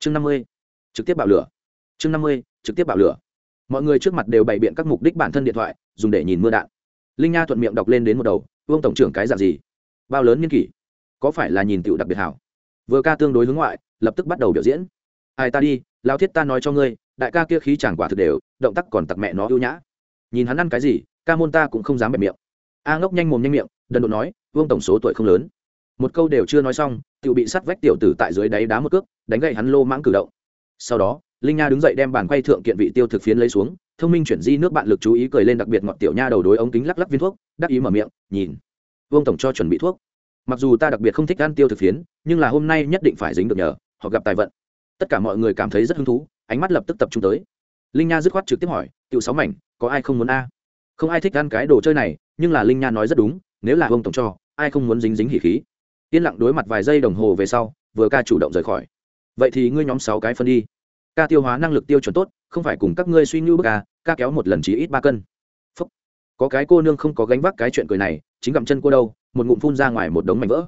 chương năm mươi, trực tiếp bạo lửa. Chương năm mươi, trực tiếp bạo lửa. Mọi người trước mặt đều bày biện các mục đích bản thân điện thoại, dùng để nhìn mưa đạn. Linh nha thuận miệng đọc lên đến một đầu, vương tổng trưởng cái dạng gì? Bao lớn nghiên kỷ? Có phải là nhìn tựu đặc biệt hảo? Vừa ca tương đối hướng ngoại, lập tức bắt đầu biểu diễn. Ai ta đi lao thiết ta nói cho ngươi, đại ca kia khí chẳng quả thực đều, động tác còn tặc mẹ nó ưu nhã. Nhìn hắn ăn cái gì, ca môn ta cũng không dám bẹp miệng. A ngốc nhanh mồm nhanh miệng, đần độn nói, vương tổng số tuổi không lớn một câu đều chưa nói xong tự bị sắt vách tiểu tử tại dưới đáy đá một cước, đánh gậy hắn lô mãng cử động. Sau đó, linh nha đứng dậy đem bàn quay thượng kiện vị tiêu thực phiến lấy xuống, thông minh chuyển di nước bạn lực chú ý cười lên đặc biệt ngọt tiểu nha đầu đối ống kính lắc lắc viên thuốc, đắc ý mở miệng, nhìn. Vương tổng cho chuẩn bị thuốc. Mặc dù ta đặc biệt không thích ăn tiêu thực phiến, nhưng là hôm nay nhất định phải dính được nhờ, họ gặp tài vận. Tất cả mọi người cảm thấy rất hứng thú, ánh mắt lập tức tập trung tới. Linh nha dứt khoát trực tiếp hỏi, tiểu sáu mảnh, có ai không muốn a? Không ai thích ăn cái đồ chơi này, nhưng là linh nha nói rất đúng, nếu là Vương tổng cho, ai không muốn dính dính hỉ khí? Yên lặng đối mặt vài giây đồng hồ về sau, vừa ca chủ động rời khỏi. Vậy thì ngươi nhóm sáu cái phân đi. Ca tiêu hóa năng lực tiêu chuẩn tốt, không phải cùng các ngươi suy nghĩ bức ca ca kéo một lần chỉ ít ba cân. Phúc. có cái cô nương không có gánh vác cái chuyện cười này, chính gặm chân cô đâu, một ngụm phun ra ngoài một đống mảnh vỡ.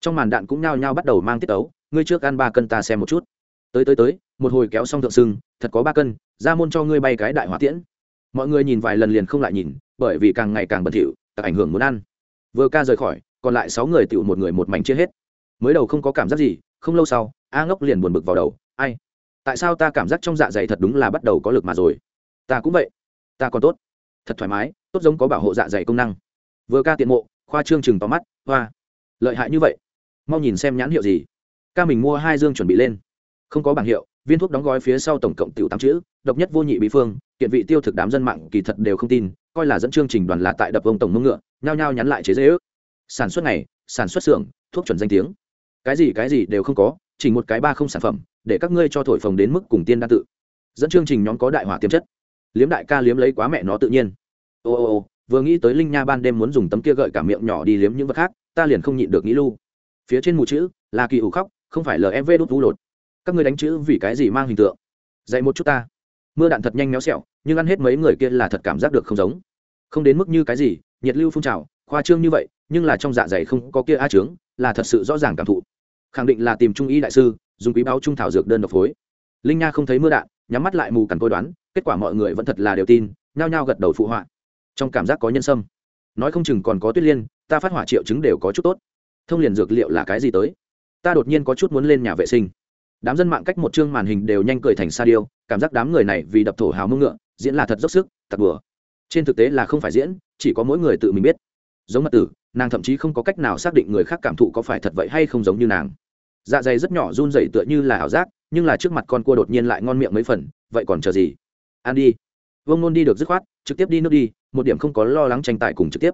Trong màn đạn cũng nhao nhao bắt đầu mang tiết tấu, ngươi trước ăn ba cân ta xem một chút. Tới tới tới, một hồi kéo xong thượng sưng, thật có ba cân, ra môn cho ngươi bay cái đại hỏa tiễn. Mọi người nhìn vài lần liền không lại nhìn, bởi vì càng ngày càng bẩn thỉu, tặc ảnh hưởng muốn ăn. Vừa ca rời khỏi còn lại sáu người tựu một người một mảnh chia hết. Mới đầu không có cảm giác gì, không lâu sau, a ngốc liền buồn bực vào đầu, ai? Tại sao ta cảm giác trong dạ dày thật đúng là bắt đầu có lực mà rồi? Ta cũng vậy. Ta còn tốt. Thật thoải mái, tốt giống có bảo hộ dạ dày công năng. Vừa ca tiện mộ, khoa trương chừng tóm mắt, hoa, lợi hại như vậy. Mau nhìn xem nhãn hiệu gì. Ca mình mua hai dương chuẩn bị lên. Không có bảng hiệu, viên thuốc đóng gói phía sau tổng cộng tiểu tám chữ, độc nhất vô nhị bí phương, kiện vị tiêu thực đám dân mạng kỳ thật đều không tin, coi là dẫn chương trình đoàn là tại đập ông tổng mông ngựa, nhao nhao nhắn lại chế dễ ước sản xuất này sản xuất xưởng, thuốc chuẩn danh tiếng. Cái gì cái gì đều không có, chỉ một cái ba không sản phẩm, để các ngươi cho thổi phồng đến mức cùng tiên đa tự. Dẫn chương trình nhóm có đại hỏa tiềm chất. Liếm đại ca liếm lấy quá mẹ nó tự nhiên. Ô ô ô, vừa nghĩ tới linh nha ban đêm muốn dùng tấm kia gợi cả miệng nhỏ đi liếm những vật khác, ta liền không nhịn được nghĩ lưu phía trên mù chữ, là kỳ ủ khóc, không phải lmv đốt vũ lột. các ngươi đánh chữ vì cái gì mang hình tượng? Dạy một chút ta. Mưa đạn thật nhanh méo xẹo, nhưng ăn hết mấy người kia là thật cảm giác được không giống. Không đến mức như cái gì, nhiệt lưu phun trào khoa trương như vậy, nhưng là trong dạ dày không có kia a trướng, là thật sự rõ ràng cảm thụ. Khẳng định là tìm trung y đại sư, dùng quý báo trung thảo dược đơn độc phối. Linh nha không thấy mưa đạn, nhắm mắt lại mù cằn tôi đoán, kết quả mọi người vẫn thật là đều tin, nhao nhao gật đầu phụ họa. Trong cảm giác có nhân sâm. Nói không chừng còn có tuyết liên, ta phát hỏa triệu chứng đều có chút tốt. Thông liền dược liệu là cái gì tới? Ta đột nhiên có chút muốn lên nhà vệ sinh. Đám dân mạng cách một chương màn hình đều nhanh cười thành sa điêu, cảm giác đám người này vì đập thổ hào mông ngựa, diễn là thật dốc sức thật bừa trên thực tế là không phải diễn, chỉ có mỗi người tự mình biết giống mật tử, nàng thậm chí không có cách nào xác định người khác cảm thụ có phải thật vậy hay không giống như nàng. Dạ dày rất nhỏ run rẩy tựa như là ảo giác, nhưng là trước mặt con cua đột nhiên lại ngon miệng mấy phần, vậy còn chờ gì? Ăn đi. Vương nôn đi được dứt khoát, trực tiếp đi nước đi, một điểm không có lo lắng tranh tài cùng trực tiếp.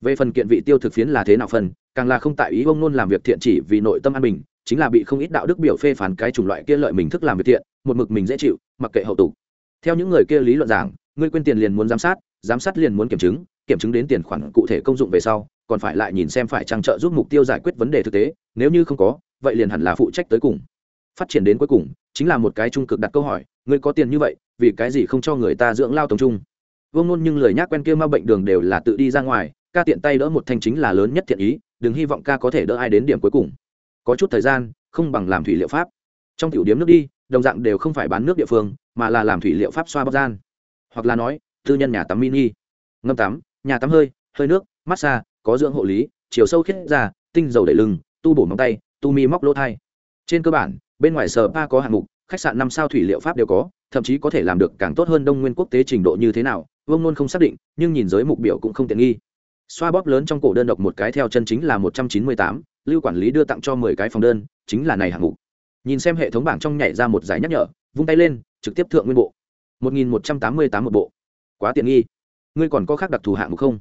Về phần kiện vị tiêu thực phiến là thế nào phần, càng là không tại ý Vương nôn làm việc thiện chỉ vì nội tâm an bình, chính là bị không ít đạo đức biểu phê phán cái chủng loại kia lợi mình thức làm việc thiện, một mực mình dễ chịu, mặc kệ hậu tục. Theo những người kia lý luận giảng, ngươi quên tiền liền muốn giám sát giám sát liền muốn kiểm chứng kiểm chứng đến tiền khoản cụ thể công dụng về sau, còn phải lại nhìn xem phải trang trợ giúp mục tiêu giải quyết vấn đề thực tế, nếu như không có, vậy liền hẳn là phụ trách tới cùng. Phát triển đến cuối cùng, chính là một cái trung cực đặt câu hỏi người có tiền như vậy, vì cái gì không cho người ta dưỡng lao tổng trung? Vương nôn nhưng lời nhắc quen kia ma bệnh đường đều là tự đi ra ngoài, ca tiện tay đỡ một thanh chính là lớn nhất thiện ý, đừng hy vọng ca có thể đỡ ai đến điểm cuối cùng. Có chút thời gian, không bằng làm thủy liệu pháp. Trong tiểu điếm nước đi, đồng dạng đều không phải bán nước địa phương, mà là làm thủy liệu pháp xoa bóc gian. Hoặc là nói, tư nhân nhà tắm mini. Ngâm tắm nhà tắm hơi hơi nước, massage, có dưỡng hộ lý, chiều sâu khiết ra tinh dầu đẩy lưng, tu bổ móng tay, tu mi móc lỗ thai. Trên cơ bản, bên ngoài sở ba có hạng mục, khách sạn năm sao thủy liệu pháp đều có, thậm chí có thể làm được càng tốt hơn đông nguyên quốc tế trình độ như thế nào, vương nôn không xác định, nhưng nhìn giới mục biểu cũng không tiện nghi. Xoa bóp lớn trong cổ đơn độc một cái theo chân chính là một trăm chín mươi tám, lưu quản lý đưa tặng cho mười cái phòng đơn, chính là này hạng mục. Nhìn xem hệ thống bảng trong nhảy ra một giải nhắc nhở, vung tay lên, trực tiếp thượng nguyên bộ. một nghìn một trăm tám mươi tám một bộ. Quá tiện nghi ngươi còn có khác đặc thù hạng mục không?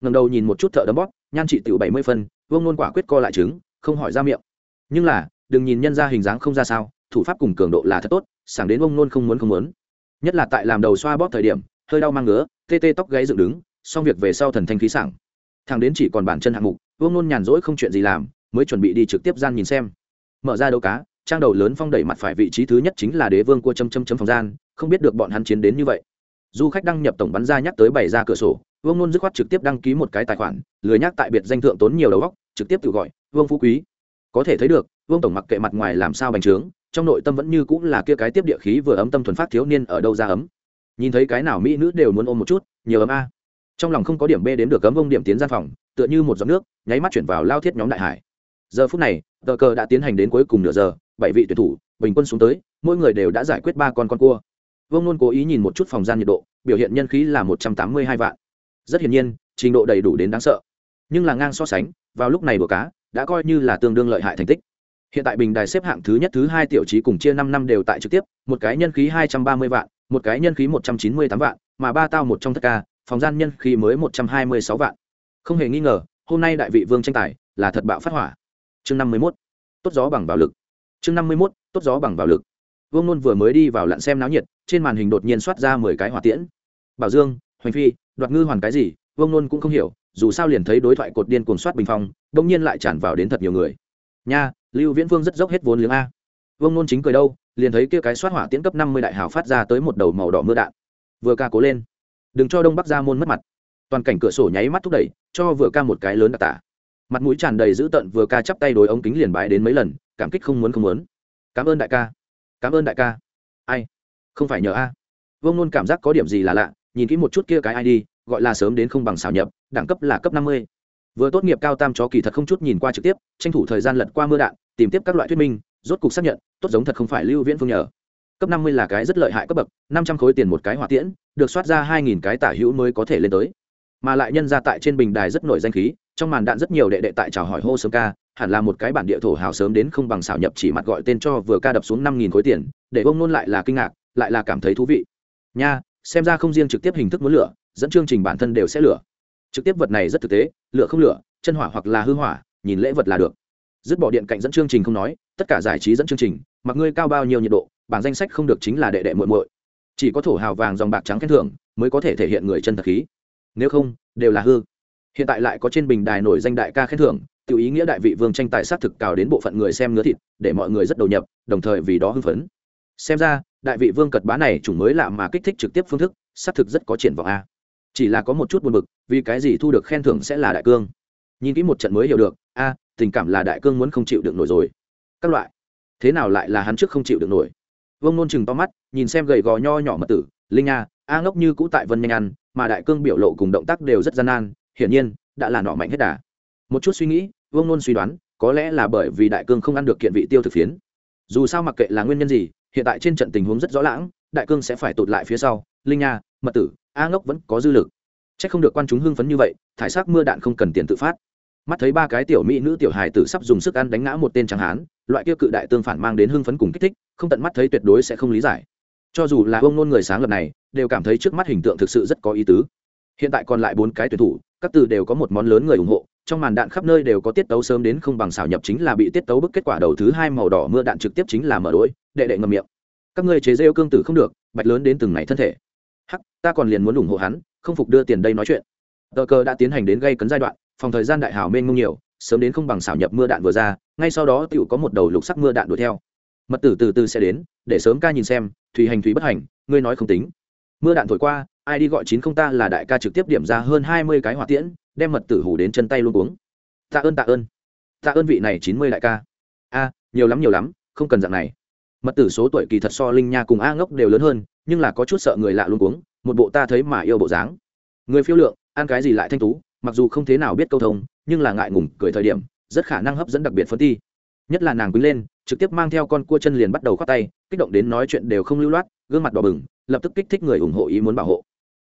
Ngầm đầu nhìn một chút thợ đấm bóp, nhan trị tiểu bảy mươi phân, vương nôn quả quyết co lại trứng, không hỏi ra miệng. Nhưng là, đừng nhìn nhân ra hình dáng không ra sao, thủ pháp cùng cường độ là thật tốt, sảng đến ông nôn không muốn không muốn. Nhất là tại làm đầu xoa bóp thời điểm, hơi đau mang ngứa, tê tê tóc gáy dựng đứng, xong việc về sau thần thanh khí sảng. Thằng đến chỉ còn bản chân hạng mục, vương nôn nhàn rỗi không chuyện gì làm, mới chuẩn bị đi trực tiếp gian nhìn xem. Mở ra đấu cá, trang đầu lớn phong đẩy mặt phải vị trí thứ nhất chính là đế vương cua châm châm châm phòng gian, không biết được bọn hắn chiến đến như vậy du khách đăng nhập tổng bắn ra nhắc tới bày ra cửa sổ, vương nôn dứt khoát trực tiếp đăng ký một cái tài khoản, lười nhắc tại biệt danh thượng tốn nhiều đầu góc trực tiếp tự gọi, vương phú quý. Có thể thấy được, vương tổng mặc kệ mặt ngoài làm sao bành trướng, trong nội tâm vẫn như cũng là kia cái tiếp địa khí vừa ấm tâm thuần phát thiếu niên ở đâu ra ấm. Nhìn thấy cái nào mỹ nữ đều muốn ôm một chút, nhiều ấm a. Trong lòng không có điểm b đến được cấm vông điểm tiến gian phòng, tựa như một giọt nước, nháy mắt chuyển vào lao thiết nhóm đại hải. Giờ phút này, tờ cờ đã tiến hành đến cuối cùng nửa giờ, bảy vị tuyển thủ, bình quân xuống tới, mỗi người đều đã giải quyết ba con con cua. Vương nôn cố ý nhìn một chút phòng gian nhiệt độ, biểu hiện nhân khí là một trăm tám mươi hai vạn. Rất hiển nhiên, trình độ đầy đủ đến đáng sợ. Nhưng là ngang so sánh, vào lúc này bờ cá, đã coi như là tương đương lợi hại thành tích. Hiện tại bình đài xếp hạng thứ nhất, thứ hai tiểu trí cùng chia năm năm đều tại trực tiếp, một cái nhân khí hai trăm ba mươi vạn, một cái nhân khí một trăm chín mươi tám vạn, mà ba tao một trong tất ca, phòng gian nhân khí mới một trăm hai mươi sáu vạn. Không hề nghi ngờ, hôm nay đại vị vương tranh tài là thật bạo phát hỏa. Chương năm mươi mốt, tốt gió bằng bạo lực. Chương năm mươi mốt, tốt gió bằng bạo lực vương nôn vừa mới đi vào lặn xem náo nhiệt trên màn hình đột nhiên soát ra mười cái hỏa tiễn bảo dương hoành phi đoạt ngư hoàn cái gì vương nôn cũng không hiểu dù sao liền thấy đối thoại cột điên cuồng soát bình phong đông nhiên lại tràn vào đến thật nhiều người nha lưu viễn vương rất dốc hết vốn liếng a vương nôn chính cười đâu liền thấy kia cái soát hỏa tiễn cấp năm mươi đại hào phát ra tới một đầu màu đỏ mưa đạn vừa ca cố lên đừng cho đông bắc ra môn mất mặt toàn cảnh cửa sổ nháy mắt thúc đẩy cho vừa ca một cái lớn đặc tả mặt mũi tràn đầy dữ tợn vừa ca chắp tay đối ống kính liền bái đến mấy lần cảm kích không muốn không muốn cảm ơn đại ca cảm ơn đại ca. Ai? Không phải nhờ a. Vương nôn cảm giác có điểm gì là lạ, nhìn kỹ một chút kia cái ai đi gọi là sớm đến không bằng xảo nhập, đẳng cấp là cấp năm mươi. Vừa tốt nghiệp cao tam chó kỳ thật không chút nhìn qua trực tiếp, tranh thủ thời gian lật qua mưa đạn, tìm tiếp các loại thuyết minh, rốt cục xác nhận, tốt giống thật không phải lưu viễn phương nhờ. Cấp năm mươi là cái rất lợi hại cấp bậc, năm trăm khối tiền một cái hỏa tiễn, được soát ra hai nghìn cái tả hữu mới có thể lên tới. Mà lại nhân ra tại trên bình đài rất nổi danh khí, trong màn đạn rất nhiều đệ đệ tại chào hỏi hô sớm ca hẳn là một cái bản địa thổ hào sớm đến không bằng xảo nhập chỉ mặt gọi tên cho vừa ca đập xuống năm nghìn khối tiền, để ông nôn lại là kinh ngạc, lại là cảm thấy thú vị. Nha, xem ra không riêng trực tiếp hình thức muốn lửa, dẫn chương trình bản thân đều sẽ lửa. Trực tiếp vật này rất thực tế, lửa không lửa, chân hỏa hoặc là hư hỏa, nhìn lễ vật là được. Dứt bỏ điện cạnh dẫn chương trình không nói, tất cả giải trí dẫn chương trình, mặc ngươi cao bao nhiêu nhiệt độ, bảng danh sách không được chính là đệ đệ muội muội. Chỉ có thổ hào vàng dòng bạc trắng khen thưởng, mới có thể thể hiện người chân thật khí. Nếu không, đều là hư. Hiện tại lại có trên bình đài nổi danh đại ca khen thưởng tự ý nghĩa đại vị vương tranh tài sát thực cào đến bộ phận người xem ngứa thịt, để mọi người rất đầu nhập, đồng thời vì đó hưng phấn. Xem ra, đại vị vương cật bá này chủng mới lạ mà kích thích trực tiếp phương thức, sát thực rất có triển vọng a. Chỉ là có một chút buồn bực, vì cái gì thu được khen thưởng sẽ là đại cương? Nhìn kỹ một trận mới hiểu được, a, tình cảm là đại cương muốn không chịu được nổi rồi. Các loại. Thế nào lại là hắn trước không chịu được nổi? Vương nôn chừng to mắt, nhìn xem gầy gò nho nhỏ mật tử, linh nha a ngốc như cũ tại vân nhanh ăn, mà đại cương biểu lộ cùng động tác đều rất gian nan, hiển nhiên, đã là nọ mạnh hết đà. Một chút suy nghĩ vương nôn suy đoán, có lẽ là bởi vì đại cương không ăn được kiện vị tiêu thực phiến. Dù sao mặc kệ là nguyên nhân gì, hiện tại trên trận tình huống rất rõ lãng, đại cương sẽ phải tụt lại phía sau. Linh nha, mật tử, a ngốc vẫn có dư lực. C h ắ c không được quan chúng hưng phấn như vậy, thải sắc mưa đạn không cần tiền tự phát. Mắt thấy ba cái tiểu mỹ nữ tiểu hài tử sắp dùng sức ăn đánh ngã một tên tráng hán, loại kia cự đại tương phản mang đến hưng phấn cùng kích thích, không tận mắt thấy tuyệt đối sẽ không lý giải. Cho dù là ông nôn người sáng lập này, đều cảm thấy trước mắt hình tượng thực sự rất có ý tứ. Hiện tại còn lại bốn cái tuyển thủ, các từ đều có một món lớn người ủng hộ trong màn đạn khắp nơi đều có tiết tấu sớm đến không bằng xảo nhập chính là bị tiết tấu bức kết quả đầu thứ hai màu đỏ mưa đạn trực tiếp chính là mở đôi, đệ đệ ngầm miệng. Các ngươi chế rêu cương tử không được, bạch lớn đến từng này thân thể. Hắc, ta còn liền muốn ủng hộ hắn, không phục đưa tiền đây nói chuyện. Tờ cờ đã tiến hành đến gây cấn giai đoạn, phòng thời gian đại hào mênh mông nhiều, sớm đến không bằng xảo nhập mưa đạn vừa ra, ngay sau đó tựu có một đầu lục sắc mưa đạn đuổi theo. Mật tử từ từ sẽ đến, để sớm ca nhìn xem thùy hành thùy bất hành, ngươi nói không tính. Mưa đạn thổi qua ai đi gọi chín không ta là đại ca trực tiếp điểm ra hơn hai mươi cái hỏa tiễn, đem mật tử hủ đến chân tay luôn uống tạ ơn tạ ơn. Tạ ơn vị này chín mươi đại ca. A, nhiều lắm nhiều lắm, không cần dạng này. Mật tử số tuổi kỳ thật so linh nha cùng a ngốc đều lớn hơn, nhưng là có chút sợ người lạ luôn uống một bộ ta thấy mà yêu bộ dáng. Người phiêu lượng, ăn cái gì lại thanh tú, mặc dù không thế nào biết câu thông, nhưng là ngại ngùng, cười thời điểm, rất khả năng hấp dẫn đặc biệt phân thi nhất là nàng quý lên, trực tiếp mang theo con cua chân liền bắt đầu khoác tay, kích động đến nói chuyện đều không lưu loát, gương mặt đỏ bừng, lập tức kích thích người ủng hộ ý muốn bảo hộ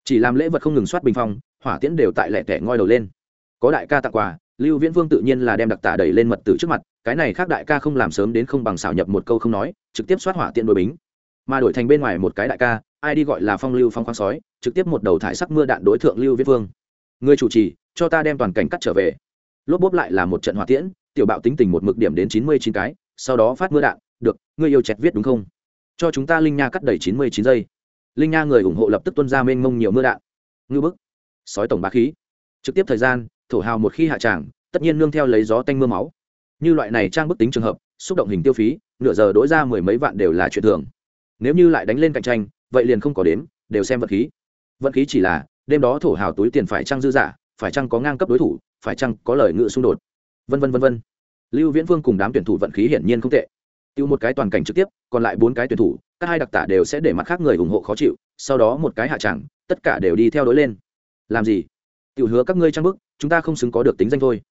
chỉ làm lễ vật không ngừng soát bình phong, hỏa tiễn đều tại lẻ tẻ ngoi đầu lên. Có đại ca tặng quà, lưu viễn vương tự nhiên là đem đặc tả đẩy lên mật tử trước mặt, cái này khác đại ca không làm sớm đến không bằng xảo nhập một câu không nói, trực tiếp soát hỏa tiễn đội bính. Mà đổi thành bên ngoài một cái đại ca, ai đi gọi là phong lưu phong khoáng sói, trực tiếp một đầu thải sắc mưa đạn đối thượng lưu viễn vương. Người chủ trì, cho ta đem toàn cảnh cắt trở về. Lốp bốp lại là một trận hỏa tiễn, tiểu bạo tính tình một mực điểm đến chín mươi chín cái, sau đó phát mưa đạn, được, ngươi yêu chẹt viết đúng không? Cho chúng ta linh nha cắt đầy chín mươi chín giây linh nha người ủng hộ lập tức tuân ra mênh mông nhiều mưa đạn. Ngư bức, sói tổng bá khí. Trực tiếp thời gian, thổ hào một khi hạ tràng, tất nhiên nương theo lấy gió tanh mưa máu. Như loại này trang bức tính trường hợp, xúc động hình tiêu phí, nửa giờ đỗi ra mười mấy vạn đều là chuyện thường. Nếu như lại đánh lên cạnh tranh, vậy liền không có đếm, đều xem vật khí. Vận khí chỉ là, đêm đó thổ hào túi tiền phải trăng dư giả, phải chăng có ngang cấp đối thủ, phải chăng có lời ngự xung đột. Vân vân vân vân. Lưu viễn vương cùng đám tuyển thủ vận khí hiển nhiên không tệ tiêu một cái toàn cảnh trực tiếp, còn lại bốn cái tuyển thủ, các hai đặc tả đều sẽ để mặt khác người ủng hộ khó chịu, sau đó một cái hạ chẳng, tất cả đều đi theo đối lên. Làm gì? Tiểu hứa các ngươi trang bức chúng ta không xứng có được tính danh thôi.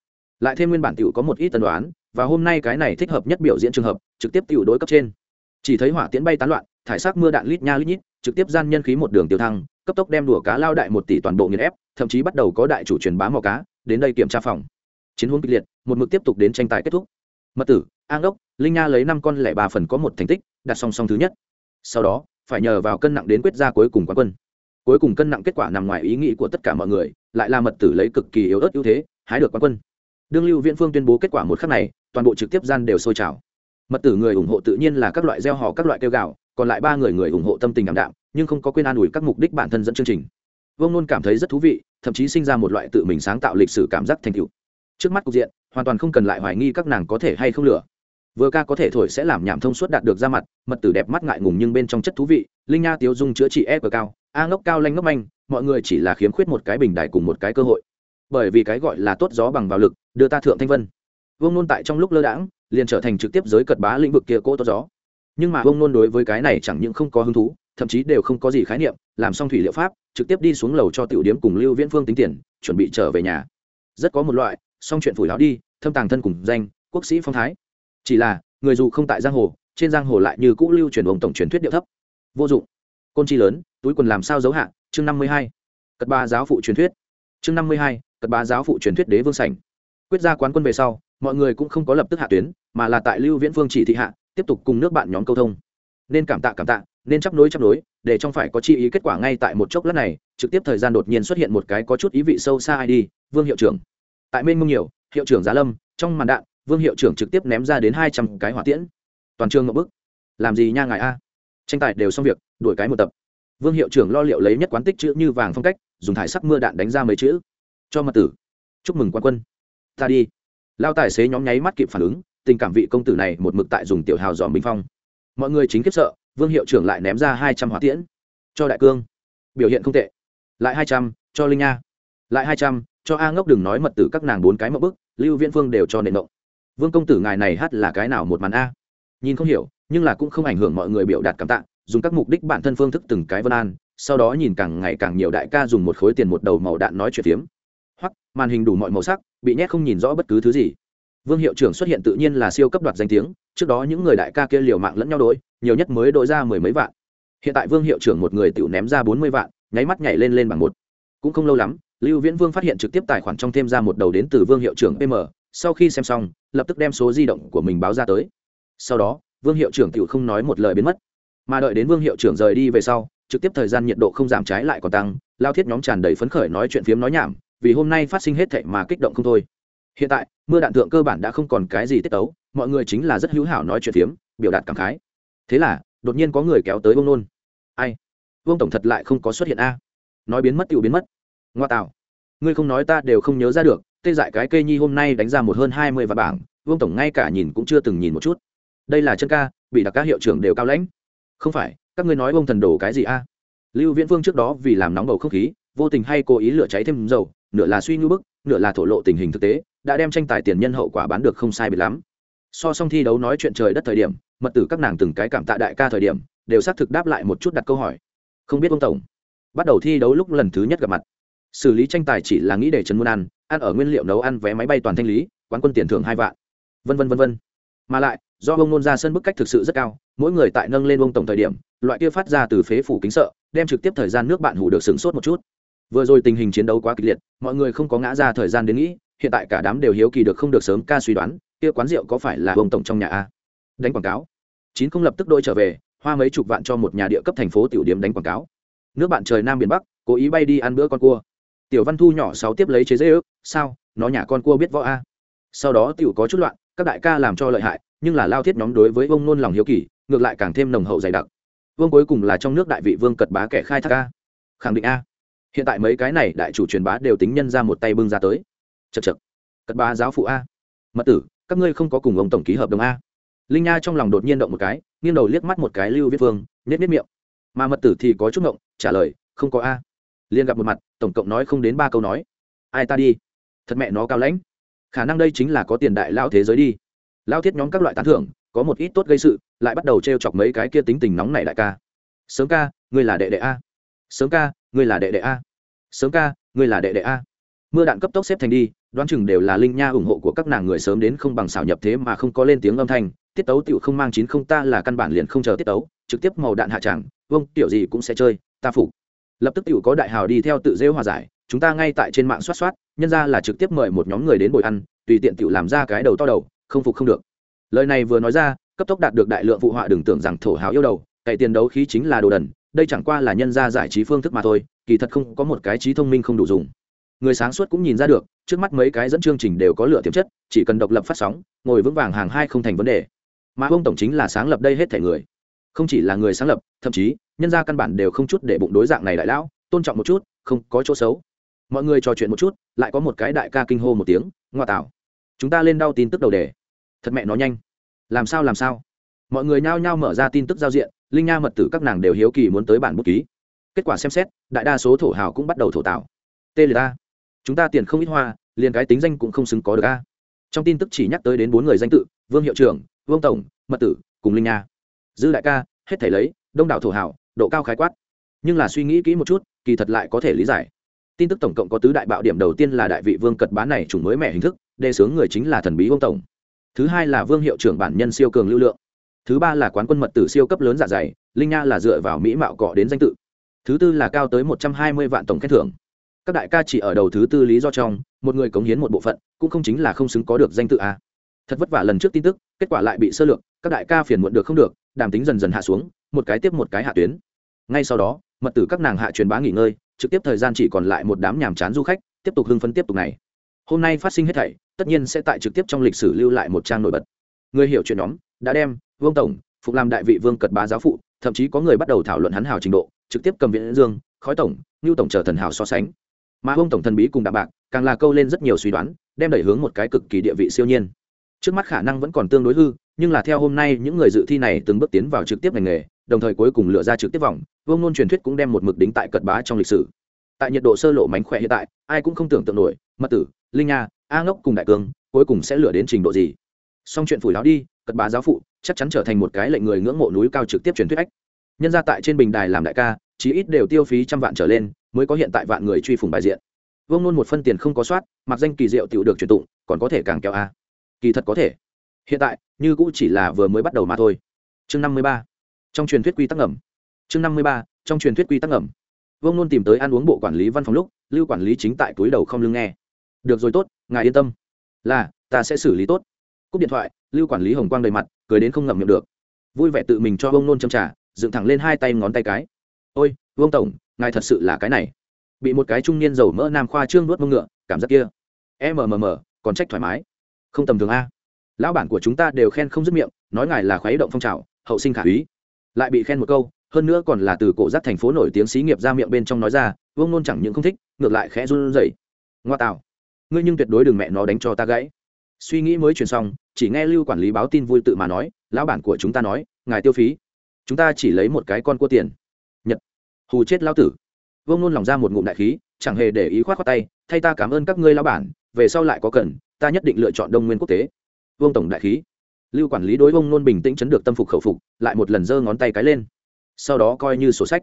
Lại thêm nguyên bản tiểu có một ít tân đoán, và hôm nay cái này thích hợp nhất biểu diễn trường hợp, trực tiếp tiểu đối cấp trên. Chỉ thấy hỏa tiễn bay tán loạn, thải sắc mưa đạn lít nha lít nhít, trực tiếp gian nhân khí một đường tiêu thăng, cấp tốc đem đùa cá lao đại một tỷ toàn bộ nghiền ép, thậm chí bắt đầu có đại chủ truyền bá mò cá, đến đây kiểm tra phòng. Chiến huống kịch liệt, một mực tiếp tục đến tranh tài kết thúc. Mật tử an đốc linh nha lấy năm con lẻ ba phần có một thành tích, đặt song song thứ nhất. Sau đó, phải nhờ vào cân nặng đến quyết ra cuối cùng quán quân. Cuối cùng cân nặng kết quả nằm ngoài ý nghĩ của tất cả mọi người, lại là mật tử lấy cực kỳ yếu ớt ưu thế, hái được quán quân. Đương lưu viễn phương tuyên bố kết quả một khắc này, toàn bộ trực tiếp gian đều sôi trào. Mật tử người ủng hộ tự nhiên là các loại gieo họ các loại kêu gạo còn lại ba người người ủng hộ tâm tình đảm đạm, nhưng không có quên an ủi các mục đích bản thân dẫn chương trình. Vương nôn cảm thấy rất thú vị, thậm chí sinh ra một loại tự mình sáng tạo lịch sử cảm giác thành tựu. Trước mắt cục diện, hoàn toàn không cần lại hoài nghi các nàng có thể hay không lửa vừa ca có thể thổi sẽ làm nhảm thông suốt đạt được ra mặt, mật tử đẹp mắt ngại ngùng nhưng bên trong chất thú vị, linh nha tiếu dung chữa trị e cờ cao, a ngốc cao lanh ngốc manh, mọi người chỉ là khiếm khuyết một cái bình đại cùng một cái cơ hội. Bởi vì cái gọi là tốt gió bằng vào lực, đưa ta thượng thanh vân. Vương nôn tại trong lúc lơ đãng, liền trở thành trực tiếp giới cật bá lĩnh vực kia cỗ tốt gió. Nhưng mà vương nôn đối với cái này chẳng những không có hứng thú, thậm chí đều không có gì khái niệm, làm xong thủy liệu pháp, trực tiếp đi xuống lầu cho tiểu điếm cùng lưu viễn phương tính tiền, chuẩn bị trở về nhà. Rất có một loại, xong chuyện phủi láo đi, thâm tàng thân cùng danh, quốc sĩ phong thái chỉ là, người dù không tại giang hồ, trên giang hồ lại như cũ lưu truyền ông tổng truyền thuyết điệu thấp. Vô dụng. Côn chi lớn, túi quần làm sao giấu hạ, chương năm mươi hai. Cật ba giáo phụ truyền thuyết. Chương năm mươi hai, cật ba giáo phụ truyền thuyết đế vương sảnh. Quyết ra quán quân về sau, mọi người cũng không có lập tức hạ tuyến, mà là tại lưu viễn phương chỉ thị hạ, tiếp tục cùng nước bạn nhóm câu thông. Nên cảm tạ cảm tạ, nên chấp nối chấp nối, để trong phải có chi ý kết quả ngay tại một chốc lát này, trực tiếp thời gian đột nhiên xuất hiện một cái có chút ý vị sâu xa id vương hiệu trưởng. Tại mênh mông nhiều, hiệu trưởng giá lâm, trong màn đạn vương hiệu trưởng trực tiếp ném ra đến hai trăm cái hỏa tiễn. Toàn trường ngậm bức. Làm gì nha ngài a? Tranh tài đều xong việc, đuổi cái một tập. Vương hiệu trưởng lo liệu lấy nhất quán tích chữ như vàng phong cách, dùng thải sắc mưa đạn đánh ra mấy chữ. Cho mật tử. Chúc mừng quan quân. Ta đi. Lao tài xế nhóm nháy mắt kịp phản ứng, tình cảm vị công tử này một mực tại dùng tiểu hào dòm bình phong. Mọi người chính kiếp sợ, vương hiệu trưởng lại ném ra hai trăm hỏa tiễn. Cho đại cương. Biểu hiện không tệ. Lại hai trăm, cho linh nha. Lại hai trăm, cho a ngốc đừng nói mật tử các nàng bốn cái mậu bức, lưu viễn phương đều cho nền mộng vương công tử ngài này hát là cái nào một màn a? Nhìn không hiểu nhưng là cũng không ảnh hưởng mọi người biểu đạt cảm tạ dùng các mục đích bản thân phương thức từng cái vân an sau đó nhìn càng ngày càng nhiều đại ca dùng một khối tiền một đầu màu đạn nói chuyện phiếm. Hoặc màn hình đủ mọi màu sắc bị nhét không nhìn rõ bất cứ thứ gì. Vương hiệu trưởng xuất hiện tự nhiên là siêu cấp đoạt danh tiếng trước đó những người đại ca kia liều mạng lẫn nhau đổi, nhiều nhất mới đội ra mười mấy vạn. Hiện tại vương hiệu trưởng một người tự ném ra bốn mươi vạn nháy mắt nhảy lên lên bằng một. Cũng không lâu lắm lưu viễn vương phát hiện trực tiếp tài khoản trong thêm ra một đầu đến từ vương hiệu trưởng pm sau khi xem xong, lập tức đem số di động của mình báo ra tới. Sau đó, vương hiệu trưởng tự không nói một lời biến mất. Mà đợi đến vương hiệu trưởng rời đi về sau, trực tiếp thời gian nhiệt độ không giảm trái lại còn tăng, lao thiết nhóm tràn đầy phấn khởi nói chuyện phiếm nói nhảm, vì hôm nay phát sinh hết thệ mà kích động không thôi. Hiện tại, mưa đạn thượng cơ bản đã không còn cái gì tiết tấu, mọi người chính là rất hữu hảo nói chuyện phiếm, biểu đạt cảm khái. Thế là, đột nhiên có người kéo tới vương nôn. Ai? Vương tổng thật lại không có xuất hiện a? Nói biến mất tự biến mất. Ngoa tạo. Ngươi không nói ta đều không nhớ ra được tê dại cái cây nhi hôm nay đánh ra một hơn hai mươi vạn bảng, vương tổng ngay cả nhìn cũng chưa từng nhìn một chút. Đây là chân ca, bị đặc các hiệu trưởng đều cao lãnh. Không phải, các ngươi nói ông thần đổ cái gì a? Lưu viễn vương trước đó vì làm nóng bầu không khí, vô tình hay cố ý lửa cháy thêm dầu, nửa là suy ngư bức, nửa là thổ lộ tình hình thực tế, đã đem tranh tài tiền nhân hậu quả bán được không sai biệt lắm. So xong thi đấu nói chuyện trời đất thời điểm, mật tử các nàng từng cái cảm tạ đại ca thời điểm, đều xác thực đáp lại một chút đặt câu hỏi. Không biết ông tổng, bắt đầu thi đấu lúc lần thứ nhất gặp mặt xử lý tranh tài chỉ là nghĩ để trần muôn ăn ăn ở nguyên liệu nấu ăn, vé máy bay toàn thanh lý, quán quân tiền thưởng hai vạn. Vân vân vân vân. Mà lại, do ông nôn ra sân bức cách thực sự rất cao, mỗi người tại nâng lên ông tổng thời điểm, loại kia phát ra từ phế phủ kính sợ, đem trực tiếp thời gian nước bạn hủ được sửng sốt một chút. Vừa rồi tình hình chiến đấu quá kịch liệt, mọi người không có ngã ra thời gian đến nghĩ, hiện tại cả đám đều hiếu kỳ được không được sớm ca suy đoán, kia quán rượu có phải là ông tổng trong nhà a? Đánh quảng cáo. Chín không lập tức đôi trở về, hoa mấy chục vạn cho một nhà địa cấp thành phố tiểu điểm đánh quảng cáo. Nước bạn trời nam biển bắc, cố ý bay đi ăn bữa con cua tiểu văn thu nhỏ sáu tiếp lấy chế dễ ước, sao? Nó nhà con cua biết võ a? Sau đó tiểu có chút loạn, các đại ca làm cho lợi hại, nhưng là lao thiết nhóm đối với ông nôn lòng hiếu kỳ, ngược lại càng thêm nồng hậu dày đặc. Vương cuối cùng là trong nước đại vị vương cật bá kẻ khai thác a. Khẳng định a. Hiện tại mấy cái này đại chủ truyền bá đều tính nhân ra một tay bưng ra tới. Chật chật cật bá giáo phụ a. Mật tử, các ngươi không có cùng ông tổng ký hợp đồng a. Linh nha trong lòng đột nhiên động một cái, nghiêng đầu liếc mắt một cái lưu viết vương nhét nết miệng. Mà mật tử thì có chút ngộng, trả lời, không có a liền gặp một mặt, tổng cộng nói không đến ba câu nói. Ai ta đi? Thật mẹ nó cao lãnh. Khả năng đây chính là có tiền đại lao thế giới đi. Lao thiết nhóm các loại tán thưởng, có một ít tốt gây sự, lại bắt đầu t r e o chọc mấy cái kia tính tình nóng này đại ca. Sớm ca, ngươi là đệ đệ a. Sớm ca, ngươi là đệ đệ a. Sớm ca, ngươi là đệ đệ a. Mưa đạn cấp tốc xếp thành đi, đoán chừng đều là linh nha ủng hộ của các nàng người sớm đến không bằng xảo nhập thế mà không có lên tiếng âm thanh. Tiết tấu tựu không mang chín không ta là căn bản liền không chờ tiết tấu, trực tiếp màu đạn hạ tràng vâng tiểu gì cũng sẽ chơi, ta phục lập tức tựu có đại hào đi theo tự rêu hòa giải, chúng ta ngay tại trên mạng soát soát nhân ra là trực tiếp mời một nhóm người đến bồi ăn, tùy tiện tựu làm ra cái đầu to đầu, không phục không được. Lời này vừa nói ra, cấp tốc đạt được đại lượng phụ họa đừng tưởng rằng thổ hào yêu đầu cậy tiền đấu khí chính là đồ đần, đây chẳng qua là nhân ra giải trí phương thức mà thôi, kỳ thật không có một cái trí thông minh không đủ dùng. Người sáng suốt cũng nhìn ra được, trước mắt mấy cái dẫn chương trình đều có lựa tiềm chất, chỉ cần độc lập phát sóng, ngồi vững vàng hàng hai không thành vấn đề. Mà ông tổng chính là sáng lập đây hết thể người không chỉ là người sáng lập, thậm chí, nhân gia căn bản đều không chút để bụng đối dạng này đại lão, tôn trọng một chút, không có chỗ xấu. Mọi người trò chuyện một chút, lại có một cái đại ca kinh hô một tiếng, ngoa tạo, chúng ta lên đau tin tức đầu đề. Thật mẹ nó nhanh. Làm sao làm sao? Mọi người nhao nhao mở ra tin tức giao diện, linh nha mật tử các nàng đều hiếu kỳ muốn tới bản bút ký. Kết quả xem xét, đại đa số thổ hào cũng bắt đầu thổ tạo. Tê liệt a. Chúng ta tiền không ít hoa, liền cái tính danh cũng không xứng có được a. Trong tin tức chỉ nhắc tới đến bốn người danh tự, vương hiệu trưởng, vương tổng, mật tử, cùng linh nha dư đại ca, hết thể lấy, đông đảo thổ hảo độ cao khái quát. Nhưng là suy nghĩ kỹ một chút, kỳ thật lại có thể lý giải. Tin tức tổng cộng có tứ đại bạo điểm đầu tiên là đại vị vương cật bán này chủng mới mẻ hình thức đề xướng người chính là thần bí vương tổng. Thứ hai là vương hiệu trưởng bản nhân siêu cường lưu lượng. Thứ ba là quán quân mật tử siêu cấp lớn dạ dày, linh nha là dựa vào mỹ mạo cọ đến danh tự. Thứ tư là cao tới một trăm hai mươi vạn tổng khen thưởng. Các đại ca chỉ ở đầu thứ tư lý do trong, một người cống hiến một bộ phận, cũng không chính là không xứng có được danh tự a. Thật vất vả lần trước tin tức, kết quả lại bị sơ lược, các đại ca phiền muộn được không được đàm tính dần dần hạ xuống, một cái tiếp một cái hạ tuyến. Ngay sau đó, mật tử các nàng hạ truyền bá nghỉ ngơi, trực tiếp thời gian chỉ còn lại một đám nhàm chán du khách, tiếp tục hưng phấn tiếp tục này hôm nay phát sinh hết thảy, tất nhiên sẽ tại trực tiếp trong lịch sử lưu lại một trang nổi bật. Người hiểu chuyện nhóm, đã đem, vương tổng, phục làm đại vị vương cật bá giáo phụ, thậm chí có người bắt đầu thảo luận hắn hào trình độ, trực tiếp cầm viện dương, khói tổng, ngưu tổng chờ thần hào so sánh. Mà vương tổng thần bí cùng đạm bạc, càng là câu lên rất nhiều suy đoán, đem đẩy hướng một cái cực kỳ địa vị siêu nhiên. Trước mắt khả năng vẫn còn tương đối hư nhưng là theo hôm nay những người dự thi này từng bước tiến vào trực tiếp ngành nghề, đồng thời cuối cùng lựa ra trực tiếp vòng, vương nôn truyền thuyết cũng đem một mực đính tại cật bá trong lịch sử. Tại nhiệt độ sơ lộ mánh khỏe hiện tại, ai cũng không tưởng tượng nổi, mật tử, linh nha, a ngốc cùng đại cương, cuối cùng sẽ lựa đến trình độ gì? Xong chuyện phủi láo đi, cật bá giáo phụ chắc chắn trở thành một cái lệnh người ngưỡng mộ núi cao trực tiếp truyền thuyết ách. Nhân ra tại trên bình đài làm đại ca, chí ít đều tiêu phí trăm vạn trở lên, mới có hiện tại vạn người truy phủng bài diện. Vương nôn một phân tiền không có soát, mặc danh kỳ diệu tiểu được truyền tụng, còn có thể càng kéo a. Kỳ thật có thể hiện tại, như cũ chỉ là vừa mới bắt đầu mà thôi. Chương năm mươi ba. Trong truyền thuyết quy tắc ngầm. Chương năm mươi ba, trong truyền thuyết quy tắc ngầm. Vương nôn tìm tới ăn uống bộ quản lý văn phòng lúc, lưu quản lý chính tại túi đầu không lưng nghe. Được rồi tốt, ngài yên tâm. Là, ta sẽ xử lý tốt. Cúp điện thoại, lưu quản lý hồng quang đầy mặt, cười đến không ngậm miệng được. Vui vẻ tự mình cho vương nôn châm trả dựng thẳng lên hai tay ngón tay cái. Ôi, vương tổng, ngài thật sự là cái này. Bị một cái trung niên dầu mỡ nam khoa trương nuốt mông ngựa, cảm giác kia. Mmm còn trách thoải mái. Không tầm thường a lão bản của chúng ta đều khen không dứt miệng, nói ngài là khoái động phong trào, hậu sinh khả úy. Lại bị khen một câu, hơn nữa còn là từ cổ giác thành phố nổi tiếng xí nghiệp ra miệng bên trong nói ra, vương nôn chẳng những không thích, ngược lại khẽ run rẩy. Ngoa tạo. Ngươi nhưng tuyệt đối đừng mẹ nó đánh cho ta gãy. Suy nghĩ mới truyền xong, chỉ nghe lưu quản lý báo tin vui tự mà nói, lão bản của chúng ta nói, ngài tiêu phí. Chúng ta chỉ lấy một cái con cua tiền. Nhật. Hù chết lão tử. Vương nôn lòng ra một ngụm đại khí, chẳng hề để ý khoát khoát tay, thay ta cảm ơn các ngươi lão bản, về sau lại có cần, ta nhất định lựa chọn đông nguyên quốc tế vương tổng đại khí. Lưu quản lý đối vương nôn bình tĩnh chấn được tâm phục khẩu phục, lại một lần giơ ngón tay cái lên. Sau đó coi như sổ sách.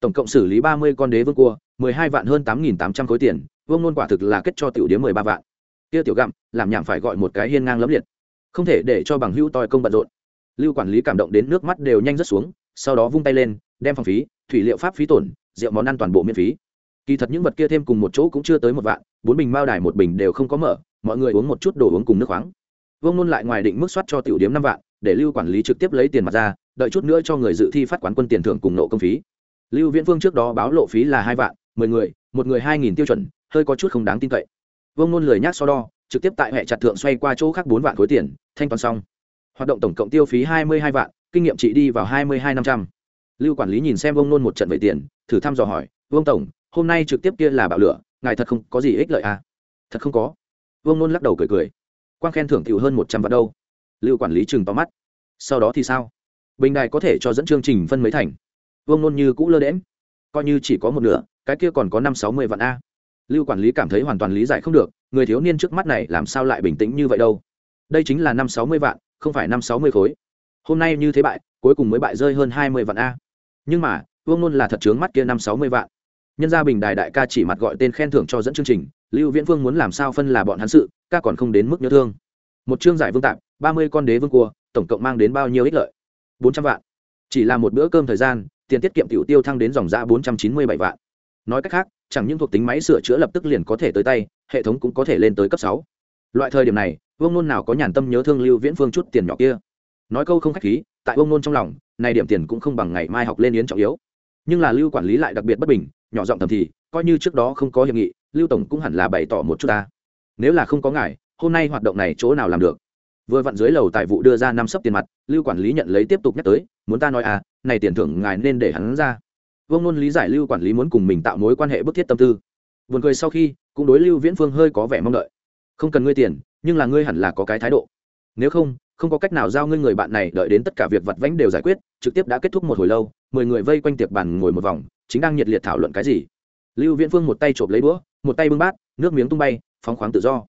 Tổng cộng xử lý ba mươi con đế vương cua, mười hai vạn hơn tám nghìn tám trăm khối tiền, vương nôn quả thực là kết cho tiểu điếm mười ba vạn. Kia tiểu gặm, làm nhảm phải gọi một cái hiên ngang lấm liệt. Không thể để cho bằng hữu toi công bận rộn. Lưu quản lý cảm động đến nước mắt đều nhanh rất xuống, sau đó vung tay lên, đem phòng phí, thủy liệu pháp phí tổn, rượu món ăn toàn bộ miễn phí. Kỳ thật những vật kia thêm cùng một chỗ cũng chưa tới một vạn, bốn bình mao đài một bình đều không có mở, mọi người uống một chút đồ uống cùng nước khoáng vương nôn lại ngoài định mức soát cho tiểu điếm năm vạn, để lưu quản lý trực tiếp lấy tiền mặt ra, đợi chút nữa cho người dự thi phát quán quân tiền thưởng cùng nộ công phí. Lưu viễn phương trước đó báo lộ phí là hai vạn, mười người, một người hai nghìn tiêu chuẩn, hơi có chút không đáng tin cậy. Vương nôn lười nhác so đo, trực tiếp tại hệ chặt thượng xoay qua chỗ khác bốn vạn khối tiền, thanh toán xong. Hoạt động tổng cộng tiêu phí hai mươi hai vạn, kinh nghiệm trị đi vào hai mươi hai năm trăm. Lưu quản lý nhìn xem vương nôn một trận về tiền, thử thăm dò hỏi, vương tổng, hôm nay trực tiếp kia là bạo lửa, ngài thật không có gì ích lợi à? Thật không có. Vương nôn lắc đầu cười cười quang khen thưởng tiểu hơn một trăm vạn đâu. Lưu quản lý chừng to mắt. Sau đó thì sao? Bình đài có thể cho dẫn chương trình phân mấy thành? Vương nôn như cũ lơ đễm coi như chỉ có một nửa, cái kia còn có năm sáu mươi vạn a. Lưu quản lý cảm thấy hoàn toàn lý giải không được, người thiếu niên trước mắt này làm sao lại bình tĩnh như vậy đâu? Đây chính là năm sáu mươi vạn, không phải năm sáu mươi khối. Hôm nay như thế bại, cuối cùng mới bại rơi hơn hai mươi vạn a. Nhưng mà, vương nôn là thật trướng mắt kia năm sáu mươi vạn. Nhân gia bình đài đại ca chỉ mặt gọi tên khen thưởng cho dẫn chương trình lưu viễn vương muốn làm sao phân là bọn hắn sự, ca còn không đến mức nhớ thương. Một chương giải vương tạp, ba mươi con đế vương cua, tổng cộng mang đến bao nhiêu ích lợi? Bốn trăm vạn. Chỉ là một bữa cơm thời gian, tiền tiết kiệm tiểu tiêu thăng đến dòng ra bốn trăm chín mươi bảy vạn. Nói cách khác, chẳng những thuộc tính máy sửa chữa lập tức liền có thể tới tay, hệ thống cũng có thể lên tới cấp sáu. Loại thời điểm này, vương nôn nào có nhàn tâm nhớ thương lưu viễn phương chút tiền nhỏ kia. Nói câu không khách khí, tại vương nôn trong lòng, này điểm tiền cũng không bằng ngày mai học lên yến trọng yếu. Nhưng là lưu quản lý lại đặc biệt bất bình, nhỏ giọng thầm thì, coi như trước đó không có hiệp nghị lưu tổng cũng hẳn là bày tỏ một chút ta. Nếu là không có ngài, hôm nay hoạt động này chỗ nào làm được? Vừa vặn dưới lầu tài vụ đưa ra năm sấp tiền mặt, lưu quản lý nhận lấy tiếp tục nhắc tới, muốn ta nói à này tiền thưởng ngài nên để hắn ra. Vương nôn lý giải lưu quản lý muốn cùng mình tạo mối quan hệ bức thiết tâm tư. Vườn cười sau khi, cũng đối lưu viễn phương hơi có vẻ mong đợi. Không cần ngươi tiền, nhưng là ngươi hẳn là có cái thái độ. Nếu không không có cách nào giao ngươi người bạn này đợi đến tất cả việc vặt vãnh đều giải quyết, trực tiếp đã kết thúc một hồi lâu, mười người vây quanh tiệc bàn ngồi một vòng, chính đang nhiệt liệt thảo luận cái gì. Lưu viễn phương một tay chộp lấy đũa một tay bưng bát, nước miếng tung bay, phóng khoáng tự do.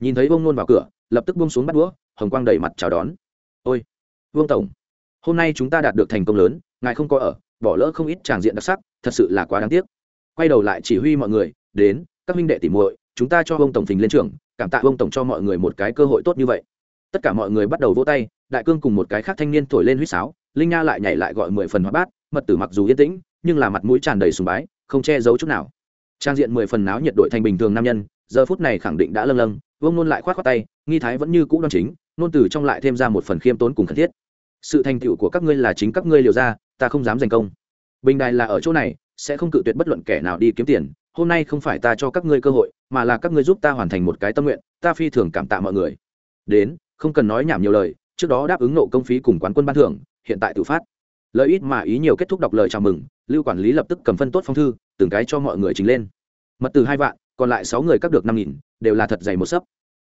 Nhìn thấy vương nôn vào cửa, lập tức bông xuống bắt đũa, hồng quang đầy mặt chào đón. Ôi, vương tổng, hôm nay chúng ta đạt được thành công lớn, ngài không có ở, bỏ lỡ không ít tràng diện đặc sắc, thật sự là quá đáng tiếc. Quay đầu lại chỉ huy mọi người, đến, các minh đệ tỉ muội, chúng ta cho Vương tổng phình lên trường, cảm tạ Vương tổng cho mọi người một cái cơ hội tốt như vậy. Tất cả mọi người bắt đầu vỗ tay, đại cương cùng một cái khác thanh niên thổi lên huýt sáo, linh nha lại nhảy lại gọi mười phần hóa bát, mật tử mặc dù yên tĩnh, nhưng là mặt mũi tràn đầy sùng bái, không che giấu chút nào trang diện mười phần náo nhiệt đội thành bình thường nam nhân, giờ phút này khẳng định đã lâng lâng, vương nôn lại khoát khoát tay, nghi thái vẫn như cũ đoan chính, nôn từ trong lại thêm ra một phần khiêm tốn cùng khẩn thiết. Sự thành tựu của các ngươi là chính các ngươi liều ra, ta không dám giành công. Bình đài là ở chỗ này, sẽ không cự tuyệt bất luận kẻ nào đi kiếm tiền, hôm nay không phải ta cho các ngươi cơ hội, mà là các ngươi giúp ta hoàn thành một cái tâm nguyện, ta phi thường cảm tạ mọi người. Đến, không cần nói nhảm nhiều lời, trước đó đáp ứng nộ công phí cùng quán quân ban thưởng, hiện tại tự phát. Lợi ít mà ý nhiều kết thúc đọc lời chào mừng, lưu quản lý lập tức cầm phân tốt phong thư từng cái cho mọi người trình lên. Mật từ hai vạn, còn lại sáu người cắt được năm nghìn, đều là thật dày một sấp.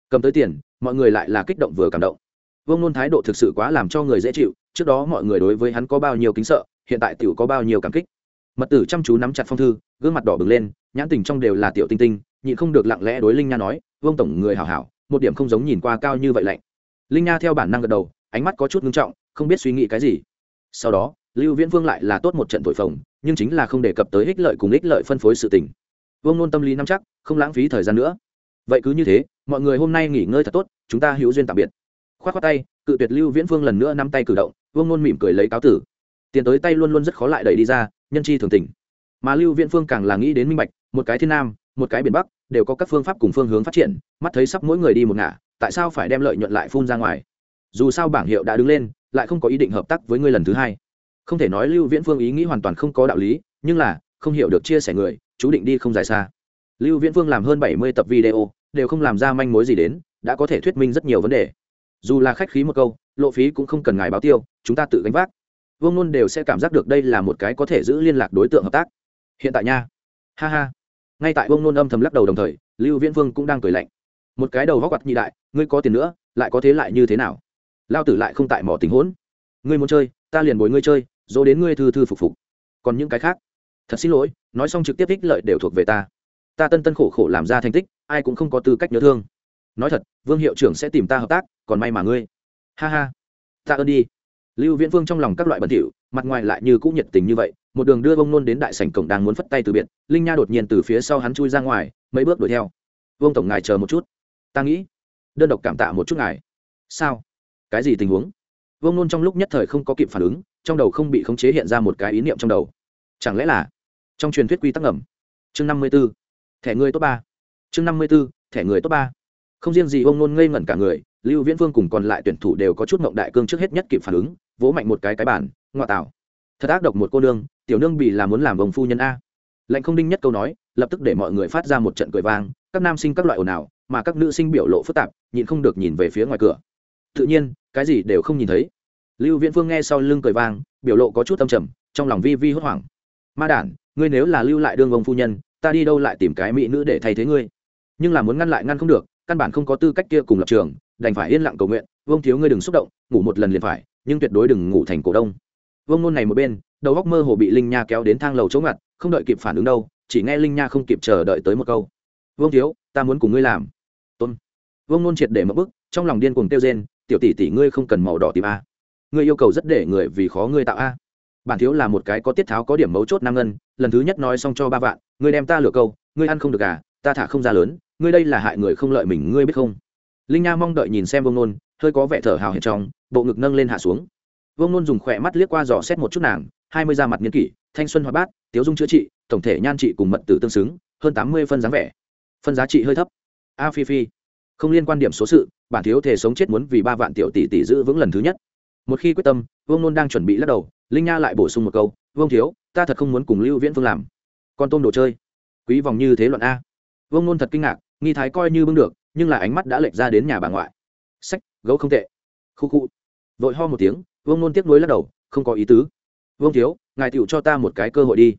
Cầm tới tiền, mọi người lại là kích động vừa cảm động. Vương nôn thái độ thực sự quá làm cho người dễ chịu, trước đó mọi người đối với hắn có bao nhiêu kính sợ, hiện tại tiểu có bao nhiêu cảm kích. Mật tử chăm chú nắm chặt phong thư, gương mặt đỏ bừng lên, nhãn tình trong đều là tiểu tinh tinh, nhịn không được lặng lẽ đối linh nha nói, vương tổng người hảo hảo, một điểm không giống nhìn qua cao như vậy lạnh. Linh nha theo bản năng gật đầu, ánh mắt có chút ngưng trọng, không biết suy nghĩ cái gì. Sau đó, lưu viễn vương lại là tốt một trận thổi phồng nhưng chính là không đề cập tới ích lợi cùng ích lợi phân phối sự tình. Vương nôn tâm lý nắm chắc, không lãng phí thời gian nữa. Vậy cứ như thế, mọi người hôm nay nghỉ ngơi thật tốt, chúng ta hữu duyên tạm biệt. K h o á t k tay, cự tuyệt lưu viễn vương lần nữa nắm tay cử động, vương nôn mỉm cười lấy cáo tử. Tiền tới tay luôn luôn rất khó lại đẩy đi ra, nhân chi thường tình. Mà lưu viễn phương càng là nghĩ đến minh bạch, một cái thiên nam, một cái biển bắc, đều có các phương pháp cùng phương hướng phát triển, mắt thấy sắp mỗi người đi một ngả, tại sao phải đem lợi nhuận lại phun ra ngoài? Dù sao bảng hiệu đã đứng lên, lại không có ý định hợp tác với ngươi lần thứ hai không thể nói lưu viễn phương ý nghĩ hoàn toàn không có đạo lý, nhưng là, không hiểu được chia sẻ người, chú định đi không dài xa. Lưu viễn phương làm hơn bảy mươi tập video, đều không làm ra manh mối gì đến, đã có thể thuyết minh rất nhiều vấn đề. Dù là khách khí một câu, lộ phí cũng không cần ngài báo tiêu, chúng ta tự gánh vác. Vương nôn đều sẽ cảm giác được đây là một cái có thể giữ liên lạc đối tượng hợp tác. Hiện tại nha. Ha ha. Ngay tại vương nôn âm thầm lắc đầu đồng thời, lưu viễn phương cũng đang cười lạnh. Một cái đầu góc quặt nhị đại, ngươi có tiền nữa, lại có thế lại như thế nào? Lao tử lại không tại mỏ tình hỗn ngươi muốn chơi ta liền bồi ngươi chơi, dỗ đến ngươi thư thư phục phục. Còn những cái khác? Thật xin lỗi, nói xong trực tiếp ích lợi đều thuộc về ta. Ta tân tân khổ khổ làm ra thành tích, ai cũng không có tư cách nhớ thương. Nói thật, vương hiệu trưởng sẽ tìm ta hợp tác, còn may mà ngươi. Ha ha. Ta ơn đi. Lưu viễn vương trong lòng các loại bẩn thỉu, mặt ngoài lại như cũng nhiệt tình như vậy, một đường đưa bông nôn đến đại sảnh cổng đang muốn phất tay từ biệt, linh nha đột nhiên từ phía sau hắn chui ra ngoài, mấy bước đuổi theo. Vương tổng ngài chờ một chút. Ta nghĩ. Đơn độc cảm tạ một chút ngài. Sao? Cái gì tình huống? Vương nôn trong lúc nhất thời không có kịp phản ứng, trong đầu không bị khống chế hiện ra một cái ý niệm trong đầu. Chẳng lẽ là trong truyền thuyết quy tắc ngầm? Chương năm mươi b ố thẻ người top ba. Chương năm mươi b ố thẻ người top ba. Không riêng gì Vương nôn ngây ngẩn cả người, lưu viễn vương cùng còn lại tuyển thủ đều có chút mộng đại cương trước hết nhất kịp phản ứng, vỗ mạnh một cái cái bản ngoại tạo. Thật ác độc một cô nương, tiểu nương bị là muốn làm vòng phu nhân a. Lệnh không đinh nhất câu nói, lập tức để mọi người phát ra một trận cười vang, các nam sinh các loại ồn ào, mà các nữ sinh biểu lộ phức tạp, nhịn không được nhìn về phía ngoài cửa tự nhiên, cái gì đều không nhìn thấy. Lưu viễn phương nghe sau lưng cười vang, biểu lộ có chút tâm trầm, trong lòng vi vi hốt hoảng. Ma đản, ngươi nếu là lưu lại đương ông phu nhân, ta đi đâu lại tìm cái mỹ nữ để thay thế ngươi? Nhưng là muốn ngăn lại ngăn không được, căn bản không có tư cách kia cùng lập trường, đành phải yên lặng cầu nguyện, vương thiếu ngươi đừng xúc động, ngủ một lần liền phải, nhưng tuyệt đối đừng ngủ thành cổ đông. Vương nôn này một bên, đầu góc mơ hồ bị linh nha kéo đến thang lầu chống ngặt, không đợi kịp phản ứng đâu, chỉ nghe linh nha không kịp chờ đợi tới một câu. Vương thiếu, ta muốn cùng ngươi làm. Tôn. Vương nôn triệt để mất bức, trong lòng điên cuồng tiêu rên tiểu tỷ tỷ ngươi không cần màu đỏ tìm a. Ngươi yêu cầu rất để người vì khó ngươi tạo a. Bản thiếu là một cái có tiết tháo có điểm mấu chốt nam ngân, lần thứ nhất nói xong cho ba vạn, ngươi đem ta lừa câu, ngươi ăn không được à ta thả không ra lớn, ngươi đây là hại người không lợi mình, ngươi biết không? Linh nha mong đợi nhìn xem Vương nôn, hơi có vẻ thở hào hiền trong, bộ ngực nâng lên hạ xuống. Vương nôn dùng khỏe mắt liếc qua dò xét một chút nàng, hai mươi da mặt nghiên kỷ, thanh xuân hoa bát, tiếu dung chữa trị, tổng thể nhan trị cùng mật tử tương xứng, hơn tám mươi phân dáng vẻ. Phân giá trị hơi thấp. A phi phi không liên quan điểm số sự, bản thiếu thể sống chết muốn vì ba vạn tiểu tỷ tỷ giữ vững lần thứ nhất. Một khi quyết tâm, vương nôn đang chuẩn bị lắc đầu, linh nha lại bổ sung một câu, vương thiếu, ta thật không muốn cùng lưu viễn phương làm. Con tôm đồ chơi, quý vòng như thế luận a. Vương nôn thật kinh ngạc, nghi thái coi như bưng được, nhưng là ánh mắt đã lệch ra đến nhà bà ngoại. Sách, gấu không tệ. Khu khu. Vội ho một tiếng, vương nôn tiếc nuối lắc đầu, không có ý tứ. Vương thiếu, ngài tựu cho ta một cái cơ hội đi.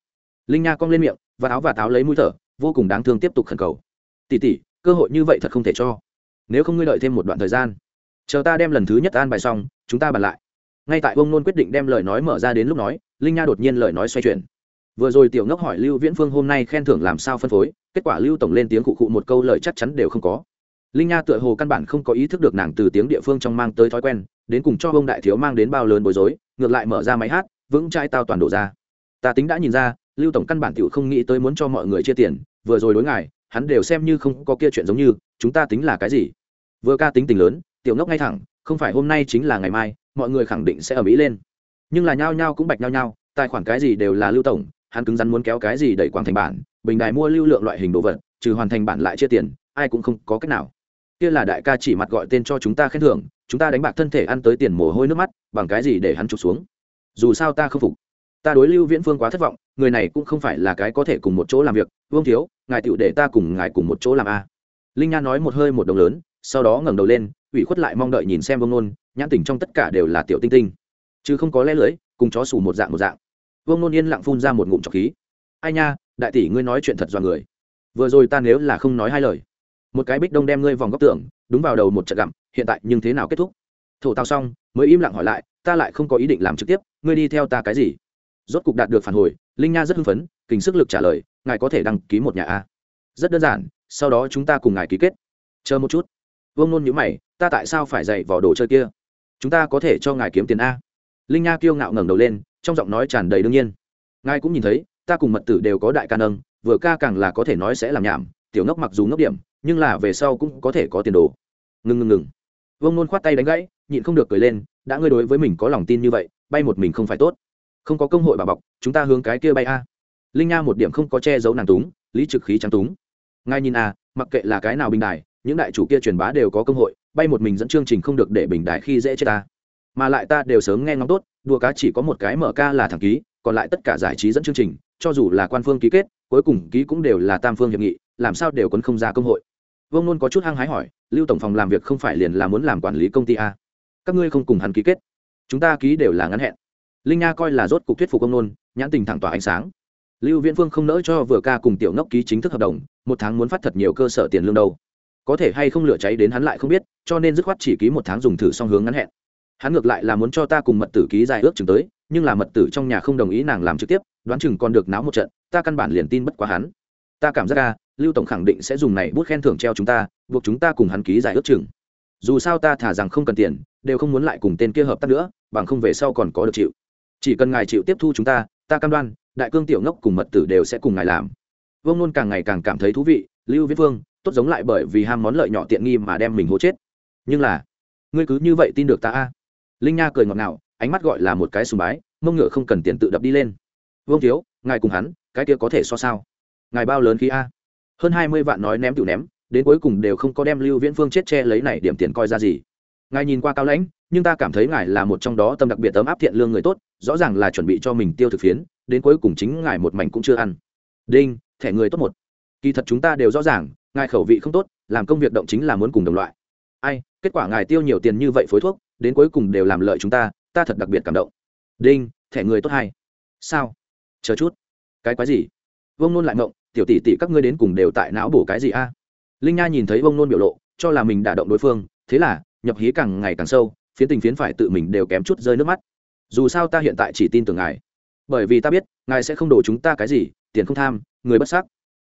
Linh nha cong lên miệng, và áo và táo lấy mũi thở, vô cùng đáng thương tiếp tục khẩn cầu. Tỉ tỉ cơ hội như vậy thật không thể cho nếu không ngươi đợi thêm một đoạn thời gian, chờ ta đem lần thứ nhất an bài xong, chúng ta bàn lại. Ngay tại ông nôn quyết định đem lời nói mở ra đến lúc nói, linh nha đột nhiên lời nói xoay chuyển. Vừa rồi tiểu ngốc hỏi lưu viễn phương hôm nay khen thưởng làm sao phân phối, kết quả lưu tổng lên tiếng cụ cụ một câu lời chắc chắn đều không có. Linh nha tựa hồ căn bản không có ý thức được nàng từ tiếng địa phương trong mang tới thói quen, đến cùng cho ông đại thiếu mang đến bao lớn bối rối, ngược lại mở ra máy hát, vững trai tao toàn đổ ra. Ta tính đã nhìn ra, lưu tổng căn bản tiểu không nghĩ tới muốn cho mọi người chia tiền, vừa rồi đối ngài hắn đều xem như không có kia chuyện giống như, chúng ta tính là cái gì? Vừa ca tính tình lớn, tiểu ngốc ngay thẳng, không phải hôm nay chính là ngày mai, mọi người khẳng định sẽ ở mỹ lên. Nhưng là nhao nhao cũng bạch nhao nhao, tài khoản cái gì đều là lưu tổng, hắn cứng rắn muốn kéo cái gì đẩy quảng thành bản, bình đài mua lưu lượng loại hình đồ vật, trừ hoàn thành bản lại chia tiền, ai cũng không có cách nào. Kia là đại ca chỉ mặt gọi tên cho chúng ta khen thưởng, chúng ta đánh bạc thân thể ăn tới tiền mồ hôi nước mắt, bằng cái gì để hắn chụp xuống? Dù sao ta không phục ta đối lưu viễn phương quá thất vọng, người này cũng không phải là cái có thể cùng một chỗ làm việc, vương thiếu, ngài tựu để ta cùng ngài cùng một chỗ làm a. Linh nha nói một hơi một đồng lớn, sau đó ngẩng đầu lên, ủy khuất lại mong đợi nhìn xem vương nôn, nhãn tỉnh trong tất cả đều là tiểu tinh tinh. Chứ không có lẽ lưới, cùng chó sủ một dạng một dạng. Vương nôn yên lặng phun ra một ngụm trọc khí. Ai nha, đại tỷ ngươi nói chuyện thật do người. Vừa rồi ta nếu là không nói hai lời. Một cái bích đông đem ngươi vòng góc tường đúng vào đầu một trận gặm, hiện tại nhưng thế nào kết thúc? Thổ tao xong, mới im lặng hỏi lại, ta lại không có ý định làm trực tiếp, ngươi đi theo ta cái gì? Rốt cục đạt được phản hồi, linh nha rất hưng phấn kính sức lực trả lời, ngài có thể đăng ký một nhà a. Rất đơn giản, sau đó chúng ta cùng ngài ký kết. Chờ một chút. Vương nôn nhữ mày, ta tại sao phải dạy vào đồ chơi kia? Chúng ta có thể cho ngài kiếm tiền a. Linh nha kiêu ngạo ngẩng đầu lên, trong giọng nói tràn đầy đương nhiên. Ngài cũng nhìn thấy, ta cùng mật tử đều có đại ca nâng, vừa ca càng là có thể nói sẽ làm nhảm, tiểu ngốc mặc dù ngốc điểm, nhưng là về sau cũng có thể có tiền đồ. Ngừng ngừng ngừng. Vương nôn khoát tay đánh gãy, nhịn không được cười lên, đã ngươi đối với mình có lòng tin như vậy, bay một mình không phải tốt không có công hội bà bọc chúng ta hướng cái kia bay a. Linh nha một điểm không có che giấu nàng túng lý trực khí trắng túng. Ngay nhìn à, mặc kệ là cái nào bình đài những đại chủ kia truyền bá đều có công hội bay một mình dẫn chương trình không được để bình đài khi dễ chết ta. Mà lại ta đều sớm nghe ngóng tốt đùa cá chỉ có một cái mở ca là thằng ký còn lại tất cả giải trí dẫn chương trình cho dù là quan phương ký kết cuối cùng ký cũng đều là tam phương hiệp nghị làm sao đều còn không ra công hội. Vương luôn có chút hăng hái hỏi lưu tổng phòng làm việc không phải liền là muốn làm quản lý công ty a? Các ngươi không cùng hắn ký kết. Chúng ta ký đều là ngắn hẹn linh nha coi là rốt cục thuyết phục ông nôn, nhãn tình thẳng tỏa ánh sáng. Lưu viễn phương không nỡ cho vừa ca cùng tiểu ngốc ký chính thức hợp đồng, một tháng muốn phát thật nhiều cơ sở tiền lương đâu. Có thể hay không lửa cháy đến hắn lại không biết, cho nên dứt khoát chỉ ký một tháng dùng thử song hướng ngắn hẹn. Hắn ngược lại là muốn cho ta cùng mật tử ký dài ước chừng tới, nhưng là mật tử trong nhà không đồng ý nàng làm trực tiếp, đoán chừng còn được náo một trận, ta căn bản liền tin bất quá hắn. Ta cảm giác ca lưu tổng khẳng định sẽ dùng này bút khen thưởng treo chúng ta, buộc chúng ta cùng hắn ký dài ước chừng. Dù sao ta thả rằng không cần tiền, đều không muốn lại cùng tên kia hợp tác nữa, bằng không về sau còn có được chịu chỉ cần ngài chịu tiếp thu chúng ta ta cam đoan, đại cương tiểu ngốc cùng mật tử đều sẽ cùng ngài làm. Vương nôn càng ngày càng cảm thấy thú vị, lưu viết vương, tốt giống lại bởi vì ham món lợi nhỏ tiện nghi mà đem mình hố chết. Nhưng là, ngươi cứ như vậy tin được ta a? Linh nha cười ngọt ngào, ánh mắt gọi là một cái sùng bái, mông ngựa không cần tiền tự đập đi lên. Vương thiếu, ngài cùng hắn, cái kia có thể so sao? Ngài bao lớn khí a? Hơn hai mươi vạn nói ném tự ném, đến cuối cùng đều không có đem lưu viễn phương chết che lấy này điểm tiền coi ra gì. Ngài nhìn qua cao lãnh nhưng ta cảm thấy ngài là một trong đó tâm đặc biệt ấm áp thiện lương người tốt, rõ ràng là chuẩn bị cho mình tiêu thực phiến, đến cuối cùng chính ngài một mảnh cũng chưa ăn. Đinh, thẻ người tốt một. Kỳ thật chúng ta đều rõ ràng, ngài khẩu vị không tốt, làm công việc động chính là muốn cùng đồng loại. Ai, kết quả ngài tiêu nhiều tiền như vậy phối thuốc, đến cuối cùng đều làm lợi chúng ta ta thật đặc biệt cảm động. Đinh, thẻ người tốt hay sao? Chờ chút. Cái quái gì? Vông nôn lại mộng tiểu tỷ tỷ các ngươi đến cùng đều tại não bổ cái gì a? Linh nha nhìn thấy vông nôn biểu lộ, cho là mình đả động đối phương, thế là, nhập hí càng ngày càng sâu phiến tình phiến phải tự mình đều kém chút rơi nước mắt. Dù sao ta hiện tại chỉ tin tưởng ngài. Bởi vì ta biết, ngài sẽ không đổ chúng ta cái gì, tiền không tham, người bất sắc.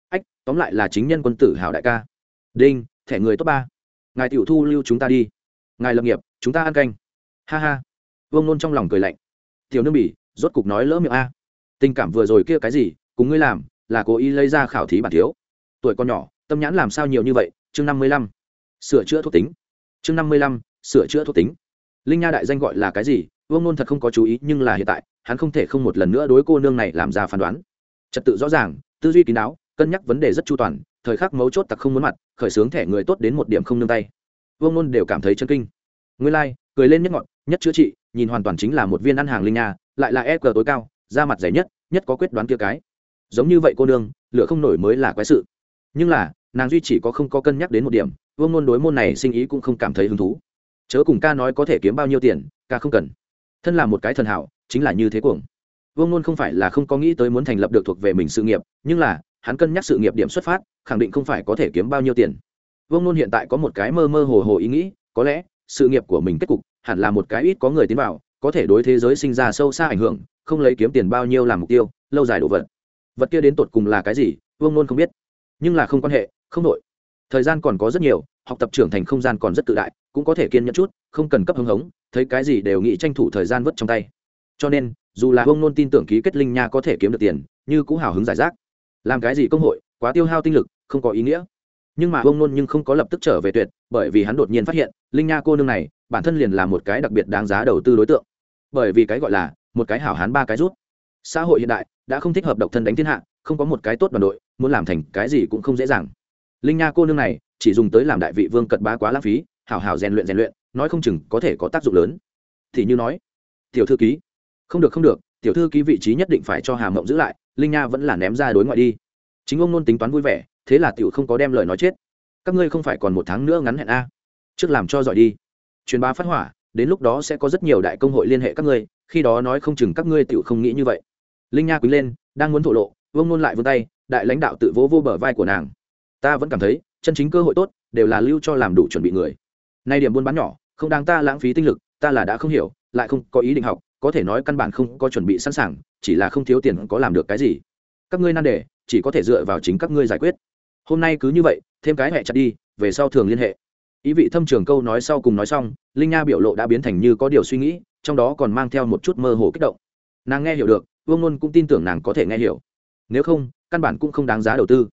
Ách, tóm lại là chính nhân quân tử hảo đại ca. Đinh, thẻ người top ba. Ngài tiểu thu lưu chúng ta đi. Ngài lập nghiệp, chúng ta ăn canh. Ha ha. Vương nôn trong lòng cười lạnh. Tiểu nương bỉ, rốt cục nói lỡ miệng a. Tình cảm vừa rồi kia cái gì, cùng ngươi làm, là cố ý lấy ra khảo thí bản thiếu. Tuổi con nhỏ, tâm nhãn làm sao nhiều như vậy? Chương năm mươi lăm. Sửa chữa thuốc tính. Chương năm mươi lăm, sửa chữa thuốc tính linh nha đại danh gọi là cái gì? Vương nôn thật không có chú ý nhưng là hiện tại hắn không thể không một lần nữa đối cô nương này làm ra phán đoán. Trật tự rõ ràng tư duy kín đáo cân nhắc vấn đề rất chu toàn thời khắc mấu chốt tặc không muốn mặt khởi xướng thẻ người tốt đến một điểm không nương tay. Vương nôn đều cảm thấy chân kinh. Nguyên lai、like, cười lên nhất ngọn nhất chữa trị nhìn hoàn toàn chính là một viên ăn hàng linh nha lại là e cờ tối cao da mặt dày nhất nhất có quyết đoán kia cái. Giống như vậy cô nương lựa không nổi mới là quái sự. Nhưng là nàng duy chỉ có không có cân nhắc đến một điểm vương nôn đối môn này sinh ý cũng không cảm thấy hứng thú chớ cùng ca nói có thể kiếm bao nhiêu tiền, ca không cần. Thân là một cái thần hảo, chính là như thế cuồng. Vương ngôn không phải là không có nghĩ tới muốn thành lập được thuộc về mình sự nghiệp, nhưng là, hắn cân nhắc sự nghiệp điểm xuất phát, khẳng định không phải có thể kiếm bao nhiêu tiền. Vương ngôn hiện tại có một cái mơ mơ hồ hồ ý nghĩ, có lẽ, sự nghiệp của mình kết cục, hẳn là một cái ít có người tiến vào, có thể đối thế giới sinh ra sâu xa ảnh hưởng, không lấy kiếm tiền bao nhiêu làm mục tiêu, lâu dài đồ vật. Vật kia đến tột cùng là cái gì, vương nôn không biết. Nhưng là không quan hệ, không đội thời gian còn có rất nhiều, học tập trưởng thành không gian còn rất tự đại, cũng có thể kiên nhẫn chút, không cần cấp hứng hống, thấy cái gì đều nghĩ tranh thủ thời gian vứt trong tay. Cho nên, dù là hông nôn tin tưởng ký kết linh nha có thể kiếm được tiền, như cũng hào hứng giải rác. Làm cái gì công hội, quá tiêu hao tinh lực, không có ý nghĩa. Nhưng mà hông nôn nhưng không có lập tức trở về tuyệt, bởi vì hắn đột nhiên phát hiện, linh nha cô nương này, bản thân liền là một cái đặc biệt đáng giá đầu tư đối tượng. Bởi vì cái gọi là, một cái hảo hán ba cái rút. Xã hội hiện đại, đã không thích hợp độc thân đánh thiên hạ, không có một cái tốt đoàn đội, muốn làm thành cái gì cũng không dễ dàng linh nha cô nương này, chỉ dùng tới làm đại vị vương cật bá quá lãng phí, hảo hảo rèn luyện rèn luyện, nói không chừng có thể có tác dụng lớn. Thì như nói, tiểu thư ký. Không được không được, tiểu thư ký vị trí nhất định phải cho hà mộng giữ lại, linh nha vẫn là ném ra đối ngoại đi. Chính ông nôn tính toán vui vẻ, thế là tiểu không có đem lời nói chết. Các ngươi không phải còn một tháng nữa ngắn hẹn a? Trước làm cho giỏi đi. Truyền bá phát hỏa, đến lúc đó sẽ có rất nhiều đại công hội liên hệ các ngươi, khi đó nói không chừng các ngươi tiểu không nghĩ như vậy. Linh nha quý lên, đang muốn thổ lộ, vương nôn lại vươn tay, đại lãnh đạo tự vỗ vô bờ vai của nàng ta vẫn cảm thấy, chân chính cơ hội tốt, đều là lưu cho làm đủ chuẩn bị người. Nay điểm buôn bán nhỏ, không đáng ta lãng phí tinh lực, ta là đã không hiểu, lại không có ý định học, có thể nói căn bản không có chuẩn bị sẵn sàng, chỉ là không thiếu tiền có làm được cái gì. Các ngươi nan đề, chỉ có thể dựa vào chính các ngươi giải quyết. Hôm nay cứ như vậy, thêm cái hẹ chặt đi, về sau thường liên hệ. Ý vị thâm trường câu nói sau cùng nói xong, linh nha biểu lộ đã biến thành như có điều suy nghĩ, trong đó còn mang theo một chút mơ hồ kích động. Nàng nghe hiểu được, vương ngôn cũng tin tưởng nàng có thể nghe hiểu. Nếu không, căn bản cũng không đáng giá đầu tư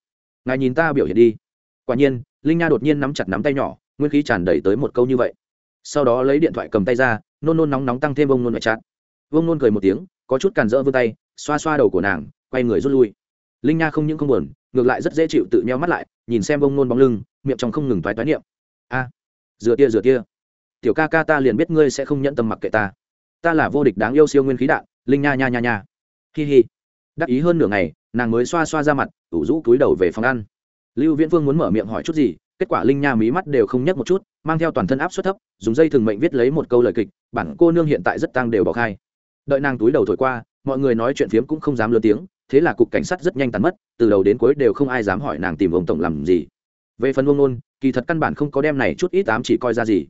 ngài nhìn ta biểu hiện đi. Quả nhiên linh nha đột nhiên nắm chặt nắm tay nhỏ nguyên khí tràn đầy tới một câu như vậy. Sau đó lấy điện thoại cầm tay ra nôn nôn nóng nóng tăng thêm ông nôn ngoại chát vương nôn cười một tiếng có chút cản rỡ vươn tay xoa xoa đầu của nàng quay người rút lui. Linh nha không những không buồn ngược lại rất dễ chịu tự nhau mắt lại nhìn xem ông nôn bóng lưng miệng trong không ngừng toái toái niệm. A à, dựa tia dựa tia. Tiểu ca ca ta liền biết ngươi sẽ không nhận tâm mặc kệ ta. Ta là vô địch đáng yêu siêu nguyên khí đạn linh nha nha nha nha. Hi hi. Đắc ý hơn nửa ngày nàng mới xoa xoa ra mặt ủ rũ túi đầu về phòng ăn. Lưu viễn Vương muốn mở miệng hỏi chút gì, kết quả linh nha mí mắt đều không nhấc một chút, mang theo toàn thân áp suất thấp, dùng dây thường mệnh viết lấy một câu lời kịch, bản cô nương hiện tại rất tăng đều bỏ khai. Đợi nàng túi đầu thổi qua, mọi người nói chuyện phiếm cũng không dám lớn tiếng, thế là cục cảnh sát rất nhanh tàn mất, từ đầu đến cuối đều không ai dám hỏi nàng tìm ông tổng làm gì. Về phần ông nôn, kỳ thật căn bản không có đem này chút ít tám chỉ coi ra gì.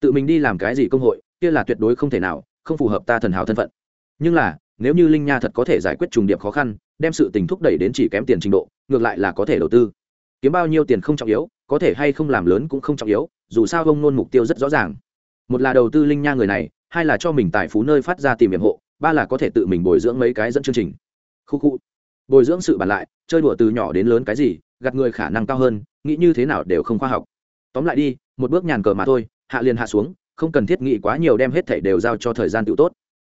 Tự mình đi làm cái gì công hội, kia là tuyệt đối không thể nào, không phù hợp ta thần hào thân phận. Nhưng là, nếu như linh nha thật có thể giải quyết trùng điệp khó khăn đem sự tình thúc đẩy đến chỉ kém tiền trình độ, ngược lại là có thể đầu tư. Kiếm bao nhiêu tiền không trọng yếu, có thể hay không làm lớn cũng không trọng yếu, dù sao ông nôn mục tiêu rất rõ ràng. Một là đầu tư linh nha người này, hai là cho mình tài phú nơi phát ra tìm hiểm hộ, ba là có thể tự mình bồi dưỡng mấy cái dẫn chương trình. Khu khu. Bồi dưỡng sự bản lại, chơi đùa từ nhỏ đến lớn cái gì gặt người khả năng cao hơn, nghĩ như thế nào đều không khoa học. Tóm lại đi, một bước nhàn cờ mà thôi, hạ liền hạ xuống, không cần thiết nghĩ quá nhiều đem hết thảy đều giao cho thời gian tự tốt.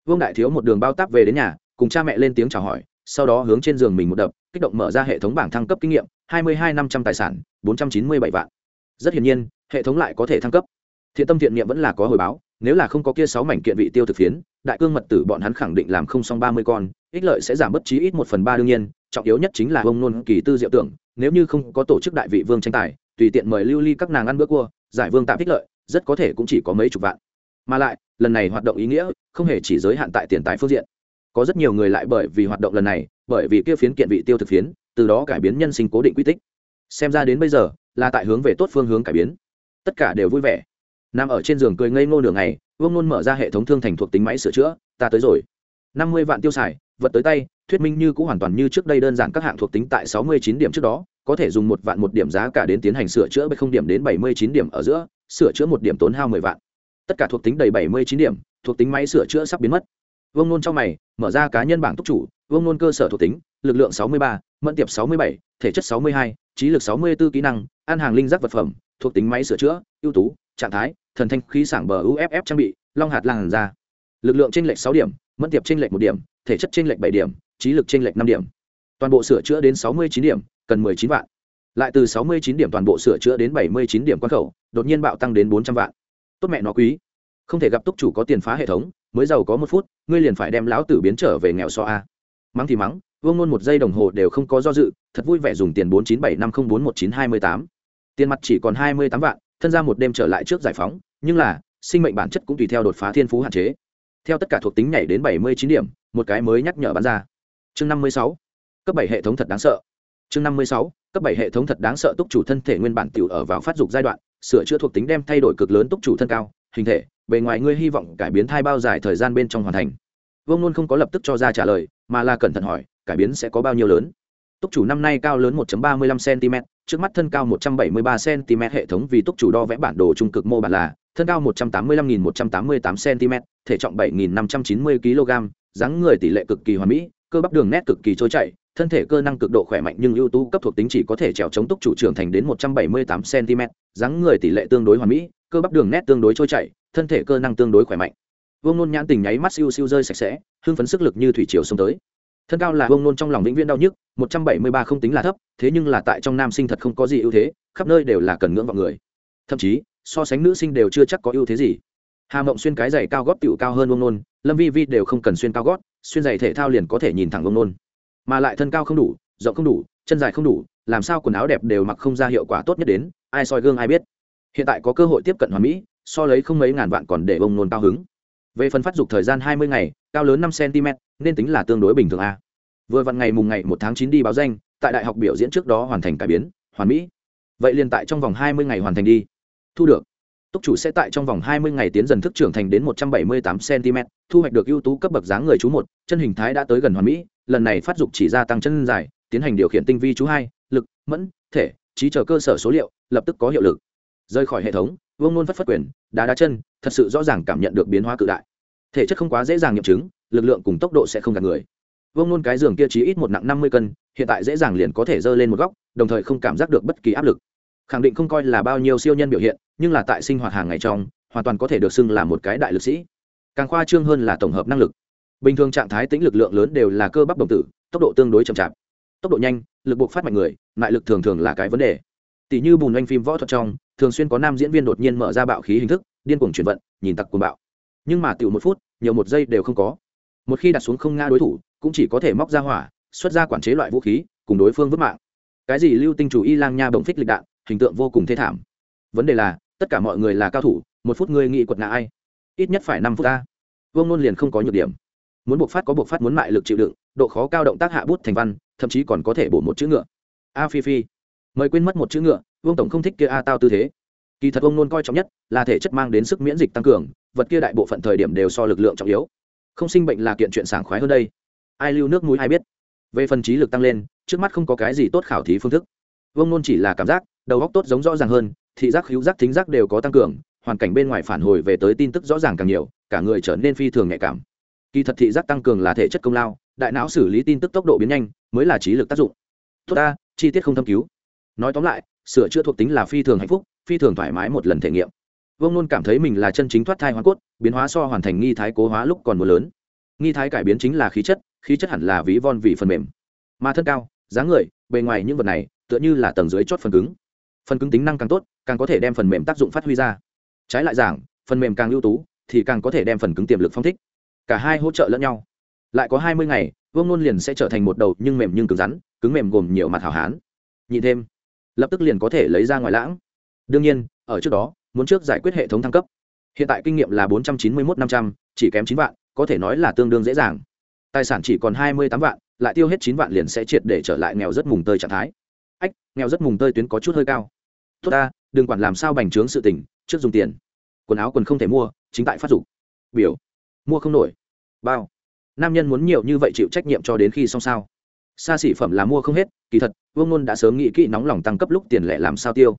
Vương đại thiếu một đường bao táp về đến nhà, cùng cha mẹ lên tiếng chào hỏi sau đó hướng trên giường mình một đập, kích động mở ra hệ thống bảng thăng cấp kinh nghiệm, hai mươi hai năm trăm tài sản, bốn trăm chín mươi bảy vạn. Rất hiển nhiên, hệ thống lại có thể thăng cấp. Thiện tâm thiện niệm vẫn là có hồi báo, nếu là không có kia sáu mảnh kiện vị tiêu thực phiến, đại cương mật tử bọn hắn khẳng định làm không xong ba mươi con, ích lợi sẽ giảm bất chí ít một phần ba đương nhiên, trọng yếu nhất chính là ông nôn kỳ tư diệu tưởng, nếu như không có tổ chức đại vị vương tranh tài, tùy tiện mời lưu ly các nàng ăn bữa cua, giải vương tạm ích lợi, rất có thể cũng chỉ có mấy chục vạn. Mà lại, lần này hoạt động ý nghĩa không hề chỉ giới hạn tại tiền tài phương diện có rất nhiều người lại bởi vì hoạt động lần này, bởi vì kia phiến kiện vị tiêu thực phiến, từ đó cải biến nhân sinh cố định quy tích. Xem ra đến bây giờ, là tại hướng về tốt phương hướng cải biến. Tất cả đều vui vẻ. Nằm ở trên giường cười ngây ngô nửa ngày, vương nôn mở ra hệ thống thương thành thuộc tính máy sửa chữa, ta tới rồi. Năm mươi vạn tiêu xài, vật tới tay, thuyết minh như cũng hoàn toàn như trước đây đơn giản các hạng thuộc tính tại sáu mươi chín điểm trước đó, có thể dùng một vạn một điểm giá cả đến tiến hành sửa chữa bởi không điểm đến bảy mươi chín điểm ở giữa, sửa chữa một điểm tốn hao mười vạn. Tất cả thuộc tính đầy bảy mươi chín điểm, thuộc tính máy sửa chữa sắp biến mất vương nôn trong mày mở ra cá nhân bảng túc chủ vương nôn cơ sở thuộc tính lực lượng 63, mẫn tiệp 67, thể chất 62, trí lực 64 kỹ năng ăn hàng linh giác vật phẩm thuộc tính máy sửa chữa ưu tú trạng thái thần thanh khí sảng bờ uff trang bị long hạt làng ra. Lực lượng trên lệch sáu điểm mẫn tiệp trên lệch một điểm thể chất trên lệch bảy điểm trí lực trên lệch năm điểm. Toàn bộ sửa chữa đến sáu mươi chín điểm cần mười chín vạn. Lại từ sáu mươi chín điểm toàn bộ sửa chữa đến bảy mươi chín điểm quan khẩu đột nhiên bạo tăng đến bốn trăm vạn. Tốt mẹ nó quý. Không thể gặp túc chủ có tiền phá hệ thống mới giàu có một phút, ngươi liền phải đem lão tử biến trở về nghèo so a. Mắng thì mắng, vương ngôn một giây đồng hồ đều không có do dự, thật vui vẻ dùng tiền bốn chín bảy năm không bốn một chín hai mươi tám. Tiền mặt chỉ còn hai mươi tám vạn, thân ra một đêm trở lại trước giải phóng, nhưng là, sinh mệnh bản chất cũng tùy theo đột phá thiên phú hạn chế. Theo tất cả thuộc tính nhảy đến bảy mươi chín điểm, một cái mới nhắc nhở bắn ra. Chương năm mươi sáu. Cấp bảy hệ thống thật đáng sợ. Chương năm mươi sáu. Cấp bảy hệ thống thật đáng sợ túc chủ thân thể nguyên bản tiểu ở vào phát dục giai đoạn, sửa chữa thuộc tính đem thay đổi cực lớn túc chủ thân cao hình thể, bề ngoài ngươi hy vọng cải biến thai bao dài thời gian bên trong hoàn thành. Vương luôn không có lập tức cho ra trả lời, mà là cẩn thận hỏi, cải biến sẽ có bao nhiêu lớn? Túc chủ năm nay cao lớn 1.35 cm trước mắt thân cao 173 cm hệ thống vì túc chủ đo vẽ bản đồ trung cực mô bản là, thân cao 185.188 cm thể trọng 7.590 kg dáng người tỷ lệ cực kỳ hoàn mỹ, cơ bắp đường nét cực kỳ trôi chảy, thân thể cơ năng cực độ khỏe mạnh nhưng ưu tú cấp thuộc tính chỉ có thể trèo chống túc chủ trưởng thành đến 178 cm dáng người tỷ lệ tương đối hoàn mỹ cơ bắp đường nét tương đối trôi chảy, thân thể cơ năng tương đối khỏe mạnh. Vương nôn nhãn tình nháy mắt siêu siêu rơi sạch sẽ, hưng phấn sức lực như thủy triều xông tới. Thân cao là vương nôn trong lòng vĩnh viễn đau nhức 173 không tính là thấp, thế nhưng là tại trong nam sinh thật không có gì ưu thế, khắp nơi đều là cần ngưỡng vào người. Thậm chí, so sánh nữ sinh đều chưa chắc có ưu thế gì. Hà mộng xuyên cái giày cao gót tựu cao hơn vương nôn, lâm vi vi đều không cần xuyên cao gót, xuyên giày thể thao liền có thể nhìn thẳng vương nôn. Mà lại thân cao không đủ, rộng không đủ, chân dài không đủ, làm sao quần áo đẹp đều mặc không ra hiệu quả tốt nhất đến, ai soi gương ai biết hiện tại có cơ hội tiếp cận hoàn mỹ, so lấy không mấy ngàn vạn còn để bông nôn cao hứng. Về phần phát dục thời gian hai mươi ngày, cao lớn năm cm nên tính là tương đối bình thường a. Vừa vặn ngày mùng ngày một tháng chín đi báo danh, tại đại học biểu diễn trước đó hoàn thành cải biến, hoàn mỹ. Vậy liền tại trong vòng hai mươi ngày hoàn thành đi. Thu được. Túc chủ sẽ tại trong vòng hai mươi ngày tiến dần thức trưởng thành đến một trăm bảy mươi tám cm thu hoạch được ưu tú cấp bậc dáng người chú một, chân hình thái đã tới gần hoàn mỹ, lần này phát dục chỉ gia tăng chân dài, tiến hành điều khiển tinh vi chú hai, lực, mẫn, thể, trí chờ cơ sở số liệu, lập tức có hiệu lực rời khỏi hệ thống, vương nôn phất phất quyền, đá đá chân, thật sự rõ ràng cảm nhận được biến hóa cự đại. Thể chất không quá dễ dàng nghiệm chứng, lực lượng cùng tốc độ sẽ không gạt người. Vương nôn cái giường kia chỉ ít một nặng năm mươi cân, hiện tại dễ dàng liền có thể dơ lên một góc, đồng thời không cảm giác được bất kỳ áp lực. Khẳng định không coi là bao nhiêu siêu nhân biểu hiện, nhưng là tại sinh hoạt hàng ngày trong, hoàn toàn có thể được xưng là một cái đại lực sĩ. Càng khoa trương hơn là tổng hợp năng lực. Bình thường trạng thái tính lực lượng lớn đều là cơ bắp đồng tử, tốc độ tương đối chậm chạp. Tốc độ nhanh, lực buộc phát mạnh người lại lực thường thường là cái vấn đề tỷ như bùn anh phim võ thuật trong, thường xuyên có nam diễn viên đột nhiên mở ra bạo khí hình thức, điên cuồng chuyển vận, nhìn tặc cuồng bạo. Nhưng mà tiểu một phút, nhiều một giây đều không có. Một khi đặt xuống không nga đối thủ, cũng chỉ có thể móc ra hỏa, xuất ra quản chế loại vũ khí, cùng đối phương vứt mạng. Cái gì lưu tinh chủ y lang nha bồng phích lịch đạn, hình tượng vô cùng thê thảm. Vấn đề là, tất cả mọi người là cao thủ, một phút ngươi nghĩ quật ngã ai? Ít nhất phải năm phút ta. Vương nôn liền không có nhược điểm. Muốn buộc phát có buộc phát, muốn mại lực chịu đựng, độ khó cao động tác hạ bút thành văn, thậm chí còn có thể bổ một chữ ngựa. A phi phi mời quên mất một chữ ngựa, vương tổng không thích kia a tao tư thế. Kỳ thật ông nôn coi trọng nhất là thể chất mang đến sức miễn dịch tăng cường, vật kia đại bộ phận thời điểm đều so lực lượng trọng yếu. Không sinh bệnh là kiện chuyện sảng khoái hơn đây. Ai lưu nước mũi ai biết. Về phần trí lực tăng lên, trước mắt không có cái gì tốt khảo thí phương thức. Vương nôn chỉ là cảm giác, đầu góc tốt giống rõ ràng hơn, thị giác hữu giác, thính giác đều có tăng cường, hoàn cảnh bên ngoài phản hồi về tới tin tức rõ ràng càng nhiều, cả người trở nên phi thường nhạy cảm. Kỳ thật thị giác tăng cường là thể chất công lao, đại não xử lý tin tức tốc độ biến nhanh, mới là trí lực tác dụng. Tốt ta, chi tiết không thâm cứu nói tóm lại, sửa chữa thuộc tính là phi thường hạnh phúc, phi thường thoải mái một lần thể nghiệm. Vương nôn cảm thấy mình là chân chính thoát thai hoa cốt, biến hóa so hoàn thành nghi thái cố hóa lúc còn mưa lớn. Nghi thái cải biến chính là khí chất khí chất hẳn là ví von vì phần mềm. Mà thân cao, dáng người, bề ngoài những vật này, tựa như là tầng dưới chót phần cứng. Phần cứng tính năng càng tốt, càng có thể đem phần mềm tác dụng phát huy ra. Trái lại giảng, phần mềm càng ưu tú, thì càng có thể đem phần cứng tiềm lực phong thích. Cả hai hỗ trợ lẫn nhau. Lại có hai mươi ngày, vương nôn liền sẽ trở thành một đầu nhưng mềm nhưng cứng rắn, cứng mềm gồm nhiều mặt hảo hán. Nhị thêm lập tức liền có thể lấy ra ngoài lãng. Đương nhiên, ở trước đó, muốn trước giải quyết hệ thống thăng cấp. Hiện tại kinh nghiệm là bốn trăm chín mươi một năm trăm, chỉ kém chín vạn, có thể nói là tương đương dễ dàng. Tài sản chỉ còn hai mươi tám vạn, lại tiêu hết chín vạn liền sẽ triệt để trở lại nghèo rất mùng tơi trạng thái. Ách, nghèo rất mùng tơi tuyến có chút hơi cao. Tốt ta, đừng quản làm sao bành trướng sự tình, trước dùng tiền. Quần áo quần không thể mua, chính tại phát dục. Biểu, mua không nổi. Bao. Nam nhân muốn nhiều như vậy chịu trách nhiệm cho đến khi xong sao? Xa xỉ phẩm là mua không hết, kỳ thật, vương nôn đã sớm nghĩ kỹ nóng lòng tăng cấp lúc tiền lẻ làm sao tiêu.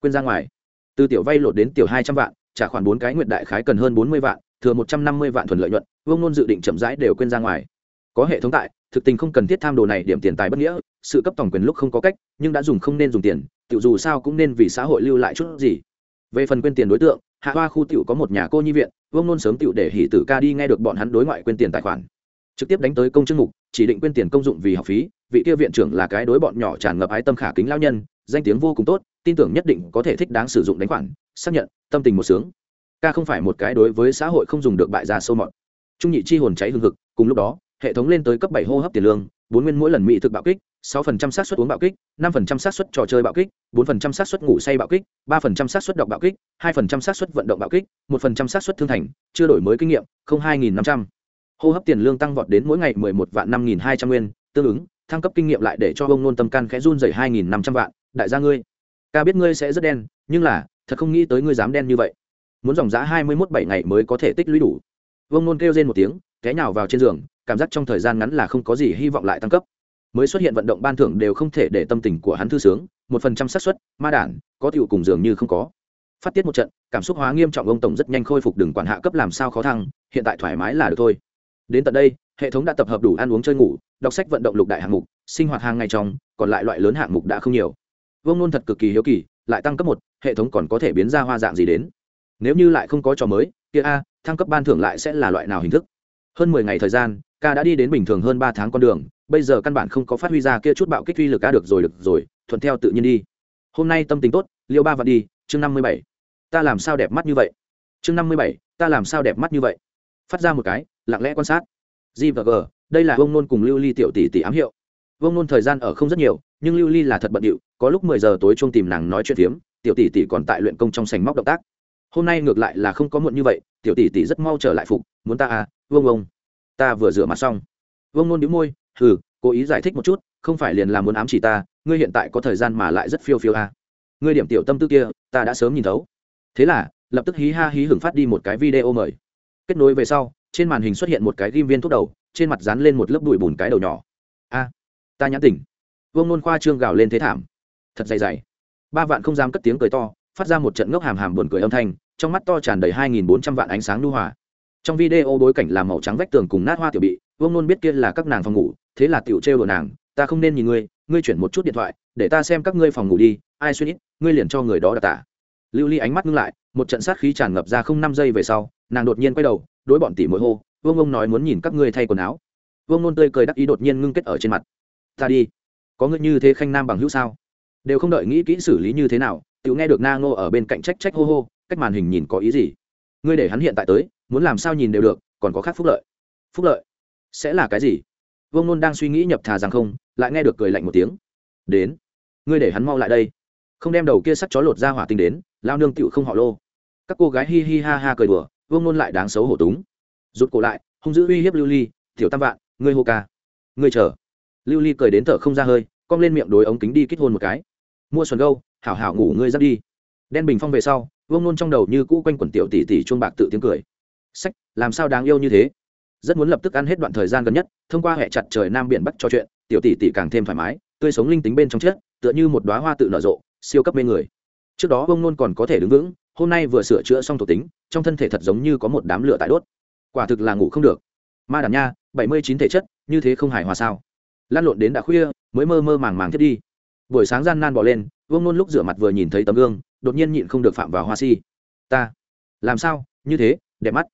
Quên ra ngoài. Từ tiểu vay lột đến tiểu hai trăm vạn, trả khoản bốn cái nguyện đại khái cần hơn bốn mươi vạn, thừa một trăm năm mươi vạn thuần lợi nhuận, vương nôn dự định chậm rãi đều quên ra ngoài. Có hệ thống tại, thực tình không cần thiết tham đồ này điểm tiền tài bất nghĩa, sự cấp tổng quyền lúc không có cách, nhưng đã dùng không nên dùng tiền, Tiểu dù sao cũng nên vì xã hội lưu lại chút gì. Về phần quên tiền đối tượng, hạ hoa khu tiểu có một nhà cô nhi viện, vương nôn sớm tiểu để Hỷ tử ca đi nghe được bọn hắn đối ngoại quên tiền tài khoản. Trực tiếp đánh tới công chức mục chỉ định quên tiền công dụng vì học phí, vị kia viện trưởng là cái đối bọn nhỏ tràn ngập ái tâm khả kính lao nhân, danh tiếng vô cùng tốt, tin tưởng nhất định có thể thích đáng sử dụng đánh khoản, xác nhận, tâm tình một sướng. Ca không phải một cái đối với xã hội không dùng được bại gia sâu mọt. Trung nhị chi hồn cháy hương hực, cùng lúc đó, hệ thống lên tới cấp bảy hô hấp tiền lương, bốn nguyên mỗi lần mỹ thực bạo kích, sáu phần trăm xác suất uống bạo kích, năm phần trăm xác suất trò chơi bạo kích, bốn phần trăm xác suất ngủ say bạo kích, ba phần trăm xác suất đọc bạo kích, hai phần trăm xác suất vận động bạo kích, một phần trăm xác suất thương thành, chưa đổi mới kinh nghiệm, không hai nghìn năm trăm hô hấp tiền lương tăng vọt đến mỗi ngày mười một vạn năm nghìn hai trăm nguyên, tương ứng, thăng cấp kinh nghiệm lại để cho ông nôn tâm can khẽ run dày hai nghìn năm trăm vạn. Đại gia ngươi, ca biết ngươi sẽ rất đen, nhưng là, thật không nghĩ tới ngươi dám đen như vậy. Muốn dòng giá hai mươi mốt bảy ngày mới có thể tích lũy đủ. Vông nôn kêu lên một tiếng, té nhào vào trên giường, cảm giác trong thời gian ngắn là không có gì hy vọng lại tăng cấp. Mới xuất hiện vận động ban thưởng đều không thể để tâm tình của hắn thư sướng, một phần trăm xác suất, ma đản, có tiểu cùng dường như không có. Phát tiết một trận, cảm xúc hóa nghiêm trọng ông tổng rất nhanh khôi phục đừng quản hạ cấp làm sao khó thăng, hiện tại thoải mái là được thôi đến tận đây, hệ thống đã tập hợp đủ ăn uống chơi ngủ, đọc sách vận động lục đại hạng mục, sinh hoạt hàng ngày trong, còn lại loại lớn hạng mục đã không nhiều. Vương nôn thật cực kỳ hiếu kỳ, lại tăng cấp một, hệ thống còn có thể biến ra hoa dạng gì đến? Nếu như lại không có trò mới, kia a, thăng cấp ban thưởng lại sẽ là loại nào hình thức? Hơn mười ngày thời gian, ca đã đi đến bình thường hơn ba tháng con đường, bây giờ căn bản không có phát huy ra kia chút bạo kích uy lực ca được rồi được rồi, thuận theo tự nhiên đi. Hôm nay tâm tình tốt, liêu ba vạn đi, chương năm mươi bảy. Ta làm sao đẹp mắt như vậy? Chương năm mươi bảy, ta làm sao đẹp mắt như vậy? Phát ra một cái, lặng lẽ quan sát. G và g, đây là vông nôn cùng lưu ly tiểu tỷ tỷ ám hiệu. Vông nôn thời gian ở không rất nhiều, nhưng lưu ly là thật bận điệu, có lúc mười giờ tối chung tìm nàng nói chuyện phiếm, tiểu tỷ tỷ còn tại luyện công trong sành móc động tác. Hôm nay ngược lại là không có muộn như vậy, tiểu tỷ tỷ rất mau trở lại phục, muốn ta à vương vông ta vừa rửa mặt xong. Vương nôn đĩu môi, hừ, cố ý giải thích một chút, không phải liền là muốn ám chỉ ta, ngươi hiện tại có thời gian mà lại rất phiêu phiêu à. ngươi điểm tiểu tâm tư kia, ta đã sớm nhìn thấu. Thế là, lập tức hí ha hí hưởng phát đi một cái video mời kết nối về sau, trên màn hình xuất hiện một cái ghim viên thuốc đầu, trên mặt dán lên một lớp bụi bùn cái đầu nhỏ. A, ta nhãn tỉnh. Vương nôn khoa trương gào lên thế thảm. Thật dày dày. Ba vạn không dám cất tiếng cười to, phát ra một trận ngốc hàm hàm buồn cười âm thanh, trong mắt to tràn đầy hai nghìn bốn trăm vạn ánh sáng lưu hòa. Trong video bối cảnh là màu trắng vách tường cùng nát hoa tiểu bị, vương nôn biết kia là các nàng phòng ngủ, thế là tiểu trêu đồ nàng, ta không nên nhìn ngươi ngươi chuyển một chút điện thoại, để ta xem các ngươi phòng ngủ đi, ai suy ít ngươi liền cho người đó đặt tả lưu ly ánh mắt ngưng lại, một trận sát khí tràn ngập ra không năm giây về sau, nàng đột nhiên quay đầu, đối bọn tỷ mỗi hô, vương ông nói muốn nhìn các ngươi thay quần áo. Vương nôn tươi cười đắc ý đột nhiên ngưng kết ở trên mặt. Ta đi. Có ngươi như thế khanh nam bằng hữu sao? Đều không đợi nghĩ kỹ xử lý như thế nào tự nghe được na ngô ở bên cạnh trách trách hô hô, cách màn hình nhìn có ý gì? Ngươi để hắn hiện tại tới, muốn làm sao nhìn đều được, còn có khác phúc lợi. Phúc lợi? Sẽ là cái gì? Vương nôn đang suy nghĩ nhập thà rằng không, lại nghe được cười lạnh một tiếng. Đến. Ngươi để hắn mau lại đây. Không đem đầu kia sắt chó lột ra hỏa tinh đến lao nương tựu không họ lô. Các cô gái hi hi ha ha cười đùa, vương nôn lại đáng xấu hổ túng. Rụt cổ lại, hung dữ uy hiếp lưu ly, tiểu tam vạn, ngươi hô ca. Ngươi chờ. Lưu ly cười đến thở không ra hơi, cong lên miệng đối ống kính đi kết hôn một cái. Mua xuân gâu, hảo hảo ngủ ngươi dắt đi. Đen bình phong về sau, vương nôn trong đầu như cũ quanh quẩn tiểu tỷ tỷ chuông bạc tự tiếng cười. Sách, làm sao đáng yêu như thế? Rất muốn lập tức ăn hết đoạn thời gian gần nhất, thông qua hệ chặt trời nam biển bắc trò chuyện, tiểu tỷ tỷ càng thêm thoải mái, tươi sống linh tính bên trong chết tựa như một đoá hoa tự nở rộ, siêu cấp mê người trước đó vương nôn còn có thể đứng vững, hôm nay vừa sửa chữa xong thuộc tính, trong thân thể thật giống như có một đám lửa tại đốt. Quả thực là ngủ không được. Ma đàn nha, bảy mươi chín thể chất, như thế không hài hòa sao? Lan lộn đến đã khuya, mới mơ mơ màng màng thiết đi. Buổi sáng gian nan bỏ lên vương nôn lúc rửa mặt vừa nhìn thấy tấm gương, đột nhiên nhịn không được phạm vào hoa si. Ta, làm sao? Như thế, đẹp mắt.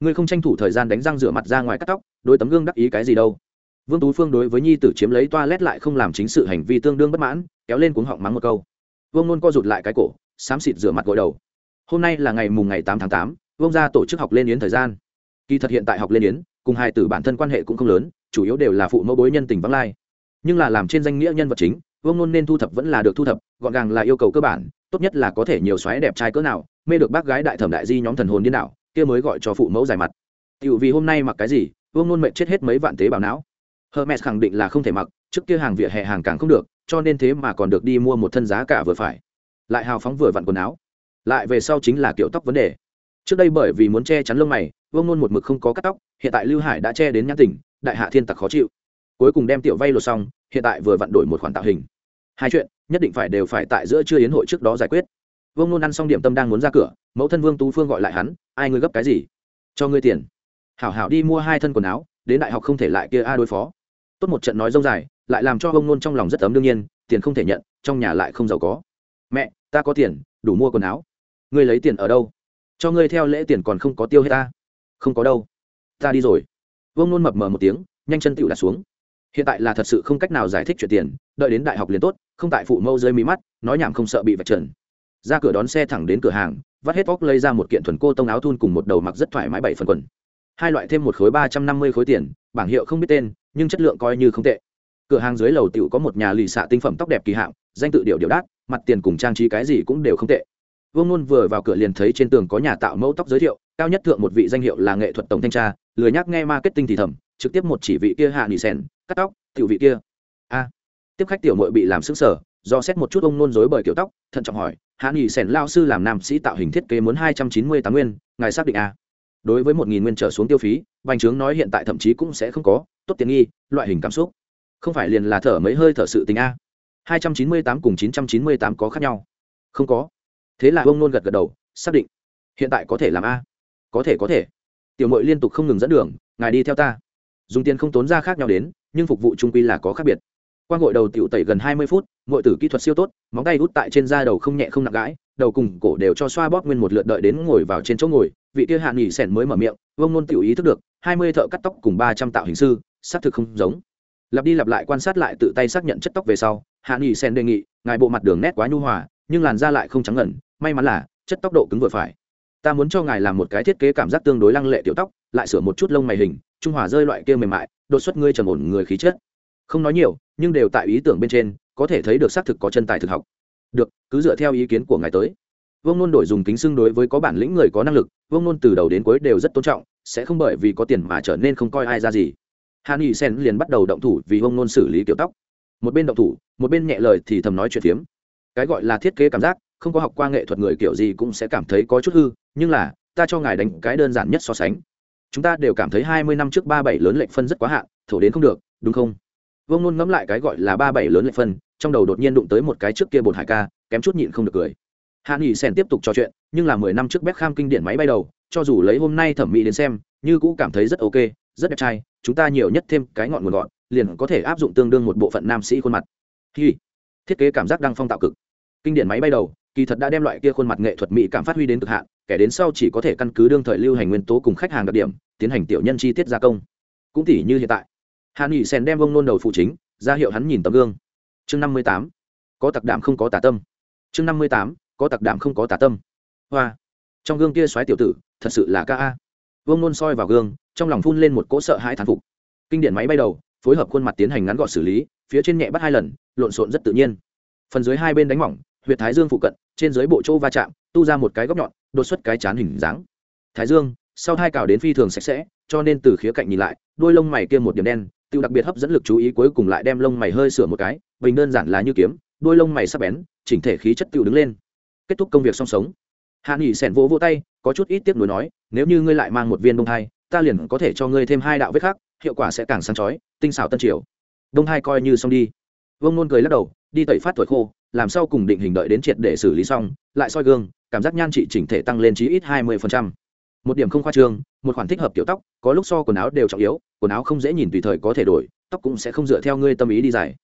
Ngươi không tranh thủ thời gian đánh răng rửa mặt ra ngoài cắt tóc đôi tấm gương đắc ý cái gì đâu? Vương tú phương đối với nhi tử chiếm lấy toa lét lại không làm chính sự hành vi tương đương bất mãn, kéo lên cuống họng mắng một câu vương nôn co rụt lại cái cổ, xám xịt rửa mặt gội đầu. Hôm nay là ngày mùng ngày tám tháng tám, vương gia tổ chức học lên yến thời gian. Kỳ thật hiện tại học lên yến, cùng hai tử bản thân quan hệ cũng không lớn, chủ yếu đều là phụ mẫu bối nhân tình vắng lai. Nhưng là làm trên danh nghĩa nhân vật chính, vương nôn nên thu thập vẫn là được thu thập, gọn gàng là yêu cầu cơ bản, tốt nhất là có thể nhiều xoáy đẹp trai cỡ nào, mê được bác gái đại thẩm đại di nhóm thần hồn điên đảo, kia mới gọi cho phụ mẫu dài mặt. Tiểu vì hôm nay mặc cái gì, vương nôn mệnh chết hết mấy vạn tế bào não. Hermes khẳng định là không thể mặc, trước kia hàng vỉa hè hàng càng không được cho nên thế mà còn được đi mua một thân giá cả vừa phải. Lại hào phóng vừa vặn quần áo. Lại về sau chính là kiểu tóc vấn đề. Trước đây bởi vì muốn che chắn lông mày, vương nôn một mực không có cắt tóc, hiện tại lưu hải đã che đến nhãn tỉnh đại hạ thiên tặc khó chịu. Cuối cùng đem tiểu vay lột xong, hiện tại vừa vặn đổi một khoản tạo hình. Hai chuyện, nhất định phải đều phải tại giữa trưa yến hội trước đó giải quyết. Vương nôn ăn xong điểm tâm đang muốn ra cửa, mẫu thân vương tú phương gọi lại hắn, ai ngươi gấp cái gì? Cho ngươi tiền. Hảo hảo đi mua hai thân quần áo, đến đại học không thể lại kia a đối phó. Tốt một trận nói dông dài lại làm cho ông nôn trong lòng rất ấm đương nhiên, tiền không thể nhận, trong nhà lại không giàu có. Mẹ, ta có tiền, đủ mua quần áo. Ngươi lấy tiền ở đâu? Cho ngươi theo lễ tiền còn không có tiêu hết ta. Không có đâu. Ta đi rồi. Vương nôn mập mờ một tiếng, nhanh chân tựu đặt xuống. Hiện tại là thật sự không cách nào giải thích chuyện tiền, đợi đến đại học liền tốt, không tại phụ mâu dưới mí mắt, nói nhảm không sợ bị vạch trần. Ra cửa đón xe thẳng đến cửa hàng, vắt hết vóc lấy ra một kiện thuần cô tông áo thun cùng một đầu mặc rất thoải mái bảy phần quần. Hai loại thêm một khối ba trăm năm mươi khối tiền, bảng hiệu không biết tên, nhưng chất lượng coi như không tệ cửa hàng dưới lầu tiểu có một nhà lì xạ tinh phẩm tóc đẹp kỳ hạng, danh tự điệu điệu đắt mặt tiền cùng trang trí cái gì cũng đều không tệ. Vương nôn vừa vào cửa liền thấy trên tường có nhà tạo mẫu tóc giới thiệu, cao nhất thượng một vị danh hiệu là nghệ thuật tổng thanh tra, lười nhắc nghe marketing thì thầm, trực tiếp một chỉ vị kia hạ nỉ sen cắt tóc, tiểu vị kia. A. Tiếp khách tiểu nội bị làm sức sở do xét một chút ông nôn dối bởi kiểu tóc, thận trọng hỏi, hạ nỉ sen lao sư làm nam sĩ tạo hình thiết kế muốn hai trăm chín mươi tám nguyên, ngài xác định a? Đối với một nghìn nguyên trở xuống tiêu phí, bành trướng nói hiện tại thậm chí cũng sẽ không có, tốt tiện nghi, loại hình cảm xúc không phải liền là thở mấy hơi thở sự tình a? Hai trăm chín mươi tám cùng chín trăm chín mươi tám có khác nhau. Không có. Thế là ông nôn gật gật đầu, xác định. Hiện tại có thể làm a? Có thể có thể. Tiểu mội liên tục không ngừng dẫn đường, ngài đi theo ta. Dùng tiền không tốn ra khác nhau đến, nhưng phục vụ trung quy là có khác biệt. Qua gội đầu tiểu tẩy gần hai mươi phút ngội tử kỹ thuật siêu tốt, móng tay hút tại trên da đầu không nhẹ không nặng gãi, đầu cùng cổ đều cho xoa bóp nguyên một lượt đợi đến ngồi vào trên chỗ ngồi, vị kia hạ nghỉ sẻn mới mở miệng vông nôn tiểu ý thức được, hai mươi thợ cắt tóc cùng ba trăm tạo hình sư, xác thực không giống lặp đi lặp lại quan sát lại tự tay xác nhận chất tóc về sau, hạ nghị sen đề nghị, ngài bộ mặt đường nét quá nhu hòa, nhưng làn da lại không trắng ngẩn may mắn là chất tóc độ cứng vừa phải. Ta muốn cho ngài làm một cái thiết kế cảm giác tương đối lăng lệ tiểu tóc, lại sửa một chút lông mày hình, trung hòa rơi loại kia mềm mại, đột xuất ngươi trầm ổn người khí chất. Không nói nhiều, nhưng đều tại ý tưởng bên trên, có thể thấy được xác thực có chân tài thực học. Được, cứ dựa theo ý kiến của ngài tới. Vương nôn đổi dùng kính xưng đối với có bản lĩnh người có năng lực, Vương nôn từ đầu đến cuối đều rất tôn trọng, sẽ không bởi vì có tiền mà trở nên không coi ai ra gì hàn nghị sen liền bắt đầu động thủ vì vông nôn xử lý kiểu tóc. Một bên động thủ, một bên nhẹ lời thì thầm nói chuyện phiếm. Cái gọi là thiết kế cảm giác, không có học qua nghệ thuật người kiểu gì cũng sẽ cảm thấy có chút hư, nhưng là, ta cho ngài đánh cái đơn giản nhất so sánh. Chúng ta đều cảm thấy hai mươi năm trước ba bảy lớn lệnh phân rất quá hạn, thổ đến không được, đúng không? Vương nôn ngẫm lại cái gọi là ba bảy lớn lệnh phân, trong đầu đột nhiên đụng tới một cái trước kia bột hải ca, kém chút nhịn không được cười. Hạ nghị sen tiếp tục trò chuyện, nhưng là mười năm trước b kham kinh điển máy bay đầu, cho dù lấy hôm nay thẩm mỹ đến xem, như cũ cảm thấy rất ok rất đẹp trai, chúng ta nhiều nhất thêm cái ngọn nguồn gọn, liền có thể áp dụng tương đương một bộ phận nam sĩ khuôn mặt. Hi. Thiết kế cảm giác đăng phong tạo cực. Kinh điển máy bay đầu, kỳ thật đã đem loại kia khuôn mặt nghệ thuật mỹ cảm phát huy đến cực hạn, kẻ đến sau chỉ có thể căn cứ đương thời lưu hành nguyên tố cùng khách hàng đặc điểm, tiến hành tiểu nhân chi tiết gia công. Cũng tỉ như hiện tại. Hà nghị sen đem vông nôn đầu phụ chính, ra hiệu hắn nhìn tấm gương. Chương năm mươi tám. Có tặc đảm không có tà tâm. Chương năm mươi tám. Có tặc đảm không có tà tâm. Hoa. Trong gương kia xoáy tiểu tử, thật sự là ca a. Vông nôn soi vào gương trong lòng phun lên một cỗ sợ hãi thán phục. Kinh điển máy bay đầu, phối hợp khuôn mặt tiến hành ngắn gọn xử lý, phía trên nhẹ bắt hai lần, lộn xộn rất tự nhiên. Phần dưới hai bên đánh mỏng, huyệt thái dương phụ cận, trên dưới bộ chỗ va chạm, tu ra một cái góc nhọn, đột xuất cái chán hình dáng. Thái dương, sau hai cào đến phi thường sạch sẽ, cho nên từ khía cạnh nhìn lại, đôi lông mày kia một điểm đen tự đặc biệt hấp dẫn lực chú ý cuối cùng lại đem lông mày hơi sửa một cái, bình đơn giản là như kiếm, đôi lông mày sắp bén, chỉnh thể khí chất tự đứng lên. Kết thúc công việc song sống. Hạ nghỉ sẻn vỗ vỗ tay, có chút ít tiếc nuối nói, nếu như ngươi lại mang một viên đông thai ta liền có thể cho ngươi thêm hai đạo vết khác hiệu quả sẽ càng sáng chói, tinh xảo tân triều. Đông hai coi như xong đi. Vông nôn cười lắc đầu, đi tẩy phát tuổi khô, làm sao cùng định hình đợi đến triệt để xử lý xong, lại soi gương, cảm giác nhan trị chỉnh thể tăng lên chí ít hai mươi một điểm không khoa trương, một khoản thích hợp kiểu tóc, có lúc so quần áo đều trọng yếu, quần áo không dễ nhìn tùy thời có thể đổi, tóc cũng sẽ không dựa theo ngươi tâm ý đi dài.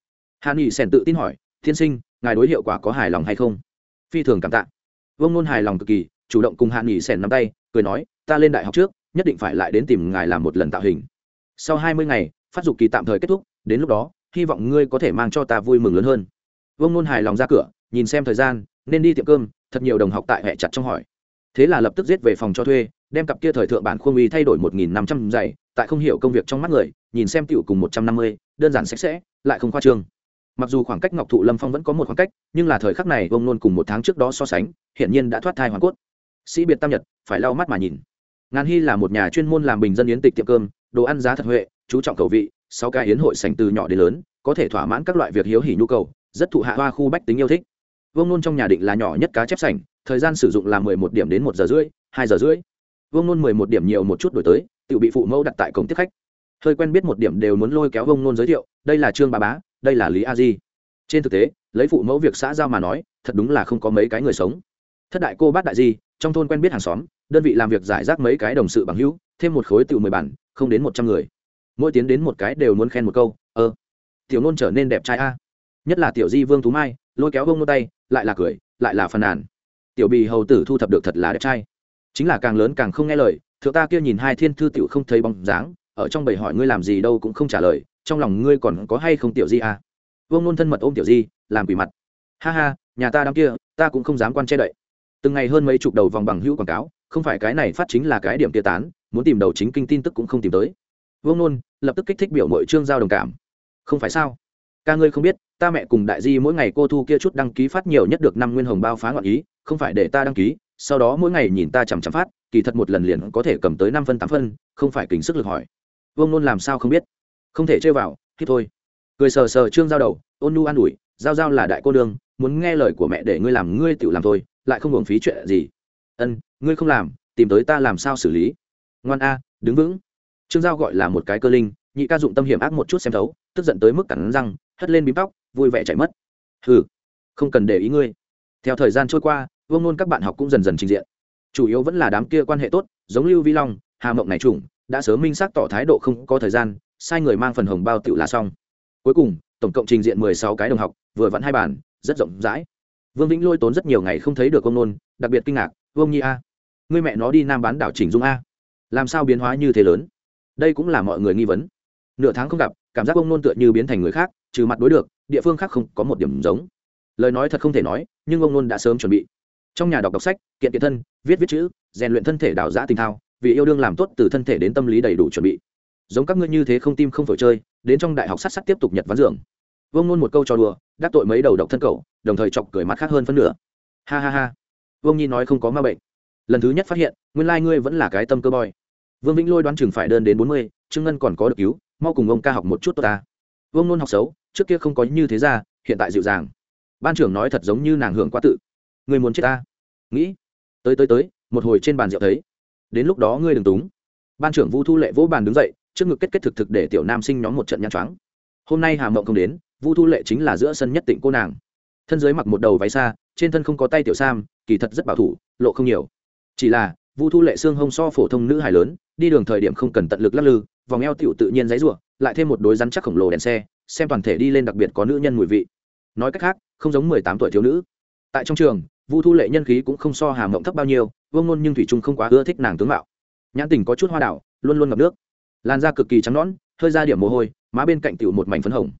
Hàn nghị sèn tự tin hỏi, thiên sinh, ngài đối hiệu quả có hài lòng hay không? Phi thường cảm tạ. Vông nôn hài lòng cực kỳ, chủ động cùng hàn nghị sèn nắm tay, cười nói, ta lên đại học trước nhất định phải lại đến tìm ngài làm một lần tạo hình. Sau hai mươi ngày, phát dục kỳ tạm thời kết thúc, đến lúc đó, hy vọng ngươi có thể mang cho ta vui mừng lớn hơn. Vương nôn hài lòng ra cửa, nhìn xem thời gian, nên đi tiệm cơm, thật nhiều đồng học tại hệ chặt trong hỏi. Thế là lập tức giết về phòng cho thuê, đem cặp kia thời thượng bản khuôn uy thay đổi một nghìn năm trăm giày tại không hiểu công việc trong mắt người, nhìn xem tiểu cùng một trăm năm mươi, đơn giản sạch sẽ, lại không khoa trương. Mặc dù khoảng cách ngọc thụ lâm phong vẫn có một khoảng cách, nhưng là thời khắc này vông nôn cùng một tháng trước đó so sánh, hiển nhiên đã thoát thai hoàn cốt. Sĩ biệt tam nhật, phải lau mắt mà nhìn ngàn hy là một nhà chuyên môn làm bình dân yến tịch tiệm cơm, đồ ăn giá thật huệ, chú trọng cầu vị sau cái yến hội sành từ nhỏ đến lớn, có thể thỏa mãn các loại việc hiếu hỉ nhu cầu, rất thụ hạ hoa khu bách tính yêu thích. Vương nôn trong nhà định là nhỏ nhất cá chép sành, thời gian sử dụng là mười một điểm đến một giờ rưỡi, hai giờ rưỡi. Vương nôn mười một điểm nhiều một chút đổi tới, tự bị phụ mẫu đặt tại cổng tiếp khách. Hơi quen biết một điểm đều muốn lôi kéo vương nôn giới thiệu, đây là trương bà bá, đây là lý a di. Trên thực tế, lấy phụ mẫu việc xã giao mà nói, thật đúng là không có mấy cái người sống. Thất đại cô bác đại di, trong thôn quen biết hàng xóm đơn vị làm việc giải rác mấy cái đồng sự bằng hữu, thêm một khối tự mười bản, không đến một trăm người. Mỗi tiến đến một cái đều muốn khen một câu ơ tiểu nôn trở nên đẹp trai a. Nhất là tiểu di vương tú mai, lôi kéo bông nô tay, lại là cười, lại là phàn nàn. Tiểu bì hầu tử thu thập được thật là đẹp trai. Chính là càng lớn càng không nghe lời, thượng ta kia nhìn hai thiên thư tiểu không thấy bóng dáng, ở trong bầy hỏi ngươi làm gì đâu cũng không trả lời, trong lòng ngươi còn có hay không tiểu di à? Vương nôn thân mật ôm tiểu di, làm quỷ mặt. Ha ha, nhà ta đám kia, ta cũng không dám quan che đậy. Từng ngày hơn mấy chục đầu vòng bằng hữu quảng cáo không phải cái này phát chính là cái điểm tia tán, muốn tìm đầu chính kinh tin tức cũng không tìm tới. Vương nôn lập tức kích thích biểu mội trương giao đồng cảm. Không phải sao? Ca ngươi không biết, ta mẹ cùng đại di mỗi ngày cô thu kia chút đăng ký phát nhiều nhất được năm nguyên hồng bao phá ngọn ý, không phải để ta đăng ký, sau đó mỗi ngày nhìn ta chằm chằm phát, kỳ thật một lần liền có thể cầm tới năm phân, tám phân, không phải kính sức lực hỏi. Vương nôn làm sao không biết? Không thể chơi vào, thì thôi. Cười sờ sờ trương giao đầu, ôn nu an ủi, giao giao là đại cô đương muốn nghe lời của mẹ để ngươi làm ngươi tự làm thôi, lại không hưởng phí chuyện gì. Ân ngươi không làm, tìm tới ta làm sao xử lý? Ngoan a, đứng vững. Trương giao gọi là một cái cơ linh, nhị ca dụng tâm hiểm ác một chút xem thấu, tức giận tới mức cắn răng, hất lên bím tóc, vui vẻ chạy mất. Hừ, không cần để ý ngươi. Theo thời gian trôi qua, vương nôn các bạn học cũng dần dần trình diện. Chủ yếu vẫn là đám kia quan hệ tốt, giống lưu vi long, hà mộng này trùng đã sớm minh xác tỏ thái độ không có thời gian, sai người mang phần hồng bao tựu là xong. Cuối cùng, tổng cộng trình diện mười sáu cái đồng học, vừa vẫn hai bản rất rộng rãi. Vương vĩnh lôi tốn rất nhiều ngày không thấy được ông nôn đặc biệt kinh ngạc, vương nhi a người mẹ nó đi nam bán đảo chỉnh dung a. Làm sao biến hóa như thế lớn? Đây cũng là mọi người nghi vấn. Nửa tháng không gặp, cảm giác ông nôn tựa như biến thành người khác, trừ mặt đối được, địa phương khác không có một điểm giống. Lời nói thật không thể nói, nhưng ông nôn đã sớm chuẩn bị. Trong nhà đọc đọc sách, kiện kiện thân, viết viết chữ, rèn luyện thân thể đảo giã tình thao, vì yêu đương làm tốt từ thân thể đến tâm lý đầy đủ chuẩn bị. Giống các ngươi như thế không tim không phổi chơi, đến trong đại học sát sát tiếp tục nhật ván dường. Vương nôn một câu cho đùa, đắc tội mấy đầu độc thân cậu, đồng thời chọc cười mặt khác hơn phân nửa. Ha ha ha vương nhi nói không có ma bệnh. Lần thứ nhất phát hiện, nguyên lai ngươi vẫn là cái tâm cơ boy vương vĩnh lôi đoán chừng phải đơn đến bốn mươi, trương ngân còn có được cứu, mau cùng ông ca học một chút tốt ta. Vương nôn học xấu, trước kia không có như thế ra, hiện tại dịu dàng. Ban trưởng nói thật giống như nàng hưởng quá tự. Người muốn chết ta? Nghĩ. Tới tới tới, một hồi trên bàn rượu thấy. Đến lúc đó ngươi đừng túng. Ban trưởng vu thu lệ vỗ bàn đứng dậy, trước ngực kết kết thực thực để tiểu nam sinh nhóm một trận nhăn choáng. Hôm nay hà mộng không đến, vu thu lệ chính là giữa sân nhất tịnh cô nàng. Thân dưới mặc một đầu váy xa trên thân không có tay tiểu sam, kỳ thật rất bảo thủ, lộ không nhiều. Chỉ là, vu thu lệ xương hông so phổ thông nữ hài lớn, đi đường thời điểm không cần tận lực lắc lư, vòng eo tiểu tự nhiên dãy rủa, lại thêm một đối rắn chắc khổng lồ đèn xe, xem toàn thể đi lên đặc biệt có nữ nhân mùi vị. Nói cách khác, không giống mười tám tuổi thiếu nữ. Tại trong trường, vu thu lệ nhân khí cũng không so hàm mộng thấp bao nhiêu, vương ngôn nhưng thủy trung không quá ưa thích nàng tướng mạo. Nhãn tình có chút hoa đảo, luôn luôn ngập nước. Làn da cực kỳ trắng nõn, hơi ra điểm mồ hôi, má bên cạnh tiểu một mảnh phấn hồng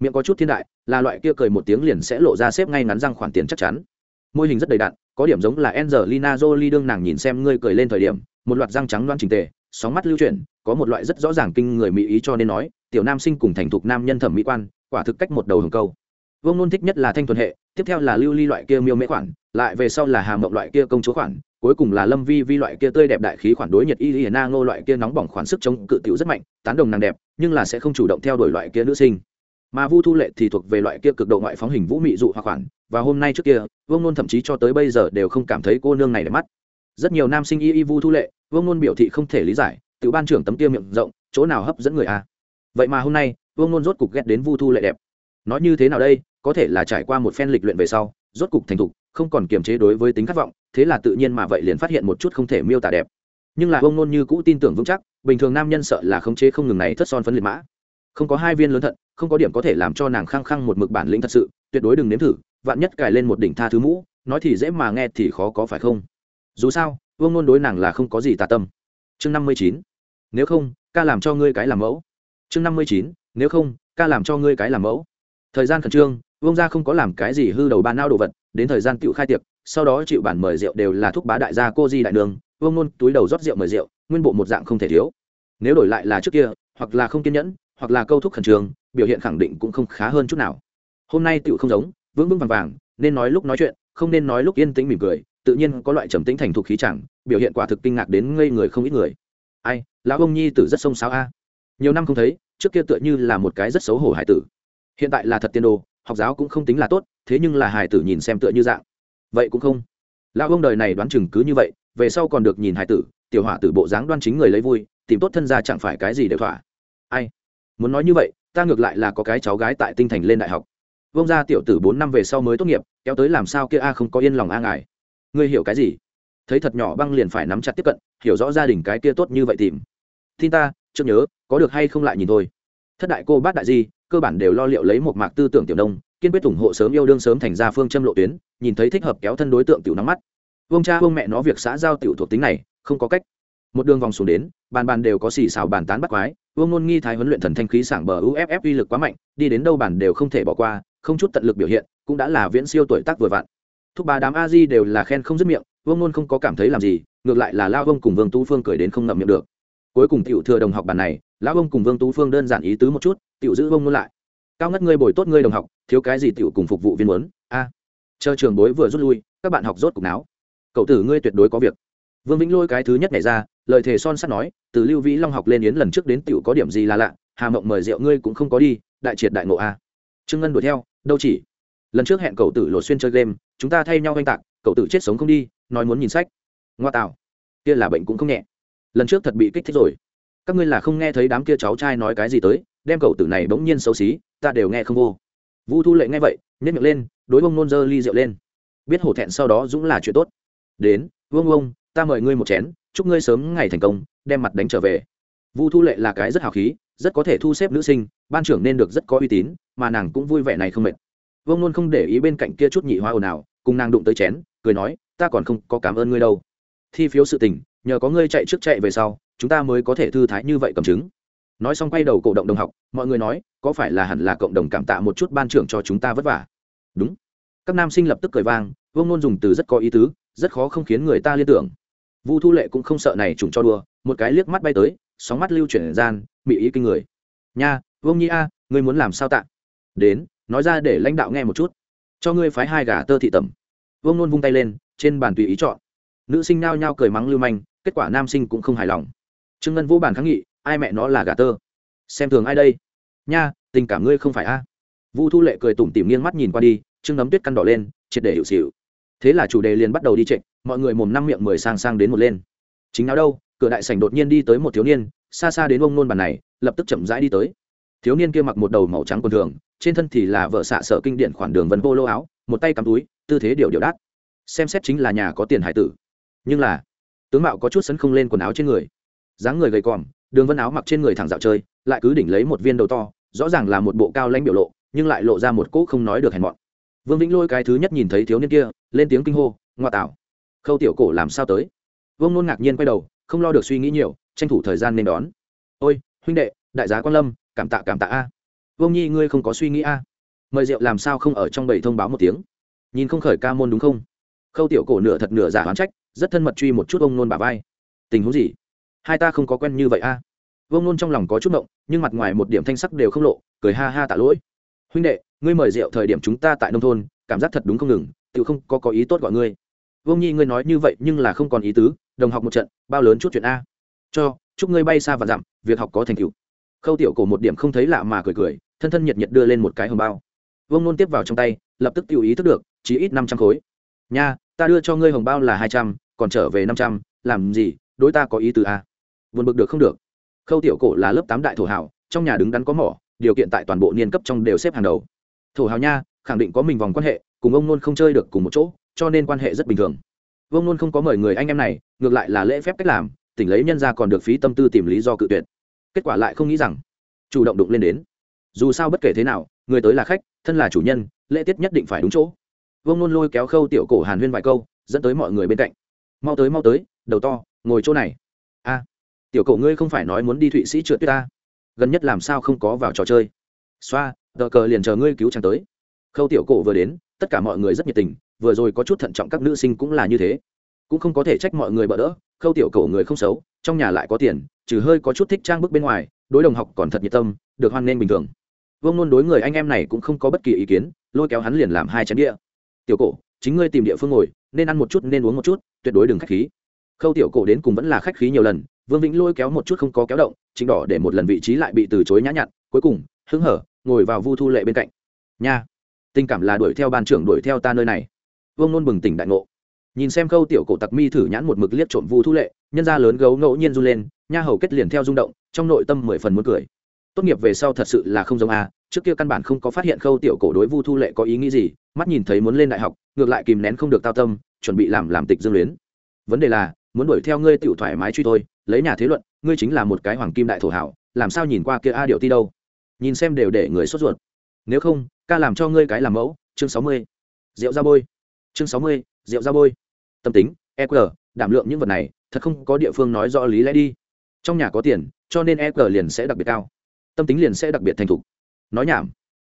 miệng có chút thiên đại, là loại kia cười một tiếng liền sẽ lộ ra xếp ngay ngắn răng khoản tiền chắc chắn. Môi hình rất đầy đặn, có điểm giống là Angelina Jolie đương nàng nhìn xem ngươi cười lên thời điểm, một loạt răng trắng loan trình tề, sóng mắt lưu chuyển, có một loại rất rõ ràng kinh người mỹ ý cho nên nói, tiểu nam sinh cùng thành thục nam nhân thẩm mỹ quan, quả thực cách một đầu hồng câu. Vương nôn thích nhất là thanh thuần hệ, tiếp theo là lưu ly loại kia miêu mễ khoản, lại về sau là hà mộng loại kia công chúa khoản, cuối cùng là lâm vi vi loại kia tươi đẹp đại khí khoản đối nhiệt y y na ngô loại kia nóng bỏng khoản sức chống cự tiểu rất mạnh, tán đồng nàng đẹp, nhưng là sẽ không chủ động theo đuổi loại kia nữ sinh mà vu thu lệ thì thuộc về loại kia cực độ ngoại phóng hình vũ mị dụ hoặc khoản, và hôm nay trước kia, vương nôn thậm chí cho tới bây giờ đều không cảm thấy cô nương này đẹp mắt. Rất nhiều nam sinh y y vu thu lệ, vương nôn biểu thị không thể lý giải tự ban trưởng tấm tiêu miệng rộng, chỗ nào hấp dẫn người à? vậy mà hôm nay, vương nôn rốt cục ghét đến vu thu lệ đẹp. Nói như thế nào đây, có thể là trải qua một phen lịch luyện về sau, rốt cục thành thục, không còn kiềm chế đối với tính khát vọng, thế là tự nhiên mà vậy liền phát hiện một chút không thể miêu tả đẹp. Nhưng là Vương nôn như cũ tin tưởng vững chắc, bình thường nam nhân sợ là khống chế không ngừng này thất son phấn liệt mã không có hai viên lớn thận, không có điểm có thể làm cho nàng khăng khăng một mực bản lĩnh thật sự, tuyệt đối đừng nếm thử, vạn nhất cài lên một đỉnh tha thứ mũ, nói thì dễ mà nghe thì khó có phải không? Dù sao, vương nôn đối nàng là không có gì tà tâm. Chương năm mươi chín, nếu không, ca làm cho ngươi cái làm mẫu. Chương năm mươi chín, nếu không, ca làm cho ngươi cái làm mẫu. Thời gian khẩn trương, vương gia không có làm cái gì hư đầu bàn nao đồ vật, đến thời gian tự khai tiệc, sau đó chịu bản mời rượu đều là thúc bá đại gia cô di đại đường vương nôn túi đầu rót rượu mời rượu, nguyên bộ một dạng không thể thiếu. Nếu đổi lại là trước kia, hoặc là không kiên nhẫn hoặc là câu thúc khẩn trương, biểu hiện khẳng định cũng không khá hơn chút nào. Hôm nay tựu không giống, vững vững vàng vàng, nên nói lúc nói chuyện, không nên nói lúc yên tĩnh mỉm cười, tự nhiên có loại trầm tĩnh thành thục khí chẳng, biểu hiện quả thực kinh ngạc đến ngây người không ít người. Ai, lão ông nhi tử rất sông sáo a. À. Nhiều năm không thấy, trước kia tựa như là một cái rất xấu hổ hải tử. Hiện tại là thật tiên đồ, học giáo cũng không tính là tốt, thế nhưng là hải tử nhìn xem tựa như dạng. Vậy cũng không. Lão ông đời này đoán chừng cứ như vậy, về sau còn được nhìn hải tử, tiểu hỏa tử bộ dáng đoan chính người lấy vui, tìm tốt thân ra chẳng phải cái gì đều thỏa. Ai? Muốn nói như vậy, ta ngược lại là có cái cháu gái tại tinh thành lên đại học. Vông ra tiểu tử bốn năm về sau mới tốt nghiệp, kéo tới làm sao kia a không có yên lòng a ngài. Ngươi hiểu cái gì? Thấy thật nhỏ băng liền phải nắm chặt tiếp cận, hiểu rõ gia đình cái kia tốt như vậy tìm. Tin ta chưa nhớ, có được hay không lại nhìn thôi. Thất đại cô bát đại di, cơ bản đều lo liệu lấy một mạc tư tưởng tiểu đông kiên quyết ủng hộ sớm yêu đương sớm thành ra phương châm lộ tuyến, nhìn thấy thích hợp kéo thân đối tượng tiểu nắm mắt. Vương cha vương mẹ nó việc xã giao tiểu thuộc tính này, không có cách. Một đường vòng xuống đến, bàn bàn đều có xì xào bàn tán bắt quái vương ngôn nghi thái huấn luyện thần thanh khí sảng bờ uff uy lực quá mạnh, đi đến đâu bản đều không thể bỏ qua, không chút tận lực biểu hiện, cũng đã là viễn siêu tuổi tác vừa vặn. Thúc ba đám a di đều là khen không dứt miệng, vương ngôn không có cảm thấy làm gì, ngược lại là lao vương cùng vương tú phương cười đến không ngậm miệng được. Cuối cùng tiểu thừa đồng học bàn này lão vương cùng vương tú phương đơn giản ý tứ một chút, tiểu giữ vương ngôn lại. Cao ngất ngươi bồi tốt ngươi đồng học, thiếu cái gì tiểu cùng phục vụ viên muốn? A. Chờ trường bối vừa rút lui, các bạn học rốt cục não cậu tử ngươi tuyệt đối có việc vương vĩnh lôi cái thứ nhất nhảy ra, lời thề son sắt nói, từ lưu vĩ long học lên yến lần trước đến tiểu có điểm gì là lạ, hà mộng mời rượu ngươi cũng không có đi, đại triệt đại ngộ a. Trương ngân đuổi theo, đâu chỉ, lần trước hẹn cậu tử lột xuyên chơi game, chúng ta thay nhau oanh tạc, cậu tử chết sống không đi, nói muốn nhìn sách. Ngoa tạo, kia là bệnh cũng không nhẹ. Lần trước thật bị kích thích rồi. Các ngươi là không nghe thấy đám kia cháu trai nói cái gì tới, đem cậu tử này bỗng nhiên xấu xí, ta đều nghe không vô. Vu thu lệ nghe vậy nhét miệng lên, đối bông nôn dơ ly rượu lên. Biết hổ thẹn sau đó dũng là chuyện tốt. Đến, vương ông ta mời ngươi một chén, chúc ngươi sớm ngày thành công, đem mặt đánh trở về. Vu thu lệ là cái rất hào khí, rất có thể thu xếp nữ sinh, ban trưởng nên được rất có uy tín, mà nàng cũng vui vẻ này không mệt. Vương luôn không để ý bên cạnh kia chút nhị hoa ồn ào, cùng nàng đụng tới chén, cười nói, ta còn không có cảm ơn ngươi đâu. Thi phiếu sự tình, nhờ có ngươi chạy trước chạy về sau, chúng ta mới có thể thư thái như vậy cầm chứng. Nói xong quay đầu cổ động đồng học, mọi người nói, có phải là hẳn là cộng đồng cảm tạ một chút ban trưởng cho chúng ta vất vả? Đúng. Các nam sinh lập tức cười vang, vương nôn dùng từ rất có ý tứ, rất khó không khiến người ta liên tưởng vu thu lệ cũng không sợ này trùng cho đùa, một cái liếc mắt bay tới, sóng mắt lưu chuyển gian mỹ ý kinh người. Nha, vương nhi a, ngươi muốn làm sao tạ? Đến, nói ra để lãnh đạo nghe một chút. Cho ngươi phái hai gà tơ thị tẩm. Vương nôn vung tay lên, trên bàn tùy ý chọn. Nữ sinh nao nhao cười mắng lưu manh, kết quả nam sinh cũng không hài lòng. Trương ngân vô bàn kháng nghị, ai mẹ nó là gà tơ? Xem thường ai đây? Nha, tình cảm ngươi không phải a. Vu thu lệ cười tủm tỉm nghiêng mắt nhìn qua đi, trương nấm tuyết căn đỏ lên, triệt để hiệu xịu thế là chủ đề liền bắt đầu đi trịnh, mọi người mồm năm miệng mười sang sang đến một lên. Chính nào đâu, cửa đại sảnh đột nhiên đi tới một thiếu niên, xa xa đến ông nôn bàn này, lập tức chậm rãi đi tới. Thiếu niên kia mặc một đầu màu trắng quần thường, trên thân thì là vợ xạ sợ kinh điện khoản đường vân vô lô áo, một tay cắm túi, tư thế điều điều đát. Xem xét chính là nhà có tiền hải tử. Nhưng là, tướng mạo có chút sấn không lên quần áo trên người. Dáng người gầy còm, đường vân áo mặc trên người thẳng dạo chơi, lại cứ đỉnh lấy một viên đầu to, rõ ràng là một bộ cao lãnh biểu lộ, nhưng lại lộ ra một cỗ không nói được hèn mọn vương vĩnh lôi cái thứ nhất nhìn thấy thiếu niên kia, lên tiếng kinh hô, ngoa tạo, khâu tiểu cổ làm sao tới? Vương nôn ngạc nhiên quay đầu, không lo được suy nghĩ nhiều, tranh thủ thời gian nên đón. Ôi, huynh đệ, đại giá quan lâm, cảm tạ cảm tạ a. Vương nhi, ngươi không có suy nghĩ a? Mời rượu làm sao không ở trong bầy thông báo một tiếng? Nhìn không khởi ca môn đúng không? Khâu tiểu cổ nửa thật nửa giả hoán trách, rất thân mật truy một chút ông nôn bà vai. Tình huống gì? Hai ta không có quen như vậy a? Vương nôn trong lòng có chút mộng nhưng mặt ngoài một điểm thanh sắc đều không lộ, cười ha ha tạ lỗi. Huynh đệ ngươi mời rượu thời điểm chúng ta tại nông thôn, cảm giác thật đúng không ngừng, tự không có có ý tốt gọi ngươi. Vương nhi, ngươi nói như vậy nhưng là không còn ý tứ, đồng học một trận, bao lớn chút chuyện a. Cho, chúc ngươi bay xa và dặm việc học có thành tựu. Khâu tiểu cổ một điểm không thấy lạ mà cười cười, thân thân nhiệt nhiệt đưa lên một cái hồng bao. Vương nôn tiếp vào trong tay, lập tức tự ý thức được, chỉ ít năm trăm khối. Nha, ta đưa cho ngươi hồng bao là hai trăm, còn trở về năm trăm, làm gì, đối ta có ý tứ a? Vượt bực được không được. Khâu tiểu cổ là lớp tám đại thổ hảo, trong nhà đứng đắn có mỏ, điều kiện tại toàn bộ niên cấp trong đều xếp hàng đầu thổ hào nha khẳng định có mình vòng quan hệ, cùng ông nôn không chơi được cùng một chỗ, cho nên quan hệ rất bình thường. Ông nôn không có mời người anh em này, ngược lại là lễ phép cách làm, tỉnh lấy nhân ra còn được phí tâm tư tìm lý do cự tuyệt. Kết quả lại không nghĩ rằng, chủ động đụng lên đến. Dù sao bất kể thế nào, người tới là khách, thân là chủ nhân, lễ tiết nhất định phải đúng chỗ. Vương nôn lôi kéo khâu tiểu cổ hàn huyên vài câu, dẫn tới mọi người bên cạnh. Mau tới mau tới, đầu to, ngồi chỗ này. A, tiểu cổ ngươi không phải nói muốn đi thụy sĩ trượt tuyết ta? Gần nhất làm sao không có vào trò chơi? Xoa tờ cờ liền chờ ngươi cứu chàng tới. Khâu tiểu cổ vừa đến, tất cả mọi người rất nhiệt tình, vừa rồi có chút thận trọng các nữ sinh cũng là như thế. Cũng không có thể trách mọi người bỡ đỡ, khâu tiểu cổ người không xấu, trong nhà lại có tiền, trừ hơi có chút thích trang bức bên ngoài, đối đồng học còn thật nhiệt tâm, được hoan nghênh bình thường. Vương nôn đối người anh em này cũng không có bất kỳ ý kiến, lôi kéo hắn liền làm hai chén đĩa tiểu cổ, chính ngươi tìm địa phương ngồi, nên ăn một chút nên uống một chút, tuyệt đối đừng khách khí. Khâu tiểu cổ đến cùng vẫn là khách khí nhiều lần, vương vĩnh lôi kéo một chút không có kéo động, chính đỏ để một lần vị trí lại bị từ chối nhã nhặn, cuối cùng, hứng hở ngồi vào vu thu lệ bên cạnh. Nha, tình cảm là đuổi theo ban trưởng đuổi theo ta nơi này. Vương nôn bừng tỉnh đại ngộ. Nhìn xem khâu tiểu cổ tặc mi thử nhãn một mực liếc trộm vu thu lệ, nhân ra lớn gấu ngẫu nhiên run lên, nha hầu kết liền theo rung động, trong nội tâm mười phần muốn cười. Tốt nghiệp về sau thật sự là không giống a, trước kia căn bản không có phát hiện khâu tiểu cổ đối vu thu lệ có ý nghĩ gì, mắt nhìn thấy muốn lên đại học, ngược lại kìm nén không được tao tâm, chuẩn bị làm làm tịch dương luyến. Vấn đề là, muốn đuổi theo ngươi tự thoải mái truy thôi, lấy nhà thế luận, ngươi chính là một cái hoàng kim đại thổ hảo, làm sao nhìn qua kia a điệu ti đâu? Nhìn xem đều để người sốt ruột. Nếu không, ca làm cho ngươi cái làm mẫu, chương sáu mươi. Rượu ra bôi. Chương sáu mươi, rượu ra bôi. Tâm tính eq đảm lượng những vật này, thật không có địa phương nói rõ lý lẽ đi. Trong nhà có tiền, cho nên eq liền sẽ đặc biệt cao. Tâm tính liền sẽ đặc biệt thành thục. Nói nhảm.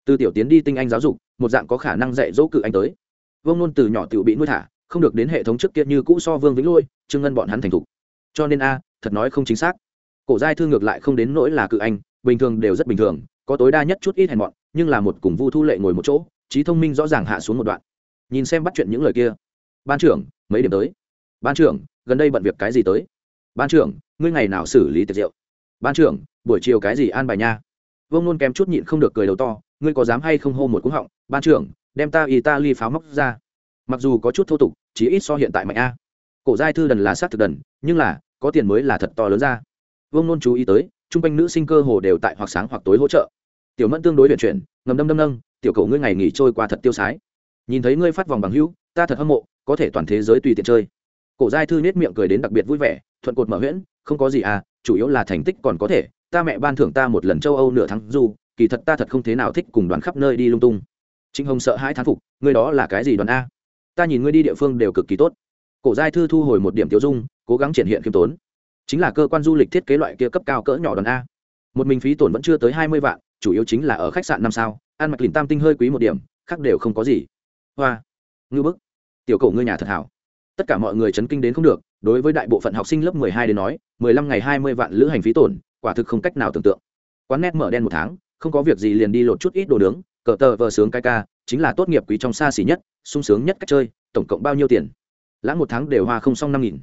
Từ tiểu tiến đi tinh anh giáo dục, một dạng có khả năng dạy dỗ cự anh tới. Vương nôn từ nhỏ tiểu bị nuôi thả, không được đến hệ thống trước kia như cũ so vương vĩnh lôi, trương ngân bọn hắn thành thục. Cho nên a, thật nói không chính xác. Cổ giai thư ngược lại không đến nỗi là cự anh, bình thường đều rất bình thường có tối đa nhất chút ít hèn mọn, nhưng là một cùng vu thu lệ ngồi một chỗ, trí thông minh rõ ràng hạ xuống một đoạn. Nhìn xem bắt chuyện những lời kia. Ban trưởng, mấy điểm tới? Ban trưởng, gần đây bận việc cái gì tới? Ban trưởng, ngươi ngày nào xử lý tiệc rượu? Ban trưởng, buổi chiều cái gì an bài nha? Vương nôn kém chút nhịn không được cười đầu to, ngươi có dám hay không hô một cú họng? Ban trưởng, đem ta y ta ly pháo móc ra. Mặc dù có chút thô tục chỉ ít so hiện tại mạnh a. Cổ giai thư đần là sát thực đần, nhưng là, có tiền mới là thật to lớn ra. Vương nôn chú ý tới chung quanh nữ sinh cơ hồ đều tại hoặc sáng hoặc tối hỗ trợ. Tiểu mẫn tương đối luyện chuyển, ngầm đâm đâm nâng, tiểu cầu ngươi ngày nghỉ trôi qua thật tiêu sái. Nhìn thấy ngươi phát vòng bằng hữu, ta thật hâm mộ, có thể toàn thế giới tùy tiện chơi. Cổ giai thư nết miệng cười đến đặc biệt vui vẻ, thuận cột mở huyễn, không có gì à chủ yếu là thành tích còn có thể, ta mẹ ban thưởng ta một lần châu âu nửa tháng du, kỳ thật ta thật không thế nào thích cùng đoàn khắp nơi đi lung tung. Trinh hồng sợ hãi thán phục, ngươi đó là cái gì đoàn a? Ta nhìn ngươi đi địa phương đều cực kỳ tốt. Cổ giai thư thu hồi một điểm tiêu dung, cố gắng triển hiện khiêm tốn chính là cơ quan du lịch thiết kế loại kia cấp cao cỡ nhỏ đoàn a. Một mình phí tổn vẫn chưa tới hai mươi vạn, chủ yếu chính là ở khách sạn năm sao, ăn mặc lìn tam tinh hơi quý một điểm, khác đều không có gì. Hoa. Ngư bức. Tiểu cầu ngươi nhà thật hảo. Tất cả mọi người chấn kinh đến không được, đối với đại bộ phận học sinh lớp mười hai đến nói, mười lăm ngày hai mươi vạn lữ hành phí tổn, quả thực không cách nào tưởng tượng. Quán nét mở đen một tháng, không có việc gì liền đi lột chút ít đồ nướng, cờ tờ vờ sướng cái ca, chính là tốt nghiệp quý trong xa xỉ nhất, sung sướng nhất cách chơi, tổng cộng bao nhiêu tiền? Lãng một tháng đều hoa không xong năm nghìn.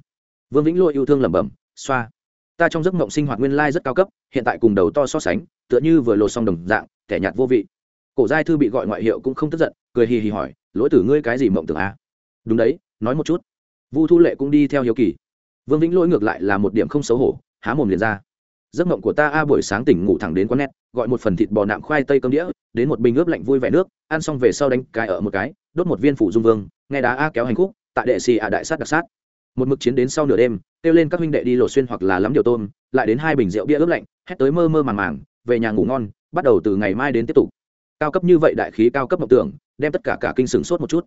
Vương vĩnh lôi yêu thương lẩm bẩm xoa. Ta trong giấc mộng sinh hoạt nguyên lai rất cao cấp, hiện tại cùng đầu to so sánh, tựa như vừa lột xong đồng dạng, kẻ nhạt vô vị. Cổ giai thư bị gọi ngoại hiệu cũng không tức giận, cười hì hì hỏi, lỗi tử ngươi cái gì mộng tưởng a? À? đúng đấy, nói một chút. Vu thu lệ cũng đi theo hiếu kỳ. Vương vĩnh lỗi ngược lại là một điểm không xấu hổ, há mồm liền ra. Giấc mộng của ta a, buổi sáng tỉnh ngủ thẳng đến quán nét, gọi một phần thịt bò nạm khoai tây cơm đĩa, đến một bình ướp lạnh vui vẻ nước, ăn xong về sau đánh cái ở một cái, đốt một viên phủ dung vương, nghe đá a kéo hành khúc, tại đệ xì a đại sát đặc sát một mực chiến đến sau nửa đêm, kêu lên các huynh đệ đi lộ xuyên hoặc là lắm điều tôm, lại đến hai bình rượu bia ướp lạnh, hét tới mơ mơ màng màng, về nhà ngủ ngon, bắt đầu từ ngày mai đến tiếp tục. Cao cấp như vậy đại khí cao cấp mộng tưởng, đem tất cả cả kinh sửng sốt một chút.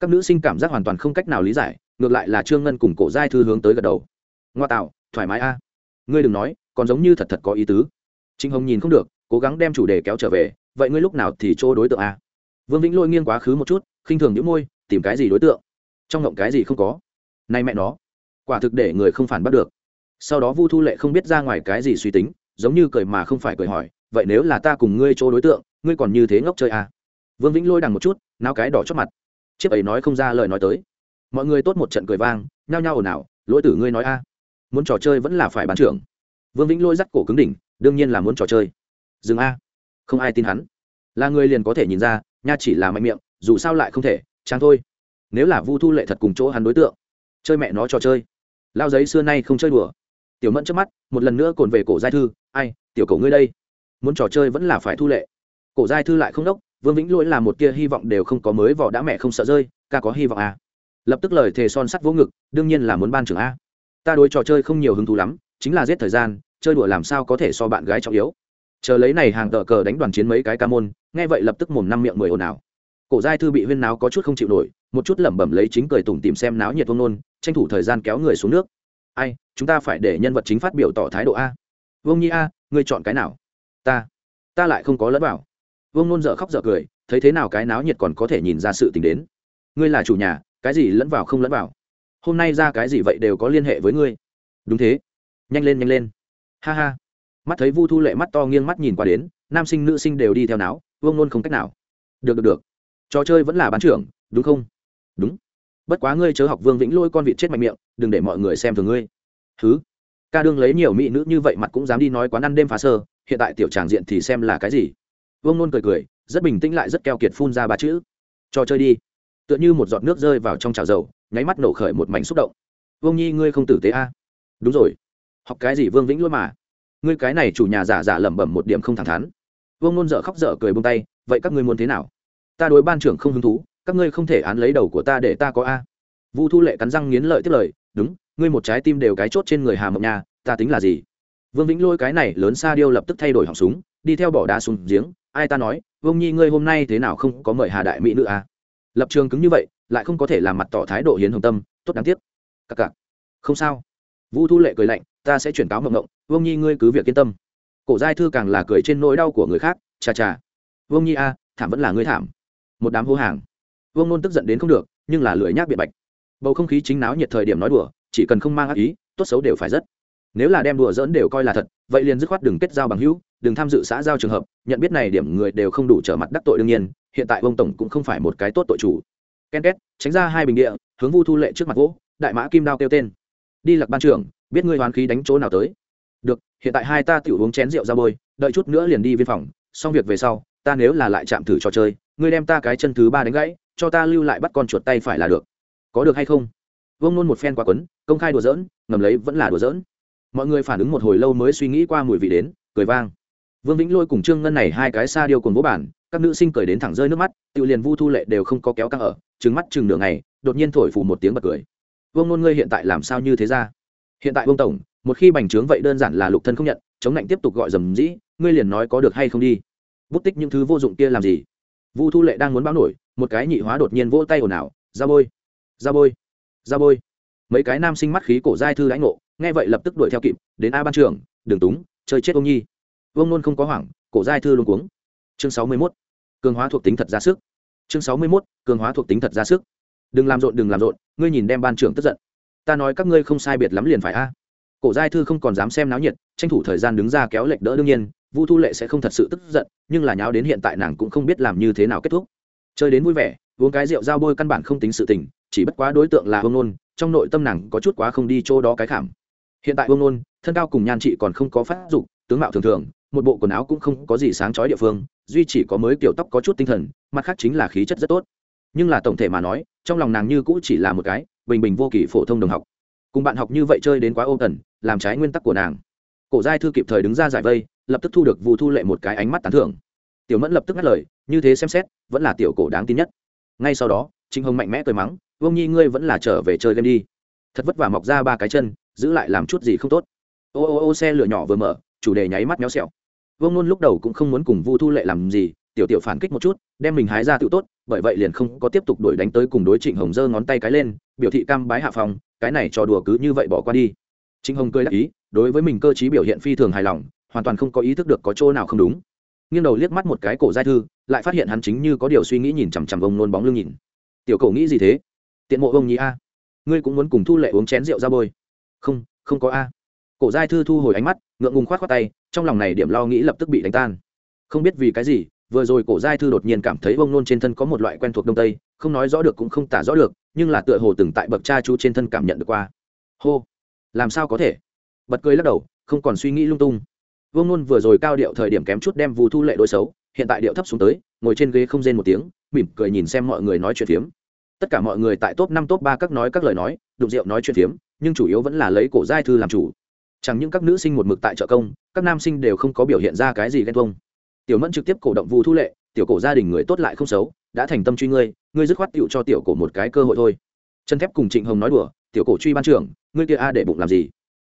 Các nữ sinh cảm giác hoàn toàn không cách nào lý giải, ngược lại là trương ngân cùng cổ giai thư hướng tới gật đầu. Ngoa tạo, thoải mái a. Ngươi đừng nói, còn giống như thật thật có ý tứ. Trinh hồng nhìn không được, cố gắng đem chủ đề kéo trở về, vậy ngươi lúc nào thì chỗ đối tượng a? Vương vĩnh lôi nghiêng quá khứ một chút, khinh thường những môi, tìm cái gì đối tượng? Trong ngộng cái gì không có? Nay mẹ nó, quả thực để người không phản bắt được. Sau đó vu thu lệ không biết ra ngoài cái gì suy tính, giống như cười mà không phải cười hỏi, vậy nếu là ta cùng ngươi chỗ đối tượng, ngươi còn như thế ngốc chơi à? vương vĩnh lôi đằng một chút nao cái đỏ chót mặt. Chiếc ấy nói không ra lời nói tới. Mọi người tốt một trận cười vang, nhao nhao ồn ào, lỗi tử ngươi nói a, muốn trò chơi vẫn là phải bán trưởng. Vương vĩnh lôi dắt cổ cứng đỉnh, đương nhiên là muốn trò chơi. Dừng a, không ai tin hắn. Là người liền có thể nhìn ra, nha chỉ là mạnh miệng, dù sao lại không thể, chàng thôi. Nếu là vu thu lệ thật cùng chỗ hắn đối tượng chơi mẹ nó trò chơi. Lao giấy xưa nay không chơi đùa. Tiểu mẫn trước mắt, một lần nữa cồn về cổ giai thư, ai, tiểu cổ ngươi đây, muốn trò chơi vẫn là phải thu lệ. Cổ giai thư lại không đốc, vương vĩnh lỗi là một tia hy vọng đều không có mới vỏ đã mẹ không sợ rơi, ca có hy vọng à. lập tức lời thề son sắt vỗ ngực, đương nhiên là muốn ban trưởng a. Ta đối trò chơi không nhiều hứng thú lắm, chính là giết thời gian, chơi đùa làm sao có thể so bạn gái trọng yếu. Chờ lấy này hàng tờ cờ đánh đoàn chiến mấy cái ca môn, nghe vậy lập tức mồm năm miệng mười ồn ào. Cổ giai thư bị huyên náo có chút không chịu nổi, một chút lẩm bẩm lấy chính cười tủm tìm xem náo nhiệt vông nôn tranh thủ thời gian kéo người xuống nước. Ai, chúng ta phải để nhân vật chính phát biểu tỏ thái độ a. Vương nhi a, ngươi chọn cái nào? Ta. Ta lại không có lẫn vào. Vương nôn dở khóc dở cười, thấy thế nào cái náo nhiệt còn có thể nhìn ra sự tình đến. Ngươi là chủ nhà, cái gì lẫn vào không lẫn vào? Hôm nay ra cái gì vậy đều có liên hệ với ngươi. Đúng thế. Nhanh lên nhanh lên. Ha ha. Mắt thấy vu thu lệ mắt to nghiêng mắt nhìn qua đến, nam sinh, nữ sinh đều đi theo náo, vương nôn không cách nào. Được được được. Trò chơi vẫn là bán trưởng, đúng không? Đúng bất quá ngươi chớ học vương vĩnh lôi con vịt chết mạnh miệng, đừng để mọi người xem thường ngươi. Thứ ca đương lấy nhiều mỹ nữ như vậy mặt cũng dám đi nói quán ăn đêm phá sơ, hiện tại tiểu tràng diện thì xem là cái gì? Vương nôn cười cười, rất bình tĩnh lại rất keo kiệt phun ra ba chữ. Cho chơi đi. Tựa như một giọt nước rơi vào trong chảo dầu, nháy mắt nổ khởi một mảnh xúc động. Vương nhi ngươi không tử tế a? À? đúng rồi. Học cái gì vương vĩnh lôi mà? Ngươi cái này chủ nhà giả giả lẩm bẩm một điểm không thẳng thắn. Vương nôn dở khóc dở cười bông tay, vậy các ngươi muốn thế nào? Ta đối ban trưởng không hứng thú các ngươi không thể án lấy đầu của ta để ta có a. Vu thu lệ cắn răng nghiến lợi tiếp lời, đúng, ngươi một trái tim đều cái chốt trên người hà mộng nha, ta tính là gì? Vương vĩnh lôi cái này lớn xa điêu lập tức thay đổi họng súng, đi theo bỏ đá xuống giếng, ai ta nói, vương nhi ngươi hôm nay thế nào không có mời hà đại mỹ nữ à? lập trường cứng như vậy, lại không có thể làm mặt tỏ thái độ hiến hồng tâm, tốt đáng tiếc. Cặc cặc. Không sao. Vũ thu lệ cười lạnh, ta sẽ chuyển cáo mộng mộng vương nhi ngươi cứ việc yên tâm. Cổ giai thư càng là cười trên nỗi đau của người khác, chà chà. Vương nhi a, thảm vẫn là ngươi thảm. Một đám hô hàng vương nôn tức giận đến không được, nhưng là lười nhác biện bạch. Bầu không khí chính náo nhiệt thời điểm nói đùa, chỉ cần không mang ác ý, tốt xấu đều phải rất. Nếu là đem đùa dỡn đều coi là thật, vậy liền dứt khoát đừng kết giao bằng hữu, đừng tham dự xã giao trường hợp, nhận biết này điểm người đều không đủ trở mặt đắc tội đương nhiên, hiện tại ông tổng cũng không phải một cái tốt tội chủ. Ken két, tránh ra hai bình địa, hướng vu thu lệ trước mặt gỗ đại mã kim đao kêu tên. Đi lạc ban trưởng, biết ngươi hoán khí đánh chỗ nào tới. Được, hiện tại hai ta tiểu uống chén rượu ra bôi, đợi chút nữa liền đi viên phòng, xong việc về sau, ta nếu là lại chạm thử trò chơi, ngươi đem ta cái chân thứ ba đánh gãy cho ta lưu lại bắt con chuột tay phải là được. Có được hay không? Vông nôn một phen quá quấn, công khai đùa dỡn ngầm lấy vẫn là đùa dỡn mọi người phản ứng một hồi lâu mới suy nghĩ qua mùi vị đến, cười vang. Vương vĩnh lôi cùng trương ngân này hai cái xa điều cùng bố bản các nữ sinh cười đến thẳng rơi nước mắt, tự liền vu thu lệ đều không có kéo căng ở, trừng mắt chừng nửa ngày, đột nhiên thổi phù một tiếng bật cười. Vương nôn ngươi hiện tại làm sao như thế ra? Hiện tại vương tổng, một khi bành trướng vậy đơn giản là lục thân không nhận, chống lạnh tiếp tục gọi dầm dĩ, ngươi liền nói có được hay không đi. Bút tích những thứ vô dụng kia làm gì? Vu thu lệ đang muốn báo nổi, một cái nhị hóa đột nhiên vỗ tay ồn ào, ra bôi ra bôi ra bôi. Mấy cái nam sinh mắt khí cổ giai thư lãnh ngộ, nghe vậy lập tức đuổi theo kịp, đến a ban trưởng đường túng, chơi chết ông nhi. Vương nôn không có hoảng, cổ giai thư luôn cuống. Chương sáu mươi mốt, cường hóa thuộc tính thật ra sức. Chương sáu mươi mốt, cường hóa thuộc tính thật ra sức. Đừng làm rộn, đừng làm rộn, ngươi nhìn đem ban trưởng tức giận. Ta nói các ngươi không sai biệt lắm liền phải a. Cổ giai thư không còn dám xem náo nhiệt, tranh thủ thời gian đứng ra kéo lệch đỡ đương nhiên vu thu lệ sẽ không thật sự tức giận, nhưng là nháo đến hiện tại nàng cũng không biết làm như thế nào kết thúc. Chơi đến vui vẻ, uống cái rượu dao bôi căn bản không tính sự tình, chỉ bất quá đối tượng là hương nôn, trong nội tâm nàng có chút quá không đi chỗ đó cái khảm. Hiện tại hương nôn, thân cao cùng nhan trị còn không có phát dục, tướng mạo thường thường, một bộ quần áo cũng không có gì sáng chói địa phương, duy chỉ có mới kiểu tóc có chút tinh thần, mặt khác chính là khí chất rất tốt. Nhưng là tổng thể mà nói, trong lòng nàng như cũ chỉ là một cái, bình bình vô kỳ phổ thông đồng học. Cùng bạn học như vậy chơi đến quá ô tần làm trái nguyên tắc của nàng. Cổ giai thư kịp thời đứng ra giải vây lập tức thu được Vu thu lệ một cái ánh mắt tán thưởng. Tiểu mẫn lập tức ngắt lời, như thế xem xét, vẫn là tiểu cổ đáng tin nhất. Ngay sau đó trinh hồng mạnh mẽ cười mắng, vương nhi ngươi vẫn là trở về chơi game đi. Thật vất vả mọc ra ba cái chân, giữ lại làm chút gì không tốt. Ô ô ô, xe lửa nhỏ vừa mở, chủ đề nháy mắt méo xẹo. Vương nôn lúc đầu cũng không muốn cùng vu thu lệ làm gì, tiểu tiểu phản kích một chút, đem mình hái ra tự tốt, bởi vậy liền không có tiếp tục đuổi đánh tới cùng đối trịnh hồng giơ ngón tay cái lên, biểu thị cam bái hạ phòng, cái này trò đùa cứ như vậy bỏ qua đi. Trịnh hồng cười đắc ý, đối với mình cơ t biểu hiện phi thường hài lòng hoàn toàn không có ý thức được có chỗ nào không đúng. Nghiêng đầu liếc mắt một cái cổ giai thư, lại phát hiện hắn chính như có điều suy nghĩ nhìn chằm chằm ông nôn bóng lưng nhìn. Tiểu cổ nghĩ gì thế? Tiện mộ ông nhí a. Ngươi cũng muốn cùng thu lệ uống chén rượu ra bôi. Không không có a. Cổ giai thư thu hồi ánh mắt, ngượng ngùng khoát khoát tay, trong lòng này điểm lo nghĩ lập tức bị đánh tan. Không biết vì cái gì, vừa rồi cổ giai thư đột nhiên cảm thấy ông nôn trên thân có một loại quen thuộc đông tây, không nói rõ được cũng không tả rõ được, nhưng là tựa hồ từng tại bậc cha chú trên thân cảm nhận được qua. Hô. Làm sao có thể? Bật cười lắc đầu, không còn suy nghĩ lung tung vương nôn vừa rồi cao điệu thời điểm kém chút đem vù thu lệ đối xấu, hiện tại điệu thấp xuống tới, ngồi trên ghế không rên một tiếng, mỉm cười nhìn xem mọi người nói chuyện phiếm. Tất cả mọi người tại top năm, top ba các nói các lời nói, đụng rượu nói chuyện phiếm, nhưng chủ yếu vẫn là lấy cổ giai thư làm chủ. Chẳng những các nữ sinh một mực tại trợ công, các nam sinh đều không có biểu hiện ra cái gì ghen tuông. Tiểu mẫn trực tiếp cổ động vu thu lệ, tiểu cổ gia đình người tốt lại không xấu, đã thành tâm truy ngươi ngươi dứt khoát tựu cho tiểu cổ một cái cơ hội thôi. Chân thép cùng trịnh hồng nói đùa, tiểu cổ truy ban trưởng, ngươi kia a để bụng làm gì?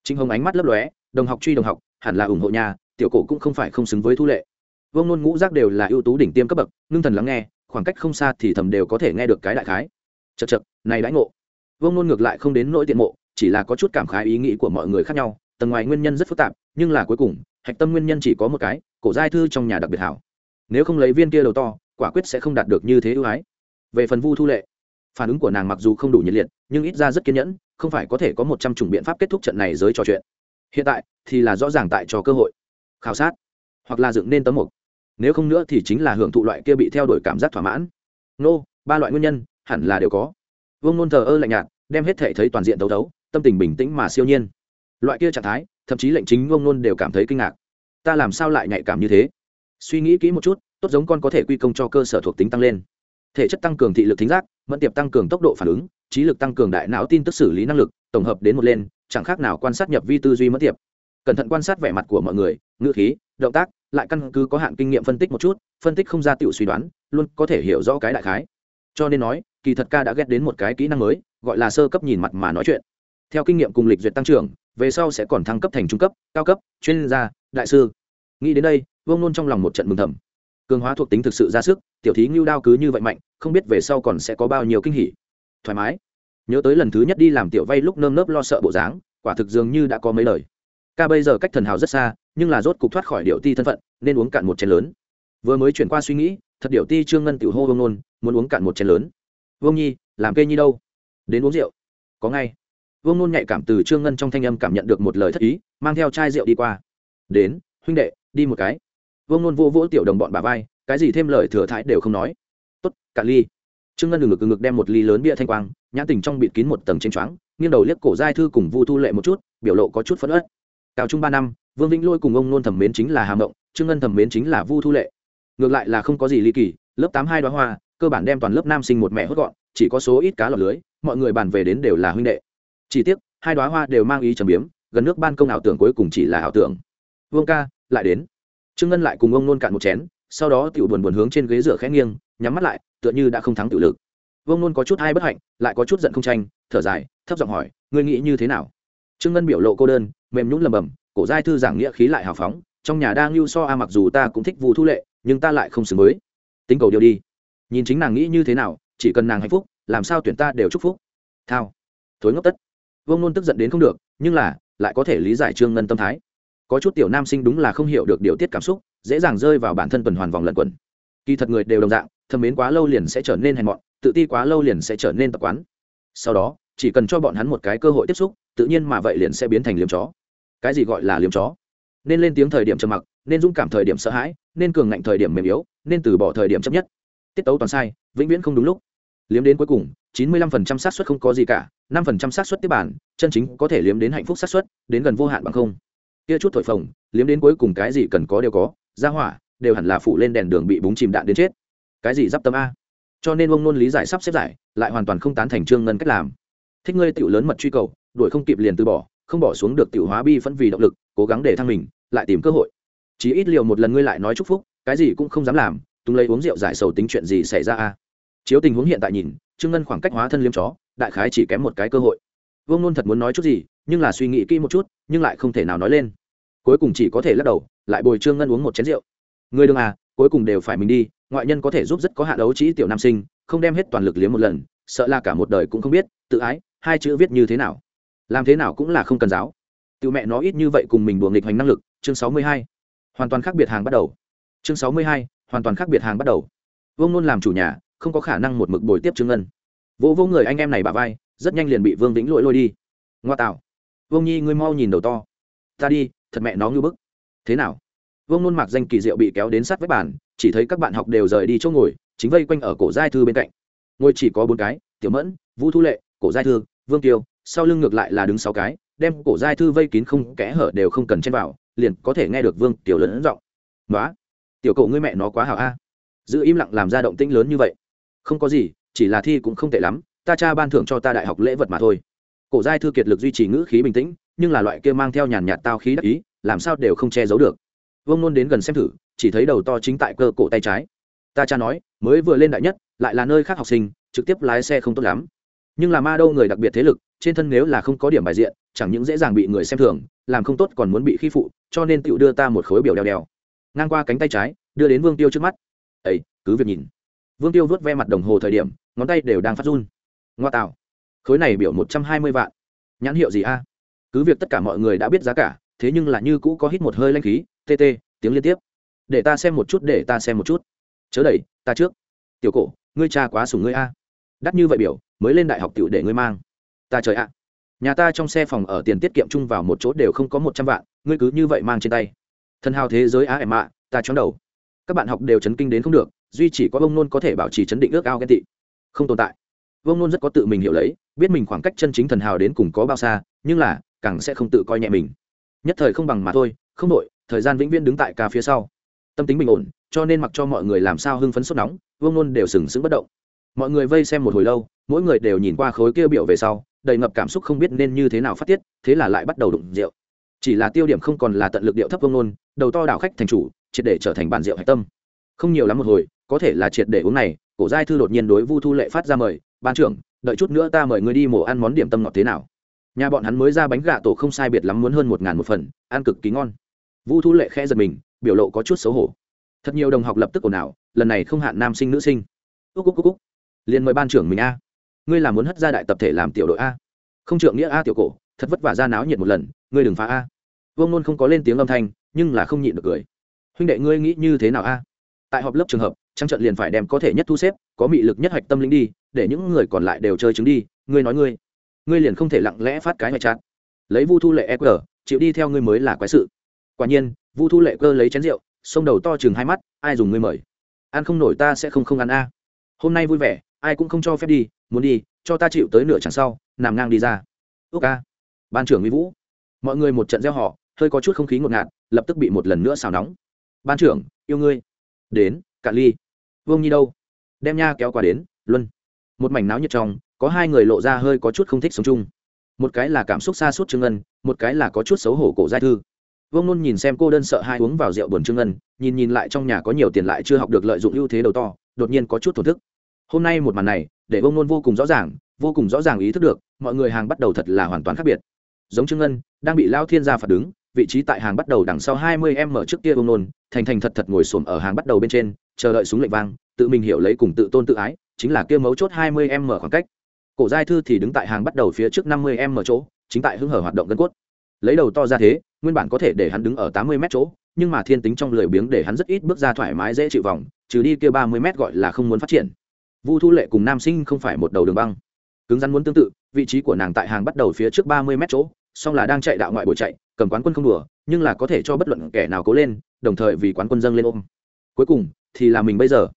Trịnh hồng ánh mắt lấp lóe, đồng học truy đồng học hẳn là ủng hộ nhà, tiểu cổ cũng không phải không xứng với thu lệ. Vông nôn ngũ giác đều là ưu tú đỉnh tiêm cấp bậc, ngưng thần lắng nghe, khoảng cách không xa thì thầm đều có thể nghe được cái đại khái. Chật chật này đãi ngộ. Vông nôn ngược lại không đến nỗi tiện mộ, chỉ là có chút cảm khái ý nghĩ của mọi người khác nhau, tầng ngoài nguyên nhân rất phức tạp, nhưng là cuối cùng, hạch tâm nguyên nhân chỉ có một cái, cổ giai thư trong nhà đặc biệt hảo. Nếu không lấy viên kia đầu to, quả quyết sẽ không đạt được như thế ưu ái. Về phần vu thu lệ, phản ứng của nàng mặc dù không đủ nhiệt liệt, nhưng ít ra rất kiên nhẫn, không phải có thể có một trăm chủng biện pháp kết thúc trận này giới trò chuyện hiện tại thì là rõ ràng tại cho cơ hội. Khảo sát, hoặc là dựng nên tấm mục. Nếu không nữa thì chính là hưởng thụ loại kia bị theo đuổi cảm giác thỏa mãn. Nô, ba loại nguyên nhân, hẳn là đều có. Vương nôn thờ ơ lạnh nhạt, đem hết thể thấy toàn diện tấu tấu tâm tình bình tĩnh mà siêu nhiên. Loại kia trạng thái, thậm chí lệnh chính vương nôn đều cảm thấy kinh ngạc. Ta làm sao lại nhạy cảm như thế? Suy nghĩ kỹ một chút, tốt giống con có thể quy công cho cơ sở thuộc tính tăng lên. Thể chất tăng cường thị lực thính giác, mẫn tiệp tăng cường tốc độ phản ứng, trí lực tăng cường đại não tin tức xử lý năng lực, tổng hợp đến một lên chẳng khác nào quan sát nhập vi tư duy mất tiệp. Cẩn thận quan sát vẻ mặt của mọi người, ngữ khí, động tác, lại căn cứ có hạn kinh nghiệm phân tích một chút, phân tích không ra tiểu suy đoán, luôn có thể hiểu rõ cái đại khái. Cho nên nói, kỳ thật ca đã ghét đến một cái kỹ năng mới, gọi là sơ cấp nhìn mặt mà nói chuyện. Theo kinh nghiệm cùng lịch duyệt tăng trưởng, về sau sẽ còn thăng cấp thành trung cấp, cao cấp, chuyên gia, đại sư. Nghĩ đến đây, vương nôn trong lòng một trận mừng thầm. Cường hóa thuộc tính thực sự ra sức, tiểu thí ngưu đao cứ như vậy mạnh, không biết về sau còn sẽ có bao nhiêu kinh hỉ. Thoải mái nhớ tới lần thứ nhất đi làm tiểu vay lúc nơm nớp lo sợ bộ dáng, quả thực dường như đã có mấy lời. Ca bây giờ cách thần hào rất xa, nhưng là rốt cục thoát khỏi điệu ti thân phận, nên uống cạn một chén lớn. Vừa mới chuyển qua suy nghĩ, thật điệu ti trương ngân tiểu hô vương nôn muốn uống cạn một chén lớn. Vương nhi, làm cây nhi đâu? Đến uống rượu. Có ngay. Vương nôn nhạy cảm từ trương ngân trong thanh âm cảm nhận được một lời thất ý, mang theo chai rượu đi qua. Đến, huynh đệ, đi một cái. Vương nôn vô vỗ tiểu đồng bọn bà vai, cái gì thêm lời thừa thãi đều không nói. Tốt, cạn ly. Trương ngân ngực ngực đem một ly lớn bia thanh quang nhãn tình trong bịt kín một tầng trên choáng, nghiêng đầu liếc cổ giai thư cùng vu thu lệ một chút, biểu lộ có chút phẫn ớt cao trung ba năm, vương vĩnh lôi cùng ông nôn thẩm mến chính là hà mộng, trương ngân thẩm mến chính là vu thu lệ. Ngược lại là không có gì ly kỳ, lớp tám hai đoá hoa, cơ bản đem toàn lớp nam sinh một mẹ hốt gọn, chỉ có số ít cá lọt lưới, mọi người bàn về đến đều là huynh đệ. Chỉ tiếc, hai đoá hoa đều mang ý trầm biếm, gần nước ban công ảo tưởng cuối cùng chỉ là ảo tưởng. Vương ca, lại đến. Trương ngân lại cùng ông nôn cạn một chén, sau đó tiểu buồn buồn hướng trên ghế dựa khẽ nghiêng, nhắm mắt lại, tựa như đã không thắng tự lực vương nôn có chút hai bất hạnh, lại có chút giận không tranh, thở dài, thấp giọng hỏi, ngươi nghĩ như thế nào? Trương ngân biểu lộ cô đơn, mềm nhũng lầm bầm cổ giai thư giảng nghĩa khí lại hào phóng, trong nhà đang lưu so a, mặc dù ta cũng thích vụ thu lệ, nhưng ta lại không xứng với. Tính cầu điều đi. Nhìn chính nàng nghĩ như thế nào, chỉ cần nàng hạnh phúc, làm sao tuyển ta đều chúc phúc. Thao, thối ngốc tất. Vương nôn tức giận đến không được, nhưng là, lại có thể lý giải trương ngân tâm thái. Có chút tiểu nam sinh đúng là không hiểu được điều tiết cảm xúc, dễ dàng rơi vào bản thân tuần hoàn vòng lẩn quẩn. Kỳ thật người đều đồng dạng thâm mến quá lâu liền sẽ trở nên hèn mọn tự ti quá lâu liền sẽ trở nên tập quán. Sau đó, chỉ cần cho bọn hắn một cái cơ hội tiếp xúc, tự nhiên mà vậy liền sẽ biến thành liếm chó. Cái gì gọi là liếm chó? Nên lên tiếng thời điểm trầm mặc, nên dũng cảm thời điểm sợ hãi, nên cường ngạnh thời điểm mềm yếu, nên từ bỏ thời điểm chấp nhất. Tiết tấu toàn sai, vĩnh viễn không đúng lúc. Liếm đến cuối cùng, chín mươi lăm phần trăm xác suất không có gì cả, năm phần trăm xác suất tiếp bản, chân chính có thể liếm đến hạnh phúc xác suất, đến gần vô hạn bằng không. Kia chút thổi phồng, liếm đến cuối cùng cái gì cần có đều có, ra hỏa, đều hẳn là phụ lên đèn đường bị búng chìm đạn đến chết. Cái gì d i p tâm a? Cho nên ông nôn lý giải sắp xếp giải, lại hoàn toàn không tán thành trương ngân cách làm. Thích ngươi tiểu lớn mật truy cầu, đuổi không kịp liền từ bỏ, không bỏ xuống được tiểu hóa bi phân vì động lực, cố gắng để thăng mình, lại tìm cơ hội. Chỉ ít liều một lần ngươi lại nói chúc phúc, cái gì cũng không dám làm tung lấy uống rượu giải sầu tính chuyện gì xảy ra a? Chiếu tình huống hiện tại nhìn, trương ngân khoảng cách hóa thân liêm chó, đại khái chỉ kém một cái cơ hội. Vương nôn thật muốn nói chút gì, nhưng là suy nghĩ kỹ một chút, nhưng lại không thể nào nói lên. Cuối cùng chỉ có thể lắc đầu, lại bồi trương ngân uống một chén rượu. Người đừng à cuối cùng đều phải mình đi ngoại nhân có thể giúp rất có hạ đấu trí tiểu nam sinh, không đem hết toàn lực liếm một lần, sợ là cả một đời cũng không biết, tự ái, hai chữ viết như thế nào. Làm thế nào cũng là không cần giáo. Tiểu mẹ nó ít như vậy cùng mình đùa nghịch hoành năng lực, chương sáu mươi hai, hoàn toàn khác biệt hàng bắt đầu. Chương sáu mươi hai, hoàn toàn khác biệt hàng bắt đầu. Vương nôn làm chủ nhà, không có khả năng một mực bồi tiếp trương ngân. Vỗ vỗ người anh em này bà vai, rất nhanh liền bị vương vĩnh lỗi lôi đi. Ngoa tạo. Vương nhi, ngươi mau nhìn đầu to. Ta đi, thật mẹ nó ngư bức. Thế nào? Vương nôn mặc danh kỳ diệu bị kéo đến sát với bàn chỉ thấy các bạn học đều rời đi chỗ ngồi, chính vây quanh ở cổ giai thư bên cạnh. Ngồi chỉ có bốn cái, tiểu mẫn, vũ thu lệ, cổ giai thư, vương tiêu sau lưng ngược lại là đứng sáu cái, đem cổ giai thư vây kín không kẽ hở đều không cần chen vào, liền có thể nghe được vương tiểu lớn giọng. Nói tiểu cậu ngươi mẹ nó quá hảo a. Giữ im lặng làm ra động tĩnh lớn như vậy. Không có gì, chỉ là thi cũng không tệ lắm, ta cha ban thưởng cho ta đại học lễ vật mà thôi. Cổ giai thư kiệt lực duy trì ngữ khí bình tĩnh, nhưng là loại kia mang theo nhàn nhạt tao khí đắc ý, làm sao đều không che giấu được vương nôn đến gần xem thử, chỉ thấy đầu to chính tại cơ cổ tay trái. Ta cha nói, mới vừa lên đại nhất, lại là nơi khác học sinh, trực tiếp lái xe không tốt lắm. Nhưng là ma đâu người đặc biệt thế lực, trên thân nếu là không có điểm bài diện, chẳng những dễ dàng bị người xem thường, làm không tốt còn muốn bị khi phụ, cho nên tựu đưa ta một khối biểu đeo đeo ngang qua cánh tay trái, đưa đến vương tiêu trước mắt. Ấy cứ việc nhìn. Vương tiêu vớt ve mặt đồng hồ thời điểm, ngón tay đều đang phát run. Ngoa tạo. Khối này biểu một trăm hai mươi vạn. Nhãn hiệu gì a? Cứ việc tất cả mọi người đã biết giá cả, thế nhưng là như cũ có hít một hơi lanh khí tt tiếng liên tiếp. Để ta xem một chút, để ta xem một chút. Chớ đẩy, ta trước. Tiểu cổ, ngươi cha quá sủng ngươi a. Đắt như vậy biểu, mới lên đại học tiểu để ngươi mang. Ta trời ạ. Nhà ta trong xe phòng ở tiền tiết kiệm chung vào một chỗ đều không có một trăm vạn, ngươi cứ như vậy mang trên tay. Thân hào thế giới á em ạ ta chóng đầu. Các bạn học đều chấn kinh đến không được, duy chỉ có bông nôn có thể bảo trì chấn định ước ao ghen tị. Không tồn tại. Bông nôn rất có tự mình hiểu lấy, biết mình khoảng cách chân chính thần hào đến cùng có bao xa, nhưng là, càng sẽ không tự coi nhẹ mình. Nhất thời không bằng mà thôi, không đội thời gian vĩnh viễn đứng tại ca phía sau. Tâm tính bình ổn, cho nên mặc cho mọi người làm sao hưng phấn sốt nóng, vương nôn đều sừng sững bất động. Mọi người vây xem một hồi lâu, mỗi người đều nhìn qua khối kia biểu về sau, đầy ngập cảm xúc không biết nên như thế nào phát tiết, thế là lại bắt đầu đụng rượu. Chỉ là tiêu điểm không còn là tận lực điệu thấp vương nôn đầu to đảo khách thành chủ, triệt để trở thành bàn rượu hạch tâm. Không nhiều lắm một hồi, có thể là triệt để uống này, cổ giai thư đột nhiên đối vu thu lệ phát ra mời, ban trưởng, đợi chút nữa ta mời ngươi đi mổ ăn món điểm tâm ngọt thế nào. Nhà bọn hắn mới ra bánh gà tổ không sai biệt lắm muốn hơn một ngàn một phần, ăn cực kỳ ngon vu thu lệ khẽ giật mình, biểu lộ có chút xấu hổ. Thật nhiều đồng học lập tức ồn ào, lần này không hạn nam sinh nữ sinh. Úc úc úc úc. Liền mời ban trưởng mình a. Ngươi là muốn hất ra đại tập thể làm tiểu đội a. Không trượng nghĩa a tiểu cổ, thật vất vả ra náo nhiệt một lần, ngươi đừng phá a. Vương luôn không có lên tiếng âm thanh, nhưng là không nhịn được cười. Huynh đệ ngươi nghĩ như thế nào a? Tại họp lớp trường hợp trang trận liền phải đem có thể nhất thu xếp, có mị lực nhất hạch tâm linh đi, để những người còn lại đều chơi chứng đi, ngươi nói ngươi. Ngươi liền không thể lặng lẽ phát cái ngoại chát. Lấy vu thu lệ eq chịu đi theo ngươi mới là quái sự quả nhiên vu thu lệ cơ lấy chén rượu xông đầu to chừng hai mắt ai dùng ngươi mời? Ăn không nổi ta sẽ không không ăn a. Hôm nay vui vẻ ai cũng không cho phép đi muốn đi cho ta chịu tới nửa chẳng sau nằm ngang đi ra. Ước a, ban trưởng mỹ vũ. Mọi người một trận gieo họ hơi có chút không khí ngột ngạt lập tức bị một lần nữa xào nóng. Ban trưởng yêu ngươi. Đến cạn ly. Vương nhi đâu? Đem nha kéo qua đến luân. Một mảnh náo nhiệt trong có hai người lộ ra hơi có chút không thích sống chung. Một cái là cảm xúc xa suốt trương ngân một cái là có chút xấu hổ cổ giai thư vương nôn nhìn xem cô đơn sợ hai uống vào rượu buồn trương ngân, nhìn nhìn lại trong nhà có nhiều tiền lại chưa học được lợi dụng ưu thế đầu to, đột nhiên có chút thổ thức. Hôm nay một màn này, để vương nôn vô cùng rõ ràng, vô cùng rõ ràng ý thức được, mọi người hàng bắt đầu thật là hoàn toàn khác biệt. Giống trương ngân, đang bị lao thiên gia phạt đứng, vị trí tại hàng bắt đầu đằng sau hai mươi em mở trước kia vương nôn, thành thành thật thật ngồi xổm ở hàng bắt đầu bên trên, chờ đợi súng lệnh vang, tự mình hiểu lấy cùng tự tôn tự ái, chính là kia mấu chốt hai mươi em mở khoảng cách. Cổ giai thư thì đứng tại hàng bắt đầu phía trước năm mươi em mở chỗ, chính tại hưng hở hoạt động gân cốt. Lấy đầu to ra thế nguyên bản có thể để hắn đứng ở tám mươi mét chỗ, nhưng mà thiên tính trong lười biếng để hắn rất ít bước ra thoải mái dễ chịu vòng, trừ đi kia ba mươi mét gọi là không muốn phát triển. Vu thu lệ cùng nam sinh không phải một đầu đường băng. Cứng rắn muốn tương tự, vị trí của nàng tại hàng bắt đầu phía trước ba mươi mét chỗ, song là đang chạy đạo ngoại buổi chạy, cầm quán quân không đùa, nhưng là có thể cho bất luận kẻ nào cố lên, đồng thời vì quán quân dâng lên ôm. Cuối cùng, thì là mình bây giờ.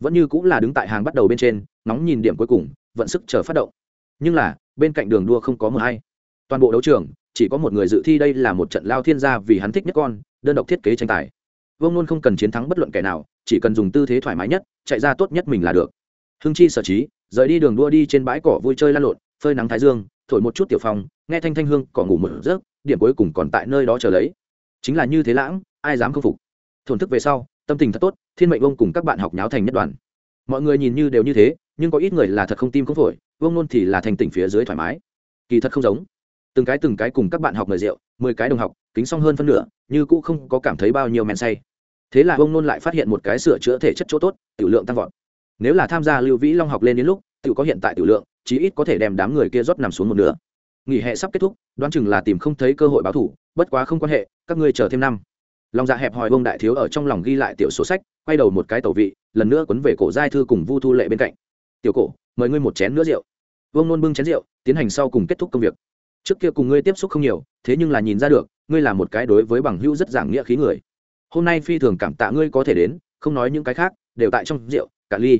Vẫn như cũng là đứng tại hàng bắt đầu bên trên nóng nhìn điểm cuối cùng, vận sức chờ phát động. Nhưng là, bên cạnh đường đua không có mờ hay. Toàn bộ đấu trường chỉ có một người dự thi đây là một trận lao thiên gia vì hắn thích nhất con, đơn độc thiết kế tranh tài. Vương luôn không cần chiến thắng bất luận kẻ nào, chỉ cần dùng tư thế thoải mái nhất, chạy ra tốt nhất mình là được. Hưng chi sở trí, rời đi đường đua đi trên bãi cỏ vui chơi lan lộn, phơi nắng thái dương, thổi một chút tiểu phong, nghe thanh thanh hương, cỏ ngủ một giấc điểm cuối cùng còn tại nơi đó chờ lấy. Chính là như thế lãng, ai dám không phục? Thổn thức về sau, tâm tình thật tốt, thiên mệnh ông cùng các bạn học nháo thành nhất đoàn. Mọi người nhìn như đều như thế, nhưng có ít người là thật không tim không phổi, vương nôn thì là thành tỉnh phía dưới thoải mái. Kỳ thật không giống từng cái từng cái cùng các bạn học mời rượu, mười cái đồng học, kính xong hơn phân nửa, như cũ không có cảm thấy bao nhiêu men say. Thế là vương nôn lại phát hiện một cái sửa chữa thể chất chỗ tốt, tiểu lượng tăng vọt. Nếu là tham gia lưu vĩ long học lên đến lúc tự có hiện tại tiểu lượng, chí ít có thể đem đám người kia rót nằm xuống một nửa. Nghỉ hè sắp kết thúc, đoán chừng là tìm không thấy cơ hội báo thủ, bất quá không quan hệ, các ngươi chờ thêm năm. Lòng dạ hẹp hòi bông đại thiếu ở trong lòng ghi lại tiểu số sách, quay đầu một cái tẩu vị, lần nữa quấn về cổ giai thư cùng vu thu lệ bên cạnh. Tiểu cổ, mời ngươi một chén nữa rượu. Vương nôn bưng chén rượu, tiến hành sau cùng kết thúc công việc trước kia cùng ngươi tiếp xúc không nhiều, thế nhưng là nhìn ra được, ngươi là một cái đối với bằng hữu rất giảng nghĩa khí người. Hôm nay phi thường cảm tạ ngươi có thể đến, không nói những cái khác, đều tại trong rượu, cả ly.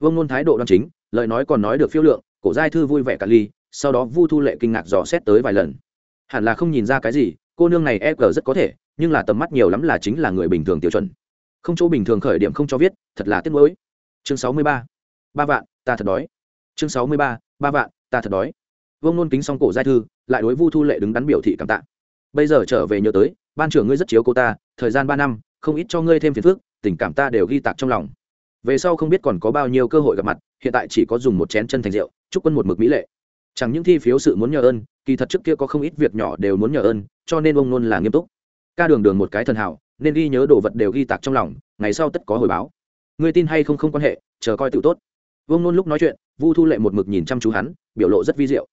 Vương ngôn thái độ đoan chính, lời nói còn nói được phiêu lượng, cổ giai thư vui vẻ cả ly, sau đó vu thu lệ kinh ngạc dò xét tới vài lần. Hẳn là không nhìn ra cái gì, cô nương này e g rất có thể, nhưng là tầm mắt nhiều lắm là chính là người bình thường tiêu chuẩn. Không chỗ bình thường khởi điểm không cho viết, thật là tiếc nuối. Chương sáu mươi ba ba vạn, ta thật đói. Chương sáu mươi ba ba vạn, ta thật đói. Vương nôn kính xong cổ giai thư lại đối vu thu lệ đứng đắn biểu thị cảm tạ. Bây giờ trở về nhớ tới, ban trưởng ngươi rất chiếu cô ta, thời gian ba năm, không ít cho ngươi thêm phiền phức, tình cảm ta đều ghi tạc trong lòng. Về sau không biết còn có bao nhiêu cơ hội gặp mặt, hiện tại chỉ có dùng một chén chân thành rượu, chúc quân một mực mỹ lệ. Chẳng những thi phiếu sự muốn nhờ ơn, kỳ thật trước kia có không ít việc nhỏ đều muốn nhờ ơn, cho nên ông nôn là nghiêm túc. Ca đường đường một cái thần hảo, nên ghi nhớ đồ vật đều ghi tạc trong lòng, ngày sau tất có hồi báo. Người tin hay không không quan hệ, chờ coi tự tốt. Vương nôn lúc nói chuyện, vu thu lệ một mực nhìn chăm chú hắn, biểu lộ rất vi diệu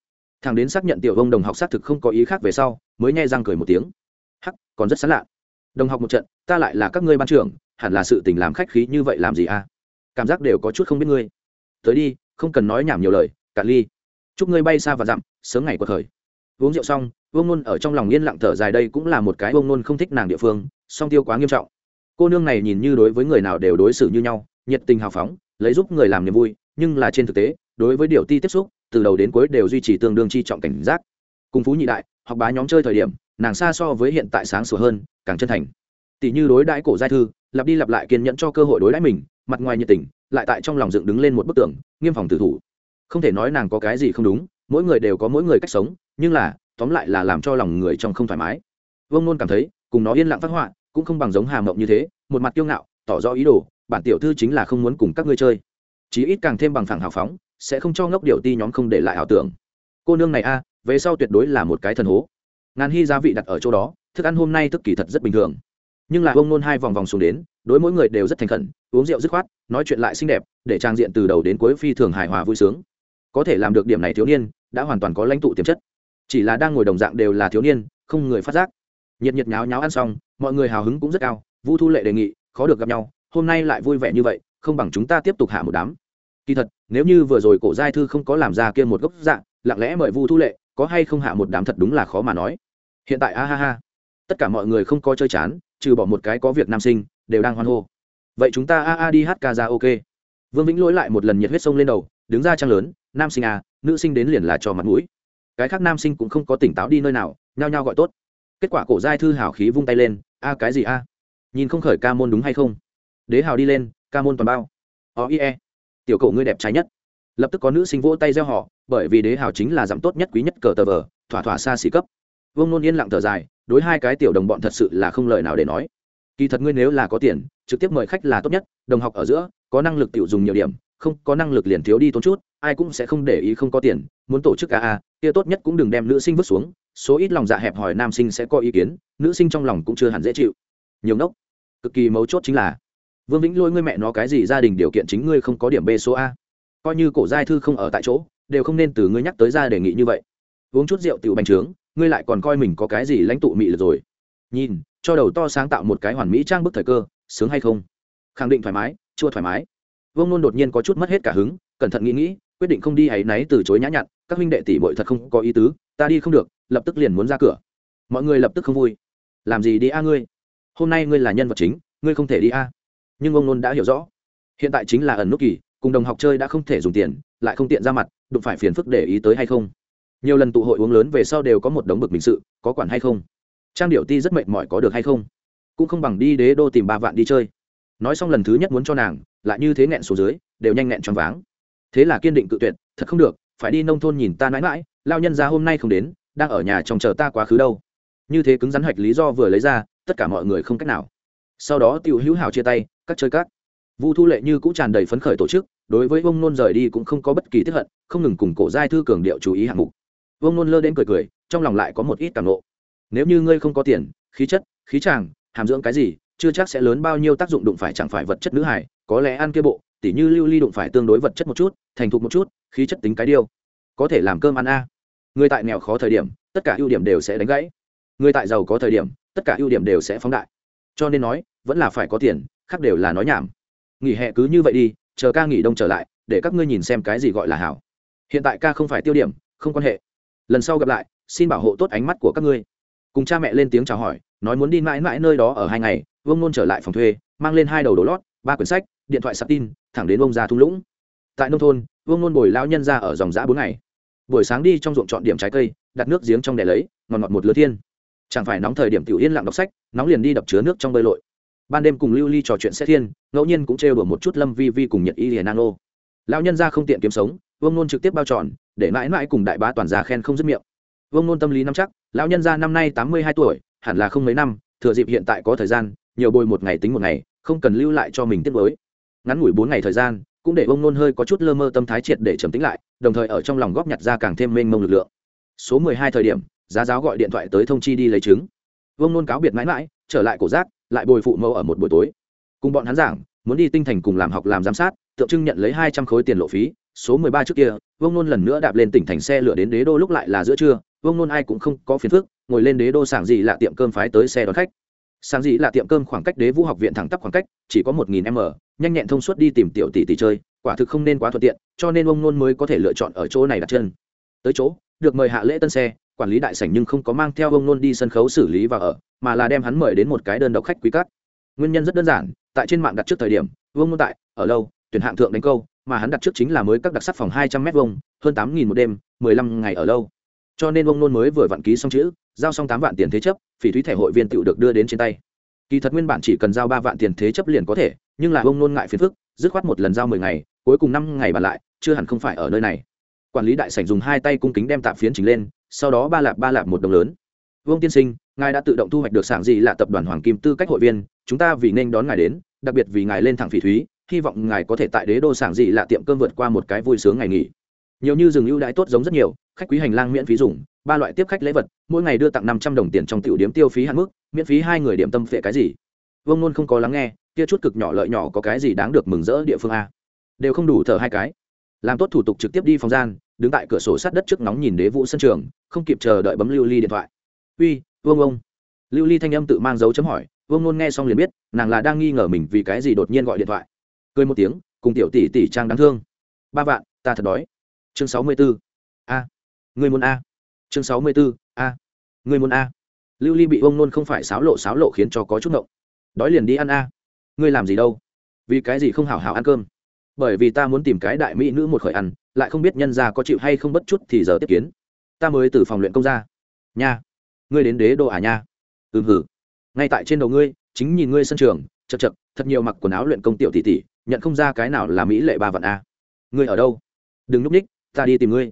thằng đến xác nhận tiểu vông đồng học xác thực không có ý khác về sau, mới nhai răng cười một tiếng. Hắc, còn rất sán lạ. Đồng học một trận, ta lại là các ngươi ban trưởng, hẳn là sự tình làm khách khí như vậy làm gì à? Cảm giác đều có chút không biết ngươi. Tới đi, không cần nói nhảm nhiều lời cả ly. Chúc ngươi bay xa và dặm, sớm ngày cuộc thời. Uống rượu xong, vương nôn ở trong lòng yên lặng thở dài đây cũng là một cái vương nôn không thích nàng địa phương, song tiêu quá nghiêm trọng. Cô nương này nhìn như đối với người nào đều đối xử như nhau, nhiệt tình hào phóng, lấy giúp người làm niềm vui, nhưng là trên thực tế, đối với điều ti tiếp xúc từ đầu đến cuối đều duy trì tương đương chi trọng cảnh giác. Cùng phú nhị đại, học bá nhóm chơi thời điểm, nàng xa so với hiện tại sáng sủa hơn, càng chân thành. Tỷ như đối đãi cổ giai thư, lặp đi lặp lại kiên nhẫn cho cơ hội đối đãi mình, mặt ngoài nhiệt tình, lại tại trong lòng dựng đứng lên một bức tượng nghiêm phòng tử thủ. Không thể nói nàng có cái gì không đúng, mỗi người đều có mỗi người cách sống, nhưng là, tóm lại là làm cho lòng người trong không thoải mái. Vương nôn cảm thấy, cùng nó yên lặng phát họa, cũng không bằng giống hà mộng như thế, một mặt kiêu ngạo, tỏ rõ ý đồ, bản tiểu thư chính là không muốn cùng các ngươi chơi. Chí ít càng thêm bằng phẳng hào phóng sẽ không cho ngốc điệu ti nhóm không để lại ảo tưởng. Cô nương này a, về sau tuyệt đối là một cái thần hố. Ngàn hy gia vị đặt ở chỗ đó, thức ăn hôm nay thức kỳ thật rất bình thường. Nhưng là ông nôn hai vòng vòng xuống đến, đối mỗi người đều rất thành khẩn, uống rượu dứt khoát, nói chuyện lại xinh đẹp, để trang diện từ đầu đến cuối phi thường hài hòa vui sướng. Có thể làm được điểm này thiếu niên, đã hoàn toàn có lãnh tụ tiềm chất. Chỉ là đang ngồi đồng dạng đều là thiếu niên, không người phát giác. Nhiệt nhiệt nháo nháo ăn xong, mọi người hào hứng cũng rất cao, vu thu lệ đề nghị, khó được gặp nhau, hôm nay lại vui vẻ như vậy, không bằng chúng ta tiếp tục hạ một đám kỳ thật, nếu như vừa rồi cổ giai thư không có làm ra kia một gốc dạng lặng lẽ mời vu thu lệ, có hay không hạ một đám thật đúng là khó mà nói. Hiện tại, a ha ha. Tất cả mọi người không có chơi chán, trừ bỏ một cái có việc nam sinh, đều đang hoan hô. Vậy chúng ta, a a, đi hát ca ra ok. Vương vĩnh lỗi lại một lần nhiệt huyết sông lên đầu, đứng ra trang lớn, nam sinh a nữ sinh đến liền là cho mặt mũi. Cái khác nam sinh cũng không có tỉnh táo đi nơi nào, nhao nhao gọi tốt. Kết quả cổ giai thư hào khí vung tay lên, a, cái gì a? Nhìn không khởi ca môn đúng hay không? Đế hào đi lên, ca môn toàn bao. Ó ie tiểu cậu ngươi đẹp trai nhất. Lập tức có nữ sinh vỗ tay gieo họ, bởi vì đế hào chính là giảm tốt nhất quý nhất cờ tờ vờ, thỏa thỏa xa xỉ cấp. Vương nôn yên lặng thở dài, đối hai cái tiểu đồng bọn thật sự là không lời nào để nói. Kỳ thật ngươi nếu là có tiền, trực tiếp mời khách là tốt nhất, đồng học ở giữa, có năng lực tiểu dùng nhiều điểm, không có năng lực liền thiếu đi tốn chút, ai cũng sẽ không để ý không có tiền, muốn tổ chức ca a, kia tốt nhất cũng đừng đem nữ sinh vứt xuống, số ít lòng dạ hẹp hòi nam sinh sẽ có ý kiến, nữ sinh trong lòng cũng chưa hẳn dễ chịu. Nhiều nốc. Cực kỳ mấu chốt chính là vương vĩnh lôi ngươi mẹ nó cái gì gia đình điều kiện chính ngươi không có điểm b số a? Coi như cổ giai thư không ở tại chỗ, đều không nên từ ngươi nhắc tới ra đề nghị như vậy. Uống chút rượu tiểu bành trướng, ngươi lại còn coi mình có cái gì lãnh tụ mị lực rồi. Nhìn, cho đầu to sáng tạo một cái hoàn mỹ trang bức thời cơ, sướng hay không? Khẳng định thoải mái chưa thoải mái. Vương nôn đột nhiên có chút mất hết cả hứng, cẩn thận nghĩ nghĩ, quyết định không đi áy náy từ chối nhã nhặn, các huynh đệ tỷ bội thật không có ý tứ, ta đi không được, lập tức liền muốn ra cửa. Mọi người lập tức không vui. Làm gì đi a ngươi? Hôm nay ngươi là nhân vật chính, ngươi không thể đi a nhưng ông nôn đã hiểu rõ. Hiện tại chính là ẩn nút kỳ, cùng đồng học chơi đã không thể dùng tiền, lại không tiện ra mặt, đụng phải phiền phức để ý tới hay không? Nhiều lần tụ hội uống lớn về sau đều có một đống bực mình sự, có quản hay không? Trang điệu ti rất mệt mỏi có được hay không? Cũng không bằng đi đế đô tìm ba vạn đi chơi. Nói xong lần thứ nhất muốn cho nàng, lại như thế nghẹn xuống dưới, đều nhanh nghẹn choáng váng. Thế là kiên định cự tuyệt, thật không được, phải đi nông thôn nhìn ta mãi mãi, lao nhân ra hôm nay không đến, đang ở nhà trông chờ ta quá khứ đâu. Như thế cứng rắn hạch lý do vừa lấy ra, tất cả mọi người không cách nào. Sau đó tiểu hữu hào chia tay các chơi các. Vu thu lệ như cũng tràn đầy phấn khởi tổ chức, đối với ông nôn rời đi cũng không có bất kỳ tiếp hận, không ngừng cùng cổ giai thư cường điệu chú ý hạng mục. Ông nôn lơ đến cười cười, trong lòng lại có một ít cảm nộ nếu như ngươi không có tiền, khí chất, khí tràng, hàm dưỡng cái gì, chưa chắc sẽ lớn bao nhiêu tác dụng đụng phải chẳng phải vật chất nữ hải có lẽ ăn kia bộ, tỉ như lưu ly đụng phải tương đối vật chất một chút, thành thục một chút, khí chất tính cái điêu. Có thể làm cơm ăn a. Người tại nghèo khó thời điểm, tất cả ưu điểm đều sẽ đánh gãy. Người tại giàu có thời điểm, tất cả ưu điểm đều sẽ phóng đại. Cho nên nói, vẫn là phải có tiền khác đều là nói nhảm. Nghỉ hè cứ như vậy đi, chờ ca nghỉ đông trở lại, để các ngươi nhìn xem cái gì gọi là hảo. Hiện tại ca không phải tiêu điểm, không quan hệ. Lần sau gặp lại, xin bảo hộ tốt ánh mắt của các ngươi. Cùng cha mẹ lên tiếng chào hỏi, nói muốn đi mãi mãi nơi đó ở hai ngày, vương nôn trở lại phòng thuê, mang lên hai đầu đồ lót, ba quyển sách, điện thoại sạc tin, thẳng đến ông già thung lũng. Tại nông thôn, vương nôn bồi lao nhân ra ở dòng giã bốn ngày. Buổi sáng đi trong ruộng chọn điểm trái cây, đặt nước giếng trong đè lấy, ngọt ngọt một lứa thiên. Chẳng phải nóng thời điểm tiểu yên lặng đọc sách, nóng liền đi đập chứa nước trong bơi lội ban đêm cùng lưu ly trò chuyện xét thiên, ngẫu nhiên cũng trêu đùa một chút lâm vi vi cùng nhật y liền nano lão nhân ra không tiện kiếm sống, vương nôn trực tiếp bao tròn để mãi mãi cùng đại bá toàn già khen không dứt miệng. Vương nôn tâm lý nắm chắc, lão nhân ra năm nay tám mươi hai tuổi, hẳn là không mấy năm, thừa dịp hiện tại có thời gian, nhiều bồi một ngày tính một ngày, không cần lưu lại cho mình tiết mới. Ngắn ngủi bốn ngày thời gian, cũng để vương nôn hơi có chút lơ mơ tâm thái triệt để trầm tính lại, đồng thời ở trong lòng góp nhặt ra càng thêm mênh mông lực lượng. Số mười hai thời điểm, giá giáo gọi điện thoại tới thông chi đi lấy chứng vương nôn cáo biệt mãi mãi, trở lại cổ giác lại bồi phụ mẫu ở một buổi tối. Cùng bọn hắn giảng, muốn đi tinh thành cùng làm học làm giám sát, tượng trưng nhận lấy hai trăm khối tiền lộ phí, số mười ba trước kia, vương nôn lần nữa đạp lên tỉnh thành xe lửa đến đế đô lúc lại là giữa trưa, vương nôn ai cũng không có phiền phức, ngồi lên đế đô sảng dị là tiệm cơm phái tới xe đón khách. Sảng dị là tiệm cơm khoảng cách đế vũ học viện thẳng tắp khoảng cách, chỉ có một nghìn m, nhanh nhẹn thông suốt đi tìm tiểu tỷ tỷ chơi, quả thực không nên quá thuận tiện, cho nên ông nôn mới có thể lựa chọn ở chỗ này đặt chân. Tới chỗ, được mời hạ lễ tân xe quản lý đại sảnh nhưng không có mang theo ông nôn đi sân khấu xử lý và ở, mà là đem hắn mời đến một cái đơn độc khách quý cắt nguyên nhân rất đơn giản, tại trên mạng đặt trước thời điểm, vương nôn tại, ở lâu, tuyển hạng thượng đánh câu, mà hắn đặt trước chính là mới các đặc sắc phòng hai trăm m vông hơn tám nghìn một đêm, mười lăm ngày ở lâu. Cho nên ông nôn mới vừa vặn ký xong chữ, giao xong tám vạn tiền thế chấp, phỉ thúy thẻ hội viên tự được đưa đến trên tay. Kỳ thật nguyên bản chỉ cần giao ba vạn tiền thế chấp liền có thể, nhưng là ông nôn ngại phiền phức, dứt khoát một lần giao mười ngày, cuối cùng năm ngày bàn lại, chưa hẳn không phải ở nơi này. Quản lý đại sảnh dùng hai tay cung kính đem tạm phiến chỉnh lên sau đó ba lạp ba lạp một đồng lớn. Vương tiên sinh, ngài đã tự động thu hoạch được sảng dị là tập đoàn hoàng kim tư cách hội viên, chúng ta vì nên đón ngài đến, đặc biệt vì ngài lên thẳng phỉ thúy, hy vọng ngài có thể tại đế đô sảng dị là tiệm cơm vượt qua một cái vui sướng ngày nghỉ. Nhiều như rừng ưu đãi tốt giống rất nhiều, khách quý hành lang miễn phí dùng, ba loại tiếp khách lễ vật, mỗi ngày đưa tặng năm trăm đồng tiền trong tiểu điểm tiêu phí hạn mức, miễn phí hai người điểm tâm phệ cái gì. Vương luôn không có lắng nghe, kia chút cực nhỏ lợi nhỏ có cái gì đáng được mừng rỡ địa phương a? Đều không đủ thở hai cái làm tốt thủ tục trực tiếp đi phòng gian, đứng tại cửa sổ sát đất trước nóng nhìn đế vũ sân trường, không kịp chờ đợi bấm lưu ly điện thoại. Uy, vương ông. Lưu ly thanh âm tự mang dấu chấm hỏi, vương nôn nghe xong liền biết, nàng là đang nghi ngờ mình vì cái gì đột nhiên gọi điện thoại. Cười một tiếng, cùng tiểu tỷ tỷ trang đáng thương. Ba vạn, ta thật đói. Chương sáu mươi b ố a. Người muốn a. Chương sáu mươi b ố a. Người muốn a. Lưu ly bị Vương nôn không phải sáo lộ sáo lộ khiến cho có chút ngộng. Đói liền đi ăn a. Ngươi làm gì đâu? Vì cái gì không hảo hảo ăn cơm? Bởi vì ta muốn tìm cái đại mỹ nữ một khởi ăn, lại không biết nhân ra có chịu hay không bất chút thì giờ tiếp kiến. Ta mới từ phòng luyện công ra. Nha, ngươi đến đế đô à nha? Ừ hử. Ngay tại trên đầu ngươi, chính nhìn ngươi sân trường, chật chật, thật nhiều mặc quần áo luyện công tiểu tỷ tỷ, nhận không ra cái nào là mỹ lệ ba vạn a. Ngươi ở đâu? Đừng núp ních, ta đi tìm ngươi.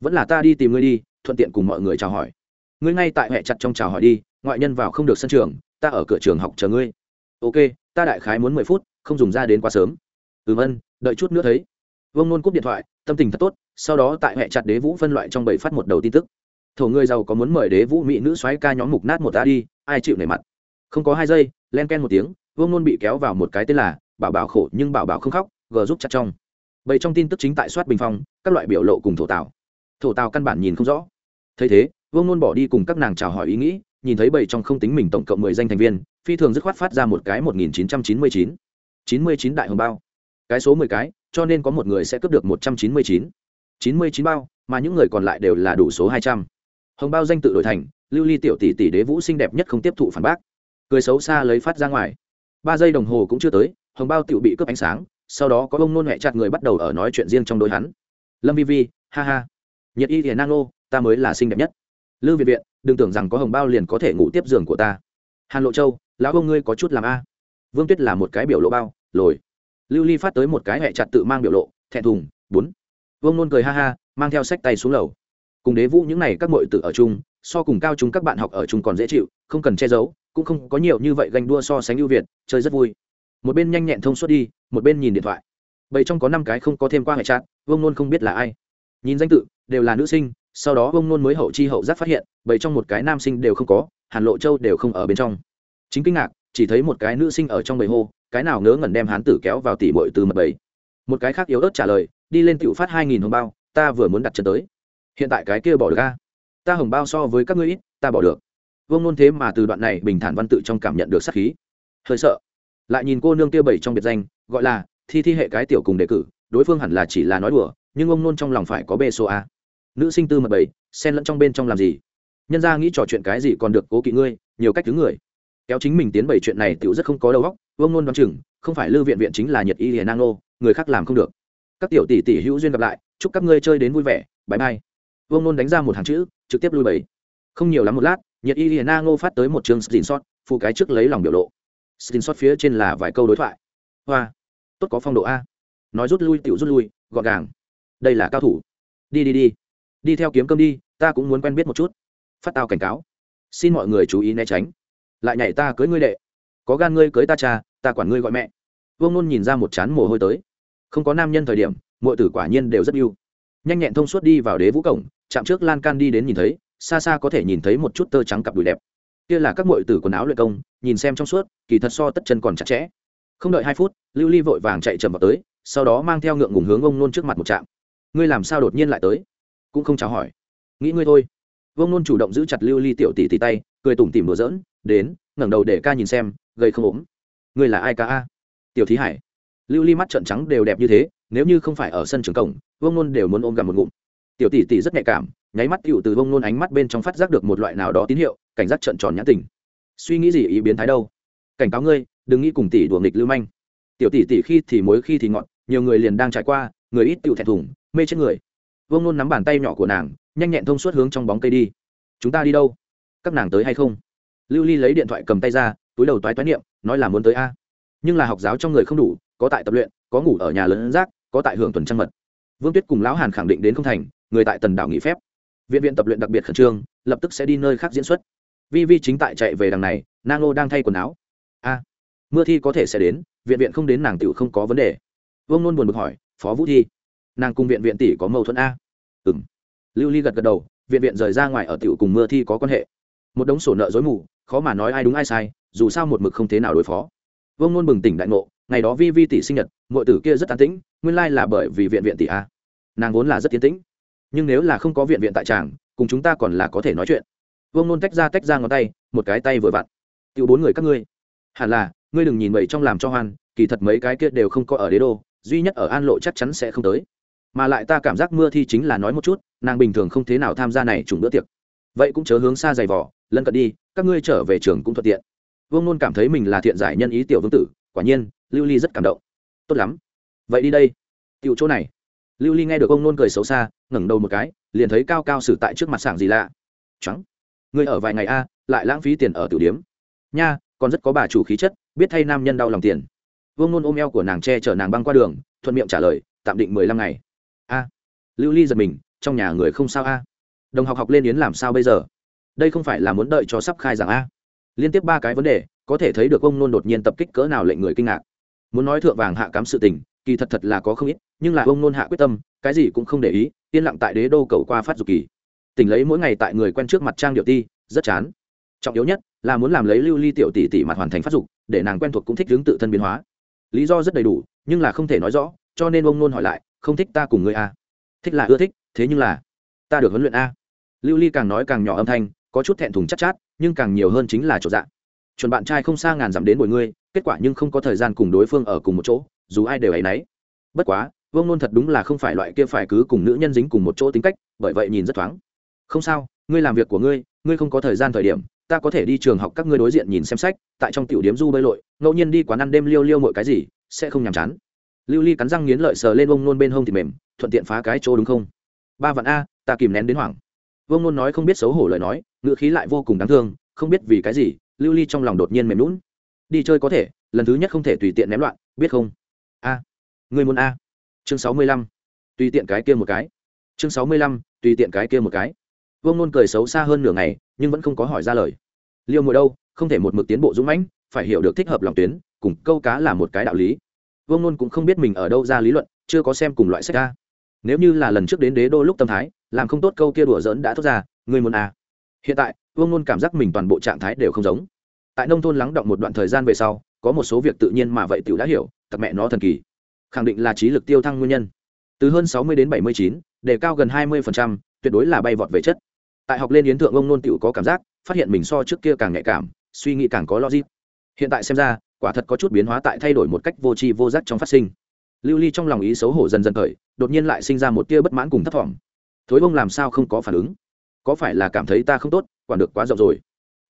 Vẫn là ta đi tìm ngươi đi, thuận tiện cùng mọi người chào hỏi. Ngươi ngay tại hệ chặt trong chào hỏi đi, ngoại nhân vào không được sân trường, ta ở cửa trường học chờ ngươi. Ok, ta đại khái muốn mười phút, không dùng ra đến quá sớm ừm ân, đợi chút nữa thấy. Vương nôn cúp điện thoại, tâm tình thật tốt, sau đó tại hệ chặt đế vũ phân loại trong bảy phát một đầu tin tức. Thổ người giàu có muốn mời đế vũ mỹ nữ xoáy ca nhóm mục nát một ta đi, ai chịu nể mặt. Không có hai giây, len ken một tiếng, Vương nôn bị kéo vào một cái tên là bảo bảo khổ nhưng bảo bảo không khóc gờ giúp chặt trong. Bảy trong tin tức chính tại soát bình phong, các loại biểu lộ cùng thổ tào thổ tào căn bản nhìn không rõ. Thấy thế, Vương nôn bỏ đi cùng các nàng chào hỏi ý nghĩ, nhìn thấy bảy trong không tính mình tổng cộng mười danh thành viên, phi thường dứt khoát phát ra một cái một nghìn chín trăm chín mươi chín. Chín mươi chín đại hồng bao cái số mười cái, cho nên có một người sẽ cướp được một trăm chín mươi chín. Chín mươi chín bao, mà những người còn lại đều là đủ số hai trăm. Hồng bao danh tự đổi thành, lưu ly tiểu tỷ tỷ đế vũ xinh đẹp nhất không tiếp thụ phản bác. Cười xấu xa lấy phát ra ngoài. Ba giây đồng hồ cũng chưa tới, hồng bao tiểu bị cướp ánh sáng, sau đó có ông nôn mẹ chặt người bắt đầu ở nói chuyện riêng trong đôi hắn. Lâm vi vi, ha ha. Nhiệt y hiền nang nô, ta mới là xinh đẹp nhất. Lưu viện viện, đừng tưởng rằng có hồng bao liền có thể ngủ tiếp giường của ta. Hàn lộ châu, lão ông ngươi có chút làm a. Vương tuyết là một cái biểu lộ bao, lồi lưu ly phát tới một cái hẹ chặt tự mang biểu lộ, thẹn thùng, bốn. Vương nôn cười ha ha, mang theo sách tay xuống lầu. Cùng đế vũ những n à y các mội tự ở chung, so cùng cao chúng các bạn học ở chung còn dễ chịu, không cần che giấu, cũng không có nhiều như vậy ganh đua so sánh ưu việt, chơi rất vui. Một bên nhanh nhẹn thông suốt đi, một bên nhìn điện thoại. Bầy trong có năm cái không có thêm qua hệ chặt, vương nôn không biết là ai. Nhìn danh tự, đều là nữ sinh, sau đó vương nôn mới hậu chi hậu giác phát hiện, bầy trong một cái nam sinh đều không có, hàn lộ châu đều không ở bên trong. Chính kinh ngạc chỉ thấy một cái nữ sinh ở trong bầy hô, cái nào ngớ ngẩn đem hán tử kéo vào tỉ bội từ mật bầy. Một cái khác yếu ớt trả lời, đi lên tiểu phát hai nghìn hồng bao, ta vừa muốn đặt chân tới. Hiện tại cái kia bỏ được ca ta hồng bao so với các ngươi ít, ta bỏ được. Vương nôn thế mà từ đoạn này bình thản văn tự trong cảm nhận được sắc khí. Hơi sợ. Lại nhìn cô nương kia bảy trong biệt danh, gọi là thi thi hệ cái tiểu cùng đề cử, đối phương hẳn là chỉ là nói đùa, nhưng ông nôn trong lòng phải có bê số a. Nữ sinh tư mật bảy xen lẫn trong bên trong làm gì? Nhân ra nghĩ trò chuyện cái gì còn được cố kỵ ngươi, nhiều cách thứ người kéo chính mình tiến bảy chuyện này tiểu rất không có đầu óc, vương nôn đoán chừng, không phải lưu viện viện chính là nhiệt y hiền nang nô, người khác làm không được. Các tiểu tỷ tỷ hữu duyên gặp lại, chúc các ngươi chơi đến vui vẻ bãi mai vương nôn đánh ra một hàng chữ, trực tiếp lui bảy không nhiều lắm một lát nhiệt y hiền nang nô phát tới một chương xin sót phụ cái trước lấy lòng biểu lộ. Screenshot phía trên là vài câu đối thoại. Hoa, tốt có phong độ a. Nói rút lui tiểu rút lui, gọn gàng. Đây là cao thủ. Đi đi đi. Đi theo kiếm cơm đi, ta cũng muốn quen biết một chút. Phát tao cảnh cáo. Xin mọi người chú ý né tránh lại nhảy ta cưới ngươi đệ. Có gan ngươi cưới ta cha, ta quản ngươi gọi mẹ. Vương nôn nhìn ra một chán mồ hôi tới. Không có nam nhân thời điểm mọi tử quả nhiên đều rất yêu. Nhanh nhẹn thông suốt đi vào đế vũ cổng, chạm trước lan can đi đến nhìn thấy, xa xa có thể nhìn thấy một chút tơ trắng cặp đùi đẹp. Kia là các mọi tử quần áo luyện công, nhìn xem trong suốt, kỳ thật so tất chân còn chặt chẽ. Không đợi hai phút, lưu ly vội vàng chạy chậm vào tới, sau đó mang theo ngượng ngùng hướng ông nôn trước mặt một trạm ngươi làm sao đột nhiên lại tới? Cũng không chào hỏi. Nghĩ ngươi thôi. Vương nôn chủ động giữ chặt lưu ly tiểu tỷ tỷ tay cười tủm tỉm đùa giỡn, đến, ngẩng đầu để ca nhìn xem gây không ốm. Ngươi là ai ca a? Tiểu thí hải. Lưu ly mắt trợn trắng đều đẹp như thế, nếu như không phải ở sân trường cổng, Vương nôn đều muốn ôm gặm một ngụm. Tiểu tỷ tỷ rất nhạy cảm, nháy mắt tựu từ Vương nôn ánh mắt bên trong phát giác được một loại nào đó tín hiệu, cảnh giác trợn tròn nhãn tình. Suy nghĩ gì ý biến thái đâu? Cảnh cáo ngươi, đừng nghĩ cùng tỷ đùa nghịch lưu manh. Tiểu tỷ tỷ khi thì mối khi thì ngọn nhiều người liền đang trải qua, người ít tựu thẹn thùng, mê chết người. Vương nôn nắm bàn tay nhỏ của nàng, nhanh nhẹn thông suốt hướng trong bóng cây đi. Chúng ta đi đâu? Các nàng tới hay không? Lưu ly lấy điện thoại cầm tay ra, túi đầu toái toái niệm, nói là muốn tới a. Nhưng là học giáo trong người không đủ, có tại tập luyện, có ngủ ở nhà lớn rác, có tại hưởng tuần trăng mật. Vương tuyết cùng lão hàn khẳng định đến không thành, người tại tần đảo nghỉ phép. Viện viện tập luyện đặc biệt khẩn trương, lập tức sẽ đi nơi khác diễn xuất. Vi vi chính tại chạy về đằng này, nang ô đang thay quần áo. A, mưa thi có thể sẽ đến, viện viện không đến nàng tiểu không có vấn đề. Vương Luôn buồn bực hỏi, phó vũ thi, nàng cùng viện viện tỷ có mâu thuẫn a? Ừ m lưu ly gật gật đầu, viện viện rời ra ngoài ở tiểu cùng mưa thi có quan hệ một đống sổ nợ dối mù, khó mà nói ai đúng ai sai, dù sao một mực không thế nào đối phó. Vương nôn bừng tỉnh đại ngộ, ngày đó vi vi tỷ sinh nhật mọi tử kia rất an tĩnh, nguyên lai là bởi vì viện viện tỷ a. Nàng vốn là rất tiến tĩnh. Nhưng nếu là không có viện viện tại tràng, cùng chúng ta còn là có thể nói chuyện. Vương nôn tách ra tách ra ngón tay, một cái tay vừa vặn. Tiêu bốn người các ngươi, hẳn là, ngươi đừng nhìn bậy trong làm cho hoan, kỳ thật mấy cái kia đều không có ở đế đô, duy nhất ở an lộ chắc chắn sẽ không tới. Mà lại ta cảm giác mưa thi chính là nói một chút, nàng bình thường không thế nào tham gia này trùng bữa tiệc. Vậy cũng chớ hướng xa dày vỏ lân cận đi, các ngươi trở về trường cũng thuận tiện. Vương nôn cảm thấy mình là thiện giải nhân ý tiểu vương tử, quả nhiên, lưu ly rất cảm động. Tốt lắm. Vậy đi đây. Tiểu chỗ này. Lưu ly nghe được ông nôn cười xấu xa, ngẩng đầu một cái, liền thấy cao cao xử tại trước mặt sảng gì lạ. Trắng, ngươi ở vài ngày a, lại lãng phí tiền ở tiểu điếm. Nha, còn rất có bà chủ khí chất, biết thay nam nhân đau lòng tiền. Vương nôn ôm eo của nàng che chở nàng băng qua đường, thuận miệng trả lời, tạm định mười lăm ngày. A. Lưu ly giật mình, trong nhà người không sao a. Đồng học học lên yến làm sao bây giờ? Đây không phải là muốn đợi cho sắp khai giảng a? Liên tiếp ba cái vấn đề, có thể thấy được ông nôn đột nhiên tập kích cỡ nào lệnh người kinh ngạc. Muốn nói thượng vàng hạ cám sự tình, kỳ thật thật là có không ít, nhưng là ông nôn hạ quyết tâm, cái gì cũng không để ý, yên lặng tại đế đô cầu qua phát dục kỳ. Tỉnh lấy mỗi ngày tại người quen trước mặt trang điệu ti, rất chán. Trọng yếu nhất là muốn làm lấy lưu ly tiểu tỷ tỷ mặt hoàn thành phát dục, để nàng quen thuộc cũng thích hướng tự thân biến hóa. Lý do rất đầy đủ, nhưng là không thể nói rõ, cho nên ông nôn hỏi lại, không thích ta cùng người a? Thích là ưa thích, thế nhưng là ta được huấn luyện a. Lưu ly càng nói càng nhỏ âm thanh có chút thẹn thùng chắc chát, chát nhưng càng nhiều hơn chính là chỗ dạng chuẩn bạn trai không xa ngàn dặm đến bồi ngươi kết quả nhưng không có thời gian cùng đối phương ở cùng một chỗ dù ai đều ấy nấy. bất quá vương nôn thật đúng là không phải loại kia phải cứ cùng nữ nhân dính cùng một chỗ tính cách bởi vậy nhìn rất thoáng. Không sao ngươi làm việc của ngươi ngươi không có thời gian thời điểm ta có thể đi trường học các ngươi đối diện nhìn xem sách tại trong tiểu điếm du bơi lội ngẫu nhiên đi quán ăn đêm liêu liêu mọi cái gì sẽ không nhàm chán. Lưu ly cắn răng nghiến lợi sờ lên ông nôn bên hông thì mềm thuận tiện phá cái chỗ đúng không? Ba vạn a ta kìm nén đến hoảng vương ngôn nói không biết xấu hổ lời nói, ngữ khí lại vô cùng đáng thương, không biết vì cái gì, lưu ly trong lòng đột nhiên mềm lún đi chơi có thể, lần thứ nhất không thể tùy tiện ném loạn, biết không? A. Người muốn a. Chương sáu mươi lăm. Tùy tiện cái kia một cái. Chương sáu mươi lăm, tùy tiện cái kia một cái. Vương ngôn cười xấu xa hơn nửa ngày, nhưng vẫn không có hỏi ra lời. Liêu mùa đâu, không thể một mực tiến bộ dũng mãnh, phải hiểu được thích hợp lòng tuyến, cùng câu cá là một cái đạo lý. Vương ngôn cũng không biết mình ở đâu ra lý luận, chưa có xem cùng loại sách a nếu như là lần trước đến đế đô lúc tâm thái, làm không tốt câu kia đùa dỡn đã thốt ra người muốn à? hiện tại, vương nôn cảm giác mình toàn bộ trạng thái đều không giống. Tại nông thôn lắng động một đoạn thời gian về sau, có một số việc tự nhiên mà vậy tiểu đã hiểu, thật mẹ nó thần kỳ. Khẳng định là trí lực tiêu thăng nguyên nhân. Từ hơn sáu mươi đến bảy mươi chín để cao gần hai mươi tuyệt đối là bay vọt về chất. Tại học lên yến thượng ông nôn tiểu có cảm giác, phát hiện mình so trước kia càng nhạy cảm, suy nghĩ càng có logic. Hiện tại xem ra, quả thật có chút biến hóa tại thay đổi một cách vô tri vô giác trong phát sinh. Lưu ly trong lòng ý xấu hổ dần dần khởi đột nhiên lại sinh ra một tia bất mãn cùng thất vọng. Thối bông làm sao không có phản ứng? Có phải là cảm thấy ta không tốt, quản được quá rộng rồi?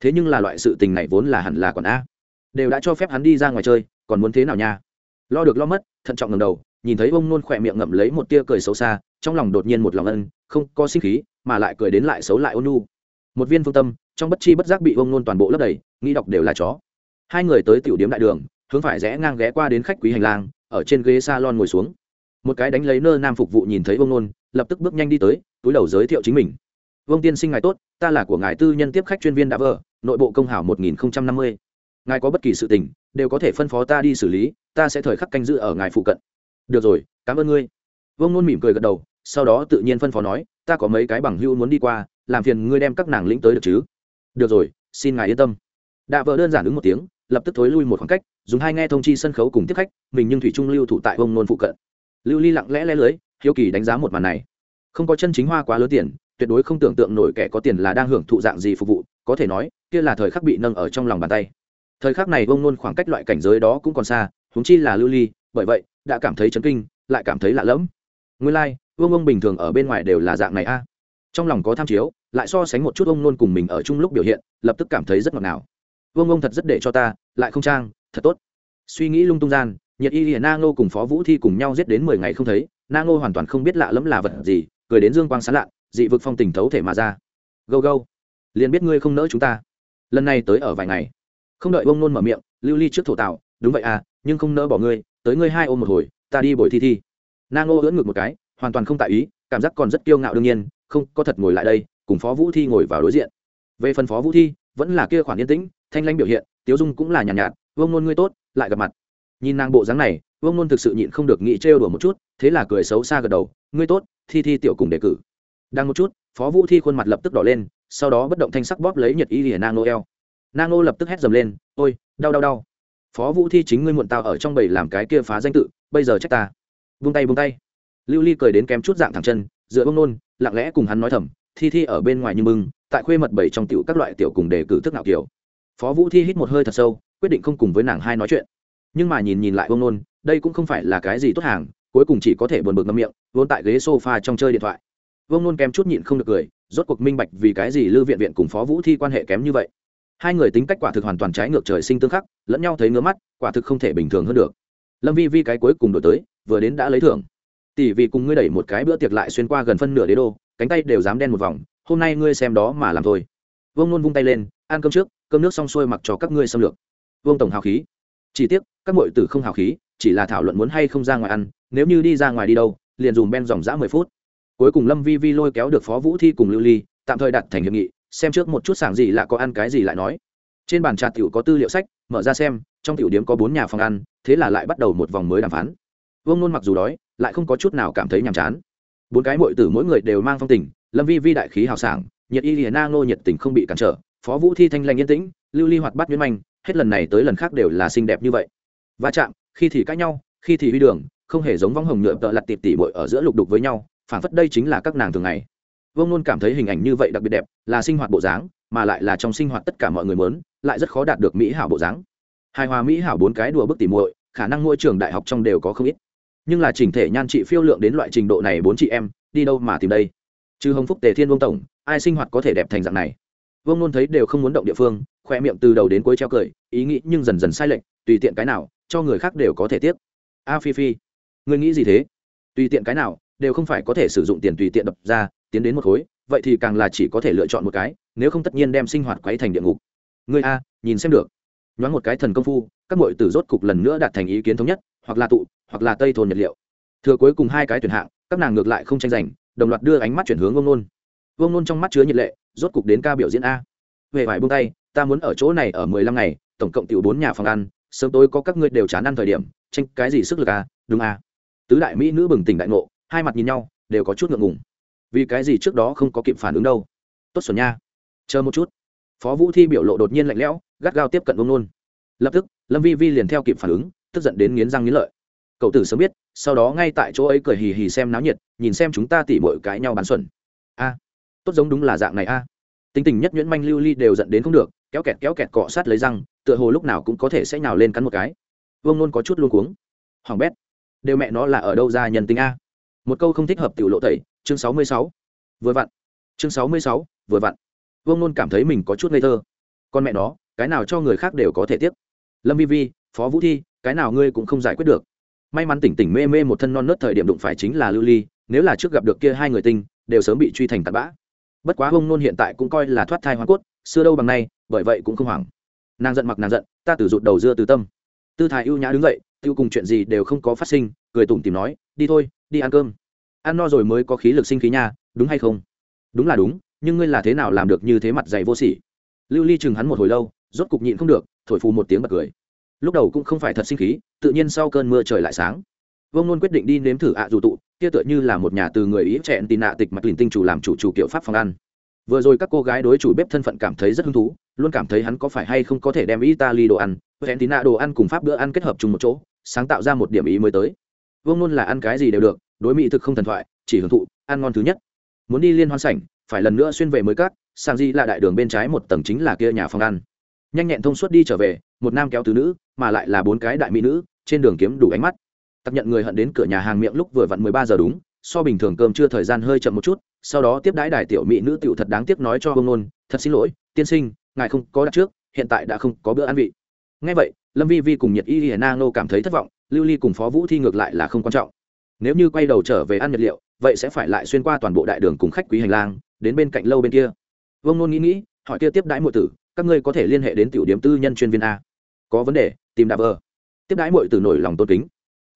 Thế nhưng là loại sự tình này vốn là hẳn là quản a. Đều đã cho phép hắn đi ra ngoài chơi, còn muốn thế nào nha? Lo được lo mất, thận trọng ngầm đầu, nhìn thấy ông nôn khỏe miệng ngậm lấy một tia cười xấu xa, trong lòng đột nhiên một lòng ân, không có sinh khí, mà lại cười đến lại xấu lại ôn nu một viên phương tâm, trong bất chi bất giác bị ông nôn toàn bộ lấp đầy nghĩ đọc đều là chó. Hai người tới tiểu điếm đại đường, hướng phải rẽ ngang ghé qua đến khách quý hành lang, ở trên ghế salon ngồi xuống một cái đánh lấy nơ nam phục vụ nhìn thấy vông nôn, lập tức bước nhanh đi tới, túi đầu giới thiệu chính mình. Vương tiên sinh ngài tốt, ta là của ngài tư nhân tiếp khách chuyên viên đã vợ nội bộ công hảo một nghìn năm mươi. Ngài có bất kỳ sự tình, đều có thể phân phó ta đi xử lý, ta sẽ thời khắc canh giữ ở ngài phụ cận. Được rồi, cảm ơn ngươi. Vương nôn mỉm cười gật đầu, sau đó tự nhiên phân phó nói, ta có mấy cái bằng hữu muốn đi qua, làm phiền ngươi đem các nàng lĩnh tới được chứ. Được rồi, xin ngài yên tâm. Đạ vợ đơn giản ứng một tiếng, lập tức thối lui một khoảng cách, dùng hai nghe thông chi sân khấu cùng tiếp khách, mình nhưng thủy trung lưu thủ tại vông nôn phụ cận lưu ly lặng lẽ lẽ lưới hiếu kỳ đánh giá một màn này. Không có chân chính hoa quá lớn tiền tuyệt đối không tưởng tượng nổi kẻ có tiền là đang hưởng thụ dạng gì phục vụ có thể nói kia là thời khắc bị nâng ở trong lòng bàn tay. Thời khắc này vông nôn khoảng cách loại cảnh giới đó cũng còn xa húng chi là lưu ly bởi vậy đã cảm thấy chấn kinh lại cảm thấy lạ lẫm. Nguyên lai、like, vương ông bình thường ở bên ngoài đều là dạng này a. Trong lòng có tham chiếu lại so sánh một chút ông nôn cùng mình ở chung lúc biểu hiện lập tức cảm thấy rất ngọt ngào. Vương ông thật rất để cho ta lại không trang thật tốt. Suy nghĩ lung tung gian nhiệt y hiền na ngô cùng phó vũ thi cùng nhau giết đến mười ngày không thấy na ngô hoàn toàn không biết lạ lẫm là vật gì cười đến dương quang sán lạ dị vực phong tình thấu thể mà ra. Gâu gâu liền biết ngươi không nỡ chúng ta. Lần này tới ở vài ngày. Không đợi bông nôn mở miệng lưu ly trước thổ tạo đúng vậy à nhưng không nỡ bỏ ngươi tới ngươi hai ôm một hồi ta đi bồi thi thi. Na ngô ưỡn ngược một cái hoàn toàn không tại ý cảm giác còn rất kiêu ngạo đương nhiên không có thật ngồi lại đây cùng phó vũ thi ngồi vào đối diện. Về phần phó vũ thi vẫn là kia khoản yên tĩnh thanh lanh biểu hiện tiếu dung cũng là nhàn nhạt, nhạt vương nôn ngươi tốt lại gặp mặt nhìn nàng bộ dáng này, vương nôn thực sự nhịn không được nghĩ trêu đùa một chút, thế là cười xấu xa gật đầu, ngươi tốt, thi thi tiểu cùng đề cử. Đang một chút, phó vũ thi khuôn mặt lập tức đỏ lên, sau đó bất động thanh sắc bóp lấy nhật y lìa nang eo nang nô lập tức hét dầm lên, ôi, đau đau đau. Phó vũ thi chính ngươi muộn tao ở trong bầy làm cái kia phá danh tự, bây giờ trách ta. Vung tay vung tay. Lưu ly cười đến kém chút dạng thẳng chân, dựa bông nôn, lặng lẽ cùng hắn nói thầm, thi thi ở bên ngoài như mừng, tại khuê mật bảy trong tiểu các loại tiểu cùng đề cử thức nào kiểu. Phó vũ thi hít một hơi thật sâu, quyết định không cùng với nàng hai nói chuyện nhưng mà nhìn nhìn lại Vương nôn, đây cũng không phải là cái gì tốt hàng, cuối cùng chỉ có thể buồn bực ngâm miệng, vốn tại ghế sofa trong chơi điện thoại. Vương nôn kém chút nhịn không được cười, rốt cuộc minh bạch vì cái gì lưu viện viện cùng phó vũ thi quan hệ kém như vậy. Hai người tính cách quả thực hoàn toàn trái ngược trời sinh tương khắc, lẫn nhau thấy ngứa mắt, quả thực không thể bình thường hơn được. Lâm vi vi cái cuối cùng đổi tới, vừa đến đã lấy thưởng. Tỷ vì cùng ngươi đẩy một cái bữa tiệc lại xuyên qua gần phân nửa đế đô, cánh tay đều dám đen một vòng, hôm nay ngươi xem đó mà làm thôi. Vương nôn vung tay lên, ăn cơm trước, cơm nước xong xuôi mặc cho các ngươi xâm lược. Vương tổng hào khí chỉ tiếc, các mọi tử không hào khí, chỉ là thảo luận muốn hay không ra ngoài ăn, nếu như đi ra ngoài đi đâu, liền dùng ben dòng dã mười phút. Cuối cùng lâm vi vi lôi kéo được phó vũ thi cùng lưu ly, tạm thời đặt thành hiệp nghị, xem trước một chút sảng gì là có ăn cái gì lại nói. Trên bàn trà tiểu có tư liệu sách, mở ra xem, trong tiểu điếm có bốn nhà phòng ăn, thế là lại bắt đầu một vòng mới đàm phán. Vương nôn mặc dù đói, lại không có chút nào cảm thấy nhàm chán. Bốn cái mội tử mỗi người đều mang phong tình, lâm vi vi đại khí hào sảng, nhiệt y liền na ngô nhiệt tình không bị cản trở, phó vũ thi thanh lanh yên tĩnh, lưu ly hoạt bát nhuyễn manh hết lần này tới lần khác đều là xinh đẹp như vậy. Va chạm, khi thì cãi nhau, khi thì huy đường, không hề giống vong hồng nhựa tợ lặt tịp tỉ bội ở giữa lục đục với nhau phản phất đây chính là các nàng thường ngày. Vương luôn cảm thấy hình ảnh như vậy đặc biệt đẹp, là sinh hoạt bộ dáng, mà lại là trong sinh hoạt tất cả mọi người muốn, lại rất khó đạt được mỹ hảo bộ dáng. Hài hòa mỹ hảo bốn cái đùa bức tỉ muội, khả năng ngôi trường đại học trong đều có không ít. Nhưng là chỉnh thể nhan trị phiêu lượng đến loại trình độ này bốn chị em, đi đâu mà tìm đây? Trừ hồng phúc, tề thiên, vương tổng, ai sinh hoạt có thể đẹp thành dạng này? Vương luôn thấy đều không muốn động địa phương khoe miệng từ đầu đến cuối treo cười, ý nghĩ nhưng dần dần sai lệch, tùy tiện cái nào, cho người khác đều có thể tiếp a phi phi người nghĩ gì thế? Tùy tiện cái nào, đều không phải có thể sử dụng tiền tùy tiện đập ra, tiến đến một khối, vậy thì càng là chỉ có thể lựa chọn một cái, nếu không tất nhiên đem sinh hoạt quấy thành địa ngục. Người a, nhìn xem được. Nhoáng một cái thần công phu, các mội tử rốt cục lần nữa đạt thành ý kiến thống nhất, hoặc là tụ, hoặc là tây thôn nhật liệu. Thừa cuối cùng hai cái tuyển hạng, các nàng ngược lại không tranh giành, đồng loạt đưa ánh mắt chuyển hướng vương nôn. Vương nôn trong mắt chứa nhiệt lệ, rốt cục đến ca biểu diễn a. Về vải buông tay ta muốn ở chỗ này ở mười lăm ngày, tổng cộng tiểu bốn nhà phòng ăn, sớm tối có các ngươi đều chán ăn thời điểm, tranh cái gì sức lực à đúng à? Tứ đại mỹ nữ bừng tỉnh đại ngộ, hai mặt nhìn nhau, đều có chút ngượng ngùng. Vì cái gì trước đó không có kịp phản ứng đâu? Tốt xuẩn nha. Chờ một chút. Phó vũ thi biểu lộ đột nhiên lạnh lẽo, gắt gao tiếp cận vông nôn. Lập tức, lâm vi vi liền theo kịp phản ứng, tức giận đến nghiến răng nghiến lợi. Cậu tử sớm biết, sau đó ngay tại chỗ ấy cười hì hì xem náo nhiệt, nhìn xem chúng ta tỉ mọi cái nhau bán xuẩn. A, tốt giống đúng là dạng này a. Tính tình nhất nhuyễn manh lưu ly đều giận đến không được kéo kẹt kéo kẹt cọ sát lấy răng, tựa hồ lúc nào cũng có thể sẽ nhào lên cắn một cái. Vương nôn có chút luôn cuống. Hoàng bét, đều mẹ nó là ở đâu ra nhân tính a? Một câu không thích hợp tiểu lộ tẩy, chương sáu mươi sáu. Vừa vặn. Chương sáu mươi sáu, vừa vặn. Vương nôn cảm thấy mình có chút ngây thơ. Con mẹ nó, cái nào cho người khác đều có thể tiếp lâm vi vi, phó vũ thi, cái nào ngươi cũng không giải quyết được. May mắn tỉnh tỉnh mê mê một thân non nớt thời điểm đụng phải chính là lưu ly, nếu là trước gặp được kia hai người tinh đều sớm bị truy thành tạt bã. Bất quá vương nôn hiện tại cũng coi là thoát thai hoa cốt, xưa đâu bằng nay bởi vậy cũng không hoảng. Nàng giận mặc nàng giận, ta từ rụt đầu dưa từ tâm. Tư thái ưu nhã đứng dậy, tiêu cùng chuyện gì đều không có phát sinh, cười tủm tìm nói, đi thôi, đi ăn cơm. Ăn no rồi mới có khí lực sinh khí nha, đúng hay không? Đúng là đúng, nhưng ngươi là thế nào làm được như thế mặt dày vô sỉ? Lưu ly chừng hắn một hồi lâu, rốt cục nhịn không được, thổi phù một tiếng bật cười. Lúc đầu cũng không phải thật sinh khí, tự nhiên sau cơn mưa trời lại sáng. Vông nôn quyết định đi nếm thử ạ dù tụ, kia tựa như là một nhà từ người ý trẻ tì nạ tịch mặt lìn tinh chủ làm chủ chủ kiểu pháp phòng ăn vừa rồi các cô gái đối chủ bếp thân phận cảm thấy rất hứng thú, luôn cảm thấy hắn có phải hay không có thể đem italy đồ ăn argentina đồ ăn cùng pháp bữa ăn kết hợp chung một chỗ, sáng tạo ra một điểm ý mới tới. Vương luôn là ăn cái gì đều được, đối mỹ thực không thần thoại, chỉ hưởng thụ, ăn ngon thứ nhất. Muốn đi liên hoan sảnh, phải lần nữa xuyên về mới cát sang di là đại đường bên trái một tầng chính là kia nhà phòng ăn. Nhanh nhẹn thông suốt đi trở về, một nam kéo tứ nữ, mà lại là bốn cái đại mỹ nữ, trên đường kiếm đủ ánh mắt. Tập nhận người hận đến cửa nhà hàng miệng lúc vừa vặn mười ba giờ đúng so bình thường cơm chưa thời gian hơi chậm một chút, sau đó tiếp đãi đài tiểu mỹ nữ tiểu thật đáng tiếc nói cho vương nôn, thật xin lỗi, tiên sinh, ngài không có đặt trước, hiện tại đã không có bữa ăn vị. Ngay vậy, lâm vi vi cùng nhiệt y hiền na nô cảm thấy thất vọng, lưu ly cùng phó vũ thi ngược lại là không quan trọng. Nếu như quay đầu trở về ăn nhật liệu, vậy sẽ phải lại xuyên qua toàn bộ đại đường cùng khách quý hành lang, đến bên cạnh lâu bên kia. Vương nôn nghĩ nghĩ, hỏi kia tiếp đãi mọi tử, các ngươi có thể liên hệ đến tiểu điểm tư nhân chuyên viên a? Có vấn đề, tìm đạp vờ. Tiếp đãi mọi tử nổi lòng tôn kính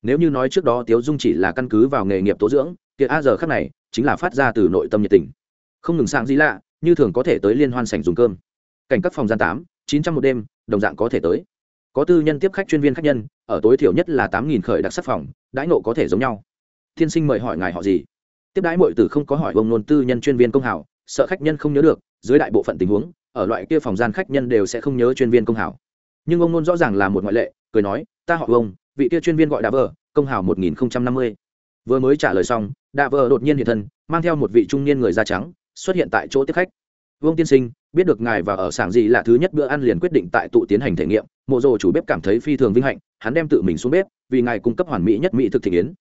nếu như nói trước đó tiếu dung chỉ là căn cứ vào nghề nghiệp tố dưỡng kiệt a giờ khác này chính là phát ra từ nội tâm nhiệt tình. Không ngừng sang gì lạ, như thường có thể tới liên hoan sảnh dùng cơm. Cảnh các phòng gian tám, chín trăm một đêm, đồng dạng có thể tới. Có tư nhân tiếp khách chuyên viên khách nhân, ở tối thiểu nhất là tám nghìn khởi đặc sắc phòng, đãi nộ có thể giống nhau. Tiên sinh mời hỏi ngài họ gì? Tiếp đãi mọi tử không có hỏi ông nôn tư nhân chuyên viên công hảo, sợ khách nhân không nhớ được, dưới đại bộ phận tình huống, ở loại kia phòng gian khách nhân đều sẽ không nhớ chuyên viên công hảo. Nhưng ông nôn rõ ràng là một ngoại lệ, cười nói, ta họ ông vị kia chuyên viên gọi đạ vợ công hào một nghìn năm mươi. Vừa mới trả lời xong, đạ vợ đột nhiên hiện thân, mang theo một vị trung niên người da trắng, xuất hiện tại chỗ tiếp khách. Vương tiên sinh, biết được ngài và ở sảng gì là thứ nhất bữa ăn liền quyết định tại tụ tiến hành thể nghiệm, mộ rồ chủ bếp cảm thấy phi thường vinh hạnh, hắn đem tự mình xuống bếp, vì ngài cung cấp hoàn mỹ nhất mỹ thực thị kiến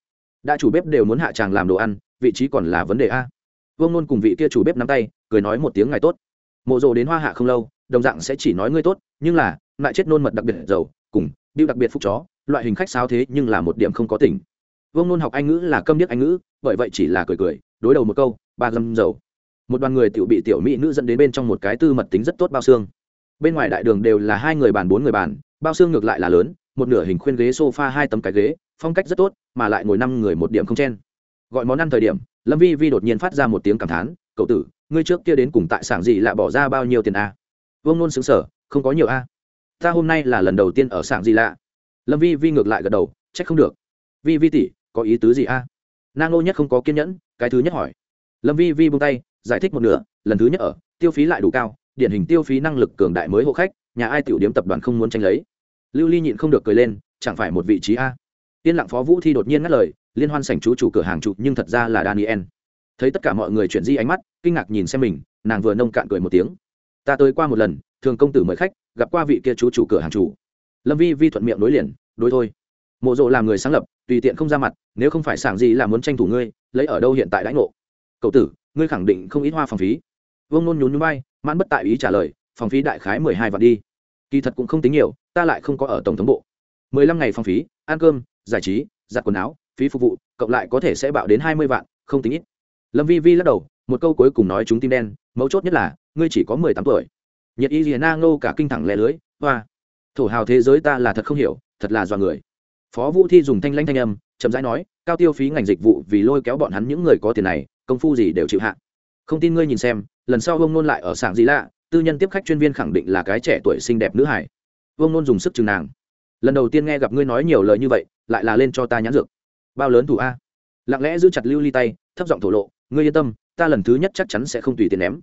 đã chủ bếp đều muốn hạ tràng làm đồ ăn, vị trí còn là vấn đề a. Vương nôn cùng vị kia chủ bếp nắm tay, cười nói một tiếng, ngài tốt. Mộ rồ đến hoa hạ không lâu, đồng dạng sẽ chỉ nói ngươi tốt, nhưng là lại chết nôn mật đặc biệt giàu điệu đặc biệt phúc chó, loại hình khách sao thế nhưng là một điểm không có tỉnh. Vương nôn học anh ngữ là câm điếc anh ngữ, bởi vậy chỉ là cười cười, đối đầu một câu, ba gầm dầu. Một đoàn người tiểu bị tiểu mỹ nữ dẫn đến bên trong một cái tư mật tính rất tốt bao xương. Bên ngoài đại đường đều là hai người bàn, bốn người bàn, bao xương ngược lại là lớn, một nửa hình khuyên ghế sofa, hai tấm cái ghế, phong cách rất tốt, mà lại ngồi năm người một điểm không chen. Gọi món ăn thời điểm, lâm vi vi đột nhiên phát ra một tiếng cảm thán, cậu tử, ngươi trước kia đến cùng tại sảng gì lại bỏ ra bao nhiêu tiền a? Vương nôn xứng sở không có nhiều a ta hôm nay là lần đầu tiên ở sảng gì lạ. Lâm vi vi ngược lại gật đầu c h ắ c không được. Vi vi tỷ, có ý tứ gì a? Nang ô nhất không có kiên nhẫn, cái thứ nhất hỏi. Lâm vi vi bung tay, giải thích một nửa, lần thứ nhất ở, tiêu phí lại đủ cao, điển hình tiêu phí năng lực cường đại mới hộ khách, nhà ai tiểu điếm tập đoàn không muốn tranh lấy. Lưu ly nhịn không được cười lên, chẳng phải một vị trí a? Yên lặng phó vũ thi đột nhiên ngắt lời, liên hoan sảnh chú chủ cửa hàng chủ nhưng thật ra là daniel. Thấy tất cả mọi người chuyển di ánh mắt, kinh ngạc nhìn xem mình, nàng vừa nông cạn cười một tiếng. Ta tới qua một lần thường công tử mời khách, gặp qua vị kia chú chủ cửa hàng chủ. Lâm vi vi thuận miệng nối liền, đối thôi. Mộ rộ làm người sáng lập, tùy tiện không ra mặt, nếu không phải sảng gì là muốn tranh thủ ngươi, lấy ở đâu hiện tại đãi ngộ. Cậu tử, ngươi khẳng định không ít hoa phòng phí. Vương nôn nhún nhún bay mãn bất tại ý trả lời, phòng phí đại khái mười hai vạn đi. Kỳ thật cũng không tính nhiều, ta lại không có ở tổng thống bộ. Mười lăm ngày phòng phí, ăn cơm, giải trí, giặt quần áo, phí phục vụ, cộng lại có thể sẽ bạo đến hai mươi vạn, không tính ít. Lâm vi vi lắc đầu, một câu cuối cùng nói chúng tim đen, mấu chốt nhất là, ngươi chỉ có mười tám tuổi nhiệt y liền na ngô cả kinh thẳng lẻ lưới, hoa, thổ hào thế giới ta là thật không hiểu, thật là do người. Phó vũ thi dùng thanh lanh thanh âm, chậm rãi nói, cao tiêu phí ngành dịch vụ vì lôi kéo bọn hắn những người có tiền này, công phu gì đều chịu hạ. Không tin ngươi nhìn xem, lần sau ông nôn lại ở sảng gì lạ, tư nhân tiếp khách chuyên viên khẳng định là cái trẻ tuổi xinh đẹp nữ hải. Ông nôn dùng sức chừng nàng. Lần đầu tiên nghe gặp ngươi nói nhiều lời như vậy, lại là lên cho ta nhãn dược. Bao lớn thủ a? Lặng lẽ giữ chặt lưu ly tay, thấp giọng thổ lộ, ngươi yên tâm, ta lần thứ nhất chắc chắn sẽ không tùy tiền ném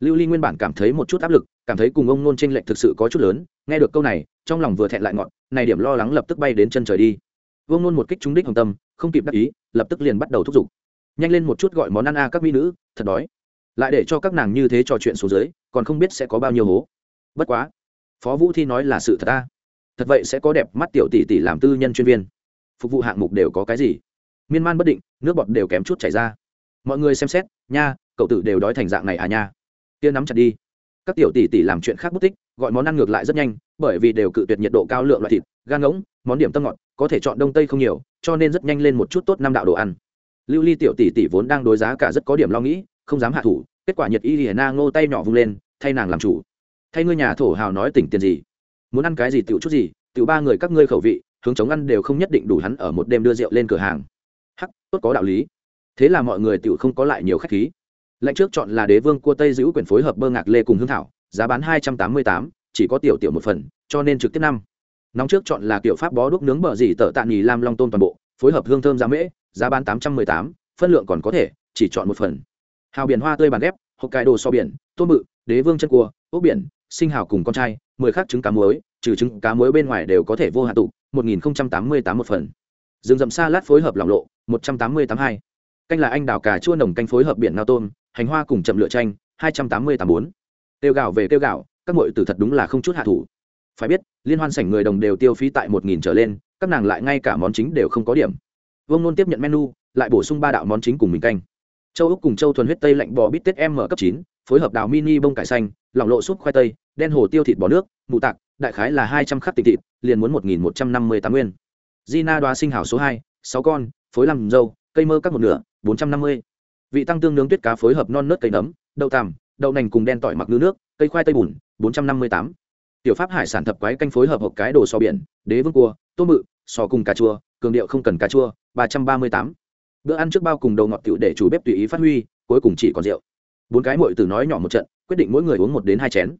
lưu ly nguyên bản cảm thấy một chút áp lực, cảm thấy cùng ông nôn tranh lệch thực sự có chút lớn, nghe được câu này, trong lòng vừa thẹn lại ngọn này điểm lo lắng lập tức bay đến chân trời đi. Vương nôn một kích trúng đích hồng tâm, không kịp đắc ý, lập tức liền bắt đầu thúc giục. Nhanh lên một chút gọi món ăn a các mỹ nữ, thật đói. Lại để cho các nàng như thế trò chuyện xuống dưới, còn không biết sẽ có bao nhiêu hố. Bất quá, phó vũ thi nói là sự thật ta thật vậy sẽ có đẹp mắt tiểu tỷ tỷ làm tư nhân chuyên viên. Phục vụ hạng mục đều có cái gì? Miên man bất định, nước bọt đều kém chút chảy ra. Mọi người xem xét, nha, cậu tử đều đói thành dạng này à nha kia nắm chặt đi. Các tiểu tỷ tỷ làm chuyện khác bút tích, gọi món ăn ngược lại rất nhanh, bởi vì đều cự tuyệt nhiệt độ cao lượng loại thịt, gan ngỗng, món điểm tâm ngọt, có thể chọn đông tây không nhiều, cho nên rất nhanh lên một chút tốt năm đạo đồ ăn. Lưu ly tiểu tỷ tỷ vốn đang đối giá cả rất có điểm lo nghĩ, không dám hạ thủ, kết quả nhiệt y hiền na ngô tay nhỏ vung lên, thay nàng làm chủ. Thay ngươi nhà thổ hào nói tỉnh tiền gì? Muốn ăn cái gì tiểu chút gì, tiểu ba người các ngươi khẩu vị, hướng chống ăn đều không nhất định đủ hắn ở một đêm đưa rượu lên cửa hàng. Hắc, tốt có đạo lý. Thế là mọi người tiểu không có lại nhiều khách khí lệnh trước chọn là đế vương cua tây giữ quyền phối hợp bơ ngạc lê cùng hương thảo, giá bán hai trăm tám mươi tám, chỉ có tiểu tiểu một phần, cho nên trực tiếp năm. Nóng trước chọn là kiểu pháp bó đuốc nướng bờ dì tợ tạ nghỉ lam long tôm toàn bộ, phối hợp hương thơm giá mễ, giá bán tám trăm mười tám, phân lượng còn có thể, chỉ chọn một phần. Hào biển hoa tươi bàn ghép, hộp cải đồ so biển tôm bự đế vương chân cua, ốc biển, sinh hào cùng con trai, mười khắc trứng cá muối, trừ trứng cá muối bên ngoài đều có thể vô hạ tụ, một nghìn tám mươi tám một phần. Rừng rậm xa lát phối hợp lỏng lộ, một trăm tám mươi tám hai. Canh là anh đào cà chua nồng canh phối hợp biển ngao tôm hành hoa cùng chậm lựa tranh, hai trăm tám mươi tám bốn. Tiêu gạo về tiêu gạo các mội tử thật đúng là không chút hạ thủ. Phải biết liên hoan sảnh người đồng đều tiêu phí tại một nghìn trở lên các nàng lại ngay cả món chính đều không có điểm. Vương nôn tiếp nhận menu lại bổ sung ba đạo món chính cùng mình canh. Châu úc cùng châu thuần huyết tây lạnh bò bít tết m cấp chín phối hợp đào mini bông cải xanh lỏng lộ súp khoai tây đen hồ tiêu thịt bò nước mụ tạc đại khái là hai trăm khắc tịch thịt liền muốn một nghìn một trăm năm mươi tám nguyên. Gina đoá sinh hảo số hai sáu con phối làm dâu cây mơ cắt một nửa bốn trăm năm mươi vị tăng tương nướng tuyết cá phối hợp non nớt cây nấm, đậu tằm, đậu nành cùng đen tỏi mặc nước nước, cây khoai tây bùn, bốn trăm năm mươi tám. Tiểu pháp hải sản thập quái canh phối hợp hộp cái đồ so biển, đế vương cua tôm mự, sò cùng cà chua, cường điệu không cần cà chua, ba trăm ba mươi tám. Bữa ăn trước bao cùng đầu ngọt tiểu để chủ bếp tùy ý phát huy, cuối cùng chỉ còn rượu. Bốn cái mội từ nói nhỏ một trận, quyết định mỗi người uống một đến hai chén.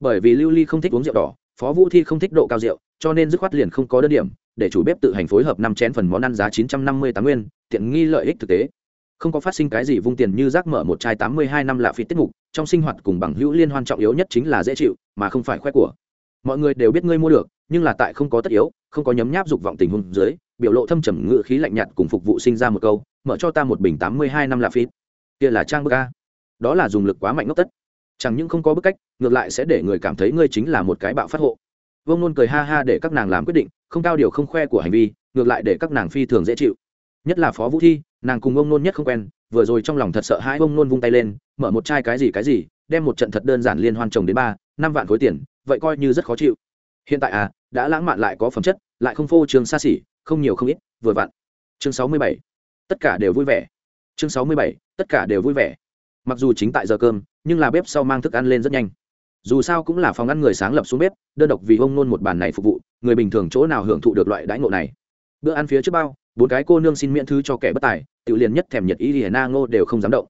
Bởi vì lưu ly không thích uống rượu đỏ, phó vũ thi không thích độ cao rượu, cho nên dứt khoát liền không có đơn điểm, để chủ bếp tự hành phối hợp năm chén phần món ăn giá chín trăm năm mươi tám nguyên, tiện nghi lợi ích thực tế không có phát sinh cái gì vung tiền như rác mở một chai tám mươi hai năm lạ phí tiết mục, trong sinh hoạt cùng bằng hữu liên hoan trọng yếu nhất chính là dễ chịu, mà không phải khoe của. Mọi người đều biết ngươi mua được, nhưng là tại không có tất yếu, không có nhấm nháp dục vọng tình huống dưới, biểu lộ thâm trầm ngự khí lạnh nhạt cùng phục vụ sinh ra một câu, mở cho ta một bình tám mươi hai năm lạ phí kia là trang bức ca đó là dùng lực quá mạnh ngốc tất. Chẳng những không có bức cách, ngược lại sẽ để người cảm thấy ngươi chính là một cái bạo phát hộ. Vương nôn cười ha ha để các nàng làm quyết định, không cao điều không khoe của hành vi, ngược lại để các nàng phi thường dễ chịu nhất là phó vũ thi, nàng cùng ông nôn nhất không quen, vừa rồi trong lòng thật sợ hãi ông nôn vung tay lên, mở một chai cái gì cái gì, đem một trận thật đơn giản liên hoan trồng đến ba, năm vạn khối tiền, vậy coi như rất khó chịu. Hiện tại à đã lãng mạn lại có phẩm chất, lại không phô trường xa xỉ, không nhiều không ít, vừa vặn. Chương sáu mươi bảy. Tất cả đều vui vẻ. Chương sáu mươi bảy. Tất cả đều vui vẻ. Mặc dù chính tại giờ cơm, nhưng là bếp sau mang thức ăn lên rất nhanh. Dù sao cũng là phòng ăn người sáng lập xuống bếp, đơn độc vì ông nôn một bàn này phục vụ, người bình thường chỗ nào hưởng thụ được loại đãi ngộ này? Bữa ăn phía trước bao bốn cái cô nương xin miễn thứ cho kẻ bất tài, tự liền nhất thèm nhiệt ý thì na ngô đều không dám động.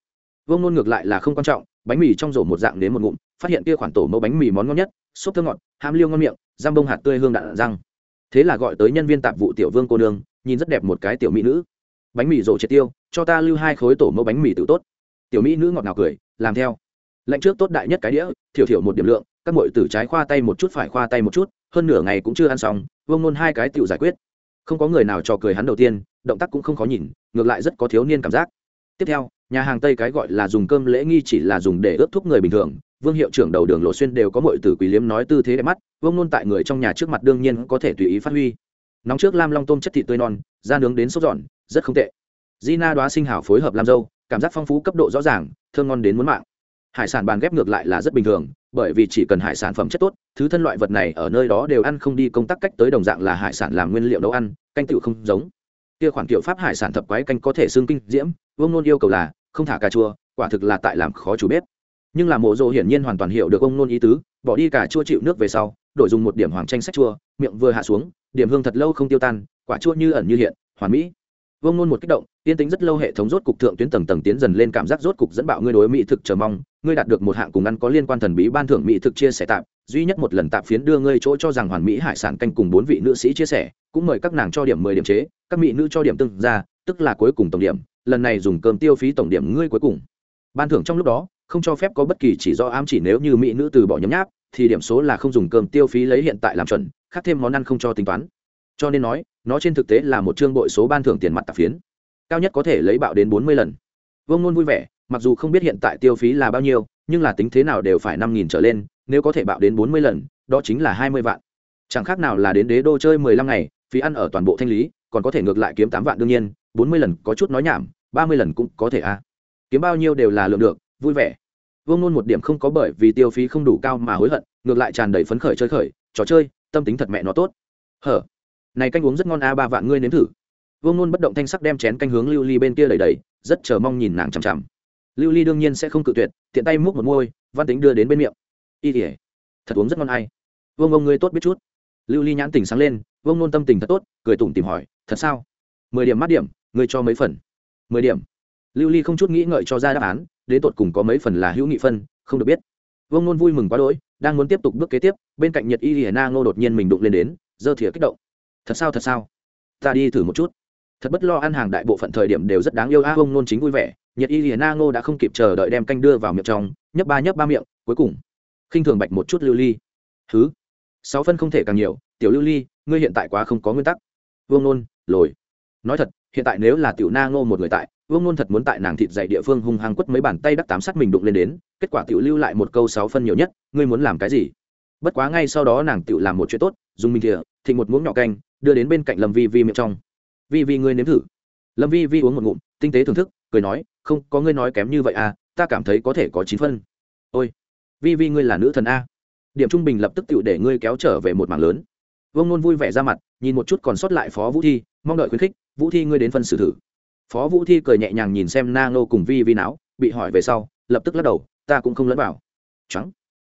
Vương nôn ngược lại là không quan trọng, bánh mì trong rổ một dạng đến một ngụm, phát hiện kia khoản tổ mẫu bánh mì món ngon nhất xốp thơm ngọt, hàm liêu ngon miệng giam bông hạt tươi hương đạn răng. Thế là gọi tới nhân viên tạp vụ tiểu vương cô nương, nhìn rất đẹp một cái tiểu mỹ nữ. Bánh mì rổ triệt tiêu, cho ta lưu hai khối tổ mẫu bánh mì tự tốt. Tiểu mỹ nữ ngọt ngào cười, làm theo. Lệnh trước tốt đại nhất cái đĩa, thiểu thiểu một điểm lượng, các mội từ trái khoa tay một chút phải khoa tay một chút, hơn nửa ngày cũng chưa ăn xong, vương nôn hai cái tiểu giải quyết không có người nào trò cười hắn đầu tiên, động tác cũng không khó nhìn, ngược lại rất có thiếu niên cảm giác. Tiếp theo, nhà hàng tây cái gọi là dùng cơm lễ nghi chỉ là dùng để ướp thuốc người bình thường. Vương hiệu trưởng đầu đường lộ xuyên đều có mọi từ quý liếm nói tư thế đẹp mắt, vương nôn tại người trong nhà trước mặt đương nhiên có thể tùy ý phát huy. Nóng trước lam long tôm chất thịt tươi non, da nướng đến sốt giòn, rất không tệ. Di na đoá sinh hảo phối hợp làm dâu, cảm giác phong phú cấp độ rõ ràng, thơm ngon đến muốn mạng. Hải sản bàn ghép ngược lại là rất bình thường bởi vì chỉ cần hải sản phẩm chất tốt, thứ thân loại vật này ở nơi đó đều ăn không đi, công tác cách tới đồng dạng là hải sản làm nguyên liệu nấu ăn, canh tựu không giống. Kia khoản kiểu pháp hải sản thập quái canh có thể xương kinh diễm, vương nôn yêu cầu là không thả cà chua, quả thực là tại làm khó chủ bếp. Nhưng là mộ rộ hiển nhiên hoàn toàn hiểu được ông nôn ý tứ, bỏ đi cà chua chịu nước về sau, đổi dùng một điểm hoàng tranh sách chua, miệng vừa hạ xuống, điểm hương thật lâu không tiêu tan, quả chua như ẩn như hiện, hoàn mỹ vương nôn một kích động, tiên tính rất lâu hệ thống rốt cục thượng tuyến tầng tầng tiến dần lên cảm giác rốt cục dẫn bạo ngươi đối mỹ thực chờ mong, ngươi đạt được một hạng cùng ăn có liên quan thần bí ban thưởng mỹ thực chia sẻ tạm, duy nhất một lần tạm phiến đưa ngươi chỗ cho rằng hoàn mỹ hải sản canh cùng bốn vị nữ sĩ chia sẻ, cũng mời các nàng cho điểm mười điểm chế, các mỹ nữ cho điểm tương ra, tức là cuối cùng tổng điểm, lần này dùng cơm tiêu phí tổng điểm ngươi cuối cùng. Ban thưởng trong lúc đó, không cho phép có bất kỳ chỉ do ám chỉ nếu như mỹ nữ từ bỏ nhấm nháp, thì điểm số là không dùng cơm tiêu phí lấy hiện tại làm chuẩn, khác thêm món ăn không cho tính toán. Cho nên nói nó trên thực tế là một chương bội số ban thưởng tiền mặt tạp phiến. Cao nhất có thể lấy bạo đến bốn mươi lần. Vương ngôn vui vẻ, mặc dù không biết hiện tại tiêu phí là bao nhiêu, nhưng là tính thế nào đều phải năm nghìn trở lên, nếu có thể bạo đến bốn mươi lần, đó chính là hai mươi vạn. Chẳng khác nào là đến đế đô chơi mười lăm ngày, phí ăn ở toàn bộ thanh lý, còn có thể ngược lại kiếm tám vạn đương nhiên, bốn mươi lần có chút nói nhảm, ba mươi lần cũng có thể a kiếm bao nhiêu đều là lượng được, vui vẻ. Vương nôn một điểm không có bởi vì tiêu phí không đủ cao mà hối hận, ngược lại tràn đầy phấn khởi chơi khởi, trò chơi, tâm tính thật mẹ nó tốt. Hở? Này canh uống rất ngon a, ba vạn ngươi nếm thử. Vương nôn bất động thanh sắc đem chén canh hướng lưu ly bên kia đầy đầy rất chờ mong nhìn nàng chằm chằm. Lưu ly đương nhiên sẽ không cự tuyệt, tiện tay múc một môi, văn tính đưa đến bên miệng. Y tỉa thật uống rất ngon ai. Vương ông ngươi tốt biết chút. Lưu ly nhãn tình sáng lên, vương nôn tâm tình thật tốt, cười tủm tìm hỏi, thật sao? Mười điểm mát điểm, ngươi cho mấy phần? Mười điểm. Lưu ly không chút nghĩ ngợi cho ra đáp án, đến tột cùng có mấy phần là hữu nghị phân, không được biết. Vương nôn vui mừng quá đỗi, đang muốn tiếp tục bước kế tiếp, bên cạnh nhật y hiển na ngô đột nhiên mình đụng lên đến, giơ thìa kích động thật sao thật sao? Ta đi thử một chút. Thật bất lo ăn hàng đại bộ phận thời điểm đều rất đáng yêu a à, ông nôn chính vui vẻ. Nhật y hiển na ngô đã không kịp chờ đợi đem canh đưa vào miệng trong nhấp ba nhấp ba miệng cuối cùng khinh thường bạch một chút lưu ly. Thứ sáu phân không thể càng nhiều. Tiểu lưu ly ngươi hiện tại quá không có nguyên tắc. Vương nôn lồi. Nói thật hiện tại nếu là tiểu na ngô một người tại vương nôn thật muốn tại nàng thịt dạy địa phương hung hăng quất mấy bàn tay đắc tám sát mình đụng lên đến kết quả tiểu lưu lại một câu sáu phân nhiều nhất. Ngươi muốn làm cái gì? Bất quá ngay sau đó nàng tiểu làm một chuyện tốt dùng mình thìa thịnh một muỗng nhỏ canh đưa đến bên cạnh lâm vi vi miệng trong. Vi vi, ngươi nếm thử. Lâm vi vi uống một ngụm, tinh tế thưởng thức, cười nói, không, có ngươi nói kém như vậy à ta cảm thấy có thể có chín phân. Ôi, vi vi, ngươi là nữ thần a. Điểm trung bình lập tức tự để ngươi kéo trở về một mảng lớn. Vương nôn vui vẻ ra mặt, nhìn một chút còn sót lại phó vũ thi, mong đợi khuyến khích, vũ thi, ngươi đến phân xử thử. Phó vũ thi cười nhẹ nhàng nhìn xem na ngô cùng vi vi não bị hỏi về sau, lập tức lắc đầu, ta cũng không lẫn vào. Trắng.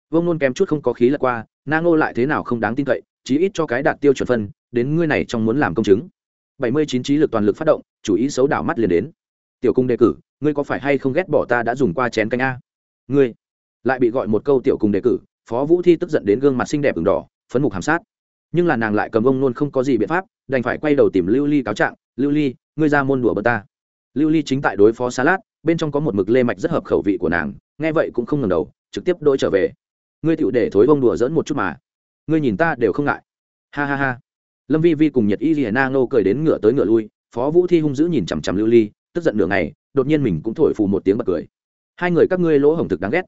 Vương nôn kém chút không có khí lật qua, na ngô lại thế nào không đáng tin cậy, chí ít cho cái đạt tiêu chuẩn phân đến ngươi này trong muốn làm công chứng. Bảy mươi chín trí lực toàn lực phát động, chủ ý xấu đảo mắt liền đến. Tiểu cung đề cử, ngươi có phải hay không ghét bỏ ta đã dùng qua chén canh a? Ngươi, lại bị gọi một câu tiểu cung đề cử, phó vũ thi tức giận đến gương mặt xinh đẹp ửng đỏ, phấn mục hàm sát. Nhưng là nàng lại cầm ông nôn không có gì biện pháp, đành phải quay đầu tìm lưu ly cáo trạng, lưu ly, ngươi ra môn đùa bờ ta. Lưu ly chính tại đối phó salad bên trong có một mực lê mạch rất hợp khẩu vị của nàng, nghe vậy cũng không ngần đầu, trực tiếp đôi trở về. Ngươi tựu để thối bông đùa dỡn một chút mà. Ngươi nhìn ta đều không ngại. Ha ha ha lâm vi vi cùng nhật y rìa na ngô cười đến ngựa tới ngựa lui, phó vũ thi hung dữ nhìn chằm chằm lưu ly, tức giận nửa ngày, đột nhiên mình cũng thổi phù một tiếng bật cười. Hai người các ngươi lỗ hồng thực đáng ghét.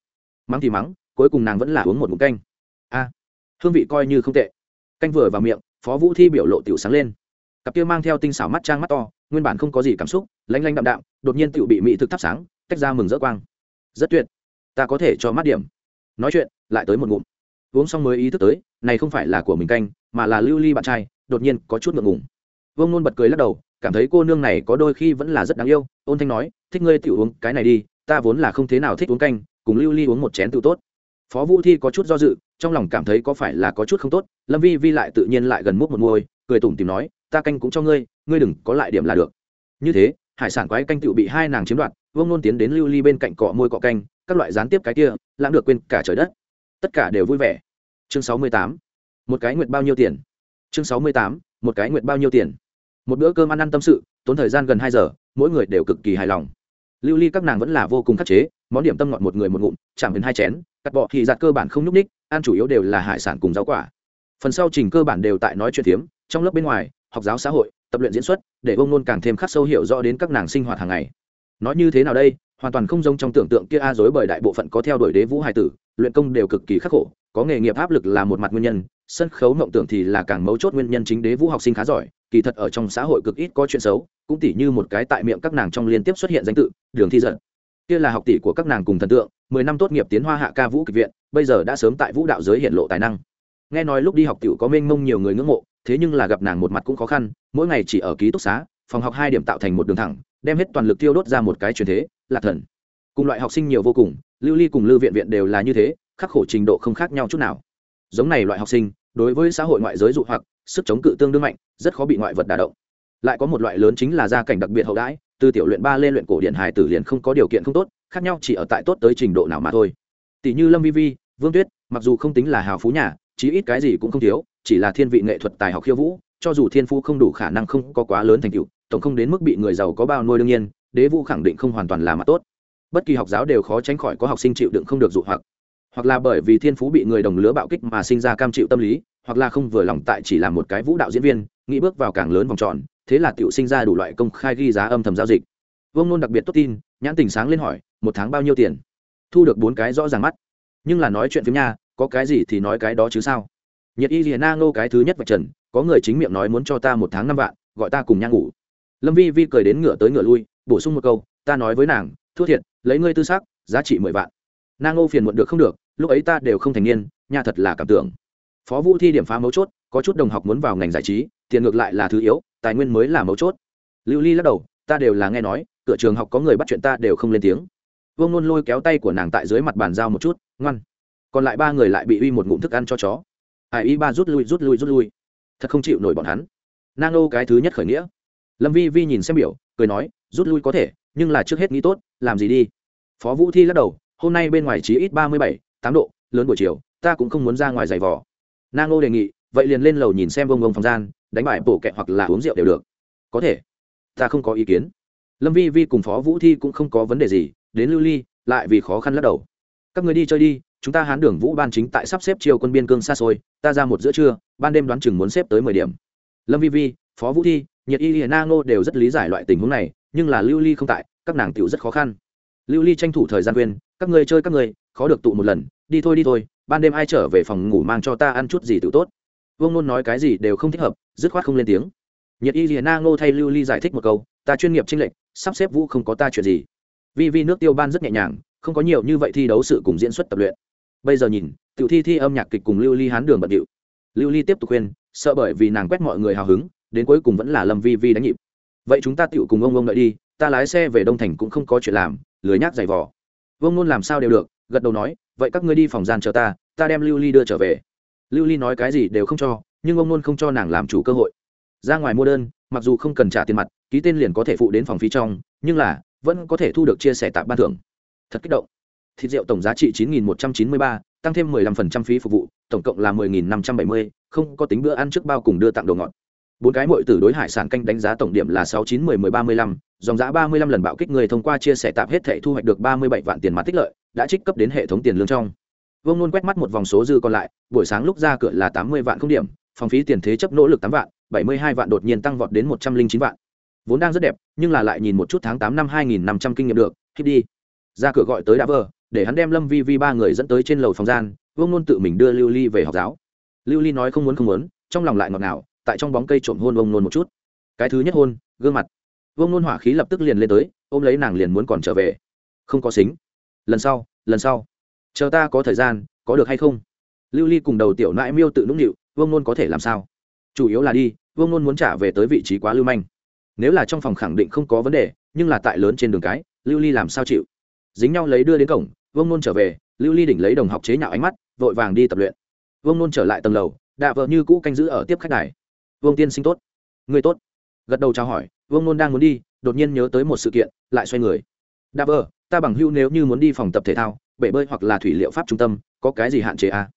Mắng thì mắng, cuối cùng nàng vẫn là uống một ngụm canh. A à, hương vị coi như không tệ. Canh vừa vào miệng, phó vũ thi biểu lộ tiểu sáng lên. Cặp kia mang theo tinh xảo mắt trang mắt to, nguyên bản không có gì cảm xúc, lanh lanh đạm đạm, đột nhiên tiểu bị mỹ thực thắp sáng, tách ra mừng rỡ quang. Rất tuyệt. Ta có thể cho mắt điểm. Nói chuyện, lại tới một ngụm. Uống xong mới ý thức tới, này không phải là của mình canh, mà là lưu ly bạn trai đột nhiên có chút ngượng ngùng. Vương nôn bật cười lắc đầu, cảm thấy cô nương này có đôi khi vẫn là rất đáng yêu, ôn thanh nói, thích ngươi tự uống cái này đi, ta vốn là không thế nào thích uống canh, cùng lưu ly uống một chén tự tốt. Phó vũ thi có chút do dự, trong lòng cảm thấy có phải là có chút không tốt, lâm vi vi lại tự nhiên lại gần múc một môi cười tủm tìm nói, ta canh cũng cho ngươi ngươi đừng có lại điểm là được. Như thế, hải sản quái canh tự bị hai nàng chiếm đoạt, vương nôn tiến đến lưu ly bên cạnh cọ môi cọ canh, các loại gián tiếp cái kia, lãng được quên cả trời đất. Tất cả đều vui vẻ. Chương sáu mươi tám. Một cái nguyệt bao nhiêu tiền? Chương sáu mươi tám, một cái nguyện bao nhiêu tiền? Một bữa cơm ăn ăn tâm sự, tốn thời gian gần hai giờ, mỗi người đều cực kỳ hài lòng. Lưu ly các nàng vẫn là vô cùng khắc chế, món điểm tâm ngọt một người một ngụm chẳng đến hai chén, cắt bọ thì giặt cơ bản không nhúc ních ăn chủ yếu đều là hải sản cùng rau quả. Phần sau trình cơ bản đều tại nói chuyện tiếm trong lớp bên ngoài, học giáo xã hội, tập luyện diễn xuất, để ông nôn càng thêm khắc sâu hiểu rõ đến các nàng sinh hoạt hàng ngày. Nói như thế nào đây, hoàn toàn không giống trong tưởng tượng kia a dối bởi đại bộ phận có theo đuổi đế vũ hải tử, luyện công đều cực kỳ khắc khổ, có nghề nghiệp áp lực là một mặt nguyên nhân sân khấu mộng tưởng thì là càng mấu chốt nguyên nhân chính đế vũ học sinh khá giỏi, kỳ thật ở trong xã hội cực ít có chuyện xấu, cũng tỉ như một cái tại miệng các nàng trong liên tiếp xuất hiện danh tự, đường thi giận kia là học tỷ của các nàng cùng thần tượng, mười năm tốt nghiệp tiến hoa hạ ca vũ kịch viện, bây giờ đã sớm tại vũ đạo giới hiện lộ tài năng. Nghe nói lúc đi học tiểu có mênh mông nhiều người ngưỡng mộ, thế nhưng là gặp nàng một mặt cũng khó khăn, mỗi ngày chỉ ở ký túc xá, phòng học hai điểm tạo thành một đường thẳng, đem hết toàn lực tiêu đốt ra một cái truyền thế, lạc thần. Cùng loại học sinh nhiều vô cùng, lưu ly cùng lưu viện viện đều là như thế, khắc khổ trình độ không khác nhau chút nào. Giống này loại học sinh đối với xã hội ngoại giới dụ hoặc, sức chống cự tương đương mạnh, rất khó bị ngoại vật đả động. Lại có một loại lớn chính là gia cảnh đặc biệt hậu đãi, từ tiểu luyện ba lên luyện cổ điện hài tử liền không có điều kiện không tốt, khác nhau chỉ ở tại tốt tới trình độ nào mà thôi. Tỷ như lâm vi vi, vương tuyết, mặc dù không tính là hào phú nhà, chí ít cái gì cũng không thiếu, chỉ là thiên vị nghệ thuật tài học khiêu vũ, cho dù thiên phú không đủ khả năng không có quá lớn thành tựu, tổng không đến mức bị người giàu có bao nuôi đương nhiên, đế vũ khẳng định không hoàn toàn là mặt tốt. Bất kỳ học giáo đều khó tránh khỏi có học sinh chịu đựng không được dụ hoặc hoặc là bởi vì thiên phú bị người đồng lứa bạo kích mà sinh ra cam chịu tâm lý, hoặc là không vừa lòng tại chỉ là một cái vũ đạo diễn viên, nghĩ bước vào càng lớn vòng tròn, thế là tiểu sinh ra đủ loại công khai ghi giá âm thầm giao dịch. Vương nôn đặc biệt tốt tin, nhãn tình sáng lên hỏi, một tháng bao nhiêu tiền? Thu được bốn cái rõ ràng mắt. Nhưng là nói chuyện phim nha, có cái gì thì nói cái đó chứ sao? Nhiệt y liền na ngô cái thứ nhất vạch trần, có người chính miệng nói muốn cho ta một tháng năm vạn, gọi ta cùng nhang ngủ. Lâm vi vi cười đến ngựa tới ngựa lui, bổ sung một câu, ta nói với nàng, thua thiệt, lấy ngươi tư xác giá trị mười vạn nàng ngô phiền muộn được không được, lúc ấy ta đều không thành niên, nhà thật là cảm tưởng. Phó vũ thi điểm phá mấu chốt, có chút đồng học muốn vào ngành giải trí, tiền ngược lại là thứ yếu, tài nguyên mới là mấu chốt. Lưu ly lắc đầu, ta đều là nghe nói, cửa trường học có người bắt chuyện ta đều không lên tiếng. Vương nôn lôi kéo tay của nàng tại dưới mặt bàn giao một chút, ngoan. Còn lại ba người lại bị uy một ngụm thức ăn cho chó. Hải y ba rút lui rút lui rút lui. Thật không chịu nổi bọn hắn. Nang nô cái thứ nhất khởi nghĩa. Lâm vi vi nhìn xem biểu, cười nói, rút lui có thể, nhưng là trước hết nghĩ tốt, làm gì đi. Phó vũ thi lắc đầu hôm nay bên ngoài chỉ ít ba mươi bảy, tám độ, lớn buổi chiều, ta cũng không muốn ra ngoài giày vò. Nang Ngô đề nghị, vậy liền lên lầu nhìn xem vông vông phòng gian, đánh bài bổ kẹ hoặc là uống rượu đều được. Có thể. Ta không có ý kiến. Lâm vi vi cùng phó vũ thi cũng không có vấn đề gì, đến lưu ly, lại vì khó khăn lắc đầu. Các người đi chơi đi, chúng ta hán đường vũ ban chính tại sắp xếp chiều quân biên cương xa xôi, ta ra một giữa trưa, ban đêm đoán chừng muốn xếp tới mười điểm. Lâm vi vi, phó vũ thi, nhiệt y hiền na ngô đều rất lý giải loại tình huống này, nhưng là lưu ly không tại, các nàng tiểu rất khó khăn lưu ly tranh thủ thời gian quên các người chơi các người khó được tụ một lần, đi thôi đi thôi, ban đêm ai trở về phòng ngủ mang cho ta ăn chút gì tự tốt. Vương nôn nói cái gì đều không thích hợp, dứt khoát không lên tiếng. Nhiệt y liền na ngô thay lưu ly giải thích một câu, ta chuyên nghiệp tranh lệch, sắp xếp vũ không có ta chuyện gì. Vi vi nước tiêu ban rất nhẹ nhàng, không có nhiều như vậy thi đấu sự cùng diễn xuất tập luyện. Bây giờ nhìn, tiểu thi thi âm nhạc kịch cùng lưu ly hán đường bận điệu. Lưu ly tiếp tục khuyên, sợ bởi vì nàng quét mọi người hào hứng, đến cuối cùng vẫn là lâm vi vi đánh nhịp. Vậy chúng ta tiểu cùng ông ông đợi đi, ta lái xe về đông thành cũng không có chuyện làm lười nhác giày vò. Vương nôn làm sao đều được, gật đầu nói, vậy các ngươi đi phòng gian chờ ta ta đem lưu ly đưa trở về. Lưu ly nói cái gì đều không cho, nhưng ông nôn không cho nàng làm chủ cơ hội. Ra ngoài mua đơn, mặc dù không cần trả tiền mặt, ký tên liền có thể phụ đến phòng phí trong, nhưng là, vẫn có thể thu được chia sẻ tạm ban thưởng. Thật kích động. Thịt rượu tổng giá trị chín nghìn một trăm chín mươi ba, tăng thêm mười lăm phần trăm phí phục vụ, tổng cộng là mười nghìn năm trăm bảy mươi, không có tính bữa ăn trước bao cùng đưa tặng đồ ngọt bốn cái mội tử đối hải sản canh đánh giá tổng điểm là sáu chín mười mười ba mươi lăm, dòng giá ba mươi lăm lần bạo kích người thông qua chia sẻ tạp hết thể thu hoạch được ba mươi bảy vạn tiền mặt tích lợi, đã trích cấp đến hệ thống tiền lương trong. Vương luôn quét mắt một vòng số dư còn lại, buổi sáng lúc ra cửa là tám mươi vạn không điểm, phòng phí tiền thế chấp nỗ lực tám vạn, bảy mươi hai vạn đột nhiên tăng vọt đến một trăm linh chín vạn. Vốn đang rất đẹp, nhưng là lại nhìn một chút tháng tám năm hai nghìn năm trăm kinh nghiệm được, hít đi. Ra cửa gọi tới đã vờ, để hắn đem lâm vi vi ba người dẫn tới trên lầu phòng gian, vương luôn tự mình đưa lưu ly về học giáo. Lưu ly nói không muốn không muốn, trong lòng lại ngọt ngào tại trong bóng cây trộm hôn ông nôn một chút. Cái thứ nhất hôn, gương mặt. Vương nôn hỏa khí lập tức liền lên tới, ôm lấy nàng liền muốn còn trở về. Không có xính. Lần sau lần sau. Chờ ta có thời gian, có được hay không? Lưu ly cùng đầu tiểu nãi miêu tự nũng nịu vương nôn có thể làm sao? Chủ yếu là đi vương nôn muốn trả về tới vị trí quá lưu manh. Nếu là trong phòng khẳng định không có vấn đề, nhưng là tại lớn trên đường cái, lưu ly làm sao chịu? Dính nhau lấy đưa đến cổng vương nôn trở về, lưu ly đỉnh lấy đồng học chế nhạo ánh mắt, vội vàng đi tập luyện. Vương nôn trở lại tầng lầu đạ vợ như cũ canh giữ ở tiếp khách đài vương tiên sinh tốt. Người tốt. Gật đầu chào hỏi, vương nôn đang muốn đi, đột nhiên nhớ tới một sự kiện, lại xoay người. Đa vờ, ta bằng hưu nếu như muốn đi phòng tập thể thao, bể bơi hoặc là thủy liệu pháp trung tâm, có cái gì hạn chế à?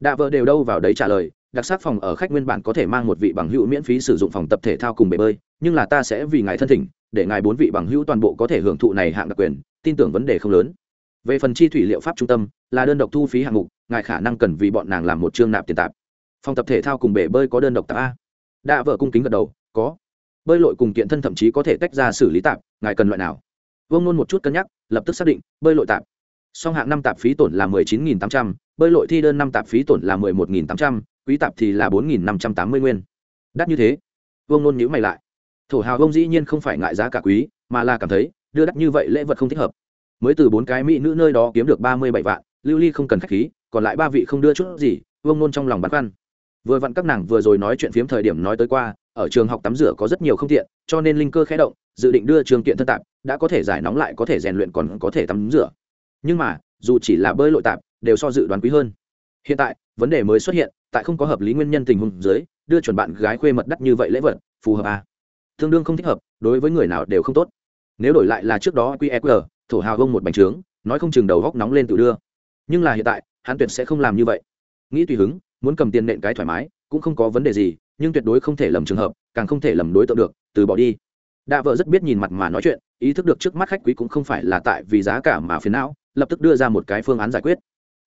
đa vờ đều đâu vào đấy trả lời, đặc sắc phòng ở khách nguyên bản có thể mang một vị bằng hữu miễn phí sử dụng phòng tập thể thao cùng bể bơi, nhưng là ta sẽ vì ngài thân thỉnh, để ngài bốn vị bằng hữu toàn bộ có thể hưởng thụ này hạng đặc quyền, tin tưởng vấn đề không lớn. Về phần chi thủy liệu pháp trung tâm, là đơn độc thu phí hạng mục, ngài khả năng cần vì bọn nàng làm một chương nạp tiền tạp. Phòng tập thể thao cùng bể bơi có đơn độc tạp a đã vợ cung kính gật đầu, có. Bơi lội cùng kiện thân thậm chí có thể tách ra xử lý tạp, ngài cần loại nào? Vương nôn một chút cân nhắc, lập tức xác định, bơi lội tạp. Song hạng năm tạp phí tổn là mười chín nghìn tám trăm, bơi lội thi đơn năm tạp phí tổn là mười một nghìn tám trăm, quý tạp thì là bốn nghìn năm trăm tám mươi nguyên. Đắt như thế. Vương nôn nhữ mày lại. Thổ hào ông dĩ nhiên không phải ngại giá cả quý, mà là cảm thấy, đưa đắt như vậy lễ vật không thích hợp. Mới từ bốn cái mỹ nữ nơi đó kiếm được ba mươi bảy vạn, lưu ly không cần k h á c h khí, còn lại ba vị không đưa chút gì, vương nôn trong lòng băn khoăn vừa vặn các nàng vừa rồi nói chuyện phiếm thời điểm nói tới qua, ở trường học tắm rửa có rất nhiều không tiện, cho nên linh cơ khé động, dự định đưa trường kiện thân tạp, đã có thể giải nóng lại có thể rèn luyện còn có thể tắm rửa. Nhưng mà, dù chỉ là bơi lội tạp, đều so dự đoán quý hơn. Hiện tại, vấn đề mới xuất hiện, tại không có hợp lý nguyên nhân tình huống dưới, đưa chuẩn bạn gái khuê mật đắt như vậy lễ vật, phù hợp à? tương đương không thích hợp, đối với người nào đều không tốt. Nếu đổi lại là trước đó qeq thổ hào gông một bánh trướng, nói không chừng đầu góc nóng lên tự đưa. Nhưng là hiện tại, hắn tuyệt sẽ không làm như vậy. Nghĩ tùy hứng muốn cầm tiền nện cái thoải mái, cũng không có vấn đề gì, nhưng tuyệt đối không thể lầm trường hợp, càng không thể lầm đối tượng được, từ bỏ đi. Đạ vợ rất biết nhìn mặt mà nói chuyện, ý thức được trước mắt khách quý cũng không phải là tại vì giá cả mà phiền não, lập tức đưa ra một cái phương án giải quyết.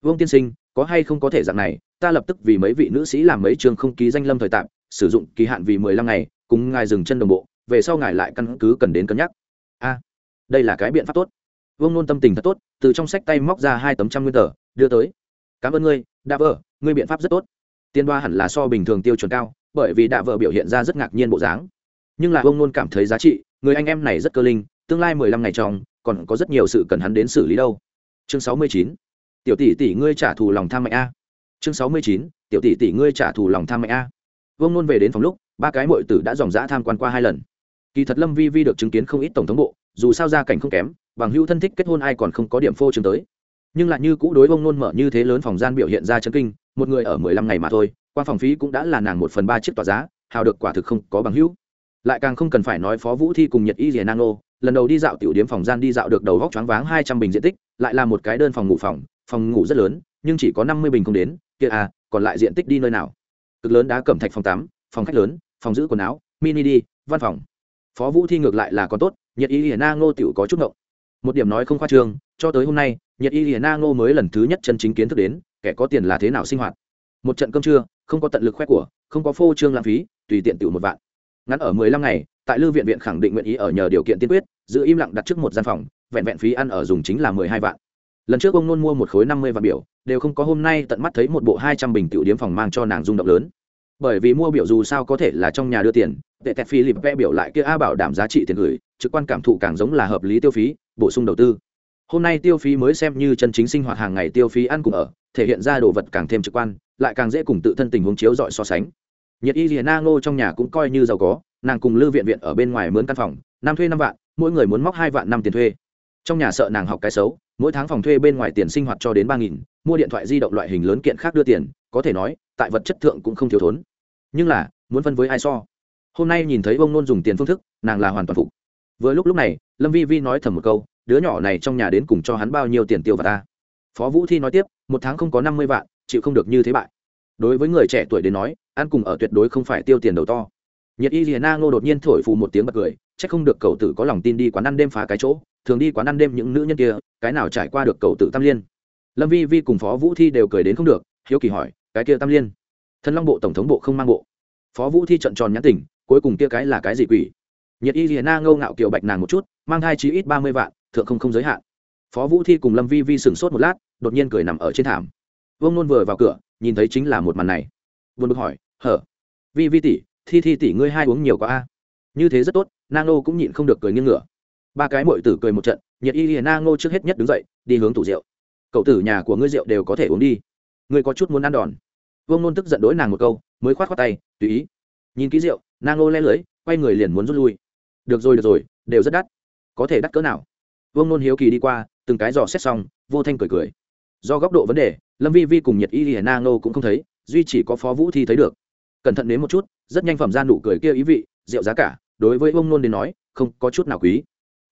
Vương tiên sinh, có hay không có thể dạng này, ta lập tức vì mấy vị nữ sĩ làm mấy trường không ký danh lâm thời tạm, sử dụng kỳ hạn vì mười lăm ngày, cùng ngài dừng chân đồng bộ, về sau ngài lại căn cứ cần đến cân nhắc. A, đây là cái biện pháp tốt. Vương nôn tâm tình thật tốt, từ trong sách tay móc ra hai tấm trăm nguyên tờ, đưa tới. Cảm ơn ngươi, đạ vợ ngươi biện pháp rất tốt. Tiên đoa hẳn là so bình thường tiêu chuẩn cao, bởi vì đạ vợ biểu hiện ra rất ngạc nhiên bộ dáng. Nhưng là vương nôn cảm thấy giá trị, người anh em này rất cơ linh, tương lai mười lăm ngày trong, còn có rất nhiều sự cần hắn đến xử lý đâu. Chương sáu mươi chín, tiểu tỷ tỷ ngươi trả thù lòng tham mạnh a. Chương sáu mươi chín, tiểu tỷ tỷ ngươi trả thù lòng tham mạnh a. Vương nôn về đến phòng lúc, ba cái mội tử đã dòng dã tham quan qua hai lần. Kỳ thật lâm vi vi được chứng kiến không ít tổng thống bộ, dù sao gia cảnh không kém, bằng hữu thân thích kết hôn ai còn không có điểm phô chứng tới. Nhưng lại như cũ đối Vương nôn mở như thế lớn phòng gian biểu hiện ra chân kinh một người ở mười lăm ngày mà thôi, qua phòng phí cũng đã là nàng một phần ba chiếc tòa giá, hào được quả thực không có bằng hữu. Lại càng không cần phải nói phó vũ thi cùng nhật y rìa nano lần đầu đi dạo tiểu điếm phòng gian đi dạo được đầu góc choáng váng hai trăm bình diện tích, lại là một cái đơn phòng ngủ phòng phòng ngủ rất lớn, nhưng chỉ có năm mươi bình không đến, kia à còn lại diện tích đi nơi nào? Cực lớn đá cẩm thạch phòng tắm, phòng khách lớn, phòng giữ quần áo, mini đi, văn phòng. Phó vũ thi ngược lại là còn tốt nhiệt y hiển na ngô tiểu có chút ngộng. Một điểm nói không khoa trương, cho tới hôm nay nhiệt y hiển na ngô mới lần thứ nhất chân chính kiến thức đến kẻ có tiền là thế nào sinh hoạt? Một trận cơm trưa, không có tận lực khoe của, không có phô trương lãng phí, tùy tiện tiểu một vạn. Ngắn ở mười lăm ngày, tại lư viện viện khẳng định nguyện ý ở nhờ điều kiện tiên quyết, giữ im lặng đặt trước một gian phòng, vẹn vẹn phí ăn ở dùng chính là mười hai vạn. Lần trước ông nôn mua một khối năm mươi vạn biểu, đều không có hôm nay tận mắt thấy một bộ hai trăm bình tiểu điếm phòng mang cho nàng rung động lớn. Bởi vì mua biểu dù sao có thể là trong nhà đưa tiền, tệ tẹt phi lip vẽ biểu lại kia a bảo đảm giá trị tiền gửi, trực quan cảm thụ càng giống là hợp lý tiêu phí, bổ sung đầu tư hôm nay tiêu phí mới xem như chân chính sinh hoạt hàng ngày tiêu phí ăn cùng ở, thể hiện ra đồ vật càng thêm trực quan, lại càng dễ cùng tự thân tình huống chiếu dọi so sánh. Nhiệt y rìa na ngô trong nhà cũng coi như giàu có, nàng cùng lư viện viện ở bên ngoài mướn căn phòng, năm thuê năm vạn, mỗi người muốn móc hai vạn năm tiền thuê. Trong nhà sợ nàng học cái xấu, mỗi tháng phòng thuê bên ngoài tiền sinh hoạt cho đến ba nghìn, mua điện thoại di động loại hình lớn kiện khác đưa tiền, có thể nói, tại vật chất thượng cũng không thiếu thốn. Nhưng là, muốn phân với ai so? Hôm nay nhìn thấy ông nôn dùng tiền phương thức, nàng là hoàn toàn phục. Vừa lúc lúc này, lâm vi vi nói thầm một câu đứa nhỏ này trong nhà đến cùng cho hắn bao nhiêu tiền tiêu vào ta? Phó vũ thi nói tiếp, một tháng không có năm mươi vạn, chịu không được như thế bại. Đối với người trẻ tuổi đến nói, ăn cùng ở tuyệt đối không phải tiêu tiền đầu to. Nhiệt y rìa na ngô đột nhiên thổi phù một tiếng bật cười c h ắ c không được cầu tử có lòng tin đi quán ăn đêm phá cái chỗ, thường đi quán ăn đêm những nữ nhân kia, cái nào trải qua được cầu tử tam liên. Lâm vi vi cùng phó vũ thi đều cười đến không được, hiếu kỳ hỏi, cái kia tam liên? Thân long bộ, tổng thống bộ không mang bộ. Phó vũ thi trận tròn nhãn tình cuối cùng kia cái là cái gì quỷ? Nhiệt y rìa na ngô ngạo kiều bạch nàng một chút, mang hai chí ít ba mươi vạn thượng không không giới hạn. Phó vũ thi cùng lâm vi vi sửng sốt một lát, đột nhiên cười nằm ở trên thảm. Vương nôn vừa vào cửa, nhìn thấy chính là một màn này. Vốn bực hỏi, hở? Vi vi tỷ, thi thi tỷ ngươi hai uống nhiều quá a. Như thế rất tốt. Nang nô cũng nhịn không được cười nghiêng ngửa. Ba cái mội tử cười một trận, nhiệt y liền nang nô trước hết nhất đứng dậy, đi hướng tủ rượu. Cậu tử nhà của ngươi rượu đều có thể uống đi. Ngươi có chút muốn ăn đòn. Vương nôn tức giận đối nàng một câu, mới khoát khoát tay, tùy ý. Nhìn ký rượu nang nô le lưới, quay người liền muốn rút lui. Được rồi được rồi, đều rất đắt. Có thể đắt cỡ nào? Vương nôn hiếu kỳ đi qua, từng cái dò xét xong, vô thanh cười cười. Do góc độ vấn đề, lâm vi vi cùng nhiệt y hiền na ngô cũng không thấy, duy chỉ có phó vũ thi thấy được. Cẩn thận đến một chút, rất nhanh phẩm ra nụ cười kia ý vị, rượu giá cả, đối với ông nôn đến nói, không có chút nào quý.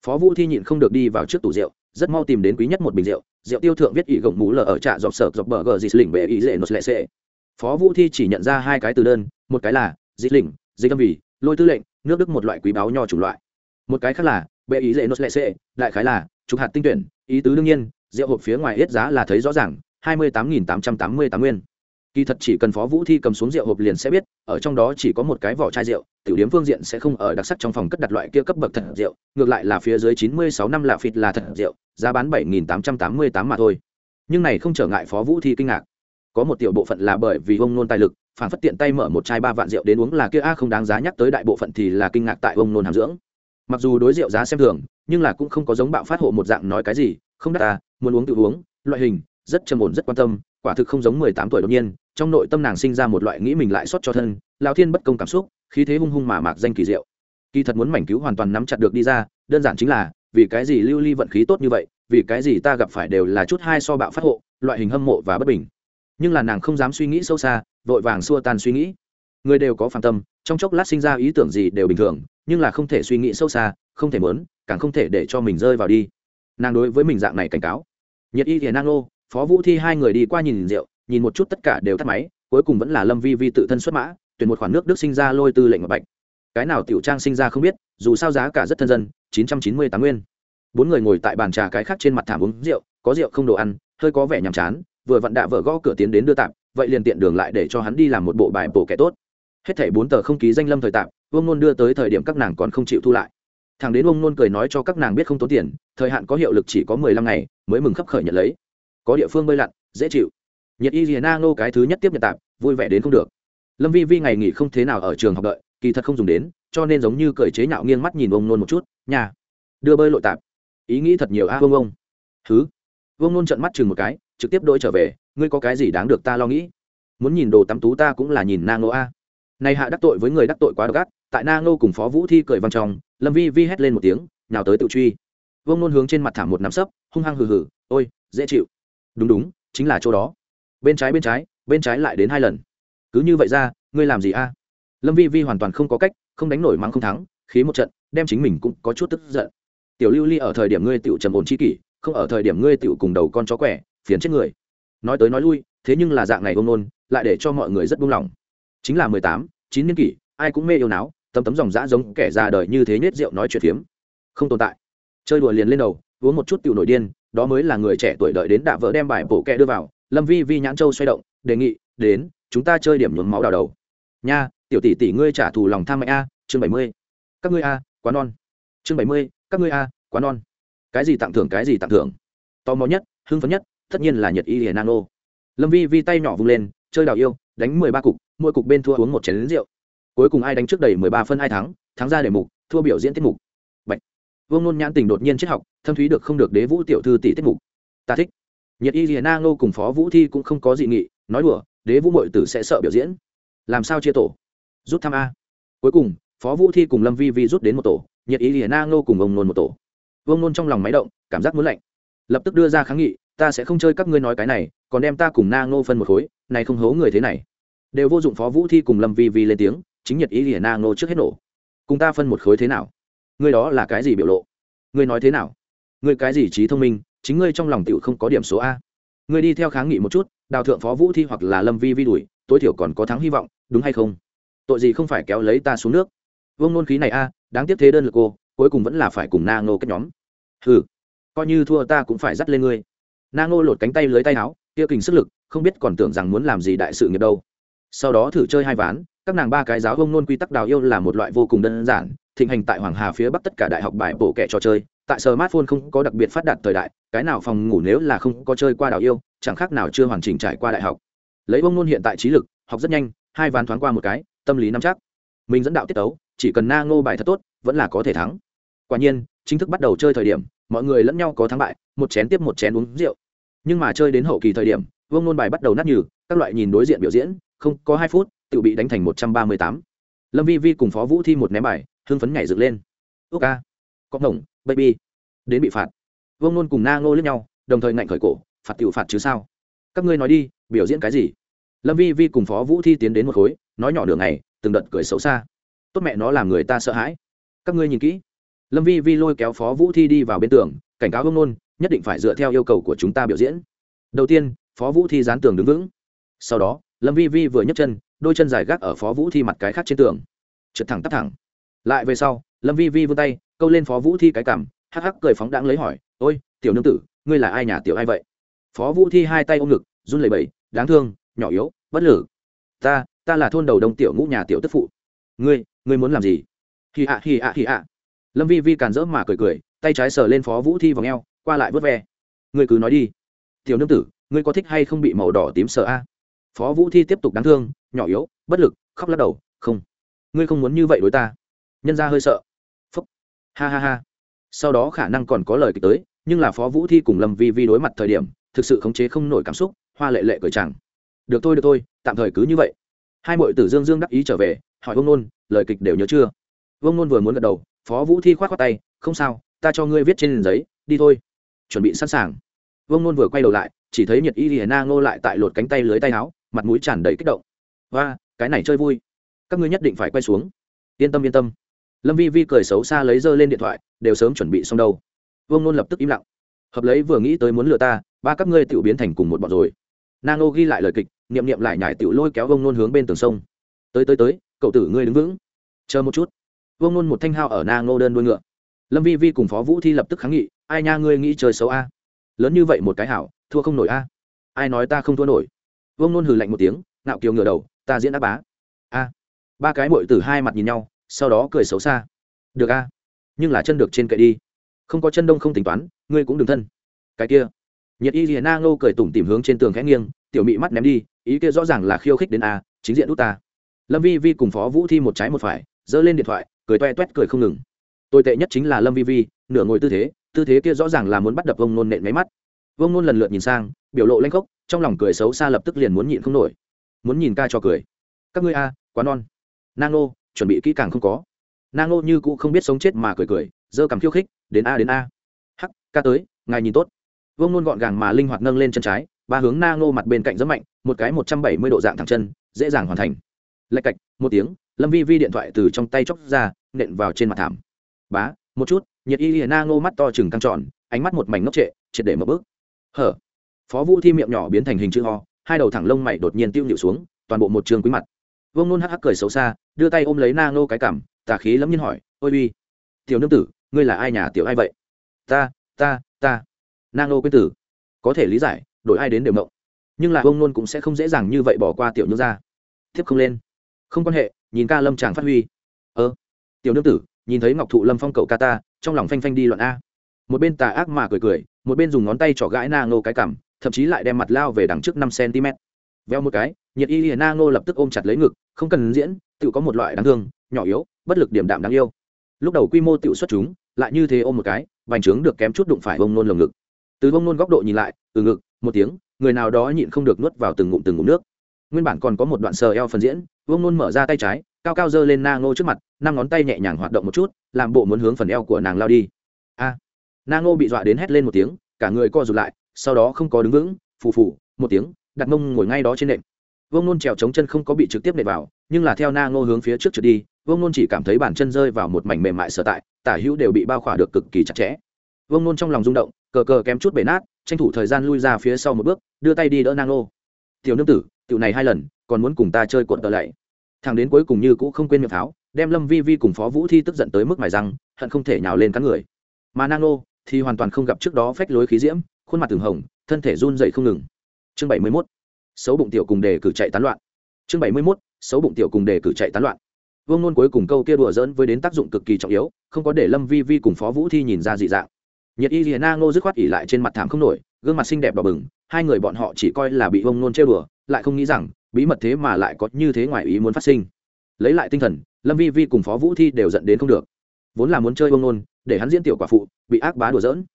Phó vũ thi nhịn không được đi vào trước tủ rượu, rất mau tìm đến quý nhất một bình rượu rượu tiêu thượng viết ỷ gồng mũ lờ ở trạ dọc sở dọc bờ gờ dịt lỉnh bệ ý dễ nốt lệ xệ phó vũ thi chỉ nhận ra hai cái từ đơn, một cái là dịt lỉnh, dịt âm vì, lôi tư lệnh, nước đức một loại quý báo nho chủng loại. Một cái khác là bệ ý dễ nốt lệ xệ, đại khái là, trục hạt tinh tuyển, ý tứ đương nhiên, rượu hộp phía ngoài hết giá là thấy rõ ràng, hai mươi tám nghìn tám trăm tám mươi tám nguyên. Kỳ thật chỉ cần phó vũ thi cầm xuống rượu hộp liền sẽ biết, ở trong đó chỉ có một cái vỏ chai rượu, tiểu điếm phương diện sẽ không ở đặc sắc trong phòng cất đặt loại kia cấp bậc thật rượu, ngược lại là phía dưới chín mươi sáu năm lạ phịt là thật rượu, giá bán bảy nghìn tám trăm tám mươi tám mà thôi. Nhưng này không trở ngại phó vũ thi kinh ngạc. Có một tiểu bộ phận là bởi vì ông nôn tài lực, phản phất tiện tay mở một chai ba vạn rượu đến uống là kia a không đáng giá nhắc tới đại bộ phận thì là kinh ngạc tại ông nôn hàm dưỡng mặc dù đối rượu giá xem thường, nhưng là cũng không có giống bạo phát hộ một dạng nói cái gì, không đắt ta muốn uống tự uống, loại hình, rất trầm ổn, rất quan tâm, quả thực không giống mười tám tuổi đột nhiên, trong nội tâm nàng sinh ra một loại nghĩ mình lại xót cho thân lao thiên bất công cảm xúc, khí thế hung hung mà mạc danh kỳ diệu. Kỳ thật muốn mảnh cứu hoàn toàn nắm chặt được đi ra, đơn giản chính là, vì cái gì lưu ly vận khí tốt như vậy, vì cái gì ta gặp phải đều là chút hai so bạo phát hộ, loại hình hâm mộ và bất bình. Nhưng là nàng không dám suy nghĩ sâu xa, vội vàng xua tan suy nghĩ. Người đều có phản tâm, trong chốc lát sinh ra ý tưởng gì đều bình thường nhưng là không thể suy nghĩ sâu xa, không thể mớn càng không thể để cho mình rơi vào đi. Nàng đối với mình dạng này cảnh cáo. Nhật y thiền Nang lô, phó vũ thi hai người đi qua nhìn rượu, nhìn một chút tất cả đều tắt máy, cuối cùng vẫn là lâm vi vi tự thân xuất mã, tuyển một khoản nước đức sinh ra lôi tư lệnh và bạch. Cái nào tiểu trang sinh ra không biết, dù sao giá cả rất thân dân, chín trăm chín mươi tám nguyên. Bốn người ngồi tại bàn trà cái khác trên mặt thảm uống rượu, có rượu không đồ ăn, hơi có vẻ nhàm chán, vừa vặn đạ vợ gõ cửa tiến đến đưa tạm, vậy liền tiện đường lại để cho hắn đi làm một bộ bài bổ kẻ tốt. Hết thảy bốn tờ không ký danh lâm thời tạm vương nôn đưa tới thời điểm các nàng còn không chịu thu lại. Thằng đến ông nôn cười nói cho các nàng biết không tốn tiền thời hạn có hiệu lực chỉ có mười lăm ngày mới mừng khấp khởi nhận lấy. Có địa phương bơi lặn dễ chịu. Nhật y rìa na ngô cái thứ nhất tiếp nhận tạm vui vẻ đến không được. Lâm vi vi ngày nghỉ không thế nào ở trường học đợi kỳ thật không dùng đến cho nên giống như cởi chế nhạo nghiêng mắt nhìn ông nôn một chút nhà đưa bơi lội tạm. Ý nghĩ thật nhiều a à, ông. Ông thứ vương nôn trận mắt chừng một cái trực tiếp đôi trở về ngươi có cái gì đáng được ta lo nghĩ? Muốn nhìn đồ tắm tú ta cũng là nhìn na ngô a. Này hạ đắc tội với người đắc tội quá độc ác tại na ngô cùng phó vũ thi cười văng trong, lâm vi vi hét lên một tiếng nào tới tự truy. Vương nôn hướng trên mặt thảm một nắm sấp, hung hăng hừ hừ, ôi, dễ chịu. Đúng đúng, chính là chỗ đó. Bên trái bên trái bên trái lại đến hai lần. Cứ như vậy ra, ngươi làm gì a? Lâm vi vi hoàn toàn không có cách, không đánh nổi mắng không thắng, khí một trận, đem chính mình cũng có chút tức giận. Tiểu lưu ly ở thời điểm ngươi tiểu trầm ổn chi kỷ, không ở thời điểm ngươi tiểu cùng đầu con chó quẻ, phiền chết người. Nói tới nói lui, thế nhưng là dạng này ông nôn, lại để cho mọi người rất buông lỏng. Chính là mười tám, chín niên kỷ, ai cũng mê yêu não tấm tấm dòng dã giống kẻ già đời như thế nết rượu nói chuyện phiếm. Không tồn tại. Chơi đùa liền lên đầu, uống một chút tiểu nổi điên, đó mới là người trẻ tuổi đợi đến đạ vợ đem bài bổ kẹ đưa vào. Lâm vi vi nhãn châu xoay động, đề nghị, đến, chúng ta chơi điểm nhuốm máu đào đầu. Nha, tiểu tỷ tỷ ngươi trả thù lòng tham mạnh a, chương bảy mươi. Các ngươi a, quá non. Chương bảy mươi, các ngươi a, quá non. Cái gì tặng thưởng, cái gì tặng thưởng? Tò mò nhất, hưng phấn nhất, tất nhiên là nhật y hiền nano. Lâm vi vi tay nhỏ vung lên, chơi đào yêu, đánh mười ba cục, mỗi cục bên thua uống một chén lính rượu cuối cùng ai đánh trước đầy mười ba phân ai thắng thắng ra để mục, thua biểu diễn tiết mục. Bạch. vương nôn nhãn tình đột nhiên triết học, thâm thúy được không được đế vũ tiểu thư tỷ tiết mục. Ta thích. Nhiệt y hiền na ngô cùng phó vũ thi cũng không có dị nghị, nói đùa, đế vũ mội tử sẽ sợ biểu diễn. Làm sao chia tổ? Rút thăm a. Cuối cùng, phó vũ thi cùng lâm vi vi rút đến một tổ, nhiệt y hiền na ngô cùng ông nôn một tổ. Vương nôn trong lòng máy động, cảm giác muốn lạnh. Lập tức đưa ra kháng nghị, ta sẽ không chơi các ngươi nói cái này, còn đem ta cùng na ngô phân một khối, này không hố người thế này. Đều vô dụng phó vũ thi cùng lâm vi vi lên tiếng chính nhật ý hiển na ngô trước hết nổ. Cùng ta phân một khối thế nào? Ngươi đó là cái gì biểu lộ? Ngươi nói thế nào? Ngươi cái gì trí thông minh? Chính ngươi trong lòng tựu không có điểm số a. Ngươi đi theo kháng nghị một chút, đào thượng phó vũ thi hoặc là lâm vi vi đuổi, tối thiểu còn có thắng hy vọng, đúng hay không? Tội gì không phải kéo lấy ta xuống nước? Vương nôn khí này a, đáng tiếc thế đơn lực cô, cuối cùng vẫn là phải cùng na ngô kết nhóm. Hừ, coi như thua ta cũng phải dắt lên ngươi. Na ngô lột cánh tay lưới tay áo, kia kình sức lực, không biết còn tưởng rằng muốn làm gì đại sự nghiệp đâu. Sau đó thử chơi hai ván các nàng ba cái giáo vương nôn quy tắc đào yêu là một loại vô cùng đơn giản, thịnh hành tại hoàng hà phía bắc tất cả đại học bài bổ kẻ trò chơi, tại smartphone không có đặc biệt phát đạt thời đại, cái nào phòng ngủ nếu là không có chơi qua đào yêu, chẳng khác nào chưa hoàn chỉnh trải qua đại học. Lấy vương nôn hiện tại trí lực, học rất nhanh, hai ván thoáng qua một cái, tâm lý nắm chắc. Mình dẫn đạo tiết tấu, chỉ cần na ngô bài thật tốt, vẫn là có thể thắng. Quả nhiên, chính thức bắt đầu chơi thời điểm, mọi người lẫn nhau có thắng bại, một chén tiếp một chén uống rượu. Nhưng mà chơi đến hậu kỳ thời điểm vương nôn bài bắt đầu nát nhừ, các loại nhìn đối diện biểu diễn, không có hai phút tự bị đánh thành một trăm ba mươi tám. Lâm vi vi cùng phó vũ thi một ném bài, hưng phấn nhảy dựng lên. Ước ca. Có ngổng, baby. Đến bị phạt. Vương nôn cùng na ngô lên nhau, đồng thời ngạnh khởi cổ, phạt tiểu phạt chứ sao? Các ngươi nói đi, biểu diễn cái gì? Lâm vi vi cùng phó vũ thi tiến đến một khối, nói nhỏ đường này từng đợt cười xấu xa. Tốt mẹ nó làm người ta sợ hãi. Các ngươi nhìn kỹ. Lâm vi vi lôi kéo phó vũ thi đi vào bên tường, cảnh cáo vương nôn, nhất định phải dựa theo yêu cầu của chúng ta biểu diễn. Đầu tiên, phó vũ thi dán tường đứng vững. Sau đó, lâm vi vi vừa nhấc chân đôi chân dài gác ở phó vũ thi mặt cái khác trên tường. Trượt thẳng tắp thẳng. Lại về sau, lâm vi vi vươn tay, câu lên phó vũ thi cái cằm, hắc hắc cười phóng đãng lấy hỏi, ôi, tiểu nương tử, ngươi là ai nhà tiểu ai vậy? Phó vũ thi hai tay ôm ngực, run lẩy bẩy, đáng thương, nhỏ yếu, bất lử. Ta ta là thôn đầu đông tiểu ngũ nhà tiểu tức phụ. Ngươi ngươi muốn làm gì? Hì ạ hì ạ hì ạ lâm vi vi càn rỡ mà cười cười, tay trái sờ lên phó vũ thi vào ngheo qua lại vớt ve. Ngươi cứ nói đi. Tiểu nương tử, ngươi có thích hay không bị màu đỏ tím sợ a? Phó vũ thi tiếp tục đáng thương, nhỏ yếu, bất lực, khóc lắc đầu, không, ngươi không muốn như vậy đối ta. Nhân ra hơi sợ. Phúc. Ha ha ha. Sau đó khả năng còn có lời kịch tới, nhưng là phó vũ thi cùng lâm vi vi đối mặt thời điểm, thực sự khống chế không nổi cảm xúc, hoa lệ lệ cười chẳng được thôi được thôi, tạm thời cứ như vậy. Hai m tử dương dương đắc ý trở về, hỏi ông nôn, lời kịch đều nhớ chưa? Vương nôn vừa muốn gật đầu, phó vũ thi k h o á t khoác tay, không sao, ta cho ngươi viết trên giấy, đi thôi. Chuẩn bị sẵn sàng. Vương nôn vừa quay đầu lại, chỉ thấy nhiệt y hiền na ngô lại tại lột cánh tay lưới tay áo mặt mũi tràn đầy kích động. Và cái này chơi vui. Các ngươi nhất định phải quay xuống. Yên tâm yên tâm. Lâm vi vi cười xấu xa lấy dơ lên điện thoại, đều sớm chuẩn bị xong đâu. Vương nôn lập tức im lặng. Hợp lấy vừa nghĩ tới muốn lừa ta, ba các ngươi tự biến thành cùng một bọn rồi. Nano ghi lại lời kịch, niệm niệm lại nhải tự lôi kéo vương nôn hướng bên tường sông. Tới tới tới, cậu tử ngươi đứng vững. Chờ một chút. Vương nôn một thanh hao ở nano đơn đuôi ngựa. Lâm vi vi cùng phó vũ thi lập tức kháng nghị, ai nha, ngươi nghĩ chơi xấu a? Lớn như vậy một cái hảo, thua không nổi a. Ai nói ta không thua nổi? Vương nôn hừ lạnh một tiếng nạo kiều ngửa đầu, ta diễn đáp bá. A. Ba cái mội từ hai mặt nhìn nhau, sau đó cười xấu xa. Được a, nhưng là chân được trên cậy đi. Không có chân đông không tính toán, ngươi cũng đừng thân. Cái kia. Nhiệt y liền na ngô cười tủm tìm hướng trên tường khẽ nghiêng, tiểu mị mắt ném đi, ý kia rõ ràng là khiêu khích đến a, chính diện út ta. Lâm vi vi cùng phó vũ thi một trái một phải, giơ lên điện thoại, cười toe toét cười không ngừng. Tồi tệ nhất chính là lâm vi vi, nửa ngồi tư thế tư thế kia rõ ràng là muốn bắt đập ông nôn nện máy mắt. Vương nôn lần lượt nhìn sang, biểu lộ lanh khốc, trong lòng cười xấu xa lập tức liền muốn nhịn không nổi. Muốn nhìn ca cho cười. Các ngươi a, quá non. Nang nô, chuẩn bị kỹ càng không có. Nang nô như cũ không biết sống chết mà cười cười, giơ cằm khiêu khích, đến a đến a. Hắc, ca tới, ngài nhìn tốt. Vương nôn gọn gàng mà linh hoạt nâng lên chân trái, ba hướng Nang Nô mặt bên cạnh rất mạnh, một cái một trăm bảy mươi độ dạng thẳng chân, dễ dàng hoàn thành. Lạch cạch, một tiếng, lâm vi vi điện thoại từ trong tay chóc ra, nện vào trên mặt thảm. Bá, một chút, nhiệt y hiền na ngô mắt to chừng căng tròn, ánh mắt một mảnh ngốc trệ, triệt để một bước hở? Phó vũ thi miệng nhỏ biến thành hình chữ ho hai đầu thẳng lông mày đột nhiên tiêu nhịu xuống, toàn bộ một trường quý mặt. Vông nôn hắc hắc cười xấu xa, đưa tay ôm lấy na ngô cái cảm tà khí lẫm nhiên hỏi, ôi uy, tiểu nương tử, ngươi là ai nhà tiểu ai vậy? Ta ta ta. Na ngô quyết tử. Có thể lý giải, đổi ai đến đều mộng nhưng là vông nôn cũng sẽ không dễ dàng như vậy bỏ qua tiểu nương ra tiếp không lên. Không quan hệ, nhìn ca lâm chàng phát huy. Ơ tiểu nương tử, nhìn thấy ngọc thụ lâm phong cậu ca ta, trong lòng phanh phanh đi loạn a. Một bên tà ác mà cười cười một bên dùng ngón tay trỏ gãi na ngô cái cằm thậm chí lại đem mặt lao về đằng trước năm cm. Veo một cái nhiệt y hiền na ngô lập tức ôm chặt lấy ngực không cần diễn tự có một loại đáng thương nhỏ yếu bất lực điểm đạm đáng yêu. Lúc đầu quy mô tự xuất chúng lại như thế ôm một cái bành trướng được kém chút đụng phải bông nôn lồng ngực. Từ bông nôn góc độ nhìn lại từ ngực một tiếng người nào đó nhịn không được nuốt vào từng ngụm từng ngụm nước. Nguyên bản còn có một đoạn sờ eo phần diễn vương nôn mở ra tay trái cao cao giơ lên na ngô trước mặt năm ngón tay nhẹ nhàng hoạt động một chút làm bộ muốn hướng phần eo của nàng lao đi. A! à, na ngô bị dọa đến hét lên một tiếng, cả người co rụt lại, sau đó không có đứng vững, phù phù, một tiếng, đặt mông ngồi ngay đó trên nệm. Vương nôn trèo chống chân không có bị trực tiếp nệm vào, nhưng là theo na ngô hướng phía trước trượt đi, vương nôn chỉ cảm thấy bàn chân rơi vào một mảnh mềm mại sở tại, tả hữu đều bị bao khỏa được cực kỳ chặt chẽ. Vương nôn trong lòng rung động, cờ cờ kém chút bể nát, tranh thủ thời gian lui ra phía sau một bước, đưa tay đi đỡ na ngô. Tiểu nương tử, tiểu này hai lần, còn muốn cùng ta chơi cuộn tờ lạy. Thằng đến cuối cùng như cũ không quên miệng tháo, đem lâm vi vi cùng phó vũ thi tức giận tới mức mài răng, hận không thể nhào lên cắn người. Mà nang nô thì hoàn toàn không gặp trước đó phách lối khí diễm, khuôn mặt từng hồng, thân thể run dậy không ngừng. Chương bảy mươi mốt, xấu bụng tiểu cùng đề cử chạy tán loạn. Chương bảy mươi mốt, xấu bụng tiểu cùng đề cử chạy tán loạn. Vương nôn cuối cùng câu kia đùa dỡn với đến tác dụng cực kỳ trọng yếu, không có để lâm vi vi cùng phó vũ thi nhìn ra dị dạng. Nhiệt y hiền na ngô dứt khoát ỉ lại trên mặt thảm không nổi, gương mặt xinh đẹp đỏ bừng, hai người bọn họ chỉ coi là bị vương nôn trêu đùa, lại không nghĩ rằng, bí mật thế mà lại có như thế ngoài ý muốn phát sinh. Lấy lại tinh thần, lâm vi vi cùng phó vũ thi đều dẫn đến không được vốn là muốn chơi vương nôn, để hắn diễn tiểu quả phụ, bị ác bá đùa dỡn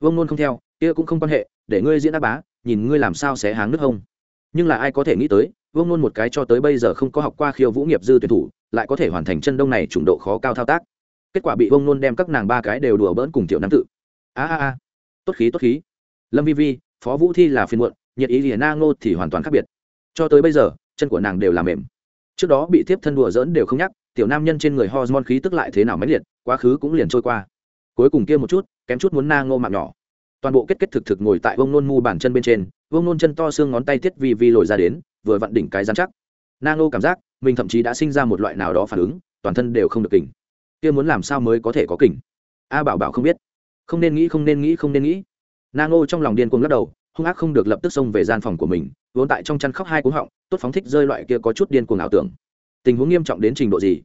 vương nôn không theo, kia cũng không quan hệ, để ngươi diễn ác bá, nhìn ngươi làm sao sẽ háng nước hông. Nhưng là ai có thể nghĩ tới, vương nôn một cái cho tới bây giờ không có học qua khiêu vũ nghiệp dư tuyển thủ, lại có thể hoàn thành chân đông này trùng độ khó cao thao tác. Kết quả bị vương nôn đem các nàng ba cái đều đùa bỡn cùng tiểu nam tự. A a a. Tốt khí tốt khí. Lâm vi vi, phó vũ thi là phiên muộn, nhiệt ý liền na ngô thì hoàn toàn khác biệt. Cho tới bây giờ, chân của nàng đều là mềm. Trước đó bị tiếp thân đùa dỡn đều không nhắc, tiểu nam nhân trên người hormone khí tức lại thế nào mãnh liệt quá khứ cũng liền trôi qua. Cuối cùng kia một chút, kém chút muốn na ngô mạng nhỏ. Toàn bộ kết kết thực thực ngồi tại vông nôn mu bàn chân bên trên vông nôn chân to xương ngón tay tiết vi vi lồi ra đến, vừa vặn đỉnh cái dán chắc. Na ngô cảm giác, mình thậm chí đã sinh ra một loại nào đó phản ứng, toàn thân đều không được kỉnh kia muốn làm sao mới có thể có kỉnh a bảo bảo không biết. Không nên nghĩ, không nên nghĩ, không nên nghĩ. Na ngô trong lòng điên cuồng lắc đầu, hung ác không được lập tức xông về gian phòng của mình, vốn tại trong chăn khóc hai cú họng, tốt phóng thích rơi loại kia có chút điên cuồng ảo tưởng. Tình huống nghiêm trọng đến trình độ gì?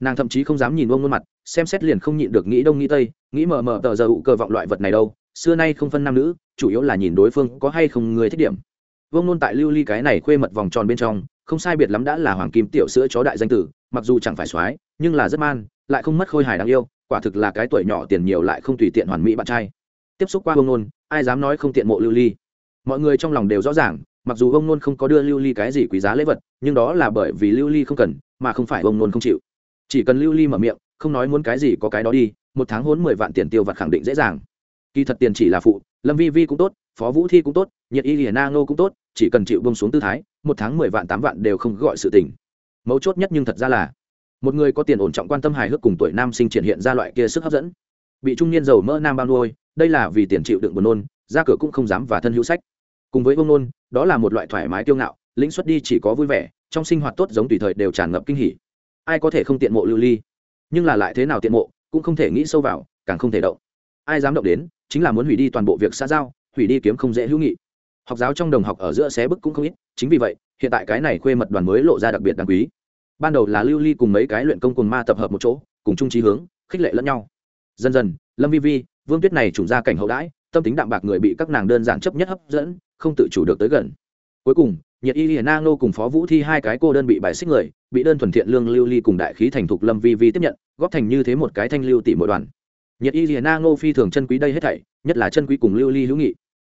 Nàng thậm chí không dám nhìn ông khuôn mặt, xem xét liền không nhịn được nghĩ đông nghĩ tây, nghĩ mờ mờ tờ giờ ụ cơ vọng loại vật này đâu, xưa nay không phân nam nữ, chủ yếu là nhìn đối phương có hay không người thích điểm. Vương nôn tại lưu ly cái này khuê mật vòng tròn bên trong, không sai biệt lắm đã là hoàng kim tiểu sữa chó đại danh tử, mặc dù chẳng phải soái, nhưng là rất man, lại không mất khôi hài đáng yêu, quả thực là cái tuổi nhỏ tiền nhiều lại không tùy tiện hoàn mỹ bạn trai. Tiếp xúc qua vương nôn ai dám nói không tiện mộ lưu ly. Mọi người trong lòng đều rõ ràng, mặc dù Vương nôn không có đưa lưu ly cái gì quý giá lễ vật, nhưng đó là bởi vì lưu ly không cần, mà không phải Vương nôn không chịu chỉ cần lưu ly mở miệng, không nói muốn cái gì có cái đó đi, một tháng hốn mười vạn tiền tiêu vặt khẳng định dễ dàng. Kỳ thật tiền chỉ là phụ, lâm vi vi cũng tốt, phó vũ thi cũng tốt, nhiệt y hiền na ngô cũng tốt, chỉ cần chịu bông xuống tư thái, một tháng mười vạn tám vạn đều không gọi sự tình. Mấu chốt nhất nhưng thật ra là, một người có tiền ổn trọng quan tâm hài hước cùng tuổi nam sinh triển hiện ra loại kia sức hấp dẫn. Bị trung niên giàu mỡ nam bao nuôi, đây là vì tiền chịu đựng buồn nôn, ra cửa cũng không dám và thân hữu sách. Cùng với bông nôn, đó là một loại thoải mái kiêu ngạo, lĩnh xuất đi chỉ có vui vẻ, trong sinh hoạt tốt giống tùy thời đều tràn ngập kinh hỉ ai có thể không tiện mộ lưu ly? Nhưng là lại thế nào tiện mộ, cũng không thể nghĩ sâu vào, càng không thể động. Ai dám động đến, chính là muốn hủy đi toàn bộ việc xã giao, hủy đi kiếm không dễ hữu nghị. Học giáo trong đồng học ở giữa xé bức cũng không ít, chính vì vậy, hiện tại cái này khuê mật đoàn mới lộ ra đặc biệt đáng quý. Ban đầu là lưu ly cùng mấy cái luyện công cùng ma tập hợp một chỗ, cùng chung trí hướng, khích lệ lẫn nhau. Dần dần, lâm vi vi, vương tuyết này trùng ra cảnh hậu đãi, tâm tính đạm bạc người bị các nàng đơn giản chấp nhất hấp dẫn, không tự chủ được tới gần. Cuối cùng nhiệt y hiền na ngô cùng phó vũ thi hai cái cô đơn bị bài xích người, bị đơn thuần thiện lương lưu ly cùng đại khí thành thục lâm vi vi tiếp nhận, góp thành như thế một cái thanh lưu tỷ mỗi đoàn. Nhiệt y hiền na ngô phi thường chân quý đây hết thảy, nhất là chân quý cùng lưu ly hữu nghị.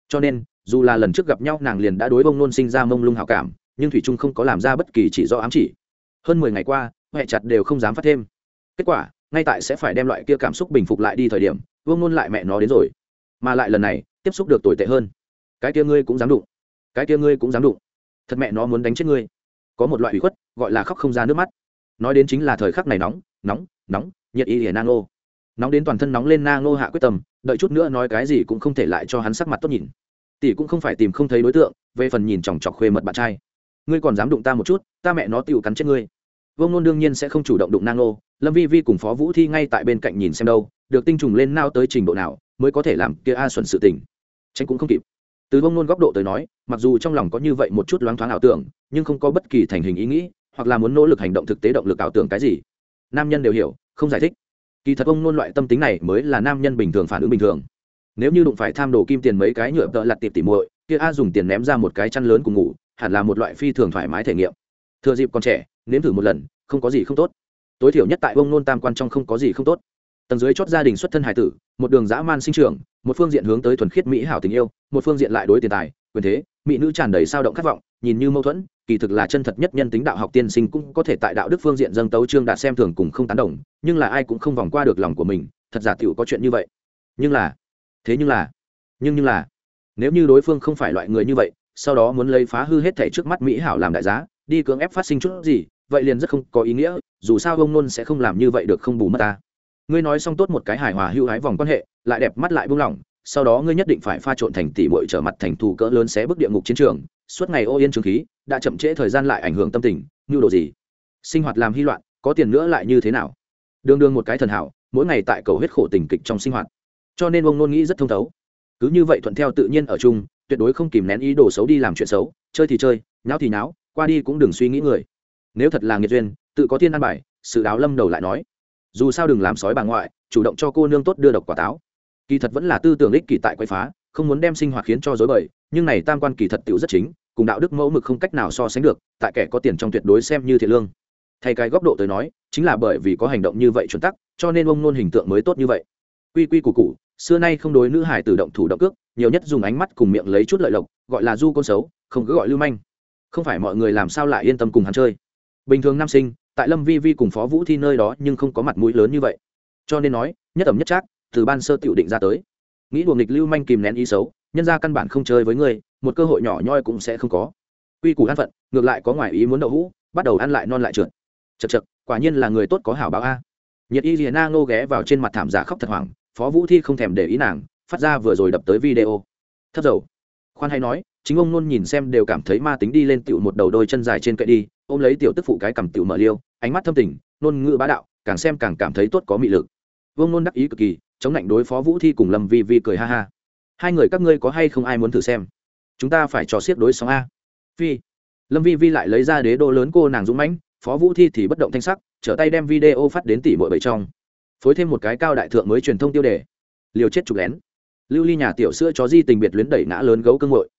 Cho nên, dù là lần trước gặp nhau, nàng liền đã đối bông nôn sinh ra mông lung hảo cảm, nhưng thủy trung không có làm ra bất kỳ chỉ do ám chỉ. Hơn mười ngày qua, huệ chặt đều không dám phát thêm. Kết quả, ngay tại sẽ phải đem loại kia cảm xúc bình phục lại đi thời điểm, vương nôn lại mẹ nó đến rồi. Mà lại lần này, tiếp xúc được tồi tệ hơn. Cái kia ngươi cũng dám đụng. Cái kia ngươi cũng dám đụng thật mẹ nó muốn đánh chết ngươi. Có một loại ủy khuất, gọi là khóc không ra nước mắt. Nói đến chính là thời khắc này nóng nóng nóng, nhiệt y hiển nang ngô nóng đến toàn thân nóng lên nang ngô hạ quyết tâm, đợi chút nữa nói cái gì cũng không thể lại cho hắn sắc mặt tốt nhìn. Tỷ cũng không phải tìm không thấy đối tượng, về phần nhìn chòng chọc khuê mật bạn trai. Ngươi còn dám đụng ta một chút, ta mẹ nó tựu cắn chết ngươi. Vương nôn đương nhiên sẽ không chủ động đụng nang ngô lâm vi vi cùng phó vũ thi ngay tại bên cạnh nhìn xem đâu, được tinh trùng lên nao tới trình độ nào, mới có thể làm kia a xuẩn sự tình. Tránh cũng không kịp từ bông nôn góc độ tới nói, mặc dù trong lòng có như vậy một chút loáng thoáng ảo tưởng, nhưng không có bất kỳ thành hình ý nghĩ, hoặc là muốn nỗ lực hành động thực tế động lực ảo tưởng cái gì. Nam nhân đều hiểu, không giải thích. Kỳ thật ông nôn loại tâm tính này mới là nam nhân bình thường phản ứng bình thường. Nếu như đụng phải tham đồ kim tiền mấy cái nhựa tợ lặt tiệp tỉ muội, kia a dùng tiền ném ra một cái chăn lớn cùng ngủ, hẳn là một loại phi thường thoải mái thể nghiệm. Thừa dịp còn trẻ, nếm thử một lần, không có gì không tốt. Tối thiểu nhất tại ông nôn tam quan trong không có gì không tốt tầng dưới chót gia đình xuất thân hải tử, một đường dã man sinh trưởng, một phương diện hướng tới thuần khiết mỹ hảo tình yêu, một phương diện lại đối tiền tài, quyền thế, mỹ nữ tràn đầy sao động khát vọng, nhìn như mâu thuẫn, kỳ thực là chân thật nhất nhân tính đạo học tiên sinh cũng có thể tại đạo đức phương diện dâng tấu trương đạt xem thường cùng không tán đồng, nhưng là ai cũng không vòng qua được lòng của mình, thật giả tiểu có chuyện như vậy. Nhưng là, thế nhưng là, nhưng nhưng là, nếu như đối phương không phải loại người như vậy, sau đó muốn lấy phá hư hết thể trước mắt mỹ hảo làm đại giá, đi cưỡng ép phát sinh chút gì, vậy liền rất không có ý nghĩa, dù sao ông nôn sẽ không làm như vậy được không bù mất ta ngươi nói xong tốt một cái hài hòa hưu hái vòng quan hệ, lại đẹp mắt lại buông lỏng, sau đó ngươi nhất định phải pha trộn thành tỷ muội trở mặt thành thù cỡ lớn xé bức địa ngục chiến trường, suốt ngày ô yên trường khí, đã chậm trễ thời gian lại ảnh hưởng tâm tình, như đồ gì? Sinh hoạt làm hy loạn, có tiền nữa lại như thế nào? Đương đương một cái thần hảo, mỗi ngày tại cầu hết khổ tình kịch trong sinh hoạt. Cho nên ông nôn nghĩ rất thông thấu. Cứ như vậy thuận theo tự nhiên ở chung, tuyệt đối không kìm nén ý đồ xấu đi làm chuyện xấu, chơi thì chơi, nháo thì nháo, qua đi cũng đừng suy nghĩ người. Nếu thật là nghiệt duyên, tự có thiên an bài, sự đáo lâm đầu lại nói dù sao đừng làm sói bà ngoại, chủ động cho cô nương tốt đưa độc quả táo. Kỳ thật vẫn là tư tưởng ích kỳ tại quậy phá, không muốn đem sinh hoạt khiến cho dối bời, nhưng này tam quan kỳ thật tiểu rất chính, cùng đạo đức mẫu mực không cách nào so sánh được, tại kẻ có tiền trong tuyệt đối xem như thiện lương. Thay cái góc độ tới nói, chính là bởi vì có hành động như vậy chuẩn tắc, cho nên ông nôn hình tượng mới tốt như vậy. Quy quy củ cụ xưa nay không đối nữ hải tự động thủ động cước, nhiều nhất dùng ánh mắt cùng miệng lấy chút lợi lộc, gọi là du con xấu, không cứ gọi lưu manh. Không phải mọi người làm sao lại yên tâm cùng hắn chơi. Bình thường nam sinh tại lâm vi vi cùng phó vũ thi nơi đó nhưng không có mặt mũi lớn như vậy. Cho nên nói, nhất ẩm nhất trác, từ ban sơ tiểu định ra tới. Nghĩ đùa nghịch lưu manh kìm nén ý xấu, nhân ra căn bản không chơi với người, một cơ hội nhỏ nhoi cũng sẽ không có. Quy củ an phận, ngược lại có ngoài ý muốn đậu hũ, bắt đầu ăn lại non lại trượt. Chật chật quả nhiên là người tốt có hảo báo a. Nhiệt y liền na ngô ghé vào trên mặt thảm giả khóc thật hoảng, phó vũ thi không thèm để ý nàng, phát ra vừa rồi đập tới video. Thất dầu. Khoan hay nói, chính ông nôn nhìn xem đều cảm thấy ma tính đi lên tiểu một đầu đôi chân dài trên cậy đi, ôm lấy tiểu tức phụ cái cầm tiểu mở liêu ánh mắt thâm tình nôn ngữ bá đạo càng xem càng cảm thấy tốt có mị lực. Vương nôn đắc ý cực kỳ chống lạnh đối phó vũ thi cùng lâm vi vi cười ha ha. Hai người các ngươi có hay không ai muốn thử xem? Chúng ta phải trò xiết đối sóng a. Vi, lâm vi vi lại lấy ra đế đô lớn cô nàng dũng mãnh phó vũ thi thì bất động thanh sắc trở tay đem video phát đến tỷ mọi bảy trong. Phối thêm một cái cao đại thượng mới truyền thông tiêu đề. Liều chết chụp lén. Lưu ly nhà tiểu sữa chó di tình biệt luyến đẩy ngã lớn gấu cưng ngội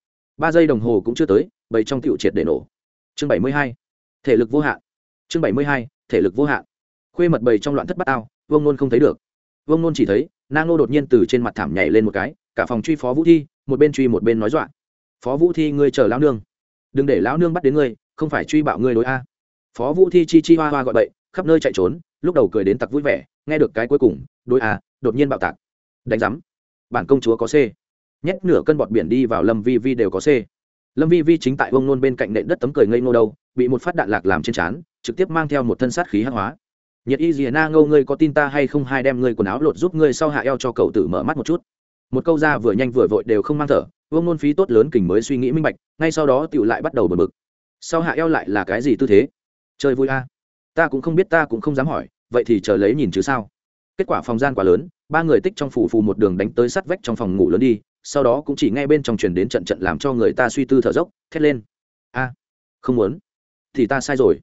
ba giây đồng hồ cũng chưa tới bảy trong tiểu triệt để nổ. Chương bảy mươi hai. Thể lực vô hạn chương bảy mươi hai, thể lực vô hạn. Khuê mật bầy trong loạn thất bát ao, vương nôn không thấy được. Vương nôn chỉ thấy nang nô đột nhiên từ trên mặt thảm nhảy lên một cái, cả phòng truy phó vũ thi, một bên truy một bên nói dọa. Phó vũ thi, ngươi chờ lão nương. Đừng để lão nương bắt đến ngươi, không phải truy bạo ngươi đối a. Phó vũ thi chi chi hoa hoa gọi bậy, khắp nơi chạy trốn, lúc đầu cười đến tặc vui vẻ, nghe được cái cuối cùng, đối a, đột nhiên bạo tạc. Đánh giám. Bản công chúa có c. Nhét nửa cân bọt biển đi vào lâm vi vi đều có c. Lâm vi vi chính tại vông nôn bên cạnh nện đất tấm cười ngây ngô đâu, bị một phát đạn lạc làm trên trán trực tiếp mang theo một thân sát khí hắc hóa. Nhiệt y dìa na ngâu, ngươi có tin ta hay không? Hai đem ngươi quần áo lột giúp ngươi sau hạ eo cho cậu tử mở mắt một chút. Một câu ra vừa nhanh vừa vội đều không mang thở, vương nôn phí tốt lớn kình mới suy nghĩ minh bạch, ngay sau đó tựu lại bắt đầu bật bực. Sau hạ eo lại là cái gì tư thế? Chơi vui a. À? ta cũng không biết, ta cũng không dám hỏi, vậy thì chờ lấy nhìn chứ sao? Kết quả phòng gian quá lớn, ba người tích trong phủ phù một đường đánh tới sắt vách trong phòng ngủ lớn đi, sau đó cũng chỉ nghe bên trong truyền đến trận trận làm cho người ta suy tư thở dốc, thét lên. A, không muốn. Thì ta sai rồi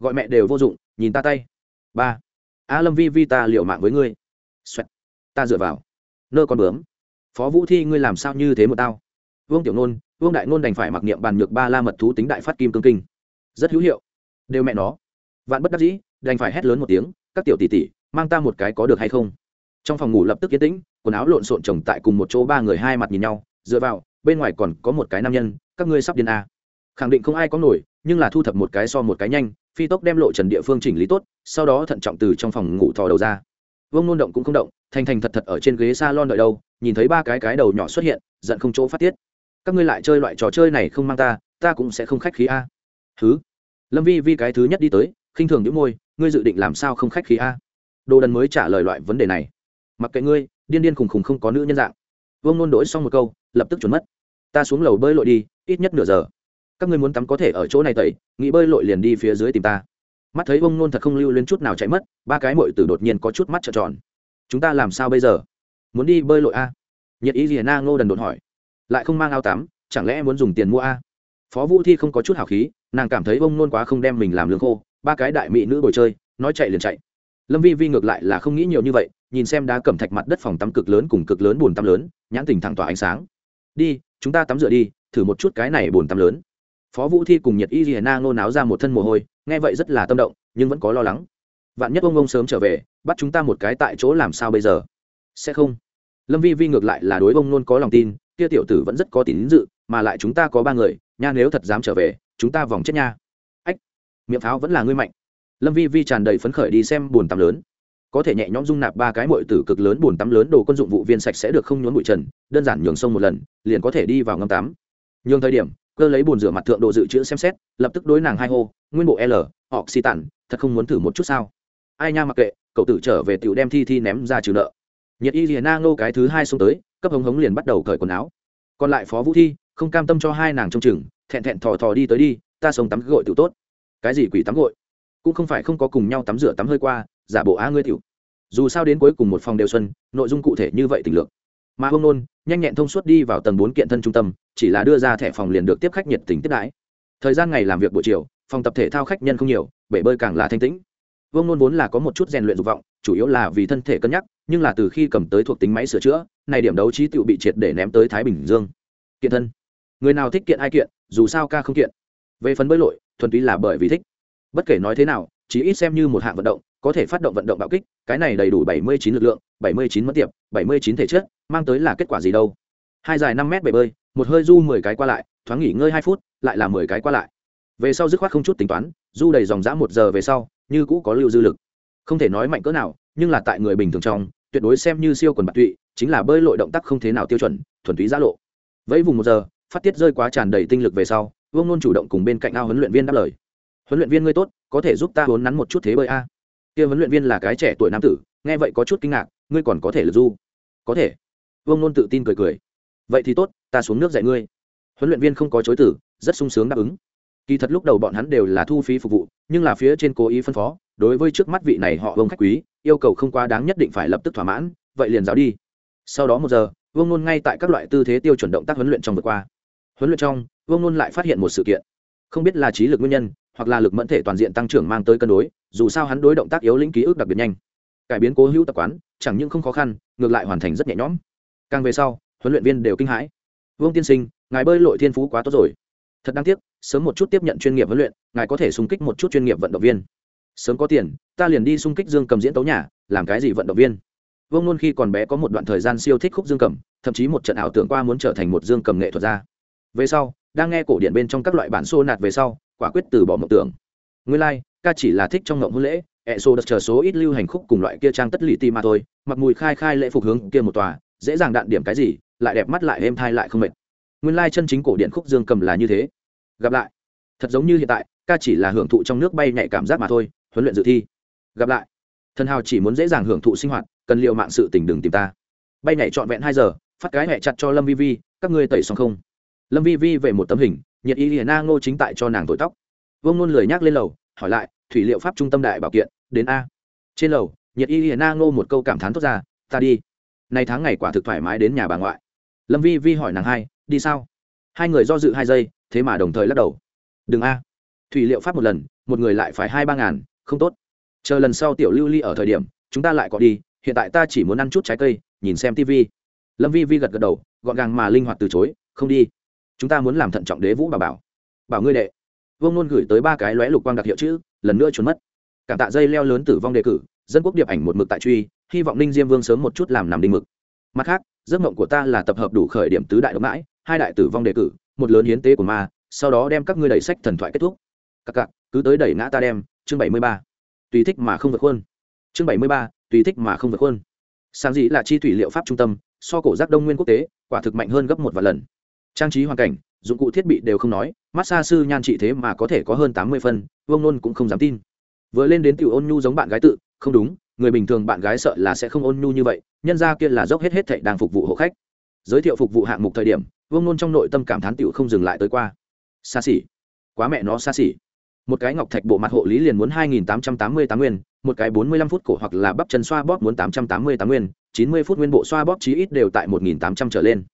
gọi mẹ đều vô dụng, nhìn ta tay. Ba. A lâm vi vi ta liệu mạng với ngươi. Xoẹt. ta dựa vào. Nơ con bướm. Phó vũ thi, ngươi làm sao như thế một tao? Vương tiểu nôn, vương đại nôn đành phải mặc niệm bàn nhược ba la mật thú tính đại phát kim cương kinh. Rất hữu hiệu. Đều mẹ nó. Vạn bất đắc dĩ, đành phải hét lớn một tiếng, các tiểu tỷ tỷ, mang ta một cái có được hay không? Trong phòng ngủ lập tức yên tĩnh, quần áo lộn xộn chồng tại cùng một chỗ ba người hai mặt nhìn nhau, dựa vào, bên ngoài còn có một cái nam nhân, các ngươi sắp điên à. khẳng định không ai có nổi nhưng là thu thập một cái so một cái nhanh, phi tốc đem lộ trần địa phương chỉnh lý tốt, sau đó thận trọng từ trong phòng ngủ thò đầu ra. Vương nôn động cũng không động, thành thành thật thật ở trên ghế s a lon đợi đâu, nhìn thấy ba cái cái đầu nhỏ xuất hiện, giận không chỗ phát tiết. Các ngươi lại chơi loại trò chơi này không mang ta ta cũng sẽ không khách khí a. Thứ lâm vi vi cái thứ nhất đi tới, khinh thường những môi, ngươi dự định làm sao không khách khí a? Đồ đần mới trả lời loại vấn đề này. Mặc kệ ngươi, điên điên khùng khùng không có nữ nhân dạng. Vương nôn đổi xong một câu, lập tức trốn mất. Ta xuống lầu bơi lội đi, ít nhất nửa giờ các ngươi muốn tắm có thể ở chỗ này tẩy, nghĩ bơi lội liền đi phía dưới tìm ta. Mắt thấy bông nôn thật không lưu lên chút nào chạy mất, ba cái mội tử đột nhiên có chút mắt trợn tròn. Chúng ta làm sao bây giờ? Muốn đi bơi lội a? Nhiệt ý liền na ngô đần đột hỏi. Lại không mang áo tắm, chẳng lẽ muốn dùng tiền mua a? Phó vũ thi không có chút hào khí, nàng cảm thấy bông nôn quá không đem mình làm lương khô, ba cái đại mỹ nữ bồi chơi, nói chạy liền chạy. Lâm vi vi ngược lại là không nghĩ nhiều như vậy, nhìn xem đá cẩm thạch mặt đất phòng tắm cực lớn cùng cực lớn bùn tắm lớn, nhãn tình thẳng tỏa ánh sáng. Đi, chúng ta tắm rửa đi, thử một chút cái này bùn tắm lớn phó vũ thi cùng nhiệt y ghi na nô náo ra một thân mồ hôi, nghe vậy rất là tâm động, nhưng vẫn có lo lắng. Vạn nhất ông ông sớm trở về, bắt chúng ta một cái tại chỗ làm sao bây giờ? Sẽ không. Lâm vi vi ngược lại là đối ông Luôn có lòng tin, kia tiểu tử vẫn rất có tín dự, mà lại chúng ta có ba người, nha nếu thật dám trở về, chúng ta vòng chết nha. Ách, miệng pháo vẫn là ngươi mạnh. Lâm vi vi tràn đầy phấn khởi đi xem bồn tắm lớn. Có thể nhẹ nhõm dung nạp ba cái mội tử cực lớn bồn tắm lớn đồ quân dụng vụ viên sạch sẽ được không nhốn bụi trần, đơn giản nhường sông một lần, liền có thể đi vào ngâm tắm. Nhường thời điểm cơ lấy bồn rửa mặt thượng độ dự trữ xem xét, lập tức đối nàng hai hô, nguyên bộ l họ xì tản thật không muốn thử một chút sao? Ai nha mặc kệ, cậu tử trở về tiểu đem thi thi ném ra trừ nợ. Nhiệt y liền na ngô cái thứ hai xuống tới, cấp hống hống liền bắt đầu cởi quần áo. Còn lại phó vũ thi, không cam tâm cho hai nàng trông chừng, thẹn thẹn thò thò đi tới đi, ta sống tắm gội tự tốt. Cái gì quỷ tắm gội? Cũng không phải không có cùng nhau tắm rửa tắm hơi qua, giả bộ á ngươi tiểu. Dù sao đến cuối cùng một phòng đều xuân, nội dung cụ thể như vậy tình lượng mà hông nôn nhanh nhẹn thông suốt đi vào tầng bốn kiện thân trung tâm, chỉ là đưa ra thẻ phòng liền được tiếp khách nhiệt tình tiếp đãi. Thời gian ngày làm việc buổi chiều, phòng tập thể thao khách nhân không nhiều, bể bơi càng là thanh tĩnh. Vương nôn vốn là có một chút rèn luyện dục vọng, chủ yếu là vì thân thể cân nhắc, nhưng là từ khi cầm tới thuộc tính máy sửa chữa, này điểm đấu trí tự bị triệt để ném tới thái bình dương. Kiện thân. Người nào thích kiện ai kiện, dù sao ca không kiện. Về phần bơi lội, thuần túy là bởi vì thích. Bất kể nói thế nào, chỉ ít xem như một hạng vận động có thể phát động vận động bạo kích, cái này đầy đủ bảy mươi chín lực lượng, bảy mươi chín mất tiệp, bảy mươi chín thể chất, mang tới là kết quả gì đâu? Hai dài năm mét bể bơi, một hơi du mười cái qua lại, thoáng nghỉ ngơi hai phút, lại là mười cái qua lại. Về sau dứt khoát không chút tính toán, du đầy dòng dã một giờ về sau, như cũ có lưu dư lực. Không thể nói mạnh cỡ nào, nhưng là tại người bình thường trong, tuyệt đối xem như siêu quần bạc tụy, chính là bơi lội động tác không thế nào tiêu chuẩn, thuần túy giã lộ. Vẫy vùng một giờ, phát tiết rơi quá tràn đầy tinh lực về sau, vương nôn chủ động cùng bên cạnh ao huấn luyện viên đáp lời. Huấn luyện viên ngươi tốt, có thể giúp ta huấn nắn một chút thế bơi a kia huấn luyện viên là cái trẻ tuổi nam tử, nghe vậy có chút kinh ngạc, ngươi còn có thể lực du. Có thể. Vương nôn tự tin cười cười. Vậy thì tốt, ta xuống nước dạy ngươi. Huấn luyện viên không có chối tử rất sung sướng đáp ứng. Kỳ thật lúc đầu bọn hắn đều là thu phí phục vụ, nhưng là phía trên cố ý phân phó, đối với trước mắt vị này họ vương khách quý, yêu cầu không quá đáng nhất định phải lập tức thỏa mãn, vậy liền giáo đi. Sau đó một giờ, vương nôn ngay tại các loại tư thế tiêu chuẩn động tác huấn luyện trong vượt qua. Huấn luyện trong, vương nôn lại phát hiện một sự kiện. Không biết là trí lực nguyên nhân hoặc là lực mẫn thể toàn diện tăng trưởng mang tới cân đối, dù sao hắn đối động tác yếu lĩnh ký ức đặc biệt nhanh. Cải biến cố hữu tập quán, chẳng những không khó khăn, ngược lại hoàn thành rất nhẹ nhõm. Càng về sau, huấn luyện viên đều kinh hãi. Vương tiên sinh, ngài bơi lội thiên phú quá tốt rồi. Thật đáng tiếc, sớm một chút tiếp nhận chuyên nghiệp huấn luyện, ngài có thể xung kích một chút chuyên nghiệp vận động viên. Sớm có tiền, ta liền đi xung kích dương cầm diễn tấu nhà, làm cái gì vận động viên? Vương luôn khi còn bé có một đoạn thời gian siêu thích khúc dương cầm, thậm chí một trận ảo tưởng qua muốn trở thành một dương cầm nghệ thuật gia. Về sau đang nghe cổ điển bên trong các loại bản xô nạt về sau quả quyết từ bỏ mộng tưởng. Nguyên lai、like, ca chỉ là thích trong mộng hôn lễ ẹ xô đất chờ số ít lưu hành khúc cùng loại kia trang tất lì ti mà thôi mặc mùi khai khai lễ phục hướng kia một tòa dễ dàng đạn điểm cái gì lại đẹp mắt lại êm thai lại không mệt. Nguyên lai chân chính cổ điện khúc dương cầm là như thế. Gặp lại. Thật giống như hiện tại ca chỉ là hưởng thụ trong nước bay nhạy cảm giác mà thôi huấn luyện dự thi. Gặp lại. Thần hào chỉ muốn dễ dàng hưởng thụ sinh hoạt cần liệu mạng sự tình đừng tìm ta. Bay nhảy trọn vẹn hai giờ phát cái hẹ chặt cho lâm vi vi các ngươi tẩy xong không? Lâm vi vi về một tấm hình, nhiệt y hiền na ngô chính tại cho nàng thổi tóc. Vương nôn lười nhắc lên lầu, hỏi lại, thủy liệu pháp trung tâm đại bảo kiện, đến a? Trên lầu, nhiệt y hiền na ngô một câu cảm thán thốt ra, ta đi. Nay tháng ngày quả thực thoải mái đến nhà bà ngoại. Lâm vi vi hỏi nàng hai, đi sao? Hai người do dự hai giây, thế mà đồng thời lắc đầu. Đừng a. Thủy liệu pháp một lần, một người lại phải hai ba ngàn, không tốt. Chờ lần sau tiểu lưu ly ở thời điểm, chúng ta lại có đi, hiện tại ta chỉ muốn ăn chút trái cây, nhìn xem tv lâm vi vi gật gật đầu, gọn gàng mà linh hoạt từ chối, không đi chúng ta muốn làm thận trọng đế vũ bà bảo. Bảo ngươi đệ. Vương nôn gửi tới ba cái lóe lục quang đặc hiệu chữ, lần nữa trốn mất. Cảm tạ dây leo lớn tử vong đề cử, dân quốc điệp ảnh một mực tại truy, hy vọng ninh diêm vương sớm một chút làm nằm đinh mực. Mặt khác, giấc mộng của ta là tập hợp đủ khởi điểm tứ đại độc mãi, hai đại tử vong đề cử, một lớn hiến tế của ma, sau đó đem các ngươi đẩy sách thần thoại kết thúc. Các cặc cứ tới đẩy ngã ta đem, chương bảy mươi ba. Tùy thích mà không vượt khuôn. Chương bảy mươi ba, tùy thích mà không vượt khuôn. Sáng dĩ là chi thủy liệu pháp trung tâm, so cổ giác đông nguyên quốc tế, quả thực mạnh hơn gấp một vài lần trang trí hoàn cảnh, dụng cụ thiết bị đều không nói massage sư nhan trị thế mà có thể có hơn tám mươi phân, vương nôn cũng không dám tin. Vừa lên đến tiểu ôn nhu giống bạn gái tự, không đúng, người bình thường bạn gái sợ là sẽ không ôn nhu như vậy, nhân ra kia là dốc hết hết thệ đang phục vụ hộ khách. Giới thiệu phục vụ hạng mục thời điểm, vương nôn trong nội tâm cảm thán tiểu không dừng lại tới qua. Xa xỉ. Quá mẹ nó xa xỉ. Một cái ngọc thạch bộ mặt hộ lý liền muốn hai nghìn tám trăm tám mươi tám nguyên, một cái bốn mươi lăm phút cổ hoặc là bắp chân xoa bóp muốn tám trăm tám mươi tám nguyên, chín mươi phút nguyên bộ xoa bóp chí ít đều tại một nghìn tám trăm trở lên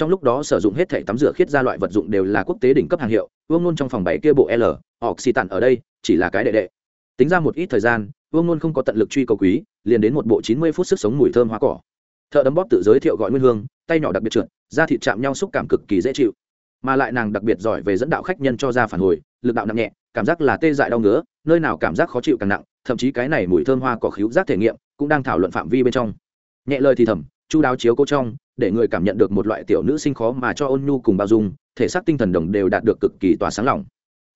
trong lúc đó sử dụng hết thẻ tắm rửa khiết ra loại vật dụng đều là quốc tế đỉnh cấp hàng hiệu, vương nôn trong phòng bảy kia bộ l ọc xì tặn ở đây, chỉ là cái đệ đệ. Tính ra một ít thời gian, vương nôn không có tận lực truy cầu quý, liền đến một bộ chín mươi phút sức sống mùi thơm hoa cỏ. Thợ đấm bóp tự giới thiệu gọi nguyên hương, tay nhỏ đặc biệt trượt, da thịt chạm nhau xúc cảm cực kỳ dễ chịu. Mà lại nàng đặc biệt giỏi về dẫn đạo khách nhân cho ra phản hồi, lực đạo nặng nhẹ, cảm giác là tê dại đau ngứa, nơi nào cảm giác khó chịu càng nặng, thậm chí cái này mùi thơm hoa cỏ khíu giác thể nghiệm cũng đang thảo luận phạm vi bên trong. Nhẹ lời thì thầm, chu đáo chiếu cô trong để người cảm nhận được một loại tiểu nữ sinh khó mà cho ôn nhu cùng bao dung, thể xác tinh thần đồng đều đạt được cực kỳ tỏa sáng lòng.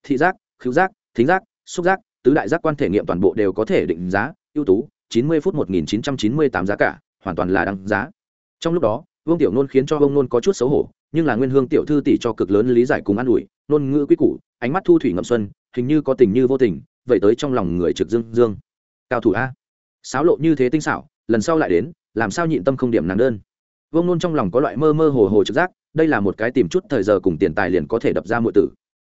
Thị giác, khứu giác, thính giác, xúc giác, tứ đại giác quan thể nghiệm toàn bộ đều có thể định giá, ưu tú, chín mươi phút một nghìn chín trăm chín mươi tám giá cả, hoàn toàn là đăng giá. Trong lúc đó, vương tiểu nôn khiến cho vương nôn có chút xấu hổ, nhưng là nguyên hương tiểu thư tỷ cho cực lớn lý giải cùng an ủi, nôn ngữ quy củ, ánh mắt thu thủy ngậm xuân, hình như có tình như vô tình, vậy tới trong lòng người trực dương dương. Cao thủ a. Sáo lộ như thế tinh xảo, lần sau lại đến, làm sao nhịn tâm không điểm nàng đơn? Vương nôn trong lòng có loại mơ mơ hồ hồ trực giác, đây là một cái tìm chút thời giờ cùng tiền tài liền có thể đập ra mọi tử.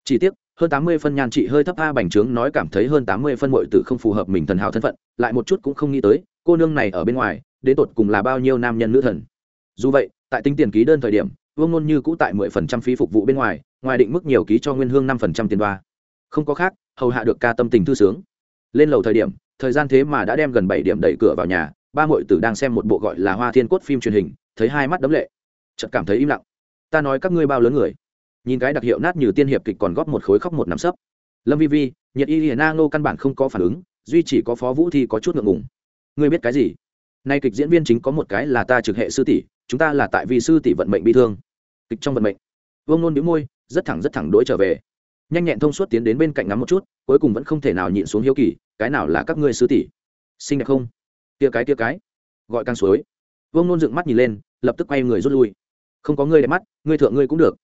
Chỉ tiếc, hơn tám mươi phân nhan trị hơi thấp a bành trướng nói cảm thấy hơn tám mươi phân muội tử không phù hợp mình thần hào thân phận, lại một chút cũng không nghĩ tới, cô nương này ở bên ngoài, đến tột cùng là bao nhiêu nam nhân nữ thần. Dù vậy, tại tính tiền ký đơn thời điểm, vương nôn như cũ tại mười phần trăm phí phục vụ bên ngoài ngoài định mức nhiều ký cho nguyên hương năm phần trăm tiền đoa. Không có khác, hầu hạ được ca tâm tình thư sướng. Lên lầu thời điểm, thời gian thế mà đã đem gần bảy điểm đẩy cửa vào nhà, ba muội tử đang xem một bộ gọi là hoa thiên cốt phim truyền hình thấy hai mắt đấm lệ. Chợt cảm thấy im lặng. Ta nói các ngươi bao lớn người? Nhìn cái đặc hiệu nát như tiên hiệp kịch còn góp một khối khóc một nắm sấp. Lâm vi vi, nhiệt y hiền na ngô căn bản không có phản ứng, duy chỉ có phó vũ thi có chút ngượng ngùng. Ngươi biết cái gì? Nay kịch diễn viên chính có một cái là ta trực hệ sư tỷ, chúng ta là tại vì sư tỷ vận mệnh bị thương. Kịch trong vận mệnh. Vương nôn đĩu môi, rất thẳng rất thẳng đối trở về. Nhanh nhẹn thông suốt tiến đến bên cạnh ngắm một chút, cuối cùng vẫn không thể nào nhịn xuống hiếu kỳ, cái nào là các ngươi sư tỷ? Xinh đẹp không? Tia cái tia cái. Gọi càng suối vương nôn dựng mắt nhìn lên, lập tức quay người rút lui. Không có ngươi đẹp mắt, ngươi thượng ngươi cũng được.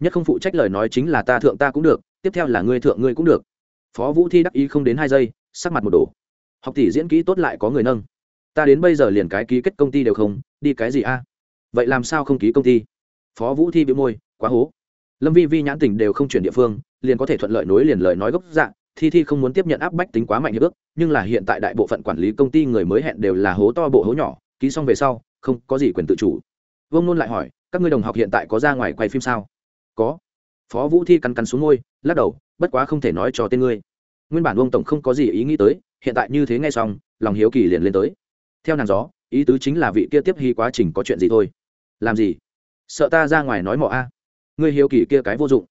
Nhất không phụ trách lời nói chính là ta thượng ta cũng được, tiếp theo là ngươi thượng ngươi cũng được. Phó vũ thi đắc ý không đến hai giây, sắc mặt một đồ học tỷ diễn kỹ tốt lại có người nâng. Ta đến bây giờ liền cái ký kết công ty đều không, đi cái gì a? Vậy làm sao không ký công ty? Phó vũ thi bị môi, quá hố. Lâm vi vi nhãn tình đều không chuyển địa phương, liền có thể thuận lợi nối liền lời nói gốc dạng thi thi không muốn tiếp nhận áp bách tính quá mạnh hiệp ước, nhưng là hiện tại đại bộ phận quản lý công ty người mới hẹn đều là hố to bộ hố nhỏ, ký xong về sau không có gì quyền tự chủ. Vương nôn lại hỏi, các ngươi đồng học hiện tại có ra ngoài quay phim sao? Có. Phó vũ thi cắn cắn xuống ngôi lắc đầu, bất quá không thể nói cho tên ngươi. Nguyên bản Vương tổng không có gì ý nghĩ tới, hiện tại như thế ngay xong, lòng hiếu kỳ liền lên tới. Theo nàng gió, ý tứ chính là vị kia tiếp hy quá trình có chuyện gì thôi. Làm gì? Sợ ta ra ngoài nói mọ a. Ngươi hiếu kỳ kia cái vô dụng.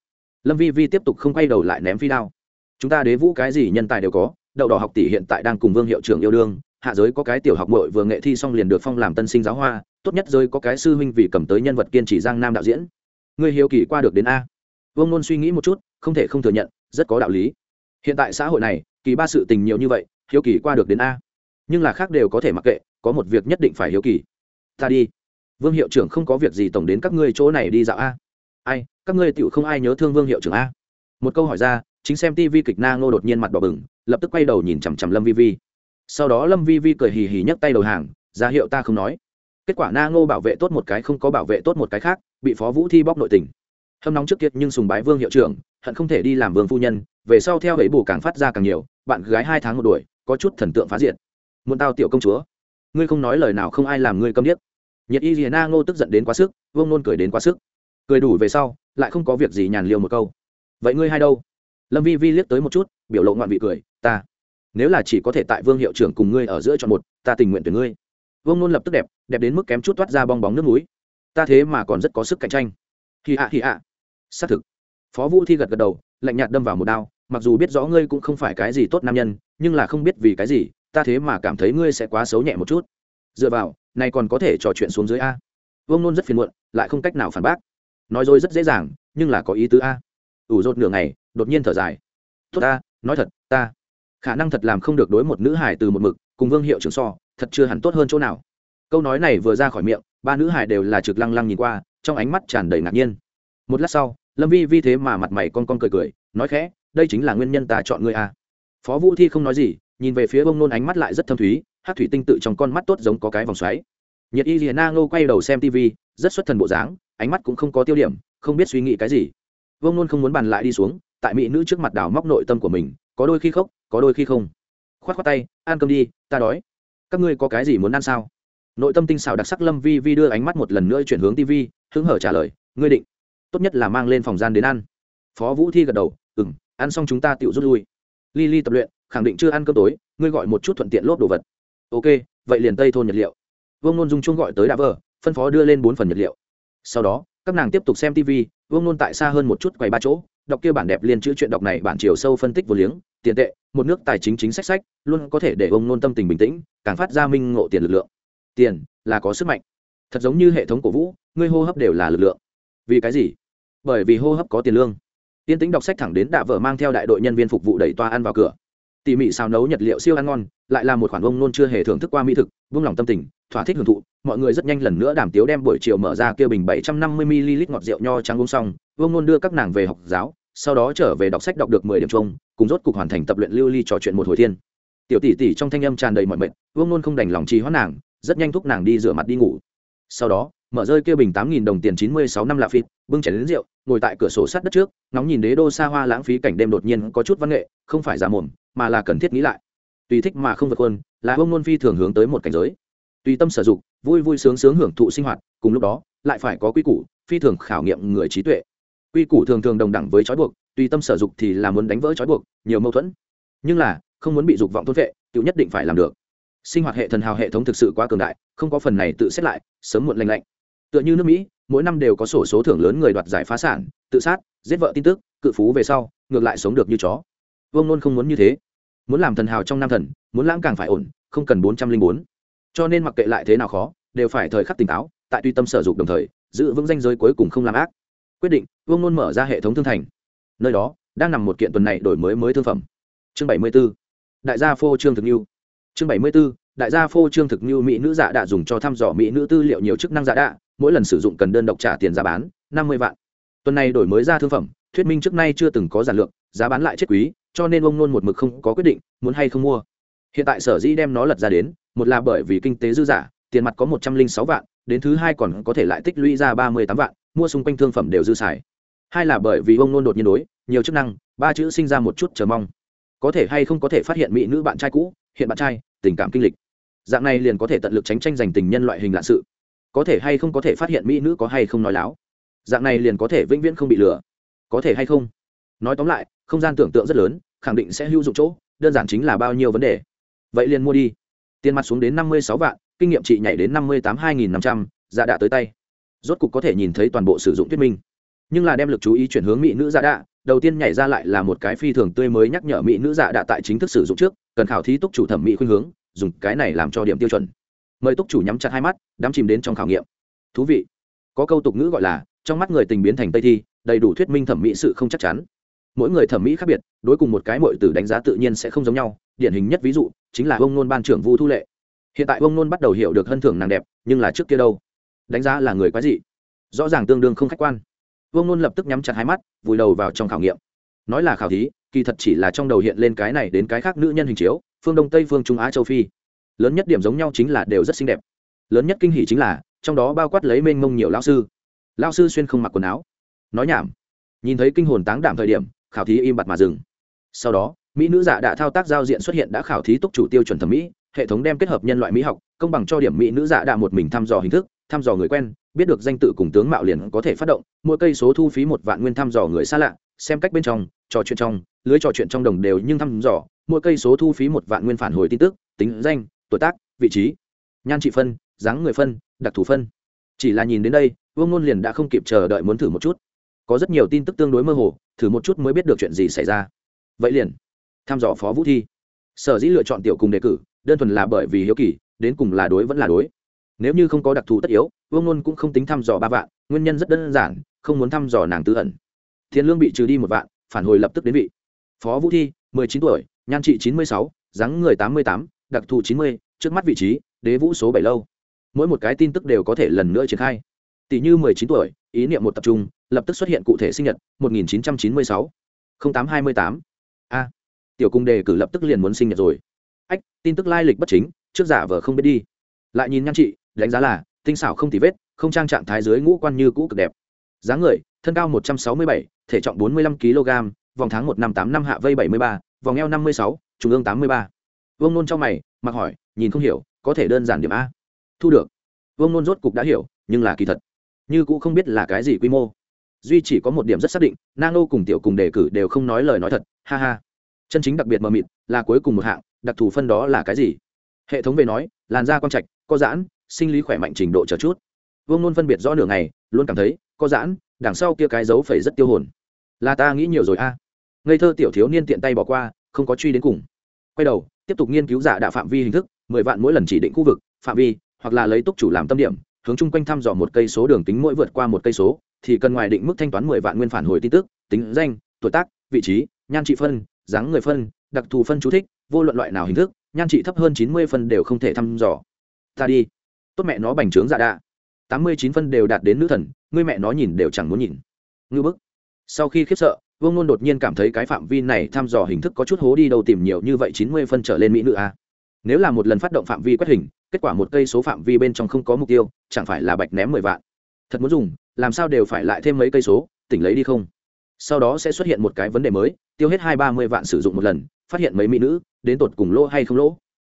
Lâm vi vi tiếp tục không quay đầu lại ném phi đao. Chúng ta đế vũ cái gì nhân tài đều có, đậu đỏ học tỷ hiện tại đang cùng vương hiệu trưởng yêu đương hạ giới có cái tiểu học mội vừa nghệ thi xong liền được phong làm tân sinh giáo hoa, tốt nhất giới có cái sư huynh vì cầm tới nhân vật kiên trì giang nam đạo diễn. Người hiếu kỳ qua được đến a. Vương nôn suy nghĩ một chút, không thể không thừa nhận, rất có đạo lý. Hiện tại xã hội này, kỳ ba sự tình nhiều như vậy, hiếu kỳ qua được đến a. Nhưng là khác đều có thể mặc kệ, có một việc nhất định phải hiếu kỳ. Ta đi. Vương hiệu trưởng không có việc gì tổng đến các ngươi chỗ này đi dạo a. Ai, các ngươi tựu không ai nhớ thương vương hiệu trưởng a. Một câu hỏi ra, chính xem tv kịch na ngô đột nhiên mặt đỏ bừng, lập tức quay đầu nhìn chằm chằm lâm vi vi sau đó lâm vi vi cười hì hì nhấc tay đầu hàng, ra hiệu ta không nói. Kết quả na ngô bảo vệ tốt một cái không có bảo vệ tốt một cái khác, bị phó vũ thi bóc nội tình. Hâm nóng trước kiệt nhưng sùng bái vương hiệu trưởng, hận không thể đi làm vương phu nhân, về sau theo ấy bù càng phát ra càng nhiều, bạn gái hai tháng một đuổi, có chút thần tượng phá diện muốn tao tiểu công chúa, ngươi không nói lời nào không ai làm ngươi câm điếc. Nhiệt y rìa na ngô tức giận đến quá sức, vương nôn cười đến quá sức. Cười đủ về sau, lại không có việc gì nhàn liêu một câu. Vậy ngươi hai đâu? Lâm vi vi liếc tới một chút, biểu lộ ngoạn vị cười, ta nếu là chỉ có thể tại vương hiệu trưởng cùng ngươi ở giữa chọn một, ta tình nguyện tuyển ngươi. Vương nôn lập tức đẹp đẹp đến mức kém chút toát ra bong bóng nước núi ta thế mà còn rất có sức cạnh tranh. Hì ạ hì ạ xác thực. Phó vũ thi gật gật đầu, lạnh nhạt đâm vào một đao, mặc dù biết rõ ngươi cũng không phải cái gì tốt nam nhân, nhưng là không biết vì cái gì, ta thế mà cảm thấy ngươi sẽ quá xấu nhẹ một chút. Dựa vào, này còn có thể trò chuyện xuống dưới a. Vương nôn rất phiền muộn, lại không cách nào phản bác. Nói dối rất dễ dàng, nhưng là có ý tứ a. Ủ rột nửa ngày, đột nhiên thở dài. Tốt ta, nói thật, ta khả năng thật làm không được đối một nữ hải từ một mực, cùng vương hiệu trưởng so, thật chưa hẳn tốt hơn chỗ nào. Câu nói này vừa ra khỏi miệng, ba nữ hải đều là trực lăng lăng nhìn qua, trong ánh mắt tràn đầy ngạc nhiên. Một lát sau, lâm vi vi thế mà mặt mày con con cười cười, nói khẽ, đây chính là nguyên nhân ta chọn ngươi a phó vũ thi không nói gì, nhìn về phía bông nôn ánh mắt lại rất thâm thúy, hát thủy tinh tự trong con mắt tốt giống có cái vòng xoáy. Nhiệt y rìa na ngô quay đầu xem tv rất xuất thần bộ dáng, ánh mắt cũng không có tiêu điểm, không biết suy nghĩ cái gì. Vông nôn không muốn bàn lại đi xuống tại mỹ nữ trước mặt đào móc nội tâm của mình, có đôi khi khóc, có đôi khi không. K h o á t k h o á tay, ăn cơm đi, ta đói. Các ngươi có cái gì muốn ăn sao? Nội tâm tinh xảo đặc sắc lâm vi vi đưa ánh mắt một lần nữa chuyển hướng tv hứng hở trả lời, ngươi định. Tốt nhất là mang lên phòng gian đến ăn. Phó vũ thi gật đầu ừ m ăn xong chúng ta tự rút lui. Li li tập luyện, khẳng định chưa ăn cơm tối, ngươi gọi một chút thuận tiện lốp đồ vật. Ok, vậy liền tây thôn nhật liệu. Vương nôn dung chuông gọi tới đã vờ, phân phó đưa lên bốn phần nhật liệu. Sau đó, các nàng tiếp tục xem tv vương nôn tại xa hơn một chút quầy ba chỗ đọc kia bản đẹp liên chữ chuyện đọc này bản chiều sâu phân tích vô liếng, tiền tệ, một nước tài chính chính sách sách, luôn có thể để ông nôn tâm tình bình tĩnh, càng phát ra minh ngộ tiền lực lượng. Tiền là có sức mạnh. Thật giống như hệ thống cổ vũ, ngươi hô hấp đều là lực lượng. Vì cái gì? Bởi vì hô hấp có tiền lương. Tiên tính đọc sách thẳng đến đạ vợ mang theo đại đội nhân viên phục vụ đẩy toa ăn vào cửa. Tỉ mỉ xào nấu nhật liệu siêu ăn ngon, lại là một khoản ông nôn chưa hề thưởng thức qua mỹ thực, vung lòng tâm tình, thỏa thích hưởng thụ, mọi người rất nhanh lần nữa đàm tiếu đem buổi chiều mở ra kia bình bảy trăm năm mươi ml ngọt rượu nho trắng uống xong vương nôn đưa các nàng về học giáo sau đó trở về đọc sách đọc được mười điểm chung cùng rốt cục hoàn thành tập luyện lưu ly trò chuyện một hồi thiên. Tiểu tỷ tỷ trong thanh âm tràn đầy mọi mệt vương nôn không đành lòng trì hoãn nàng rất nhanh thúc nàng đi rửa mặt đi ngủ. Sau đó mở rơi kia bình tám nghìn đồng tiền chín mươi sáu năm lạ phịt bưng chảy đến rượu ngồi tại cửa sổ sát đất trước ngóng nhìn đế đô xa hoa lãng phí cảnh đêm đột nhiên có chút văn nghệ không phải giả mồm mà là cần thiết nghĩ lại. Tùy thích mà không vượt quân là vương nôn phi thường hướng tới một cảnh giới. Tùy tâm sở dục, vui vui sướng sướng hưởng thụ sinh hoạt cùng lúc đó lại phải có quy củ phi thường khảo nghiệm người trí tuệ quy củ thường thường đồng đẳng với trói buộc, tùy tâm sở dụng thì là muốn đánh vỡ trói buộc, nhiều mâu thuẫn. Nhưng là, không muốn bị dục vọng thôn vệ tự nhất định phải làm được. Sinh hoạt hệ thần hào hệ thống thực sự quá cường đại, không có phần này tự xét lại, sớm muộn lành lạnh. Tựa như nước mỹ, mỗi năm đều có sổ số thưởng lớn người đoạt giải phá sản, tự sát, giết vợ tin tức, cự phú về sau, ngược lại sống được như chó. Vương nôn không muốn như thế. Muốn làm thần hào trong nam thần, muốn lãng càng phải ổn, không cần bốn trăm linh bốn. Cho nên mặc kệ lại thế nào khó, đều phải thời khắc tỉnh táo, tại tuy tâm sở dục đồng thời, giữ vững danh giới cuối cùng không làm ác quyết định, vương nôn mở ra hệ thống thương thành. Nơi đó, đang nằm một kiện tuần này đổi mới mới thương phẩm. Chương bảy mươi b ố đại gia phô trương thực lưu chương bảy mươi b ố đại gia phô trương thực lưu mỹ nữ giả đạ dùng cho thăm dò mỹ nữ tư liệu nhiều chức năng giả đạ, mỗi lần sử dụng cần đơn độc trả tiền giá bán, năm mươi vạn. Tuần này đổi mới ra thương phẩm, thuyết minh trước nay chưa từng có giản lượng giá bán lại chết quý, cho nên ông nôn một mực không có quyết định, muốn hay không mua. Hiện tại sở dĩ đem nó lật ra đến, một là bởi vì kinh tế dư giả tiền mặt có một trăm linh sáu vạn, đến thứ hai còn có thể lại tích lũy ra ba mươi tám vạn mua xung quanh thương phẩm đều dư xài. Hai là bởi vì ông nôn đột nhiên đối, nhiều chức năng, ba chữ sinh ra một chút chờ mong. Có thể hay không có thể phát hiện mỹ nữ bạn trai cũ, hiện bạn trai, tình cảm kinh lịch. Dạng này liền có thể tận lực tránh tranh giành tình nhân loại hình lạ sự. Có thể hay không có thể phát hiện mỹ nữ có hay không nói láo. Dạng này liền có thể vĩnh viễn không bị lừa. Có thể hay không? Nói tóm lại, không gian tưởng tượng rất lớn, khẳng định sẽ hữu dụng chỗ, đơn giản chính là bao nhiêu vấn đề. Vậy liền mua đi. Tiền mặt xuống đến năm mươi sáu vạn, kinh nghiệm chị nhảy đến năm mươi tám hai nghìn năm trăm dạ giá đã tới tay rốt cục có thể nhìn thấy toàn bộ sử dụng thuyết minh. Nhưng là đem lực chú ý chuyển hướng mỹ nữ dạ đạ, đầu tiên nhảy ra lại là một cái phi thường tươi mới nhắc nhở mỹ nữ dạ đạ tại chính thức sử dụng trước, cần khảo thí túc chủ thẩm mỹ khuynh hướng, dùng cái này làm cho điểm tiêu chuẩn. Mời túc chủ nhắm chặt hai mắt, đắm chìm đến trong khảo nghiệm. Thú vị. Có câu tục ngữ gọi là, trong mắt người tình biến thành tây thi, đầy đủ thuyết minh thẩm mỹ sự không chắc chắn. Mỗi người thẩm mỹ khác biệt, đối cùng một cái mọi từ đánh giá tự nhiên sẽ không giống nhau, điển hình nhất ví dụ, chính là ông nôn ban trưởng vu thu lệ. Hiện tại ông nôn bắt đầu hiểu được hân thưởng nàng đẹp, nhưng là trước kia đâu? Đánh giá là người quái dị. Rõ ràng tương đương không khách quan. Vương nôn lập tức nhắm chặt hai mắt, vùi đầu vào trong khảo nghiệm. Nói là khảo thí, kỳ thật chỉ là trong đầu hiện lên cái này đến cái khác nữ nhân hình chiếu, phương đông, tây, phương trung á, châu phi. Lớn nhất điểm giống nhau chính là đều rất xinh đẹp. Lớn nhất kinh hỷ chính là, trong đó bao quát lấy mênh mông nhiều lao sư. Lao sư xuyên không mặc quần áo. Nói nhảm. Nhìn thấy kinh hồn táng đảm thời điểm, khảo thí im bặt mà dừng. Sau đó, mỹ nữ dạ giả đã thao tác giao diện xuất hiện đã khảo thí túc chủ tiêu chuẩn thẩm mỹ hệ thống đem kết hợp nhân loại mỹ học, công bằng cho điểm mỹ nữ dạ đạ một mình thăm dò hình thức, thăm dò người quen, biết được danh tự cùng tướng mạo liền có thể phát động, mỗi cây số thu phí một vạn nguyên thăm dò người xa lạ, xem cách bên trong, trò chuyện trong, lưới trò chuyện trong đồng đều nhưng thăm dò, mỗi cây số thu phí một vạn nguyên phản hồi tin tức, tính danh, tuổi tác, vị trí, nhan trị phân, dáng người phân, đặc thù phân. Chỉ là nhìn đến đây, vương ngôn liền đã không kịp chờ đợi muốn thử một chút. Có rất nhiều tin tức tương đối mơ hồ, thử một chút mới biết được chuyện gì xảy ra. Vậy liền, thăm dò phó vũ thi. Sở dĩ lựa chọn tiểu cùng đề cử đơn thuần là bởi vì hiếu kỳ, đến cùng là đối vẫn là đối. Nếu như không có đặc thù tất yếu, vương Nôn cũng không tính thăm dò ba vạn, nguyên nhân rất đơn giản, không muốn thăm dò nàng tư ẩn. Thiên lương bị trừ đi một vạn, phản hồi lập tức đến vị. Phó vũ thi, mười chín tuổi, nhan trị chín mươi sáu, dáng người tám mươi tám, đặc thù chín mươi, trước mắt vị trí, đế vũ số bảy lâu. Mỗi một cái tin tức đều có thể lần nữa triển khai. Tỷ như mười chín tuổi, ý niệm một tập trung, lập tức xuất hiện cụ thể sinh nhật, một nghìn chín trăm chín mươi sáu. Tám hai mươi tám. A. Tiểu cung đề cử lập tức liền muốn sinh nhật rồi ách tin tức lai lịch bất chính trước giả vờ không biết đi. Lại nhìn nhan chị, đánh giá là tinh xảo không tì vết không trang trạng thái dưới ngũ quan như cũ cực đẹp. Dáng người thân cao một trăm sáu mươi bảy thể trọng bốn mươi lăm kg vòng tháng một năm tám năm hạ vây bảy mươi ba vòng eo năm mươi sáu trung ương tám mươi ba. Vương nôn trong mày mặc hỏi nhìn không hiểu có thể đơn giản điểm a? Thu được. Vương nôn rốt cục đã hiểu nhưng là kỳ thật như cũ không biết là cái gì quy mô. Duy chỉ có một điểm rất xác định nang nô cùng tiểu cùng đề cử đều không nói lời nói thật ha ha. Chân chính đặc biệt mờ mịt là cuối cùng một hạng đặc thù phân đó là cái gì? Hệ thống về nói, làn da quang trạch, có giãn, sinh lý khỏe mạnh trình độ chờ chút. Vương nôn phân biệt rõ nửa ngày, luôn cảm thấy, có giãn, đằng sau kia cái dấu phẩy rất tiêu hồn. Là ta nghĩ nhiều rồi a. Ngây thơ tiểu thiếu niên tiện tay bỏ qua, không có truy đến cùng. Quay đầu, tiếp tục nghiên cứu giả đạo phạm vi hình thức, mười vạn mỗi lần chỉ định khu vực, phạm vi, hoặc là lấy túc chủ làm tâm điểm, hướng chung quanh thăm dò một cây số đường tính mỗi vượt qua một cây số, thì cần ngoài định mức thanh toán mười vạn nguyên phản hồi tin tức, tính danh, tuổi tác, vị trí, nhan trị phân, dáng người phân, đặc thù phân chú thích vô luận loại nào hình thức, nhan trị thấp hơn chín mươi phân đều không thể thăm dò. Ta đi. Tốt mẹ nó bành trướng dạ đạ. Tám mươi chín phân đều đạt đến nữ thần người mẹ nó nhìn đều chẳng muốn nhìn. Ngư bức. Sau khi khiếp sợ, vương nôn đột nhiên cảm thấy cái phạm vi này thăm dò hình thức có chút hố đi đâu tìm nhiều như vậy chín mươi phân trở lên mỹ nữ a nếu là một lần phát động phạm vi quét hình, kết quả một cây số phạm vi bên trong không có mục tiêu, chẳng phải là bạch ném mười vạn. Thật muốn dùng, làm sao đều phải lại thêm mấy cây số, tỉnh lấy đi không? Sau đó sẽ xuất hiện một cái vấn đề mới, tiêu hết hai ba mươi vạn sử dụng một lần, phát hiện mấy mỹ nữ đến tột cùng lỗ hay không lỗ.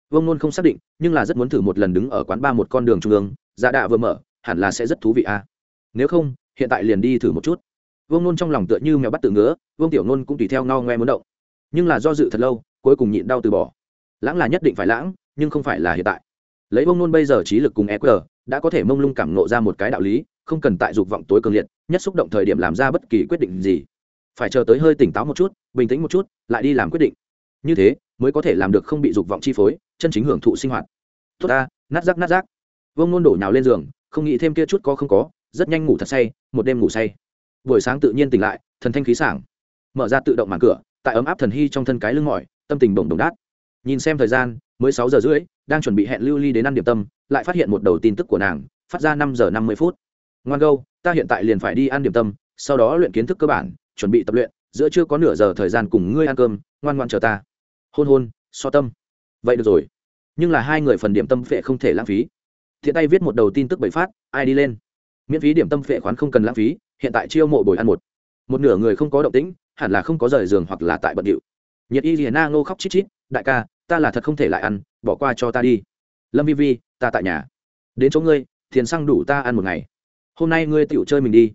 Vương nôn không xác định, nhưng là rất muốn thử một lần đứng ở quán ba một con đường trung ương dạ đạ vừa mở, hẳn là sẽ rất thú vị à nếu không, hiện tại liền đi thử một chút. Vương nôn trong lòng tựa như mèo bắt tự ngứa, vương tiểu nôn cũng tùy theo ngao ngoe muốn động. Nhưng là do dự thật lâu, cuối cùng nhịn đau từ bỏ. Lãng là nhất định phải lãng, nhưng không phải là hiện tại. Lấy vương nôn bây giờ trí lực cùng eq đã có thể mông lung cảm nộ ra một cái đạo lý, không cần tại dục vọng tối cường liệt, nhất xúc động thời điểm làm ra bất kỳ quyết định gì. Phải chờ tới hơi tỉnh táo một chút, bình tĩnh một chút, lại đi làm quyết định như thế, mới có thể làm được không bị dục vọng chi phối, chân chính hưởng thụ sinh hoạt. Tốt ta, nát rác nát rác. Vương nôn đổ nhào lên giường, không nghĩ thêm kia chút có không có, rất nhanh ngủ thật say, một đêm ngủ say. Buổi sáng tự nhiên tỉnh lại, thần thanh khí sảng. Mở ra tự động màn cửa, tại ấm áp thần hy trong thân cái lưng mỏi, tâm tình bồng đồng đát. Nhìn xem thời gian, mới sáu giờ rưỡi, đang chuẩn bị hẹn lưu ly đến ăn điểm tâm, lại phát hiện một đầu tin tức của nàng, phát ra năm giờ năm mươi phút. Ngoan gâu, ta hiện tại liền phải đi ăn điểm tâm, sau đó luyện kiến thức cơ bản, chuẩn bị tập luyện, giữa chưa có nửa giờ thời gian cùng ngươi ăn cơm, ngoan ngoan chờ ta hôn hôn, so tâm. Vậy được rồi. Nhưng là hai người phần điểm tâm phệ không thể lãng phí. Thiện tay viết một đầu tin tức bậy phát, ai đi lên? Miễn phí điểm tâm phệ khoán không cần lãng phí, hiện tại chiêu mộ bồi ăn một. Một nửa người không có động tĩnh, hẳn là không có rời giường hoặc là tại bận điệu. Nhiệt y liền na ngô khóc chít chít, đại ca, ta là thật không thể lại ăn, bỏ qua cho ta đi. Lâm vi vi, ta tại nhà. Đến chỗ ngươi tiền xăng đủ ta ăn một ngày. Hôm nay ngươi tựu chơi mình đi.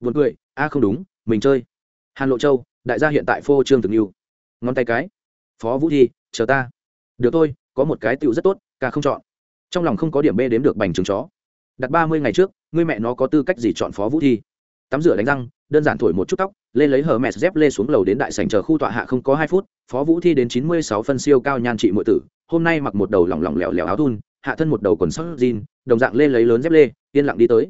Vượt cười, a, không đúng, mình chơi. Hàn lộ châu, đại gia hiện tại phô trương thực yêu ngón tay cái phó vũ thi, chờ ta. Được thôi, có một cái tựu rất tốt, ca không chọn. Trong lòng không có điểm b đếm được bành trứng chó. Đặt ba mươi ngày trước ngươi mẹ nó có tư cách gì chọn phó vũ thi? Tắm rửa đánh răng, đơn giản thổi một chút tóc, lên lấy hờ mẹ dép lê xuống lầu đến đại sảnh chờ khu tọa hạ không có hai phút, phó vũ thi đến chín mươi sáu phân siêu cao nhan trị muội tử, hôm nay mặc một đầu lỏng lỏng lẻo lẻo áo thun, hạ thân một đầu quần sóc jean, đồng dạng lên lấy lớn dép lê, yên lặng đi tới.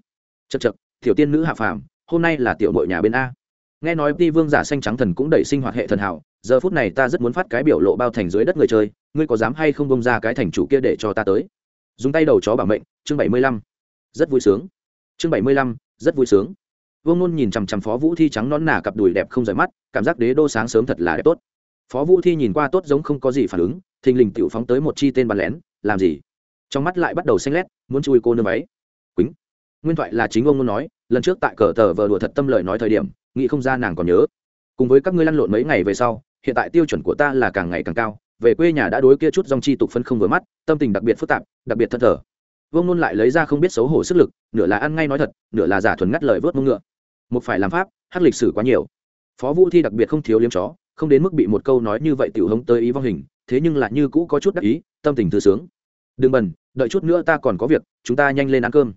Chật chật tiểu tiên nữ hạ phàm, hôm nay là tiểu mội nhà bên a. Nghe nói ti vương giả xanh trắng thần cũng đẩy sinh hoạt hệ thần hảo giờ phút này ta rất muốn phát cái biểu lộ bao thành dưới đất người chơi, ngươi có dám hay không bông ra cái thành chủ kia để cho ta tới? Dùng tay đầu chó bảo mệnh, chương bảy mươi lăm. Rất vui sướng. Chương bảy mươi lăm, rất vui sướng. Vương nôn nhìn chằm chằm phó vũ thi trắng nón nà cặp đùi đẹp không rời mắt, cảm giác đế đô sáng sớm thật là đẹp tốt. Phó vũ thi nhìn qua tốt giống không có gì phản ứng, thình lình tự phóng tới một chi tên bắn lén, làm gì? Trong mắt lại bắt đầu xanh lét, muốn chui cô nương ấy. Quýnh. Nguyên thoại là chính ông muốn nói, lần trước tại cờ tờ vờ đùa thật tâm lời nói thời điểm, nghĩ không ra nàng còn nhớ. Cùng với các ngươi lăn lộn mấy ngày về sau hiện tại tiêu chuẩn của ta là càng ngày càng cao, về quê nhà đã đối kia chút dòng chi tục phân không vừa mắt, tâm tình đặc biệt phức tạp, đặc biệt thân thờ. Vương nôn lại lấy ra không biết xấu hổ sức lực, nửa là ăn ngay nói thật, nửa là giả thuần ngắt lời vớt mông ngựa. Một phải làm pháp, hát lịch sử quá nhiều. Phó vũ thi đặc biệt không thiếu liếm chó, không đến mức bị một câu nói như vậy tiểu hống tới ý vong hình, thế nhưng lại như cũ có chút đắc ý, tâm tình thư sướng. Đừng bần, đợi chút nữa ta còn có việc, chúng ta nhanh lên ăn cơm.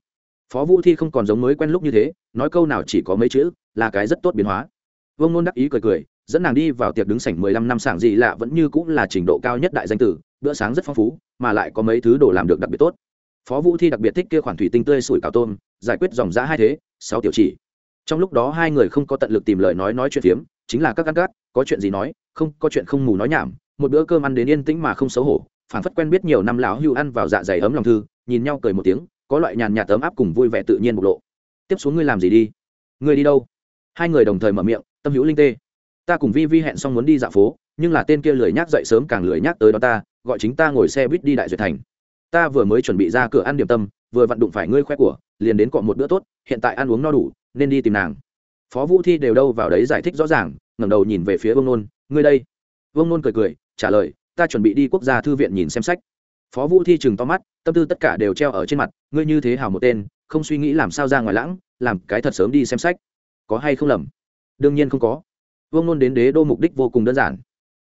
Phó vũ thi không còn giống mới quen lúc như thế, nói câu nào chỉ có mấy chữ, là cái rất tốt biến hóa. Vương nôn đắc ý cười cười dẫn nàng đi vào tiệc đứng sảnh mười lăm năm sảng gì lạ vẫn như cũng là trình độ cao nhất đại danh tử, bữa sáng rất phong phú, mà lại có mấy thứ đồ làm được đặc biệt tốt. Phó vũ thi đặc biệt thích kia khoản thủy tinh tươi sủi cảo tôm, giải quyết dòng giá hai thế, sáu tiểu chỉ. Trong lúc đó hai người không có tận lực tìm lời nói nói chuyện phiếm, chính là các ăn cát, có chuyện gì nói, không, có chuyện không mù nói nhảm, một bữa cơm ăn đến yên tĩnh mà không xấu hổ phản phất quen biết nhiều năm lão hưu ăn vào dạ dày ấm lòng thư, nhìn nhau cười một tiếng, có loại nhàn nhạt ấm áp cùng vui vẻ tự nhiên bộc lộ. Tiếp xuống ngươi làm gì đi? Ngươi đi đâu? Hai người đồng thời mở miệng, tâm hữu linh tê ta cùng vi vi hẹn xong muốn đi dạo phố, nhưng là tên kia lười nhác dậy sớm càng lười nhác tới đó ta, gọi chính ta ngồi xe buýt đi đại duyệt thành. Ta vừa mới chuẩn bị ra cửa ăn điểm tâm, vừa vặn đụng phải ngươi khoe của, liền đến cọ một bữa tốt, hiện tại ăn uống no đủ, nên đi tìm nàng. Phó vũ thi đều đâu vào đấy giải thích rõ ràng, ngẩng đầu nhìn về phía vương nôn, ngươi đây. Vương nôn cười cười, trả lời, ta chuẩn bị đi quốc gia thư viện nhìn xem sách. Phó vũ thi chừng to mắt, tâm tư tất cả đều treo ở trên mặt, ngươi như thế hào một tên, không suy nghĩ làm sao ra ngoài lãng, làm cái thật sớm đi xem sách. Có hay không lầm? Đương nhiên không có vương nôn đến đế đô mục đích vô cùng đơn giản.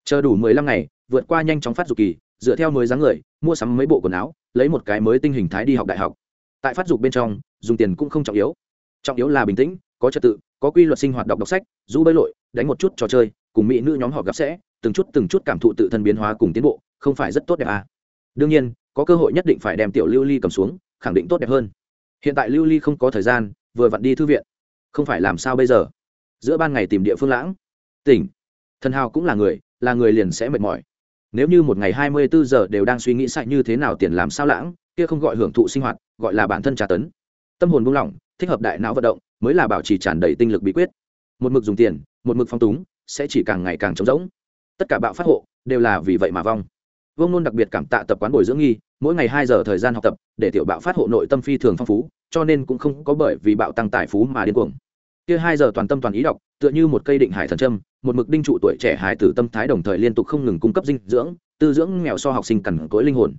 Chờ đủ mười lăm ngày, vượt qua nhanh chóng phát dục kỳ, dựa theo mới dáng người, mua sắm mấy bộ quần áo, lấy một cái mới tinh hình thái đi học đại học. Tại phát dục bên trong, dùng tiền cũng không trọng yếu. Trọng yếu là bình tĩnh, có trật tự, có quy luật sinh hoạt đọc đọc sách du bơi lội, đánh một chút trò chơi, cùng mỹ nữ nhóm họ gặp sẽ, từng chút từng chút cảm thụ tự thân biến hóa cùng tiến bộ, không phải rất tốt đẹp à. đương nhiên, có cơ hội nhất định phải đem tiểu lưu ly cầm xuống, khẳng định tốt đẹp hơn. Hiện tại lưu ly không có thời gian, vừa vặn đi thư viện. Không phải làm sao bây giờ? Giữa ban ngày tìm địa phương lãng tỉnh. Thần hào cũng là người là người liền sẽ mệt mỏi. Nếu như một ngày hai mươi bốn giờ đều đang suy nghĩ sai như thế nào tiền làm sao lãng, kia không gọi hưởng thụ sinh hoạt, gọi là bản thân trả tấn. Tâm hồn buông lỏng, thích hợp đại não vận động, mới là bảo trì tràn đầy tinh lực bí quyết. Một mực dùng tiền, một mực phong túng, sẽ chỉ càng ngày càng trống rỗng. Tất cả bạo phát hộ, đều là vì vậy mà vong. Vương nôn đặc biệt cảm tạ tập quán bồi dưỡng nghi, mỗi ngày hai giờ thời gian học tập, để tiểu bạo phát hộ nội tâm phi thường phong phú, cho nên cũng không có bởi vì bạo tăng tài phú mà điên cuồng kia hai giờ toàn tâm toàn ý đọc, tựa như một cây định hải thần trâm một mực đinh trụ tuổi trẻ hải tử tâm thái đồng thời liên tục không ngừng cung cấp dinh dưỡng, tư dưỡng nghèo so học sinh cằn cỗi linh hồn.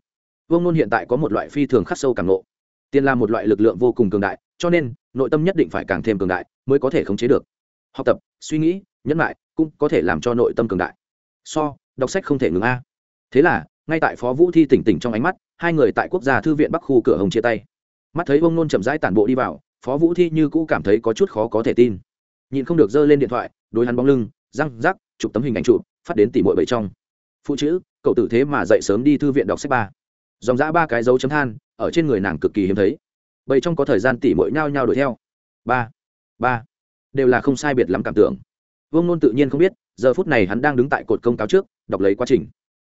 Vương nôn hiện tại có một loại phi thường khắc sâu càng nộ tiền là một loại lực lượng vô cùng cường đại, cho nên, nội tâm nhất định phải càng thêm cường đại mới có thể khống chế được. Học tập, suy nghĩ, nhẫn lại cũng có thể làm cho nội tâm cường đại. So, đọc sách không thể ngừng a. Thế là, ngay tại phó vũ thi tỉnh tỉnh trong ánh mắt, hai người tại quốc gia thư viện bắc khu cửa hồng chia tay. Mắt thấy Vương nôn chậm rãi tản bộ đi vào phó vũ thi như cũ cảm thấy có chút khó có thể tin. Nhìn không được giơ lên điện thoại đối hắn bóng lưng, răng, rắc, chụp tấm hình ảnh chụp, phát đến tỉ mội bậy trong. Phụ chữ, cậu tử thế mà dậy sớm đi thư viện đọc sách ba. Dòng dã ba cái dấu chấm than, ở trên người nàng cực kỳ hiếm thấy. Bậy trong có thời gian tỉ mội nhao nhao đuổi theo. Ba ba. Đều là không sai biệt lắm cảm tưởng. Vương nôn tự nhiên không biết, giờ phút này hắn đang đứng tại cột công cáo trước, đọc lấy quá trình.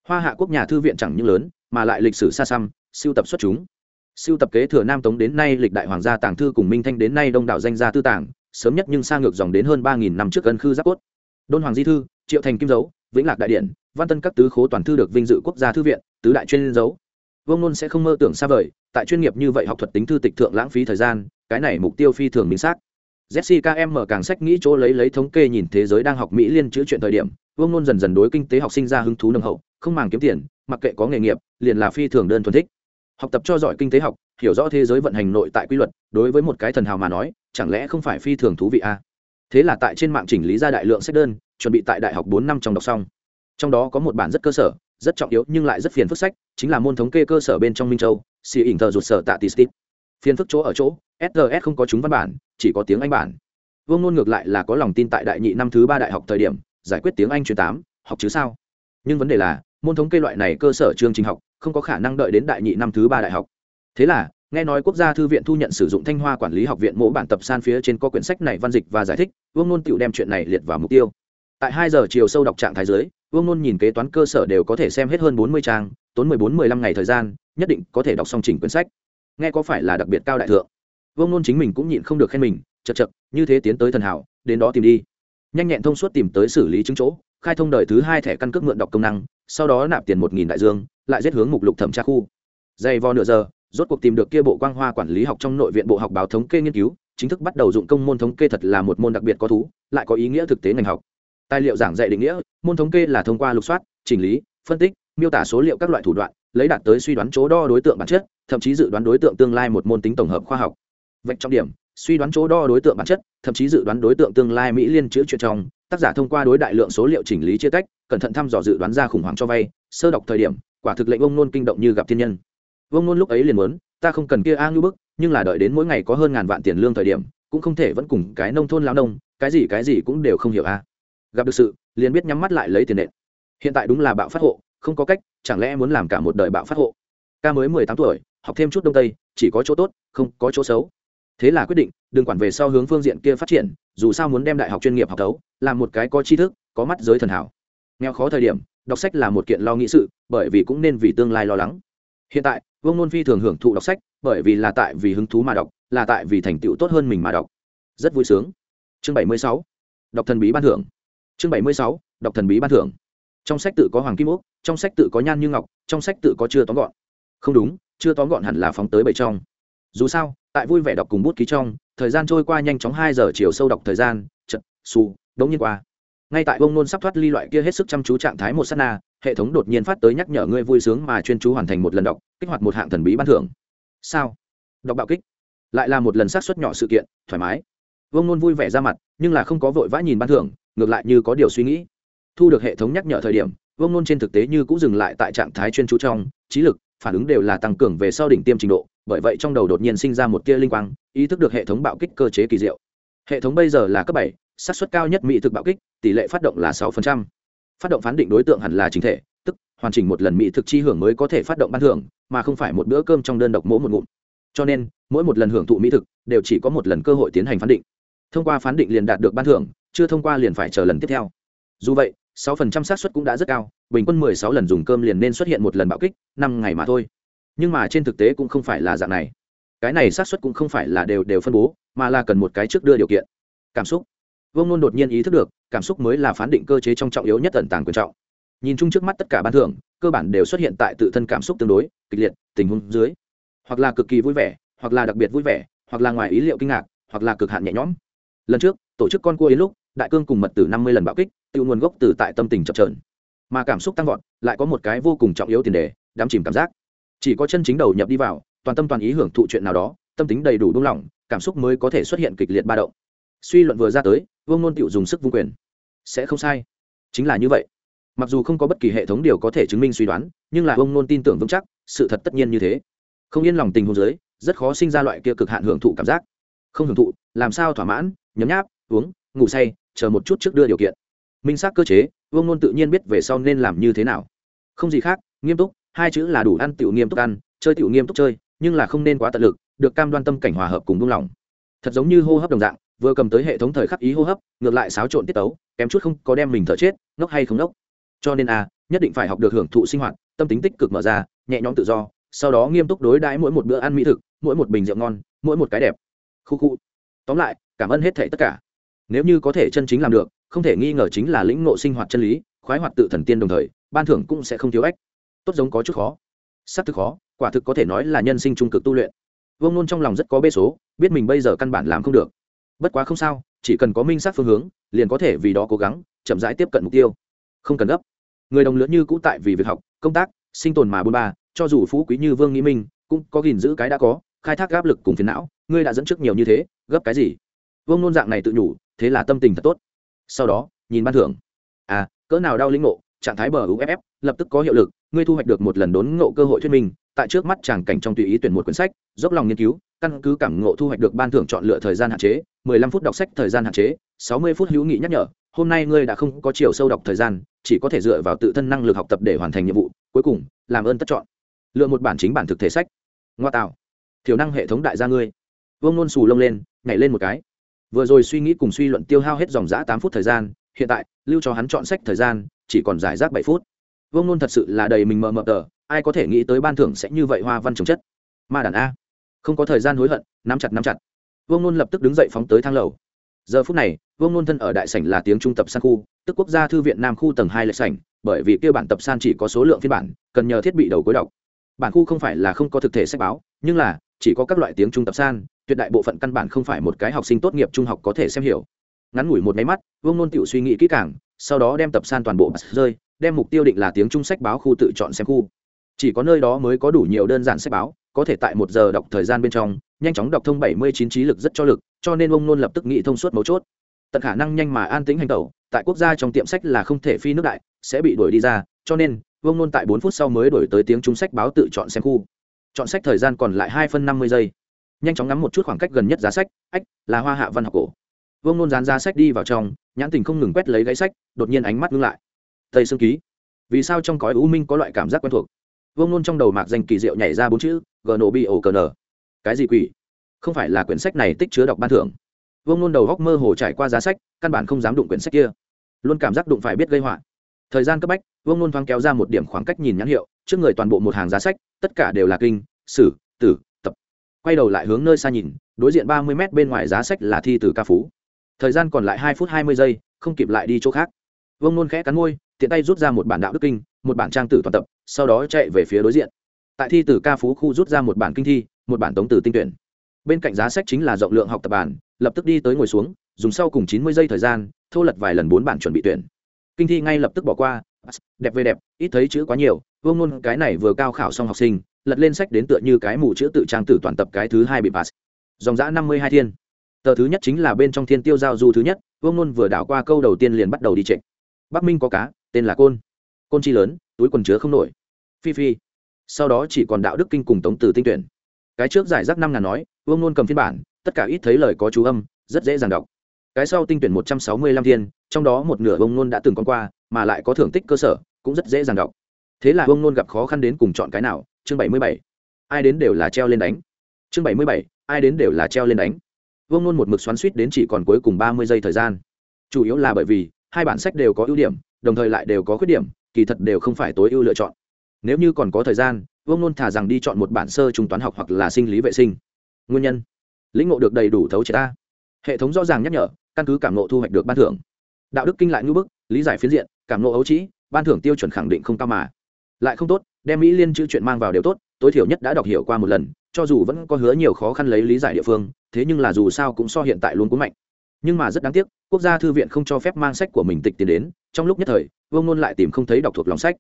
Hoa hạ quốc nhà thư viện chẳng những lớn, mà lại lịch sử xa xăm siêu tập xuất chúng siêu tập kế thừa nam tống đến nay lịch đại hoàng gia tàng thư cùng minh thanh đến nay đông đảo danh gia tư tàng, sớm nhất nhưng xa ngược dòng đến hơn 3000 năm trước ân khư giáp cốt. Đôn hoàng di thư, triệu thành kim dấu, vĩnh lạc đại điện văn tân các tứ khố toàn thư được vinh dự quốc gia thư viện, tứ đại chuyên dấu. Vương Luân sẽ không mơ tưởng xa vời, tại chuyên nghiệp như vậy học thuật tính thư tịch thượng lãng phí thời gian, cái này mục tiêu phi thường minh xác. Jessica mở càng sách nghĩ chỗ lấy lấy thống kê nhìn thế giới đang học mỹ liên chữ chuyện thời điểm, vương Luân dần dần đối kinh tế học sinh ra hứng thú nồng hậu, không màng kiếm tiền, mặc kệ có nghề nghiệp, liền là phi thường đơn thuần thích học tập cho giỏi kinh tế học, hiểu rõ thế giới vận hành nội tại quy luật, đối với một cái thần hào mà nói, chẳng lẽ không phải phi thường thú vị à? thế là tại trên mạng chỉnh lý ra đại lượng sách đơn, chuẩn bị tại đại học bốn năm trong đọc xong. Trong đó có một bản rất cơ sở, rất trọng yếu nhưng lại rất phiền phức sách, chính là môn thống kê cơ sở bên trong minh châu xì ỉnh thờ rụt sở tạ tistit phiền phức chỗ ở chỗ srs không có chúng văn bản, chỉ có tiếng anh bản. Vương nôn ngược lại là có lòng tin tại đại nhị năm thứ ba đại học thời điểm, giải quyết tiếng anh chuyên tám, học chứ sao? Nhưng vấn đề là, môn thống kê loại này cơ sở chương trình học không có khả năng đợi đến đại nhị năm thứ ba đại học. Thế là, nghe nói quốc gia thư viện thu nhận sử dụng thanh hoa quản lý học viện mẫu bản tập san phía trên có quyển sách này văn dịch và giải thích, vương nôn tựu đem chuyện này liệt vào mục tiêu. Tại hai giờ chiều sâu đọc trạng thái giới vương nôn nhìn kế toán cơ sở đều có thể xem hết hơn bốn mươi trang, tốn mười bốn, mười lăm ngày thời gian, nhất định có thể đọc xong chỉnh quyển sách. Nghe có phải là đặc biệt cao đại thượng? Vương nôn chính mình cũng nhịn không được khen mình, chật chật, như thế tiến tới thần hảo, đến đó tìm đi. Nhanh nhẹn thông suốt tìm tới xử lý chứng chỗ, khai thông đời thứ hai thẻ căn cước mượn đọc công năng, sau đó nạp tiền một nghìn đại dương lại giết hướng mục lục thẩm tra khu. Dày vò nửa giờ, rốt cuộc tìm được kia bộ quang hoa quản lý học trong nội viện bộ học báo thống kê nghiên cứu, chính thức bắt đầu dụng công môn thống kê thật là một môn đặc biệt có thú, lại có ý nghĩa thực tế ngành học. Tài liệu giảng dạy định nghĩa, môn thống kê là thông qua lục soát, chỉnh lý, phân tích, miêu tả số liệu các loại thủ đoạn, lấy đạt tới suy đoán chỗ đo đối tượng bản chất, thậm chí dự đoán đối tượng tương lai một môn tính tổng hợp khoa học. Vạch trọng điểm, suy đoán chỗ đo đối tượng bản chất, thậm chí dự đoán đối tượng tương lai mỹ liên chữ chuyện trong, tác giả thông qua đối đại lượng số liệu chỉnh lý chia tách, cẩn thận thăm dò dự đoán ra khủng hoảng cho vay, sơ đọc thời điểm quả thực lệnh ông nôn kinh động như gặp thiên nhân. Ông nôn lúc ấy liền muốn, ta không cần kia a ngưu bức, nhưng là đợi đến mỗi ngày có hơn ngàn vạn tiền lương thời điểm, cũng không thể vẫn cùng cái nông thôn lao nông, cái gì cái gì cũng đều không hiểu a. Gặp được sự, liền biết nhắm mắt lại lấy tiền nện. Hiện tại đúng là bạo phát hộ, không có cách, chẳng lẽ muốn làm cả một đời bạo phát hộ? Ca mới mười tám tuổi, học thêm chút đông tây, chỉ có chỗ tốt, không có chỗ xấu. Thế là quyết định, đừng quản về sau hướng phương diện kia phát triển, dù sao muốn đem đại học chuyên nghiệp học tấu làm một cái có tri thức, có mắt giới thần hảo. Nghèo khó thời điểm đọc sách là một kiện lo nghĩ sự, bởi vì cũng nên vì tương lai lo lắng. Hiện tại, vương nôn phi thường hưởng thụ đọc sách, bởi vì là tại vì hứng thú mà đọc, là tại vì thành tựu tốt hơn mình mà đọc. Rất vui sướng. Chương bảy mươi sáu. Đọc thần bí ban thưởng. Chương bảy mươi sáu. Đọc thần bí ban thưởng. Trong sách tự có hoàng kim úc, trong sách tự có nhan như ngọc, trong sách tự có chưa tóm gọn. Không đúng, chưa tóm gọn hẳn là phóng tới bảy trong. Dù sao, tại vui vẻ đọc cùng bút ký trong, thời gian trôi qua nhanh chóng hai giờ chiều sâu đọc thời gian chật xù, đống nhiên qua ngay tại bông nôn sắp thoát ly loại kia hết sức chăm chú trạng thái một s á t na, hệ thống đột nhiên phát tới nhắc nhở ngươi vui sướng mà chuyên chú hoàn thành một lần đọc, kích hoạt một hạng thần bí ban thưởng. Sao? Đọc bạo kích. Lại là một lần sát xuất nhỏ sự kiện, thoải mái. Vông nôn vui vẻ ra mặt, nhưng là không có vội vã nhìn ban thưởng, ngược lại như có điều suy nghĩ. Thu được hệ thống nhắc nhở thời điểm vông nôn trên thực tế như cũng dừng lại tại trạng thái chuyên chú trong, trí lực, phản ứng đều là tăng cường về sau đỉnh tiêm trình độ, bởi vậy trong đầu đột nhiên sinh ra một tia linh quang, ý thức được hệ thống bạo kích cơ chế kỳ diệu. Hệ thống bây giờ là cấp bảy xác suất cao nhất mỹ thực bạo kích, tỷ lệ phát động là sáu phát động phán định đối tượng hẳn là chính thể, tức hoàn chỉnh một lần mỹ thực chi hưởng mới có thể phát động ban thưởng, mà không phải một bữa cơm trong đơn độc mỗi một ngụm. Cho nên, mỗi một lần hưởng thụ mỹ thực đều chỉ có một lần cơ hội tiến hành phán định. Thông qua phán định liền đạt được ban thưởng, chưa thông qua liền phải chờ lần tiếp theo. Dù vậy, sáu phần trăm xác suất cũng đã rất cao, bình quân mười sáu lần dùng cơm liền nên xuất hiện một lần bạo kích, năm ngày mà thôi. Nhưng mà trên thực tế cũng không phải là dạng này. Cái này xác suất cũng không phải là đều đều phân bố, mà là cần một cái trước đưa điều kiện. Cảm xúc vương nôn đột nhiên ý thức được, cảm xúc mới là phán định cơ chế trong trọng yếu nhất tận tàng quyền trọng. Nhìn chung trước mắt tất cả ban thưởng, cơ bản đều xuất hiện tại tự thân cảm xúc tương đối, kịch liệt, tình huống dưới. Hoặc là cực kỳ vui vẻ, hoặc là đặc biệt vui vẻ, hoặc là ngoài ý liệu kinh ngạc, hoặc là cực hạn nhẹ nhõm. Lần trước, tổ chức con cua đến lúc, đại cương cùng mật tử năm mươi lần bạo kích tự nguồn gốc từ tại tâm tình chập trờn mà cảm xúc tăng vọt, lại có một cái vô cùng trọng yếu tiền đề, đắm chìm cảm giác. Chỉ có chân chính đầu nhập đi vào, toàn tâm toàn ý hưởng thụ chuyện nào đó, tâm tính đầy đủ đúng lòng cảm xúc mới có thể xuất hiện kịch liệt ba động suy luận vừa ra tới, vương ngôn tựu dùng sức vung quyền. Sẽ không sai. Chính là như vậy. Mặc dù không có bất kỳ hệ thống điều có thể chứng minh suy đoán, nhưng là vương ngôn tin tưởng vững chắc, sự thật tất nhiên như thế. Không yên lòng tình hôn giới rất khó sinh ra loại kia cực hạn hưởng thụ cảm giác. Không hưởng thụ, làm sao thỏa mãn, nhấm nháp, uống, ngủ say, chờ một chút trước đưa điều kiện. Minh xác cơ chế, vương ngôn tự nhiên biết về sau nên làm như thế nào. Không gì khác, nghiêm túc, hai chữ là đủ ăn, tiểu nghiêm túc ăn, chơi tiểu nghiêm túc chơi, nhưng là không nên quá tận lực, được cam đoan tâm cảnh hòa hợp cùng buông lỏng thật giống như hô hấp đồng dạng vừa cầm tới hệ thống thời khắc ý hô hấp, ngược lại xáo trộn tiết tấu, kém chút không có đem mình thở chết, ngốc hay không ngốc. Cho nên a nhất định phải học được hưởng thụ sinh hoạt, tâm tính tích cực mở ra, nhẹ nhõm tự do, sau đó nghiêm túc đối đãi mỗi một bữa ăn mỹ thực, mỗi một bình rượu ngon, mỗi một cái đẹp. Khu khu. Tóm lại, cảm ơn hết thảy tất cả. Nếu như có thể chân chính làm được, không thể nghi ngờ chính là lĩnh ngộ sinh hoạt chân lý, khoái hoạt tự thần tiên đồng thời, ban thưởng cũng sẽ không thiếu ách. Tốt giống có chút khó. Sắp thực khó, quả thực có thể nói là nhân sinh trung cực tu luyện. Vương nôn trong lòng rất có bê số, biết mình bây giờ căn bản làm không được bất quá không sao, chỉ cần có minh sát phương hướng, liền có thể vì đó cố gắng, chậm rãi tiếp cận mục tiêu. Không cần gấp. Người đồng lứa như cũ tại vì việc học, công tác, sinh tồn mà bôn ba, cho dù phú quý như vương nghĩ minh, cũng có gìn giữ cái đã có, khai thác áp lực cùng phiền não, ngươi đã dẫn trước nhiều như thế, gấp cái gì? Vương nôn dạng này tự nhủ, thế là tâm tình thật tốt. Sau đó, nhìn ban thưởng. À cỡ nào đau lĩnh ngộ, trạng thái bờ uff lập tức có hiệu lực, ngươi thu hoạch được một lần đốn ngộ cơ hội thuyết minh, tại trước mắt chàng cảnh trong tùy ý tuyển một quyển sách, dốc lòng nghiên cứu căn cứ cảm ngộ thu hoạch được ban thưởng chọn lựa thời gian hạn chế 15 phút đọc sách thời gian hạn chế 60 phút hữu nghị nhắc nhở, hôm nay ngươi đã không có chiều sâu đọc thời gian, chỉ có thể dựa vào tự thân năng lực học tập để hoàn thành nhiệm vụ, cuối cùng, làm ơn tất chọn. Lựa một bản chính bản thực thể sách. Ngoa tạo. Thiểu năng hệ thống đại gia ngươi. Vương nôn xù lông lên, nhảy lên một cái. Vừa rồi suy nghĩ cùng suy luận tiêu hao hết dòng giã tám phút thời gian, hiện tại, lưu cho hắn chọn sách thời gian, chỉ còn giải rác bảy phút. Vương nôn thật sự là đầy mình mờ mờ tờ, ai có thể nghĩ tới ban thưởng sẽ như vậy hoa văn trồng chất. Ma đàn a không có thời gian hối hận, nắm chặt nắm chặt. Vương nôn lập tức đứng dậy phóng tới thang lầu. Giờ phút này, vương nôn thân ở đại sảnh là tiếng trung tập san khu, tức quốc gia thư viện nam khu tầng hai lệ sảnh, bởi vì kia bản tập san chỉ có số lượng phiên bản, cần nhờ thiết bị đầu cuối đọc. Bản khu không phải là không có thực thể sách báo, nhưng là, chỉ có các loại tiếng trung tập san, tuyệt đại bộ phận căn bản không phải một cái học sinh tốt nghiệp trung học có thể xem hiểu. Ngắn ngủi một máy mắt, vương nôn tự suy nghĩ kỹ càng, sau đó đem tập san toàn bộ rơi, đem mục tiêu định là tiếng trung sách báo khu tự chọn xem khu chỉ có nơi đó mới có đủ nhiều đơn giản sách báo, có thể tại một giờ đọc thời gian bên trong, nhanh chóng đọc thông bảy mươi chín trí lực rất cho lực, cho nên ông nôn lập tức nghĩ thông suốt mấu chốt. Tận khả năng nhanh mà an tĩnh hành tẩu, tại quốc gia trong tiệm sách là không thể phi nước đại, sẽ bị đuổi đi ra, cho nên vương nôn tại bốn phút sau mới đổi tới tiếng trung sách báo tự chọn xem khu. Chọn sách thời gian còn lại hai phân năm mươi giây. Nhanh chóng ngắm một chút khoảng cách gần nhất giá sách, ách, là hoa hạ văn học cổ. Vương nôn dán ra sách đi vào trong, nhãn tình không ngừng quét lấy gáy sách, đột nhiên ánh mắt ngưng lại. Tây sương ký. Vì sao trong cõi u minh có loại cảm giác quen thuộc? Vương nôn trong đầu mạc danh kỳ diệu nhảy ra bốn chữ gnobio n n. Cái gì quỷ? Không phải là quyển sách này tích chứa đọc ban thưởng. Vương nôn đầu góc mơ hồ trải qua giá sách, căn bản không dám đụng quyển sách kia. Luôn cảm giác đụng phải biết gây họa. Thời gian cấp bách, vương nôn thoáng kéo ra một điểm khoảng cách nhìn nhãn hiệu, trước người toàn bộ một hàng giá sách, tất cả đều là kinh, sử, tử, tập. Quay đầu lại hướng nơi xa nhìn, đối diện ba mươi m bên ngoài giá sách là thi từ ca phú. Thời gian còn lại hai phút hai mươi giây, không kịp lại đi chỗ khác. Vương nôn khẽ cắn môi, tiện tay rút ra một bản đạo đức kinh một bản trang tử toàn tập, sau đó chạy về phía đối diện. Tại thi từ ca phú khu rút ra một bản kinh thi, một bản tống từ tinh tuyển. Bên cạnh giá sách chính là rộng lượng học tập bản, lập tức đi tới ngồi xuống, dùng sau cùng chín mươi giây thời gian, thô lật vài lần bốn bản chuẩn bị tuyển. Kinh thi ngay lập tức bỏ qua đẹp về đẹp, ít thấy chữ quá nhiều, vương ngôn cái này vừa cao khảo xong học sinh, lật lên sách đến tựa như cái mù chữ tự trang tử toàn tập cái thứ hai bị pass dòng giã năm mươi hai thiên. Tờ thứ nhất chính là bên trong thiên tiêu giao du thứ nhất, vương ngôn vừa đảo qua câu đầu tiên liền bắt đầu đi trịnh. Bắc minh có cá, tên là côn côn chi lớn, túi quần chứa không nổi. Phi phi. Sau đó chỉ còn đạo đức kinh cùng tống từ tinh tuyển. Cái trước giải rác năm ngàn nói, vương nôn cầm phiên bản, tất cả ít thấy lời có chú âm, rất dễ dàng đọc. Cái sau tinh tuyển một trăm sáu mươi lăm thiên, trong đó một nửa vương nôn đã từng con qua, mà lại có thưởng tích cơ sở, cũng rất dễ dàng đọc. Thế là vương nôn gặp khó khăn đến cùng chọn cái nào, chương bảy mươi bảy. Ai đến đều là treo lên đánh. Chương bảy mươi bảy, ai đến đều là treo lên đánh. Vương nôn một mực xoắn suýt đến chỉ còn cuối cùng ba mươi giây thời gian. Chủ yếu là bởi vì, hai bản sách đều có ưu điểm, đồng thời lại đều có khuyết điểm kỳ thật đều không phải tối ưu lựa chọn. Nếu như còn có thời gian, vương nôn thả rằng đi chọn một bản sơ trung toán học hoặc là sinh lý vệ sinh. Nguyên nhân? Lĩnh ngộ được đầy đủ thấu chế ta. Hệ thống rõ ràng nhắc nhở, căn cứ cảm nộ thu hoạch được ban thưởng. Đạo đức kinh lại ngữ bức, lý giải phiến diện, cảm nộ ấu trĩ, ban thưởng tiêu chuẩn khẳng định không cao mà. Lại không tốt, đem mỹ liên chữ chuyện mang vào đều tốt, tối thiểu nhất đã đọc hiểu qua một lần, cho dù vẫn có hứa nhiều khó khăn lấy lý giải địa phương, thế nhưng là dù sao cũng so hiện tại luôn cũng mạnh. Nhưng mà rất đáng tiếc, quốc gia thư viện không cho phép mang sách của mình tịch tiền đến, trong lúc nhất thời vương nôn lại tìm không thấy đọc thuộc lòng sách.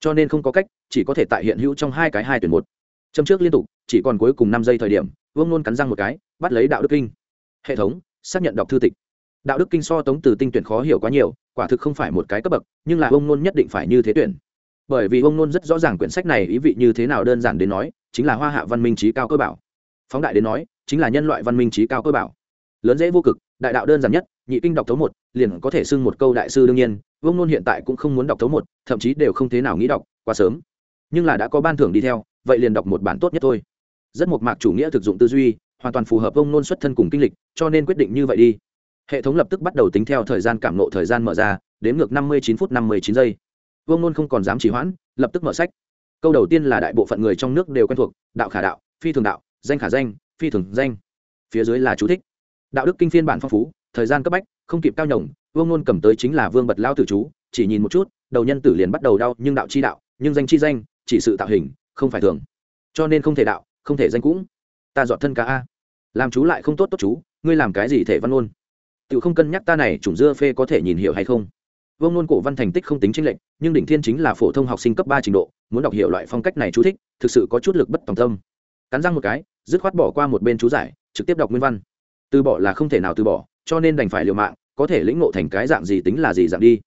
Cho nên không có cách, chỉ có thể tại hiện hữu trong hai cái hai tuyển một. Châm trước liên tục, chỉ còn cuối cùng năm giây thời điểm, vương nôn cắn răng một cái, bắt lấy đạo đức kinh. Hệ thống, xác nhận đọc thư tịch. Đạo đức kinh so tống từ tinh tuyển khó hiểu quá nhiều, quả thực không phải một cái cấp bậc, nhưng là ông nôn nhất định phải như thế tuyển. Bởi vì ông nôn rất rõ ràng quyển sách này ý vị như thế nào đơn giản đến nói, chính là hoa hạ văn minh trí cao cơ bảo. Phóng đại đến nói, chính là nhân loại văn minh trí cao cơ bảo. Lớn dễ vô cực, đại đạo đơn giản nhất, nhị kinh đọc thấu một liền có thể xưng một câu đại sư đương nhiên, vương nôn hiện tại cũng không muốn đọc thấu một, thậm chí đều không thế nào nghĩ đọc, quá sớm. Nhưng là đã có ban thưởng đi theo, vậy liền đọc một bản tốt nhất thôi. Rất một mạc chủ nghĩa thực dụng tư duy, hoàn toàn phù hợp ông nôn xuất thân cùng kinh lịch, cho nên quyết định như vậy đi. Hệ thống lập tức bắt đầu tính theo thời gian cảm nộ thời gian mở ra, đến ngược năm mươi chín phút năm mươi chín giây. Vương nôn không còn dám trì hoãn, lập tức mở sách. Câu đầu tiên là đại bộ phận người trong nước đều quen thuộc, đạo khả đạo, phi thường đạo, danh khả danh, phi thường danh. Phía dưới là chú thích. Đạo đức kinh phiên bản phong phú, thời gian cấp bách không kịp cao nhồng, vương nôn cầm tới chính là vương bật lao tử chú, chỉ nhìn một chút, đầu nhân tử liền bắt đầu đau nhưng đạo chi đạo, nhưng danh chi danh, chỉ sự tạo hình, không phải thường. Cho nên không thể đạo, không thể danh cũng. Ta dọn thân cả a. Làm chú lại không tốt tốt chú, ngươi làm cái gì thể văn ôn tự không cân nhắc ta này, chủng dưa phê có thể nhìn hiểu hay không? Vương nôn cổ văn thành tích không tính tranh lệch, nhưng đỉnh thiên chính là phổ thông học sinh cấp ba trình độ, muốn đọc hiểu loại phong cách này chú thích, thực sự có chút lực bất tòng tâm. Cắn răng một cái, dứt khoát bỏ qua một bên chú giải, trực tiếp đọc nguyên văn. Từ bỏ là không thể nào từ bỏ cho nên đành phải liều mạng, có thể lĩnh ngộ thành cái dạng gì tính là gì dạng đi.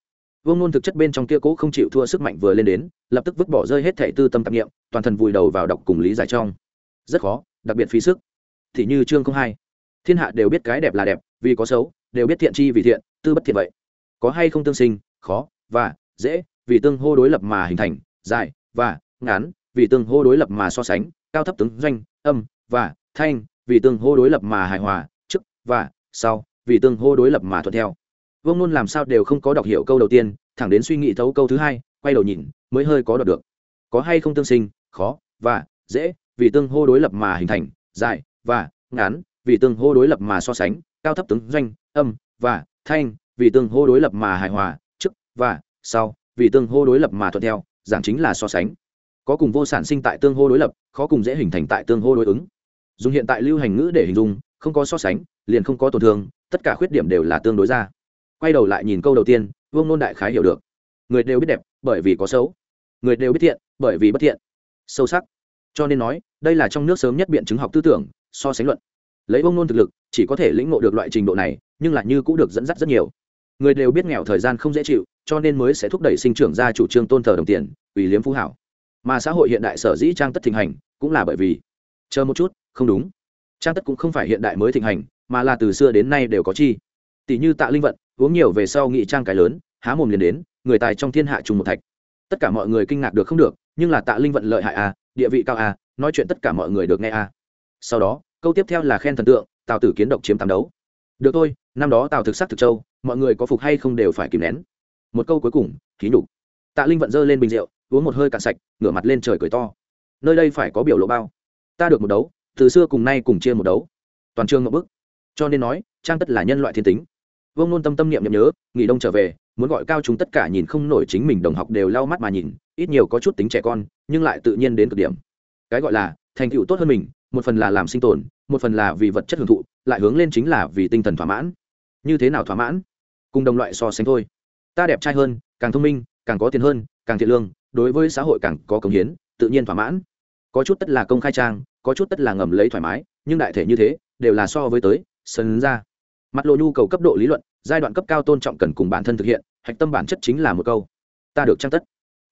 Vương nôn thực chất bên trong kia cố không chịu thua sức mạnh vừa lên đến, lập tức vứt bỏ rơi hết thẻ tư tâm tạp nghiệm toàn thần vùi đầu vào đọc cùng lý giải trong. Rất khó, đặc biệt phí sức. Thì như chương không hai, thiên hạ đều biết cái đẹp là đẹp, vì có xấu, đều biết thiện chi vì thiện, tư bất thiện vậy. Có hay không tương sinh, khó, và, dễ, vì tương hô đối lập mà hình thành, dài, và, ngắn, vì tương hô đối lập mà so sánh, cao thấp tướng doanh, âm, và, thanh, vì tương hô đối lập mà hài hòa trước và, sau vì tương hô đối lập mà thuận theo. Vương nôn làm sao đều không có đọc hiểu câu đầu tiên, thẳng đến suy nghĩ thấu câu thứ hai, quay đầu nhìn, mới hơi có đọc được. Có hay không tương sinh, khó, và, dễ, vì tương hô đối lập mà hình thành, dài, và, ngắn, vì tương hô đối lập mà so sánh, cao thấp tướng doanh, âm, và, thanh, vì tương hô đối lập mà hài hòa trước và, sau, vì tương hô đối lập mà thuận theo, giảng chính là so sánh. Có cùng vô sản sinh tại tương hô đối lập, khó cùng dễ hình thành tại tương hô đối ứng. Dùng hiện tại lưu hành ngữ để hình dung, không có so sánh, liền không có tổn thương tất cả khuyết điểm đều là tương đối ra. Quay đầu lại nhìn câu đầu tiên, vương nôn đại khái hiểu được. Người đều biết đẹp, bởi vì có xấu. Người đều biết thiện, bởi vì bất thiện. Sâu sắc. Cho nên nói, đây là trong nước sớm nhất biện chứng học tư tưởng, so sánh luận. Lấy vương nôn thực lực, chỉ có thể lĩnh ngộ được loại trình độ này, nhưng lại như cũng được dẫn dắt rất nhiều. Người đều biết nghèo thời gian không dễ chịu, cho nên mới sẽ thúc đẩy sinh trưởng ra chủ trương tôn thờ đồng tiền ủy liếm phú hảo. Mà xã hội hiện đại sở dĩ trang tất thịnh hành, cũng là bởi vì, chờ một chút, không đúng. Trang tất cũng không phải hiện đại mới thịnh hành mà là từ xưa đến nay đều có chi. Tỷ như tạ linh vận uống nhiều về sau nghị trang cái lớn há mồm liền đến người tài trong thiên hạ trùng một thạch. Tất cả mọi người kinh ngạc được không được nhưng là tạ linh vận lợi hại a à, địa vị cao a à, nói chuyện tất cả mọi người được nghe a à. sau đó câu tiếp theo là khen thần tượng tào tử kiến độc chiếm tám đấu. Được thôi năm đó tào thực sắc thực châu mọi người có phục hay không đều phải kìm nén. Một câu cuối cùng khí nhục. Tạ linh vận dơ lên bình rượu uống một hơi cạn sạch ngửa mặt lên trời cười to. Nơi đây phải có biểu lộ bao. Ta được một đấu từ xưa cùng nay cùng chia một đấu. Toàn trường ngậm bức cho nên nói, trang tất là nhân loại thiên tính. Vương nôn tâm tâm niệm nhậm nhớ, nghỉ đông trở về, muốn gọi cao chúng tất cả nhìn không nổi chính mình đồng học đều lau mắt mà nhìn, ít nhiều có chút tính trẻ con, nhưng lại tự nhiên đến cực điểm. Cái gọi là, thành tựu tốt hơn mình, một phần là làm sinh tồn, một phần là vì vật chất hưởng thụ, lại hướng lên chính là vì tinh thần thỏa mãn. Như thế nào thỏa mãn? Cùng đồng loại so sánh thôi. Ta đẹp trai hơn, càng thông minh, càng có tiền hơn, càng thiện lương, đối với xã hội càng có công hiến, tự nhiên thỏa mãn. Có chút tất là công khai trang, có chút tất là ngầm lấy thoải mái, nhưng đại thể như thế, đều là so với tới sân ra. Mặt lộ nhu cầu cấp độ lý luận, giai đoạn cấp cao tôn trọng cần cùng bản thân thực hiện, hạch tâm bản chất chính là một câu. Ta được trang tất.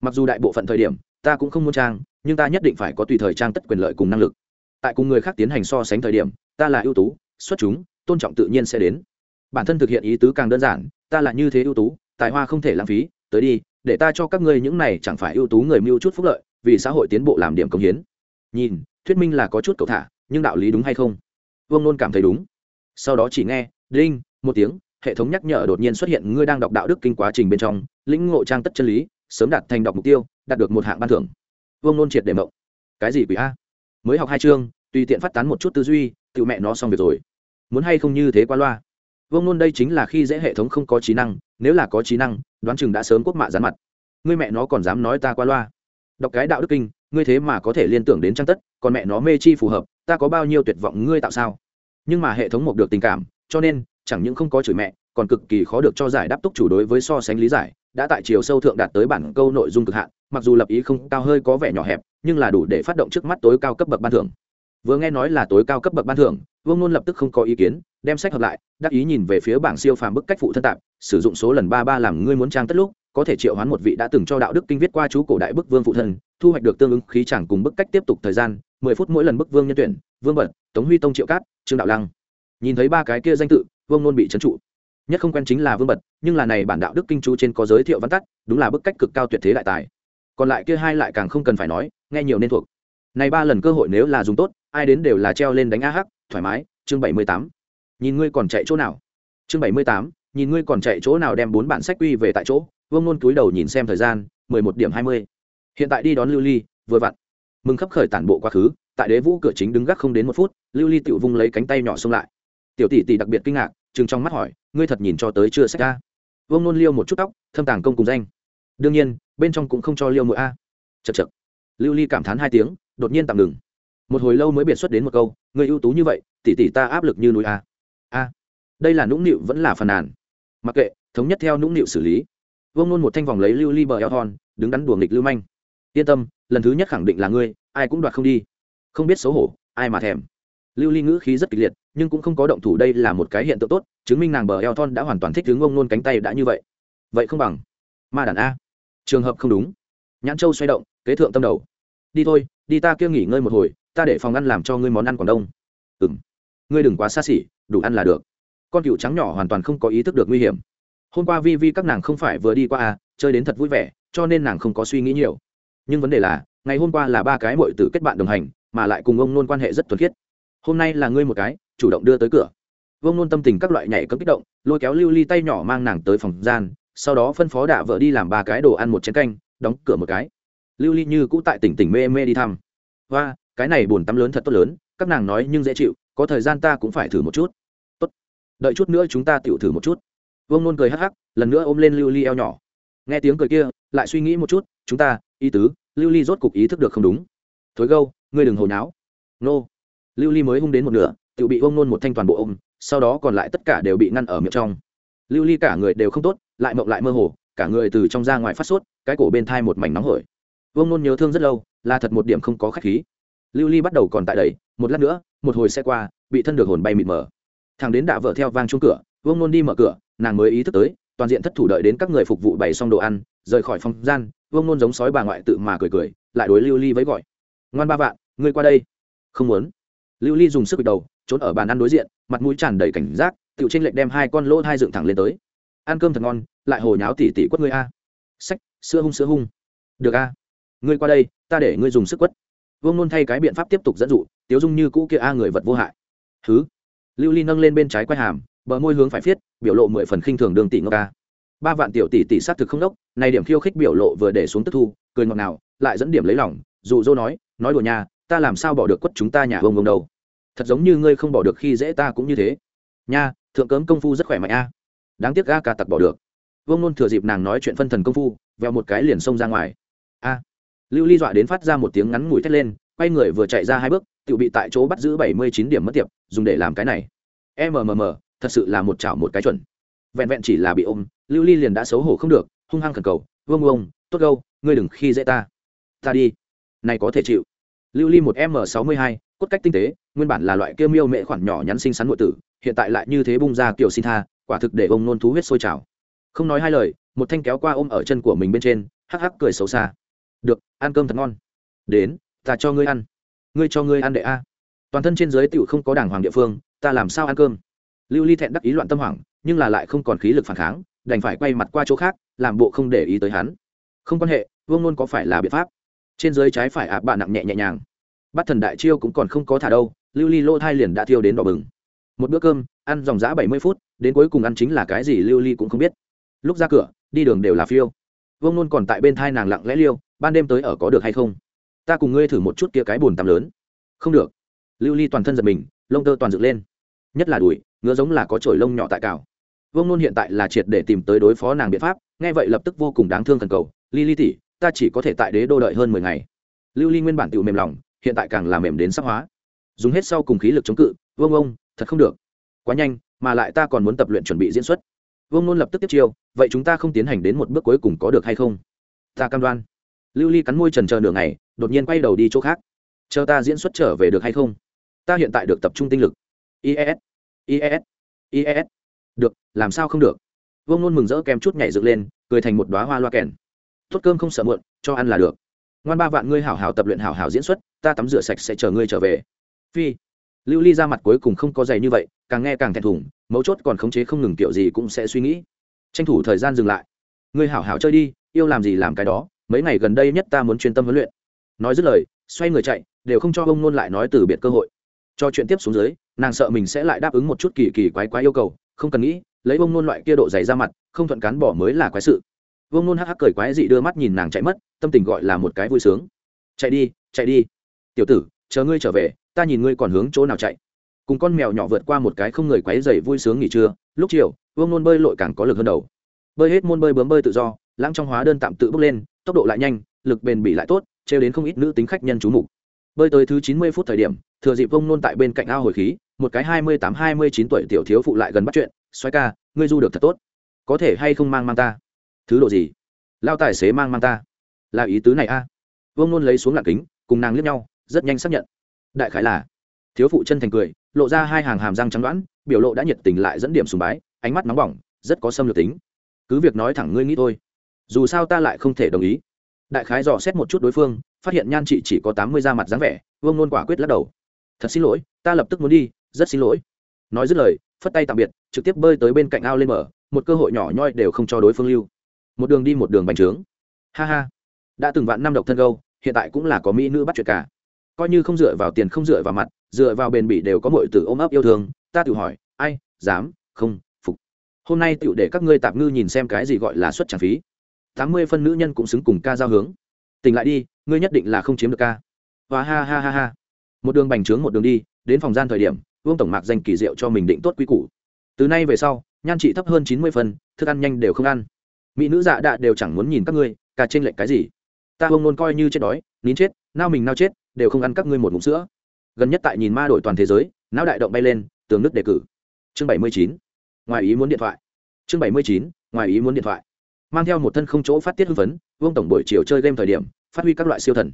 Mặc dù đại bộ phận thời điểm, ta cũng không muốn trang, nhưng ta nhất định phải có tùy thời trang tất quyền lợi cùng năng lực. Tại cùng người khác tiến hành so sánh thời điểm, ta là ưu tú, xuất chúng, tôn trọng tự nhiên sẽ đến. Bản thân thực hiện ý tứ càng đơn giản, ta là như thế ưu tú, tài hoa không thể lãng phí, tới đi, để ta cho các ngươi những này chẳng phải ưu tú người mưu chút phúc lợi, vì xã hội tiến bộ làm điểm công hiến. Nhìn, thuyết minh là có chút cầu thả, nhưng đạo lý đúng hay không? Vương nôn cảm thấy đúng sau đó chỉ nghe, đinh, một tiếng, hệ thống nhắc nhở đột nhiên xuất hiện, ngươi đang đọc đạo đức kinh quá trình bên trong, lĩnh ngộ trang tất chân lý, sớm đạt thành đọc mục tiêu, đạt được một hạng ban thưởng. Vương nôn triệt để mộng. Cái gì quỷ a? Mới học hai chương, tùy tiện phát tán một chút tư duy tự mẹ nó xong việc rồi. Muốn hay không như thế qua loa? Vương nôn đây chính là khi dễ hệ thống không có trí năng, nếu là có trí năng, đoán chừng đã sớm quốc mạ dán mặt. Ngươi mẹ nó còn dám nói ta qua loa? Đọc cái đạo đức kinh, ngươi thế mà có thể liên tưởng đến trang tất, còn mẹ nó mê chi phù hợp, ta có bao nhiêu tuyệt vọng ngươi tạo sao? Nhưng mà hệ thống một được tình cảm, cho nên, chẳng những không có chửi mẹ, còn cực kỳ khó được cho giải đáp túc chủ đối với so sánh lý giải, đã tại chiều sâu thượng đạt tới bản câu nội dung cực hạn, mặc dù lập ý không cao hơi có vẻ nhỏ hẹp, nhưng là đủ để phát động trước mắt tối cao cấp bậc ban thưởng. Vừa nghe nói là tối cao cấp bậc ban thưởng, vương nôn lập tức không có ý kiến, đem sách hợp lại, đắc ý nhìn về phía bảng siêu phàm bức cách phụ thân tạp sử dụng số lần ba ba làm ngươi muốn trang tất lúc, có thể triệu hoán một vị đã từng cho đạo đức kinh viết qua chú cổ đại bức vương phụ thân thu hoạch được tương ứng khí chẳng cùng bức cách tiếp tục thời gian, mười phút mỗi lần bức vương nhân tuyển, vương bật tống huy tông triệu cát, trương đạo lăng. Nhìn thấy ba cái kia danh tự, vương nôn bị trấn trụ. Nhất không quen chính là vương bật nhưng là này bản đạo đức kinh chú trên có giới thiệu văn tắt, đúng là bức cách cực cao tuyệt thế đại tài. Còn lại kia hai lại càng không cần phải nói, nghe nhiều nên thuộc. Này ba lần cơ hội nếu là dùng tốt, ai đến đều là treo lên đánh a hắc, thoải mái, chương bảy mươi tám. Nhìn ngươi còn chạy chỗ nào? Chương bảy mươi tám, nhìn ngươi còn chạy chỗ nào đem bốn bản sách quy về tại chỗ, vương nôn cúi đầu nhìn xem thời gian, mười một điểm hai mươi hiện tại đi đón lưu ly, vừa vặn. Mừng khắp khởi tản bộ quá khứ, tại đế vũ cửa chính đứng gác không đến một phút, lưu ly tự vung lấy cánh tay nhỏ xông lại. Tiểu tỷ tỷ đặc biệt kinh ngạc chừng trong mắt hỏi, ngươi thật nhìn cho tới chưa sách a? Vương nôn liêu một chút tóc, thâm tàng công cùng danh. Đương nhiên, bên trong cũng không cho liêu mũi a. Chật chật lưu ly cảm thán hai tiếng, đột nhiên tạm ngừng. Một hồi lâu mới biệt xuất đến một câu người ưu tú như vậy, tỷ tỷ ta áp lực như núi a. A, đây là nũng nịu vẫn là phần nàn. Mặc kệ, thống nhất theo nũng nịu xử lý. Vương nôn một thanh vòng lấy lưu ly bờ eo thon, đứng đắn đùa nghịch lưu manh yên tâm, lần thứ nhất khẳng định là ngươi, ai cũng đoạt không đi. Không biết xấu hổ, ai mà thèm. Lưu ly ngữ khí rất kịch liệt, nhưng cũng không có động thủ đây là một cái hiện tượng tốt, chứng minh nàng bờ eo thon đã hoàn toàn thích tướng ông nôn cánh tay đã như vậy. Vậy không bằng. Ma đàn a. Trường hợp không đúng. Nhãn châu xoay động, kế thượng tâm đầu. Đi thôi, đi ta kia nghỉ ngơi một hồi, ta để phòng ăn làm cho ngươi món ăn quảng đông. Ừ m ngươi đừng quá xa xỉ, đủ ăn là được. Con cựu trắng nhỏ hoàn toàn không có ý thức được nguy hiểm. Hôm qua vi vi các nàng không phải vừa đi qua à chơi đến thật vui vẻ, cho nên nàng không có suy nghĩ nhiều nhưng vấn đề là, ngày hôm qua là ba cái mội tử kết bạn đồng hành, mà lại cùng ông nôn quan hệ rất thuần khiết. Hôm nay là ngươi một cái, chủ động đưa tới cửa. Vương nôn tâm tình các loại nhảy cấm kích động, lôi kéo lưu ly tay nhỏ mang nàng tới phòng gian, sau đó phân phó đạ vợ đi làm ba cái đồ ăn một chén canh, đóng cửa một cái. Lưu ly như cũ tại tỉnh tỉnh mê mê đi thăm. Và cái này buồn tắm lớn thật tốt lớn, các nàng nói nhưng dễ chịu, có thời gian ta cũng phải thử một chút. Tốt. Đợi chút nữa chúng ta tự thử một chút. Vương nôn cười hắc hắc, lần nữa ôm lên lưu ly eo nhỏ. Nghe tiếng cười kia, lại suy nghĩ một chút, chúng ta ý tứ, lưu ly rốt cục ý thức được không đúng. Thối gâu, ngươi đừng hồi náo nô. Lưu ly mới hung đến một nửa tự bị ông nôn một thanh toàn bộ ông sau đó còn lại tất cả đều bị ngăn ở miệng trong. Lưu ly cả người đều không tốt, lại mộng lại mơ hồ, cả người từ trong ra ngoài phát sốt, cái cổ bên thai một mảnh nóng hổi. Vương nôn nhớ thương rất lâu, là thật một điểm không có khách khí. Lưu ly bắt đầu còn tại đầy một lát nữa, một hồi xe qua, bị thân được hồn bay mịt mờ. Thằng đến đạ vợ theo vang chung cửa, vương nôn đi mở cửa, nàng mới ý thức tới, toàn diện thất thủ đợi đến các người phục vụ bày xong đồ ăn, rời khỏi phòng gian vương nôn giống sói bà ngoại tự mà cười cười, lại đối lưu ly với gọi. Ngoan ba vạn, ngươi qua đây. Không muốn. Lưu ly dùng sức bịch đầu, trốn ở bàn ăn đối diện, mặt mũi tràn đầy cảnh giác tựu trên lệnh đem hai con lỗ hai dựng thẳng lên tới. Ăn cơm thật ngon, lại hồ nháo tỉ tỉ quất ngươi a. Sách, sữa hung sữa hung. Được a. Ngươi qua đây, ta để ngươi dùng sức quất. Vương nôn thay cái biện pháp tiếp tục dẫn dụ, tiếu dung như cũ kia a người vật vô hại. Thứ lưu ly nâng lên bên trái quay hàm, bờ môi hướng phải viết biểu lộ mười phần khinh thường đường tỷ ngốc ca ba vạn tiểu tỷ tỷ sát thực không đốc này điểm khiêu khích biểu lộ vừa để xuống tức thu, cười ngọt nào lại dẫn điểm lấy lòng, dụ dỗ nói nói đùa nhà ta làm sao bỏ được quất chúng ta nhà ông ông đâu? Thật giống như ngươi không bỏ được khi dễ ta cũng như thế. Nha, thượng cấm công phu rất khỏe mạnh a. Đáng tiếc ga ca tặc bỏ được. Vương nôn thừa dịp nàng nói chuyện phân thần công phu, veo một cái liền xông ra ngoài. A. Lưu ly dọa đến phát ra một tiếng ngắn ngủi thét lên, quay người vừa chạy ra hai bước tự bị tại chỗ bắt giữ bảy mươi chín điểm mất tiệp, dùng để làm cái này. Mmm thật sự là một chảo một cái chuẩn. Vẹn vẹn chỉ là bị ôm, lưu ly liền đã xấu hổ không được hung hăng khẩn cầu, vương vương tốt gâu, ngươi đừng khi dễ ta. Ta đi. Này có thể chịu. Lưu ly một m sáu mươi hai, cốt cách tinh tế, nguyên bản là loại kia miêu mệ khoản nhỏ nhắn xinh xắn nội tử, hiện tại lại như thế bung ra kiểu xin tha, quả thực để ông nôn thú huyết sôi trào. Không nói hai lời, một thanh kéo qua ôm ở chân của mình bên trên, hắc hắc cười xấu xa. Được, ăn cơm thật ngon. Đến, ta cho ngươi ăn. Ngươi cho ngươi ăn đệ a. Toàn thân trên dưới tựu không có đảng hoàng địa phương, ta làm sao ăn cơm? Lưu ly thẹn đắc ý loạn tâm hoảng, nhưng là lại không còn khí lực phản kháng đành phải quay mặt qua chỗ khác, làm bộ không để ý tới hắn. Không quan hệ, vương nôn có phải là biện pháp? Trên dưới trái phải ạ, bạn nặng nhẹ nhẹ nhàng. Bắt thần đại chiêu cũng còn không có thả đâu, lưu ly lô thai liền đã thiêu đến đỏ bừng. Một bữa cơm, ăn dòng giã bảy mươi phút, đến cuối cùng ăn chính là cái gì lưu ly cũng không biết. Lúc ra cửa, đi đường đều là phiêu. Vương nôn còn tại bên thai nàng lặng lẽ liêu, ban đêm tới ở có được hay không? Ta cùng ngươi thử một chút kia cái bồn tắm lớn. Không được. Lưu ly toàn thân giật mình, lông tơ toàn dựng lên. Nhất là đùi, ngứa giống là có chổi lông nhỏ tại cào vương nôn hiện tại là triệt để tìm tới đối phó nàng biện pháp, nghe vậy lập tức vô cùng đáng thương cần cầu ly ly tỉ ta chỉ có thể tại đế đô đợi hơn mười ngày. Lưu ly nguyên bản tự mềm lòng, hiện tại càng làm mềm đến sắc hóa. Dùng hết sau cùng khí lực chống cự, vương ông, thật không được. Quá nhanh, mà lại ta còn muốn tập luyện chuẩn bị diễn xuất. Vương nôn lập tức tiếp chiêu, vậy chúng ta không tiến hành đến một bước cuối cùng có được hay không? Ta cam đoan. Lưu ly cắn môi trần chờ nửa ngày, đột nhiên quay đầu đi chỗ khác. Chờ ta diễn xuất trở về được hay không? Ta hiện tại được tập trung tinh lực. Is is is được, làm sao không được? Vương nôn mừng rỡ kèm chút nhảy dựng lên, cười thành một đoá hoa loa kèn. Tốt cơm không sợ muộn, cho ăn là được. Ngoan ba vạn ngươi hảo hảo tập luyện hảo hảo diễn xuất, ta tắm rửa sạch sẽ chờ ngươi trở về. Phi. Lưu ly ra mặt cuối cùng không có giày như vậy, càng nghe càng thẹn thùng, mấu chốt còn khống chế không ngừng kiểu gì cũng sẽ suy nghĩ. Tranh thủ thời gian dừng lại. Ngươi hảo hảo chơi đi, yêu làm gì làm cái đó, mấy ngày gần đây nhất ta muốn chuyên tâm huấn luyện. Nói dứt lời, xoay người chạy, đều không cho ông nôn lại nói từ biệt cơ hội. Cho chuyện tiếp xuống dưới, nàng sợ mình sẽ lại đáp ứng một chút kỳ kỳ quái quái yêu cầu không cần nghĩ, lấy bông nôn loại kia độ dày ra mặt, không thuận cán bỏ mới là quái sự. Vông nôn hắc hắc cười quái dị đưa mắt nhìn nàng chạy mất, tâm tình gọi là một cái vui sướng. Chạy đi chạy đi. Tiểu tử, chờ ngươi trở về, ta nhìn ngươi còn hướng chỗ nào chạy. Cùng con mèo nhỏ vượt qua một cái không người quái dày vui sướng nghỉ trưa, lúc chiều, vương nôn bơi lội càng có lực hơn đầu. Bơi hết môn bơi bướm bơi tự do, lãng trong hóa đơn tạm tự bước lên, tốc độ lại nhanh, lực bền bỉ lại tốt, trêu đến không ít nữ tính khách nhân chú mục. Bơi tới thứ chín mươi phút thời điểm, thừa dịp vông nôn tại bên cạnh ao hồi khí một cái hai mươi tám, hai mươi chín tuổi tiểu thiếu phụ lại gần bắt chuyện xoay ca, ngươi du được thật tốt. Có thể hay không mang mang ta? Thứ độ gì? Lao tài xế mang mang ta. Là ý tứ này a. À? vông nôn lấy xuống lạc kính, cùng nàng liếc nhau, rất nhanh xác nhận. Đại khái là, thiếu phụ chân thành cười, lộ ra hai hàng hàm răng trắng đoán biểu lộ đã nhiệt tình lại dẫn điểm sùng bái, ánh mắt nóng bỏng, rất có xâm lược tính. Cứ việc nói thẳng ngươi nghĩ thôi, dù sao ta lại không thể đồng ý. Đại khái dò xét một chút đối phương, phát hiện nhan chị chỉ có tám mươi da mặt dáng vẻ, vương nôn quả quyết lắc đầu. Thật xin lỗi, ta lập tức muốn đi rất xin lỗi. Nói dứt lời, phất tay tạm biệt, trực tiếp bơi tới bên cạnh ao lên mở một cơ hội nhỏ nhoi đều không cho đối phương lưu. Một đường đi một đường bành trướng. Ha ha. Đã từng vạn năm độc thân gâu, hiện tại cũng là có mỹ nữ bắt chuyện cả. Coi như không dựa vào tiền, không dựa vào mặt, dựa vào bền bỉ đều có mọi từ ôm ấp yêu thương. Ta tự hỏi, ai, dám, không, phục. Hôm nay tựu để các ngươi tạm ngư nhìn xem cái gì gọi là xuất trả phí. Tám mươi phân nữ nhân cũng xứng cùng ca giao hướng. Tỉnh lại đi, ngươi nhất định là không chiếm được ca. Và ha ha ha ha. Một đường bành trướng một đường đi, đến phòng gian thời điểm vương tổng mạc danh kỳ diệu cho mình định tốt quy củ. Từ nay về sau, nhan trị thấp hơn chín mươi phân thức ăn nhanh đều không ăn. Mỹ nữ dạ đạ đều chẳng muốn nhìn các ngươi cả trên lệnh cái gì? Ta hông nôn coi như chết đói, nín chết, nao mình nao chết, đều không ăn các ngươi một ngụm sữa. Gần nhất tại nhìn ma đổi toàn thế giới, não đại động bay lên, tường nước đề cử. Chương bảy mươi chín, ngoài ý muốn điện thoại. Chương bảy mươi chín, ngoài ý muốn điện thoại. Mang theo một thân không chỗ phát tiết hưng phấn, vương tổng buổi chiều chơi game thời điểm, phát huy các loại siêu thần.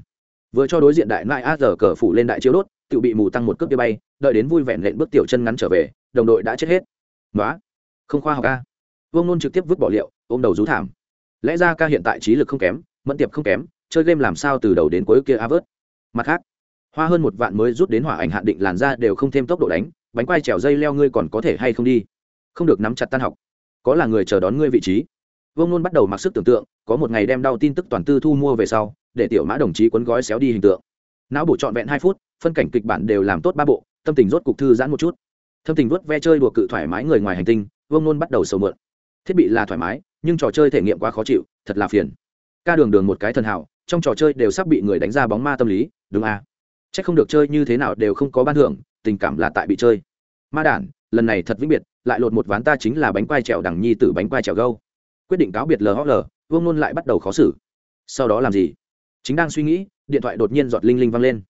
Vừa cho đối diện đại nại a giờ cờ phủ lên đại chiếu đốt tự bị mù tăng một cước đi bay, đợi đến vui vẹn lệnh bước tiểu chân ngắn trở về, đồng đội đã chết hết. Nói không khoa học a vương nôn trực tiếp vứt bỏ liệu, ôm đầu rú thảm. Lẽ ra ca hiện tại trí lực không kém, mẫn tiệp không kém, chơi game làm sao từ đầu đến cuối kia a vớt mặt khác, hoa hơn một vạn mới rút đến hỏa ảnh hạn định làn ra đều không thêm tốc độ đánh, bánh quai trèo dây leo ngươi còn có thể hay không đi? Không được nắm chặt tan học. Có là người chờ đón ngươi vị trí? Vương nôn bắt đầu mặc sức tưởng tượng, có một ngày đem đau tin tức toàn tư thu mua về sau, để tiểu mã đồng chí quấn gói xéo đi hình tượng não bộ trọn vẹn hai phút, phân cảnh kịch bản đều làm tốt ba bộ, tâm tình rốt cục thư giãn một chút. Thâm tình vuốt ve chơi đùa cự thoải mái người ngoài hành tinh, vương nôn bắt đầu sầu mượn. Thiết bị là thoải mái, nhưng trò chơi thể nghiệm quá khó chịu, thật là phiền. Ca đường đường một cái thần hảo, trong trò chơi đều sắp bị người đánh ra bóng ma tâm lý, đúng à? C h ắ c không được chơi như thế nào đều không có ban thưởng, tình cảm là tại bị chơi. Ma đản, lần này thật vĩnh biệt, lại lột một ván ta chính là bánh quai trèo đằng nhi t bánh quai trèo gâu. Quyết định cáo biệt lhl vương nôn lại bắt đầu khó xử. Sau đó làm gì? Chính đang suy nghĩ, điện thoại đột nhiên giọt linh linh văng lên.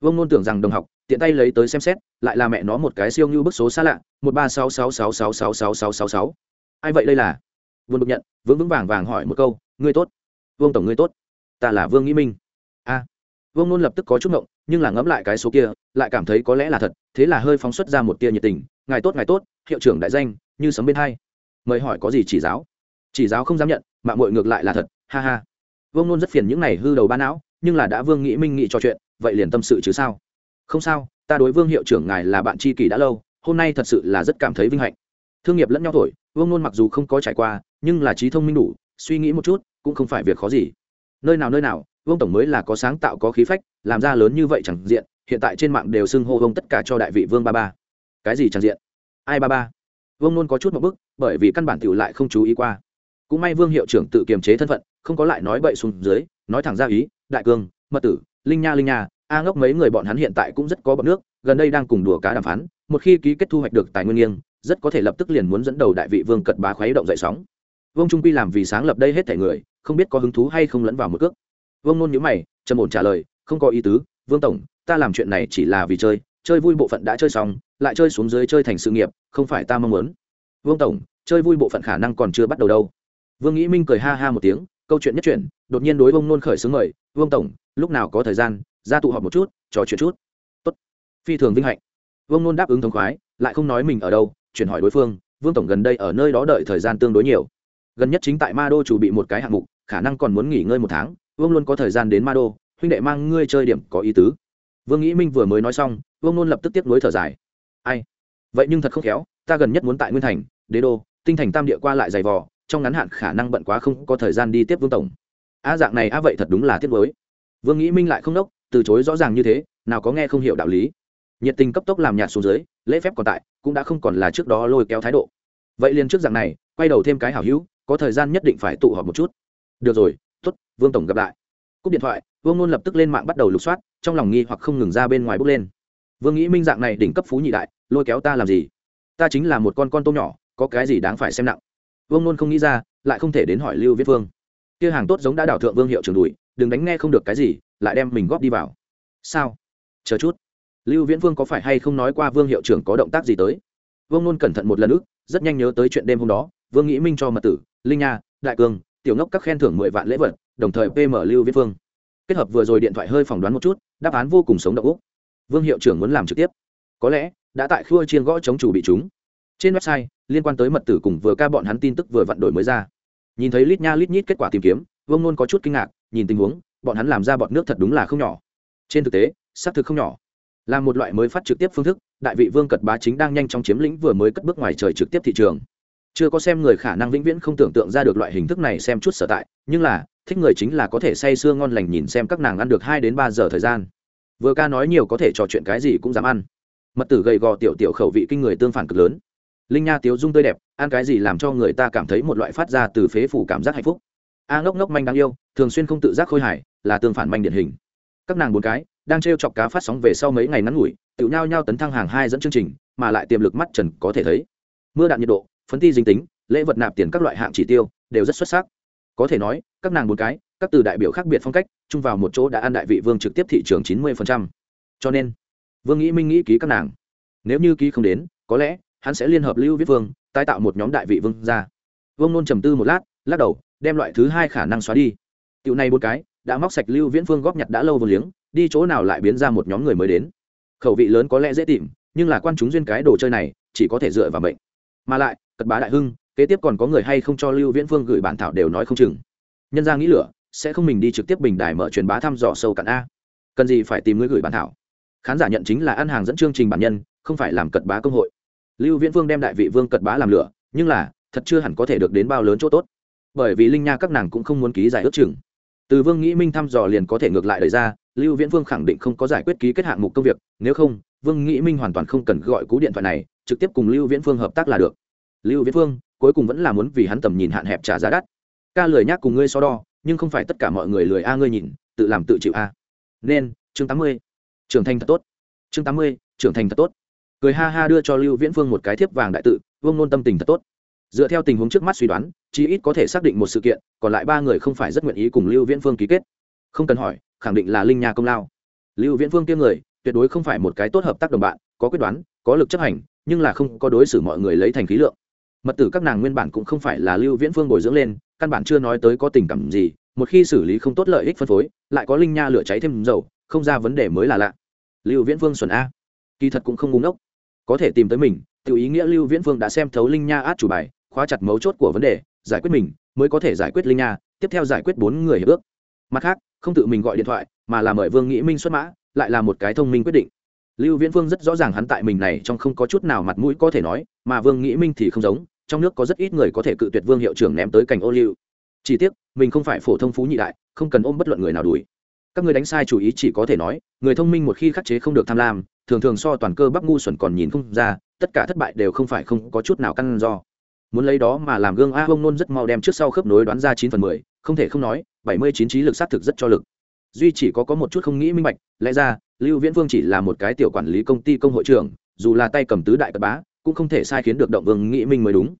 Vương nôn tưởng rằng đồng học, tiện tay lấy tới xem xét, lại là mẹ nó một cái siêu như bức số xa lạ, một ba sáu sáu sáu sáu sáu sáu sáu sáu sáu. Ai vậy đây là? Vương bực nhận, vững vững vàng vàng hỏi một câu, ngươi tốt. Vương tổng ngươi tốt. Ta là vương nghĩ minh. A. Vương nôn lập tức có chút ngộng, nhưng là ngẫm lại cái số kia, lại cảm thấy có lẽ là thật, thế là hơi phóng xuất ra một tia nhiệt tình. Ngài tốt ngài tốt, hiệu trưởng đại danh, như sấm bên hai. Mời hỏi có gì chỉ giáo? Chỉ giáo không dám nhận, mạng mội ngược lại là thật. Ha ha vương nôn rất phiền những này hư đầu ba não, nhưng là đã vương nghĩ minh nghị trò chuyện, vậy liền tâm sự chứ sao? Không sao, ta đối vương hiệu trưởng ngài là bạn tri kỷ đã lâu, hôm nay thật sự là rất cảm thấy vinh hạnh. Thương nghiệp lẫn nhau thổi, vương nôn mặc dù không có trải qua, nhưng là trí thông minh đủ, suy nghĩ một chút, cũng không phải việc khó gì. Nơi nào nơi nào, vương tổng mới là có sáng tạo có khí phách, làm ra lớn như vậy chẳng diện, hiện tại trên mạng đều xưng hô vương tất cả cho đại vị vương ba ba. Cái gì chẳng diện? Ai ba ba? Vương nôn có chút một bức, bởi vì căn bản tiểu lại không chú ý qua. Cũng may vương hiệu trưởng tự kiềm chế thân phận không có lại nói bậy xuống dưới, nói thẳng ra ý, đại cương, mật tử, linh nha linh nha, a ngốc mấy người bọn hắn hiện tại cũng rất có bọc nước, gần đây đang cùng đùa cá đàm phán, một khi ký kết thu hoạch được tài nguyên nghiêng, rất có thể lập tức liền muốn dẫn đầu đại vị vương cật bá khuấy động dậy sóng. Vương trung quy làm vì sáng lập đây hết thể người, không biết có hứng thú hay không lẫn vào một cước. Vương nôn nhíu mày, trầm ổn trả lời, không có ý tứ, vương tổng, ta làm chuyện này chỉ là vì chơi chơi vui bộ phận đã chơi xong, lại chơi xuống dưới chơi thành sự nghiệp, không phải ta mong muốn. Vương tổng, chơi vui bộ phận khả năng còn chưa bắt đầu đâu. Vương nghĩ minh cười ha ha một tiếng câu chuyện nhất chuyện đột nhiên đối vương nôn khởi xướng mời, vương tổng, lúc nào có thời gian, ra tụ họp một chút, trò chuyện chút. Tốt. Phi thường vinh hạnh. Vương nôn đáp ứng thống khoái, lại không nói mình ở đâu, chuyển hỏi đối phương, vương tổng gần đây ở nơi đó đợi thời gian tương đối nhiều. Gần nhất chính tại ma đô chủ bị một cái hạng mục, khả năng còn muốn nghỉ ngơi một tháng, vương luôn có thời gian đến ma đô, huynh đệ mang ngươi chơi điểm có ý tứ. Vương nghĩ minh vừa mới nói xong, vương luôn lập tức tiếp nối thở dài. Ai? Vậy nhưng thật không khéo, ta gần nhất muốn tại nguyên thành, đế đô, tinh thành tam địa qua lại dày vò trong ngắn hạn khả năng bận quá không có thời gian đi tiếp vương tổng. A dạng này a vậy thật đúng là thiết mới vương nghĩ minh lại không đốc, từ chối rõ ràng như thế, nào có nghe không hiểu đạo lý. Nhiệt tình cấp tốc làm nhạt xuống dưới, lễ phép còn tại, cũng đã không còn là trước đó lôi kéo thái độ. Vậy liền trước dạng này, quay đầu thêm cái hảo hữu, có thời gian nhất định phải tụ họp một chút. Được rồi t ố t vương tổng gặp lại. Cúp điện thoại, vương nôn lập tức lên mạng bắt đầu lục soát, trong lòng nghi hoặc không ngừng ra bên ngoài bước lên. Vương nghĩ minh dạng này đỉnh cấp phú nhị đại, lôi kéo ta làm gì? Ta chính là một con con tôm nhỏ, có cái gì đáng phải xem nặng? Vương nôn không nghĩ ra, lại không thể đến hỏi lưu viết vương. Kia hàng tốt giống đã đảo thượng vương hiệu trường đùi, đừng đánh nghe không được cái gì, lại đem mình góp đi vào. Sao? Chờ chút. Lưu viễn vương có phải hay không nói qua vương hiệu trưởng có động tác gì tới? Vương nôn cẩn thận một lần ức, rất nhanh nhớ tới chuyện đêm hôm đó, vương nghĩ minh cho mật tử, linh nha, đại cương tiểu ngốc các khen thưởng mười vạn lễ vật, đồng thời pm lưu viễn vương. Kết hợp vừa rồi điện thoại hơi phỏng đoán một chút, đáp án vô cùng sống động úc vương hiệu trưởng muốn làm trực tiếp. Có lẽ, đã tại khua chiên gõ chống chủ bị chúng trên website, liên quan tới mật tử cùng vừa ca bọn hắn tin tức vừa vặn đổi mới ra. Nhìn thấy lít nha lít nhít kết quả tìm kiếm, vương nôn có chút kinh ngạc, nhìn tình huống, bọn hắn làm ra bọn nước thật đúng là không nhỏ. Trên thực tế, xác thực không nhỏ. Là một loại mới phát trực tiếp phương thức, đại vị vương cật bá chính đang nhanh chóng chiếm lĩnh vừa mới cất bước ngoài trời trực tiếp thị trường. Chưa có xem người khả năng vĩnh viễn không tưởng tượng ra được loại hình thức này xem chút sở tại, nhưng là, thích người chính là có thể say sưa ngon lành nhìn xem các nàng ăn được hai đến ba giờ thời gian. Vừa ca nói nhiều có thể trò chuyện cái gì cũng dám ăn. Mật tử gầy gò tiểu tiểu khẩu vị kinh người tương phản cực lớn linh nha tiếu dung tươi đẹp, ăn cái gì làm cho người ta cảm thấy một loại phát ra từ phế phủ cảm giác hạnh phúc. A ngốc ngốc manh đáng yêu, thường xuyên không tự giác khôi hài, là tương phản manh điển hình. Các nàng bốn cái, đang t chọc cá phát sóng về sau mấy ngày ngắn ngủi tự nhau nhau tấn thăng hàng hai dẫn chương trình, mà lại tiềm lực mắt trần có thể thấy. Mưa đạn nhiệt độ, phấn ti dính tính, lễ vật nạp tiền các loại hạng chỉ tiêu, đều rất xuất sắc. Có thể nói, các nàng bốn cái, các từ đại biểu khác biệt phong cách, chung vào một chỗ đã ăn đại vị vương trực tiếp thị trường chín mươi cho nên, vương nghĩ minh nghĩ ký các nàng. Nếu như ký không đến, có lẽ hắn sẽ liên hợp lưu viết vương, tái tạo một nhóm đại vị vương ra vương nôn trầm tư một lát, lắc đầu, đem loại thứ hai khả năng xóa đi. Tiểu này một cái, đã móc sạch lưu viễn phương góp nhặt đã lâu vô liếng, đi chỗ nào lại biến ra một nhóm người mới đến. Khẩu vị lớn có lẽ dễ tìm, nhưng là quan chúng duyên cái đồ chơi này, chỉ có thể dựa vào bệnh mà lại, cật bá đại hưng, kế tiếp còn có người hay không cho lưu viễn phương gửi bản thảo đều nói không chừng. Nhân ra nghĩ lửa, sẽ không mình đi trực tiếp bình đài mở truyền bá thăm dò sâu cạn a. Cần gì phải tìm người gửi bản thảo? Khán giả nhận chính là ăn hàng dẫn chương trình bản nhân, không phải làm cật bá công hội lưu viễn Vương đem đại vị vương cật bá làm lửa, nhưng là, thật chưa hẳn có thể được đến bao lớn chỗ tốt. Bởi vì linh nha các nàng cũng không muốn ký giải ước chừng. Từ vương nghĩ minh thăm dò liền có thể ngược lại đời ra, lưu viễn vương khẳng định không có giải quyết ký kết hạng mục công việc, nếu không, vương nghĩ minh hoàn toàn không cần gọi cú điện thoại này, trực tiếp cùng lưu viễn Vương hợp tác là được. Lưu viễn Vương cuối cùng vẫn là muốn vì hắn tầm nhìn hạn hẹp trả giá đắt. Ca lười nhác cùng ngươi so đo, nhưng không phải tất cả mọi người lười a ngươi nhìn, tự làm tự chịu a. Nên, chương tám mươi. Trưởng thành thật tốt. Chương tám mươi, trưởng thành thật tốt cười ha ha đưa cho lưu viễn phương một cái thiếp vàng đại tự, vương nôn tâm tình thật tốt. Dựa theo tình huống trước mắt suy đoán, chí ít có thể xác định một sự kiện, còn lại ba người không phải rất nguyện ý cùng lưu viễn phương ký kết. Không cần hỏi, khẳng định là linh nha công lao. Lưu viễn phương kia người, tuyệt đối không phải một cái tốt hợp tác đồng bạn, có quyết đoán, có lực chấp hành, nhưng là không có đối xử mọi người lấy thành khí lượng. Mật tử các nàng nguyên bản cũng không phải là lưu viễn phương bồi dưỡng lên, căn bản chưa nói tới có tình cảm gì, một khi xử lý không tốt lợi ích phân phối, lại có linh nha lửa cháy thêm dầu, không ra vấn đề mới là lạ. Lưu viễn phương xuẩn a. Kỳ thật cũng không ngúng ốc có thể tìm tới mình, tự ý nghĩa lưu viễn phương đã xem thấu linh nha át chủ bài, khóa chặt mấu chốt của vấn đề, giải quyết mình, mới có thể giải quyết linh nha, tiếp theo giải quyết bốn người hiệp ước. Mặt khác, không tự mình gọi điện thoại, mà là mời vương nghĩ minh xuất mã, lại là một cái thông minh quyết định. Lưu viễn phương rất rõ ràng hắn tại mình này trong không có chút nào mặt mũi có thể nói, mà vương nghĩ minh thì không giống, trong nước có rất ít người có thể cự tuyệt vương hiệu trưởng ném tới cành ô liu. Chỉ tiếc, mình không phải phổ thông phú nhị đại, không cần ôm bất luận người nào đuổi các người đánh sai chủ ý chỉ có thể nói, người thông minh một khi khắc chế không được tham lam, thường thường so toàn cơ bắp ngu xuẩn còn nhìn không ra, tất cả thất bại đều không phải không có chút nào căn do. Muốn lấy đó mà làm gương a bông nôn rất mau đem trước sau khớp nối đoán ra chín phần mười, không thể không nói, bảy mươi chín trí lực sát thực rất cho lực. Duy chỉ có có một chút không nghĩ minh bạch, lẽ ra, lưu viễn vương chỉ là một cái tiểu quản lý công ty công hội trưởng, dù là tay cầm tứ đại cập bá, cũng không thể sai khiến được động vương nghĩ minh mới đúng.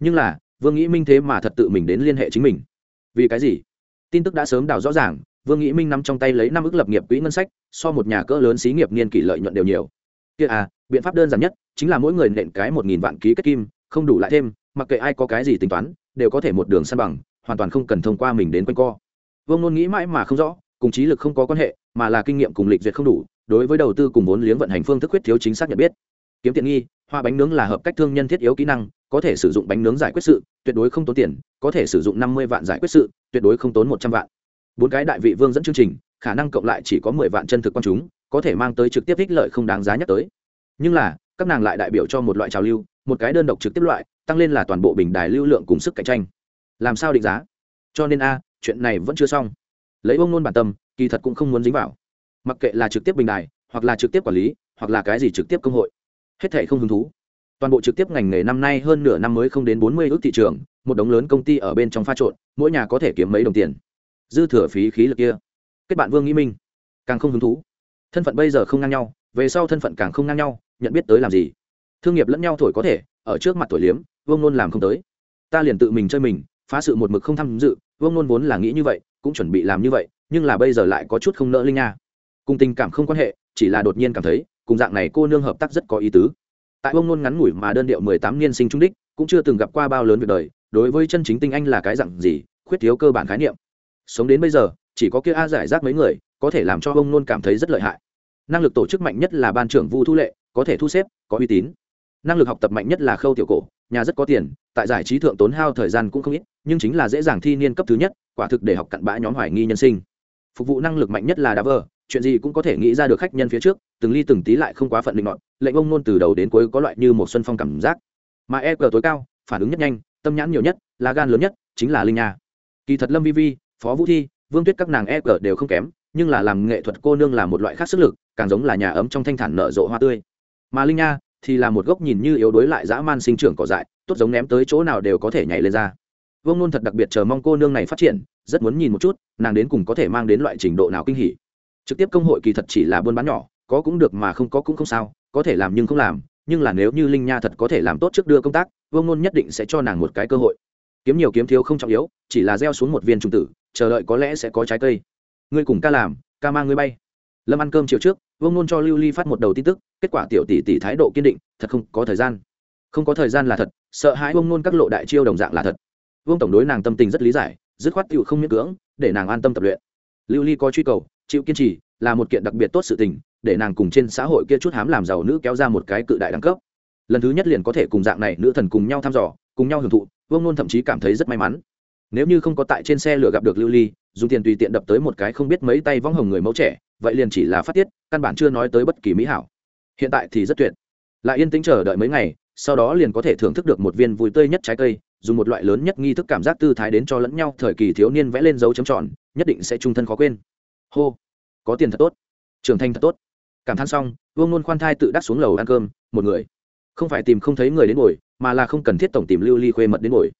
Nhưng là, vương nghĩ minh thế mà thật tự mình đến liên hệ chính mình. Vì cái gì? Tin tức đã sớm đào rõ ràng vương nghĩ minh nắm trong tay lấy năm ước lập nghiệp quỹ ngân sách, so một nhà cỡ lớn xí nghiệp niên kỷ lợi nhuận đều nhiều. Kia à biện pháp đơn giản nhất chính là mỗi người nện cái một nghìn vạn ký kết kim, không đủ lại thêm, mặc kệ ai có cái gì tính toán, đều có thể một đường san bằng, hoàn toàn không cần thông qua mình đến quanh co. Vương luôn nghĩ mãi mà không rõ, cùng trí lực không có quan hệ, mà là kinh nghiệm cùng lịch duyệt không đủ, đối với đầu tư cùng vốn liếng vận hành phương thức quyết thiếu chính xác nhận biết. Kiếm tiện nghi, hoa bánh nướng là hợp cách thương nhân thiết yếu kỹ năng, có thể sử dụng bánh nướng giải quyết sự, tuyệt đối không tốn tiền, có thể sử dụng năm mươi vạn giải quyết sự, tuyệt đối không tốn một trăm vạn bốn cái đại vị vương dẫn chương trình, khả năng cộng lại chỉ có mười vạn chân thực quan chúng, có thể mang tới trực tiếp ích lợi không đáng giá nhắc tới. Nhưng là, các nàng lại đại biểu cho một loại trào lưu, một cái đơn độc trực tiếp loại, tăng lên là toàn bộ bình đài lưu lượng cùng sức cạnh tranh. Làm sao định giá? Cho nên a, chuyện này vẫn chưa xong. Lấy ông nôn bản tâm, kỳ thật cũng không muốn dính vào. Mặc kệ là trực tiếp bình đài, hoặc là trực tiếp quản lý, hoặc là cái gì trực tiếp công hội, hết thể không hứng thú. Toàn bộ trực tiếp ngành nghề năm nay hơn nửa năm mới không đến bốn mươi ước thị trường, một đống lớn công ty ở bên trong pha trộn, mỗi nhà có thể kiếm mấy đồng tiền dư thừa phí khí lực kia. Kết bạn vương nghĩ minh. Càng không hứng thú. Thân phận bây giờ không ngang nhau, về sau thân phận càng không ngang nhau, nhận biết tới làm gì? Thương nghiệp lẫn nhau thổi có thể, ở trước mặt thổi liếm, vương nôn làm không tới. Ta liền tự mình chơi mình, phá sự một mực không tham dự, vương nôn vốn là nghĩ như vậy, cũng chuẩn bị làm như vậy, nhưng là bây giờ lại có chút không nỡ linh nha cùng tình cảm không quan hệ, chỉ là đột nhiên cảm thấy, cùng dạng này cô nương hợp tác rất có ý tứ. Tại vương nôn ngắn ngủi mà đơn điệu mười tám niên sinh trung đích, cũng chưa từng gặp qua bao lớn việc đời, đối với chân chính tinh anh là cái dạng gì, khuyết thiếu cơ bản khái niệm sống đến bây giờ, chỉ có kia a giải rác mấy người, có thể làm cho ông nôn cảm thấy rất lợi hại. Năng lực tổ chức mạnh nhất là ban trưởng vu thu lệ, có thể thu xếp, có uy tín. Năng lực học tập mạnh nhất là khâu tiểu cổ, nhà rất có tiền, tại giải trí thượng tốn hao thời gian cũng không ít, nhưng chính là dễ dàng thi niên cấp thứ nhất, quả thực để học cặn bã nhóm hoài nghi nhân sinh. Phục vụ năng lực mạnh nhất là đá vờ chuyện gì cũng có thể nghĩ ra được khách nhân phía trước, từng ly từng tí lại không quá phận định ngọn lệnh ông nôn từ đầu đến cuối có loại như một xuân phong cảm giác. Mà e tối cao, phản ứng nhất nhanh, tâm nhãn nhiều nhất, lá gan lớn nhất, chính là linh nha. Kỳ thật lâm vi vi phó vũ thi, vương tuyết các nàng e cờ đều không kém, nhưng là làm nghệ thuật cô nương là một loại khác sức lực, càng giống là nhà ấm trong thanh thản nở rộ hoa tươi. Mà linh nha thì là một gốc nhìn như yếu đuối lại dã man sinh trưởng cỏ dại, tốt giống ném tới chỗ nào đều có thể nhảy lên ra. Vương nôn thật đặc biệt chờ mong cô nương này phát triển, rất muốn nhìn một chút, nàng đến cùng có thể mang đến loại trình độ nào kinh hỉ. Trực tiếp công hội kỳ thật chỉ là buôn bán nhỏ, có cũng được mà không có cũng không sao, có thể làm nhưng không làm, nhưng là nếu như linh nha thật có thể làm tốt trước đưa công tác, vương nôn nhất định sẽ cho nàng một cái cơ hội. Kiếm nhiều kiếm thiếu không trọng yếu, chỉ là gieo xuống một viên trung tử chờ đợi có lẽ sẽ có trái cây. Ngươi cùng ca làm, ca mang ngươi bay. Lâm ăn cơm chiều trước, vương nôn cho lưu ly phát một đầu tin tức, kết quả tiểu tỷ tỷ thái độ kiên định, thật không có thời gian. Không có thời gian là thật, sợ hãi vương nôn các lộ đại chiêu đồng dạng là thật. Vương tổng đối nàng tâm tình rất lý giải, dứt khoát tựu không miễn cưỡng, để nàng an tâm tập luyện. Lưu ly có truy cầu, chịu kiên trì, là một kiện đặc biệt tốt sự tình, để nàng cùng trên xã hội kia chút hám làm giàu nữ kéo ra một cái cự đại đẳng cấp. Lần thứ nhất liền có thể cùng dạng này nữ thần cùng nhau thăm dò, cùng nhau hưởng thụ, vương nôn thậm chí cảm thấy rất may mắn nếu như không có tại trên xe lửa gặp được lưu ly, dùng tiền tùy tiện đập tới một cái không biết mấy tay vong hồng người mẫu trẻ, vậy liền chỉ là phát tiết, căn bản chưa nói tới bất kỳ mỹ hảo. Hiện tại thì rất tuyệt. Lại yên tĩnh chờ đợi mấy ngày, sau đó liền có thể thưởng thức được một viên vui tươi nhất trái cây, dùng một loại lớn nhất nghi thức cảm giác tư thái đến cho lẫn nhau thời kỳ thiếu niên vẽ lên dấu chấm tròn, nhất định sẽ trung thân khó quên. Hô, có tiền thật tốt. Trưởng thành thật tốt. Cảm thán xong, vương nôn khoan thai tự đắc xuống lầu ăn cơm, một người. Không phải tìm không thấy người đến ngồi, mà là không cần thiết tổng tìm lưu ly khuê mật đến ngồi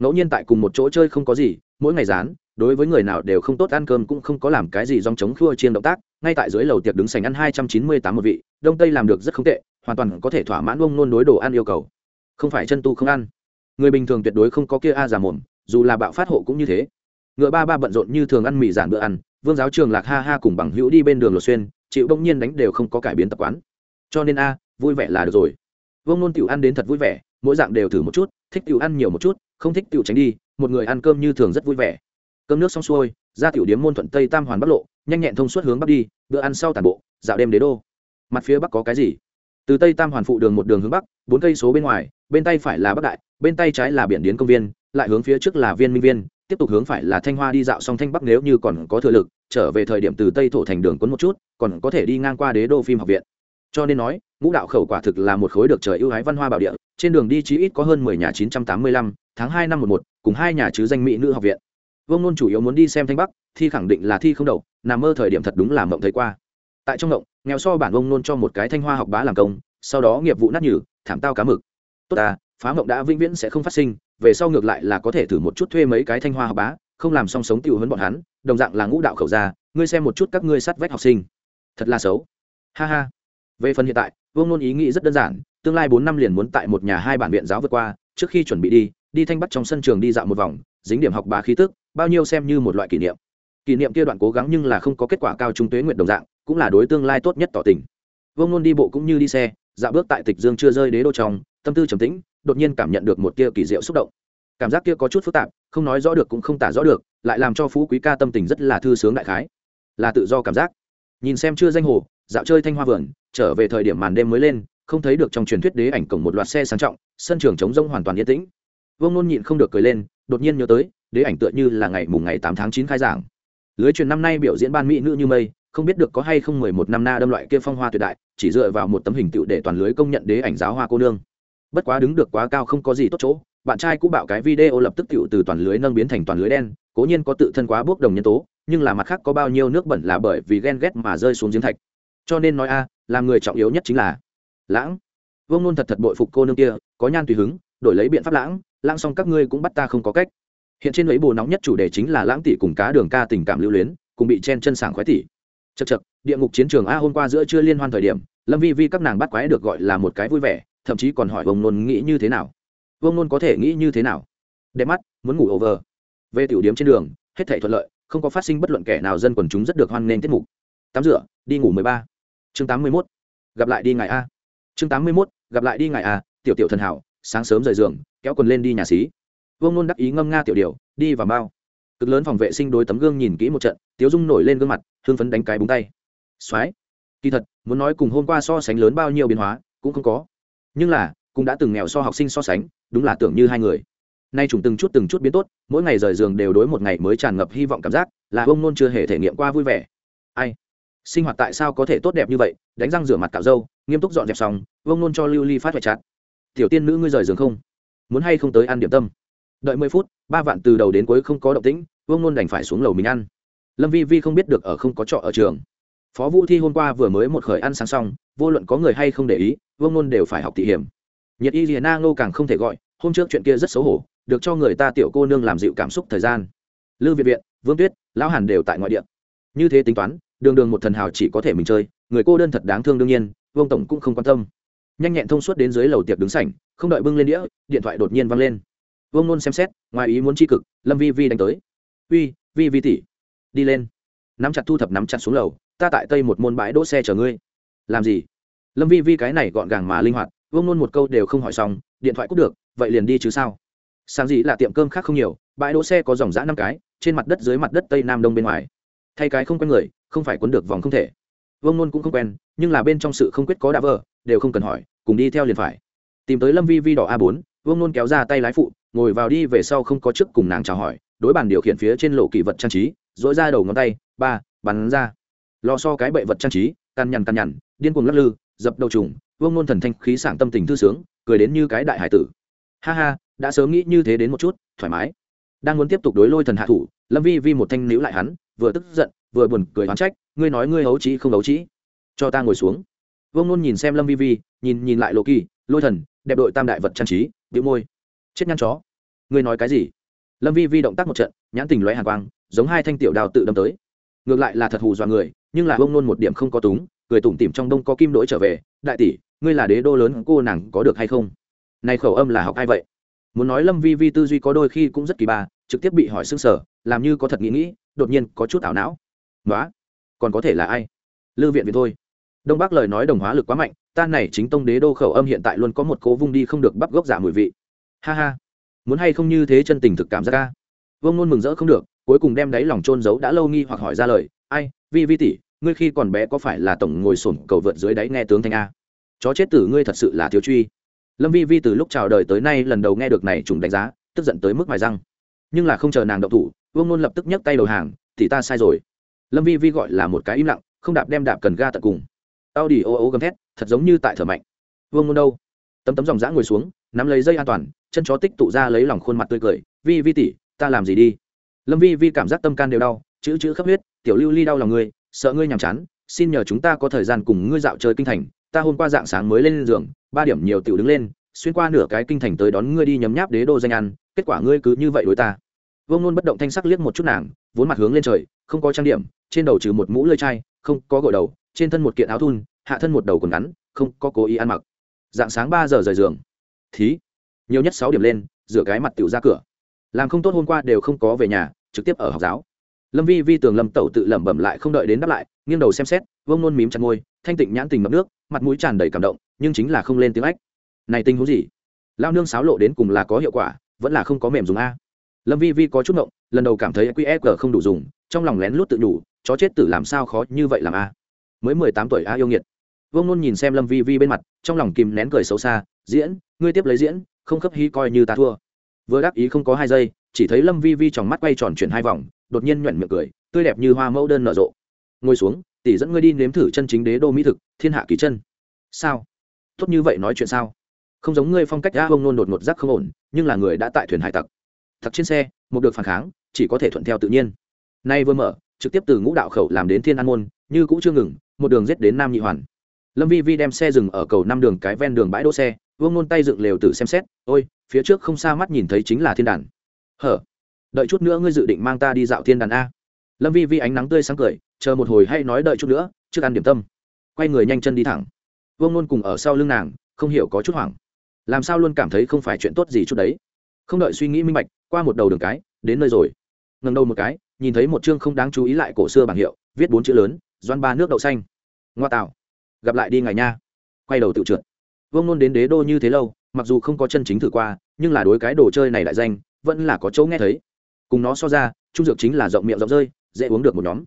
ngẫu nhiên tại cùng một chỗ chơi không có gì mỗi ngày rán, đối với người nào đều không tốt ăn cơm cũng không có làm cái gì dòng chống khua chiên động tác ngay tại dưới lầu tiệc đứng sành ăn hai trăm chín mươi tám một vị đông tây làm được rất không tệ hoàn toàn có thể thỏa mãn ông nôn đối đồ ăn yêu cầu. Không phải chân tu không ăn. Người bình thường tuyệt đối không có kia a già mồm dù là bạo phát hộ cũng như thế. Ngựa ba ba bận rộn như thường ăn mì giản bữa ăn vương giáo trường lạc ha ha cùng bằng hữu đi bên đường lột xuyên chịu đông nhiên đánh đều không có cải biến tập quán. Cho nên a vui vẻ là được rồi. Vương nôn tiểu ăn đến thật vui vẻ mỗi dạng đều thử một chút, thích tiểu ăn nhiều một chút, không thích tiểu tránh đi, một người ăn cơm như thường rất vui vẻ. Cơm nước xong xuôi, ra tiểu điếm môn thuận tây tam hoàn bắc lộ, nhanh nhẹn thông suốt hướng bắc đi, bữa ăn sau tàn bộ, dạo đêm đế đô. Mặt phía bắc có cái gì? Từ tây tam hoàn phụ đường một đường hướng bắc, bốn cây số bên ngoài, bên tay phải là bắc đại, bên tay trái là biển điến công viên, lại hướng phía trước là viên minh viên, tiếp tục hướng phải là thanh hoa đi dạo xong thanh bắc nếu như còn có thừa lực, trở về thời điểm từ tây thổ thành đường quấn một chút, còn có thể đi ngang qua đế đô phim học viện. Cho nên nói ngũ đạo khẩu quả thực là một khối được trời ưu ái văn hoa bảo địa trên đường đi chí ít có hơn mười nhà chín trăm tám mươi lăm tháng hai năm một một cùng hai nhà chứ danh mỹ nữ học viện. Vương nôn chủ yếu muốn đi xem thanh bắc thi khẳng định là thi không đầu, nằm mơ thời điểm thật đúng là mộng thấy qua. Tại trong mộng nghèo so bản Vương nôn cho một cái thanh hoa học bá làm công sau đó nghiệp vụ nát nhử thảm tao cá mực. Tốt ta phá mộng đã vĩnh viễn sẽ không phát sinh về sau ngược lại là có thể thử một chút thuê mấy cái thanh hoa học bá không làm song sống tiêu hấn bọn hắn đồng dạng là ngũ đạo khẩu ra ngươi xem một chút các ngươi sắt vách học sinh. Thật là xấu. Ha ha. Về phần hiện tại vương nôn ý nghĩ rất đơn giản, tương lai bốn năm liền muốn tại một nhà hai bản viện giáo vượt qua, trước khi chuẩn bị đi đi thanh bắt trong sân trường đi dạo một vòng, dính điểm học bá khí tức, bao nhiêu xem như một loại kỷ niệm. Kỷ niệm kia đoạn cố gắng nhưng là không có kết quả cao trung tuế nguyện đồng dạng, cũng là đối tương lai tốt nhất tỏ tình. Vương nôn đi bộ cũng như đi xe, dạo bước tại tịch dương chưa rơi đế đô trong, tâm tư trầm tĩnh, đột nhiên cảm nhận được một tia kỳ diệu xúc động. Cảm giác kia có chút phức tạp, không nói rõ được cũng không tả rõ được, lại làm cho phú quý ca tâm tình rất là thư sướng đại khái. Là tự do cảm giác. Nhìn xem chưa danh hồ dạo chơi thanh hoa vườn, trở về thời điểm màn đêm mới lên, không thấy được trong truyền thuyết đế ảnh cổng một loạt xe sang trọng, sân trường trống rông hoàn toàn yên tĩnh. Vương nôn nhịn không được cười lên, đột nhiên nhớ tới, đế ảnh tựa như là ngày mùng ngày tám tháng chín khai giảng. Lưới truyền năm nay biểu diễn ban mỹ nữ như mây, không biết được có hay không mười một năm na đâm loại kia phong hoa tuyệt đại, chỉ dựa vào một tấm hình tựu để toàn lưới công nhận đế ảnh giáo hoa cô nương. Bất quá đứng được quá cao không có gì tốt chỗ, bạn trai cũng bạo cái video lập tức tựu từ toàn lưới nâng biến thành toàn lưới đen, cố nhiên có tự thân quá bốc đồng nhân tố, nhưng là mặt khác có bao nhiêu nước bẩn là bởi vì ghen ghét mà rơi xuống giếng thạch cho nên nói a, làm người trọng yếu nhất chính là lãng. Vương nôn thật thật bội phục cô nương kia, có nhan tùy hứng, đổi lấy biện pháp lãng lãng xong các ngươi cũng bắt ta không có cách. Hiện trên lấy bồ nóng nhất chủ đề chính là lãng tỷ cùng cá đường ca tình cảm lưu luyến, cùng bị chen chân sảng khoái tỷ. Chật chật địa ngục chiến trường a hôm qua giữa trưa liên hoan thời điểm, lâm vi vi các nàng bắt quái được gọi là một cái vui vẻ, thậm chí còn hỏi vông nôn nghĩ như thế nào. Vông nôn có thể nghĩ như thế nào? Đẹp mắt, muốn ngủ over. Về tiểu điếm trên đường, hết thể thuận lợi, không có phát sinh bất luận kẻ nào dân quần chúng rất được hoan nghênh tiết mục. Tắm rửa, đi ngủ mười ba chương tám mươi mốt, gặp lại đi ngày a. Chương tám mươi mốt, gặp lại đi ngày a, tiểu tiểu thần hảo, sáng sớm rời giường, kéo quần lên đi nhà xí. Vương nôn đắc ý ngâm nga tiểu điều đi vào bao. Cực lớn phòng vệ sinh đối tấm gương nhìn kỹ một trận, tiếu dung nổi lên gương mặt hương phấn đánh cái búng tay. Soái kỳ thật, muốn nói cùng hôm qua so sánh lớn bao nhiêu biến hóa, cũng không có. Nhưng là, cũng đã từng nghèo so học sinh so sánh, đúng là tưởng như hai người. Nay trùng từng chút từng chút biến tốt, mỗi ngày rời giường đều đối một ngày mới tràn ngập hy vọng cảm giác, là ông nôn chưa hề thể nghiệm qua vui vẻ. Ai? Sinh hoạt tại sao có thể tốt đẹp như vậy, đánh răng rửa mặt cạo râu, nghiêm túc dọn dẹp xong, vông nôn cho lưu ly phát hoại chặt tiểu tiên nữ ngươi rời giường không? Muốn hay không tới ăn điểm tâm? Đợi mười phút, ba vạn từ đầu đến cuối không có động tĩnh vương nôn đành phải xuống lầu mình ăn. Lâm vi vi không biết được ở không có trọ ở trường. Phó vũ thi hôm qua vừa mới một khởi ăn sáng xong, vô luận có người hay không để ý vương nôn đều phải học thị hiểm. Nhật y liền na ngô càng không thể gọi, hôm trước chuyện kia rất xấu hổ, được cho người ta tiểu cô nương làm dịu cảm xúc thời gian. Lư viện viện, vương tuyết, lão hàn đều tại ngoại địa. Như thế tính toán đường đường một thần hào chỉ có thể mình chơi, người cô đơn thật đáng thương đương nhiên, vương tổng cũng không quan tâm. Nhanh nhẹn thông suốt đến dưới lầu tiệc đứng sảnh, không đợi bưng lên đĩa, điện thoại đột nhiên văng lên. Vương nôn xem xét, ngoài ý muốn tri cực, lâm vi vi đánh tới. Uy, vi vi tỷ, đi lên. Nắm chặt thu thập nắm chặt xuống lầu, ta tại tây một môn bãi đỗ xe chở ngươi. Làm gì? Lâm vi vi cái này gọn gàng mà linh hoạt, vương nôn một câu đều không hỏi xong, điện thoại cúp được, vậy liền đi chứ sao? Sáng gì là tiệm cơm khác không nhiều, bãi đỗ xe có dòng giã năm cái, trên mặt đất dưới mặt đất tây nam đông bên ngoài. Thay cái không quen người không phải cuốn được vòng không thể. Vương nôn cũng không quen, nhưng là bên trong sự không quyết có đã vờ, đều không cần hỏi, cùng đi theo liền phải. Tìm tới lâm vi vi đỏ a bốn, vương nôn kéo ra tay lái phụ, ngồi vào đi về sau không có chức cùng nàng chào hỏi, đối bàn điều khiển phía trên lộ kỳ vật trang trí dỗi ra đầu ngón tay, ba, bắn ra. Lo so cái bệ vật trang trí căn nhằn căn nhằn, điên cuồng lắc lư, dập đầu trùng, vương nôn thần thanh khí sảng tâm tình thư sướng, cười đến như cái đại hải tử. Ha ha, đã sớm nghĩ như thế đến một chút, thoải mái. Đang muốn tiếp tục đối lôi thần hạ thủ, lâm vi vi một thanh níu lại hắn, vừa tức giận vừa buồn cười oán trách, ngươi nói ngươi hấu trí không hấu trí cho ta ngồi xuống. Vương nôn nhìn xem lâm vi vi, nhìn nhìn lại lộ kỳ, lôi thần, đẹp đội tam đại vật trang trí bị môi. Chết nhăn chó. Ngươi nói cái gì? Lâm vi vi động tác một trận, nhãn tình loé hàng quang, giống hai thanh tiểu đào tự đâm tới. Ngược lại là thật hù dọa người, nhưng là Vương nôn một điểm không có túng, cười tủm tỉm trong đông có kim đỗi trở về, đại tỷ, ngươi là đế đô lớn, cô nàng có được hay không? Này khẩu âm là học ai vậy? Muốn nói lâm vi vi tư duy có đôi khi cũng rất kỳ ba, trực tiếp bị hỏi xương sở làm như có thật nghĩ nghĩ, đột nhiên có chút ảo não nói còn có thể là ai? Lư viện viện thôi. Đông bắc lời nói đồng hóa lực quá mạnh, ta này chính tông đế đô khẩu âm hiện tại luôn có một cố vung đi không được bắp gốc giả mùi vị. Ha ha. Muốn hay không như thế chân tình thực cảm ra ca vông nôn mừng rỡ không được, cuối cùng đem đáy lòng trôn giấu đã lâu nghi hoặc hỏi ra lời, ai, vi vi tỷ, ngươi khi còn bé có phải là tổng ngồi sổn cầu vượt dưới đáy nghe tướng thanh a? Chó chết tử ngươi thật sự là thiếu truy. Lâm vi vi từ lúc chào đời tới nay lần đầu nghe được này trùng đánh giá, tức giận tới mức mài răng. Nhưng là không chờ nàng động thủ, vương nôn lập tức nhấc tay đầu hàng thì ta sai rồi lâm vi vi gọi là một cái im lặng, không đạp đem đạp cần ga tận cùng. Tao đi ô ô gầm thét, thật giống như tại thở mạnh. Vương môn đâu? Tấm tấm dòng dã ngồi xuống, nắm lấy dây an toàn, chân chó tích tụ ra lấy lòng khuôn mặt tươi cười. Vi vi tỷ, ta làm gì đi? Lâm vi vi cảm giác tâm can đều đau, chữ chữ khắp huyết, tiểu lưu ly đau lòng ngươi, sợ ngươi nhàm chán, xin nhờ chúng ta có thời gian cùng ngươi dạo chơi kinh thành, ta hôm qua dạng sáng mới lên giường, ba điểm nhiều tiểu đứng lên, xuyên qua nửa cái kinh thành tới đón ngươi đi nhấm nháp đế đô danh ăn, kết quả ngươi cứ như vậy đối ta. Vương nôn bất động thanh sắc liếc một chút nàng vốn mặt hướng lên trời, không có trang điểm, trên đầu trừ một mũ lơi chai, không có gội đầu, trên thân một kiện áo thun, hạ thân một đầu quần ngắn, không có cố ý ăn mặc. Dạng sáng ba giờ rời giường. Thí. Nhiều nhất sáu điểm lên, rửa cái mặt tiểu ra cửa. Làm không tốt hôm qua đều không có về nhà, trực tiếp ở học giáo. Lâm vi vi tường lâm tẩu tự lẩm bẩm lại không đợi đến đáp lại, nghiêng đầu xem xét, vông nôn mím chặt môi, thanh tịnh nhãn tình ngập nước, mặt mũi tràn đầy cảm động, nhưng chính là không lên tiếng ách. Này tình huống gì? Lao nương sáo lộ đến cùng là có hiệu quả, vẫn là không có mềm dùng a. Lâm vi vi có chút ngộng lần đầu cảm thấy qsg không đủ dùng, trong lòng lén lút tự đủ chó chết tử làm sao khó như vậy làm a? Mới mười tám tuổi a yêu nghiệt. Vương nôn nhìn xem lâm vi vi bên mặt, trong lòng kìm nén cười xấu xa, diễn, ngươi tiếp lấy diễn, không khớp hí coi như ta thua. Vừa đáp ý không có hai giây, chỉ thấy lâm vi vi tròng mắt quay tròn chuyển hai vòng, đột nhiên nhoẻn miệng cười, tươi đẹp như hoa mẫu đơn nở rộ. Ngồi xuống, tỷ dẫn ngươi đi nếm thử chân chính đế đô mỹ thực, thiên hạ kỳ chân. Sao? Tốt như vậy nói chuyện sao? Không giống ngươi phong cách đã bông nôn đột ngột rắc không ổn, nhưng là người đã tại thuyền hải tặc. Thật trên xe, một được phản kháng chỉ có thể thuận theo tự nhiên. Nay vừa mở, trực tiếp từ ngũ đạo khẩu làm đến thiên an môn, như cũ chưa ngừng, một đường giết đến nam nhị hoàn. Lâm vi vi đem xe dừng ở cầu năm đường cái ven đường bãi đỗ xe vương nôn tay dựng lều tử xem xét, ôi, phía trước không xa mắt nhìn thấy chính là thiên đàn. Hở, đợi chút nữa ngươi dự định mang ta đi dạo thiên đàn a? Lâm vi vi ánh nắng tươi sáng cười, chờ một hồi hay nói đợi chút nữa, trước ăn điểm tâm. Quay người nhanh chân đi thẳng. Vương nôn cùng ở sau lưng nàng, không hiểu có chút hoảng. Làm sao luôn cảm thấy không phải chuyện tốt gì chút đấy? Không đợi suy nghĩ minh bạch, qua một đầu đường cái, đến nơi rồi ngần đầu một cái, nhìn thấy một chương không đáng chú ý lại cổ xưa bảng hiệu, viết bốn chữ lớn doan ba nước đậu xanh. Ngoa tạo. Gặp lại đi ngày nha. Quay đầu tự trượt. Vương nôn đến đế đô như thế lâu, mặc dù không có chân chính thử qua, nhưng là đối cái đồ chơi này đại danh, vẫn là có chỗ nghe thấy. Cùng nó so ra, trung dược chính là rộng miệng rộng rơi, dễ uống được một nhóm.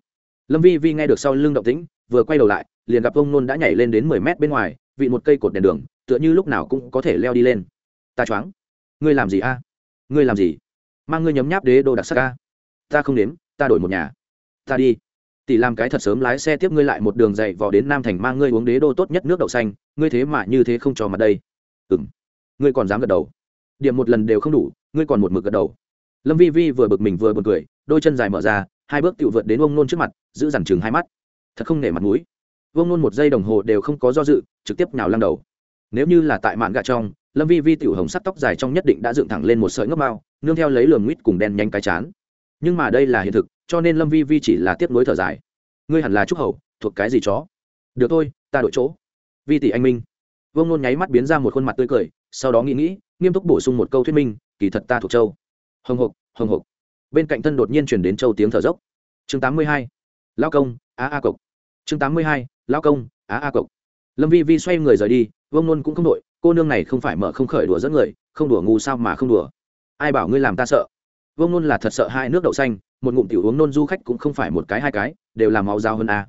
Lâm vi vi nghe được sau lưng động tĩnh, vừa quay đầu lại, liền gặp ông nôn đã nhảy lên đến mười mét bên ngoài, vị một cây cột đèn đường, tựa như lúc nào cũng có thể leo đi lên. Ta choáng. Ngươi làm gì a? Ngươi làm gì? Mang ngươi nhấm nháp đế đô đặc sắc a ta không đếm ta đổi một nhà. Ta đi. Tỷ làm cái thật sớm lái xe tiếp ngươi lại một đường dậy vò đến nam thành mang ngươi uống đế đô tốt nhất nước đậu xanh, ngươi thế mà như thế không cho mặt đây. Ừ m ngươi còn dám gật đầu. Điểm một lần đều không đủ, ngươi còn một mực gật đầu. Lâm vi vi vừa bực mình vừa bực cười, đôi chân dài mở ra, hai bước tự vượt đến ông nôn trước mặt, giữ dằn chừng hai mắt. Thật không nể mặt mũi. Ông nôn một giây đồng hồ đều không có do dự, trực tiếp nhào lăng đầu. Nếu như là tại mạn gà trong, lâm vi vi tiểu hồng sắc tóc dài trong nhất định đã dựng thẳng lên một sợi ngốc mao nương theo lấy lường nguyết cùng đen nhanh cái chán nhưng mà đây là hiện thực, cho nên lâm vi vi chỉ là tiếp nối thở dài. Ngươi hẳn là trúc hầu, thuộc cái gì chó? Được thôi, ta đổi chỗ. Vi tỷ anh minh. Vương nôn nháy mắt biến ra một khuôn mặt tươi cười, sau đó nghĩ nghĩ, nghiêm túc bổ sung một câu thuyết minh, kỳ thật ta thuộc châu. Hồng hộc hồng hộc. Bên cạnh thân đột nhiên chuyển đến châu tiếng thở dốc. Chương tám mươi hai. Lao công, á a cộc. Chương tám mươi hai. Lao công, á a cộc. Lâm vi vi xoay người rời đi, vương nôn cũng không đội cô nương này không phải mở không khởi đùa dẫn người, không đùa ngu sao mà không đùa. Ai bảo ngươi làm ta sợ? Vương nôn là thật sợ hai nước đậu xanh, một ngụm tiểu uống nôn du khách cũng không phải một cái hai cái, đều là máu dao hơn a.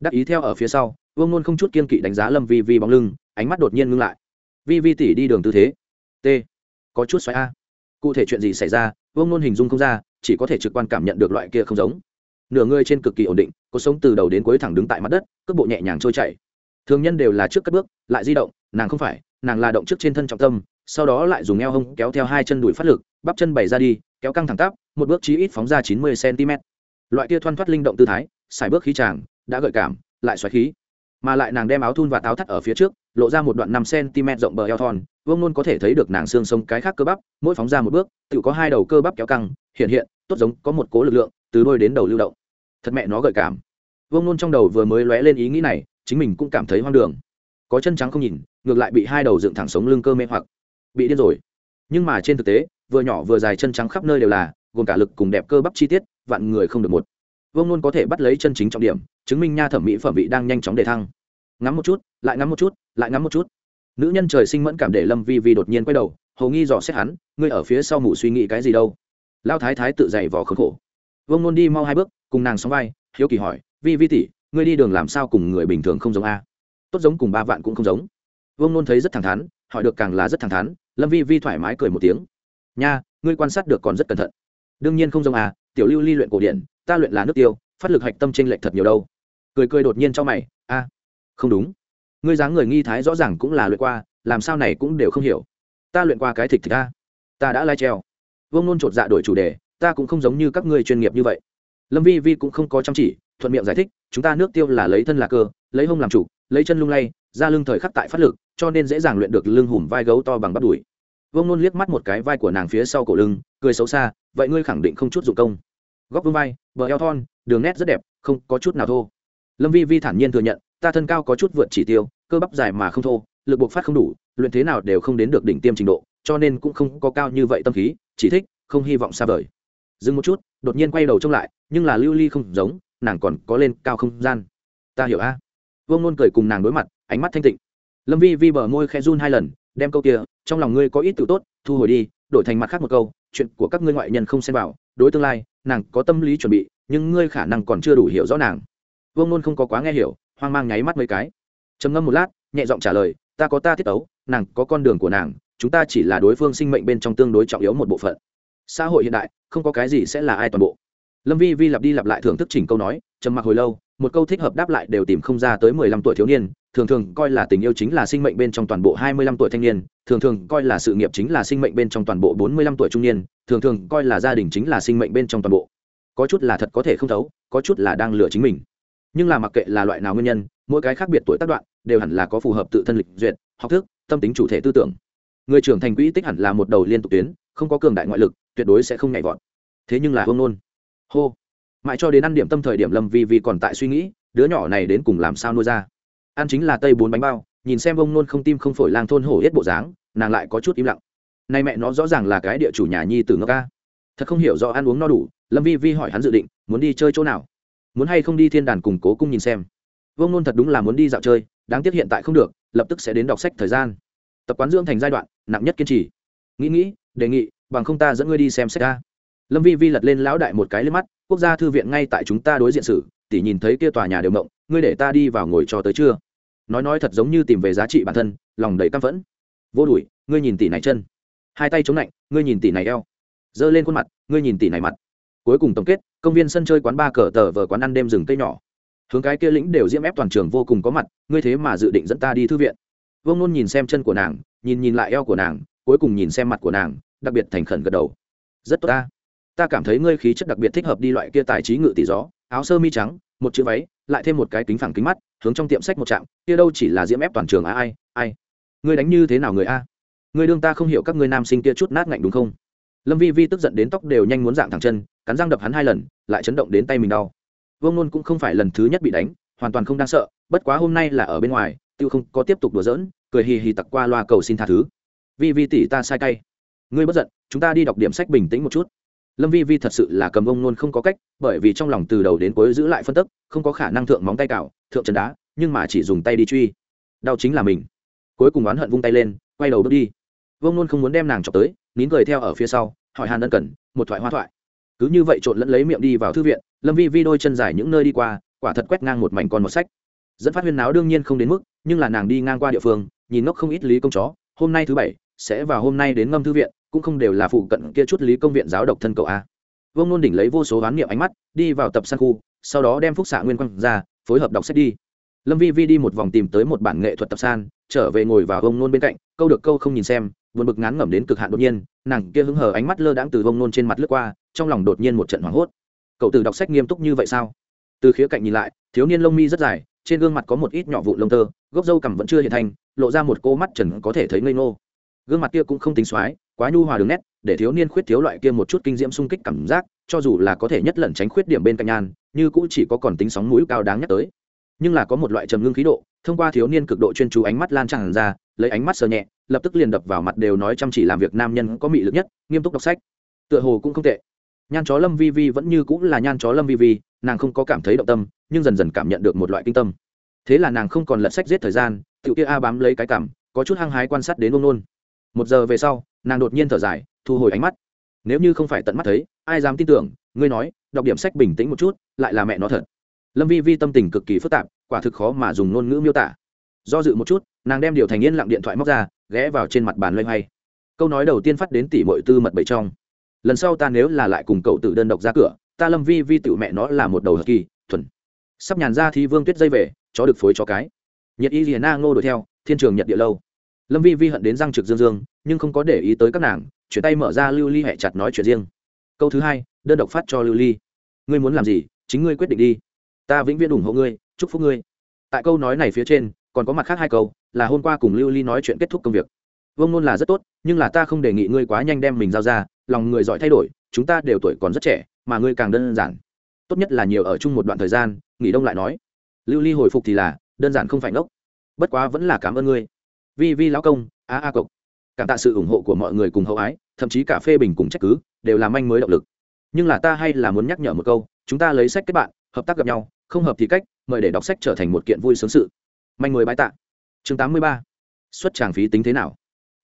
Đắc ý theo ở phía sau, vương nôn không chút kiên kỵ đánh giá lâm vi vi bóng lưng, ánh mắt đột nhiên ngưng lại. Vi vi tỷ đi đường tư thế. T. Có chút xoáy a. Cụ thể chuyện gì xảy ra, vương nôn hình dung không ra, chỉ có thể trực quan cảm nhận được loại kia không giống. Nửa người trên cực kỳ ổn định cuộc sống từ đầu đến cuối thẳng đứng tại mặt đất, cước bộ nhẹ nhàng trôi chảy. Thường nhân đều là trước cất bước, lại di động, nàng không phải, nàng là động trước trên thân trọng tâm sau đó lại dùng eo hông kéo theo hai chân đùi phát lực, bắp chân bày ra đi, kéo căng thẳng tắp, một bước chí ít phóng ra chín mươi cm loại kia thoăn thoắt linh động tư thái xài bước khí tràng đã gợi cảm, lại xoáy khí. Mà lại nàng đem áo thun và táo thắt ở phía trước, lộ ra một đoạn năm cm rộng bờ eo thon, vương nôn có thể thấy được nàng xương sông cái khác cơ bắp, mỗi phóng ra một bước, tự có hai đầu cơ bắp kéo căng, hiện hiện, tốt giống có một cố lực lượng, từ đôi đến đầu lưu động. Thật mẹ nó gợi cảm. Vương nôn trong đầu vừa mới lóe lên ý nghĩ này, chính mình cũng cảm thấy hoang đường. Có chân trắng không nhìn, ngược lại bị hai đầu dựng thẳng sống lưng cơ mê hoặc bị điên rồi. Nhưng mà trên thực tế, vừa nhỏ vừa dài chân trắng khắp nơi đều là, gồm cả lực cùng đẹp cơ bắp chi tiết, vạn người không được một. Vương luôn có thể bắt lấy chân chính trọng điểm, chứng minh nha thẩm mỹ phẩm vị đang nhanh chóng đề thăng. Ngắm một chút, lại ngắm một chút, lại ngắm một chút. Nữ nhân trời sinh mẫn cảm để lâm vi vi đột nhiên quay đầu, hầu nghi dò xét hắn, ngươi ở phía sau mù suy nghĩ cái gì đâu? Lao thái thái tự dày vò khốn khổ. Vương luôn đi mau hai bước, cùng nàng sóng vai, hiếu kỳ hỏi, vi vi tỷ, ngươi đi đường làm sao cùng người bình thường không giống a? Tốt giống cùng ba vạn cũng không giống. Vương luôn thấy rất thẳng thắn, hỏi được càng là rất thẳng thắn lâm vi vi thoải mái cười một tiếng. Nha, ngươi quan sát được còn rất cẩn thận. Đương nhiên không giống à tiểu lưu ly luyện cổ điển, ta luyện là nước tiêu, phát lực hạch tâm t r ê n lệch thật nhiều đâu. Cười cười đột nhiên cho mày, a, không đúng. Ngươi dáng người nghi thái rõ ràng cũng là luyện qua, làm sao này cũng đều không hiểu. Ta luyện qua cái thịt thịt ta ta đã lai treo. Vương nôn chột dạ đổi chủ đề, ta cũng không giống như các ngươi chuyên nghiệp như vậy. Lâm vi vi cũng không có chăm chỉ, thuận miệng giải thích, chúng ta nước tiêu là lấy thân là cơ, lấy hông làm chủ, lấy chân lung lay ra lưng thời khắc tại phát lực, cho nên dễ dàng luyện được lưng hùm vai gấu to bằng bắp đùi. Vương nôn liếc mắt một cái vai của nàng phía sau cổ lưng, cười xấu xa, vậy ngươi khẳng định không chút dụng công. Góc vương vai, bờ eo thon, đường nét rất đẹp, không có chút nào thô. Lâm vi vi thản nhiên thừa nhận, ta thân cao có chút vượt chỉ tiêu, cơ bắp dài mà không thô, lực buộc phát không đủ, luyện thế nào đều không đến được đỉnh tiêm trình độ, cho nên cũng không có cao như vậy tâm khí, chỉ thích, không hy vọng xa vời. Dừng một chút, đột nhiên quay đầu trông lại, nhưng là lưu ly không giống, nàng còn có lên cao không gian. Ta hiểu a. Vương nôn cười cùng nàng đối mặt ánh mắt thanh tịnh. Lâm vi vi bờ môi khe run hai lần, đem câu kia, trong lòng ngươi có ít tự tốt, thu hồi đi, đổi thành mặt khác một câu, chuyện của các ngươi ngoại nhân không xem vào, đối tương lai, nàng có tâm lý chuẩn bị, nhưng ngươi khả năng còn chưa đủ hiểu rõ nàng. Vương nôn không có quá nghe hiểu, hoang mang nháy mắt mấy cái. Trầm ngâm một lát, nhẹ giọng trả lời, ta có ta thiết ấu nàng có con đường của nàng, chúng ta chỉ là đối phương sinh mệnh bên trong tương đối trọng yếu một bộ phận. Xã hội hiện đại, không có cái gì sẽ là ai toàn bộ. Lâm vi vi lặp đi lặp lại thưởng thức chỉnh câu nói, trầm mặc hồi lâu một câu thích hợp đáp lại đều tìm không ra tới mười lăm tuổi thiếu niên, thường thường coi là tình yêu chính là sinh mệnh bên trong toàn bộ hai mươi lăm tuổi thanh niên, thường thường coi là sự nghiệp chính là sinh mệnh bên trong toàn bộ bốn mươi lăm tuổi trung niên, thường thường coi là gia đình chính là sinh mệnh bên trong toàn bộ. Có chút là thật có thể không thấu, có chút là đang lừa chính mình. Nhưng là mặc kệ là loại nào nguyên nhân, mỗi cái khác biệt tuổi tác đoạn đều hẳn là có phù hợp tự thân lịch duyệt, học thức, tâm tính chủ thể tư tưởng. Người trưởng thành quỹ tích hẳn là một đầu liên tục tuyến, không có cường đại ngoại lực, tuyệt đối sẽ không nhảy vọt. Thế nhưng là hông nôn. Hô mãi cho đến ăn điểm tâm thời điểm lâm vi vi còn tại suy nghĩ, đứa nhỏ này đến cùng làm sao nuôi ra. Ăn chính là tây bốn bánh bao, nhìn xem ông nôn không tim không phổi lang thôn hổ hết bộ dáng, nàng lại có chút im lặng. Nay mẹ nó rõ ràng là cái địa chủ nhà nhi từ ngốc ca. Thật không hiểu do ăn uống no đủ, lâm vi vi hỏi hắn dự định, muốn đi chơi chỗ nào? Muốn hay không đi thiên đàn cùng cố cung nhìn xem? Vông nôn thật đúng là muốn đi dạo chơi, đáng tiếc hiện tại không được, lập tức sẽ đến đọc sách thời gian. Tập quán dưỡng thành giai đoạn, nặng nhất kiên trì. Nghĩ nghĩ, đề nghị, bằng không ta dẫn ngươi đi xem sách ca lâm vi vi lật lên lão đại một cái lên mắt, quốc gia thư viện ngay tại chúng ta đối diện sử tỉ nhìn thấy kia tòa nhà đều mộng, ngươi để ta đi vào ngồi cho tới chưa nói nói thật giống như tìm về giá trị bản thân, lòng đầy căm phẫn. Vô đùi, ngươi nhìn tỷ này chân. Hai tay chống lạnh, ngươi nhìn tỷ này eo. Giơ lên khuôn mặt, ngươi nhìn tỷ này mặt. Cuối cùng tổng kết, công viên sân chơi quán ba cờ tờ vờ quán ăn đêm rừng cây nhỏ. Hướng cái kia lĩnh đều diễm ép toàn trường vô cùng có mặt, ngươi thế mà dự định dẫn ta đi thư viện. Vương nôn nhìn xem chân của nàng, nhìn nhìn lại eo của nàng, cuối cùng nhìn xem mặt của nàng, đặc biệt thành khẩn gật đầu. Rất tốt ta ta cảm thấy ngươi khí chất đặc biệt thích hợp đi loại kia tài trí ngự tỷ gió, áo sơ mi trắng, một chữ váy, lại thêm một cái kính phẳng kính mắt, hướng trong tiệm sách một trạm, kia đâu chỉ là diễm ép toàn trường à ai ai. Ngươi đánh như thế nào người a? Ngươi đương ta không hiểu các ngươi nam sinh kia chút nát ngạnh đúng không? Lâm vi vi tức giận đến tóc đều nhanh muốn dạng thẳng chân, cắn răng đập hắn hai lần, lại chấn động đến tay mình đau. Vương nôn cũng không phải lần thứ nhất bị đánh, hoàn toàn không đáng sợ, bất quá hôm nay là ở bên ngoài, tiêu không có tiếp tục đùa giỡn, cười hì hì tặc qua loa cầu xin tha thứ. Vi vi tỷ ta sai cay. Ngươi bất giận, chúng ta đi đọc điểm sách bình tĩnh một chút lâm vi vi thật sự là cầm ông nôn không có cách, bởi vì trong lòng từ đầu đến cuối giữ lại phân tức, không có khả năng thượng móng tay cào, thượng trần đá, nhưng mà chỉ dùng tay đi truy. Đau chính là mình. Cuối cùng oán hận vung tay lên, quay đầu bước đi. Vông nôn không muốn đem nàng chọc tới, nín cười theo ở phía sau, hỏi hàn ân cần, một thoại hoa thoại. Cứ như vậy trộn lẫn lấy miệng đi vào thư viện, lâm vi vi đôi chân dài những nơi đi qua, quả thật quét ngang một mảnh con một sách. Dẫn phát huyên náo đương nhiên không đến mức, nhưng là nàng đi ngang qua địa phương, nhìn ngốc không ít lý công chó, hôm nay thứ bảy, sẽ vào hôm nay đến ngâm thư viện cũng không đều là phụ cận kia chút lý công viện giáo độc thân cậu a. Vương nôn đỉnh lấy vô số oán niệm ánh mắt, đi vào tập san khu, sau đó đem phúc xạ nguyên quang ra, phối hợp đọc sách đi. Lâm vi vi đi một vòng tìm tới một bản nghệ thuật tập san, trở về ngồi vào vông nôn bên cạnh, câu được câu không nhìn xem, buồn bực ngán ngẩm đến cực hạn đột nhiên, nàng kia hứng hờ ánh mắt lơ đãng từ vông nôn trên mặt lướt qua, trong lòng đột nhiên một trận hoảng hốt. Cậu từ đọc sách nghiêm túc như vậy sao? Từ khía cạnh nhìn lại, thiếu niên lông mi rất dài, trên gương mặt có một ít nhỏ vụ lông tơ, gốc dâu cằm vẫn chưa hiện thành, lộ ra một cô mắt trần có thể thấy ngây ngô. Gương mặt kia cũng không tính xoái quá nhu hòa đường nét, để thiếu niên khuyết thiếu loại kia một chút kinh diễm sung kích cảm giác, cho dù là có thể nhất lẩn tránh khuyết điểm bên cạnh nhan, như cũng chỉ có còn tính sóng mũi cao đáng nhắc tới. Nhưng là có một loại trầm ngưng khí độ, thông qua thiếu niên cực độ chuyên chú ánh mắt lan tràn ra, lấy ánh mắt sờ nhẹ, lập tức liền đập vào mặt đều nói chăm chỉ làm việc nam nhân có mị lực nhất, nghiêm túc đọc sách. Tựa hồ cũng không tệ. Nhan chó lâm vi vi vẫn như cũng là nhan chó lâm vi vi, nàng không có cảm thấy động tâm, nhưng dần dần cảm nhận được một loại kinh tâm. Thế là nàng không còn lật sách giết thời gian tự kia a bám lấy cái cảm, có chút hăng hái quan sát đến ông nôn. Một giờ về sau nàng đột nhiên thở dài, thu hồi ánh mắt. Nếu như không phải tận mắt thấy, ai dám tin tưởng, ngươi nói, đọc điểm sách bình tĩnh một chút, lại là mẹ nó thật. Lâm vi vi tâm tình cực kỳ phức tạp, quả thực khó mà dùng ngôn ngữ miêu tả. Do dự một chút, nàng đem điều thành yên lặng điện thoại móc ra, ghé vào trên mặt bàn loay hoay. Câu nói đầu tiên phát đến tỷ mọi tư mật bậy trong. Lần sau ta nếu là lại cùng cậu tự đơn độc ra cửa, ta lâm vi vi tự mẹ nó là một đầu hờ kỳ, thuần. Sắp nhàn ra thì vương tuyết dây về, chó được phối cho cái. Nhiệt y liền na ngô đuổi theo, thiên trường nhật địa lâu lâm vi vi hận đến răng trực dương dương, nhưng không có để ý tới các nàng, chuyển tay mở ra lưu ly hẹ chặt nói chuyện riêng. Câu thứ hai, đơn độc phát cho lưu ly. Ngươi muốn làm gì, chính ngươi quyết định đi. Ta vĩnh viễn ủng hộ ngươi, chúc phúc ngươi. Tại câu nói này phía trên, còn có mặt khác hai câu, là hôm qua cùng lưu ly nói chuyện kết thúc công việc. Vông nôn là rất tốt, nhưng là ta không đề nghị ngươi quá nhanh đem mình giao ra, lòng người giỏi thay đổi, chúng ta đều tuổi còn rất trẻ, mà ngươi càng đơn giản. Tốt nhất là nhiều ở chung một đoạn thời gian, nghỉ đông lại nói. Lưu ly hồi phục thì là, đơn giản không phải ngốc. Bất quá vẫn là cảm ơn ngươi vi vi lão công, a a cộng cảm tạ sự ủng hộ của mọi người cùng hậu ái, thậm chí cả phê bình cùng trách cứ, đều làm anh mới động lực. Nhưng là ta hay là muốn nhắc nhở một câu, chúng ta lấy sách kết bạn, hợp tác gặp nhau, không hợp thì cách, mời để đọc sách trở thành một kiện vui sướng sự. Manh mười bãi tạ. Chương tám mươi ba. Xuất tràng phí tính thế nào?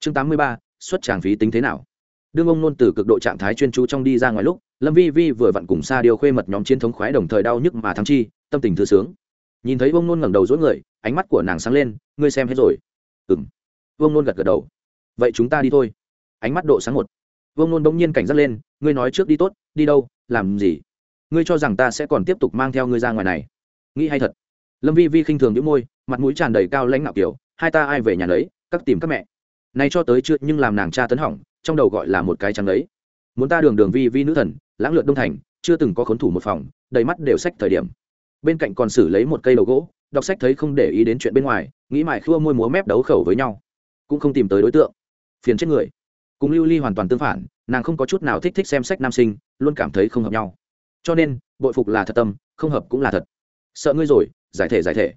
Chương tám mươi ba. Xuất tràng phí tính thế nào? Đương ông nôn từ cực độ trạng thái chuyên chú trong đi ra ngoài lúc, lâm vi vi vừa vặn cùng xa điều khuê mật nhóm chiến thống khoái đồng thời đau nhức mà thắng chi, tâm tình thư sướng. Nhìn thấy ông nôn ngẩng đầu dối người, ánh mắt của nàng sáng lên, ngươi xem hết rồi ừng vương nôn gật gật đầu. Vậy chúng ta đi thôi. Ánh mắt độ sáng một. Vương nôn bỗng nhiên cảnh giác lên, ngươi nói trước đi tốt, đi đâu, làm gì? Ngươi cho rằng ta sẽ còn tiếp tục mang theo ngươi ra ngoài này. Nghĩ hay thật. Lâm vi vi khinh thường những môi, mặt mũi tràn đầy cao lãnh ngạo kiểu, hai ta ai về nhà lấy các tìm các mẹ. Nay cho tới chưa, nhưng làm nàng cha tấn hỏng, trong đầu gọi là một cái trắng đấy. Muốn ta đường đường vi vi nữ thần, lãng lượt đông thành, chưa từng có khốn thủ một phòng, đầy mắt đều sách thời điểm. Bên cạnh còn xử lấy một cây đầu gỗ đọc sách thấy không để ý đến chuyện bên ngoài, nghĩ mãi khua môi múa mép đấu khẩu với nhau. Cũng không tìm tới đối tượng. Phiền chết người. Cùng lưu ly hoàn toàn tương phản, nàng không có chút nào thích thích xem sách nam sinh, luôn cảm thấy không hợp nhau. Cho nên, bội phục là thật tâm, không hợp cũng là thật. Sợ ngươi rồi, giải thể giải thể.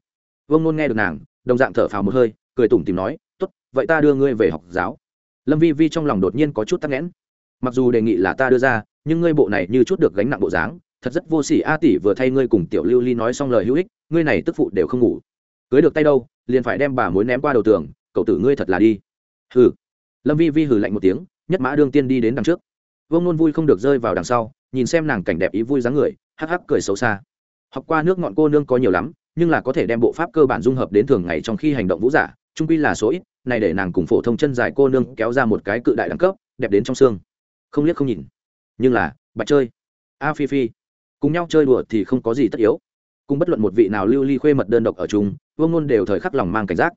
Vông nôn nghe được nàng, đồng dạng thở phào một hơi, cười tủm tìm nói, tốt, vậy ta đưa ngươi về học giáo. Lâm vi vi trong lòng đột nhiên có chút tắc nghẽn. Mặc dù đề nghị là ta đưa ra, nhưng ngươi bộ này như chút được gánh nặng bộ dáng thật rất vô sỉ, a tỷ vừa thay ngươi cùng tiểu lưu ly nói xong lời hữu ích, ngươi này tức phụ đều không ngủ. Cưới được tay đâu, liền phải đem bà mối ném qua đầu tường, cậu tử ngươi thật là đi. Hừ. Lâm vi vi hừ lạnh một tiếng, nhất mã đương tiên đi đến đằng trước. Vông nôn vui không được rơi vào đằng sau, nhìn xem nàng cảnh đẹp ý vui dáng người, hắc hắc cười xấu xa. Học qua nước ngọn cô nương có nhiều lắm, nhưng là có thể đem bộ pháp cơ bản dung hợp đến thường ngày trong khi hành động vũ giả, trung quy là số ít, này để nàng cùng phổ thông chân dài cô nương kéo ra một cái cự đại đẳng cấp, đẹp đến trong xương. Không liếc không nhìn. Nhưng là, bạch chơi. A phi phi cùng nhau chơi đùa thì không có gì tất yếu. Cùng bất luận một vị nào lưu ly khuê mật đơn độc ở chung, vương ngôn đều thời khắc lòng mang cảnh giác.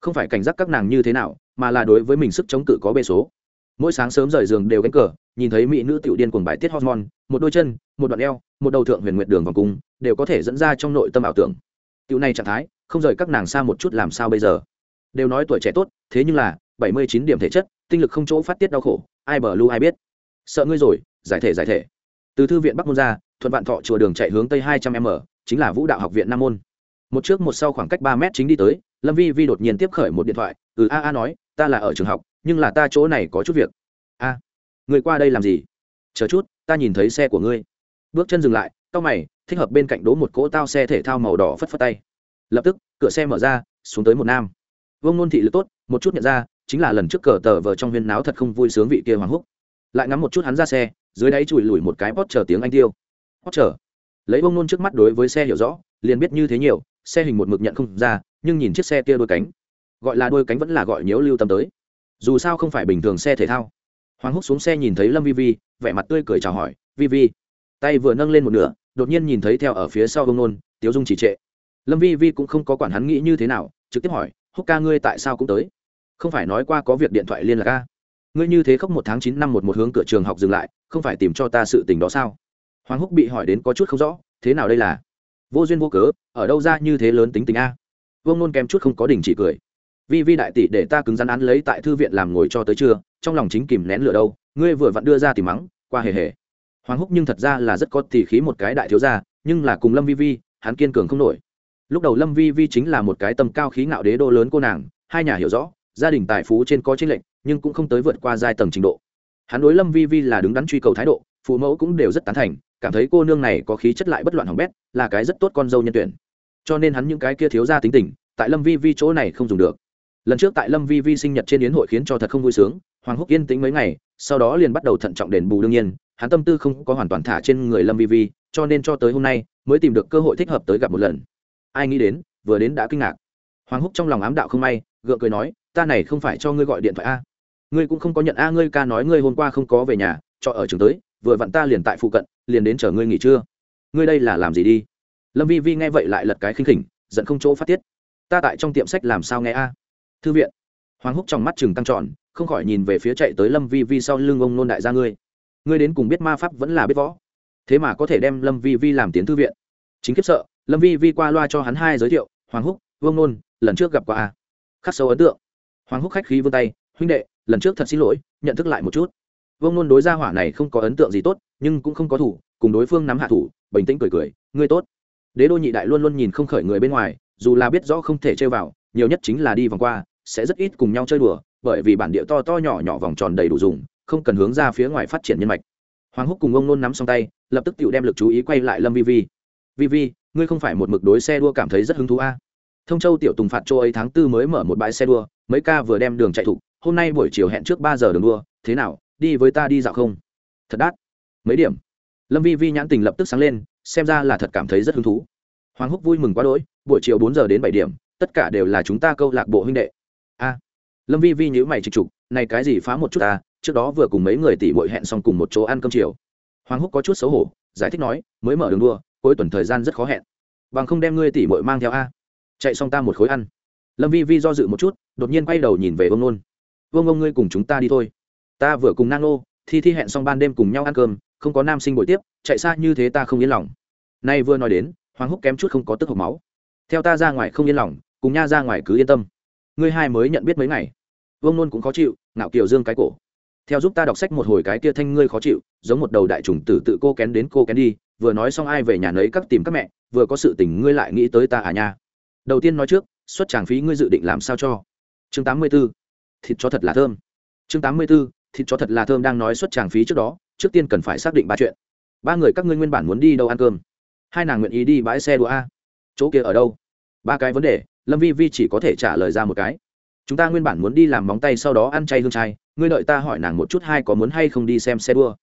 Không phải cảnh giác các nàng như thế nào, mà là đối với mình sức chống cự có bê số. Mỗi sáng sớm rời giường đều gánh cờ, nhìn thấy mỹ nữ tiểu điên cuồng bài tiết hormone, một đôi chân, một đoạn eo, một đầu thượng huyền nguyệt đường vòng cung, đều có thể dẫn ra trong nội tâm ảo tưởng. Tiểu này trạng thái, không rời các nàng xa một chút làm sao bây giờ? Đều nói tuổi trẻ tốt, thế nhưng là, bảy mươi chín điểm thể chất, tinh lực không chỗ phát tiết đau khổ, ai bờ lưu ai biết. Sợ ngươi rồi, giải thể giải thể. Từ thư viện bắc môn ra thuận vạn thọ chùa đường chạy hướng tây hai trăm m, chính là vũ đạo học viện nam môn. Một trước một sau khoảng cách ba mét chính đi tới, lâm vi vi đột nhiên tiếp khởi một điện thoại ừ a a nói, ta là ở trường học, nhưng là ta chỗ này có chút việc. A, người qua đây làm gì? Chờ chút, ta nhìn thấy xe của ngươi. Bước chân dừng lại tao mày, thích hợp bên cạnh đố một cỗ tao xe thể thao màu đỏ phất phất tay. Lập tức, cửa xe mở ra, xuống tới một nam. Vương nôn thị lực tốt, một chút nhận ra, chính là lần trước cờ tờ vờ trong huyên náo thật không vui sướng vị kia hoàng húc. Lại ngắm một chút hắn ra xe, dưới đáy chùi lùi một cái bót chờ tiếng anh tiêu hót chờ. Lấy bông nôn trước mắt đối với xe hiểu rõ, liền biết như thế nhiều, xe hình một mực nhận không ra, nhưng nhìn chiếc xe kia đôi cánh, gọi là đôi cánh vẫn là gọi nhiễu lưu tâm tới. Dù sao không phải bình thường xe thể thao. Hoàng húc xuống xe nhìn thấy lâm vi vi, vẻ mặt tươi cười chào hỏi, vi vi. Tay vừa nâng lên một nửa, đột nhiên nhìn thấy theo ở phía sau ông nôn, tiếu dung chỉ trệ. Lâm vi vi cũng không có quản hắn nghĩ như thế nào, trực tiếp hỏi, húc ca ngươi tại sao cũng tới? Không phải nói qua có việc điện thoại liên lạc ca ngươi như thế khóc một tháng chín năm một một hướng cửa trường học dừng lại, không phải tìm cho ta sự tình đó sao? Hoàng húc bị hỏi đến có chút không rõ, thế nào đây là? Vô duyên vô cớ, ở đâu ra như thế lớn tính tình a? Vương nôn kém chút không có đình chỉ cười. Vi vi đại tỷ để ta cứng rắn án lấy tại thư viện làm ngồi cho tới trưa, trong lòng chính kìm nén lửa đâu, ngươi vừa vặn đưa ra tìm mắng, qua hề hề. Hoàng húc nhưng thật ra là rất có tỉ khí một cái đại thiếu gia, nhưng là cùng lâm vi vi, hắn kiên cường không nổi. Lúc đầu lâm vi vi chính là một cái tầm cao khí ngạo đế đô lớn cô nàng, hai nhà hiểu rõ, gia đình tài phú trên có trên lệnh nhưng cũng không tới vượt qua giai tầng trình độ. Hắn đối lâm vi vi là đứng đắn truy cầu thái độ, phụ mẫu cũng đều rất tán thành cảm thấy cô nương này có khí chất lại bất loạn hỏng bét, là cái rất tốt con dâu nhân tuyển. Cho nên hắn những cái kia thiếu ra tính tình, tại lâm vi vi chỗ này không dùng được. Lần trước tại lâm vi vi sinh nhật trên yến hội khiến cho thật không vui sướng, hoàng húc yên tĩnh mấy ngày, sau đó liền bắt đầu thận trọng đền bù đương nhiên, hắn tâm tư không có hoàn toàn thả trên người lâm vi vi, cho nên cho tới hôm nay mới tìm được cơ hội thích hợp tới gặp một lần. Ai nghĩ đến, vừa đến đã kinh ngạc. Hoàng húc trong lòng ám đạo không may, gượng cười nói, ta này không phải cho ngươi gọi điện thoại a. Ngươi cũng không có nhận a, ngươi ca nói ngươi hôm qua không có về nhà, cho ở trường tới, vừa vặn ta liền tại phụ cận liền đến chờ ngươi nghỉ trưa. Ngươi đây là làm gì đi? Lâm vi vi nghe vậy lại lật cái khinh khỉnh, giận không chỗ phát tiết. Ta tại trong tiệm sách làm sao nghe a? À? Thư viện. Hoàng húc trong mắt chừng tăng tròn không khỏi nhìn về phía chạy tới lâm vi vi sau lưng ông nôn đại gia ngươi. Ngươi đến cùng biết ma pháp vẫn là biết võ. Thế mà có thể đem lâm vi vi làm tiến thư viện. Chính kiếp sợ, lâm vi vi qua loa cho hắn hai giới thiệu, hoàng húc vương nôn, lần trước gặp qua a. Khắc sâu ấn tượng. Hoàng húc khách khí vươn tay, huynh đệ, lần trước thật xin lỗi, nhận thức lại một chút vương nôn đối gia hỏa này không có ấn tượng gì tốt, nhưng cũng không có thủ, cùng đối phương nắm hạ thủ, bình tĩnh cười cười, ngươi tốt. Đế đô nhị đại luôn luôn nhìn không khởi người bên ngoài, dù là biết rõ không thể chơi vào, nhiều nhất chính là đi vòng qua, sẽ rất ít cùng nhau chơi đùa, bởi vì bản địa to to nhỏ nhỏ vòng tròn đầy đủ dùng, không cần hướng ra phía ngoài phát triển nhân mạch. Hoàng húc cùng ông nôn nắm xong tay, lập tức tự đem lực chú ý quay lại lâm vi vi. Vi vi, ngươi không phải một mực đối xe đua cảm thấy rất hứng thú a? À? thông châu tiểu tùng phạt châu ấy tháng tư mới mở một bãi xe đua, mấy ca vừa đem đường chạy thục hôm nay buổi chiều hẹn trước ba giờ đường đua, thế nào đi với ta đi dạo không? Thật đắt. Mấy điểm? Lâm vi vi nhãn tình lập tức sáng lên, xem ra là thật cảm thấy rất hứng thú. Hoàng húc vui mừng quá đỗi, buổi chiều bốn giờ đến bảy điểm, tất cả đều là chúng ta câu lạc bộ huynh đệ. A. Lâm vi vi nhữ mày trịch trục này cái gì phá một chút ta, trước đó vừa cùng mấy người tỷ bội hẹn xong cùng một chỗ ăn cơm chiều. Hoàng húc có chút xấu hổ, giải thích nói, mới mở đường đua, cuối tuần thời gian rất khó hẹn. Bằng không đem ngươi tỷ bội mang theo a. Chạy xong ta một khối ăn. Lâm vi vi do dự một chút, đột nhiên quay đầu nhìn về ông nôn. Vương ông ngươi cùng chúng ta đi thôi ta vừa cùng nang nô, thi thi hẹn xong ban đêm cùng nhau ăn cơm, không có nam sinh buổi tiếp, chạy xa như thế ta không yên lòng. Nay vừa nói đến, hoàng húc kém chút không có tức hộc máu. Theo ta ra ngoài không yên lòng, cùng nha ra ngoài cứ yên tâm. Ngươi hai mới nhận biết mấy ngày. Vương nôn cũng khó chịu, ngạo kiều dương cái cổ. Theo giúp ta đọc sách một hồi cái kia thanh ngươi khó chịu, giống một đầu đại trùng tử tự cô kén đến cô kén đi, vừa nói xong ai về nhà nấy các tìm các mẹ, vừa có sự tình ngươi lại nghĩ tới ta à nha. Đầu tiên nói trước, xuất tràng phí ngươi dự định làm sao cho? Chương tám mươi 84. thịt chó thật là thơm. Chương tám mươi 84 thịt chó thật là thơm đang nói xuất tràng phí trước đó trước tiên cần phải xác định ba chuyện. Ba người các ngươi nguyên bản muốn đi đâu ăn cơm? Hai nàng nguyện ý đi bãi xe đua a. Chỗ kia ở đâu? Ba cái vấn đề lâm vi vi chỉ có thể trả lời ra một cái. Chúng ta nguyên bản muốn đi làm móng tay sau đó ăn chay hương chay ngươi đợi ta hỏi nàng một chút hai có muốn hay không đi xem xe đua.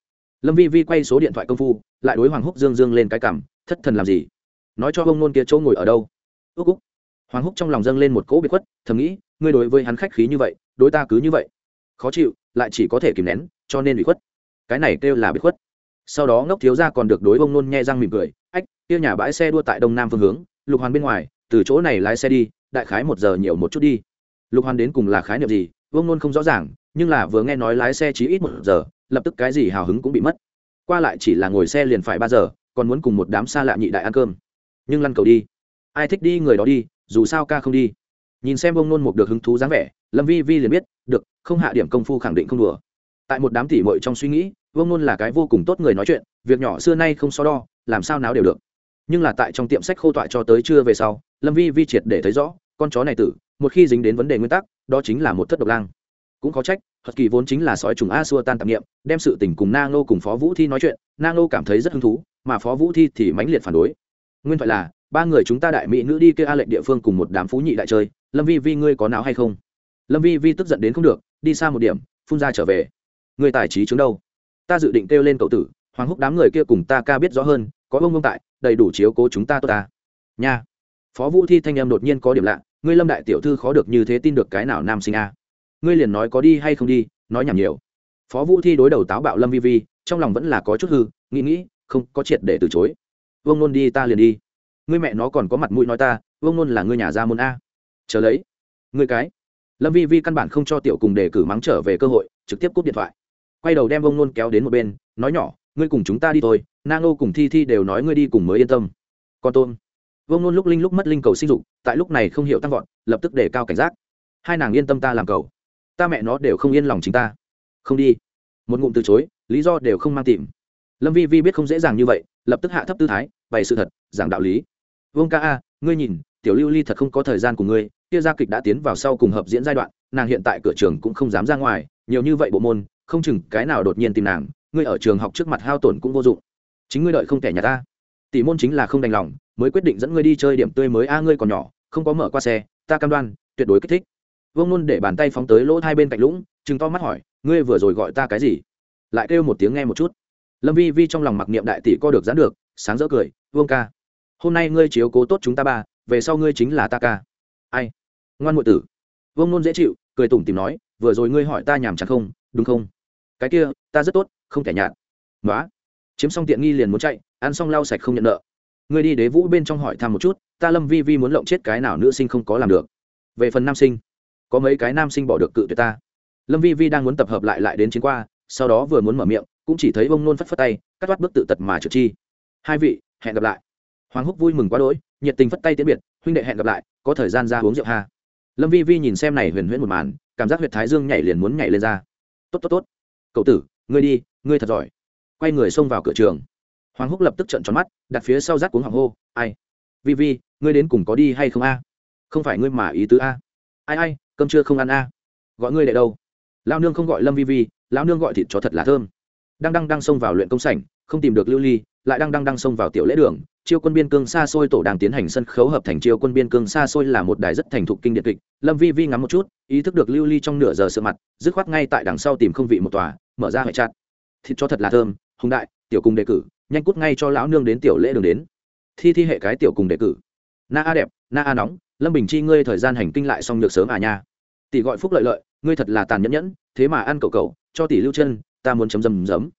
Lâm vi vi quay số điện thoại công phu lại đối hoàng húc dương dương lên cái cằm, thất thần làm gì? Nói cho ông nôn kia chỗ ngồi ở đâu? Ước úc. Hoàng húc trong lòng dâng lên một cỗ bị khuất thầm nghĩ ngươi đối với hắn khách khí như vậy đối ta cứ như vậy. Khó chịu lại chỉ có thể kìm nén, cho nên bị khuất. Cái này kêu là bị khuất. Sau đó ngốc thiếu ra còn được đối ông nôn nhẹ răng mỉm cười, ách, kia nhà bãi xe đua tại đông nam phương hướng, lục hoàn bên ngoài, từ chỗ này lái xe đi, đại khái một giờ nhiều một chút đi. Lục hoàn đến cùng là khái niệm gì vương nôn không rõ ràng, nhưng là vừa nghe nói lái xe chỉ ít một giờ, lập tức cái gì hào hứng cũng bị mất. Qua lại chỉ là ngồi xe liền phải ba giờ, còn muốn cùng một đám xa lạ nhị đại ăn cơm. Nhưng lăn cầu đi. Ai thích đi người đó đi, dù sao ca không đi. Nhìn xem vương nôn một được hứng thú dáng vẻ lâm vi vi liền biết, được, không hạ điểm công phu khẳng định không đùa. Tại một đám tỉ mội trong suy nghĩ, vương nôn là cái vô cùng tốt người nói chuyện, việc nhỏ xưa nay không so đo, làm sao nào đều được. Nhưng là tại trong tiệm sách khô toại cho tới trưa về sau, lâm vi vi triệt để thấy rõ, con chó này tử, một khi dính đến vấn đề nguyên tắc, đó chính là một thất độc lang. Cũng có trách hật kỳ vốn chính là sói trùng a xua tan tạp nghiệm đem sự tình cùng na ngô cùng phó vũ thi nói chuyện, na ngô cảm thấy rất hứng thú, mà phó vũ thi thì mãnh liệt phản đối. Nguyên thoại là, ba người chúng ta đại mỹ nữ đi kêu a lệnh địa phương cùng một đám phú nhị đại chơi, lâm vi vi ngươi có não hay không? Lâm vi vi tức giận đến không được, đi xa một điểm, phun ra trở về. Người tài trí chứng đâu? Ta dự định kêu lên cậu tử, hoàng húc đám người kia cùng ta ca biết rõ hơn, có ông ông tại, đầy đủ chiếu cố chúng ta tốt ta. Nha. Phó vũ thi thanh em đột nhiên có điểm lạ, ngươi lâm đại tiểu thư khó được như thế tin được cái nào nam sinh a? Ngươi liền nói có đi hay không đi, nói nhảm nhiều. Phó vũ thi đối đầu táo bạo lâm vi vi, trong lòng vẫn là có chút hư, nghĩ nghĩ, không, có triệt để từ chối. Vương nôn đi ta liền đi. Ngươi mẹ nó còn có mặt mũi nói ta, vương nôn là ngươi nhà ra môn a. Chờ lấy. Ngươi cái lâm vi vi căn bản không cho tiểu cùng đề cử mắng trở về cơ hội, trực tiếp cúp điện thoại. Quay đầu đem vương nôn kéo đến một bên, nói nhỏ, ngươi cùng chúng ta đi thôi, na ngô cùng thi thi đều nói ngươi đi cùng mới yên tâm. Con tôn vương nôn lúc linh lúc mất linh cầu sinh dục, tại lúc này không hiểu tăng vọt, lập tức đề cao cảnh giác. Hai nàng yên tâm ta làm cầu. Ta mẹ nó đều không yên lòng chính ta. Không đi. Một ngụm từ chối, lý do đều không mang tìm. Lâm vi vi biết không dễ dàng như vậy, lập tức hạ thấp tư thái, bày sự thật, giảng đạo lý. Vương ca a, ngươi nhìn tiểu lưu ly thật không có thời gian của ngươi, kia gia kịch đã tiến vào sau cùng hợp diễn giai đoạn, nàng hiện tại cửa trường cũng không dám ra ngoài, nhiều như vậy bộ môn, không chừng cái nào đột nhiên tìm nàng, ngươi ở trường học trước mặt hao tổn cũng vô dụng. Chính ngươi đợi không kẻ nhà ta. Tỷ môn chính là không đành lòng, mới quyết định dẫn ngươi đi chơi điểm tươi mới a ngươi còn nhỏ, không có mở qua xe, ta cam đoan, tuyệt đối kích thích. Vương luôn để bàn tay phóng tới lỗ hai bên cạnh lũng chừng to mắt hỏi, ngươi vừa rồi gọi ta cái gì? Lại kêu một tiếng nghe một chút. Lâm vi vi trong lòng mặc niệm đại tỷ co được dán được, sáng rỡ cười, vương ca, hôm nay ngươi chiếu cố tốt chúng ta ba về sau ngươi chính là ta ca. Ai? Ngoan ngụy tử. Vương nôn dễ chịu, cười tủm tìm nói, vừa rồi ngươi hỏi ta nhàm chán không, đúng không? Cái kia, ta rất tốt, không thể nhạt. Nói chiếm xong tiện nghi liền muốn chạy, ăn xong lau sạch không nhận nợ. Ngươi đi đế vũ bên trong hỏi thăm một chút, ta lâm vi vi muốn lộng chết cái nào nữ sinh không có làm được. Về phần nam sinh, có mấy cái nam sinh bỏ được cự tuyệt ta. Lâm vi vi đang muốn tập hợp lại lại đến chiến qua, sau đó vừa muốn mở miệng, cũng chỉ thấy bông nôn phất phất tay, cắt toát bước tự tật mà trượt chi. Hai vị, hẹn gặp lại. Hoàng húc vui mừng quá đỗi nhiệt tình phất tay tiễn biệt, huynh đệ hẹn gặp lại, có thời gian ra uống rượu ha. Lâm vi vi nhìn xem này huyền huyễn một màn, cảm giác huyệt thái dương nhảy liền muốn nhảy lên ra. Tốt tốt tốt. Cậu tử, ngươi đi, ngươi thật giỏi. Quay người xông vào cửa trường. Hoàng húc lập tức trận tròn mắt, đặt phía sau rác cuống hoàng hô, ai? Vi vi, ngươi đến cùng có đi hay không a? Không phải ngươi mà ý tứ a. Ai ai, cơm chưa không ăn a? Gọi ngươi đệ đâu? Lao nương không gọi lâm vi vi lao nương gọi thịt chó thật là thơm. Đang đang đang xông vào luyện công sảnh, không tìm được lưu ly, lại đang đang đang xông vào tiểu lễ đường chiêu quân biên cương xa xôi tổ đang tiến hành sân khấu hợp thành chiêu quân biên cương xa xôi là một đài rất thành thục kinh điện kịch. Lâm vi vi ngắm một chút, ý thức được lưu ly trong nửa giờ sợ mặt, dứt khoát ngay tại đằng sau tìm không vị một tòa, mở ra hệ chặt. Thịt cho thật là thơm, hùng đại, tiểu cùng đề cử, nhanh cút ngay cho lão nương đến tiểu lễ đường đến. Thi thi hệ cái tiểu cùng đề cử. Na a đẹp, na a nóng, lâm bình chi ngươi thời gian hành kinh lại xong được sớm à nha. Tỷ gọi phúc lợi lợi, ngươi thật là tàn nhẫn nhẫn, thế mà ăn cậu cậu, cho tỷ lưu chân, ta muốn chấm dầm dấm.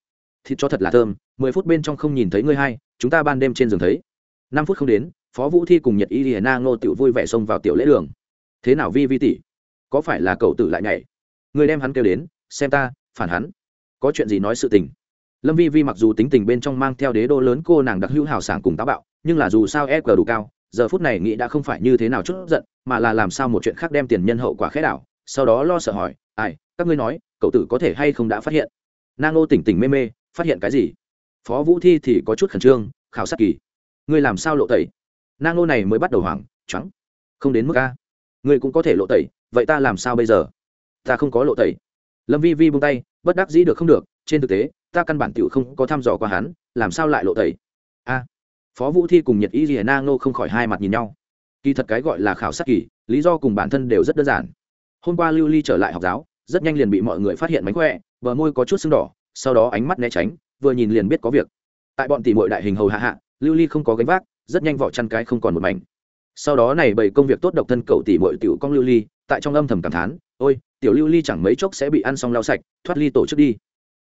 Thịt cho thật là thơm, mười phút bên trong không nhìn thấy ngươi hay chúng ta ban đêm trên giường thấy. Năm phút không đến, phó vũ thi cùng nhật y hiền na ngô tiểu vui vẻ xông vào tiểu lễ đường. Thế nào vi vi tỷ? Có phải là cậu tử lại nhảy? Người đem hắn kêu đến, xem ta, phản hắn. Có chuyện gì nói sự tình? Lâm vi vi mặc dù tính tình bên trong mang theo đế đô lớn cô nàng đặc hữu hào sảng cùng táo bạo, nhưng là dù sao e cờ đủ cao, giờ phút này nghĩ đã không phải như thế nào chút giận, mà là làm sao một chuyện khác đem tiền nhân hậu quả khẽ đảo, sau đó lo sợ hỏi, ai, các ngươi nói, cậu tử có thể hay không đã phát hiện? Nang ô tỉnh tỉnh mê mê, phát hiện cái gì? Phó vũ thi thì có chút khẩn trương, khảo sát kỳ. Ngươi làm sao lộ tẩy? Nang nô này mới bắt đầu hoảng trắng không đến mức a. Ngươi cũng có thể lộ tẩy, vậy ta làm sao bây giờ? Ta không có lộ tẩy. Lâm vi vi buông tay, bất đắc dĩ được không được, trên thực tế, ta căn bản t không có thăm dò qua hắn, làm sao lại lộ tẩy? A. Phó vũ thi cùng nhật y rìa Nang ngô không khỏi hai mặt nhìn nhau. Kỳ thật cái gọi là khảo sát kỳ, lý do cùng bản thân đều rất đơn giản. Hôm qua lưu ly trở lại học giáo, rất nhanh liền bị mọi người phát hiện mánh khỏe, bờ môi có chút sưng đỏ, sau đó ánh mắt né tránh vừa nhìn liền biết có việc. Tại bọn tỷ mội đại hình hầu hạ hạ, lưu ly không có gánh vác, rất nhanh vỏ chăn cái không còn một mảnh. Sau đó này bảy công việc tốt độc thân cậu tỷ mội tiểu con lưu ly, tại trong âm thầm cảm thán, ôi, tiểu lưu ly chẳng mấy chốc sẽ bị ăn xong lau sạch, thoát ly tổ chức đi.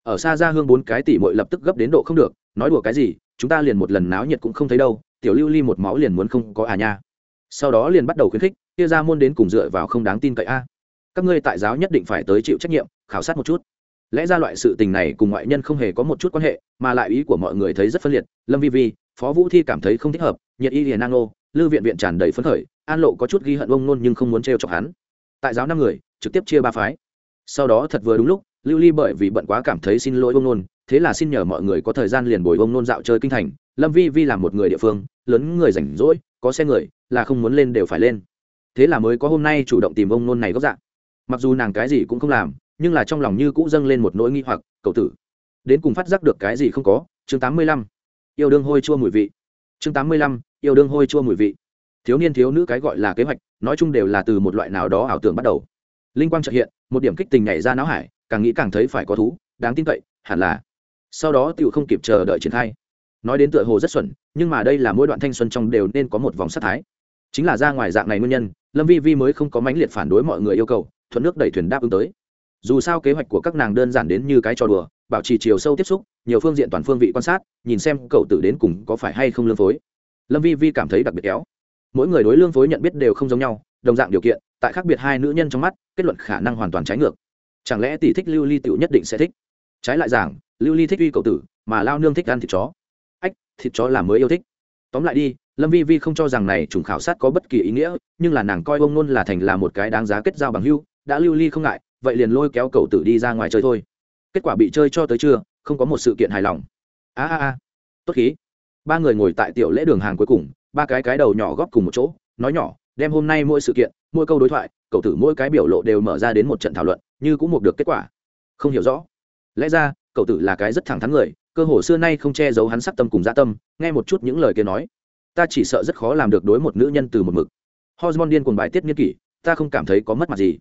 Ở xa ra hương bốn cái tỷ mội lập tức gấp đến độ không được, nói đùa cái gì, chúng ta liền một lần náo nhiệt cũng không thấy đâu, tiểu lưu ly một máu liền muốn không có à nha. Sau đó liền bắt đầu khuyến khích, kia ra môn đến cùng dựa vào không đáng tin cậy a. Các ngươi tại giáo nhất định phải tới chịu trách nhiệm, khảo sát một chút lẽ ra loại sự tình này cùng ngoại nhân không hề có một chút quan hệ, mà lại ý của mọi người thấy rất phân liệt. Lâm vi vi, phó vũ thi cảm thấy không thích hợp, nhiệt y hiền nang ô, lư viện viện tràn đầy phấn khởi, an lộ có chút ghi hận ông nôn nhưng không muốn trêu chọc hắn. Tại giáo năm người, trực tiếp chia ba phái. Sau đó thật vừa đúng lúc, lưu ly bởi vì bận quá cảm thấy xin lỗi ông nôn, thế là xin nhờ mọi người có thời gian liền bồi ông nôn dạo chơi kinh thành. Lâm vi vi là một người địa phương, lớn người rảnh rỗi, có xe người, là không muốn lên đều phải lên. Thế là mới có hôm nay chủ động tìm ông nôn này gốc dạng. Mặc dù nàng cái gì cũng không làm nhưng là trong lòng như cũ dâng lên một nỗi nghi hoặc, cậu tử, đến cùng phát giác được cái gì không có? Chương tám mươi lăm, yêu đương hôi chua mùi vị. Chương tám mươi lăm, yêu đương hôi chua mùi vị. Thiếu niên thiếu nữ cái gọi là kế hoạch, nói chung đều là từ một loại nào đó ảo tưởng bắt đầu. Linh quang trợ hiện, một điểm kích tình nhảy ra não hải, càng nghĩ càng thấy phải có thú, đáng tin cậy, hẳn là. Sau đó tựu không kịp chờ đợi triển khai. Nói đến tựa hồ rất xuẩn, nhưng mà đây là mỗi đoạn thanh xuân trong đều nên có một vòng sát thái. Chính là ra ngoài dạng này nguyên nhân, lâm vi vi mới không có mãnh liệt phản đối mọi người yêu cầu, thuận nước đẩy thuyền đáp ứng tới dù sao kế hoạch của các nàng đơn giản đến như cái trò đùa, bảo trì chiều sâu tiếp xúc, nhiều phương diện toàn phương vị quan sát, nhìn xem cậu tử đến cùng có phải hay không lương phối. Lâm vi vi cảm thấy đặc biệt kéo. Mỗi người đối lương phối nhận biết đều không giống nhau, đồng dạng điều kiện, tại khác biệt hai nữ nhân trong mắt, kết luận khả năng hoàn toàn trái ngược. Chẳng lẽ tỷ thích lưu ly tiểu nhất định sẽ thích? Trái lại giảng, lưu ly thích uy cậu tử, mà lao nương thích ăn thịt chó. Ách, thịt chó là mới yêu thích. Tóm lại đi, lâm vi vi không cho rằng này trùng khảo sát có bất kỳ ý nghĩa, nhưng là nàng coi ông nôn là thành là một cái đáng giá kết giao bằng hưu đã lưu ly không ngại vậy liền lôi kéo cậu tử đi ra ngoài chơi thôi. Kết quả bị chơi cho tới trưa, không có một sự kiện hài lòng. A a a. Tốt khí. Ba người ngồi tại tiểu lễ đường hàng cuối cùng, ba cái cái đầu nhỏ góp cùng một chỗ, nói nhỏ, đem hôm nay mỗi sự kiện, mỗi câu đối thoại, cậu tử mỗi cái biểu lộ đều mở ra đến một trận thảo luận, như cũng một được kết quả. Không hiểu rõ. Lẽ ra, cậu tử là cái rất thẳng thắn người, cơ hồ xưa nay không che giấu hắn sắc tâm cùng dạ tâm, nghe một chút những lời kia nói. Ta chỉ sợ rất khó làm được đối một nữ nhân từ một mực. Hormone điên cuồng bài tiết nghiên kỷ, ta không cảm thấy có mất mặt gì.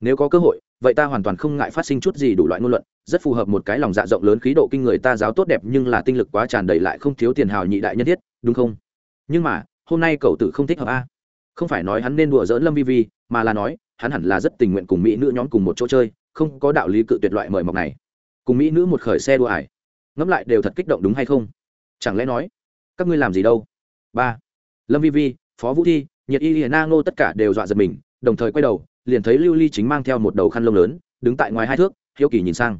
Nếu có cơ hội vậy ta hoàn toàn không ngại phát sinh chút gì đủ loại ngôn luận, rất phù hợp một cái lòng dạ rộng lớn khí độ kinh người ta giáo tốt đẹp nhưng là tinh lực quá tràn đầy lại không thiếu tiền hào nhị đại nhân thiết, đúng không? Nhưng mà, hôm nay cậu tử không thích hợp a. Không phải nói hắn nên đùa dỡn lâm vi vi, mà là nói, hắn hẳn là rất tình nguyện cùng mỹ nữ nhóm cùng một chỗ chơi, không có đạo lý cự tuyệt loại mời mọc này. Cùng mỹ nữ một khởi xe đua ải. Ngẫm lại đều thật kích động đúng hay không? Chẳng lẽ nói, các ngươi làm gì đâu? Ba. Lâm vi vi, phó vũ thi, nhiệt y hiền na ngô tất cả đều dọa giật mình, đồng thời quay đầu liền thấy lưu ly chính mang theo một đầu khăn lông lớn đứng tại ngoài hai thước hiếu kỳ nhìn sang.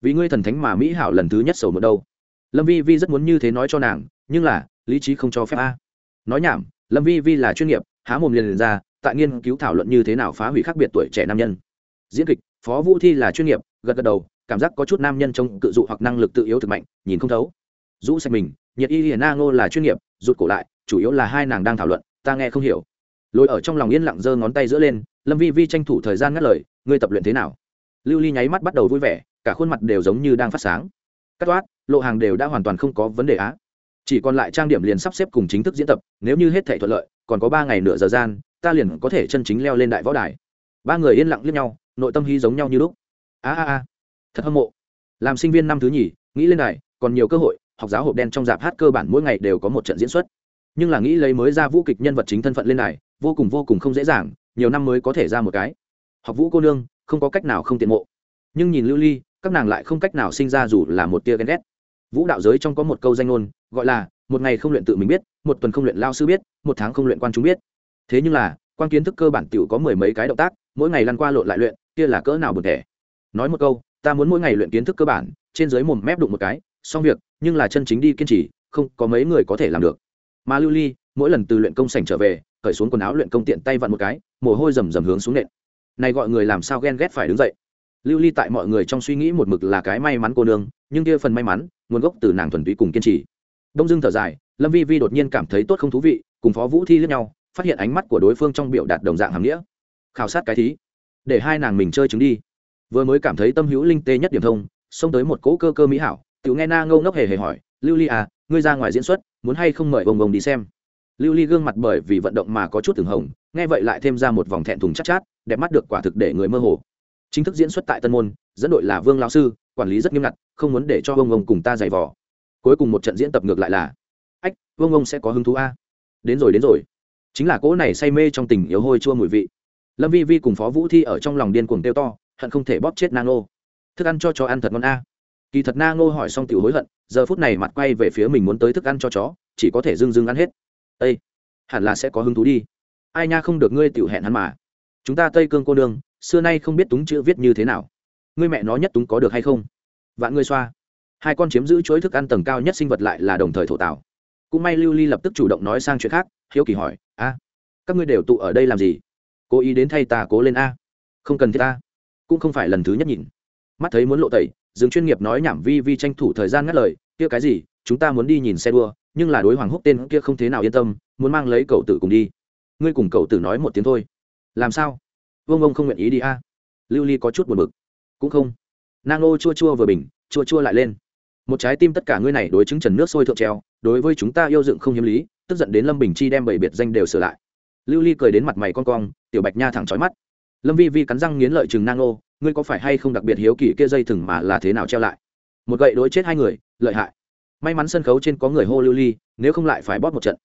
Vì ngươi thần thánh mà mỹ hảo lần thứ nhất sầu một đâu. Lâm vi vi rất muốn như thế nói cho nàng nhưng là lý trí không cho phép a. Nói nhảm lâm vi vi là chuyên nghiệp há mồm liền, liền ra tại nghiên cứu thảo luận như thế nào phá hủy khác biệt tuổi trẻ nam nhân. Diễn kịch phó vũ thi là chuyên nghiệp gật gật đầu cảm giác có chút nam nhân trong cự dụ hoặc năng lực tự yếu thực mạnh nhìn không thấu. Rũ sạch mình nhiệt y hiền na ngô là chuyên nghiệp rụt cổ lại chủ yếu là hai nàng đang thảo luận ta nghe không hiểu lôi ở trong lòng yên lặng giơ ngón tay giữa lên, lâm vi vi tranh thủ thời gian ngắt lời, ngươi tập luyện thế nào? Lưu ly nháy mắt bắt đầu vui vẻ, cả khuôn mặt đều giống như đang phát sáng. Cắt toát, lộ hàng đều đã hoàn toàn không có vấn đề á. Chỉ còn lại trang điểm liền sắp xếp cùng chính thức diễn tập, nếu như hết thể thuận lợi, còn có ba ngày nửa giờ gian, ta liền có thể chân chính leo lên đại võ đài. Ba người yên lặng liếc nhau, nội tâm hy giống nhau như lúc. A a a, thật hâm mộ. Làm sinh viên năm thứ nhì, nghĩ lên này, còn nhiều cơ hội, học giáo hộp đen trong dạp hát cơ bản mỗi ngày đều có một trận diễn xuất. Nhưng là nghĩ lấy mới ra vũ kịch nhân vật chính thân phận lên này vô cùng vô cùng không dễ dàng, nhiều năm mới có thể ra một cái. Học vũ cô nương, không có cách nào không tiện mộ. Nhưng nhìn lưu ly, các nàng lại không cách nào sinh ra dù là một tia ghen ghét. Vũ đạo giới trong có một câu danh ngôn, gọi là, một ngày không luyện tự mình biết, một tuần không luyện lao sư biết, một tháng không luyện quan chúng biết. Thế nhưng là, quan kiến thức cơ bản t i ể u có mười mấy cái động tác, mỗi ngày lăn qua lộn lại luyện, kia là cỡ nào bực thẻ. Nói một câu, ta muốn mỗi ngày luyện kiến thức cơ bản, trên dưới mồm mép đụng một cái, xong việc, nhưng là chân chính đi kiên trì, không có mấy người có thể làm được. Mà lưu ly, mỗi lần từ luyện công sảnh trở về khởi xuống quần áo luyện công tiện tay vặn một cái, mồ hôi rầm rầm hướng xuống nện này gọi người làm sao ghen ghét phải đứng dậy? Lưu ly tại mọi người trong suy nghĩ một mực là cái may mắn cô nương, nhưng kia phần may mắn, nguồn gốc từ nàng thuần túy cùng kiên trì. Đông dưng thở dài, lâm vi vi đột nhiên cảm thấy tốt không thú vị, cùng phó vũ thi lẫn nhau, phát hiện ánh mắt của đối phương trong biểu đạt đồng dạng hàm nghĩa. Khảo sát cái thí, để hai nàng mình chơi chứng đi. Vừa mới cảm thấy tâm hữu linh tê nhất điểm thông, xông tới một cỗ cơ cơ mỹ hảo tự nghe na ngâu ngốc hề hề hỏi, lưu ly à ngươi ra ngoài diễn xuất, muốn hay không mời vồng vồng đi xem? Lưu ly gương mặt bởi vì vận động mà có chút từng hồng nghe vậy lại thêm ra một vòng thẹn thùng chắc chát, chát đẹp mắt được quả thực để người mơ hồ. Chính thức diễn xuất tại tân môn dẫn đội là vương lão sư quản lý rất nghiêm ngặt không muốn để cho Vương ông cùng ta giày vò. Cuối cùng một trận diễn tập ngược lại là ách Vương ông sẽ có hứng thú a. Đến rồi đến rồi. Chính là cỗ này say mê trong tình yếu hôi chua mùi vị. Lâm vi vi cùng phó vũ thi ở trong lòng điên cuồng tiêu to hận không thể bóp chết nang nô thức ăn cho chó ăn thật ngon a. Kỳ thật Nang ngô hỏi xong tiểu hối hận giờ phút này mặt quay về phía mình muốn tới thức ăn cho chó chỉ có thể dưng dưng ăn hết ây hẳn là sẽ có hứng thú đi. Ai nha không được ngươi tiểu hẹn hắn mà. Chúng ta tây cương cô đương xưa nay không biết túng chữ viết như thế nào. Ngươi mẹ nó nhất túng có được hay không? Vạn ngươi xoa. Hai con chiếm giữ chuỗi thức ăn tầng cao nhất sinh vật lại là đồng thời thổ tảo cũng may lưu ly lập tức chủ động nói sang chuyện khác, hiếu kỳ hỏi, a, các ngươi đều tụ ở đây làm gì? Cố ý đến thay ta cố lên a. Không cần thiết ta cũng không phải lần thứ nhất nhìn. Mắt thấy muốn lộ tẩy dừng chuyên nghiệp nói nhảm vi vi tranh thủ thời gian ngắt lời, kia cái gì? Chúng ta muốn đi nhìn xe đua nhưng là đối hoàng húc tên kia không thế nào yên tâm, muốn mang lấy cậu tử cùng đi. Ngươi cùng cậu tử nói một tiếng thôi. Làm sao? Vương ông không nguyện ý đi a? À? Lưu ly có chút buồn bực. Cũng không. Nang ô chua chua vừa bình, chua chua lại lên. Một trái tim tất cả ngươi này đối chứng trần nước sôi thượng treo, đối với chúng ta yêu dựng không hiếm lý, tức giận đến lâm bình chi đem bảy biệt danh đều sửa lại. Lưu ly cười đến mặt mày con cong, tiểu bạch nha thẳng trói mắt. Lâm vi vi cắn răng nghiến lợi chừng nang ô ngươi có phải hay không đặc biệt hiếu kỳ kia dây thừng mà là thế nào treo lại? Một gậy đối chết hai người, lợi hại may mắn sân khấu trên có người hô lưu ly, nếu không lại phải bóp một trận.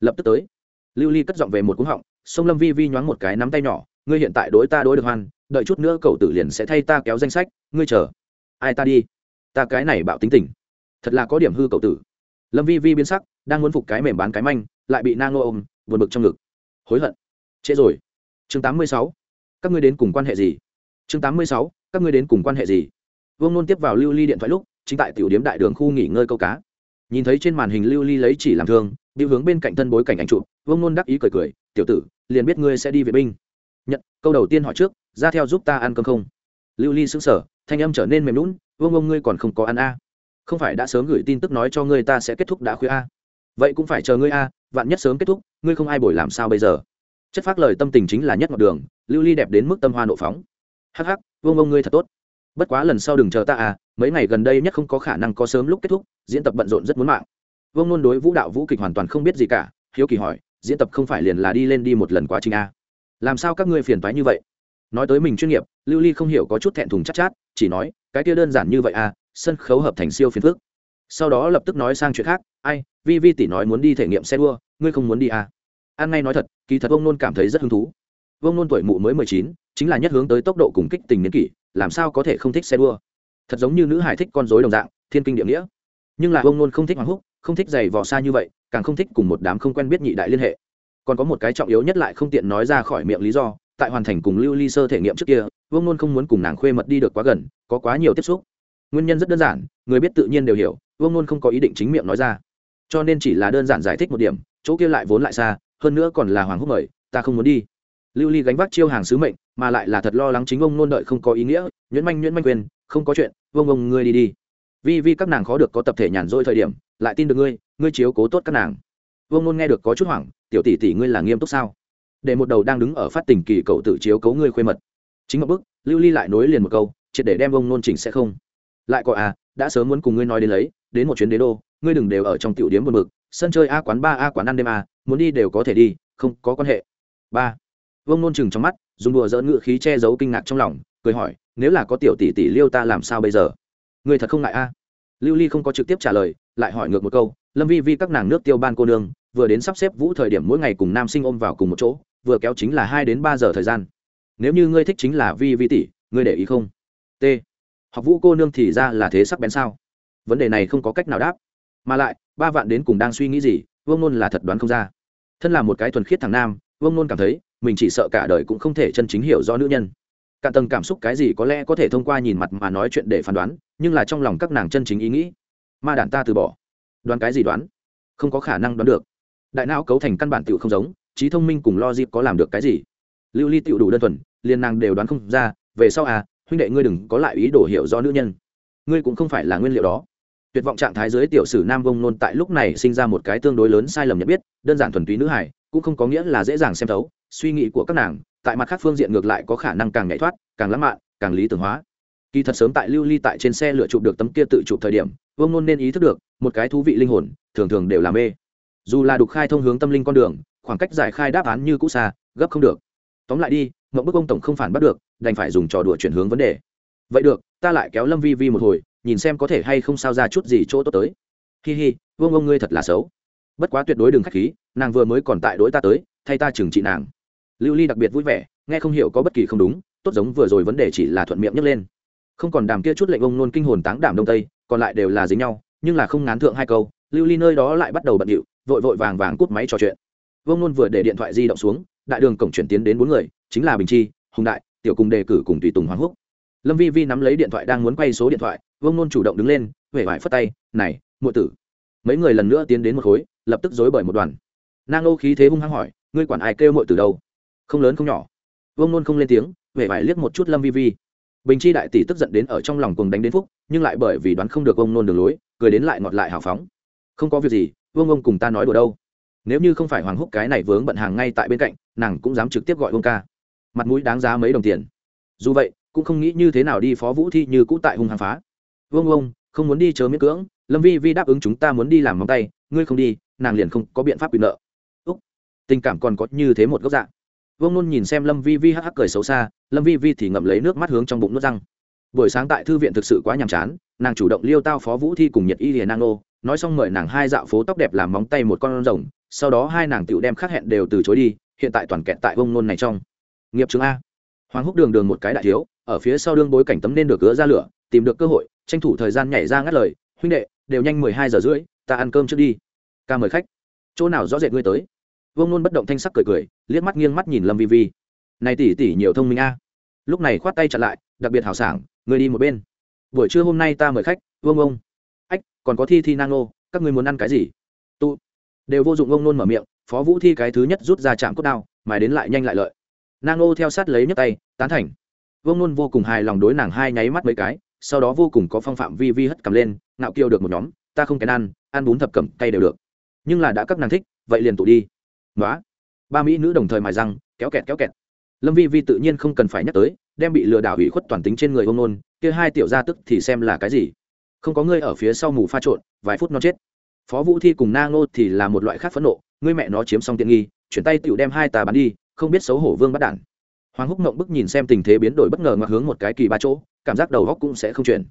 Lập tức tới. Lưu ly cất giọng về một cúng họng, sông lâm vi vi nhoáng một cái nắm tay nhỏ, ngươi hiện tại đối ta đối được hoan, đợi chút nữa cậu tử liền sẽ thay ta kéo danh sách, ngươi chờ. Ai ta đi? Ta cái này bạo tính tình. Thật là có điểm hư cậu tử. Lâm vi vi biến sắc, đang muốn phục cái mềm bán cái manh, lại bị nang ngô ôm, buồn bực trong ngực. Hối hận. Trễ rồi. Chương tám mươi sáu. Các ngươi đến cùng quan hệ gì? Chương tám mươi sáu. Các ngươi đến cùng quan hệ gì? Vương nôn tiếp vào lưu ly điện thoại lúc chính tại tiểu điếm đại đường khu nghỉ ngơi câu cá. Nhìn thấy trên màn hình lưu ly lấy chỉ làm thương bị hướng bên cạnh thân bối cảnh ảnh chụp, vương nôn đắc ý cười cười, tiểu tử, liền biết ngươi sẽ đi vệ binh. Nhận, câu đầu tiên hỏi trước, ra theo giúp ta ăn cơm không? Lưu ly xứng sở thanh âm trở nên mềm lún vương ông ngươi còn không có ăn a. Không phải đã sớm gửi tin tức nói cho ngươi ta sẽ kết thúc đã khuya a. Vậy cũng phải chờ ngươi a, vạn nhất sớm kết thúc, ngươi không ai bồi làm sao bây giờ? Chất phác lời tâm tình chính là nhất ngọc đường, lưu ly đẹp đến mức tâm hoa nộ phóng. Hắc hắc, vương ông ngươi thật tốt. Bất quá lần sau đừng chờ ta à mấy ngày gần đây nhất không có khả năng có sớm lúc kết thúc diễn tập bận rộn rất muốn mạng. Vương nôn đối vũ đạo vũ kịch hoàn toàn không biết gì cả hiếu kỳ hỏi diễn tập không phải liền là đi lên đi một lần quá trình a? Làm sao các ngươi phiền toái như vậy? Nói tới mình chuyên nghiệp lưu ly không hiểu có chút thẹn thùng chắc chát, chát chỉ nói cái kia đơn giản như vậy à sân khấu hợp thành siêu phiền phước sau đó lập tức nói sang chuyện khác ai vi vi tỷ nói muốn đi thể nghiệm xe đua ngươi không muốn đi à? An ngay nói thật kỳ thật ông nôn cảm thấy rất hứng thú. Vương nôn tuổi mụ mới mười chín chính là nhất hướng tới tốc độ cùng kích tình niên kỷ làm sao có thể không thích xe đua? Thật giống như nữ hải thích con dối đồng dạng, thiên kinh địa nghĩa. Nhưng là vương nôn không thích hoàng húc, không thích giày vò xa như vậy, càng không thích cùng một đám không quen biết nhị đại liên hệ. Còn có một cái trọng yếu nhất lại không tiện nói ra khỏi miệng lý do, tại hoàn thành cùng lưu ly sơ thể nghiệm trước kia vương nôn không muốn cùng nàng khuê mật đi được quá gần, có quá nhiều tiếp xúc. Nguyên nhân rất đơn giản, người biết tự nhiên đều hiểu vương nôn không có ý định chính miệng nói ra. Cho nên chỉ là đơn giản giải thích một điểm, chỗ kia lại vốn lại xa, hơn nữa còn là hoàng húc mời, ta không muốn đi. Lưu ly gánh vác chiêu hàng sứ mệnh, mà lại là thật lo lắng chính ông nôn đợi không có ý nghĩa, nhuyễn manh nhuyễn manh quyền không có chuyện, vương ông ngươi đi đi. Vì vì các nàng khó được có tập thể nhàn rỗi thời điểm, lại tin được ngươi ngươi chiếu cố tốt các nàng. Vương nôn nghe được có chút hoảng, tiểu tỷ tỷ ngươi là nghiêm túc sao? Để một đầu đang đứng ở phát tình kỳ cậu tự chiếu cấu ngươi khuê mật. Chính một bước lưu ly lại nối liền một câu, triệt để đem vông nôn chỉnh sẽ không. Lại có à đã sớm muốn cùng ngươi nói đến lấy, đến một chuyến đế đô, ngươi đừng đều ở trong tiểu điếm buồn bực, sân chơi a quán ba a quán ăn đêm a, muốn đi đều có thể đi, không có quan hệ. Ba. Vông nôn chừng trong mắt, dùng đùa dỡ ngựa khí che giấu kinh ngạc trong lòng cười hỏi, nếu là có tiểu tỷ tỷ liêu ta làm sao bây giờ? Người thật không ngại a? Lưu ly không có trực tiếp trả lời, lại hỏi ngược một câu, lâm vi vi các nàng nước tiêu ban cô nương, vừa đến sắp xếp vũ thời điểm mỗi ngày cùng nam sinh ôm vào cùng một chỗ, vừa kéo chính là hai đến ba giờ thời gian. Nếu như ngươi thích chính là vi vi tỷ, ngươi để ý không? T. Học vũ cô nương thì ra là thế sắc bén sao? Vấn đề này không có cách nào đáp. Mà lại, ba vạn đến cùng đang suy nghĩ gì, vương nôn là thật đoán không ra. Thân là một cái thuần khiết thằng nam, vương nôn cảm thấy, mình chỉ sợ cả đời cũng không thể chân chính hiểu do nữ nhân cả tầng cảm xúc cái gì có lẽ có thể thông qua nhìn mặt mà nói chuyện để phán đoán, nhưng là trong lòng các nàng chân chính ý nghĩ. Ma đản ta từ bỏ. Đoán cái gì đoán? Không có khả năng đoán được. Đại não cấu thành căn bản tựu không giống, trí thông minh cùng lo dịp có làm được cái gì? Lưu ly tựu đủ đơn thuần liên nàng đều đoán không ra, về sau à huynh đệ ngươi đừng có lại ý đồ hiểu do nữ nhân. Ngươi cũng không phải là nguyên liệu đó. Tuyệt vọng trạng thái dưới tiểu sử nam vông nôn tại lúc này sinh ra một cái tương đối lớn sai lầm nhận biết, đơn giản thuần túy nữ hải cũng không có nghĩa là dễ dàng xem thấu suy nghĩ của các nàng, tại mặt khác phương diện ngược lại có khả năng càng nhảy thoát, càng lãng mạn, càng lý tưởng hóa. Kỳ thật sớm tại lưu ly tại trên xe lựa chụp được tấm kia tự chụp thời điểm, vương nôn nên ý thức được, một cái thú vị linh hồn, thường thường đều làm mê. Dù là đục khai thông hướng tâm linh con đường, khoảng cách giải khai đáp án như cũ xa, gấp không được. Tóm lại đi, mộng bức ông tổng không phản bắt được, đành phải dùng trò đùa chuyển hướng vấn đề. Vậy được, ta lại kéo lâm vi vi một hồi, nhìn xem có thể hay không sao ra chút gì chỗ tốt tới. Hi hi, vương ông ngươi thật là xấu. Bất quá tuyệt đối đừng k h á c h khí, nàng vừa mới còn tại đối ta tới, thay ta trừng trị nàng lưu ly đặc biệt vui vẻ, nghe không hiểu có bất kỳ không đúng, tốt giống vừa rồi vấn đề chỉ là thuận miệng nhấc lên. Không còn đàm kia chút lệnh ông nôn kinh hồn táng đảm đông tây, còn lại đều là dính nhau, nhưng là không ngán thượng hai câu, lưu ly nơi đó lại bắt đầu bận điệu, vội vội vàng vàng cút máy trò chuyện. Vương nôn vừa để điện thoại di động xuống, đại đường cổng chuyển tiến đến bốn người, chính là bình chi, hùng đại, tiểu cùng đề cử cùng tùy tùng hoàng húc. Lâm vi vi nắm lấy điện thoại đang muốn quay số điện thoại, Vương nôn chủ động đứng lên huệ vải phất tay, này, muội tử. Mấy người lần nữa tiến đến một khối, lập tức dối bởi một đoàn. Nang ô khí thế hung hăng hỏi, ngươi quản ai kêu muội tử đâu? Không lớn không nhỏ. Vương nôn không lên tiếng, vẻ vải liếc một chút lâm vi vi. Bình chi đại tỷ tức giận đến ở trong lòng cùng đánh đến phúc, nhưng lại bởi vì đoán không được ông nôn đường lối, cười đến lại ngọt lại hào phóng. Không có việc gì, vương ông cùng ta nói đùa đâu. Nếu như không phải hoàng húc cái này vướng bận hàng ngay tại bên cạnh, nàng cũng dám trực tiếp gọi vương ca. Mặt mũi đáng giá mấy đồng tiền. Dù vậy, cũng không nghĩ như thế nào đi phó vũ thi như cũ tại hung hàng phá. Vương ông, không muốn đi chớ miễn cưỡng, lâm vi vi đáp ứng chúng ta muốn đi làm móng tay, ngươi không đi, nàng liền không có biện pháp quyền nợ. Úc, tình cảm còn có như thế một góc dạng vương nôn nhìn xem lâm vi vi hắc hắc cười xấu xa lâm vi vi thì ngậm lấy nước mắt hướng trong bụng nuốt răng buổi sáng tại thư viện thực sự quá nhàm chán nàng chủ động liêu tao phó vũ thi cùng nhật y liền nang nô nói xong mời nàng hai dạo phố tóc đẹp làm móng tay một con rồng sau đó hai nàng tựu đem khắc hẹn đều từ chối đi hiện tại toàn kẹt tại vông nôn này trong nghiệp chứng a hoàng húc đường đường một cái đại thiếu ở phía sau đương bối cảnh tấm nên được gỡ ra lửa tìm được cơ hội tranh thủ thời gian nhảy ra ngắt lời huynh đệ đều nhanh mười hai giờ rưỡi ta ăn cơm trước đi ca mời khách chỗ nào rõ rệt ngươi tới Vương nôn bất động thanh sắc cười cười, liếc mắt nghiêng mắt nhìn lâm vi vi. Này tỷ tỷ nhiều thông minh a. Lúc này khoát tay chặn lại, đặc biệt hào sảng, người đi một bên. Buổi trưa hôm nay ta mời khách, vương ông. Ách, còn có thi thi nang các người muốn ăn cái gì? Tu. Đều vô dụng ông nôn mở miệng, phó vũ thi cái thứ nhất rút ra chạm cốt đao, mài đến lại nhanh lại lợi. Nang theo sát lấy nhấc tay, tán thành. Vương nôn vô cùng hài lòng đối nàng hai nháy mắt mấy cái, sau đó vô cùng có phong phạm vi vi hất cầm lên, ngạo kiêu được một nhóm, ta không kén ăn ăn bún thập cẩm, cay đều được. Nhưng là đã các nàng thích, vậy liền tụ đi nói ba mỹ nữ đồng thời mài răng, kéo kẹt kéo kẹt. Lâm vi vi tự nhiên không cần phải nhắc tới, đem bị lừa đảo ủy khuất toàn tính trên người ông nôn kia hai tiểu gia tức thì xem là cái gì? Không có ngươi ở phía sau mù pha trộn, vài phút nó chết. Phó vũ thi cùng na ngô thì là một loại khác phẫn nộ, ngươi mẹ nó chiếm xong tiện nghi, chuyển tay tựu đem hai tà bắn đi, không biết xấu hổ vương bắt đản. Hoàng húc mộng bức nhìn xem tình thế biến đổi bất ngờ ngoặc hướng một cái kỳ ba chỗ, cảm giác đầu góc cũng sẽ không chuyển.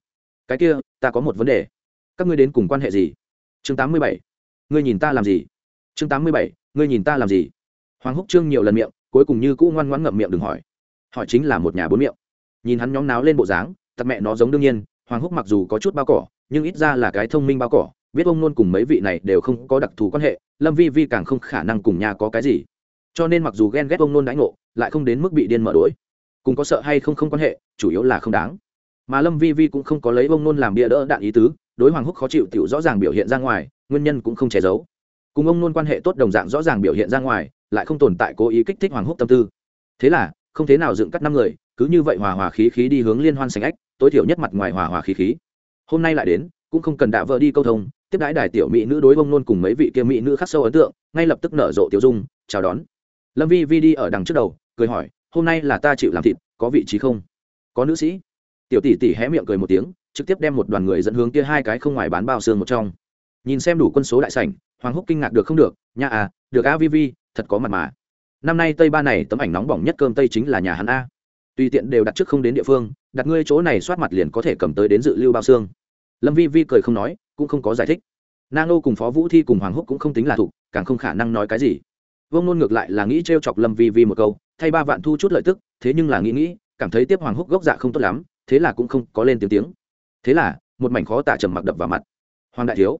Cái kia, ta có một vấn đề. Các ngươi đến cùng quan hệ gì? Chương tám mươi bảy. Ngươi nhìn ta làm gì? Chương tám mươi bảy ngươi nhìn ta làm gì? Hoàng húc trương nhiều lần miệng, cuối cùng như cũ ngoan ngoãn ngậm miệng đừng hỏi. Hỏi chính là một nhà bốn miệng. Nhìn hắn nhóm náo lên bộ dáng tặc mẹ nó giống đương nhiên, hoàng húc mặc dù có chút bao cỏ, nhưng ít ra là cái thông minh bao cỏ, biết ông nôn cùng mấy vị này đều không có đặc thù quan hệ, lâm vi vi càng không khả năng cùng nhà có cái gì. Cho nên mặc dù ghen ghét ông nôn đãi ngộ, lại không đến mức bị điên mở đ ố i cùng có sợ hay không không quan hệ, chủ yếu là không đáng. Mà lâm vi vi cũng không có lấy ông nôn làm bia đỡ đạn ý tứ, đối hoàng húc khó chịu t i ể u rõ ràng biểu hiện ra ngoài, nguyên nhân cũng không che giấu cùng ông nôn quan hệ tốt đồng dạng rõ ràng biểu hiện ra ngoài, lại không tồn tại cố ý kích thích hoàng húc tâm tư. Thế là, không thế nào dựng cắt năm người, cứ như vậy hòa hòa khí khí đi hướng liên hoan sành ách tối thiểu nhất mặt ngoài hòa hòa khí khí. Hôm nay lại đến, cũng không cần đạ vợ đi câu thông, tiếp đái đài tiểu mỹ nữ đối bông nôn cùng mấy vị kia mỹ nữ khắc sâu ấn tượng, ngay lập tức nở rộ tiểu dung, chào đón. Lâm vi vi đi ở đằng trước đầu, cười hỏi, hôm nay là ta chịu làm thịt, có vị trí không? Có nữ sĩ. Tiểu tỷ tỷ hé miệng cười một tiếng, trực tiếp đem một đoàn người dẫn hướng kia hai cái không ngoài bán bao xương một trong. Nhìn xem đủ quân số đại sảnh hoàng húc kinh ngạc được không được, nha à được a, vi thật có mặt mà. Năm nay tây ba này tấm ảnh nóng bỏng nhất cơm tây chính là nhà hắn a. Tùy tiện đều đặt trước không đến địa phương, đặt ngươi chỗ này soát mặt liền có thể cầm tới đến dự lưu bao xương. Lâm vi vi cười không nói, cũng không có giải thích. Nang nô cùng phó vũ thi cùng hoàng húc cũng không tính là thục càng không khả năng nói cái gì. Vương nôn ngược lại là nghĩ t r e o chọc lâm vi vi một câu, thay ba vạn thu chút lợi tức, thế nhưng là nghĩ nghĩ, cảm thấy tiếp hoàng húc gốc dạ không tốt lắm, thế là cũng không có lên tiếng tiếng. Thế là, một mảnh khó tả trầm mặc đập vào mặt. Hoàng đại thiếu,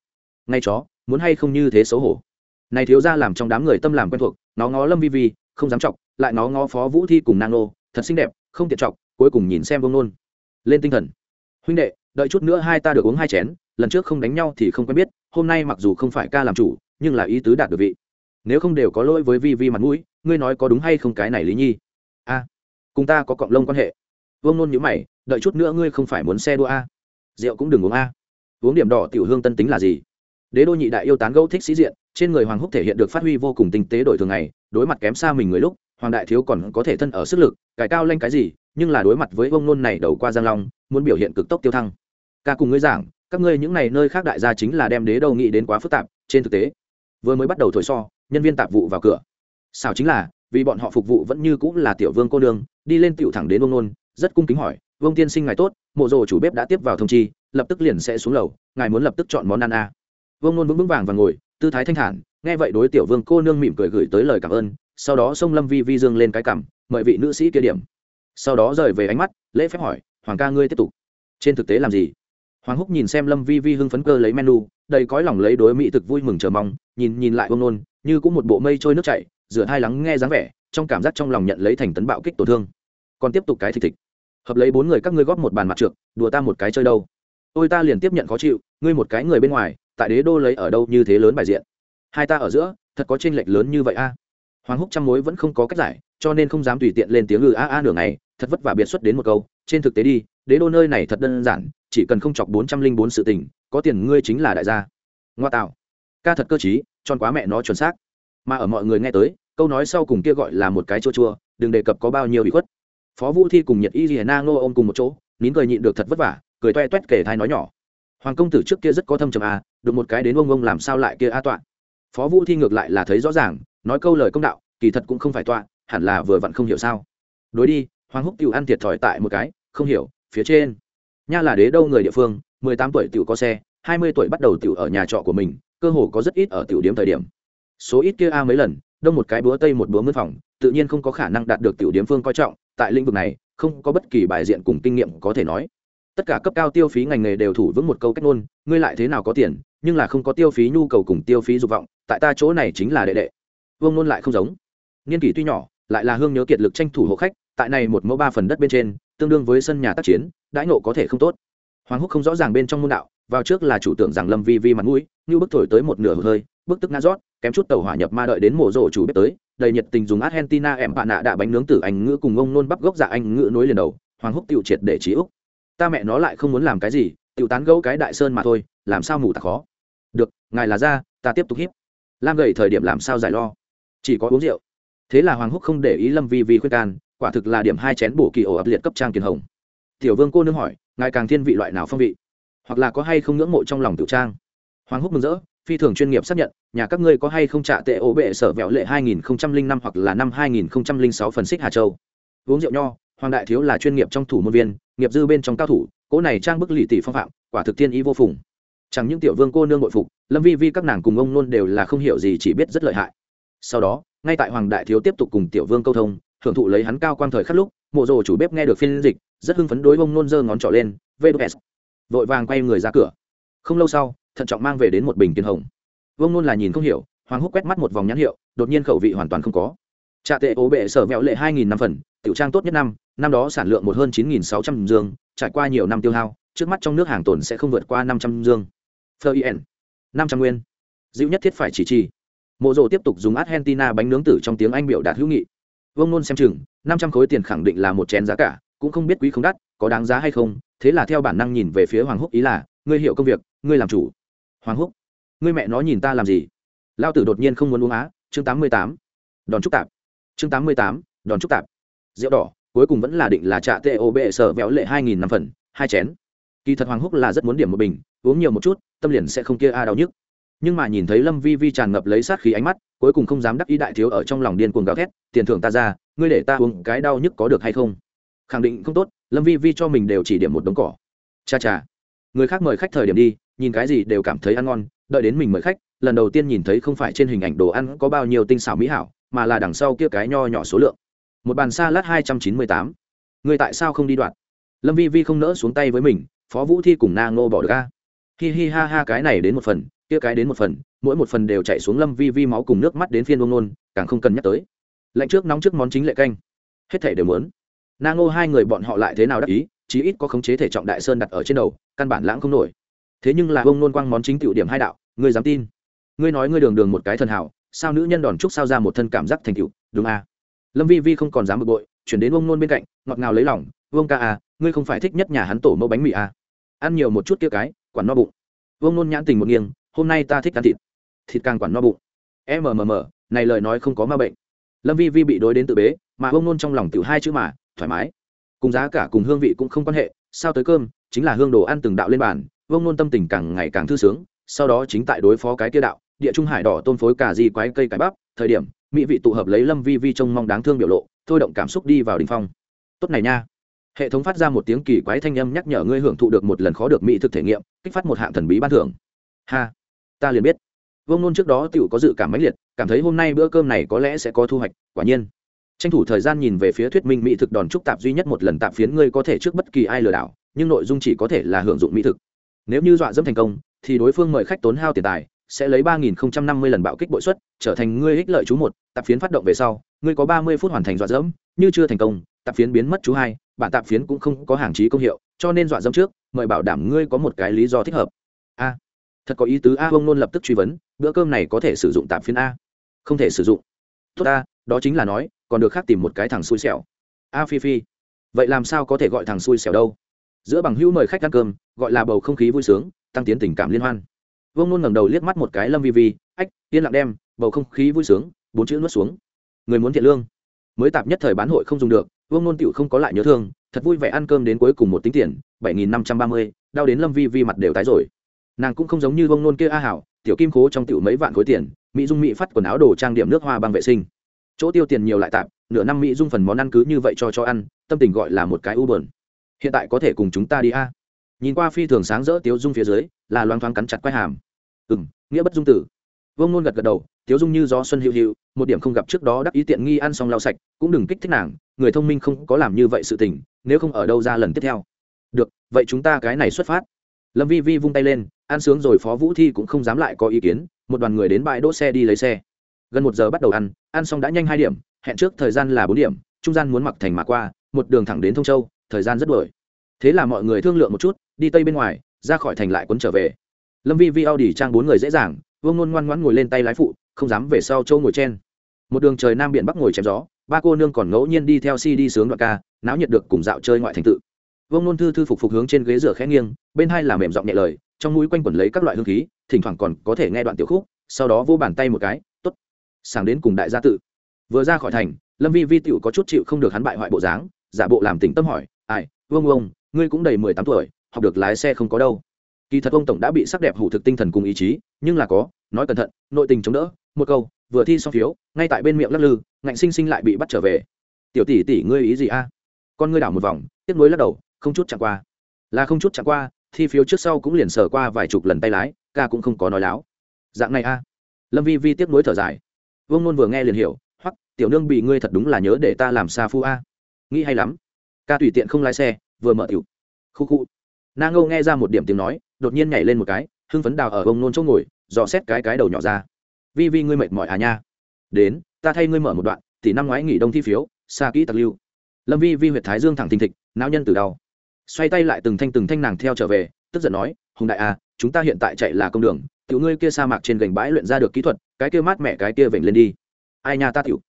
ngay chó muốn hay không như thế xấu hổ. Này thiếu ra làm trong đám người tâm làm quen thuộc, nó ngó lâm vi vi, không dám chọc, lại nó ngó phó vũ thi cùng nang nô, thật xinh đẹp, không tiện chọc, cuối cùng nhìn xem vương nôn. Lên tinh thần. Huynh đệ, đợi chút nữa hai ta được uống hai chén, lần trước không đánh nhau thì không quen biết, hôm nay mặc dù không phải ca làm chủ, nhưng là ý tứ đạt được vị. Nếu không đều có lỗi với vi vi mặt mũi, ngươi nói có đúng hay không cái này lý nhi? A, cùng ta có cộng lông quan hệ. Vương nôn nhữ mày, đợi chút nữa ngươi không phải muốn xe đua a. Rượu cũng đừng uống a. Uống điểm đỏ tiểu hương tân tính là gì? Đế đô nhị đại yêu tán gẫu thích sĩ diện, trên người hoàng húc thể hiện được phát huy vô cùng tinh tế đổi thường ngày, đối mặt kém xa mình người lúc, hoàng đại thiếu còn có thể thân ở sức lực, cải cao lanh cái gì, nhưng là đối mặt với ông nôn này đầu qua giang long, muốn biểu hiện cực tốc tiêu thăng. Ca cùng ngươi giảng, các ngươi những này nơi khác đại gia chính là đem đế đâu nghĩ đến quá phức tạp, trên thực tế, vừa mới bắt đầu thổi so, nhân viên tạp vụ vào cửa. Sao chính là, vì bọn họ phục vụ vẫn như cũng là tiểu vương cô đường đi lên tiểu thẳng đến vương nôn, rất cung kính hỏi vương tiên sinh ngài tốt, mộ rồ chủ bếp đã tiếp vào thông chi, lập tức liền sẽ xuống lầu, ngài muốn lập tức chọn món ăn a vương nôn vững vững vàng và ngồi, tư thái thanh thản, nghe vậy đối tiểu vương cô nương mỉm cười gửi tới lời cảm ơn, sau đó xông lâm vi vi dương lên cái cảm, mời vị nữ sĩ kia điểm. Sau đó rời về ánh mắt, lễ phép hỏi, hoàng ca ngươi tiếp tục, trên thực tế làm gì? Hoàng húc nhìn xem lâm vi vi hưng phấn cơ lấy menu, đầy cõi lòng lấy đối mỹ thực vui mừng chờ mong, nhìn nhìn lại Vương nôn như cũng một bộ mây trôi nước chảy, rửa hai lắng nghe dáng vẻ, trong cảm giác trong lòng nhận lấy thành tấn bạo kích tổn thương. Còn tiếp tục cái thịt thịt, hợp lấy bốn người các ngươi góp một bàn mặt trượt đùa ta một cái chơi đâu? Tôi ta liền tiếp nhận khó chịu, ngươi một cái người bên ngoài tại đế đô lấy ở đâu như thế lớn bài diện? Hai ta ở giữa, thật có tranh lệch lớn như vậy a. Hoàng húc trăm mối vẫn không có cách giải, cho nên không dám tùy tiện lên tiếng ngừ a a nửa ngày, thật vất vả biệt xuất đến một câu, trên thực tế đi, đế đô nơi này thật đơn giản, chỉ cần không chọc bốn trăm linh bốn sự tình, có tiền ngươi chính là đại gia. Ngoa tạo. Ca thật cơ t tròn quá mẹ nó chuẩn xác. Mà ở mọi người nghe tới, câu nói sau cùng kia gọi là một cái chua chua, đừng đề cập có bao nhiêu bị khuất. Phó vũ thi cùng nhật y rìa na ngô ôm cùng một chỗ, nín cười nhịn được thật vất vả, cười toe toét kể thai nói nhỏ hoàng công tử trước kia rất có thâm trầm à, a được một cái đến ông ông làm sao lại kia a tọa. Phó vũ thi ngược lại là thấy rõ ràng, nói câu lời công đạo, kỳ thật cũng không phải tọa, hẳn là vừa vặn không hiểu sao. Đối đi, hoàng húc tiểu ăn thiệt thòi tại một cái, không hiểu, phía trên. Nha là đế đâu người địa phương, mười tám tuổi tiểu có xe, hai mươi tuổi bắt đầu tiểu ở nhà trọ của mình, cơ hồ có rất ít ở tiểu điếm thời điểm. Số ít kia a mấy lần, đông một cái búa tây một búa mướn phòng, tự nhiên không có khả năng đạt được tiểu điếm phương coi trọng, tại lĩnh vực này, không có bất kỳ bài diện cùng kinh nghiệm có thể nói tất cả cấp cao tiêu phí ngành nghề đều thủ vững một câu cách ngôn, ngươi lại thế nào có tiền, nhưng là không có tiêu phí nhu cầu cùng tiêu phí dục vọng, tại ta chỗ này chính là đệ đệ. Vương ngôn lại không giống. Niên kỷ tuy nhỏ, lại là hương nhớ kiệt lực tranh thủ hộ khách, tại này một mẫu ba phần đất bên trên, tương đương với sân nhà tác chiến, đãi nộ có thể không tốt. Hoàng húc không rõ ràng bên trong môn đạo, vào trước là chủ tưởng rằng lâm vi vi mặt mũi, như bức thổi tới một nửa hơi, bức tức ngã rót, kém chút tàu hỏa nhập ma đợi đến mổ rổ chủ bếp tới, đầy nhiệt tình dùng argentina em bạn nạ đạ bánh nướng tử anh ngữ cùng ông nôn bắp gốc dạ anh ngữ nối liền đầu, hoàng húc tiêu triệt để trí úc ta mẹ nó lại không muốn làm cái gì tự tán gẫu cái đại sơn mà thôi, làm sao mù tạc khó? Được, ngài là ra, ta tiếp tục hiếp lam gầy thời điểm làm sao giải lo? Chỉ có uống rượu. Thế là hoàng húc không để ý lâm vi vi khuyên can, quả thực là điểm hai chén bổ kỳ ổ ập liệt cấp trang kiền hồng. Tiểu vương cô nương hỏi, ngài càng thiên vị loại nào phong vị? Hoặc là có hay không ngưỡng mộ trong lòng tiểu trang? Hoàng húc mừng rỡ, phi thường chuyên nghiệp xác nhận, nhà các ngươi có hay không trả tệ ổ bệ sở vẹo lệ 2005 hoặc là năm 2006 phần xích hà châu? Uống rượu nho hoàng đại thiếu là chuyên nghiệp trong thủ môn viên, nghiệp dư bên trong cao thủ, cỗ này trang bức lì tỷ phong phạm, quả thực thiên ý vô phùng. Chẳng những tiểu vương cô nương nội phục, lâm vi vi các nàng cùng ông luôn đều là không hiểu gì chỉ biết rất lợi hại. Sau đó, ngay tại hoàng đại thiếu tiếp tục cùng tiểu vương câu thông, thưởng thụ lấy hắn cao quang thời khắc lúc, mộ rồ chủ bếp nghe được phiên dịch, rất hưng phấn đối ông nôn giơ ngón trỏ lên vps vội vàng quay người ra cửa. Không lâu sau, thận trọng mang về đến một bình kiên hồng. Vương nôn là nhìn không hiểu, hoàng húc quét mắt một vòng nhãn hiệu, đột nhiên khẩu vị hoàn toàn không có. Trà tệ ố bệ sở vẹo lệ hai nghìn năm phần tiểu trang tốt nhất năm năm đó sản lượng một hơn chín nghìn sáu trăm dương trải qua nhiều năm tiêu hao trước mắt trong nước hàng tồn sẽ không vượt qua năm trăm dương Phơ năm trăm nguyên. Dịu nhất thiết phải chỉ trì. Mộ Dụ tiếp tục dùng Argentina bánh nướng tử trong tiếng Anh biểu đạt hữu nghị. Vông nôn xem chừng, năm trăm khối tiền khẳng định là một chén giá cả, cũng không biết quý không đắt, có đáng giá hay không, thế là theo bản năng nhìn về phía Hoàng Húc ý là, ngươi hiểu công việc, ngươi làm chủ. Hoàng Húc, ngươi mẹ nó nhìn ta làm gì? Lao tử đột nhiên không muốn uống á, chương tám mươi tám, Đòn trúc tạp. Chương tám mươi tám, đòn trúc tạp. Rượu đỏ, cuối cùng vẫn là định là trạ tê ô bệ sở véo lệ hai nghìn năm phần, hai chén. Kỳ thật hoàng húc là rất muốn điểm một bình uống nhiều một chút tâm liền sẽ không kia a đau nhức. Nhưng mà nhìn thấy lâm vi vi tràn ngập lấy sát khí ánh mắt cuối cùng không dám đắc ý đại thiếu ở trong lòng điên cuồng gào thét tiền thưởng ta ra ngươi để ta uống cái đau nhức có được hay không? Khẳng định không tốt lâm vi vi cho mình đều chỉ điểm một đống cỏ. Cha cha người khác mời khách thời điểm đi nhìn cái gì đều cảm thấy ăn ngon đợi đến mình mời khách lần đầu tiên nhìn thấy không phải trên hình ảnh đồ ăn có bao nhiêu tinh xảo mỹ hảo mà là đằng sau kia cái nho nhỏ số lượng một bàn xa lát hai trăm chín mươi tám. Người tại sao không đi đoạt? Lâm vi vi không nỡ xuống tay với mình, phó vũ thi cùng na ngô bỏ được ca hi hi ha ha, cái này đến một phần, kia cái đến một phần, mỗi một phần đều chạy xuống lâm vi vi máu cùng nước mắt đến phiên ông nôn, càng không cần nhắc tới. Lạnh trước nóng trước món chính lệ canh. Hết thể đều muốn. Na ngô hai người bọn họ lại thế nào đắc ý, chí ít có khống chế thể trọng đại sơn đặt ở trên đầu, căn bản lãng không nổi. Thế nhưng là ông nôn quang món chính tiểu điểm hai đạo, ngươi dám tin? Ngươi nói ngươi đường đường một cái thần hảo, sao nữ nhân đòn trúc sao ra một thân cảm giác thành tựu, đúng à lâm vi vi không còn dám bực bội, chuyển đến ông nôn bên cạnh, ngọt ngào lấy lòng, vương ca à ngươi không phải thích nhất nhà hắn tổ mẫu bánh mì à. ăn nhiều một chút kia cái, quản no bụng. Vương nôn nhãn tình một nghiêng, hôm nay ta thích ăn thịt thịt càng quản no bụng. Mmm này lời nói không có ma bệnh. Lâm vi vi bị đối đến tự bế, mà vương nôn trong lòng tiểu hai chữ mà, thoải mái. Cùng giá cả, cùng hương vị cũng không quan hệ, sao tới cơm, chính là hương đồ ăn từng đạo lên bàn, vương nôn tâm tình càng ngày càng thư sướng, sau đó chính tại đối phó cái kia đạo địa trung hải đỏ tôm phối cà di quái cây cải bắp, thời điểm, mỹ vị tụ hợp lấy lâm vi vi trông mong đáng thương biểu lộ, thôi động cảm xúc đi vào đình phong. Tốt này nha. Hệ thống phát ra một tiếng kỳ quái thanh âm nhắc nhở ngươi hưởng thụ được một lần khó được mỹ thực thể nghiệm, kích phát một hạng thần bí ban thưởng. Ha. Ta liền biết. Vông nôn trước đó t i ể u có dự cảm mãnh liệt, cảm thấy hôm nay bữa cơm này có lẽ sẽ có thu hoạch, quả nhiên. Tranh thủ thời gian nhìn về phía thuyết minh mỹ thực đòn trúc tạp duy nhất một lần tạp phiến ngươi có thể trước bất kỳ ai lừa đảo, nhưng nội dung chỉ có thể là hưởng dụng mỹ thực. Nếu như dọa dẫm thành công, thì đối phương mời khách tốn hao tiền tài sẽ lấy ba nghìn năm mươi lần bạo kích bội suất trở thành ngươi ích lợi chú một, tạp phiến phát động về sau, ngươi có ba mươi phút hoàn thành dọa dẫm, như chưa thành công, tạp phiến biến mất chú hai, bản tạp phiến cũng không có hàng trí công hiệu, cho nên dọa dẫm trước, mời bảo đảm ngươi có một cái lý do thích hợp. A. Thật có ý tứ a bông nôn lập tức truy vấn, bữa cơm này có thể sử dụng tạp phiến a? Không thể sử dụng. Tốt a, đó chính là nói, còn được khác tìm một cái thằng xui xẻo. A phi phi. Vậy làm sao có thể gọi thằng xui xẻo đâu? Giữa bằng hữu mời khách ăn cơm, gọi là bầu không khí vui sướng, tăng tiến tình cảm liên hoan vương nôn ngẩng đầu liếc mắt một cái lâm vi vi, ách, yên lặng đem bầu không khí vui sướng, bốn chữ nuốt xuống. Người muốn thiện lương. Mới tạp nhất thời bán hội không dùng được, vương nôn tựu không có lại nhớ thương, thật vui vẻ ăn cơm đến cuối cùng một tính tiền, bảy nghìn năm trăm ba mươi, đau đến lâm vi vi mặt đều tái rồi. Nàng cũng không giống như vương nôn kia a hảo, tiểu kim khố trong tựu mấy vạn khối tiền, mỹ dung mỹ phát quần áo đồ trang điểm nước hoa bằng vệ sinh. Chỗ tiêu tiền nhiều lại tạp, nửa năm mỹ dung phần món ăn cứ như vậy cho cho ăn, tâm tình gọi là một cái u bờn hiện tại có thể cùng chúng ta đi a? Nhìn qua phi thường sáng rỡ tiếu dung phía dưới, là loang thoáng cắn chặt quai hàm. Ừ m nghĩa bất dung tử. Vông nôn gật gật đầu, tiếu dung như gió xuân hữu hữu một điểm không gặp trước đó đắc ý tiện nghi ăn xong lau sạch, cũng đừng kích thích nàng, người thông minh không có làm như vậy sự tình, nếu không ở đâu ra lần tiếp theo. Được, vậy chúng ta cái này xuất phát. Lâm vi vi vung tay lên, ăn sướng rồi phó vũ thi cũng không dám lại có ý kiến, một đoàn người đến bãi đỗ xe đi lấy xe. Gần một giờ bắt đầu ăn ăn xong đã nhanh hai điểm, hẹn trước thời gian là bốn điểm, trung gian muốn mặc thành mà qua, một đường thẳng đến thông châu, thời gian rất đổi thế là mọi người thương lượng một chút đi tây bên ngoài, ra khỏi thành lại quấn trở về. Lâm vi vi ao đi trang bốn người dễ dàng, vương nôn ngoan ngoãn ngồi lên tay lái phụ, không dám về sau châu ngồi trên. Một đường trời nam biển bắc ngồi chém gió, ba cô nương còn ngẫu nhiên đi theo si đi sướng đoạn ca, náo nhiệt được cùng dạo chơi ngoại thành tự. Vương nôn thư thư phục phục hướng trên ghế rửa khẽ nghiêng, bên hai là mềm giọng nhẹ lời, trong mũi quanh quẩn lấy các loại hương khí, thỉnh thoảng còn có thể nghe đoạn tiểu khúc, sau đó vô bàn tay một cái t ố t sàng đến cùng đại gia tự. Vừa ra khỏi thành, lâm vi vi tựu có chút chịu không được hắn bại hoại bộ dáng, giả bộ làm tỉnh tâm hỏi, ai, vương ông ngươi cũng đầy mười tám tuổi học được lái xe không có đâu. Kỳ thật ông tổng đã bị sắc đẹp hủ thực tinh thần cùng ý chí, nhưng là có, nói cẩn thận, nội tình chống đỡ, một câu, vừa thi xong phiếu, ngay tại bên miệng lắc lư, ngạnh sinh sinh lại bị bắt trở về. Tiểu tỷ tỷ ngươi ý gì a? Con ngươi đảo một vòng, tiếc nuối lắc đầu, không chút chẳng qua. Là không chút chẳng qua, thi phiếu trước sau cũng liền sờ qua vài chục lần tay lái, ca cũng không có nói láo. Dạng này a? Lâm vi vi tiếc nuối thở dài. Vương nôn vừa nghe liền hiểu hoặc tiểu nương bị ngươi thật đúng là nhớ để ta làm xa phu a. Nghĩ hay lắm. Ca tùy tiện không lái xe, vừa mở tiểu. Khu khu na ngô nghe ra một điểm tiếng nói, đột nhiên nhảy lên một cái, hưng phấn đào ở bông nôn chỗ ngồi, dò xét cái cái đầu nhỏ ra. Vi vi ngươi mệt mỏi à nha? Đến, ta thay ngươi mở một đoạn thì năm ngoái nghỉ đông thi phiếu xa kỹ tặc lưu. Lâm vi vi huyệt thái dương thẳng thình thịch, não nhân từ đau. Xoay tay lại từng thanh từng thanh nàng theo trở về, tức giận nói, hùng đại à chúng ta hiện tại chạy là công đường, tiểu ngươi kia sa mạc trên gành bãi luyện ra được kỹ thuật, cái kia mát mẹ cái kia vểnh lên đi. Ai nha ta tiểu.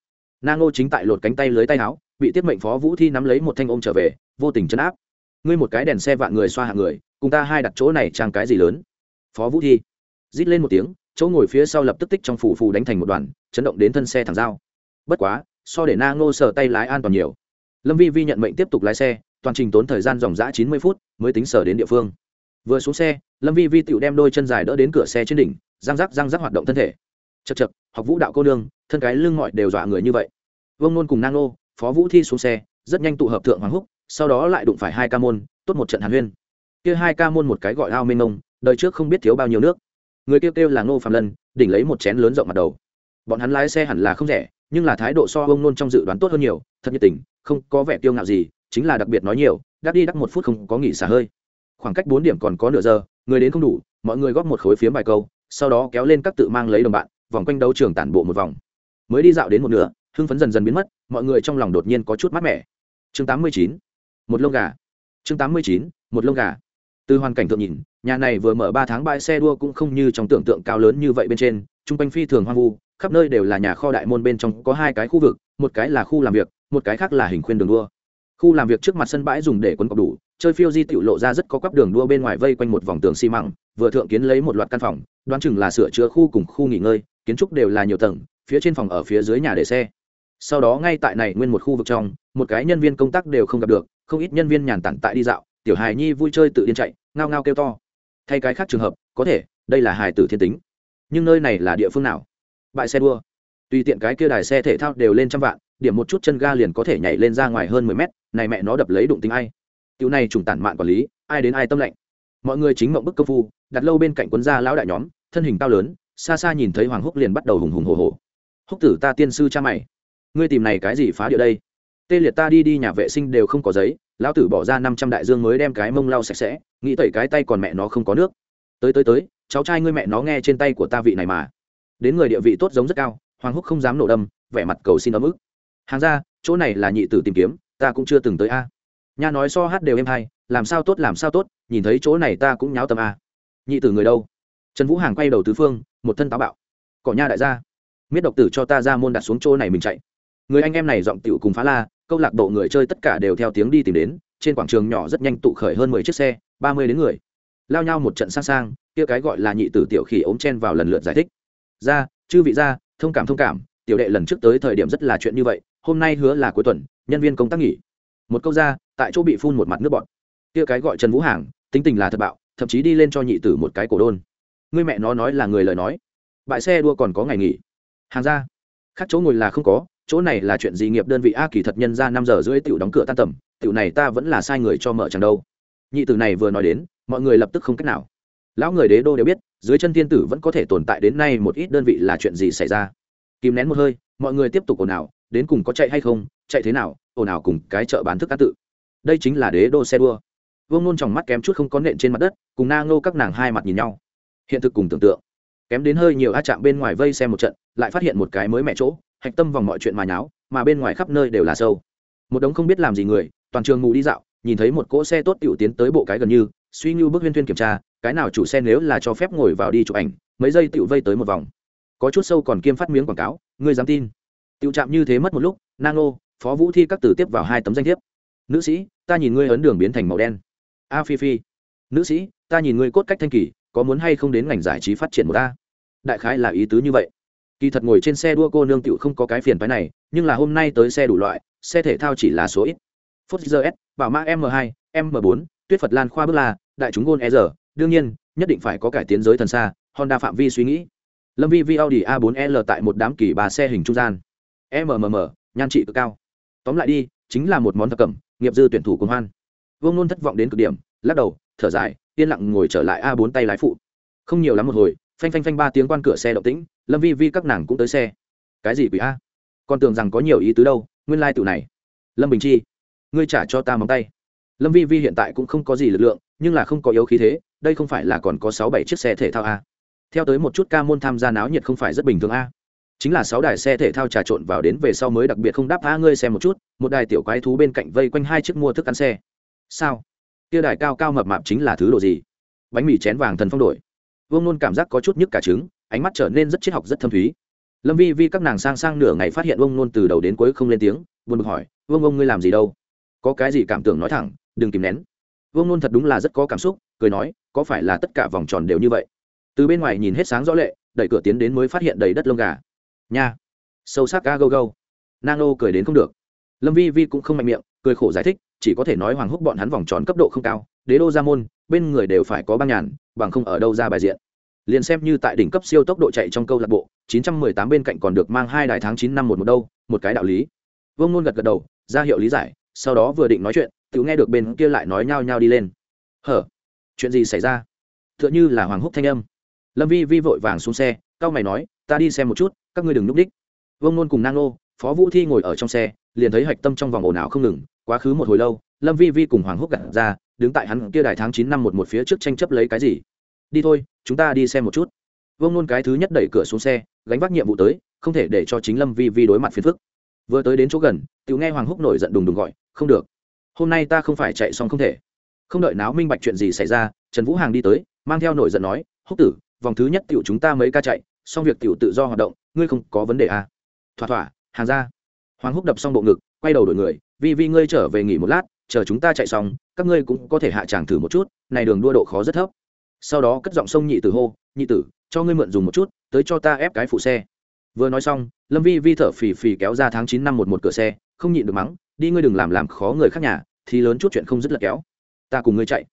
Na ngô chính tại lột cánh tay lưới tay áo, bị tiết mệnh phó vũ thi nắm lấy một thanh ôm trở về, vô tình chấn áp ngươi một cái đèn xe vạn người xoa hạng người, cùng ta hai đặt chỗ này trang cái gì lớn? Phó vũ thi rít lên một tiếng, chỗ ngồi phía sau lập tức tích trong phủ phù đánh thành một đoàn, chấn động đến thân xe thẳng dao. Bất quá, so để na ngô sờ tay lái an toàn nhiều. Lâm vi vi nhận mệnh tiếp tục lái xe, toàn trình tốn thời gian dòng dã chín mươi phút, mới tính sở đến địa phương. Vừa xuống xe, lâm vi vi tựu đem đôi chân dài đỡ đến cửa xe trên đỉnh, răng rắc răng rắc hoạt động thân thể. Chật chật học vũ đạo cô nương, thân cái lưng mọi đều dọa người như vậy. Vương nôn cùng nang nô phó vũ thi xuống xe, rất nhanh tụ hợp thượng hoàng húc sau đó lại đụng phải hai ca môn, tốt một trận hàn huyên. Kia hai ca môn một cái gọi ao mênh mông đời trước không biết thiếu bao nhiêu nước. Người kêu kêu là ngô phạm lân, đỉnh lấy một chén lớn rộng mặt đầu. Bọn hắn lái xe hẳn là không rẻ, nhưng là thái độ so ông nôn trong dự đoán tốt hơn nhiều, thật nhiệt tình, không có vẻ tiêu ngạo gì, chính là đặc biệt nói nhiều, đắc đi đắc một phút không có nghỉ xả hơi. Khoảng cách bốn điểm còn có nửa giờ, người đến không đủ, mọi người góp một khối phiếm bài câu, sau đó kéo lên các tự mang lấy đồng bạn, vòng quanh đấu trường tản bộ một vòng. Mới đi dạo đến một nửa, hưng phấn dần dần biến mất, mọi người trong lòng đột nhiên có chút mát mẻ. Chương tám mươi chín một lông gà. Chương tám mươi chín, một lông gà. Từ hoàn cảnh thượng nhìn, nhà này vừa mở ba tháng bãi xe đua cũng không như trong tưởng tượng cao lớn như vậy bên trên, chung quanh phi thường hoang vu, khắp nơi đều là nhà kho đại môn bên trong có hai cái khu vực, một cái là khu làm việc, một cái khác là hình khuyên đường đua. Khu làm việc trước mặt sân bãi dùng để quấn cọc đủ, chơi phiêu di tiểu lộ ra rất có quắp đường đua bên ngoài vây quanh một vòng tường xi măng, vừa thượng kiến lấy một loạt căn phòng, đoán chừng là sửa chữa khu cùng khu nghỉ ngơi, kiến trúc đều là nhiều tầng, phía trên phòng ở phía dưới nhà để xe. Sau đó ngay tại này nguyên một khu vực trong, một cái nhân viên công tác đều không gặp được không ít nhân viên nhàn tản tại đi dạo, tiểu hài nhi vui chơi tự điên chạy, ngao ngao kêu to. Thay cái khác trường hợp, có thể, đây là hài tử thiên tính. Nhưng nơi này là địa phương nào? Bãi xe đua. Tùy tiện cái kia đài xe thể thao đều lên trăm vạn, điểm một chút chân ga liền có thể nhảy lên ra ngoài hơn mười mét, này mẹ nó đập lấy đụng tính ai? Tiểu này trùng tản mạn quản lý, ai đến ai tâm lạnh. mọi người chính mộng bức công phu, đặt lâu bên cạnh quân gia lão đại nhóm, thân hình cao lớn, xa xa nhìn thấy hoàng húc liền bắt đầu hùng hùng hồ hồ húc tử ta tiên sư cha mày, ngươi tìm này cái gì phá địa đây? Tê liệt ta đi đi nhà vệ sinh đều không có giấy, lão tử bỏ ra năm trăm đại dương mới đem cái mông lau sạch sẽ, nghĩ tẩy cái tay còn mẹ nó không có nước. Tới tới tới, cháu trai ngươi mẹ nó nghe trên tay của ta vị này mà. Đến người địa vị tốt giống rất cao, hoàng húc không dám nổ đâm, vẻ mặt cầu xin ấm ức. Hàng ra chỗ này là nhị tử tìm kiếm, ta cũng chưa từng tới a. Nha nói so hát đều em hay, làm sao tốt làm sao tốt, nhìn thấy chỗ này ta cũng nháo tâm a. Nhị tử người đâu? Trần vũ hàng quay đầu tứ phương, một thân táo bạo. Cỏ nha đại gia, miết độc tử cho ta ra môn đặt xuống chỗ này mình chạy. Người anh em này giọng tiểu cùng phá la câu lạc bộ người chơi tất cả đều theo tiếng đi tìm đến, trên quảng trường nhỏ rất nhanh tụ khởi hơn mười chiếc xe, ba mươi đến người. Lao nhau một trận sang sang, kia cái gọi là nhị tử tiểu khỉ ống chen vào lần lượt giải thích. Ra, chư vị ra, thông cảm thông cảm, tiểu đệ lần trước tới thời điểm rất là chuyện như vậy, hôm nay hứa là cuối tuần, nhân viên công tác nghỉ. Một câu ra, tại chỗ bị phun một mặt nước bọt. Kia cái gọi trần vũ hàng, tính tình là thật bạo, thậm chí đi lên cho nhị tử một cái cổ đôn. Người mẹ nó nói là người lời nói. Bãi xe đua còn có ngày nghỉ. Hàng ra, khác chỗ ngồi là không có chỗ này là chuyện gì nghiệp đơn vị a kỳ thật nhân ra năm giờ rưỡi tiểu đóng cửa tan tầm, tiểu này ta vẫn là sai người cho mở chẳng đâu. Nhị tử này vừa nói đến, mọi người lập tức không cách nào. Lão người đế đô đều biết, dưới chân thiên tử vẫn có thể tồn tại đến nay một ít đơn vị là chuyện gì xảy ra. Kìm nén một hơi, mọi người tiếp tục ồn ào, đến cùng có chạy hay không, chạy thế nào, ồn ào cùng cái chợ bán thức cá tự. Đây chính là đế đô xe đua. Vương nôn trong mắt kém chút không có nện trên mặt đất, cùng na ngô các nàng hai mặt nhìn nhau. Hiện thực cùng tưởng tượng. Kém đến hơi nhiều a chạm bên ngoài vây xem một trận, lại phát hiện một cái mới mẹ chỗ hạch tâm vòng mọi chuyện mà nháo, mà bên ngoài khắp nơi đều là sâu. Một đống không biết làm gì người, toàn trường ngủ đi dạo, nhìn thấy một cỗ xe tốt tiểu tiến tới bộ cái gần như, suy như bước huyên thuyên kiểm tra, cái nào chủ xe nếu là cho phép ngồi vào đi chụp ảnh, mấy giây tiểu vây tới một vòng. Có chút sâu còn kiêm phát miếng quảng cáo, ngươi dám tin. Tiểu chạm như thế mất một lúc, nang ô, phó vũ thi các từ tiếp vào hai tấm danh thiếp. Nữ sĩ, ta nhìn ngươi ấn đường biến thành màu đen. A phi phi. Nữ sĩ, ta nhìn ngươi cốt cách thanh kỳ, có muốn hay không đến ngành giải trí phát triển một ta đại khái là ý tứ như vậy kỳ thật ngồi trên xe đua cô nương tựu không có cái phiền phái này nhưng là hôm nay tới xe đủ loại xe thể thao chỉ là số ít Ford s bảo mã M2, M4, Tuyết Phật Lan khoa bước la, đại chúng gôn r đương nhiên, nhất định phải có cải tiến giới thần xa, Honda phạm vi suy nghĩ. Lâm Vi Vi Audi A4L tại một đám kỳ bà xe hình trung gian. MMM, nhan trị cực cao. Tóm lại đi, chính là một món thập cẩm, nghiệp dư tuyển thủ cùng hoan. Vương Nôn thất vọng đến cực điểm, lắc đầu, thở dài, yên lặng ngồi trở lại A4 tay lái phụ. Không nhiều lắm một hồi, phanh phanh phanh ba tiếng quan cửa xe động tĩnh, Lâm Vi Vi các nàng cũng tới xe. Cái gì quỷ a? Con tưởng rằng có nhiều ý tứ đâu, nguyên lai này. Lâm Bình Chi, ngươi trả cho ta móng tay lâm vi vi hiện tại cũng không có gì lực lượng nhưng là không có yếu khí thế đây không phải là còn có sáu bảy chiếc xe thể thao a theo tới một chút ca môn tham gia náo nhiệt không phải rất bình thường a chính là sáu đài xe thể thao trà trộn vào đến về sau mới đặc biệt không đáp a ngươi xem một chút một đài tiểu quái thú bên cạnh vây quanh hai chiếc mua thức ăn xe sao kia đài cao cao mập mạp chính là thứ đồ gì bánh mì chén vàng thần phong đổi vương nôn cảm giác có chút nhức cả trứng ánh mắt trở nên rất triết học, rất thâm thúy. Lâm vi vi các nàng sang sang nửa ngày phát hiện vương nôn từ đầu đến cuối không lên tiếng, buồn bực hỏi, vương ông ngươi làm gì đâu? Có cái gì cảm tưởng nói thẳng, đừng kìm nén. Vương nôn thật đúng là rất có cảm xúc, cười nói, có phải là tất cả vòng tròn đều như vậy? Từ bên ngoài nhìn hết sáng rõ lệ, đẩy cửa tiến đến mới phát hiện đầy đất lông gà. Nha, sâu sắc ga gâu gâu. nang nô cười đến không được. Lâm vi vi cũng không mạnh miệng, cười khổ giải thích, chỉ có thể nói hoàng húc bọn hắn vòng tròn cấp độ không cao, đế đô ra môn, bên người đều phải có băng nhàn, bằng không ở đâu ra bài diện liền xem như tại đỉnh cấp siêu tốc độ chạy trong câu lạc bộ 918 bên cạnh còn được mang hai đại tháng 9 năm một một đâu, một cái đạo lý. Vương nôn gật gật đầu, ra hiệu lý giải, sau đó vừa định nói chuyện, tự nghe được bên kia lại nói nhao nhao đi lên. Hở? Chuyện gì xảy ra? Tựa như là hoàng húc thanh âm. Lâm vi vi vội vàng xuống xe cao mày nói, ta đi xem một chút, các ngươi đừng núp đích. Vương nôn cùng nang nô, phó vũ thi ngồi ở trong xe, liền thấy hạch tâm trong vòng ồn ào không ngừng, quá khứ một hồi lâu, lâm vi vi cùng hoàng húc gặt ra, đứng tại hắn kia đài tháng chín năm một một phía trước tranh chấp lấy cái gì? Đi thôi chúng ta đi xem một chút. Vương nôn cái thứ nhất đẩy cửa xuống xe, gánh vác nhiệm vụ tới, không thể để cho chính lâm vi vi đối mặt phiền phức. Vừa tới đến chỗ gần tự nghe hoàng húc nổi giận đùng đùng gọi, không được. Hôm nay ta không phải chạy xong không thể. Không đợi náo minh bạch chuyện gì xảy ra, trần vũ hàng đi tới, mang theo nổi giận nói, húc tử, vòng thứ nhất tiểu chúng ta mấy ca chạy, xong việc tiểu tự do hoạt động, ngươi không có vấn đề à. thỏa thỏa, hàng ra. Hoàng húc đập xong bộ ngực, quay đầu đổi người vì vì ngươi trở về nghỉ một lát, chờ chúng ta chạy xong, các ngươi cũng có thể hạ tràng thử một chút, này đường đua độ khó rất thấp sau đó cất giọng sông nhị tử hô, nhị tử, cho ngươi mượn dùng một chút, tới cho ta ép cái phụ xe. Vừa nói xong, lâm vi vi thở phì phì kéo ra tháng chín năm một một cửa xe, không nhịn được mắng, đi ngươi đừng làm làm khó người khác nhà, thì lớn chút chuyện không dứt lật kéo. Ta cùng ngươi chạy.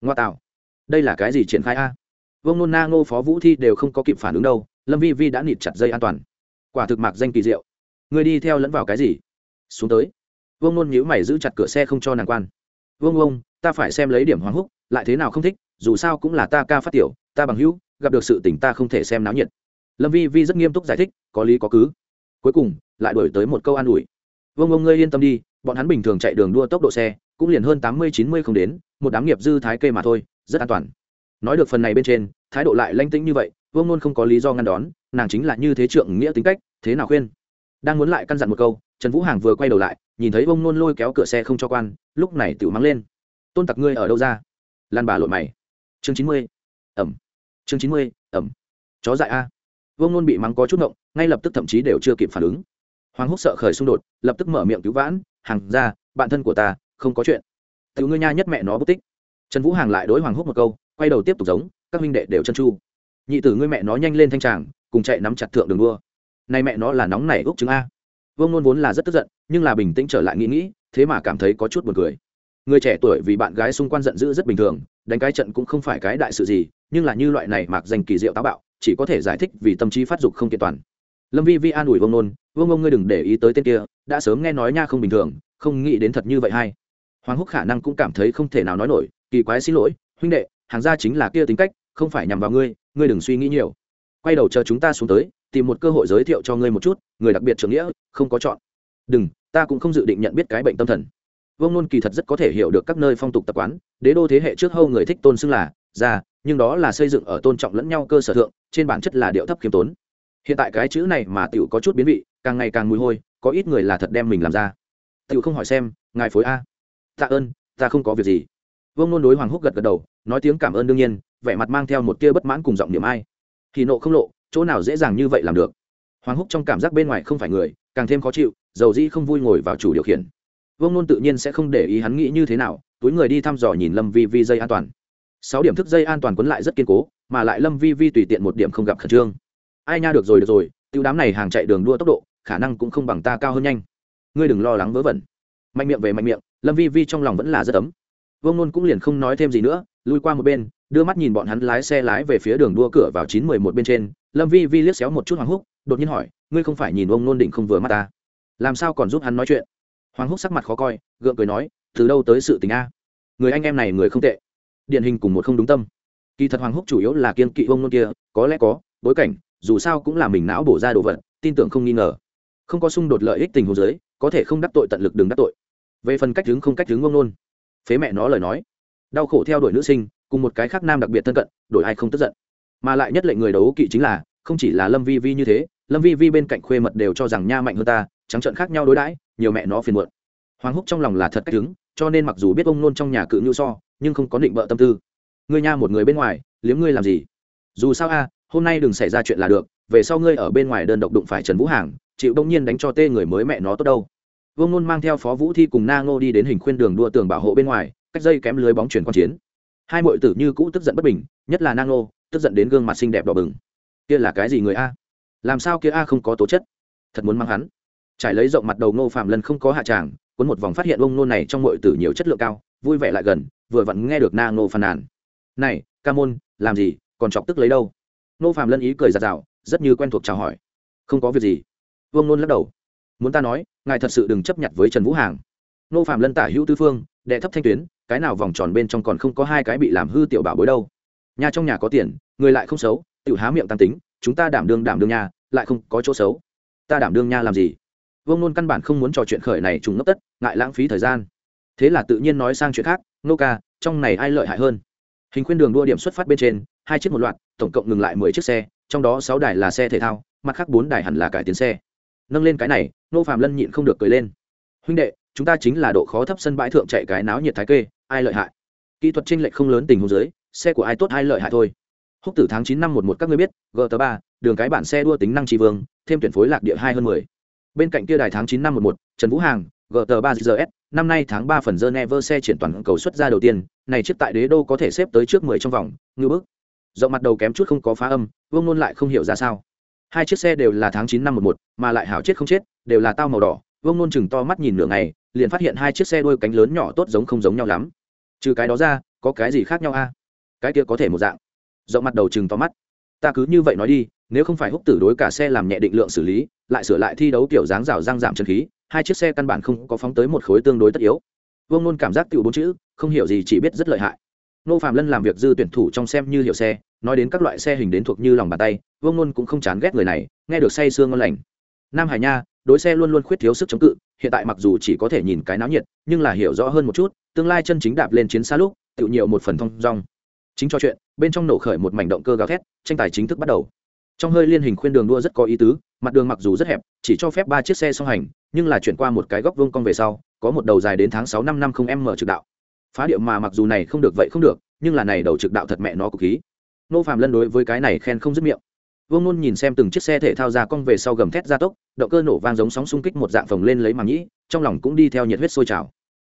Ngoa tạo. Đây là cái gì triển khai a? Vông nôn na ngô phó vũ thi đều không có kịp phản ứng đâu, lâm vi vi đã nịt chặt dây an toàn. Quả thực mạc danh kỳ diệu. Ngươi đi theo lẫn vào cái gì? Xuống tới. Vông nôn nhữ mày giữ chặt cửa xe không cho nàng quan. Vông vông ta phải xem lấy điểm hoàng húc, lại thế nào không thích dù sao cũng là ta ca phát tiểu, ta bằng hữu, gặp được sự tình ta không thể xem náo nhiệt. Lâm vi vi rất nghiêm túc giải thích, có lý có cứ. Cuối cùng, lại đổi tới một câu an ủi. Vâng ông ngươi yên tâm đi, bọn hắn bình thường chạy đường đua tốc độ xe, cũng liền hơn tám mươi, chín mươi không đến, một đám nghiệp dư thái kê mà thôi, rất an toàn. Nói được phần này bên trên, thái độ lại lanh tĩnh như vậy, vương nôn không có lý do ngăn đón, nàng chính là như thế trượng nghĩa tính cách, thế nào khuyên? Đang muốn lại căn dặn một câu, trần vũ hàng vừa quay đầu lại, nhìn thấy vương nôn lôi kéo cửa xe không cho quan, lúc này tự mắng lên. Tôn tặc ngươi ở đâu ra? Lan bà lội mày chương chín mươi, ẩm. Chương chín mươi, ẩm. Chó dại a. Vương nôn bị mắng có chút ngộng, ngay lập tức thậm chí đều chưa kịp phản ứng. Hoàng húc sợ khởi xung đột, lập tức mở miệng cứu vãn hàng ra, bạn thân của ta, không có chuyện. Tiểu ngươi nha nhất mẹ nó bất tích. Trần vũ hàng lại đối hoàng húc một câu, quay đầu tiếp tục giống, các huynh đệ đều chân chu nhị tử ngươi mẹ nó nhanh lên thanh tràng, cùng chạy nắm chặt thượng đường đua. Nay mẹ nó là nóng này úc chứng a. Vương nôn vốn là rất tức giận, nhưng là bình tĩnh trở lại nghĩ nghĩ, thế mà cảm thấy có chút buồn cười người trẻ tuổi vì bạn gái xung quanh giận dữ rất bình thường, đánh cái trận cũng không phải cái đại sự gì, nhưng là như loại này mạc danh kỳ diệu táo bạo, chỉ có thể giải thích vì tâm trí phát dục không kiện toàn. Lâm vi vi an ủi vương nôn, vương ông ngươi đừng để ý tới tên kia, đã sớm nghe nói nha không bình thường, không nghĩ đến thật như vậy hay. Hoàng húc khả năng cũng cảm thấy không thể nào nói nổi, kỳ quái xin lỗi, huynh đệ, hàng gia chính là kia tính cách, không phải nhằm vào ngươi ngươi đừng suy nghĩ nhiều. Quay đầu chờ chúng ta xuống tới, tìm một cơ hội giới thiệu cho ngươi một chút, người đặc biệt trưởng nghĩa, không có chọn. Đừng, ta cũng không dự định nhận biết cái bệnh tâm thần vương nôn kỳ thật rất có thể hiểu được các nơi phong tục tập quán, đế đô thế hệ trước hâu người thích tôn xưng là già nhưng đó là xây dựng ở tôn trọng lẫn nhau cơ sở thượng, trên bản chất là điệu thấp khiêm tốn. Hiện tại cái chữ này mà tiểu có chút biến vị, càng ngày càng mùi hôi, có ít người là thật đem mình làm ra. Tiểu không hỏi xem, ngài phối a. Tạ ơn, ta không có việc gì. Vương nôn đối hoàng húc gật gật đầu, nói tiếng cảm ơn đương nhiên, vẻ mặt mang theo một tia bất mãn cùng giọng niềm ai. Thì nộ không lộ, chỗ nào dễ dàng như vậy làm được. Hoàng húc trong cảm giác bên ngoài không phải người, càng thêm khó chịu, dầu dĩ không vui ngồi vào chủ điều khiển vương nôn tự nhiên sẽ không để ý hắn nghĩ như thế nào, túi người đi thăm dò nhìn lâm vi vi dây an toàn. Sáu điểm thức dây an toàn quấn lại rất kiên cố, mà lại lâm vi vi tùy tiện một điểm không gặp khẩn trương. Ai nha được rồi được rồi tiêu đám này hàng chạy đường đua tốc độ, khả năng cũng không bằng ta cao hơn nhanh. Ngươi đừng lo lắng vớ vẩn. Mạnh miệng về mạnh miệng, lâm vi vi trong lòng vẫn là rất ấm. Vương nôn cũng liền không nói thêm gì nữa, lui qua một bên, đưa mắt nhìn bọn hắn lái xe lái về phía đường đua cửa vào chín mười một bên trên. Lâm vi vi liếc xéo một chút hoàng húc đột nhiên hỏi, ngươi không phải nhìn ông nôn định không vừa mắt ta? Làm sao còn giúp hắn nói chuyện? Hoàng húc sắc mặt khó coi, gượng cười nói, từ đâu tới sự tình a? Người anh em này người không tệ. Điển hình cùng một không đúng tâm. Kỳ thật hoàng húc chủ yếu là kiên kỵ ông nôn kia, có lẽ có, bối cảnh, dù sao cũng là mình não bổ ra đồ vật, tin tưởng không nghi ngờ. Không có xung đột lợi ích tình hồ giới có thể không đắc tội tận lực đừng đắc tội. Về phần cách đứng không cách đứng ông nôn. Phế mẹ nó lời nói. Đau khổ theo đuổi nữ sinh, cùng một cái khác nam đặc biệt thân cận, đổi ai không tức giận. Mà lại nhất lệnh người đấu kỵ chính là, không chỉ là lâm vi vi như thế lâm vi vi bên cạnh khuê mật đều cho rằng nha mạnh hơn ta, trắng trợn khác nhau đối đãi, nhiều mẹ nó phiền muộn. Hoàng húc trong lòng là thật cách đứng, cho nên mặc dù biết ông nôn trong nhà cự ngưu so, nhưng không có định bợ tâm tư. Ngươi nha một người bên ngoài, liếm ngươi làm gì? Dù sao a, hôm nay đừng xảy ra chuyện là được, về sau ngươi ở bên ngoài đơn độc đụng phải trần vũ hàng, chịu đông nhiên đánh cho tê người mới mẹ nó tốt đâu. Vương nôn mang theo phó vũ thi cùng na ngô đi đến hình khuyên đường đua tường bảo hộ bên ngoài, cách dây kém lưới bóng chuyển quan chiến. Hai mọi tử như cũ tức giận bất bình, nhất là na ngô, tức giận đến gương mặt xinh đẹp đỏ bừng. Kia là cái gì người a? Làm sao kia a không có tố chất? Thật muốn mang hắn. Trải lấy rộng mặt đầu ngô phạm lân không có hạ tràng, cuốn một vòng phát hiện ông nôn này trong mọi tử nhiều chất lượng cao, vui vẻ lại gần, vừa vặn nghe được na ngô phàn nàn. Này, ca môn, làm gì, còn chọc tức lấy đâu? Ngô phạm lân ý cười giạt rào rất như quen thuộc chào hỏi. Không có việc gì. Vương nôn lắc đầu. Muốn ta nói, ngài thật sự đừng chấp nhận với trần vũ hàng. Nô phạm lân tả hữu tư phương, đệ thấp thanh tuyến, cái nào vòng tròn bên trong còn không có hai cái bị làm hư tiểu bảo bối đâu. Nhà trong nhà có tiền, người lại không xấu tự há miệng tăng tính chúng ta đảm đương đảm đương nha, lại không có chỗ xấu. Ta đảm đương nha làm gì? Vương nôn căn bản không muốn trò chuyện khởi này trùng ngốc tất ngại lãng phí thời gian. Thế là tự nhiên nói sang chuyện khác nô ca trong này ai lợi hại hơn? Hình khuyên đường đua điểm xuất phát bên trên hai chiếc một loạt tổng cộng ngừng lại mười chiếc xe trong đó sáu đài là xe thể thao mặt khác bốn đài hẳn là cải tiến xe. Nâng lên cái này nô phạm lân nhịn không được cười lên. Huynh đệ chúng ta chính là độ khó thấp sân bãi thượng chạy cái náo nhiệt thái kê ai lợi hại? Kỹ thuật tranh lệch không lớn tình huống dưới xe của ai tốt ai lợi hại thôi húc tử tháng chín năm một một các ngươi biết gt ba đường cái bản xe đua tính năng tri vương thêm tuyển phối lạc địa hai hơn mười bên cạnh kia đài tháng chín năm một một trần vũ hàng gt ba gs năm nay tháng ba phần Geneva xe triển toàn cầu xuất ra đầu tiên, này chiếc tại đế đô có thể xếp tới trước mười trong vòng, ngư bức. Rộng mặt đầu kém chút không có phá âm, Vương Nôn lại không hiểu ra sao. Hai chiếc xe đều là tháng chín năm một một, mà lại hảo chết không chết, đều là tao màu đỏ. Vương Nôn chừng to mắt nhìn nửa ngày, liền phát hiện hai chiếc xe đuôi cánh lớn nhỏ tốt giống không giống nhau lắm. Trừ cái đó ra, có cái gì khác nhau a? Cái kia có thể một dạng. Rộng mặt đầu chừng to mắt. Ta cứ như vậy nói đi, nếu không phải húc tử đối cả xe làm nhẹ định lượng xử lý, lại sửa lại thi đấu kiểu dáng rào răng giảm chân khí, hai chiếc xe căn bản không có phóng tới một khối tương đối tất yếu. Vương nôn cảm giác tiểu bốn chữ không hiểu gì chỉ biết rất lợi hại. Nô phạm lân làm việc dư tuyển thủ trong xem như hiểu xe nói đến các loại xe hình đến thuộc như lòng bàn tay vương nôn cũng không chán ghét người này nghe được say sương ngon lành. Nam hải nha đối xe luôn luôn khuyết thiếu sức chống cự hiện tại mặc dù chỉ có thể nhìn cái náo nhiệt nhưng là hiểu rõ hơn một chút tương lai chân chính đạp lên chiến xa lúc tự nhiều một phần thông rong chính cho chuyện, bên trong nổ khởi một mảnh động cơ gào thét, tranh tài chính thức bắt đầu. Trong hơi liên hình khuyên đường đua rất có ý tứ, mặt đường mặc dù rất hẹp, chỉ cho phép ba chiếc xe song hành, nhưng là chuyển qua một cái góc vuông cong về sau, có một đầu dài đến tháng sáu năm năm không m trực đạo. Phá điệu mà mặc dù này không được vậy không được, nhưng là này đầu trực đạo thật mẹ nó cực khí. Nô phạm lân đối với cái này khen không dứt miệng. Vương nôn nhìn xem từng chiếc xe thể thao ra cong về sau gầm thét ra tốc, động cơ nổ vang giống sóng xung kích một dạng phồng lên lấy màng nhĩ, trong lòng cũng đi theo nhiệt huyết sôi trào.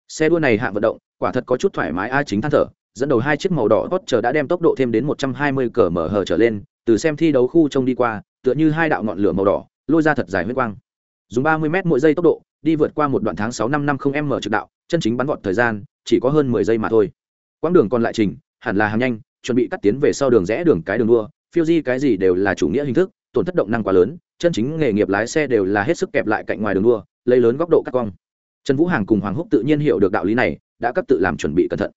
Xe đua này hạng vận động, quả thật có chút thoải mái ai chính than thở dẫn đầu hai chiếc màu đỏ hot chờ đã đem tốc độ thêm đến một trăm hai mươi cờ mở hở trở lên, từ xem thi đấu khu trông đi qua, tựa như hai đạo ngọn lửa màu đỏ, lôi ra thật dài huyết quang. Dùng ba mươi m mỗi giây tốc độ, đi vượt qua một đoạn tháng sáu năm năm không m trực đạo, chân chính bắn vọt thời gian, chỉ có hơn mười giây mà thôi. Quãng đường còn lại trình, hẳn là hàng nhanh, chuẩn bị cắt tiến về sau đường rẽ đường cái đường đua, phiêu di cái gì đều là chủ nghĩa hình thức, tổn thất động năng quá lớn, chân chính nghề nghiệp lái xe đều là hết sức kẹp lại cạnh ngoài đường đua, lấy lớn góc độ cắt cong trần vũ hàng cùng hoàng húc tự nhiên hiểu được đạo lý này, đã cấp tự làm chuẩn bị cẩn thận.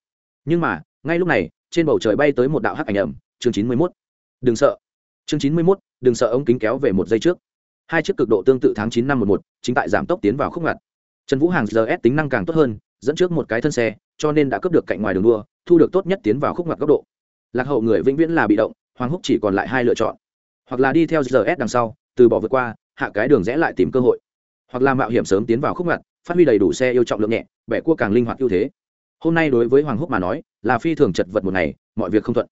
Nhưng mà ngay lúc này, trên bầu trời bay tới một đạo hắc ảnh ẩm, chương chín mươi mốt. Đừng sợ. Chương chín mươi mốt, đừng sợ, ống kính kéo về một giây trước. Hai chiếc cực độ tương tự tháng chín năm một một, chính tại giảm tốc tiến vào khúc ngặt. Trần vũ hàng gs tính năng càng tốt hơn, dẫn trước một cái thân xe, cho nên đã cướp được cạnh ngoài đường đua, thu được tốt nhất tiến vào khúc ngặt góc độ. Lạc hậu người vĩnh viễn là bị động, hoàng húc chỉ còn lại hai lựa chọn. Hoặc là đi theo gs đằng sau, từ bỏ vượt qua, hạ cái đường rẽ lại tìm cơ hội. Hoặc là mạo hiểm sớm tiến vào khúc ngặt, phát huy đầy đủ xe yêu trọng lượng nhẹ, bẻ cua càng linh hoạt ưu thế hôm nay đối với hoàng húc mà nói, là phi thường chật vật một ngày, mọi việc không thuận.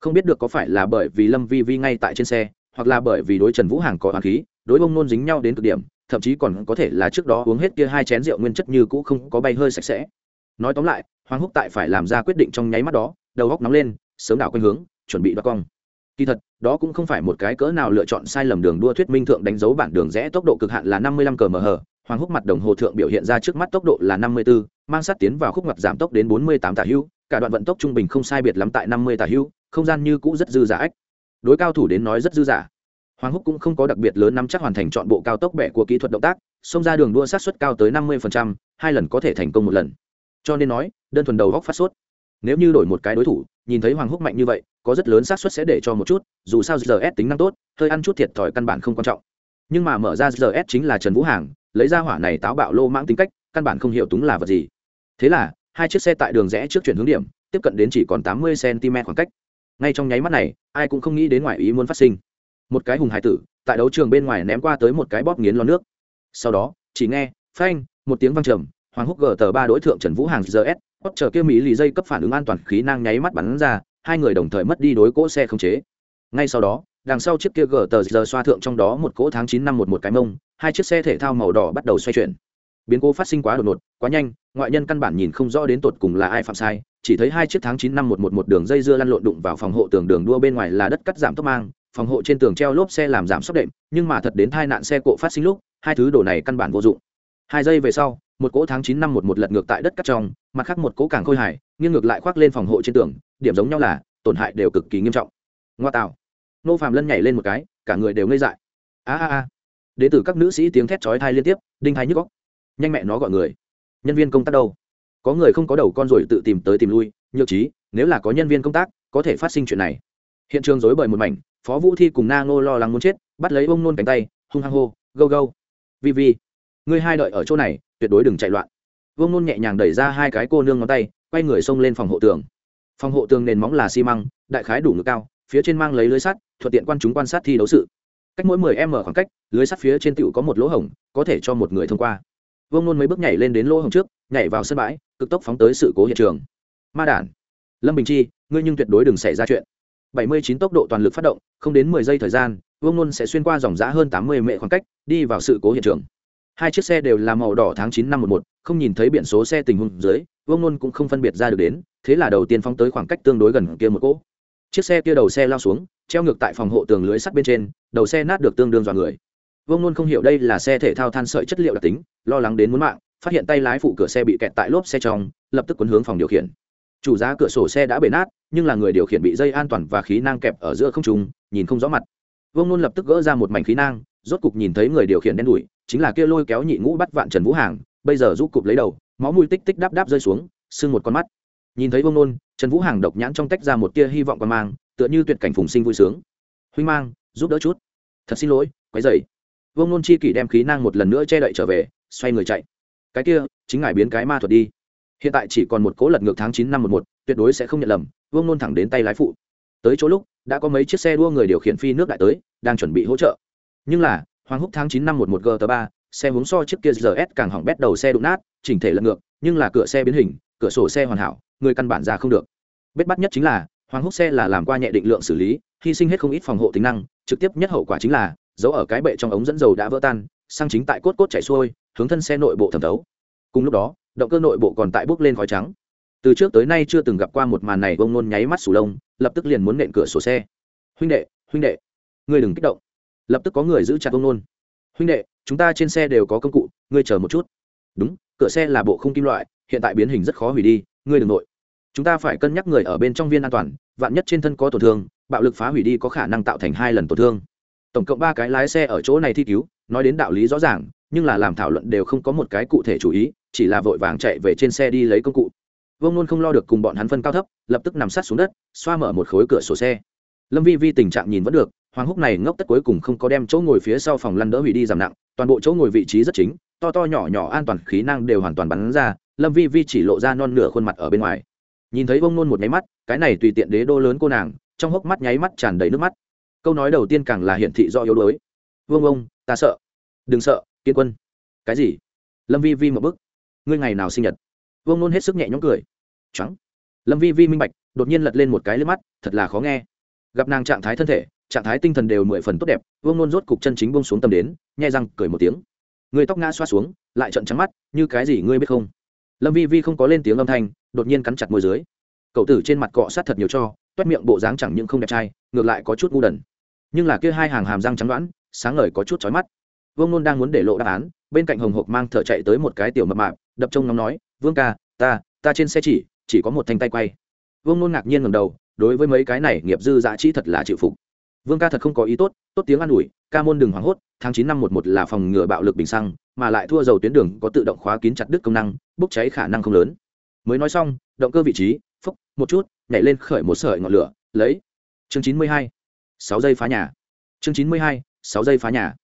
Không biết được có phải là bởi vì lâm vi vi ngay tại trên xe, hoặc là bởi vì đối trần vũ hàng có hoàng khí, đối bông nôn dính nhau đến cực điểm, thậm chí còn có thể là trước đó uống hết kia hai chén rượu nguyên chất như cũ không có bay hơi sạch sẽ. Nói tóm lại, hoàng húc tại phải làm ra quyết định trong nháy mắt đó, đầu góc nóng lên, sớm đảo quanh hướng, chuẩn bị đoạt cong. Kỳ thật, đó cũng không phải một cái cỡ nào lựa chọn sai lầm đường đua thuyết minh thượng đánh dấu bản đường rẽ tốc độ cực hạn là năm mươi lăm cờ mờ hờ hoàng húc mặt đồng hồ thượng biểu hiện ra trước mắt tốc độ là năm mươi 54, mang sát tiến vào khúc ngoặt giảm tốc đến bốn mươi tám tả hữu cả đoạn vận tốc trung bình không sai biệt lắm tại năm mươi tả hữu không gian như cũ rất dư giả ách. Đối cao thủ đến nói rất dư giả hoàng húc cũng không có đặc biệt lớn nắm chắc hoàn thành chọn bộ cao tốc bẻ của kỹ thuật động tác xông ra đường đua sát suất cao tới năm mươi hai lần có thể thành công một lần. Cho nên nói đơn thuần đầu góc phát sốt. Nếu như đổi một cái đối thủ nhìn thấy hoàng húc mạnh như vậy có rất lớn xác suất sẽ để cho một chút dù sao giờ s tính năng tốt hơi ăn chút thiệt thòi căn bản không quan trọng. Nhưng mà mở ra giờ s chính là trần vũ hàng lấy ra hỏa này táo bạo lô mãng tính cách, căn bản không hiểu túng là vật gì. Thế là, hai chiếc xe tại đường rẽ trước chuyển hướng điểm, tiếp cận đến chỉ còn tám mươi cm khoảng cách. Ngay trong nháy mắt này, ai cũng không nghĩ đến ngoài ý muốn phát sinh. Một cái hùng hải tử, tại đấu trường bên ngoài ném qua tới một cái bóp nghiến lò nước. Sau đó, chỉ nghe, phanh, một tiếng văng trầm, hoàng húc gờ tờ ba đối tượng trần vũ hàng gs hót chờ kêu mỹ lì dây cấp phản ứng an toàn khí năng nháy mắt bắn ra, hai người đồng thời mất đi đối cỗ xe không chế. Ngay sau đó, đằng sau chiếc kia gờ tờ giờ xoa thượng trong đó một cỗ tháng chín năm một một cái mông hai chiếc xe thể thao màu đỏ bắt đầu xoay chuyển. Biến cố phát sinh quá đột ngột, quá nhanh, ngoại nhân căn bản nhìn không rõ đến tột cùng là ai phạm sai, chỉ thấy hai chiếc tháng chín năm một một một đường dây dưa lăn lộn đụng vào phòng hộ tường đường đua bên ngoài là đất cắt giảm tốc mang, phòng hộ trên tường treo lốp xe làm giảm sốc đệm, nhưng mà thật đến tai nạn xe cộ phát sinh lúc, hai thứ đồ này căn bản vô dụng. Hai giây về sau, một cỗ tháng chín năm một một lật ngược tại đất cắt trong, mặt khác một cỗ càng khôi hài, nghiêng ngược lại khoác lên phòng hộ trên tường, điểm giống nhau là, tổn hại đều cực kỳ nghiêm trọng. Ngoa tạo. Nô phạm lân nhảy lên một cái, cả người đều ngây dại. A a a đến từ các nữ sĩ tiếng thét chói thai liên tiếp, đinh thai nhức góc nhanh mẹ nó gọi người. Nhân viên công tác đâu? Có người không có đầu con rồi tự tìm tới tìm lui, nhược trí, nếu là có nhân viên công tác, có thể phát sinh chuyện này. Hiện trường dối bời một mảnh, phó vũ thi cùng na ngô lo lắng muốn chết, bắt lấy ông nôn cánh tay, hung hăng hô, gâu gâu. Vi vi, ngươi hai đợi ở chỗ này, tuyệt đối đừng chạy loạn. Vương nôn nhẹ nhàng đẩy ra hai cái cô nương ngón tay, quay người xông lên phòng hộ tường. Phòng hộ tường nền móng là xi măng, đại khái đủ ngực cao, phía trên mang lấy lưới sắt, thuận tiện quan chúng quan sát thi đấu sự cách mỗi mười m khoảng cách lưới sắt phía trên tựu có một lỗ hổng có thể cho một người thông qua. Vương nôn mấy bước nhảy lên đến lỗ hổng trước nhảy vào sân bãi cực tốc phóng tới sự cố hiện trường. Ma đản. Lâm bình chi ngươi nhưng tuyệt đối đừng xảy ra chuyện. 79 tốc độ toàn lực phát động không đến 10 giây thời gian vương nôn sẽ xuyên qua dòng giã hơn 80 mệ khoảng cách đi vào sự cố hiện trường. Hai chiếc xe đều là màu đỏ tháng 9 năm 11, không nhìn thấy biển số xe tình huống dưới vương nôn cũng không phân biệt ra được đến thế là đầu tiên phóng tới khoảng cách tương đối gần kia một cỗ. Chiếc xe kia đầu xe lao xuống treo ngược tại phòng hộ tường lưới sắt bên trên đầu xe nát được tương đương dọa người. Vương nôn không hiểu đây là xe thể thao than sợi chất liệu đặc tính lo lắng đến muốn mạng phát hiện tay lái phụ cửa xe bị kẹt tại lốp xe trong lập tức quấn hướng phòng điều khiển. Chủ giá cửa sổ xe đã bể nát nhưng là người điều khiển bị dây an toàn và khí nang kẹp ở giữa không trùng nhìn không rõ mặt. Vương nôn lập tức gỡ ra một mảnh khí nang, rốt cục nhìn thấy người điều khiển đen đủi chính là kia lôi kéo nhị ngũ bắt vạn trần vũ hàng bây giờ giúp cục lấy đầu máu mùi tích tích đáp đáp rơi xuống sưng một con mắt. Nhìn thấy vương nôn trần vũ hàng độc nhãn trong tách ra một tia hy vọng và mang tựa như tuyệt cảnh phùng sinh vui sướng. Huynh mang giúp đỡ chút thật xin lỗi, quấy dày vương nôn chi kỷ đem khí năng một lần nữa che đậy trở về, xoay người chạy. Cái kia, chính ngài biến cái ma thuật đi. Hiện tại chỉ còn một cố lật ngược tháng chín năm một một, tuyệt đối sẽ không nhận lầm, vương nôn thẳng đến tay lái phụ. Tới chỗ lúc, đã có mấy chiếc xe đua người điều khiển phi nước đại tới, đang chuẩn bị hỗ trợ. Nhưng là, hoàng húc tháng chín năm một một g tờ ba, xe hướng so chiếc kia rs càng hỏng bét đầu xe đụng nát, chỉnh thể lật ngược, nhưng là cửa xe biến hình, cửa sổ xe hoàn hảo, người căn bản ra không được. Bết bắt nhất chính là, hoàng húc xe là làm qua nhẹ định lượng xử lý hy sinh hết không ít phòng hộ tính năng, trực tiếp nhất hậu quả chính là, dấu ở cái bệ trong ống dẫn dầu đã vỡ tan sang chính tại cốt cốt chảy xuôi, hướng thân xe nội bộ thẩm thấu. Cùng lúc đó, động cơ nội bộ còn tại bốc lên khói trắng. Từ trước tới nay chưa từng gặp qua một màn này bông nôn nháy mắt sủ lông, lập tức liền muốn nện cửa sổ xe. Huynh đệ huynh đệ, ngươi đừng kích động. Lập tức có người giữ chặt bông nôn. Huynh đệ, chúng ta trên xe đều có công cụ, ngươi chờ một chút. Đúng, cửa xe là bộ không kim loại, hiện tại biến hình rất khó hủy đi, ngươi đừng nội. Chúng ta phải cân nhắc người ở bên trong viên an toàn, vạn nhất trên thân có tổn thương bạo lực phá hủy đi có khả năng tạo thành hai lần tổn thương. Tổng cộng ba cái lái xe ở chỗ này thi cứu, nói đến đạo lý rõ ràng, nhưng là làm thảo luận đều không có một cái cụ thể chủ ý, chỉ là vội vàng chạy về trên xe đi lấy công cụ. Vông luôn không lo được cùng bọn hắn phân cao thấp, lập tức nằm sát xuống đất, xoa mở một khối cửa sổ xe. Lâm vi vi tình trạng nhìn vẫn được, hoàng húc này ngốc tất cuối cùng không có đem chỗ ngồi phía sau phòng lăn đỡ hủy đi giảm nặng, toàn bộ chỗ ngồi vị trí rất chính, to to nhỏ nhỏ an toàn khí năng đều hoàn toàn bắn ra, lâm vi vi chỉ lộ ra non nửa khuôn mặt ở bên ngoài. Nhìn thấy vông nôn một nháy mắt, cái này tùy tiện đế đô lớn cô nàng trong hốc mắt nháy mắt tràn đầy nước mắt. Câu nói đầu tiên càng là hiển thị do yếu đuối. Vương ông, ta sợ. Đừng sợ kiên quân. Cái gì? Lâm vi vi một bức. Ngươi ngày nào sinh nhật? Vương nôn hết sức nhẹ nhõm cười. Trắng. Lâm vi vi minh bạch, đột nhiên lật lên một cái lên mắt, thật là khó nghe. Gặp nàng trạng thái thân thể, trạng thái tinh thần đều mười phần tốt đẹp, vương nôn rốt cục chân chính bông xuống tầm đến nhai răng cười một tiếng. Người tóc ngã xoa xuống, lại trận trắng mắt, như cái gì ngươi biết không? Lâm vi vi không có lên tiếng âm thanh, đột nhiên cắn chặt môi dưới. Cậu tử trên mặt cọ sát thật nhiều cho toét miệng bộ dáng chẳng những không đẹp trai, ngược lại có chút ngu đần. Nhưng là kia hai hàng hàm răng trắng đoãn sáng ngời có chút chói mắt. Vương nôn đang muốn để lộ đáp án, bên cạnh hồng hộc mang thợ chạy tới một cái tiểu mập mạp, đập trông nóng nói, vương ca, ta ta trên xe chỉ chỉ có một thanh tay quay. Vương nôn ngạc nhiên ngầm đầu, đối với mấy cái này nghiệp dư giá trị thật là chịu phục. Vương ca thật không có ý tốt tốt tiếng an ủi, ca môn đừng hoảng hốt, tháng chín năm một một là phòng ngừa bạo lực bình xăng, mà lại thua dầu tuyến đường có tự động khóa kín chặt đứt công năng, bốc cháy khả năng không lớn. Mới nói xong, động cơ vị trí một chút, nhảy lên khởi một sợi ngọn lửa, lấy. Chương chín mươi hai, sáu giây phá nhà. Chương chín mươi hai, sáu giây phá nhà.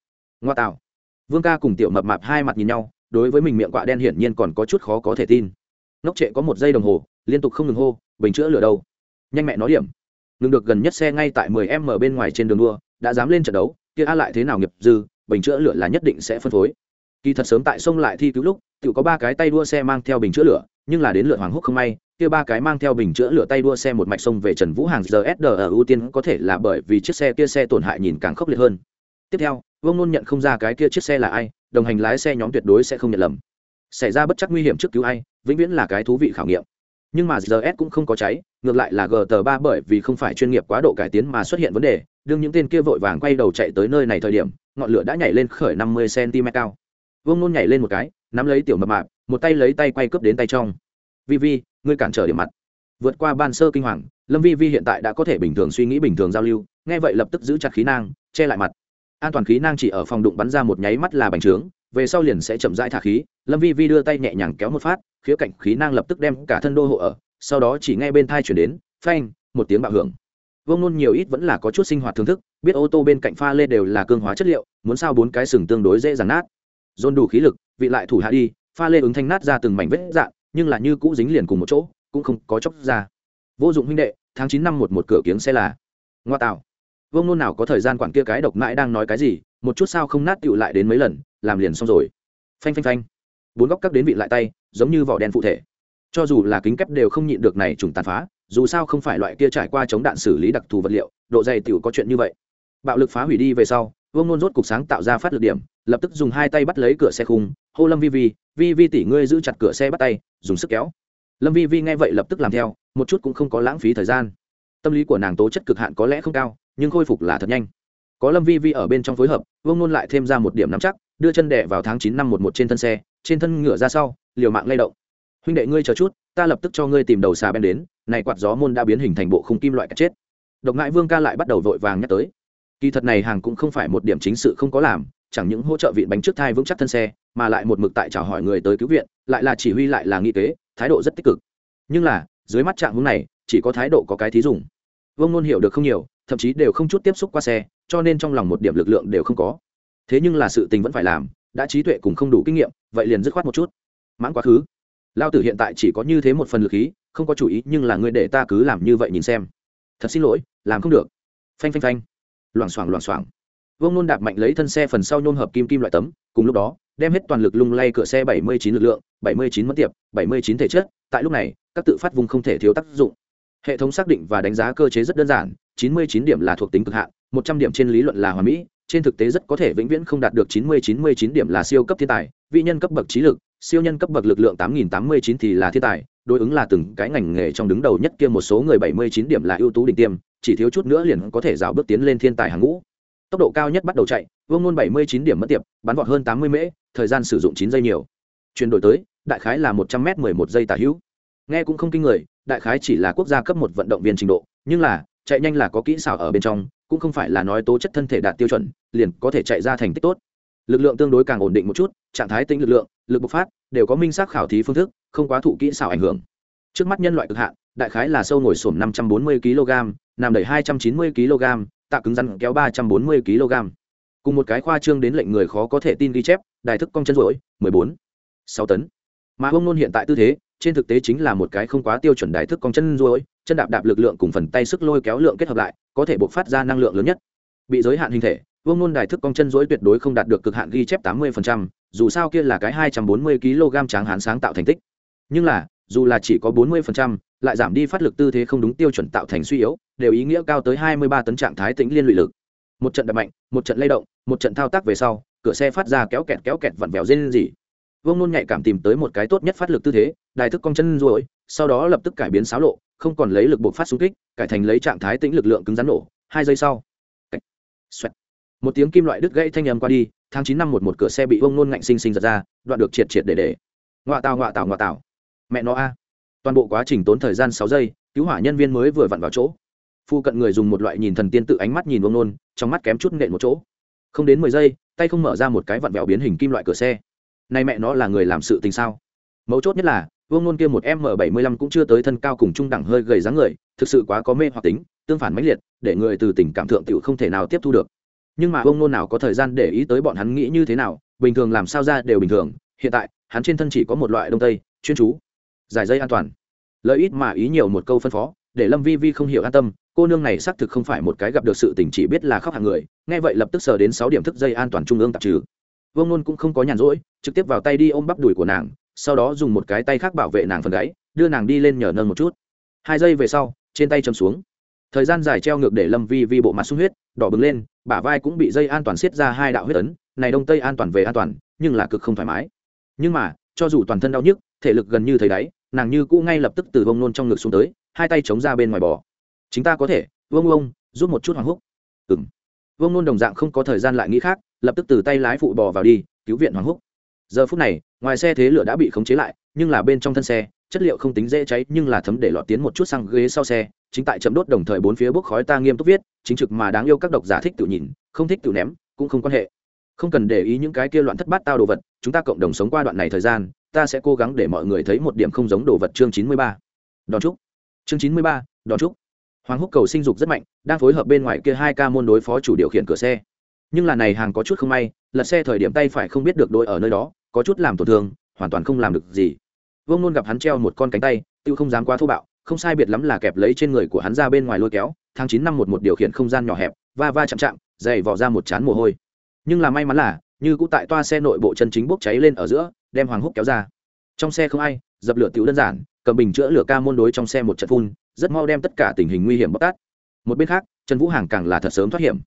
Ngoa tạo. Vương ca cùng tiểu mập mạp hai mặt nhìn nhau, đối với mình miệng quạ đen hiển nhiên còn có chút khó có thể tin. Ngốc trệ có một giây đồng hồ, liên tục không ngừng hô, bình chữa lửa đâu. Nhanh mẹ nói điểm. Ngừng được gần nhất xe ngay tại 10 m bên ngoài trên đường đua, đã dám lên trận đấu, kia a lại thế nào nghiệp dư, bình chữa lửa là nhất định sẽ phân phối. Kỳ thật sớm tại sông lại thi cứu lúc tự có ba cái tay đua xe mang theo bình chữa lửa, nhưng là đến lượt hoàng húc không may kia ba cái mang theo bình chữa lửa tay đua xe một mạch sông về trần vũ hàng giờ ở ưu tiên có thể là bởi vì chiếc xe kia xe tổn hại nhìn càng khốc liệt hơn. Tiếp theo, vương nôn nhận không ra cái kia chiếc xe là ai, đồng hành lái xe nhóm tuyệt đối sẽ không nhận lầm. Xảy ra bất chắc nguy hiểm trước cứu ai, vĩnh viễn là cái thú vị khảo nghiệm. Nhưng mà gs cũng không có cháy, ngược lại là gt ba bởi vì không phải chuyên nghiệp quá độ cải tiến mà xuất hiện vấn đề, đương những tên kia vội vàng quay đầu chạy tới nơi này thời điểm, ngọn lửa đã nhảy lên khởi năm mươi cm cao. Vương nôn nhảy lên một cái, nắm lấy tiểu mập mạp, một tay lấy tay quay cướp đến tay trong vi vi, ngươi cản trở điểm mặt. Vượt qua ban sơ kinh hoàng, lâm vi vi hiện tại đã có thể bình thường suy nghĩ bình thường giao lưu, nghe vậy lập tức giữ chặt khí nang, che lại mặt. An toàn khí nang chỉ ở phòng đụng bắn ra một nháy mắt là bành trướng, về sau liền sẽ chậm rãi thả khí, lâm vi vi đưa tay nhẹ nhàng kéo một phát, khía cạnh khí nang lập tức đem cả thân đô hộ ở, sau đó chỉ nghe bên thai chuyển đến, phanh, một tiếng bạo hưởng. Vông nôn nhiều ít vẫn là có chút sinh hoạt thưởng thức, biết ô tô bên cạnh pha lê đều là cương hóa chất liệu, muốn sao bốn cái sừng tương đối dễ dàng nát. Dồn đủ khí lực, vị lại thủ hạ đi, pha lê ứng thanh nát ra từng mảnh vết dạn nhưng là như cũ dính liền cùng một chỗ, cũng không có chóc ra. Vô dụng huynh đệ, tháng chín năm một một cửa kiếng xe là. Ngoa tạo. Vông nôn nào có thời gian quản kia cái độc mãi đang nói cái gì, một chút sao không nát tựu lại đến mấy lần, làm liền xong rồi. Phanh phanh phanh. Bốn góc các đến vị lại tay, giống như vỏ đen phụ thể. Cho dù là kính kép đều không nhịn được này trùng tàn phá, dù sao không phải loại kia trải qua chống đạn xử lý đặc thù vật liệu, độ dày tiểu có chuyện như vậy. Bạo lực phá hủy đi về sau vương nôn rốt cục sáng tạo ra phát lực điểm, lập tức dùng hai tay bắt lấy cửa xe khung, hô lâm vi vi vi vi tỷ ngươi giữ chặt cửa xe bắt tay, dùng sức kéo. Lâm vi vi nghe vậy lập tức làm theo, một chút cũng không có lãng phí thời gian. Tâm lý của nàng tố chất cực hạn có lẽ không cao, nhưng khôi phục là thật nhanh. Có lâm vi vi ở bên trong phối hợp, vương nôn lại thêm ra một điểm nắm chắc, đưa chân đẻ vào tháng chín năm một một trên thân xe, trên thân ngựa ra sau, liều mạng lay động. Huynh đệ ngươi chờ chút, ta lập tức cho ngươi tìm đầu xà bên đến, này quạt gió môn đã biến hình thành bộ khung kim loại cắt chết. Độc ngại vương ca lại bắt đầu vội vàng nhắc tới kỳ thật này hàng cũng không phải một điểm chính sự không có làm, chẳng những hỗ trợ viện bánh trước thai vững chắc thân xe, mà lại một mực tại chào hỏi người tới cứu viện, lại là chỉ huy lại là nghi kế, thái độ rất tích cực. Nhưng là, dưới mắt trạng hướng này, chỉ có thái độ có cái thí dùng vương ngôn hiểu được không nhiều, thậm chí đều không chút tiếp xúc qua xe, cho nên trong lòng một điểm lực lượng đều không có. Thế nhưng là sự tình vẫn phải làm, đã trí tuệ cùng không đủ kinh nghiệm, vậy liền dứt khoát một chút. Mãn quá khứ. Lao tử hiện tại chỉ có như thế một phần lực khí, không có chủ ý, nhưng là ngươi để ta cứ làm như vậy nhìn xem. Thật xin lỗi, làm không được. Phanh phanh phanh loảng xoảng loảng xoảng. Vương nôn đạp mạnh lấy thân xe phần sau nhôm hợp kim kim loại tấm, cùng lúc đó, đem hết toàn lực lung lay cửa xe 79 lực lượng 79 mất tiệp 79 thể chất. Tại lúc này, các tự phát vùng không thể thiếu tác dụng. Hệ thống xác định và đánh giá cơ chế rất đơn giản 99 điểm là thuộc tính cực hạn 100 điểm trên lý luận là hoàn mỹ, trên thực tế rất có thể vĩnh viễn không đạt được 90-99 điểm là siêu cấp thiên tài, vị nhân cấp bậc trí lực, siêu nhân cấp bậc lực lượng 8089 thì là thiên tài, đối ứng là từng cái ngành nghề trong đứng đầu nhất kia một số người 79 điểm là ưu tú đỉnh tiêm chỉ thiếu chút nữa liền có thể rào bước tiến lên thiên tài hàng ngũ. Tốc độ cao nhất bắt đầu chạy, vương ngôn 79 điểm mất tiệp, bắn vọt hơn 80 mễ, thời gian sử dụng chín giây nhiều. Chuyển đổi tới, đại khái là 100 m 11 giây tả hữu. Nghe cũng không kinh người, đại khái chỉ là quốc gia cấp một vận động viên trình độ, nhưng là, chạy nhanh là có kỹ xảo ở bên trong, cũng không phải là nói tố chất thân thể đạt tiêu chuẩn, liền có thể chạy ra thành tích tốt. Lực lượng tương đối càng ổn định một chút, trạng thái tính lực lượng, lực bộc phát, đều có minh xác khảo thí phương thức, không quá thụ kỹ xảo ảnh hưởng. Trước mắt nhân loại cực hạn, đại khái là sâu ngồi sùm năm trăm bốn mươi kg nằm đẩy 290 kg, tạ cứng rắn kéo 340 kg. Cùng một cái khoa trương đến lệnh người khó có thể tin ghi chép, đài thức cong chân rỗi 14 6 tấn. Mà Hung nôn hiện tại tư thế, trên thực tế chính là một cái không quá tiêu chuẩn đài thức cong chân rỗi, chân đạp đạp lực lượng cùng phần tay sức lôi kéo lượng kết hợp lại, có thể bộc phát ra năng lượng lớn nhất. Bị giới hạn hình thể vương nôn đài thức cong chân dối tuyệt đối không đạt được cực hạn ghi chép tám mươi dù sao kia là cái hai trăm bốn mươi kg tráng hán sáng tạo thành tích. Nhưng là, dù là chỉ có bốn mươi lại giảm đi phát lực tư thế không đúng tiêu chuẩn tạo thành suy yếu, đều ý nghĩa cao tới hai mươi ba tấn trạng thái tĩnh liên lụy lực. Một trận đập mạnh, một trận lay động, một trận thao tác về sau, cửa xe phát ra kéo kẹt kéo kẹt vặn vẹo dên gì vương nôn nhạy cảm tìm tới một cái tốt nhất phát lực tư thế, đài thức cong chân ruồi, sau đó lập tức cải biến xáo lộ, không còn lấy lực buộc phát xung kích, cải thành lấy trạng thái tĩnh lực lượng cứng rắn nổ, hai giây sau. Xoẹt. một tiếng kim loại đứt gãy thanh âm qua đi, tháng chín năm một một cửa xe bị vương nôn ngạnh sinh sinh giật ra, đoạn được triệt triệt để để. Ngoạ tào ngoạ tào ngoạ tào. Mẹ nó a toàn bộ quá trình tốn thời gian sáu giây, cứu hỏa nhân viên mới vừa vặn vào chỗ. Phu cận người dùng một loại nhìn thần tiên tự ánh mắt nhìn ông nôn, trong mắt kém chút nện một chỗ. Không đến mười giây, tay không mở ra một cái vặn vẹo biến hình kim loại cửa xe. Nay mẹ nó là người làm sự tình sao? Mấu chốt nhất là, vương nôn kia một m bảy mươi lăm cũng chưa tới thân cao cùng trung đẳng hơi gầy dáng người, thực sự quá có mê hoặc tính, tương phản mãnh liệt, để người từ tình cảm thượng tiểu không thể nào tiếp thu được. Nhưng mà vương nôn nào có thời gian để ý tới bọn hắn nghĩ như thế nào, bình thường làm sao ra đều bình thường, hiện tại, hắn trên thân chỉ có một loại đông tây, chuyên chú giải dây an toàn. Lợi ít mà ý nhiều một câu phân phó, để lâm vi vi không hiểu an tâm, cô nương này xác thực không phải một cái gặp được sự tình chỉ biết là khóc hàng người, nghe vậy lập tức sờ đến sáu điểm thức dây an toàn trung ương tạp trừ. Vương nôn cũng không có nhàn rỗi, trực tiếp vào tay đi ôm bắp đùi của nàng, sau đó dùng một cái tay khác bảo vệ nàng phần gáy, đưa nàng đi lên nhờ nâng một chút. Hai giây về sau, trên tay châm xuống. Thời gian dài treo ngược để lâm vi vi bộ mặt sung huyết, đỏ bừng lên, bả vai cũng bị dây an toàn siết ra hai đạo huyết ấn, này đông tây an toàn về an toàn, nhưng là cực không thoải mái. Nhưng mà, cho dù toàn thân đau nhức thể lực gần như thấy đáy, nàng như cũ ngay lập tức từ vông nôn trong ngực xuống tới, hai tay chống ra bên ngoài bò. Chính ta có thể, vông vông giúp một chút hoàng húc. Ừ m vông nôn đồng dạng không có thời gian lại nghĩ khác, lập tức từ tay lái phụ bò vào đi, cứu viện hoàng húc. Giờ phút này, ngoài xe thế lửa đã bị khống chế lại, nhưng là bên trong thân xe, chất liệu không tính dễ cháy, nhưng là thấm để lọt tiến một chút xăng ghế sau xe, chính tại chấm đốt đồng thời bốn phía bốc khói ta nghiêm túc viết, chính trực mà đáng yêu các độc giả thích tự nhìn, không thích tự ném, cũng không quan hệ. Không cần để ý những cái kia loạn thất bát tao đồ vật, chúng ta cộng đồng sống qua đoạn này thời gian ta sẽ cố gắng để mọi người thấy một điểm không giống đồ vật chương chín mươi ba. Đón trúc. Chương chín mươi ba đón trúc. Hoàng húc cầu sinh dục rất mạnh, đang phối hợp bên ngoài kia hai ca môn đối phó chủ điều khiển cửa xe. Nhưng là này hàng có chút không may lật xe thời điểm tay phải không biết được đôi ở nơi đó, có chút làm tổn thương, hoàn toàn không làm được gì. Vương nôn gặp hắn treo một con cánh tay, tiêu không dám quá thô bạo, không sai biệt lắm là kẹp lấy trên người của hắn ra bên ngoài lôi kéo, tháng chín năm một một điều khiển không gian nhỏ hẹp, va va chạm chạm, dày vỏ ra một chán mồ hôi. Nhưng là may mắn là như cũ tại toa xe nội bộ chân chính bốc cháy lên ở giữa, đem hoàng húc kéo ra. Trong xe không ai, dập lửa tiểu đơn giản, cầm bình chữa lửa ca môn đối trong xe một trận phun, rất mau đem tất cả tình hình nguy hiểm bóc tát. Một bên khác, trần vũ hàng càng là thật sớm thoát hiểm.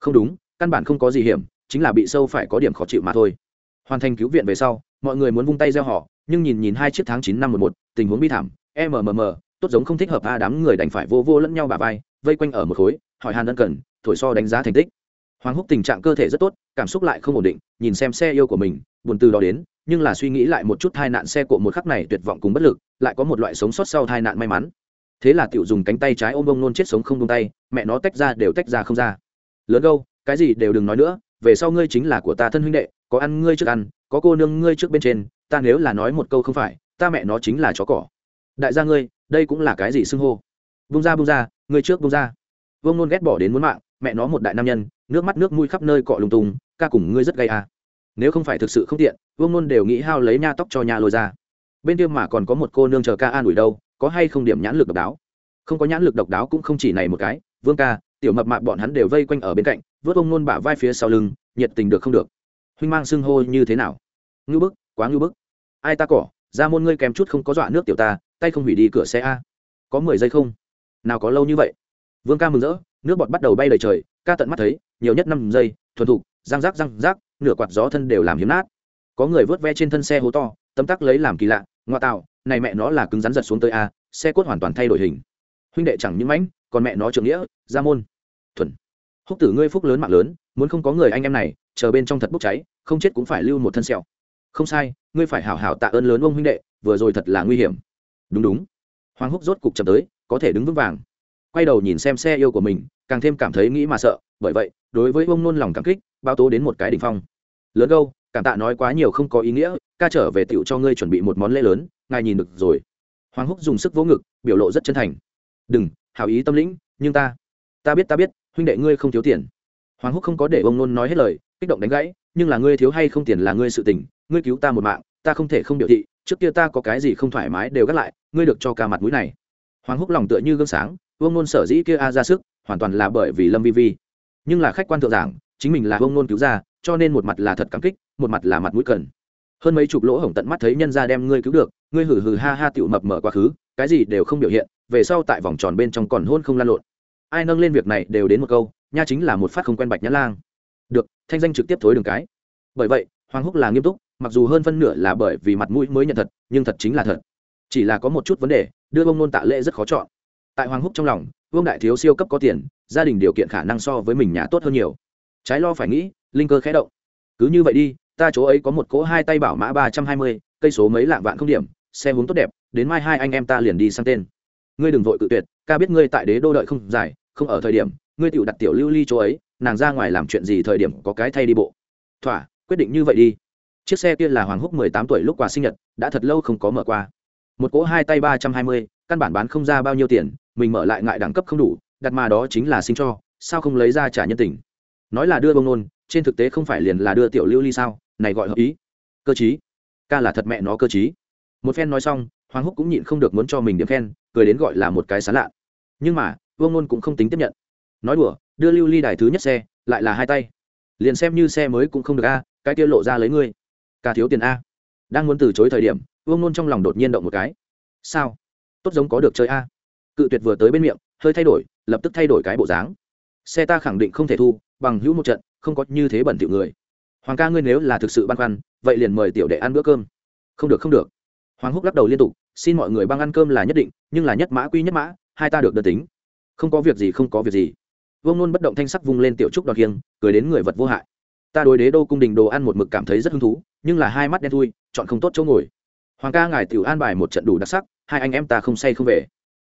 Không đúng, căn bản không có gì hiểm, chính là bị sâu phải có điểm khó chịu mà thôi. Hoàn thành cứu viện về sau, mọi người muốn vung tay gieo họ, nhưng nhìn nhìn hai chiếc tháng chín năm một một, tình huống bi thảm mmm tốt giống không thích hợp a đám người đành phải vô vô lẫn nhau bà vai, vây quanh ở một khối, hỏi hàn ân cần, thổi so đánh giá thành tích hoàng húc tình trạng cơ thể rất tốt, cảm xúc lại không ổn định, nhìn xem xe yêu của mình, buồn từ đó đến, nhưng là suy nghĩ lại một chút tai nạn xe cộ một khắc này tuyệt vọng cùng bất lực, lại có một loại sống sót sau tai nạn may mắn. Thế là tiểu dùng cánh tay trái ôm bông nôn chết sống không buông tay, mẹ nó tách ra đều tách ra không ra. Lớn gâu, cái gì đều đừng nói nữa, về sau ngươi chính là của ta thân huynh đệ, có ăn ngươi trước ăn, có cô nương ngươi trước bên trên, ta nếu là nói một câu không phải, ta mẹ nó chính là chó cỏ. Đại gia ngươi, đây cũng là cái gì xưng hô? Bung ra bung ra, ngươi trước bung ra. Vương nôn ghét bỏ đến muốn mạng, mẹ nó một đại nam nhân nước mắt nước mũi khắp nơi cọ lung tung, ca cùng ngươi rất gay à. nếu không phải thực sự không tiện, vương nôn đều nghĩ hao lấy nha tóc cho nhà lôi ra. Bên kia mà còn có một cô nương chờ ca an ủi đâu, có hay không điểm nhãn lực độc đáo? Không có nhãn lực độc đáo cũng không chỉ này một cái, vương ca, tiểu mập mạp bọn hắn đều vây quanh ở bên cạnh, vớt ông nôn bả vai phía sau lưng, nhiệt tình được không được. Huynh mang xưng hô như thế nào? Ngư bức, quá ngư bức. Ai ta cỏ, ra môn ngươi kèm chút không có dọa nước tiểu ta, tay không hủy đi cửa xe a. Có mười giây không? Nào có lâu như vậy. Vương ca mừng rỡ, nước bọt bắt đầu bay lời trời ca tận mắt thấy, nhiều nhất năm giây, thuần thục, răng rác răng rác, nửa quạt gió thân đều làm hiếm nát. Có người vớt ve trên thân xe hố to, tấm tắc lấy làm kỳ lạ, ngoa tạo, này mẹ nó là cứng rắn giật xuống tới a, xe cốt hoàn toàn thay đổi hình. Huynh đệ chẳng những mãnh, còn mẹ nó trưởng nghĩa, ra môn. Thuần. Húc tử ngươi phúc lớn mạng lớn, muốn không có người anh em này, chờ bên trong thật bốc cháy, không chết cũng phải lưu một thân sẹo. Không sai, ngươi phải hảo hảo tạ ơn lớn ông huynh đệ, vừa rồi thật là nguy hiểm. Đúng đúng. Hoàng húc rốt cục chậm tới, có thể đứng vững vàng quay đầu nhìn xem xe yêu của mình, càng thêm cảm thấy nghĩ mà sợ, bởi vậy, đối với ông nôn lòng cảm kích bao tố đến một cái đỉnh phong. Lớn gâu, cảm tạ nói quá nhiều không có ý nghĩa, ca trở về tựu cho ngươi chuẩn bị một món lễ lớn, ngài nhìn được rồi. Hoàng húc dùng sức vỗ ngực, biểu lộ rất chân thành. Đừng, hảo ý tâm lĩnh, nhưng ta ta biết ta biết, huynh đệ ngươi không thiếu tiền. Hoàng húc không có để ông nôn nói hết lời, kích động đánh gãy, nhưng là ngươi thiếu hay không tiền là ngươi sự tình, ngươi cứu ta một mạng, ta không thể không biểu thị, trước kia ta có cái gì không thoải mái đều gác lại, ngươi được cho ca mặt mũi này. Hoàng húc lòng tựa như gương sáng vương nôn sở dĩ kia a ra sức, hoàn toàn là bởi vì lâm vi vi. Nhưng là khách quan thượng giảng, chính mình là vương nôn cứu ra, cho nên một mặt là thật cảm kích, một mặt là mặt mũi cần. Hơn mấy chục lỗ hổng tận mắt thấy nhân ra đem ngươi cứu được, ngươi hử hử ha ha tiểu mập mở quá khứ, cái gì đều không biểu hiện, về sau tại vòng tròn bên trong còn hôn không lan lộn. Ai nâng lên việc này đều đến một câu, nha chính là một phát không quen bạch nhã lang. Được, thanh danh trực tiếp thối đường cái. Bởi vậy, hoàng húc là nghiêm túc, mặc dù hơn phân nửa là bởi vì mặt mũi mới nhận thật, nhưng thật chính là thật. Chỉ là có một chút vấn đề, đưa ông nôn tạ lễ rất khó chọn tại hoàng húc trong lòng, vương đại thiếu siêu cấp có tiền, gia đình điều kiện khả năng so với mình nhà tốt hơn nhiều. Trái lo phải nghĩ, linh cơ khẽ động. Cứ như vậy đi, ta chỗ ấy có một cỗ hai tay bảo mã ba trăm hai mươi, cây số mấy lạng vạn không điểm, xe hướng tốt đẹp, đến mai hai anh em ta liền đi sang tên. Ngươi đừng vội cự tuyệt, ca biết ngươi tại đế đô đợi không dài, không ở thời điểm, ngươi tiểu đặt tiểu lưu ly chỗ ấy, nàng ra ngoài làm chuyện gì thời điểm có cái thay đi bộ. Thỏa, quyết định như vậy đi. Chiếc xe kia là hoàng húc mười tám tuổi lúc quà sinh nhật, đã thật lâu không có mở qua. Một cỗ hai tay ba trăm hai mươi, căn bản bán không ra bao nhiêu tiền mình mở lại ngại đẳng cấp không đủ, đặt mà đó chính là sinh cho, sao không lấy ra trả nhân tình? Nói là đưa bông nôn, trên thực tế không phải liền là đưa tiểu lưu ly sao? Này gọi hợp ý. Cơ chí. Ca là thật mẹ nó cơ chí. Một phen nói xong, hoàng húc cũng nhịn không được muốn cho mình điểm khen, cười đến gọi là một cái sán lạ. Nhưng mà, vương nôn cũng không tính tiếp nhận. Nói đùa, đưa lưu ly đài thứ nhất xe, lại là hai tay. Liền xem như xe mới cũng không được a, cái kia lộ ra lấy ngươi. Ca thiếu tiền a. Đang muốn từ chối thời điểm, vương nôn trong lòng đột nhiên động một cái. Sao? Tốt giống có được chơi a cự tuyệt vừa tới bên miệng, hơi thay đổi, lập tức thay đổi cái bộ dáng. Xe ta khẳng định không thể thu, bằng hữu một trận, không có như thế bẩn tiểu người. Hoàng ca ngươi nếu là thực sự băn khoăn, vậy liền mời tiểu đệ ăn bữa cơm. Không được không được. Hoàng húc lắc đầu liên tục, xin mọi người băng ăn cơm là nhất định, nhưng là nhất mã quy nhất mã, hai ta được đơn tính. Không có việc gì, không có việc gì. Vương nôn bất động thanh sắc vung lên tiểu trúc đòn kiêng cười đến người vật vô hại. Ta đối đế đô cung đình đồ ăn một mực cảm thấy rất hứng thú, nhưng là hai mắt đen thui, chọn không tốt chỗ ngồi. Hoàng ca ngài tiểu an bài một trận đủ đặc sắc, hai anh em ta không say không về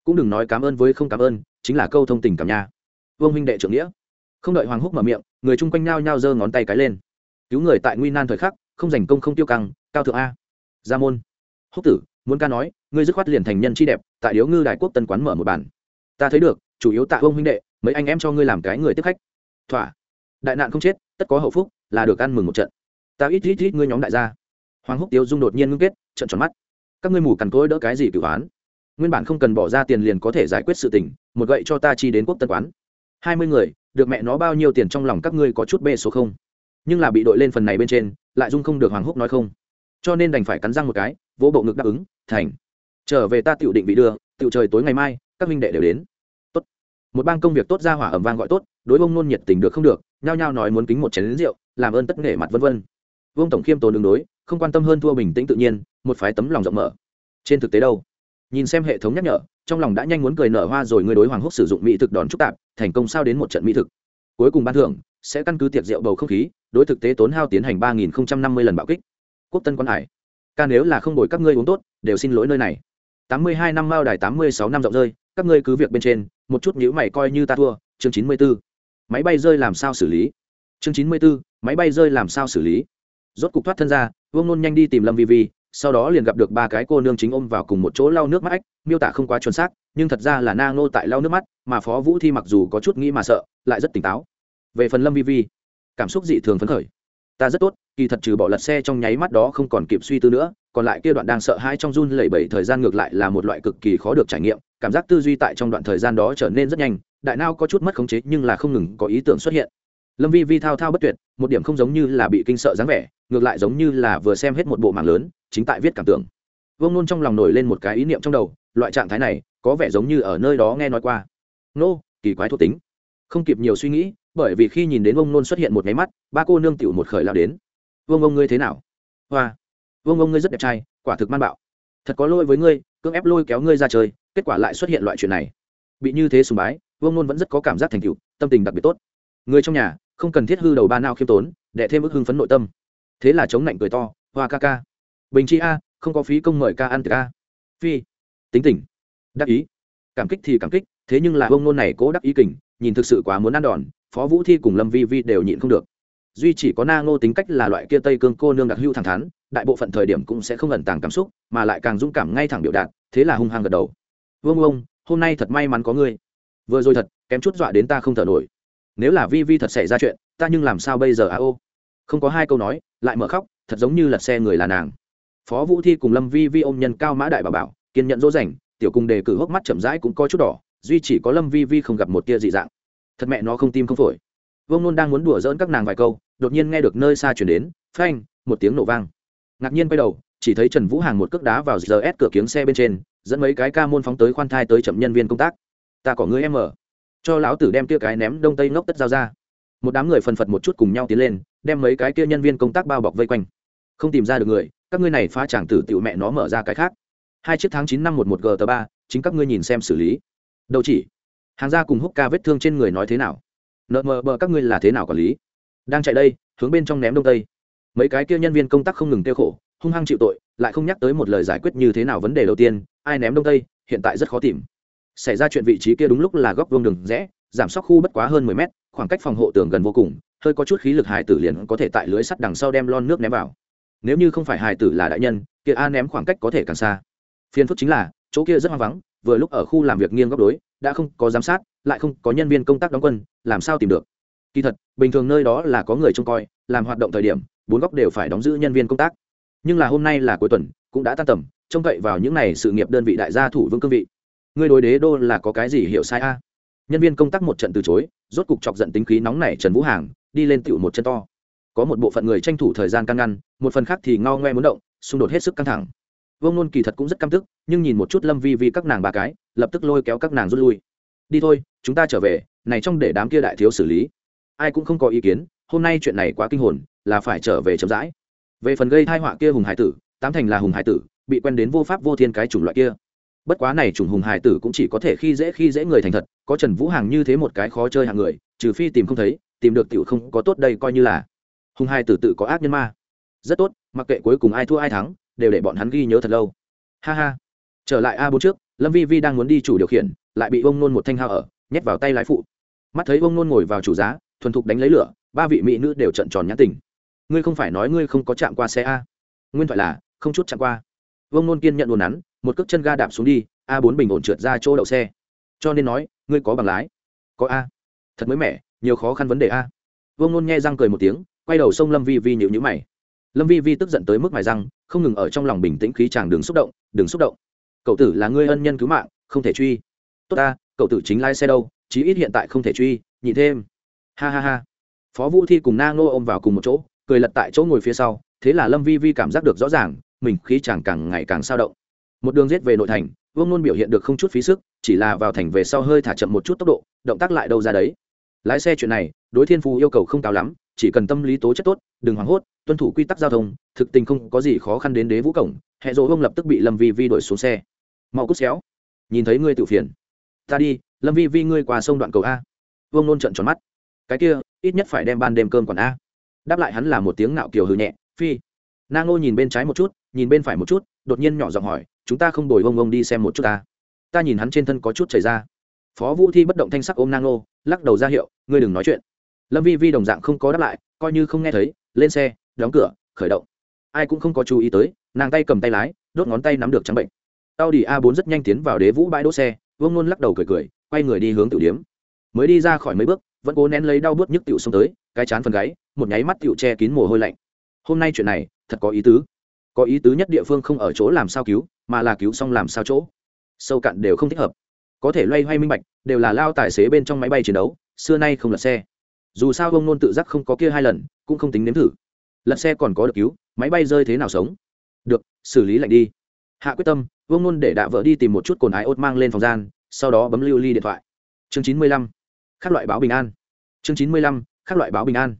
cũng đừng nói cảm ơn với không cảm ơn, chính là câu thông tình cảm nha. Vương huynh đệ trưởng nghĩa. Không đợi hoàng húc mở miệng, người chung quanh nhao nhao giơ ngón tay cái lên. Cứu người tại nguy nan thời khắc, không giành công không tiêu căng, cao thượng a. Gia môn. Húc tử, muốn ca nói, ngươi dứt khoát liền thành nhân chi đẹp, tại điếu ngư đại quốc tân quán mở một bản. Ta thấy được, chủ yếu tạ Vương huynh đệ, mấy anh em cho ngươi làm cái người tiếp khách. Thỏa. Đại nạn không chết, tất có hậu phúc, là được ăn mừng một trận. Ta ít ít ít ngươi nhóm đại gia. Hoàng húc tiêu dung đột nhiên ngưng kết trận tròn mắt. Các ngươi mù cằn cối đỡ cái gì cửu án nguyên bản không cần bỏ ra tiền liền có thể giải quyết sự tình, một gậy cho ta chi đến quốc tân quán. Hai mươi người, được mẹ nó bao nhiêu tiền trong lòng các ngươi có chút bê số không? Nhưng là bị đội lên phần này bên trên, lại dung không được hoàng húc nói không. Cho nên đành phải cắn răng một cái, vỗ bộ ngực đáp ứng, thành, trở về ta tự định vị đưa tự trời tối ngày mai, các minh đệ đều đến. Tốt. Một bang công việc tốt ra hỏa ẩm vang gọi tốt, đối bông nôn nhiệt tình được không được, nhao nhao nói muốn kính một chén rượu, làm ơn tất nghệ mặt vân vân. Vương tổng khiêm tốn đường đối, không quan tâm hơn thua bình tĩnh tự nhiên, một phái tấm lòng rộng mở. Trên thực tế đâu? Nhìn xem hệ thống nhắc nhở, trong lòng đã nhanh muốn cười nở hoa rồi người đối hoàng húc sử dụng mỹ thực đòn trúc tạp, thành công sao đến một trận mỹ thực. Cuối cùng ban thưởng, sẽ căn cứ tiệc rượu bầu không khí, đối thực tế tốn hao tiến hành ba nghìn năm mươi lần bạo kích. Quốc tân quan hải, ca nếu là không đổi các ngươi uống tốt, đều xin lỗi nơi này. tám mươi hai năm mao đài, tám mươi sáu năm rộng rơi, các ngươi cứ việc bên trên, một chút nhữ mày coi như ta thua, chương chín mươi b ố máy bay rơi làm sao xử lý? Chương chín mươi b ố máy bay rơi làm sao xử lý? Rốt cục thoát thân ra, vương nôn nhanh đi tìm lâm vi vi sau đó liền gặp được ba cái cô nương chính ôm vào cùng một chỗ lau nước mắt ách, miêu tả không quá chuẩn xác, nhưng thật ra là na ngô tại lau nước mắt, mà phó vũ thi mặc dù có chút nghĩ mà sợ, lại rất tỉnh táo. Về phần lâm vi vi, cảm xúc dị thường phấn khởi. Ta rất tốt, kỳ thật trừ bỏ lật xe trong nháy mắt đó không còn kịp suy tư nữa, còn lại kia đoạn đang sợ hãi trong run lẩy bẩy thời gian ngược lại là một loại cực kỳ khó được trải nghiệm, cảm giác tư duy tại trong đoạn thời gian đó trở nên rất nhanh, đại nao có chút mất khống chế nhưng là không ngừng có ý tưởng xuất hiện. Lâm vi vi thao thao bất tuyệt, một điểm không giống như là bị kinh sợ dáng vẻ ngược lại giống như là vừa xem hết một bộ mạng lớn, chính tại viết cảm tưởng. Vương nôn trong lòng nổi lên một cái ý niệm trong đầu, loại trạng thái này, có vẻ giống như ở nơi đó nghe nói qua. Nô, kỳ quái thuộc tính. Không kịp nhiều suy nghĩ, bởi vì khi nhìn đến Vương nôn xuất hiện một nháy mắt, ba cô nương tiểu một khởi lao đến. Vương ông ngươi thế nào? Hoa. Vương ông ngươi rất đẹp trai, quả thực man bạo. Thật có lỗi với ngươi, cưỡng ép lôi kéo ngươi ra chơi, kết quả lại xuất hiện loại chuyện này. Bị như thế sùng bái, Vương nôn vẫn rất có cảm giác thành tựu, tâm tình đặc biệt tốt. Người trong nhà, không cần thiết hư đầu ba nao khiêm tốn để thêm ức hưng phấn nội tâm thế là chống lạnh cười to, hoa ca ca, bình chi a, không có phí công mời ca ăn từ ca phi, tính tình, đắc ý. Cảm kích thì cảm kích, thế nhưng là bông nôn này cố đắc ý kình, nhìn thực sự quá muốn ăn đòn, phó vũ thi cùng lâm vi vi đều nhịn không được. Duy chỉ có na ngô tính cách là loại kia tây cương cô nương đặc hưu thẳng thắn, đại bộ phận thời điểm cũng sẽ không ẩn tàng cảm xúc, mà lại càng dũng cảm ngay thẳng biểu đạt, thế là hung hăng gật đầu. Vương ông, hôm nay thật may mắn có ngươi. Vừa rồi thật, kém chút dọa đến ta không thở nổi. Nếu là vi vi thật xảy ra chuyện, ta nhưng làm sao bây giờ a ô? Không có hai câu nói, lại mở khóc, thật giống như lật xe người là nàng. Phó vũ thi cùng lâm vi vi ôm nhân cao mã đại bà bảo, kiên nhận dỗ dành, tiểu cùng đề cử hốc mắt chậm rãi cũng có chút đỏ, duy chỉ có lâm vi vi không gặp một tia dị dạng. Thật mẹ nó không tim không phổi. Vông nôn đang muốn đùa dỡn các nàng vài câu, đột nhiên nghe được nơi xa chuyển đến, phanh, một tiếng nổ vang. Ngạc nhiên quay đầu, chỉ thấy trần vũ hàng một cước đá vào giờ ép cửa kiếng xe bên trên, dẫn mấy cái ca môn phóng tới khoan thai tới chậm nhân viên công tác. Ta có người em ở. Cho lão tử đem kia cái ném đông tây ngốc tất giao ra một đám người phần phật một chút cùng nhau tiến lên, đem mấy cái kia nhân viên công tác bao bọc vây quanh. Không tìm ra được người, các ngươi này phá chàng tử tiểu mẹ nó mở ra cái khác. Hai chiếc tháng chín năm một một g tờ ba, chính các ngươi nhìn xem xử lý. Đầu chỉ, hàng gia cùng húc ca vết thương trên người nói thế nào? Nợ mờ bờ các ngươi là thế nào quản lý? Đang chạy đây, hướng bên trong ném đông tây. Mấy cái kia nhân viên công tác không ngừng tiêu khổ, hung hăng chịu tội, lại không nhắc tới một lời giải quyết như thế nào vấn đề đầu tiên, ai ném đông tây, hiện tại rất khó tìm. Xảy ra chuyện vị trí kia đúng lúc là góc vương đường rẽ, giảm sóc khu bất quá hơn mười mét khoảng cách phòng hộ tường gần vô cùng, hơi có chút khí lực hải tử liền có thể tại lưới sắt đằng sau đem lon nước ném vào. Nếu như không phải hải tử là đại nhân, kia a ném khoảng cách có thể càng xa. Phiên phức chính là, chỗ kia rất hoang vắng, vừa lúc ở khu làm việc nghiêng góc đối, đã không có giám sát, lại không có nhân viên công tác đóng quân, làm sao tìm được? Kỳ thật, bình thường nơi đó là có người trông coi, làm hoạt động thời điểm, bốn góc đều phải đóng giữ nhân viên công tác. Nhưng là hôm nay là cuối tuần, cũng đã tan tầm, trông cậy vào những n à y sự nghiệp đơn vị đại gia thủ vương cương vị. Người đối đế đô là có cái gì hiểu sai a? Nhân viên công tác một trận từ chối, rốt cục chọc giận tính khí nóng nảy trần vũ hàng, đi lên tựu một chân to. Có một bộ phận người tranh thủ thời gian căn ngăn, một phần khác thì ngao ngoe muốn động, xung đột hết sức căng thẳng. Vương nôn kỳ thật cũng rất căm tức, nhưng nhìn một chút lâm vi vi các nàng ba cái, lập tức lôi kéo các nàng rút lui. Đi thôi, chúng ta trở về, này trong để đám kia đại thiếu xử lý. Ai cũng không có ý kiến, hôm nay chuyện này quá kinh hồn, là phải trở về chậm rãi. Về phần gây thai họa kia hùng hải tử, tám thành là hùng hải tử, bị quen đến vô pháp vô thiên cái chủng loại kia bất quá này trùng hùng hài tử cũng chỉ có thể khi dễ khi dễ người thành thật, có trần vũ hàng như thế một cái khó chơi hàng người, trừ phi tìm không thấy, tìm được tiểu không có tốt đây coi như là. Hùng hài tử tự có ác nhân ma. Rất tốt, mặc kệ cuối cùng ai thua ai thắng, đều để bọn hắn ghi nhớ thật lâu. Ha ha. Trở lại a bốn trước, lâm vi vi đang muốn đi chủ điều khiển, lại bị ông nôn một thanh hao ở, nhét vào tay lái phụ. Mắt thấy ông nôn ngồi vào chủ giá, thuần thục đánh lấy lửa, ba vị mỹ nữ đều trận tròn nhãn tình. Ngươi không phải nói ngươi không có chạm qua xe a. Nguyên thoại là, không chút chạm qua. Ông nôn kiên nhận đồn nắn một cước chân ga đạp xuống đi, a bốn bình ổn trượt ra chỗ đậu xe. Cho nên nói, ngươi có bằng lái, có a. Thật mới mẻ, nhiều khó khăn vấn đề a. Vương nôn nghe răng cười một tiếng, quay đầu sông lâm vi vi nhịu nhữ mày. Lâm vi vi tức giận tới mức mài răng, không ngừng ở trong lòng bình tĩnh khí chàng đừng xúc động, đừng xúc động. Cậu tử là ngươi ân nhân cứu mạng, không thể truy. Tốt ta, cậu tử chính lái xe đâu, chí ít hiện tại không thể truy, nhị thêm. Ha ha ha. Phó vũ thi cùng na ngô ôm vào cùng một chỗ, cười lật tại chỗ ngồi phía sau, thế là lâm vi vi cảm giác được rõ ràng, mình khí chàng càng ngày càng sao động một đường giết về nội thành, vương nôn biểu hiện được không chút phí sức, chỉ là vào thành về sau hơi thả chậm một chút tốc độ, động tác lại đâu ra đấy. Lái xe chuyện này, đối thiên phú yêu cầu không cao lắm, chỉ cần tâm lý tố chất tốt, đừng hoảng hốt, tuân thủ quy tắc giao thông, thực tình không có gì khó khăn đến đế vũ cổng Hẹn dỗ vương lập tức bị lâm vi vi đuổi xuống xe. Mau cút xéo. Nhìn thấy ngươi tự phiền. Ta đi, lâm vi vi ngươi qua sông đoạn cầu a. Vương nôn trận tròn mắt. Cái kia, ít nhất phải đem ban đêm cơm còn a. Đáp lại hắn là một tiếng ngạo kiều hừ nhẹ, phi. Na ngô nhìn bên trái một chút, nhìn bên phải một chút đột nhiên nhỏ giọng hỏi, chúng ta không đổi vông vông đi xem một chút ta. Ta nhìn hắn trên thân có chút chảy ra. Phó vũ thi bất động thanh sắc ôm nang nô lắc đầu ra hiệu, ngươi đừng nói chuyện. Lâm vi vi đồng dạng không có đáp lại, coi như không nghe thấy, lên xe, đóng cửa, khởi động. Ai cũng không có chú ý tới, nàng tay cầm tay lái, đốt ngón tay nắm được trắng bệnh. Tao đi a 4 rất nhanh tiến vào đế vũ bãi đỗ xe, vương nôn lắc đầu cười cười, quay người đi hướng tiểu điếm. Mới đi ra khỏi mấy bước, vẫn cố nén lấy đau bước nhức tiểu xông tới, cái chán phần gáy, một nháy mắt tiểu che kín mồ hôi lạnh. Hôm nay chuyện này, thật có ý tứ có ý tứ nhất địa phương không ở chỗ làm sao cứu, mà là cứu xong làm sao chỗ. Sâu cạn đều không thích hợp. Có thể loay hoay minh bạch, đều là lao tài xế bên trong máy bay chiến đấu, xưa nay không lật xe. Dù sao ông nôn tự giác không có kia hai lần, cũng không tính nếm thử. Lật xe còn có được cứu, máy bay rơi thế nào sống? Được, xử lý lạnh đi. Hạ quyết tâm vương nôn để đạ vợ đi tìm một chút cồn ái ốt mang lên phòng gian, sau đó bấm lưu ly điện thoại. Chương chín mươi lăm các loại báo bình an. Chương chín mươi lăm các loại báo bình an.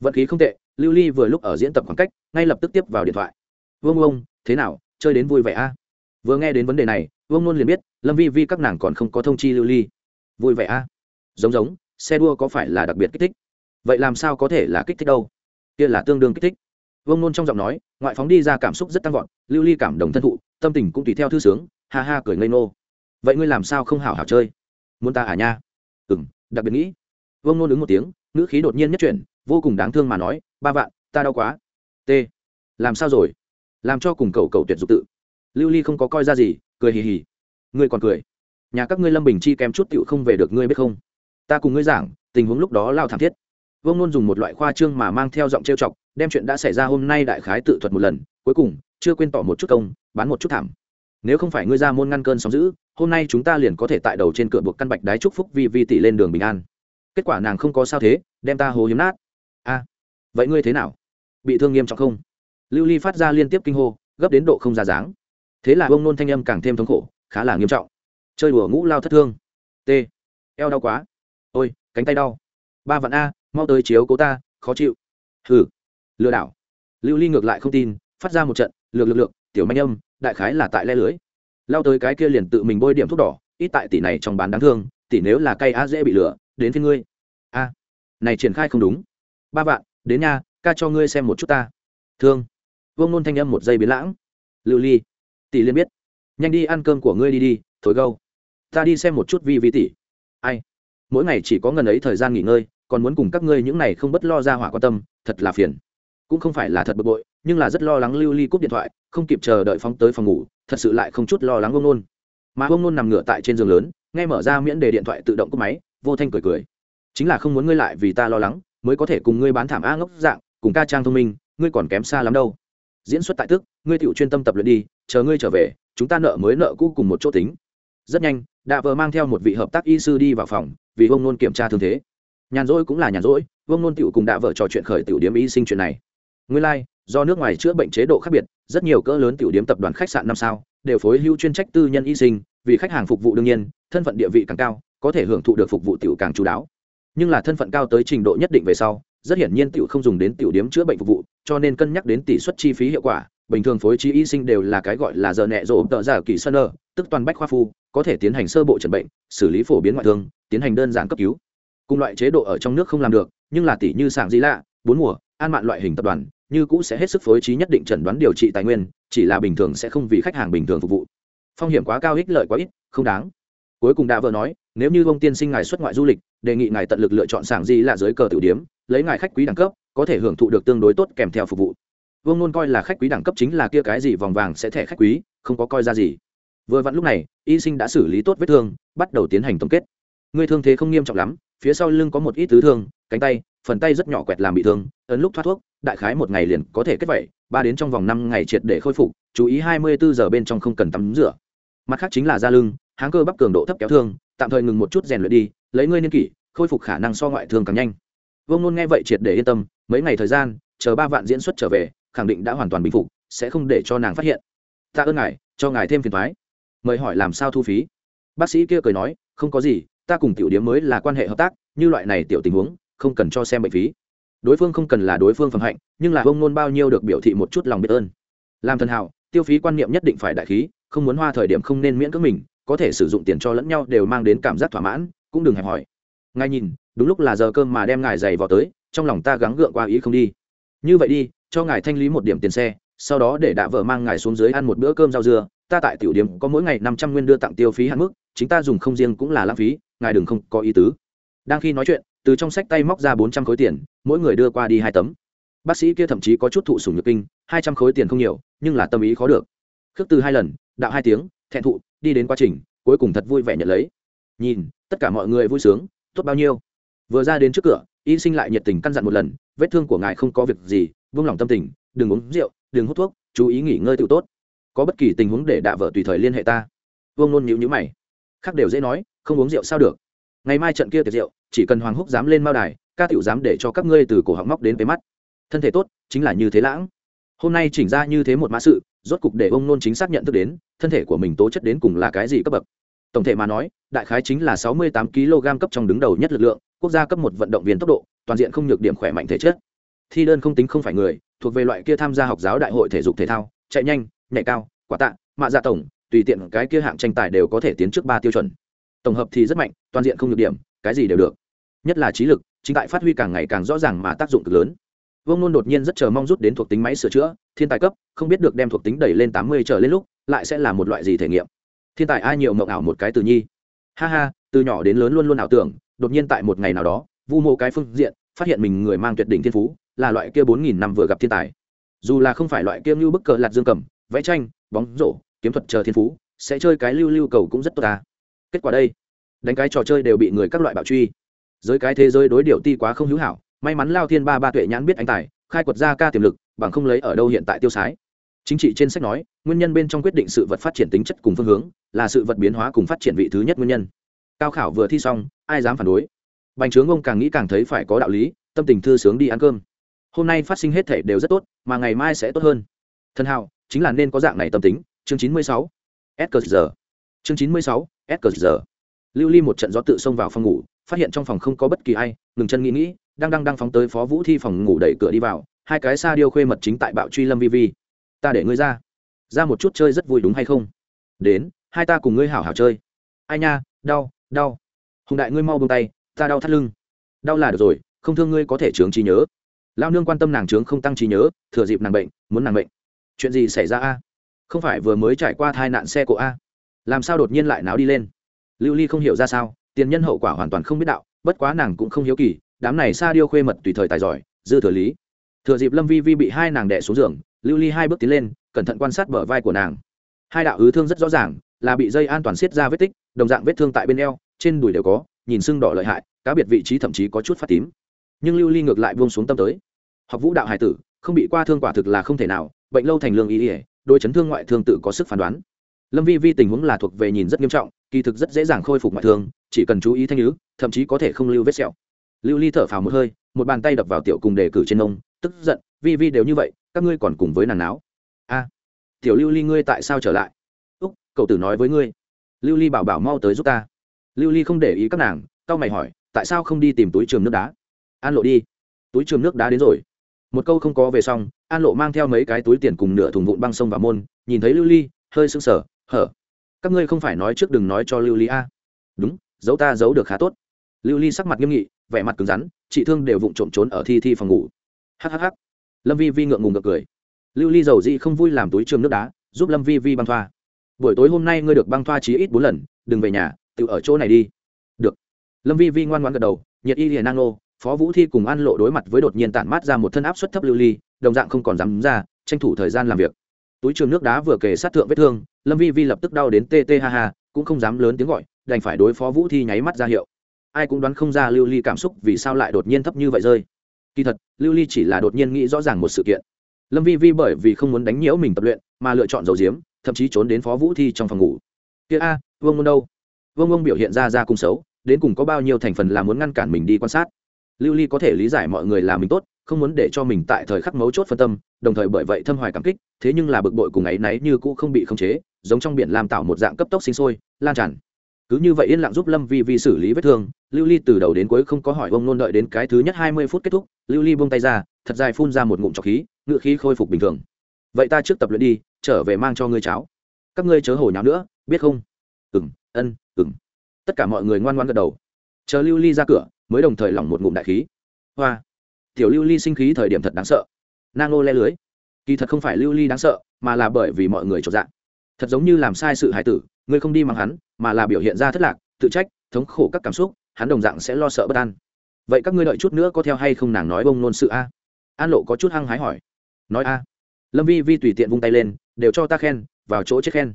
Vận khí không tệ, lưu ly vừa lúc ở diễn tập khoảng cách, ngay lập tức tiếp vào điện thoại vương ông, thế nào, chơi đến vui vẻ a? Vừa nghe đến vấn đề này, vương nôn liền biết, lâm vi vi các nàng còn không có thông chi lưu ly. Vui vẻ a? Giống giống, xe đua có phải là đặc biệt kích thích? Vậy làm sao có thể là kích thích đâu? Kia là tương đương kích thích. Vương nôn trong giọng nói, ngoại phóng đi ra cảm xúc rất tăng vọt, lưu ly cảm động thân thụ, tâm tình cũng tùy theo thư sướng, ha ha cười ngây nô vậy ngươi làm sao không hảo hảo chơi? Muốn ta à nha? Ừ m đặc biệt nghĩ. Vương nôn ứng một tiếng, ngữ khí đột nhiên nhất chuyển, vô cùng đáng thương mà nói, ba vạn, ta đau quá. T, làm sao rồi? Làm cho cùng cậu cậu tuyệt dục tự. Lưu ly không có coi ra gì, cười hì hì. Ngươi còn cười. Nhà các ngươi lâm bình chi kém chút tựu không về được ngươi biết không? Ta cùng ngươi giảng, tình huống lúc đó lao thảm thiết. Vương nôn dùng một loại khoa trương mà mang theo giọng trêu chọc, đem chuyện đã xảy ra hôm nay đại khái tự thuật một lần, cuối cùng, chưa quên tỏ một chút công, bán một chút thảm. Nếu không phải ngươi ra môn ngăn cơn sóng giữ hôm nay chúng ta liền có thể tại đầu trên cửa buộc căn bạch đái trúc phúc vi vi tỷ lên đường bình an. Kết quả nàng không có sao thế, đem ta hồ hiếm nát. A, vậy ngươi thế nào? Bị thương nghiêm trọng không? Lưu ly phát ra liên tiếp kinh hô, gấp đến độ không ra dáng. Thế là bông nôn thanh âm càng thêm thống khổ, khá là nghiêm trọng. Chơi đùa ngũ lao thất thương. T. Eo đau quá. Ôi, cánh tay đau. Ba vạn a, mau tới chiếu cố ta, khó chịu. Hừ. Lừa đảo. Lưu ly ngược lại không tin, phát ra một trận, lược lực lượng tiểu manh âm, đại khái là tại le lưới. Lao tới cái kia liền tự mình bôi điểm thuốc đỏ, ít tại tỷ này trong bán đáng thương, tỷ nếu là cây a dễ bị lửa đến phía ngươi. A. Này triển khai không đúng. Ba vạn, đến nha, ca cho ngươi xem một chút ta. Thương vương nôn thanh âm một giây biến lãng. Lưu ly, tỷ liên biết. Nhanh đi ăn cơm của ngươi đi đi thối gâu. Ta đi xem một chút vi vi tỷ. Ai? Mỗi ngày chỉ có ngần ấy thời gian nghỉ ngơi, còn muốn cùng các ngươi những này không bất lo ra hỏa quan tâm, thật là phiền. Cũng không phải là thật bực bội, nhưng là rất lo lắng lưu ly cúp điện thoại, không kịp chờ đợi phóng tới phòng ngủ, thật sự lại không chút lo lắng ông nôn mà ông nôn nằm ngửa tại trên giường lớn, nghe mở ra miễn đề điện thoại tự động cúp máy, vô thanh cười cười. Chính là không muốn ngươi lại vì ta lo lắng, mới có thể cùng ngươi bán thảm a ngốc dạng, cùng ca trang thông minh, ngươi còn kém xa lắm đâu diễn xuất tại tức ngươi tự chuyên tâm tập luyện đi chờ ngươi trở về chúng ta nợ mới nợ cũ cùng một chỗ tính. Rất nhanh đạ vợ mang theo một vị hợp tác y sư đi vào phòng vì ông nôn kiểm tra thương thế. Nhàn rỗi cũng là nhàn rỗi ông nôn tựu cùng đạ vợ trò chuyện khởi tiểu điếm y sinh chuyện này. Nguyên lai、like, do nước ngoài chữa bệnh chế độ khác biệt rất nhiều cỡ lớn tiểu điếm tập đoàn khách sạn năm sao đều phối hưu chuyên trách tư nhân y sinh vì khách hàng phục vụ đương nhiên thân phận địa vị càng cao có thể hưởng thụ được phục vụ tiểu càng chú đáo. Nhưng là thân phận cao tới trình độ nhất định về sau rất hiển nhiên tiểu không dùng đến tiểu điếm chữa bệnh phục vụ, cho nên cân nhắc đến tỷ suất chi phí hiệu quả. Bình thường phối trí y sinh đều là cái gọi là giờ nẹ rộ tợ giả kỳ sơn nơ tức toàn bách khoa phu, có thể tiến hành sơ bộ chẩn bệnh, xử lý phổ biến ngoại thương, tiến hành đơn giản cấp cứu. Cùng loại chế độ ở trong nước không làm được, nhưng là tỷ như sảng di lạ, bốn mùa, an mạn loại hình tập đoàn, như cũ sẽ hết sức phối trí nhất định chẩn đoán điều trị tài nguyên, chỉ là bình thường sẽ không vì khách hàng bình thường phục vụ. Phong hiểm quá cao ích lợi quá ít, không đáng. Cuối cùng đã vợ nói, nếu như ông tiên sinh ngài xuất ngoại du lịch, đề nghị ngài tận lực lựa chọn sảng gì là dưới cờ tiểu điếm lấy ngài khách quý đẳng cấp, có thể hưởng thụ được tương đối tốt kèm theo phục vụ. Vương nôn coi là khách quý đẳng cấp chính là kia cái gì vòng vàng sẽ thẻ khách quý, không có coi ra gì. Vừa vặn lúc này, y sinh đã xử lý tốt vết thương, bắt đầu tiến hành tổng kết. Người thương thế không nghiêm trọng lắm, phía sau lưng có một ít tứ thương, cánh tay, phần tay rất nhỏ quẹt làm bị thương, ấn lúc thoát thuốc, đại khái một ngày liền có thể kết vẩy ba đến trong vòng năm ngày triệt để khôi phục, chú ý hai mươi bốn giờ bên trong không cần tắm rửa. Mặt khác chính là da lưng, háng cơ bắp cường độ thấp kéo thương, tạm thời ngừng một chút rèn luyện đi, lấy ngươi niên kỷ, khôi phục khả năng so ngoại thương càng nhanh vương nôn nghe vậy triệt để yên tâm, mấy ngày thời gian, chờ ba vạn diễn xuất trở về, khẳng định đã hoàn toàn bình phục, sẽ không để cho nàng phát hiện. Ta ơn ngài, cho ngài thêm phiền thoái. Mời hỏi làm sao thu phí? Bác sĩ kia cười nói, không có gì, ta cùng tiểu điếm mới là quan hệ hợp tác, như loại này tiểu tình huống, không cần cho xem bệnh phí. Đối phương không cần là đối phương phẩm hạnh, nhưng là ông nôn bao nhiêu được biểu thị một chút lòng biết ơn. Làm thần hảo, tiêu phí quan niệm nhất định phải đại khí, không muốn hoa thời điểm không nên miễn cưỡng mình, có thể sử dụng tiền cho lẫn nhau đều mang đến cảm giác thỏa mãn, cũng đừng hẹp hỏi. Ngài nhìn đúng lúc là giờ cơm mà đem ngài giày vào tới, trong lòng ta gắng gượng qua ý không đi. Như vậy đi, cho ngài thanh lý một điểm tiền xe, sau đó để đạ vợ mang ngài xuống dưới ăn một bữa cơm rau dưa. Ta tại tiểu điểm có mỗi ngày năm trăm nguyên đưa tặng tiêu phí hạn mức, chính ta dùng không riêng cũng là lãng phí, ngài đừng không có ý tứ. Đang khi nói chuyện, từ trong sách tay móc ra bốn trăm khối tiền, mỗi người đưa qua đi hai tấm. Bác sĩ kia thậm chí có chút thụ sùng nhược kinh, hai trăm khối tiền không nhiều, nhưng là tâm ý khó được. Khước từ hai lần, đạo hai tiếng, thẹn thụ, đi đến quá trình, cuối cùng thật vui vẻ nhận lấy. Nhìn, tất cả mọi người vui sướng, tốt bao nhiêu? Vừa ra đến trước cửa, y sinh lại nhiệt tình căn dặn một lần, vết thương của ngài không có việc gì vung lòng tâm tình, đừng uống rượu, đừng hút thuốc, chú ý nghỉ ngơi tự tốt. Có bất kỳ tình huống để đạ vợ tùy thời liên hệ ta. Vương nôn nhịu nhữ mày. Khác đều dễ nói, không uống rượu sao được? Ngày mai trận kia tiệc rượu, chỉ cần hoàng húc dám lên mao đài, ca tiểu dám để cho các ngươi từ cổ họng móc đến với mắt. Thân thể tốt, chính là như thế lãng. Hôm nay chỉnh ra như thế một mã sự, rốt cục để ông nôn chính xác nhận thức đến, thân thể của mình tố chất đến cùng là cái gì cấp bậc. Tổng thể mà nói, đại khái chính là sáu mươi tám kg cấp trong đứng đầu nhất lực lượng quốc gia cấp một vận động viên tốc độ, toàn diện không nhược điểm khỏe mạnh thể chất. Thi đơn không tính không phải người, thuộc về loại kia tham gia học giáo đại hội thể dục thể thao, chạy nhanh, nhảy cao, quả tạ, mạ dạ tổng, tùy tiện cái kia hạng tranh tài đều có thể tiến trước ba tiêu chuẩn. Tổng hợp thì rất mạnh, toàn diện không nhược điểm, cái gì đều được. Nhất là trí lực, chính tại phát huy càng ngày càng rõ ràng mà tác dụng cực lớn. Vương nôn đột nhiên rất chờ mong rút đến thuộc tính máy sửa chữa, thiên tài cấp, không biết được đem thuộc tính đẩy lên tám mươi trở lên lúc, lại sẽ là một loại gì thể nghiệm. Thiên tài ai nhiều mộng ảo một cái từ nhi. Ha ha, từ nhỏ đến lớn luôn luôn ảo tưởng đột nhiên tại một ngày nào đó, vu mô cái phương diện, phát hiện mình người mang tuyệt đỉnh thiên phú, là loại kia bốn nghìn năm vừa gặp thiên tài. Dù là không phải loại kia như bức cờ lạt dương cầm, vẽ tranh, bóng rổ, kiếm thuật chờ thiên phú, sẽ chơi cái lưu lưu cầu cũng rất tốt ta. Kết quả đây, đánh cái trò chơi đều bị người các loại bạo truy. Giới cái thế giới đối điều ti quá không hữu hảo, may mắn lao thiên ba ba tuệ nhãn biết anh tài, khai quật ra ca tiềm lực, bằng không lấy ở đâu hiện tại tiêu sái. Chính trị trên sách nói, nguyên nhân bên trong quyết định sự vật phát triển tính chất cùng phương hướng, là sự vật biến hóa cùng phát triển vị thứ nhất nguyên nhân cao khảo vừa thi xong, ai dám phản đối? Bành trướng ông càng nghĩ càng thấy phải có đạo lý, tâm tình thư sướng đi ăn cơm. Hôm nay phát sinh hết thể đều rất tốt, mà ngày mai sẽ tốt hơn. Thân hào chính là nên có dạng này tâm tính. Chương chín mươi sáu, s giờ chương chín mươi sáu, s giờ lưu ly một trận gió tự xông vào phòng ngủ, phát hiện trong phòng không có bất kỳ ai, ngừng chân nghĩ nghĩ, đang đang đang phóng tới phó vũ thi phòng ngủ đẩy cửa đi vào, hai cái xa điêu khuê mật chính tại bạo truy lâm vi vi. Ta để ngươi ra. Ra một chút chơi rất vui đúng hay không? Đến, hai ta cùng ngươi hảo hảo chơi. Ai nha, đau đau. Hùng đại ngươi mau buông tay, ta đau thắt lưng. Đau là được rồi, không thương ngươi có thể trướng trí nhớ. Lao nương quan tâm nàng trướng không tăng trí nhớ, thừa dịp nàng bệnh, muốn nàng bệnh. Chuyện gì xảy ra a? Không phải vừa mới trải qua tai nạn xe của a? Làm sao đột nhiên lại náo đi lên? Lưu ly không hiểu ra sao, tiền nhân hậu quả hoàn toàn không biết đạo, bất quá nàng cũng không hiếu kỳ, đám này xa điêu khuê mật tùy thời tài giỏi, dư thừa lý. Thừa dịp lâm vi vi bị hai nàng đẻ xuống giường, lưu ly hai bước tiến lên, cẩn thận quan sát bờ vai của nàng. Hai đạo ứ thương rất rõ ràng là bị dây an toàn siết ra vết tích đồng dạng vết thương tại bên eo trên đùi đều có nhìn sưng đỏ lợi hại cá biệt vị trí thậm chí có chút phát tím. Nhưng lưu ly ngược lại buông xuống tâm tới. Học vũ đạo hải tử không bị qua thương quả thực là không thể nào bệnh lâu thành lương ý ỉa đôi chấn thương ngoại thương tự có sức phán đoán. Lâm vi vi tình huống là thuộc về nhìn rất nghiêm trọng kỳ thực rất dễ dàng khôi phục ngoại thương chỉ cần chú ý thanh nhứ thậm chí có thể không lưu vết sẹo. Lưu ly thở phào một hơi một bàn tay đập vào tiểu cùng đề cử trên ông, tức giận vi vi đều như vậy các ngươi còn cùng với nàng náo? A tiểu lưu ly ngươi tại sao trở lại? Cậu tử nói với ngươi. Lưu ly bảo bảo mau tới giúp ta. Lưu ly không để ý các nàng tao mày hỏi tại sao không đi tìm túi trường nước đá? An lộ đi. Túi trường nước đá đến rồi. Một câu không có về xong an lộ mang theo mấy cái túi tiền cùng nửa thùng vụn băng sông vào môn nhìn thấy lưu ly hơi sưng sờ, hở? Các ngươi không phải nói trước đừng nói cho lưu ly a? Đúng giấu ta giấu được khá tốt. Lưu ly sắc mặt nghiêm nghị vẻ mặt cứng rắn chị thương đều vụng trộm trốn ở thi thi phòng ngủ. Hhh lâm vi vi ngượng ngùng ngược cười. Lưu ly giàu dị không vui làm túi trường nước đá giúp lâm vi vi băng thoa buổi tối hôm nay ngươi được băng thoa chí ít bốn lần, đừng về nhà, tự ở chỗ này đi. Được. Lâm vi vi ngoan ngoan gật đầu, nhiệt y liền nang nô, phó vũ thi cùng an lộ đối mặt với đột nhiên tản mát ra một thân áp suất thấp lưu ly, đồng dạng không còn dám ra, tranh thủ thời gian làm việc. Túi trường nước đá vừa kề sát thượng vết thương, lâm vi vi lập tức đau đến tê tê ha ha, cũng không dám lớn tiếng gọi, đành phải đối phó vũ thi nháy mắt ra hiệu. Ai cũng đoán không ra lưu ly cảm xúc vì sao lại đột nhiên thấp như vậy rơi. Kỳ thật, lưu ly chỉ là đột nhiên nghĩ rõ ràng một sự kiện. Lâm vi vi bởi vì không muốn đánh nhiễu mình tập luyện, mà lựa chọn dầu diếm thậm chí trốn đến phó vũ thi trong phòng ngủ. Kia a, vương môn đâu? Vương môn biểu hiện ra ra cung xấu, đến cùng có bao nhiêu thành phần là muốn ngăn cản mình đi quan sát? Lưu ly có thể lý giải mọi người là mình tốt, không muốn để cho mình tại thời khắc mấu chốt phân tâm, đồng thời bởi vậy thâm hoài cảm kích, thế nhưng là bực bội cùng ấy náy như cũ không bị khống chế, giống trong biển làm tạo một dạng cấp tốc sinh sôi, lan tràn. Cứ như vậy yên lặng giúp lâm vi vi xử lý vết thương, lưu ly từ đầu đến cuối không có hỏi ông nôn đợi đến cái thứ nhất hai mươi phút kết thúc, lưu ly buông tay ra, thật dài phun ra một ngụm trọc khí, ngựa khí khôi phục bình thường. Vậy ta trước tập luyện đi trở về mang cho ngươi cháo. Các ngươi chớ hồi nháo nữa, biết không? Ừng ân ừng tất cả mọi người ngoan ngoan gật đầu. Chờ lưu ly ra cửa, mới đồng thời lỏng một ngụm đại khí. Hoa. Tiểu lưu ly sinh khí thời điểm thật đáng sợ. Nang nô le lưới. Kỳ thật không phải lưu ly đáng sợ, mà là bởi vì mọi người trọn dạng thật giống như làm sai sự hài tử, ngươi không đi mang hắn, mà là biểu hiện ra thất lạc, tự trách, thống khổ các cảm xúc, hắn đồng dạng sẽ lo sợ bất an. Vậy các ngươi đợi chút nữa có theo hay không nàng nói bông nôn sự a? An lộ có chút hăng hái hỏi. Nói a. Lâm vi vi tùy tiện vung tay lên đều cho ta khen, vào chỗ chết khen.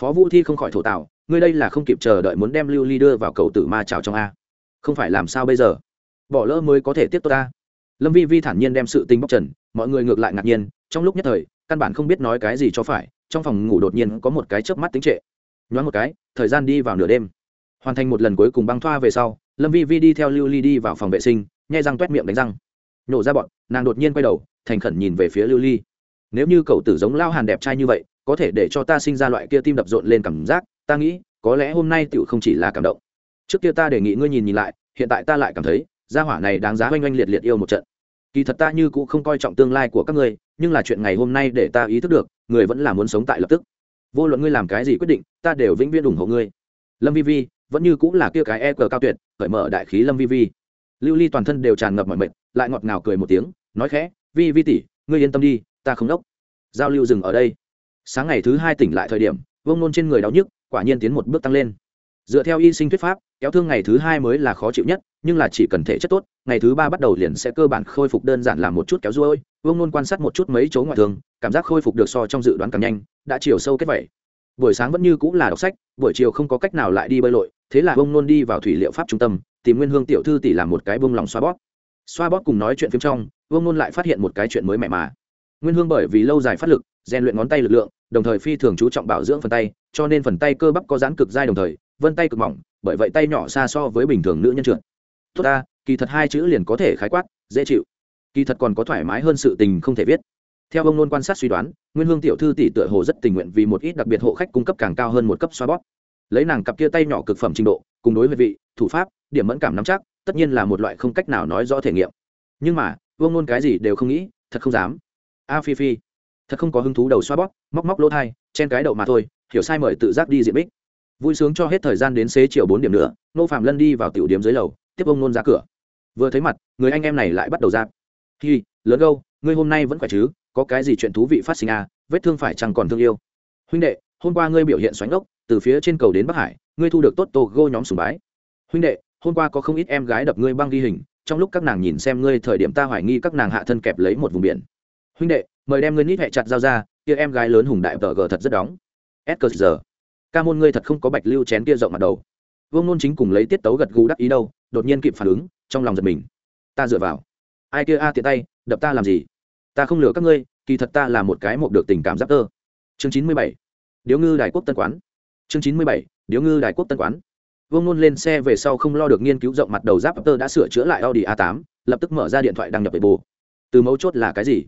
Phó vũ thi không khỏi thổ tạo, ngươi đây là không kịp chờ đợi muốn đem lưu ly đưa vào cầu tử ma trào trong a. Không phải làm sao bây giờ? Bỏ lỡ mới có thể tiếp tục ta lâm vi vi thản nhiên đem sự tình bóc trần, mọi người ngược lại ngạc nhiên, trong lúc nhất thời, căn bản không biết nói cái gì cho phải, trong phòng ngủ đột nhiên có một cái chớp mắt tính trệ. Nhoáng một cái, thời gian đi vào nửa đêm. Hoàn thành một lần cuối cùng băng thoa về sau, lâm vi vi đi theo lưu ly đi vào phòng vệ sinh, nhai răng t u é t miệng đánh răng. Nhổ ra bọn, nàng đột nhiên quay đầu, thành khẩn nhìn về phía lưu ly nếu như cậu tử giống lao hàn đẹp trai như vậy, có thể để cho ta sinh ra loại kia tim đập rộn lên cảm giác, ta nghĩ, có lẽ hôm nay tựu không chỉ là cảm động. Trước kia ta đề nghị ngươi nhìn nhìn lại, hiện tại ta lại cảm thấy, gia hỏa này đáng giá oanh oanh liệt liệt yêu một trận. Kỳ thật ta như cũng không coi trọng tương lai của các ngươi, nhưng là chuyện ngày hôm nay để ta ý thức được, người vẫn là muốn sống tại lập tức. Vô luận ngươi làm cái gì quyết định, ta đều vĩnh viễn ủng hộ ngươi. Lâm vi vi, vẫn như cũng là kia cái e cờ cao tuyệt, cởi mở đại khí lâm vi vi. Lưu ly toàn thân đều tràn ngập mọi mệt, lại ngọt ngào cười một tiếng, nói khẽ, vi vi tỷ, ngươi yên tâm đi ta không đốc. Giao lưu dừng ở đây. Sáng ngày thứ hai tỉnh lại thời điểm vông nôn trên người đau nhức, quả nhiên tiến một bước tăng lên. Dựa theo y sinh thuyết pháp, kéo thương ngày thứ hai mới là khó chịu nhất, nhưng là chỉ cần thể chất tốt, ngày thứ ba bắt đầu liền sẽ cơ bản khôi phục đơn giản làm một chút kéo ruôi. Vương nôn quan sát một chút mấy chỗ ngoại thương, cảm giác khôi phục được so trong dự đoán càng nhanh, đã chiều sâu kết vẩy buổi sáng vẫn như cũng là đọc sách, buổi chiều không có cách nào lại đi bơi lội, thế là vương nôn đi vào thủy liệu pháp trung tâm, tìm nguyên hương tiểu thư tỷ làm một cái bông lòng xoa bóp. Xoa bóp cùng nói chuyện phim trong, vương nôn lại phát hiện một cái chuyện mới mẻ mà nguyên hương bởi vì lâu dài phát lực, rèn luyện ngón tay lực lượng, đồng thời phi thường chú trọng bảo dưỡng phần tay, cho nên phần tay cơ bắp có giãn cực dai đồng thời, vân tay cực mỏng, bởi vậy tay nhỏ xa so với bình thường nữ nhân trượt. Tốt ta, kỳ thật hai chữ liền có thể khái quát, dễ chịu. Kỳ thật còn có thoải mái hơn sự tình không thể viết. Theo ông nôn quan sát suy đoán, nguyên hương tiểu thư tỷ tựa hồ rất tình nguyện vì một ít đặc biệt hộ khách cung cấp càng cao hơn một cấp xoa bóp. Lấy nàng cặp kia tay nhỏ cực phẩm trình độ, cùng đối với vị, thủ pháp, điểm mẫn cảm nắm chắc, tất nhiên là một loại không cách nào nói rõ thể nghiệm. Nhưng mà, vương nôn cái gì đều không nghĩ, thật không dám a phi phi. Thật không có hứng thú đầu xoa bóp, móc móc lỗ thai, chen cái đậu mà thôi, hiểu sai mời tự giác đi diện bích. Vui sướng cho hết thời gian đến xế chiều bốn điểm nữa nô phạm lân đi vào tiểu điểm dưới lầu, tiếp ông nôn ra cửa. Vừa thấy mặt, người anh em này lại bắt đầu ra. Hi, lớn gâu, ngươi hôm nay vẫn khỏe chứ? Có cái gì chuyện thú vị phát sinh à? Vết thương phải chẳng còn thương yêu? Huynh đệ, hôm qua ngươi biểu hiện xoánh ốc từ phía trên cầu đến bắc hải, ngươi thu được tốt tô gô nhóm sùng bái. Huynh đệ, hôm qua có không ít em gái đập ngươi băng ghi hình, trong lúc các nàng nhìn xem ngươi thời điểm ta hoài nghi các nàng hạ thân kẹp lấy một vùng biển huynh đệ, mời đem ngươi nít hẹ chặt giao ra, kia em gái lớn hùng đại tờ gờ thật rất đóng. S cờ giờ. Ca môn ngươi thật không có bạch lưu chén kia rộng mặt đầu. Vương nôn chính cùng lấy tiết tấu gật gù đắc ý đâu, đột nhiên kịp phản ứng, trong lòng giật mình. Ta dựa vào. Ai kia a tiện tay, đập ta làm gì? Ta không lừa các ngươi, kỳ thật ta là một cái mộng được tình cảm giáp tơ. Chương chín mươi bảy. Điếu ngư đại quốc tân quán. Chương chín mươi bảy. Điếu ngư đại quốc tân quán. Vương nôn lên xe về sau không lo được nghiên cứu rộng mặt đầu giáp tơ đã sửa chữa lại audi a 8 lập tức mở ra điện thoại đăng nhập về bồ từ mấu chốt là cái gì?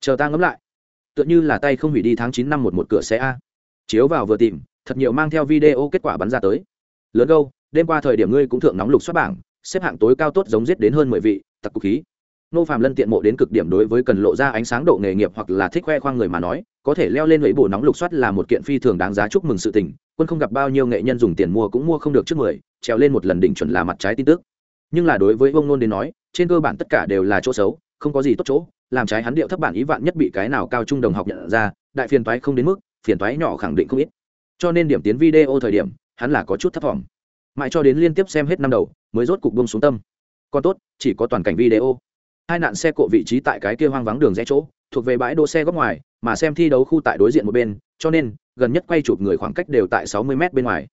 Chờ ta ngẫm lại. Tựa như là tay không hủy đi tháng chín năm một một cửa xe a. Chiếu vào vừa tìm, thật nhiều mang theo video kết quả bắn ra tới. Lớn gâu, đêm qua thời điểm ngươi cũng thượng nóng lục xuất bảng, xếp hạng tối cao tốt giống giết đến hơn mười vị, tặc cục khí. Nô phạm lân tiện mộ đến cực điểm đối với cần lộ ra ánh sáng độ nghề nghiệp hoặc là thích khoe khoang người mà nói, có thể leo lên lấy bổ nóng lục soát là một kiện phi thường đáng giá chúc mừng sự tình, quân không gặp bao nhiêu nghệ nhân dùng tiền mua cũng mua không được trước mười, trèo lên một lần đỉnh chuẩn là mặt trái tin tức. Nhưng là đối với ông nôn đến nói, trên cơ bản tất cả đều là chỗ xấu, không có gì tốt chỗ làm trái hắn điệu thấp bản ý vạn nhất bị cái nào cao trung đồng học nhận ra, đại phiền toái không đến mức, phiền toái nhỏ khẳng định không ít. Cho nên điểm tiến video thời điểm, hắn là có chút thấp thỏm. Mãi cho đến liên tiếp xem hết năm đầu, mới rốt cục bông xuống tâm. Còn tốt, chỉ có toàn cảnh video. Hai nạn xe cộ vị trí tại cái kia hoang vắng đường rẽ chỗ, thuộc về bãi đỗ xe góc ngoài, mà xem thi đấu khu tại đối diện một bên, cho nên, gần nhất quay chụp người khoảng cách đều tại sáu mươi m bên ngoài.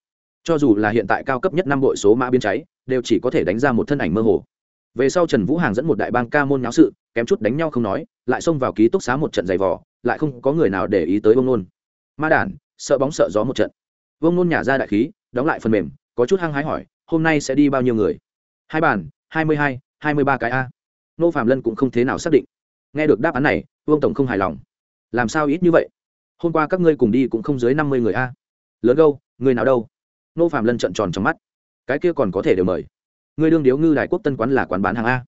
Cho dù là hiện tại cao cấp nhất năm bội số mã biến cháy, đều chỉ có thể đánh ra một thân ảnh mơ hồ về sau trần vũ hàng dẫn một đại bang ca môn nháo sự, kém chút đánh nhau không nói, lại xông vào ký túc xá một trận giày vò, lại không có người nào để ý tới vông nôn. Ma đản, sợ bóng sợ gió một trận. Vông nôn nhả ra đại khí, đóng lại phần mềm, có chút hăng hái hỏi, hôm nay sẽ đi bao nhiêu người? Hai bàn, hai mươi hai hai mươi ba cái a. Nô phạm lân cũng không thế nào xác định. Nghe được đáp án này, vương tổng không hài lòng. Làm sao ít như vậy? Hôm qua các ngươi cùng đi cũng không dưới năm mươi người a. Lớn gâu, người nào đâu? Nô phạm lân trận tròn trong mắt. Cái kia còn có thể đều mời người đương điếu ngư đại quốc tân quán là quán bán hàng a.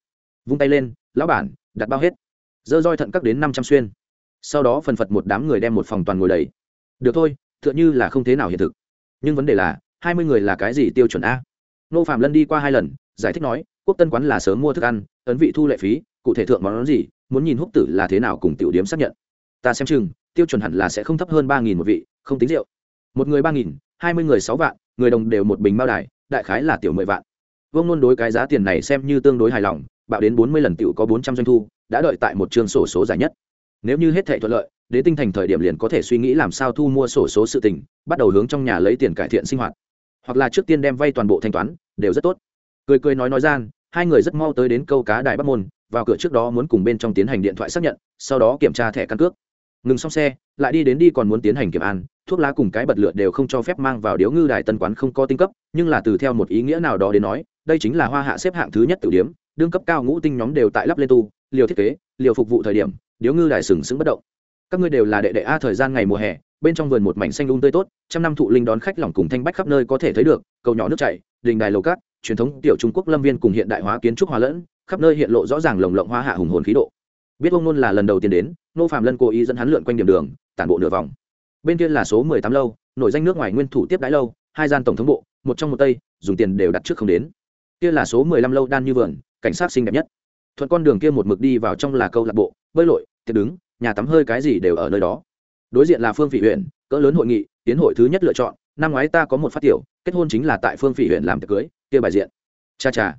Vung tay lên, lão bản, đặt bao hết. Dơ roi thận các đến năm trăm xuyên. Sau đó phần phật một đám người đem một phòng toàn ngồi đầy. Được thôi, tựa như là không thế nào hiện thực. Nhưng vấn đề là, hai mươi người là cái gì tiêu chuẩn a? Nô phạm lân đi qua hai lần, giải thích nói, quốc tân quán là sớm mua thức ăn, ấn vị thu lệ phí, cụ thể thượng món gì, muốn nhìn húc tử là thế nào cùng tiểu điếm xác nhận. Ta xem chừng, tiêu chuẩn hẳn là sẽ không thấp hơn ba nghìn một vị, không tính rượu. Một người ba nghìn, hai mươi người sáu vạn, người đồng đều một bình bao đài, đại khái là tiểu mười vạn vương nôn đối cái giá tiền này xem như tương đối hài lòng, bạo đến bốn mươi lần tựu có bốn trăm doanh thu, đã đợi tại một chương sổ số giải nhất. Nếu như hết thể thuận lợi đến tinh thành thời điểm liền có thể suy nghĩ làm sao thu mua sổ số sự tình, bắt đầu hướng trong nhà lấy tiền cải thiện sinh hoạt. Hoặc là trước tiên đem vay toàn bộ thanh toán, đều rất tốt. Cười cười nói nói gian, hai người rất mau tới đến câu cá đài bắc môn, vào cửa trước đó muốn cùng bên trong tiến hành điện thoại xác nhận, sau đó kiểm tra thẻ căn cước. Ngừng xong xe, lại đi đến đi còn muốn tiến hành kiểm an, thuốc lá cùng cái bật lửa đều không cho phép mang vào điếu ngư đài tân quán không có tinh cấp, nhưng là từ theo một ý nghĩa nào đó đến nói đây chính là hoa hạ xếp hạng thứ nhất tử điếm, đương cấp cao ngũ tinh nhóm đều tại lắp lên tu, liều thiết kế, liều phục vụ thời điểm, điếu ngư đài sừng sững bất động. Các ngươi đều là đệ đệ a thời gian ngày mùa hè, bên trong vườn một mảnh xanh lung um tươi tốt, trăm năm thụ linh đón khách lỏng cùng thanh bách khắp nơi có thể thấy được, cầu nhỏ nước chảy, đình đài lầu cát, truyền thống tiểu trung quốc lâm viên cùng hiện đại hóa kiến trúc hòa lẫn, khắp nơi hiện lộ rõ ràng lồng lộng hoa hạ hùng hồn khí độ. Biết ông nôn là lần đầu tiên đến, nô phạm lân cố ý dẫn hắn lượn quanh điểm đường, tản bộ nửa vòng. Bên kia là số mười tám lâu, nổi danh nước ngoài nguyên thủ tiếp đãi lâu, hai gian tổng thống bộ, một trong một tây, dùng tiền đều đặt trước không đến kia là số mười lăm lâu đan như vườn, cảnh sát xinh đẹp nhất. Thuận con đường kia một mực đi vào trong là câu lạc bộ, bơi lội tiệc đứng, nhà tắm hơi cái gì đều ở nơi đó. Đối diện là phương phỉ huyện, cỡ lớn hội nghị, tiến hội thứ nhất lựa chọn, năm ngoái ta có một phát tiểu, kết hôn chính là tại phương phỉ huyện làm tiệc cưới, kia bài diện. Cha cha.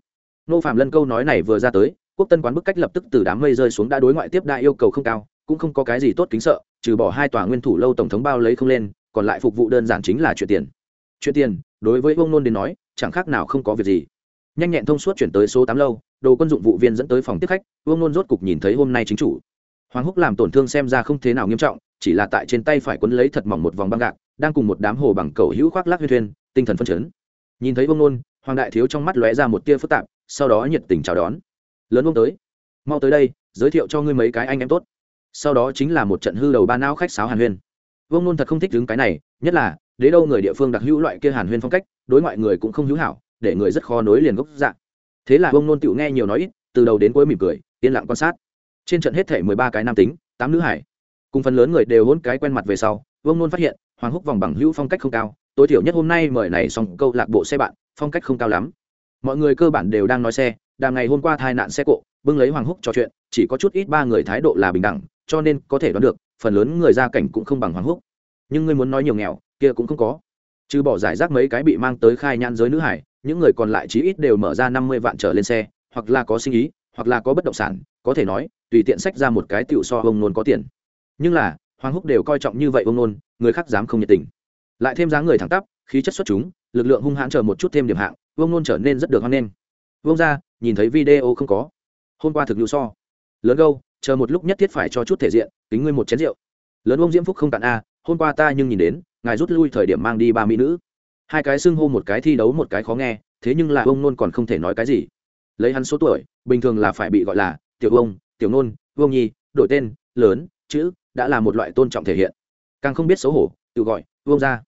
Nô phạm lân câu nói này vừa ra tới, quốc tân quán bức cách lập tức từ đám mây rơi xuống đã đối ngoại tiếp đại yêu cầu không cao, cũng không có cái gì tốt kính sợ, trừ bỏ hai tòa nguyên thủ lâu tổng thống bao lấy không lên, còn lại phục vụ đơn giản chính là chuyện tiền. Chuyện tiền, đối với ông nôn đến nói, chẳng khác nào không có việc gì nhanh nhẹn thông suốt chuyển tới số tám lâu, đồ quân dụng vụ viên dẫn tới phòng tiếp khách, vương nôn rốt cục nhìn thấy hôm nay chính chủ. Hoàng húc làm tổn thương xem ra không thế nào nghiêm trọng, chỉ là tại trên tay phải quấn lấy thật mỏng một vòng băng gạc, đang cùng một đám hồ bằng cầu hữu khoác lác huyên thuyên, tinh thần phân chấn. Nhìn thấy vương nôn, hoàng đại thiếu trong mắt lóe ra một tia phức tạp, sau đó nhiệt tình chào đón. Lớn vương tới, mau tới đây, giới thiệu cho ngươi mấy cái anh em tốt. Sau đó chính là một trận hư đầu ba não khách sáo hàn huyên. Vương nôn thật không thích đứng cái này, nhất là, đế đâu người địa phương đặc hữu loại kia hàn huyên phong cách, đối ngoại người cũng không hữu hảo để người rất khó nối liền gốc dạng. Thế là vương nôn tựu nghe nhiều nói ít, từ đầu đến cuối mỉm cười, yên lặng quan sát. Trên trận hết thể mười ba cái nam tính, tám nữ hải. Cùng phần lớn người đều hôn cái quen mặt về sau, vương nôn phát hiện, hoàng húc vòng bằng hữu phong cách không cao, tối thiểu nhất hôm nay mời này xong câu lạc bộ xe bạn, phong cách không cao lắm. Mọi người cơ bản đều đang nói xe, đàm ngày hôm qua tai nạn xe cộ, bưng lấy hoàng húc trò chuyện, chỉ có chút ít ba người thái độ là bình đẳng, cho nên có thể đoán được, phần lớn người ra cảnh cũng không bằng hoàng húc. Nhưng ngươi muốn nói nhiều nghèo, kia cũng không có. Trừ bỏ giải rác mấy cái bị mang tới khai nhãn giới nữ hải những người còn lại chí ít đều mở ra năm mươi vạn trở lên xe, hoặc là có sinh ý, hoặc là có bất động sản, có thể nói, tùy tiện sách ra một cái tiểu so ông nôn có tiền. Nhưng là, hoàng húc đều coi trọng như vậy ông nôn, người khác dám không nhiệt tình. Lại thêm giá người thẳng tắp, khí chất xuất chúng, lực lượng hung hãn chờ một chút thêm điểm hạng vương nôn trở nên rất được hoan nghênh. Vương ra nhìn thấy video không có? Hôm qua thực lưu so. Lớn gâu, chờ một lúc nhất thiết phải cho chút thể diện tính ngươi một chén rượu. Lớn ông diễm phúc không cạn a, hôm qua ta nhưng nhìn đến, ngài rút lui thời điểm mang đi ba mỹ nữ hai cái xưng hô một cái thi đấu một cái khó nghe, thế nhưng là ông nôn còn không thể nói cái gì. Lấy hắn số tuổi, bình thường là phải bị gọi là tiểu ông tiểu nôn, vương nhi, đổi tên, lớn, chữ, đã là một loại tôn trọng thể hiện. Càng không biết xấu hổ, tự gọi, vương ra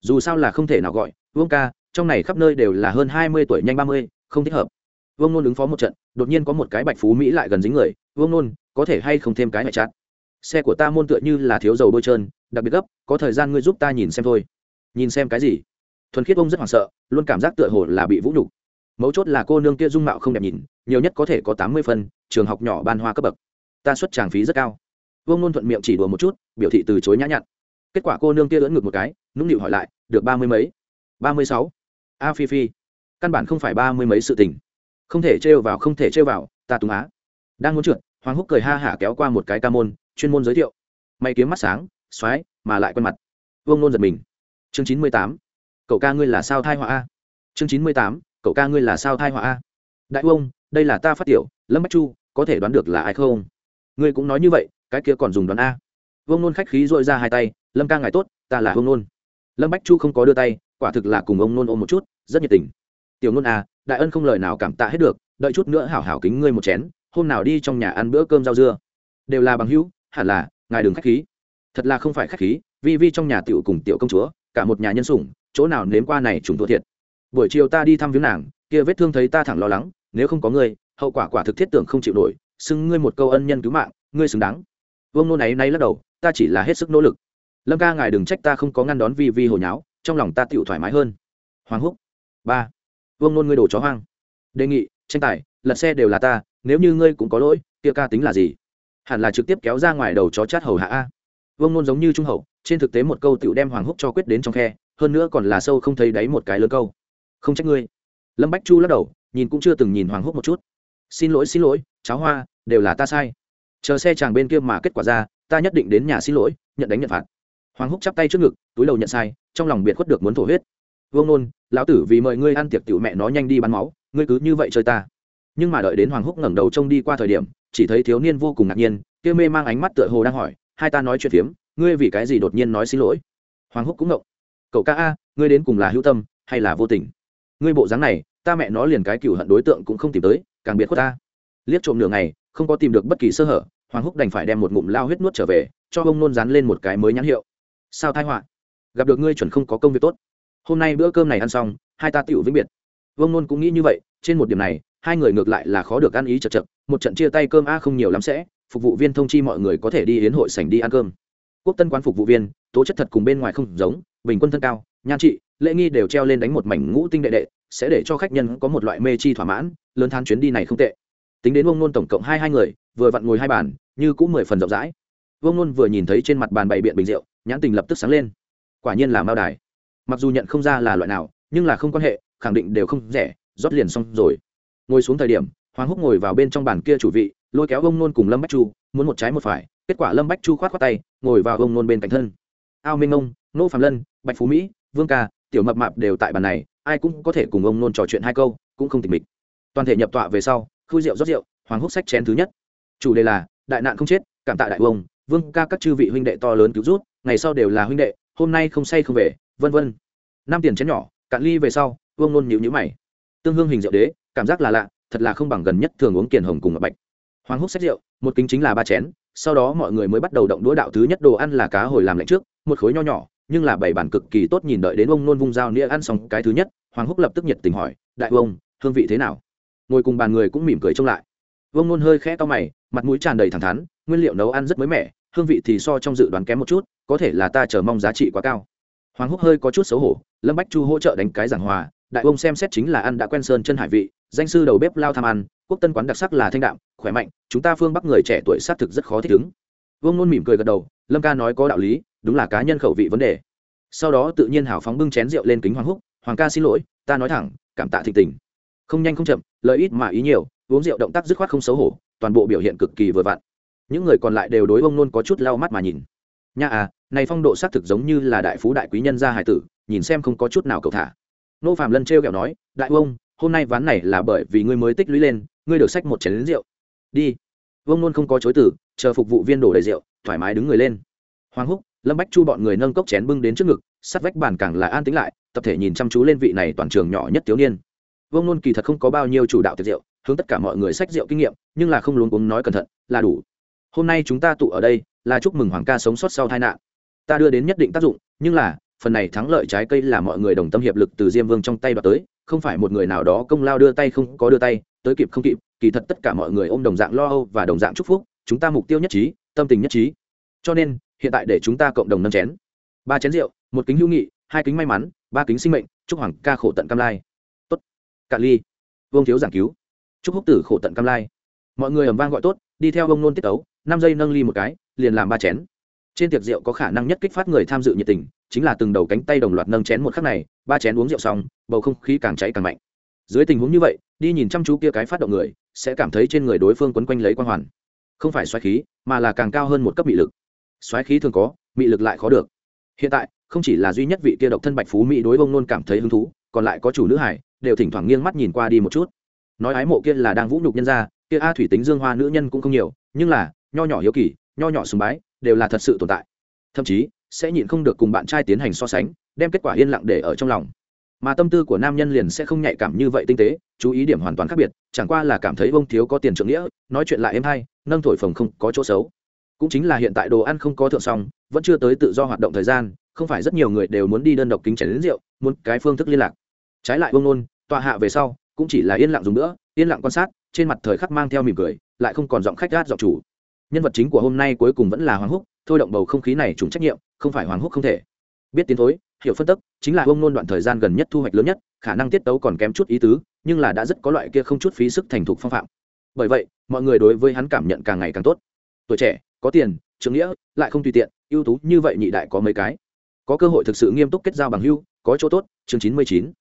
dù sao là không thể nào gọi, vương ca, trong này khắp nơi đều là hơn hai mươi tuổi nhanh ba mươi, không thích hợp. Vương nôn ứng phó một trận, đột nhiên có một cái bạch phú mỹ lại gần dính người, vương nôn, có thể hay không thêm cái mẹ chát xe của ta môn tựa như là thiếu dầu bôi trơn, đặc biệt gấp, có thời gian ngươi giúp ta nhìn xem thôi. Nhìn xem cái gì? Thuần khiết ông rất hoảng sợ, luôn cảm giác tựa hồ là bị vũ nhục. Mấu chốt là cô nương kia dung mạo không đẹp nhìn, nhiều nhất có thể có tám mươi phân, trường học nhỏ ban hoa cấp bậc. Ta xuất tràng phí rất cao. Vương nôn thuận miệng chỉ đùa một chút, biểu thị từ chối nhã nhặn. Kết quả cô nương kia lẫn ngược một cái, nũng nịu hỏi lại, được ba mươi mấy? Ba mươi sáu. A phi phi, căn bản không phải ba mươi mấy sự tình. Không thể trêu vào, không thể trêu vào, ta túng á. Đang muốn trượt, hoàng húc cười ha hả kéo qua một cái ca môn, chuyên môn giới thiệu. May kiếm mắt sáng x mà lại quen mặt. Vương nôn giật mình. Chương chín mươi tám cậu ca ngươi là sao thai họa a? Chương chín mươi tám, cậu ca ngươi là sao thai họa a? Đại ông đây là ta phát tiểu, lâm bách chu, có thể đoán được là ai không? Ngươi cũng nói như vậy, cái kia còn dùng đoán a? Vương nôn khách khí dội ra hai tay, lâm ca ngài tốt, ta là vương nôn. Lâm bách chu không có đưa tay, quả thực là cùng ông nôn ôm một chút, rất nhiệt tình. Tiểu nôn à đại ân không lời nào cảm tạ hết được, đợi chút nữa hảo hảo kính ngươi một chén, hôm nào đi trong nhà ăn bữa cơm rau dưa. Đều là bằng hữu, hẳn là, ngài đừng khách khí. Thật là không phải khách khí, vi vi trong nhà tiểu cùng tiểu công chúa, cả một nhà nhân sủng chỗ nào nếm qua này trùng thua thiệt. Buổi chiều ta đi thăm viếng nàng, kia vết thương thấy ta thẳng lo lắng, nếu không có ngươi, hậu quả quả thực thiết tưởng không chịu nổi, xưng ngươi một câu ân nhân cứu mạng, ngươi xứng đáng. Vương nô này nay lắc đầu, ta chỉ là hết sức nỗ lực. Lâm ca ngài đừng trách ta không có ngăn đón vi vi hồi nháo, trong lòng ta tựu thoải mái hơn. Hoàng húc. Ba. Vương nôn ngươi đổ chó hoang. Đề nghị, tranh tài, lật xe đều là ta, nếu như ngươi cũng có lỗi, kia ca tính là gì? Hẳn là trực tiếp kéo ra ngoài đầu chó chát hầu hạ a. Vương nôn giống như trung hậu, trên thực tế một câu tựu đem hoàng húc cho quyết đến trong khe hơn nữa còn là sâu không thấy đáy một cái lớn câu. Không trách ngươi. Lâm bách chu lắc đầu, nhìn cũng chưa từng nhìn hoàng húc một chút. Xin lỗi xin lỗi, cháo hoa, đều là ta sai. Chờ xe chàng bên kia mà kết quả ra, ta nhất định đến nhà xin lỗi, nhận đánh nhận phạt. Hoàng húc chắp tay trước ngực, túi đầu nhận sai, trong lòng biệt khuất được muốn thổ huyết. Vương nôn, lão tử vì mời ngươi ăn tiệc tiểu mẹ nó nhanh đi bắn máu, ngươi cứ như vậy chơi ta. Nhưng mà đợi đến hoàng húc ngẩng đầu trông đi qua thời điểm, chỉ thấy thiếu niên vô cùng ngạc nhiên, kia mê mang ánh mắt tựa hồ đang hỏi, hai ta nói chuyện phiếm, ngươi vì cái gì đột nhiên nói xin lỗi? Hoàng húc cũng ngộng cậu ca a, ngươi đến cùng là hữu tâm hay là vô tình? Ngươi bộ dáng này, ta mẹ nó liền cái cựu hận đối tượng cũng không tìm tới, càng biệt khuất ta. Liếc trộm nửa ngày, không có tìm được bất kỳ sơ hở, hoàng húc đành phải đem một ngụm lao huyết nuốt trở về, cho ông nôn dán lên một cái mới nhãn hiệu. Sao thai họa? Gặp được ngươi chuẩn không có công việc tốt. Hôm nay bữa cơm này ăn xong, hai ta tựu vĩnh biệt. Vương nôn cũng nghĩ như vậy, trên một điểm này, hai người ngược lại là khó được ăn ý chật chật, một trận chia tay cơm a không nhiều lắm sẽ, phục vụ viên thông chi mọi người có thể đi hiến hội sảnh đi ăn cơm. Quốc tân quán phục vụ viên, tố chất thật cùng bên ngoài không giống bình quân thân cao, nhan trị, lễ nghi đều treo lên đánh một mảnh ngũ tinh đệ đệ, sẽ để cho khách nhân có một loại mê chi thỏa mãn, lớn than chuyến đi này không tệ. Tính đến Vương nôn tổng cộng hai hai người, vừa vặn ngồi hai bàn, như cũng mười phần rộng rãi. Vương nôn vừa nhìn thấy trên mặt bàn bày biện bình rượu, nhãn tình lập tức sáng lên. Quả nhiên là mao đài. Mặc dù nhận không ra là loại nào, nhưng là không quan hệ, khẳng định đều không rẻ, rót liền xong rồi. Ngồi xuống thời điểm, hoàng húc ngồi vào bên trong bàn kia chủ vị, lôi kéo ông nôn cùng lâm bách chu, muốn một trái một phải. Kết quả lâm bách chu khoát khoát tay, ngồi vào ông nôn bên cạnh thân. Ao minh ông nô phạm lân bạch phú mỹ, vương ca, tiểu mập mạp đều tại bàn này, ai cũng có thể cùng ông nôn trò chuyện hai câu, cũng không tịch mịch. Toàn thể nhập tọa về sau, khui rượu rót rượu, hoàng húc sách chén thứ nhất. Chủ đề là, đại nạn không chết, cảm tạ đại ông vương ca các chư vị huynh đệ to lớn cứu rút ngày sau đều là huynh đệ, hôm nay không say không về, vân vân. Năm tiền chén nhỏ, cạn ly về sau, vương nôn nhịu nhữ mày. Tương hương hình rượu đế, cảm giác là lạ, thật là không bằng gần nhất thường uống kiền hồng cùng ngọc bạch. Hoàng húc xét rượu, một kính chính là ba chén, sau đó mọi người mới bắt đầu động đũa đạo thứ nhất đồ ăn là cá hồi làm lạnh trước, một khối nho nhỏ nhưng là bảy bản cực kỳ tốt nhìn đợi đến ông nôn vung dao nĩa ăn xong cái thứ nhất, hoàng húc lập tức nhiệt tình hỏi, đại ông, hương vị thế nào? Ngồi cùng bàn người cũng mỉm cười trông lại. Ông nôn hơi khẽ to mày, mặt mũi tràn đầy thẳng thắn, nguyên liệu nấu ăn rất mới mẻ, hương vị thì so trong dự đoán kém một chút, có thể là ta chờ mong giá trị quá cao. Hoàng húc hơi có chút xấu hổ, lâm bách chu hỗ trợ đánh cái giảng hòa, đại ông xem xét chính là ăn đã quen sơn chân hải vị, danh sư đầu bếp lao tham ăn, quốc tân quán đặc sắc là thanh đạm, khỏe mạnh, chúng ta phương bắc người trẻ tuổi xác thực rất khó thích ứng. Vương nôn mỉm cười gật đầu, lâm ca nói có đạo lý đúng là cá nhân khẩu vị vấn đề. Sau đó tự nhiên hào phóng bưng chén rượu lên kính hoàng húc, hoàng ca xin lỗi, ta nói thẳng, cảm tạ thịnh tình. Không nhanh không chậm, lợi ít mà ý nhiều, uống rượu động tác dứt khoát không xấu hổ, toàn bộ biểu hiện cực kỳ vừa vặn. Những người còn lại đều đối ông nôn có chút lau mắt mà nhìn. Nha à này phong độ xác thực giống như là đại phú đại quý nhân gia hải tử, nhìn xem không có chút nào cầu thả. Nô phạm lân trêu kẹo nói, đại ông, hôm nay ván này là bởi vì ngươi mới tích lũy lên, ngươi được xách một chén lính rượu. Đi. Ông nôn không có chối từ, chờ phục vụ viên đổ đầy rượu, thoải mái đứng người lên. Hoàng húc lâm bách chu bọn người nâng cốc chén bưng đến trước ngực sát vách bàn càng là an tính lại, tập thể nhìn chăm chú lên vị này toàn trường nhỏ nhất thiếu niên. Vương nôn kỳ thật không có bao nhiêu chủ đạo tiệc rượu, hướng tất cả mọi người sách rượu kinh nghiệm, nhưng là không luống cuống nói cẩn thận, là đủ. Hôm nay chúng ta tụ ở đây, là chúc mừng hoàng ca sống sót sau tai nạn. Ta đưa đến nhất định tác dụng, nhưng là, phần này thắng lợi trái cây là mọi người đồng tâm hiệp lực từ diêm vương trong tay đoạt tới, không phải một người nào đó công lao đưa tay không có đưa tay, tới kịp không kịp, kỳ thật tất cả mọi người ôm đồng dạng lo âu và đồng dạng chúc phúc, chúng ta mục tiêu nhất trí, tâm tình nhất trí. Cho nên hiện tại để chúng ta cộng đồng nâng chén. Ba chén rượu, một kính hữu nghị, hai kính may mắn, ba kính sinh mệnh, chúc hoàng ca khổ tận cam lai. Tốt. Cạn ly. Vương thiếu giảng cứu. Chúc húc tử khổ tận cam lai. Mọi người ầm vang gọi tốt, đi theo ông nôn tiết tấu, năm giây nâng ly một cái, liền làm ba chén. Trên tiệc rượu có khả năng nhất kích phát người tham dự nhiệt tình, chính là từng đầu cánh tay đồng loạt nâng chén một khắc này, ba chén uống rượu xong, bầu không khí càng cháy càng mạnh. Dưới tình huống như vậy, đi nhìn chăm chú kia cái phát động người, sẽ cảm thấy trên người đối phương quấn quanh lấy quang hoàn. Không phải xoáy khí, mà là càng cao hơn một cấp bị lực xoáy khí thường có, mị lực lại khó được. Hiện tại, không chỉ là duy nhất vị kia độc thân bạch phú mỹ đối bông nôn cảm thấy hứng thú, còn lại có chủ nữ hải, đều thỉnh thoảng nghiêng mắt nhìn qua đi một chút. Nói ái mộ kia là đang vũ nhục nhân ra kia a thủy tính dương hoa nữ nhân cũng không nhiều, nhưng là, nho nhỏ hiếu kỳ, nho nhỏ sùng bái, đều là thật sự tồn tại. Thậm chí, sẽ nhịn không được cùng bạn trai tiến hành so sánh, đem kết quả yên lặng để ở trong lòng. Mà tâm tư của nam nhân liền sẽ không nhạy cảm như vậy tinh tế, chú ý điểm hoàn toàn khác biệt, chẳng qua là cảm thấy bông thiếu có tiền trưởng nghĩa, nói chuyện lại êm hay, nâng thổi phồng không có chỗ xấu cũng chính là hiện tại đồ ăn không có thượng xong, vẫn chưa tới tự do hoạt động thời gian, không phải rất nhiều người đều muốn đi đơn độc kính chảy đến rượu, muốn cái phương thức liên lạc. Trái lại vương nôn, tọa hạ về sau, cũng chỉ là yên lặng dùng nữa yên lặng quan sát, trên mặt thời khắc mang theo mỉm cười, lại không còn giọng khách gát giọng chủ. Nhân vật chính của hôm nay cuối cùng vẫn là hoàng húc, thôi động bầu không khí này trùng trách nhiệm, không phải hoàng húc không thể. Biết tiến thối, hiểu phân tức, chính là ông nôn đoạn thời gian gần nhất thu hoạch lớn nhất, khả năng tiết tấu còn kém chút ý tứ, nhưng là đã rất có loại kia không chút phí sức thành thục phong phạm. Bởi vậy, mọi người đối với hắn cảm nhận càng ngày càng tốt. Tuổi trẻ có tiền, trưởng nghĩa, lại không tùy tiện, ưu tú như vậy nhị đại có mấy cái. Có cơ hội thực sự nghiêm túc kết giao bằng hưu có chỗ tốt, chương chín mươi chín.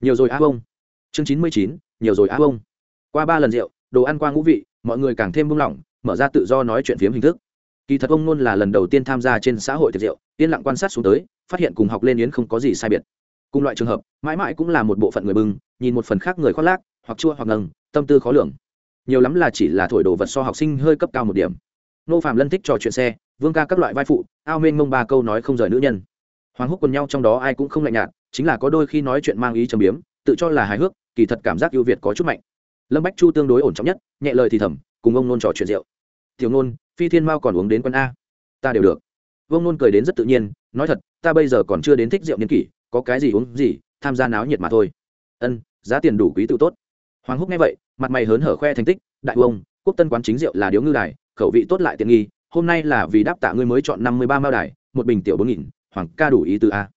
Nhiều rồi á bông chương chín mươi chín, nhiều rồi á bông qua ba lần rượu, đồ ăn qua ngũ vị, mọi người càng thêm buông lỏng, mở ra tự do nói chuyện phiếm hình thức. Kỳ thật ông nôn là lần đầu tiên tham gia trên xã hội tiệc rượu, yên lặng quan sát xuống tới, phát hiện cùng học lên yến không có gì sai biệt. Cùng loại trường hợp, mãi mãi cũng là một bộ phận người bưng, nhìn một phần khác người khoác lác, hoặc chua hoặc ngầng tâm tư khó lường. Nhiều lắm là chỉ là thổi đồ vật so học sinh hơi cấp cao một điểm nô phạm lân thích trò chuyện xe, vương ca các loại vai phụ, ao mênh mông ba câu nói không rời nữ nhân. Hoàng húc quần nhau trong đó ai cũng không lạnh nhạt, chính là có đôi khi nói chuyện mang ý trầm biếm, tự cho là hài hước, kỳ thật cảm giác ưu việt có chút mạnh. Lâm bách chu tương đối ổn trọng nhất, nhẹ lời thì thầm, cùng ông nôn trò chuyện rượu. Tiểu nôn, phi thiên mao còn uống đến quân a. Ta đều được. Vương nôn cười đến rất tự nhiên, nói thật, ta bây giờ còn chưa đến thích rượu niên kỷ, có cái gì uống gì, tham gia náo nhiệt mà thôi. Ân, giá tiền đủ quý tự tốt. Hoàng húc nghe vậy, mặt mày hớn hở khoe thành tích, đại ông quốc tân quán chính rượu là điếu ngư đài khẩu vị tốt lại tiện nghi, hôm nay là vì đáp tạ ngươi mới chọn năm mươi ba mao đài, một bình tiểu bốn nghìn, hoàng ca đủ ý từ a.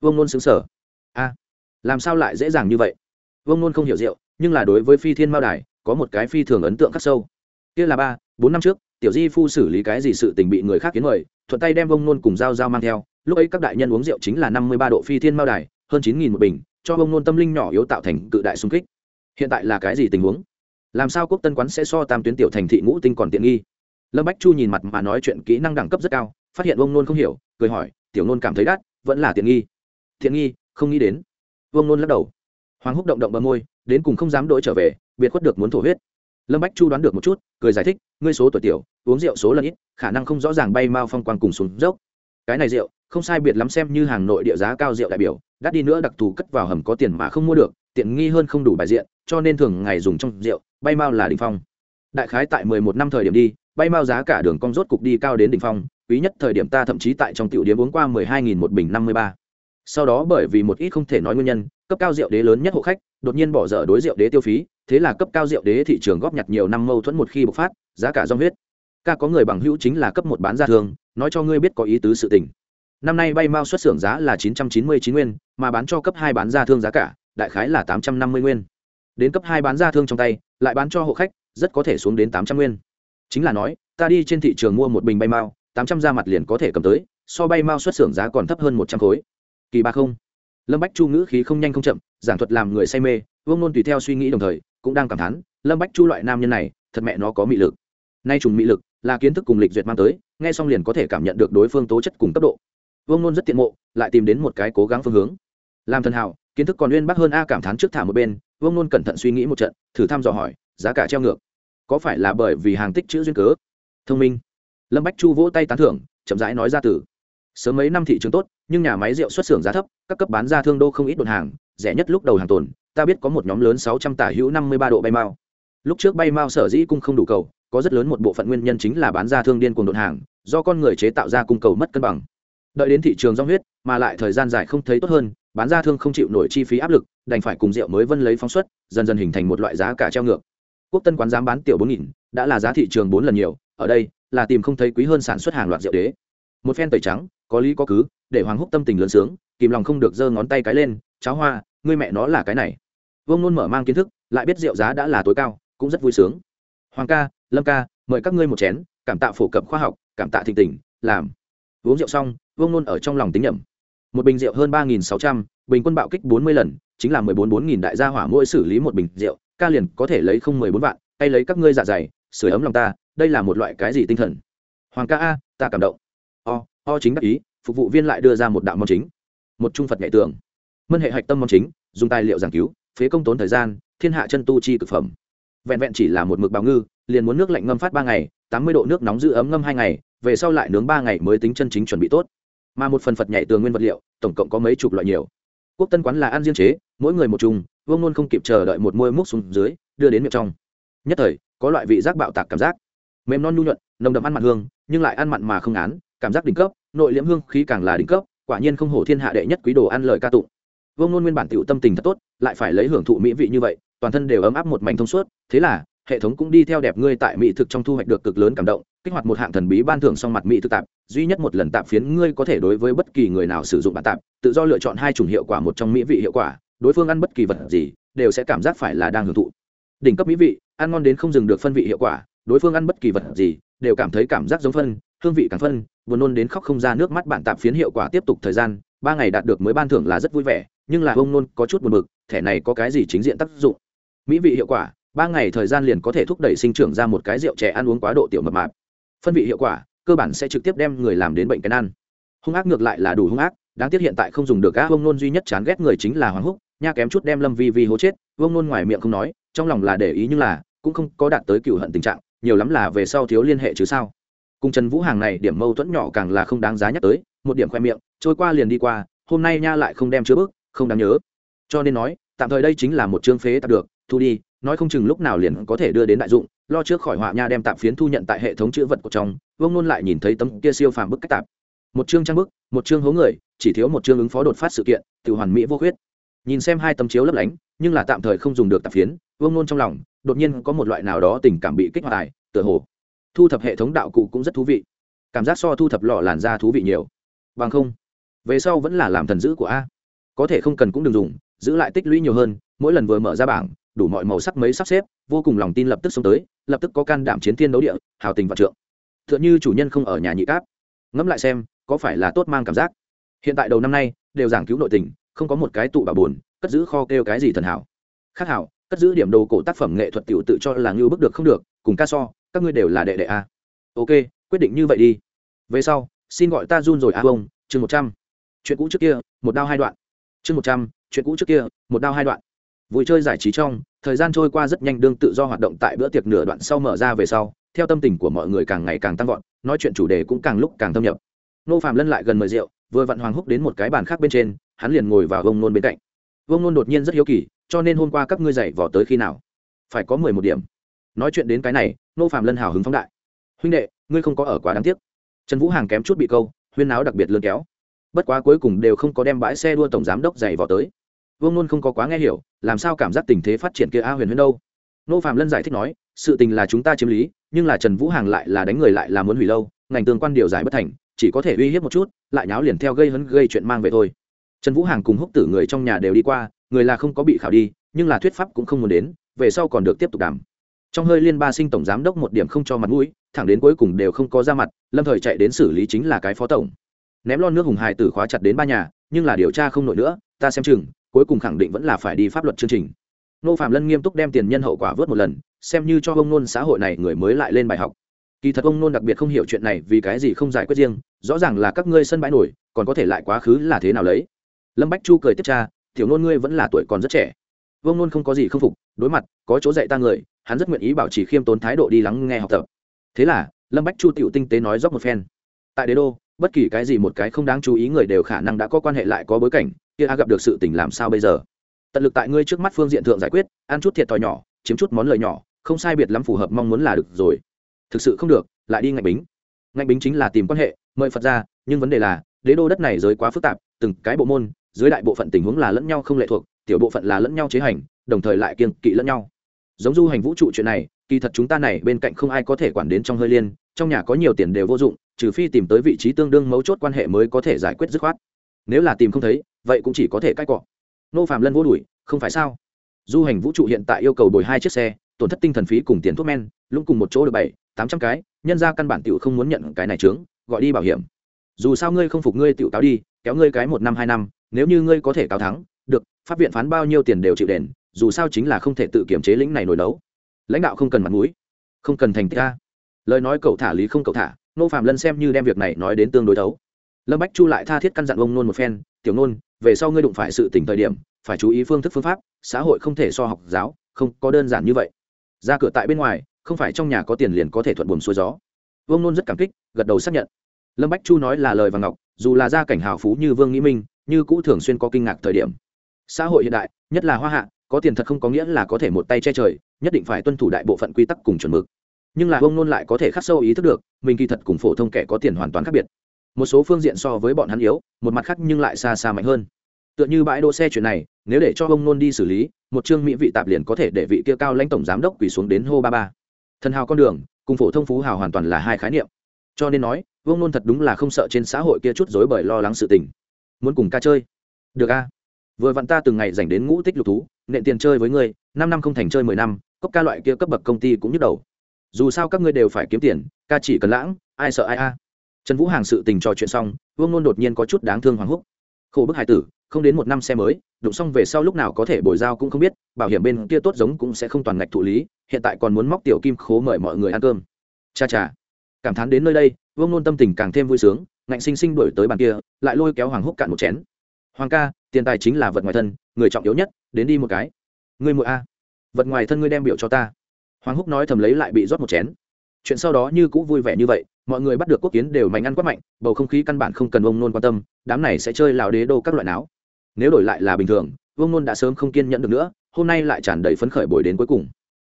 Vương nôn xứng sở a, làm sao lại dễ dàng như vậy? Vương nôn không hiểu rượu, nhưng là đối với phi thiên mao đài, có một cái phi thường ấn tượng khắc sâu. Kia là ba, bốn năm trước, tiểu di phu xử lý cái gì sự tình bị người khác kiến mời, thuận tay đem vông nôn cùng dao dao mang theo. Lúc ấy các đại nhân uống rượu chính là năm mươi ba độ phi thiên mao đài, hơn chín nghìn một bình, cho vông nôn tâm linh nhỏ yếu tạo thành cự đại xung kích. Hiện tại là cái gì tình huống? Làm sao quốc tân quán sẽ so tam tuyến tiểu thành thị ngũ tinh còn tiện nghi? Lâm bách chu nhìn mặt mà nói chuyện kỹ năng đẳng cấp rất cao, phát hiện ông nôn không hiểu, cười hỏi, tiểu nôn cảm thấy đắt, vẫn là tiện nghi? Thiện nghi, không nghĩ đến. Ông nôn lắc đầu. Hoàng húc động động bờ môi, đến cùng không dám đổi trở về, biệt khuất được muốn thổ huyết. Lâm bách chu đoán được một chút, cười giải thích, ngươi số tuổi tiểu, uống rượu số lần ít, khả năng không rõ ràng bay mao phong quang cùng xuống dốc. Cái này rượu, không sai biệt lắm xem như hàng nội địa giá cao rượu đại biểu, đắt đi nữa đặc thù cất vào hầm có tiền mà không mua được, tiện nghi hơn không đủ bài diện, cho nên thường ngày dùng trong rượu, bay mao là đỉnh phong. Đại khái tại mười một năm thời điểm đi bay mao giá cả đường cong rốt cục đi cao đến đỉnh phong, quý nhất thời điểm ta thậm chí tại trong tiểu điểm uống qua mười hai nghìn một bình năm mươi ba. Sau đó bởi vì một ít không thể nói nguyên nhân, cấp cao rượu đế lớn nhất hộ khách, đột nhiên bỏ dở đối rượu đế tiêu phí, thế là cấp cao rượu đế thị trường góp nhặt nhiều năm mâu thuẫn một khi bộc phát, giá cả do huyết. Ca có người bằng hữu chính là cấp một bán ra thường, nói cho ngươi biết có ý tứ sự tình. Năm nay bay mao xuất xưởng giá là chín trăm chín mươi chín nguyên, mà bán cho cấp hai bán ra thương giá cả, đại khái là tám trăm năm mươi nguyên. Đến cấp hai bán ra thương trong tay, lại bán cho hộ khách, rất có thể xuống đến tám trăm nguyên chính là nói, ta đi trên thị trường mua một bình bay mao tám trăm ra mặt liền có thể cầm tới, so bay mao xuất xưởng giá còn thấp hơn một trăm khối. Kỳ ba không. Lâm bách chu ngữ khí không nhanh không chậm, giảng thuật làm người say mê, vương nôn tùy theo suy nghĩ đồng thời, cũng đang cảm thán, lâm bách chu loại nam nhân này, thật mẹ nó có mị lực. Nay trùng mị lực, là kiến thức cùng lịch duyệt mang tới, nghe xong liền có thể cảm nhận được đối phương tố chất cùng cấp độ. Vương nôn rất tiện mộ, lại tìm đến một cái cố gắng phương hướng. Làm thần hảo, kiến thức còn uyên bác hơn a cảm thán trước thả một bên, vương nôn cẩn thận suy nghĩ một trận, thử thăm dò hỏi, giá cả treo ngược có phải là bởi vì hàng tích chữ duyên cớ? Thông minh. Lâm bách chu vỗ tay tán thưởng, chậm rãi nói ra từ. Sớm mấy năm thị trường tốt, nhưng nhà máy rượu xuất xưởng giá thấp, các cấp bán ra thương đô không ít đồn hàng, rẻ nhất lúc đầu hàng tồn, ta biết có một nhóm lớn sáu trăm tả hữu năm mươi ba độ bay mao lúc trước bay mao sở dĩ cung không đủ cầu, có rất lớn một bộ phận nguyên nhân chính là bán ra thương điên cuồng đột hàng, do con người chế tạo ra cung cầu mất cân bằng. Đợi đến thị trường do huyết, mà lại thời gian dài không thấy tốt hơn, bán ra thương không chịu nổi chi phí áp lực, đành phải cùng rượu mới vân lấy phóng xuất, dần dần hình thành một loại giá cả treo ngược quốc tân quán dám bán tiểu bốn nghìn, đã là giá thị trường bốn lần nhiều, ở đây là tìm không thấy quý hơn sản xuất hàng loạt rượu đế. Một phen tẩy trắng, có lý có cứ, để hoàng húc tâm tình lớn sướng, kìm lòng không được giơ ngón tay cái lên, cháo hoa, ngươi mẹ nó là cái này. Vương nôn mở mang kiến thức, lại biết rượu giá đã là tối cao, cũng rất vui sướng. Hoàng ca, lâm ca, mời các ngươi một chén, cảm tạ phổ cập khoa học, cảm tạ thịnh tình, làm. Uống rượu xong, vương nôn ở trong lòng tính nhẩm. Một bình rượu hơn ba nghìn sáu trăm, bình quân bạo kích bốn mươi lần, chính là mười bốn bốn nghìn đại gia hỏa mỗi xử lý một bình rượu ca liền có thể lấy không mười bốn vạn hay lấy các ngươi dạ dày sửa ấm lòng ta, đây là một loại cái gì tinh thần? Hoàng ca a, ta cảm động. O o chính đắc ý, phục vụ viên lại đưa ra một đạo món chính. Một trung phật nghệ tường. Mân hệ hạch tâm món chính, dùng tài liệu giảng cứu, phế công tốn thời gian, thiên hạ chân tu chi cực phẩm. Vẹn vẹn chỉ là một mực bào ngư, liền muốn nước lạnh ngâm phát ba ngày, tám mươi độ nước nóng giữ ấm ngâm hai ngày, về sau lại nướng ba ngày mới tính chân chính chuẩn bị tốt. Mà một phần phật nhảy tường nguyên vật liệu, tổng cộng có mấy chục loại nhiều. Quốc tân quán là ăn riêng chế, mỗi người một chung vương nôn không kịp chờ đợi một môi múc xuống dưới, đưa đến miệng trong. Nhất thời, có loại vị giác bạo tạc cảm giác. Mềm non nhu nhuận, nồng đậm ăn mặn hương, nhưng lại ăn mặn mà không án cảm giác đỉnh cấp, nội liễm hương khí càng là đỉnh cấp, quả nhiên không hổ thiên hạ đệ nhất quý đồ ăn lời ca tụng. Vương nôn nguyên bản tựu tâm tình thật tốt, lại phải lấy hưởng thụ mỹ vị như vậy, toàn thân đều ấm áp một mảnh thông suốt, thế là, hệ thống cũng đi theo đẹp ngươi tại mỹ thực trong thu hoạch được cực lớn cảm động, kích hoạt một hạng thần bí ban thưởng song mặt mỹ thực tạp, duy nhất một lần tạp phiến ngươi có thể đối với bất kỳ người nào sử dụng bản tạp, tự do lựa chọn hai chủng hiệu quả, một trong mỹ vị hiệu quả đối phương ăn bất kỳ vật gì đều sẽ cảm giác phải là đang hưởng thụ. Đỉnh cấp mỹ vị, ăn ngon đến không dừng được phân vị hiệu quả, đối phương ăn bất kỳ vật gì đều cảm thấy cảm giác giống phân, hương vị càng phân, buồn nôn đến khóc không ra nước mắt bạn tạp phiến hiệu quả tiếp tục thời gian, ba ngày đạt được mới ban thưởng là rất vui vẻ, nhưng là ông nôn có chút buồn bực, thẻ này có cái gì chính diện tác dụng? Mỹ vị hiệu quả, ba ngày thời gian liền có thể thúc đẩy sinh trưởng ra một cái rượu trẻ ăn uống quá độ tiểu mập mạp. Phân vị hiệu quả, cơ bản sẽ trực tiếp đem người làm đến bệnh cái ăn hung ác ngược lại là đủ hung ác, đáng tiếc hiện tại không dùng được gã vông nôn duy nhất chán ghét người chính là hoàng húc nha kém chút đem lâm vi vi hố chết vông nôn ngoài miệng không nói, trong lòng là để ý nhưng là cũng không có đạt tới cựu hận tình trạng, nhiều lắm là về sau thiếu liên hệ chứ sao. Cùng trần vũ hàng này điểm mâu thuẫn nhỏ càng là không đáng giá nhắc tới, một điểm khoe miệng, trôi qua liền đi qua, hôm nay nha lại không đem chứa bước, không đáng nhớ. Cho nên nói, tạm thời đây chính là một chương phế tạp được, thu đi, nói không chừng lúc nào liền có thể đưa đến đại dụng, lo trước khỏi họa nha đem tạp phiến thu nhận tại hệ thống chữ vật của trong, vương nôn lại nhìn thấy tấm kia siêu phàm bức cách tạp. Một chương trang bức, một chương hố người, chỉ thiếu một chương ứng phó đột phát sự kiện, tự hoàn mỹ vô khuyết nhìn xem hai tấm chiếu lấp lánh, nhưng là tạm thời không dùng được tạp phiến, vương nôn trong lòng, đột nhiên có một loại nào đó tình cảm bị kích hoạt tài tựa hồ, thu thập hệ thống đạo cụ cũng rất thú vị, cảm giác so thu thập lọ làn da thú vị nhiều. Bằng không, về sau vẫn là làm thần dữ của a. Có thể không cần cũng đừng dùng, giữ lại tích lũy nhiều hơn, mỗi lần vừa mở ra bảng, đủ mọi màu sắc mấy sắp xếp, vô cùng lòng tin lập tức xông tới, lập tức có can đảm chiến thiên đấu địa, hào tình và trượng. T h ư ợ n h ư chủ nhân không ở nhà nhị cáp. Ngẫm lại xem, có phải là tốt mang cảm giác. Hiện tại đầu năm nay, đều giảng cứu nội tình không có một cái tụ bà buồn cất giữ kho kêu cái gì thần hảo. Khác hảo, cất giữ điểm đồ cổ tác phẩm nghệ thuật tiểu tự cho là ngưu bức được không được, cùng ca so, các ngươi đều là đệ đệ a. Ok, quyết định như vậy đi. Về sau, xin gọi ta run rồi à a bông chương một trăm. Chuyện cũ trước kia, một đao hai đoạn. Chương một trăm, chuyện cũ trước kia, một đao hai đoạn. Vui chơi giải trí trong, thời gian trôi qua rất nhanh đương tự do hoạt động tại bữa tiệc nửa đoạn sau mở ra về sau, theo tâm tình của mọi người càng ngày càng tăng vọt, nói chuyện chủ đề cũng càng lúc càng thâm nhập. Nô phạm lân lại gần mời rượu, vừa vặn hoàng húc đến một cái bàn khác bên trên hắn liền ngồi vào vông nôn bên cạnh. Vông nôn đột nhiên rất hiếu kỳ, cho nên hôm qua các ngươi dạy vỏ tới khi nào? Phải có mười một điểm. Nói chuyện đến cái này, nô phạm lân hào hứng phóng đại. Huynh đệ, ngươi không có ở quá đáng tiếc. Trần vũ hàng kém chút bị câu, huyên áo đặc biệt lươn kéo. Bất quá cuối cùng đều không có đem bãi xe đua tổng giám đốc dạy vỏ tới. Vương nôn không có quá nghe hiểu, làm sao cảm giác tình thế phát triển kia a huyền huyền đâu? Nô phạm lân giải thích nói, sự tình là chúng ta chiếm lý, nhưng là trần vũ hàng lại là đánh người lại là muốn hủy lâu, ngành tương quan điều giải bất thành, chỉ có thể uy hiếp một chút, lại nháo liền theo gây hấn gây chuyện mang về thôi trần vũ hàng cùng húc tử người trong nhà đều đi qua, người là không có bị khảo đi, nhưng là thuyết pháp cũng không muốn đến, về sau còn được tiếp tục đàm. Trong hơi liên ba sinh tổng giám đốc một điểm không cho mặt mũi, thẳng đến cuối cùng đều không có ra mặt, lâm thời chạy đến xử lý chính là cái phó tổng. Ném lon nước hùng hài tử khóa chặt đến ba nhà, nhưng là điều tra không nổi nữa, ta xem chừng, cuối cùng khẳng định vẫn là phải đi pháp luật chương trình. Nô phạm lân nghiêm túc đem tiền nhân hậu quả vớt một lần, xem như cho ông nôn xã hội này người mới lại lên bài học. Kỳ thật ông nôn đặc biệt không hiểu chuyện này vì cái gì không giải quyết riêng, rõ ràng là các ngươi sân bãi nổi, còn có thể lại quá khứ là thế nào lấy lâm bách chu cười tiếp cha, tiểu nôn ngươi vẫn là tuổi còn rất trẻ. Vương nôn không có gì không phục, đối mặt, có chỗ dạy ta người, hắn rất nguyện ý bảo trì khiêm tốn thái độ đi lắng nghe học tập. Thế là, lâm bách chu tiểu tinh tế nói dốc một phen. Tại đế đô, bất kỳ cái gì một cái không đáng chú ý người đều khả năng đã có quan hệ lại có bối cảnh, kia a gặp được sự tình làm sao bây giờ? Tận lực tại ngươi trước mắt phương diện thượng giải quyết, ăn chút thiệt thòi nhỏ, chiếm chút món lời nhỏ, không sai biệt lắm phù hợp mong muốn là được rồi. Thực sự không được, lại đi ngạch bính. Ngạch bính chính là tìm quan hệ, mời phật ra, nhưng vấn đề là, đế đô đất này giới quá phức tạp, từng cái bộ môn dưới đại bộ phận tình huống là lẫn nhau không lệ thuộc, tiểu bộ phận là lẫn nhau chế hành, đồng thời lại kiên kỵ lẫn nhau. Giống du hành vũ trụ chuyện này, kỳ thật chúng ta này bên cạnh không ai có thể quản đến trong hơi liên, trong nhà có nhiều tiền đều vô dụng, trừ phi tìm tới vị trí tương đương mấu chốt quan hệ mới có thể giải quyết dứt khoát. Nếu là tìm không thấy, vậy cũng chỉ có thể cãi cọ. Nô phạm lân vô đuổi, không phải sao? Du hành vũ trụ hiện tại yêu cầu bồi hai chiếc xe, tổn thất tinh thần phí cùng tiền thuốc men, lũng cùng một chỗ được bảy, tám trăm cái, nhân ra căn bản tiểu không muốn nhận cái này trướng gọi đi bảo hiểm. Dù sao ngươi không phục ngươi tiểu cáo đi, kéo ngươi cái một năm hai năm nếu như ngươi có thể cáo thắng, được, pháp viện phán bao nhiêu tiền đều chịu đền, dù sao chính là không thể tự kiểm chế lĩnh này nổi đấu lãnh đạo không cần mặt mũi, không cần thành tích ca lời nói cậu thả lý không cậu thả nô phạm lân xem như đem việc này nói đến tương đối thấu. Lâm bách chu lại tha thiết căn dặn ông nôn một phen, tiểu nôn, về sau ngươi đụng phải sự tỉnh thời điểm, phải chú ý phương thức phương pháp, xã hội không thể so học giáo, không có đơn giản như vậy. Ra cửa tại bên ngoài, không phải trong nhà có tiền liền có thể thuận buồm xuôi gió. Vương nôn rất cảm kích, gật đầu xác nhận. Lâm bách chu nói là lời và ngọc, dù là gia cảnh hào phú như vương nghĩ minh như cũ thường xuyên có kinh ngạc thời điểm. Xã hội hiện đại, nhất là hoa hạ, có tiền thật không có nghĩa là có thể một tay che trời, nhất định phải tuân thủ đại bộ phận quy tắc cùng chuẩn mực. Nhưng là vương nôn lại có thể khắc sâu ý thức được, mình kỳ thật cùng phổ thông kẻ có tiền hoàn toàn khác biệt. Một số phương diện so với bọn hắn yếu, một mặt khác nhưng lại xa xa mạnh hơn. Tựa như bãi đỗ xe chuyện này, nếu để cho ông nôn đi xử lý, một chương mỹ vị tạp liền có thể để vị kia cao lãnh tổng giám đốc quỳ xuống đến hô ba ba. Thần hào con đường, cùng phổ thông phú hào hoàn toàn là hai khái niệm. Cho nên nói vương nôn thật đúng là không sợ trên xã hội kia chút dối bởi lo lắng sự tình muốn cùng ca chơi. Được a. Vừa vặn ta từng ngày dành đến ngũ tích lục thú, nện tiền chơi với ngươi, năm năm không thành chơi mười năm, cốc ca loại kia cấp bậc công ty cũng nhức đầu. Dù sao các ngươi đều phải kiếm tiền, ca chỉ cần lãng, ai sợ ai a. Trần vũ hàng sự tình trò chuyện xong, vương nôn đột nhiên có chút đáng thương hoàng húc khổ bức hải tử, không đến một năm xe mới, đụng xong về sau lúc nào có thể bồi giao cũng không biết, bảo hiểm bên kia tốt giống cũng sẽ không toàn ngạch thụ lý, hiện tại còn muốn móc tiểu kim khố mời mọi người ăn cơm. Cha cha. Cảm thán đến nơi đây, vương nôn tâm tình càng thêm vui sướng ngạnh sinh sinh đổi tới bàn kia, lại lôi kéo hoàng húc cạn một chén. Hoàng ca, tiền tài chính là vật ngoài thân, người trọng yếu nhất, đến đi một cái. Ngươi muội a, vật ngoài thân ngươi đem biểu cho ta. Hoàng húc nói thầm lấy lại bị rót một chén. Chuyện sau đó như cũ vui vẻ như vậy, mọi người bắt được quốc kiến đều mạnh ăn quát mạnh, bầu không khí căn bản không cần ông nôn quan tâm, đám này sẽ chơi lào đế đô các loại não nếu đổi lại là bình thường vương nôn đã sớm không kiên nhẫn được nữa, hôm nay lại tràn đầy phấn khởi bồi đến cuối cùng.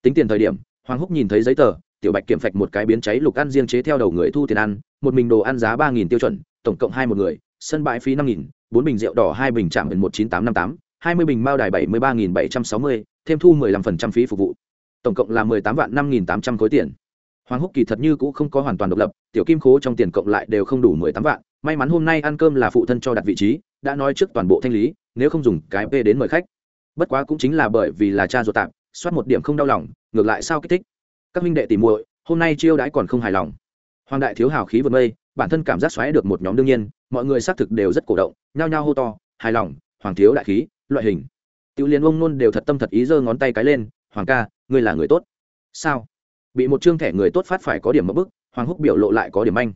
Tính tiền thời điểm, hoàng húc nhìn thấy giấy tờ, tiểu bạch kiểm phạch một cái biến cháy lục ăn riêng chế theo đầu người thu tiền ăn một mình đồ ăn giá ba nghìn tiêu chuẩn, tổng cộng hai một người, sân bãi phí năm nghìn, bốn bình rượu đỏ hai bình chạm một chín tám năm tám, hai mươi bình mao đài bảy mươi ba nghìn bảy trăm sáu mươi, thêm thu mười lăm phần trăm phí phục vụ. Tổng cộng là mười tám vạn năm nghìn tám trăm khối tiền. Hoàng húc kỳ thật như cũng không có hoàn toàn độc lập, tiểu kim khố trong tiền cộng lại đều không đủ mười tám vạn. May mắn hôm nay ăn cơm là phụ thân cho đặt vị trí, đã nói trước toàn bộ thanh lý, nếu không dùng cái p đến mời khách. Bất quá cũng chính là bởi vì là cha ruột tạm, soát một điểm không đau lòng, ngược lại sao kích thích. Các minh đệ tìm muội, hôm nay chiêu đãi còn không hài lòng hoàng đại thiếu hào khí vượt mây, bản thân cảm giác xoáy được một nhóm đương nhiên, mọi người xác thực đều rất cổ động, nhao nhao hô to, hài lòng, hoàng thiếu đại khí, loại hình. Tiểu liên ông nôn đều thật tâm thật ý giơ ngón tay cái lên, hoàng ca, ngươi là người tốt. Sao? Bị một chương thẻ người tốt phát phải có điểm mất bức, hoàng húc biểu lộ lại có điểm anh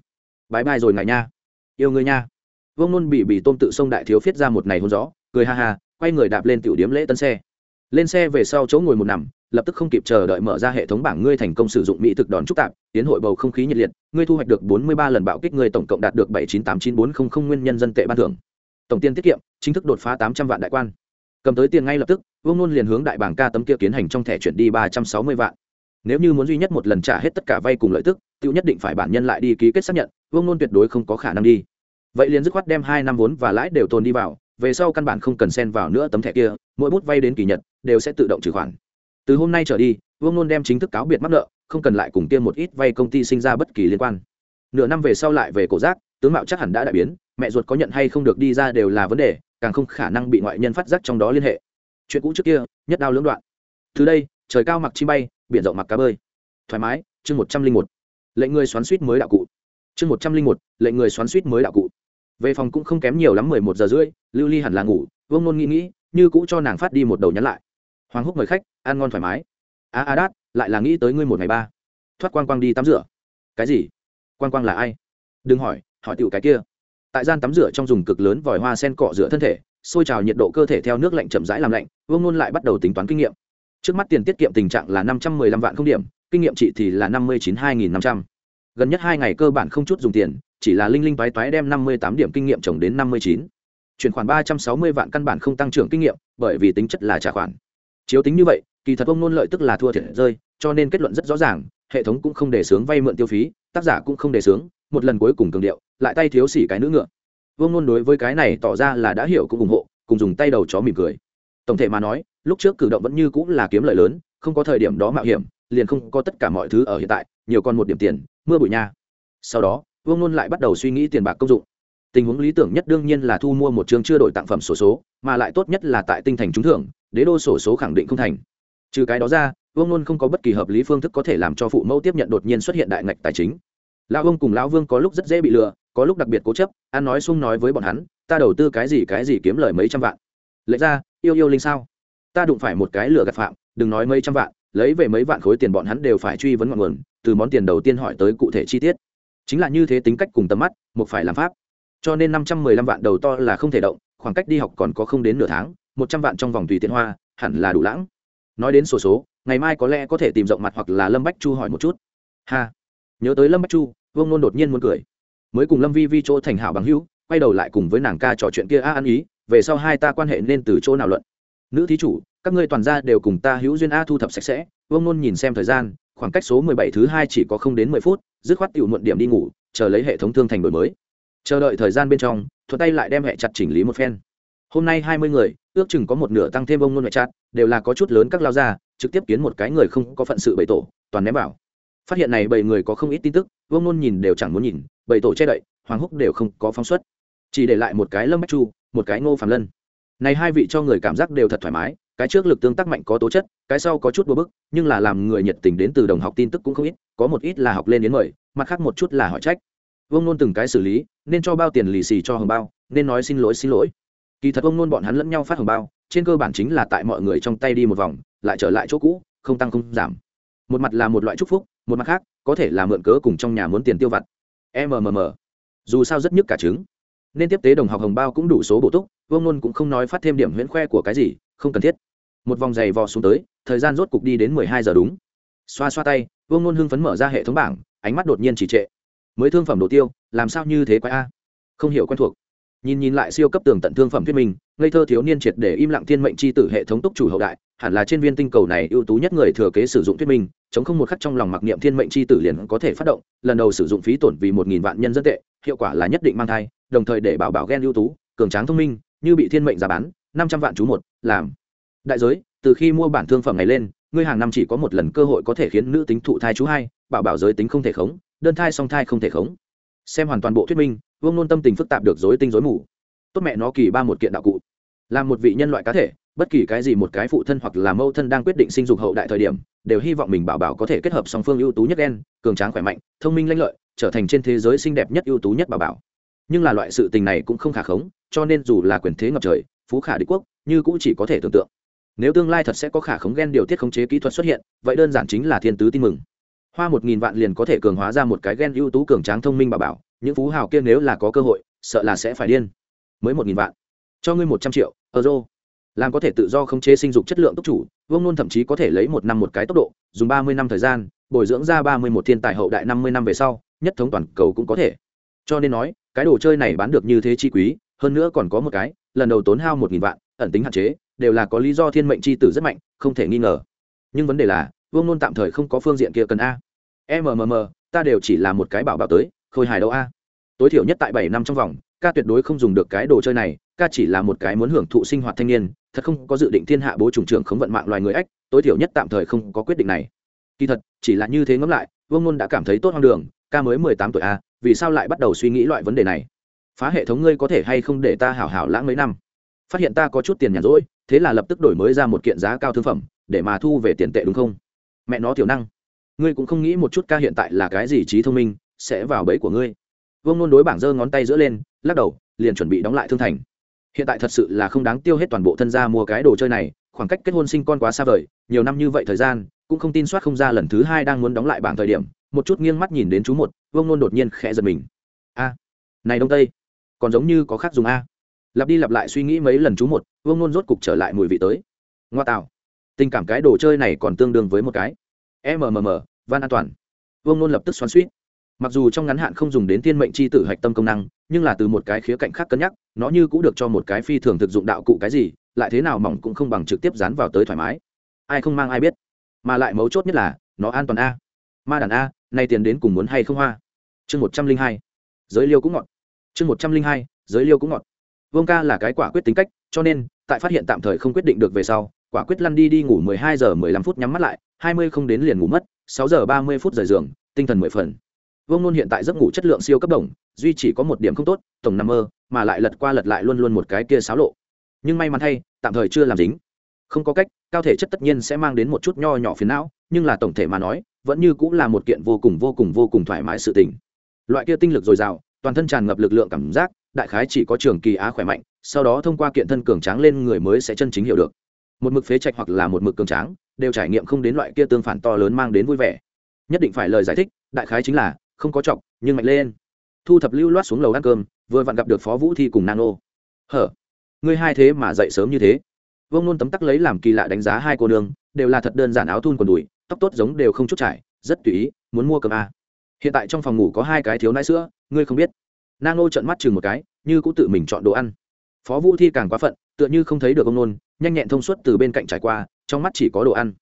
bái bai rồi ngài nha, yêu người nha. Vương nôn bị bị tôm tự sông đại thiếu phiết ra một này hôn gió, cười ha ha, quay người đạp lên tiểu điếm lễ tân xe lên xe về sau chỗ ngồi một nằm, lập tức không kịp chờ đợi mở ra hệ thống bảng ngươi thành công sử dụng mỹ thực đòn trúc tạp, tiến hội bầu không khí nhiệt liệt, ngươi thu hoạch được bốn mươi ba lần bạo kích, ngươi tổng cộng đạt được bảy chín tám chín bốn không không nguyên nhân dân tệ ban thưởng. Tổng tiền tiết kiệm, chính thức đột phá tám trăm vạn đại quan. Cầm tới tiền ngay lập tức, vương nôn liền hướng đại bảng ca tấm kia kiến hành trong thẻ chuyển đi ba trăm sáu mươi vạn. Nếu như muốn duy nhất một lần trả hết tất cả vay cùng lợi tức tự nhất định phải bản nhân lại đi ký kết xác nhận, vương nôn tuyệt đối không có khả năng đi. Vậy liền dứt khoát đem hai năm vốn và lãi đều tồn đi vào về sau căn bản không cần xen vào nữa tấm thẻ kia, mỗi bút vay đến kỳ nhật đều sẽ tự động trừ khoản. Từ hôm nay trở đi, vương nôn đem chính thức cáo biệt mắc nợ, không cần lại cùng tiêm một ít vay công ty sinh ra bất kỳ liên quan. Nửa năm về sau lại về cổ giác, tướng mạo chắc hẳn đã đại biến, mẹ ruột có nhận hay không được đi ra đều là vấn đề, càng không khả năng bị ngoại nhân phát giác trong đó liên hệ. Chuyện cũ trước kia, nhất đao lưỡng đoạn. Từ đây, trời cao mặc chi bay, biển rộng mặc cá bơi. Thoải mái, chương một trăm linh một. Lệnh người xoắn suýt mới đạo cụ. Chương một trăm linh một, lệnh người xoắn suýt mới đạo cụ về phòng cũng không kém nhiều lắm mười một giờ rưỡi, lưu ly hẳn là ngủ, vương nôn nghĩ nghĩ, như cũ cho nàng phát đi một đầu nhắn lại. Hoàng húc mời khách, ăn ngon thoải mái. A a đát, lại là nghĩ tới ngươi một ngày ba. Thoát quang quang đi tắm rửa. Cái gì? Quang quang là ai? Đừng hỏi hỏi tựu cái kia. Tại gian tắm rửa trong dùng cực lớn vòi hoa sen cọ rửa thân thể xôi trào nhiệt độ cơ thể theo nước lạnh chậm rãi làm lạnh, vương nôn lại bắt đầu tính toán kinh nghiệm. Trước mắt tiền tiết kiệm tình trạng là năm trăm mười lăm vạn không điểm, kinh nghiệm trị thì là năm mươi chín hai nghìn năm trăm. Gần nhất hai ngày cơ bản không chút dùng tiền chỉ là linh linh toái toái đem năm mươi tám điểm kinh nghiệm trồng đến năm mươi chín. Chuyển khoản ba trăm sáu mươi vạn căn bản không tăng trưởng kinh nghiệm, bởi vì tính chất là trả khoản. Chiếu tính như vậy, kỳ thật ông nôn lợi tức là thua thiệt rơi, cho nên kết luận rất rõ ràng, hệ thống cũng không để sướng vay mượn tiêu phí, tác giả cũng không để sướng một lần cuối cùng cường điệu, lại tay thiếu xỉ cái nữ ngựa. Vương nôn đối với cái này tỏ ra là đã hiểu cũng ủng hộ, cùng dùng tay đầu chó mỉm cười. Tổng thể mà nói, lúc trước cử động vẫn như cũng là kiếm lợi lớn, không có thời điểm đó mạo hiểm, liền không có tất cả mọi thứ ở hiện tại, nhiều còn một điểm tiền, mưa bụi nha. Sau đó vương nôn lại bắt đầu suy nghĩ tiền bạc công dụng. tình huống lý tưởng nhất đương nhiên là thu mua một chương chưa đổi tặng phẩm sổ số, mà lại tốt nhất là tại tinh thành trúng thưởng, đế đô sổ số khẳng định không thành. trừ cái đó ra, vương nôn không có bất kỳ hợp lý phương thức có thể làm cho phụ mẫu tiếp nhận đột nhiên xuất hiện đại ngạch tài chính. lão ông cùng lão vương có lúc rất dễ bị lừa, có lúc đặc biệt cố chấp, ăn nói xung nói với bọn hắn, ta đầu tư cái gì cái gì kiếm lời mấy trăm vạn? Lệ ra, yêu yêu linh sao? Ta đụng phải một cái lừa gạt phạm, đừng nói mấy trăm vạn, lấy về mấy vạn khối tiền bọn hắn đều phải truy vấn ngọn nguồn, từ món tiền đầu tiên hỏi tới cụ thể chi tiết chính là như thế tính cách cùng tầm mắt một phải làm pháp. Cho nên năm trăm mười lăm vạn đầu to là không thể động khoảng cách đi học còn có không đến nửa tháng một trăm vạn trong vòng tùy tiện hoa hẳn là đủ lãng. Nói đến sổ số, số ngày mai có lẽ có thể tìm rộng mặt hoặc là lâm bách chu hỏi một chút. Ha. Nhớ tới lâm bách chu vương nôn đột nhiên muốn cười. Mới cùng lâm vi vi chỗ thành hảo bằng hữu quay đầu lại cùng với nàng ca trò chuyện kia a ăn ý về sau hai ta quan hệ nên từ chỗ nào luận. Nữ thí chủ các ngươi toàn gia đều cùng ta hữu duyên a thu thập sạch sẽ. Vương nôn nhìn xem thời gian khoảng cách số mười bảy thứ hai chỉ có không đến mười phút dứt khoát tiểu muộn điểm đi ngủ, chờ lấy hệ thống thương thành đổi mới. Chờ đợi thời gian bên trong thuật tay lại đem hệ chặt chỉnh lý một phen. Hôm nay hai mươi người, ước chừng có một nửa tăng thêm ông nôn hệ chặt, đều là có chút lớn các lao ra trực tiếp kiến một cái người không có phận sự bảy tổ, toàn ném vào. Phát hiện này bảy người có không ít tin tức, ông nôn nhìn đều chẳng muốn nhìn, bảy tổ che đậy, hoàng húc đều không có phóng xuất. Chỉ để lại một cái lâm bách chu, một cái ngô phạm lân. Này hai vị cho người cảm giác đều thật thoải mái cái trước lực tương tác mạnh có tố chất, cái sau có chút bô bức, nhưng là làm người nhiệt tình đến từ đồng học tin tức cũng không ít, có một ít là học lên đến mời, mặt khác một chút là hỏi trách. Vương nôn từng cái xử lý, nên cho bao tiền lì xì cho hồng bao, nên nói xin lỗi xin lỗi. Kỳ thật vương nôn bọn hắn lẫn nhau phát hồng bao, trên cơ bản chính là tại mọi người trong tay đi một vòng, lại trở lại chỗ cũ, không tăng không giảm. Một mặt là một loại chúc phúc, một mặt khác, có thể là mượn cớ cùng trong nhà muốn tiền tiêu vặt. Mmm dù sao rất nhức cả trứng. Nên tiếp tế đồng học hồng bao cũng đủ số bổ túc, vương nôn cũng không nói phát thêm điểm huyễn khoe của cái gì, không cần thiết một vòng giày vò xuống tới, thời gian rốt cục đi đến mười hai giờ đúng. Xoa xoa tay, vương nôn hưng phấn mở ra hệ thống bảng, ánh mắt đột nhiên chỉ trệ. Mới thương phẩm đồ tiêu, làm sao như thế quái a? Không hiểu quen thuộc. Nhìn nhìn lại siêu cấp tường tận thương phẩm thuyết minh, ngây thơ thiếu niên triệt để im lặng thiên mệnh c h i tử hệ thống túc chủ hậu đại, hẳn là trên viên tinh cầu này ưu tú nhất người thừa kế sử dụng thuyết minh, chống không một khắc trong lòng mặc niệm thiên mệnh c h i tử liền có thể phát động, lần đầu sử dụng phí tổn vì một nghìn vạn nhân dân tệ, hiệu quả là nhất định mang thai, đồng thời để bảo bảo ghen ưu tú, cường tráng thông minh, như bị thiên mệnh giá bán, năm trăm vạn chú một, làm đại giới, từ khi mua bản thương phẩm này lên, ngươi hàng năm chỉ có một lần cơ hội có thể khiến nữ tính thụ thai chú hai, bảo bảo giới tính không thể khống, đơn thai song thai không thể khống. Xem hoàn toàn bộ thuyết minh, vương nôn tâm tình phức tạp được dối tinh dối mù. Tốt mẹ nó kỳ ba một kiện đạo cụ. Là một vị nhân loại cá thể, bất kỳ cái gì một cái phụ thân hoặc là mâu thân đang quyết định sinh dục hậu đại thời điểm, đều hy vọng mình bảo bảo có thể kết hợp song phương ưu tú nhất đen cường tráng khỏe mạnh, thông minh lanh lợi, trở thành trên thế giới xinh đẹp nhất ưu tú nhất bảo bảo. Nhưng là loại sự tình này cũng không khả khống, cho nên dù là quyền thế ngập trời, phú khả đế quốc, như cũng chỉ có thể tưởng tượng nếu tương lai thật sẽ có khả khống ghen điều tiết khống chế kỹ thuật xuất hiện, vậy đơn giản chính là thiên tứ tin mừng. Hoa một nghìn vạn liền có thể cường hóa ra một cái ghen ưu tú cường tráng thông minh bảo bảo, những phú hào kia nếu là có cơ hội, sợ là sẽ phải điên. Mới một nghìn vạn. Cho ngươi một trăm triệu, euro. Làm có thể tự do khống chế sinh dục chất lượng tốc chủ, vương nôn thậm chí có thể lấy một năm một cái tốc độ, dùng ba mươi năm thời gian, bồi dưỡng ra ba mươi một thiên tài hậu đại năm mươi năm về sau, nhất thống toàn cầu cũng có thể. Cho nên nói, cái đồ chơi này bán được như thế chi quý, hơn nữa còn có một cái, lần đầu tốn hao một nghìn vạn, ẩn tính hạn chế đều là có lý do thiên mệnh c h i tử rất mạnh, không thể nghi ngờ. Nhưng vấn đề là, vương nôn tạm thời không có phương diện kia cần a. Mmm ta đều chỉ là một cái bảo bảo tới, khôi hài đâu a. Tối thiểu nhất tại bảy năm trong vòng, ca tuyệt đối không dùng được cái đồ chơi này, ca chỉ là một cái muốn hưởng thụ sinh hoạt thanh niên, thật không có dự định thiên hạ bố trùng trưởng không vận mạng loài người ếch tối thiểu nhất tạm thời không có quyết định này. Kỳ thật, chỉ là như thế ngẫm lại, vương nôn đã cảm thấy tốt hoang đường, ca mới mười tám tuổi a, vì sao lại bắt đầu suy nghĩ loại vấn đề này? Phá hệ thống ngươi có thể hay không để ta hảo hảo lãng mấy năm? Phát hiện ta có chút tiền nhàn rỗi thế là lập tức đổi mới ra một kiện giá cao thương phẩm, để mà thu về tiền tệ đúng không? Mẹ nó thiểu năng, ngươi cũng không nghĩ một chút ca hiện tại là cái gì trí thông minh, sẽ vào bẫy của ngươi. Vương nôn đối bảng giơ ngón tay giữa lên, lắc đầu, liền chuẩn bị đóng lại thương thành. Hiện tại thật sự là không đáng tiêu hết toàn bộ thân gia mua cái đồ chơi này, khoảng cách kết hôn sinh con quá xa vời, nhiều năm như vậy thời gian, cũng không tin soát không ra lần thứ hai đang muốn đóng lại bảng thời điểm, một chút nghiêng mắt nhìn đến chú một, vương nôn đột nhiên khẽ giật mình. A, này đông tây, còn giống như có khác dùng a lặp đi lặp lại suy nghĩ mấy lần chú một, vương nôn rốt cục trở lại mùi vị tới. Ngoa tạo. Tình cảm cái đồ chơi này còn tương đương với một cái. Mmm van an toàn. Vương nôn lập tức xoắn suýt mặc dù trong ngắn hạn không dùng đến tiên mệnh c h i tử hạch tâm công năng, nhưng là từ một cái khía cạnh khác cân nhắc, nó như cũng được cho một cái phi thường thực dụng đạo cụ cái gì, lại thế nào mỏng cũng không bằng trực tiếp dán vào tới thoải mái. Ai không mang ai biết. Mà lại mấu chốt nhất là, nó an toàn a. Ma đàn a, nay tiền đến cùng muốn hay không hoa? Chương một trăm linh hai. Giới liêu cũng ngọt. Chương một trăm linh hai, giới liêu cũng ngọt vương ca là cái quả quyết tính cách, cho nên, tại phát hiện tạm thời không quyết định được về sau, quả quyết lăn đi đi ngủ mười hai giờ mười lăm phút nhắm mắt lại, hai mươi không đến liền ngủ mất, sáu giờ ba mươi phút rời giường, tinh thần mười phần. Vương nôn hiện tại giấc ngủ chất lượng siêu cấp đồng, duy chỉ có một điểm không tốt, tổng nằm mơ, mà lại lật qua lật lại luôn luôn một cái kia xáo lộ. Nhưng may mắn thay, tạm thời chưa làm dính. Không có cách, cao thể chất tất nhiên sẽ mang đến một chút nho nhỏ phiền não, nhưng là tổng thể mà nói, vẫn như cũng là một kiện vô cùng vô cùng vô cùng thoải mái sự tình. Loại kia tinh lực dồi dào, toàn thân tràn ngập lực lượng cảm giác đại khái chỉ có trường kỳ á khỏe mạnh, sau đó thông qua kiện thân cường tráng lên người mới sẽ chân chính hiểu được. Một mực phế trạch hoặc là một mực cường tráng, đều trải nghiệm không đến loại kia tương phản to lớn mang đến vui vẻ. Nhất định phải lời giải thích, đại khái chính là, không có chọc, nhưng mạnh lên. Thu thập lưu loát xuống lầu ăn cơm, vừa vặn gặp được phó vũ thi cùng nang hở, ngươi hai thế mà dậy sớm như thế? Vông nôn tấm tắc lấy làm kỳ lạ đánh giá hai cô nương, đều là thật đơn giản áo thun quần đùi, tóc tốt giống đều không chút trải, rất tùy ý, muốn mua cơm à. hiện tại trong phòng ngủ có hai cái thiếu nãi sữa, ngươi không biết nang nô trợn mắt chừng một cái, như cũng tự mình chọn đồ ăn. Phó vũ thi càng quá phận, tựa như không thấy được ông nôn, nhanh nhẹn thông suốt từ bên cạnh trải qua, trong mắt chỉ có đồ ăn.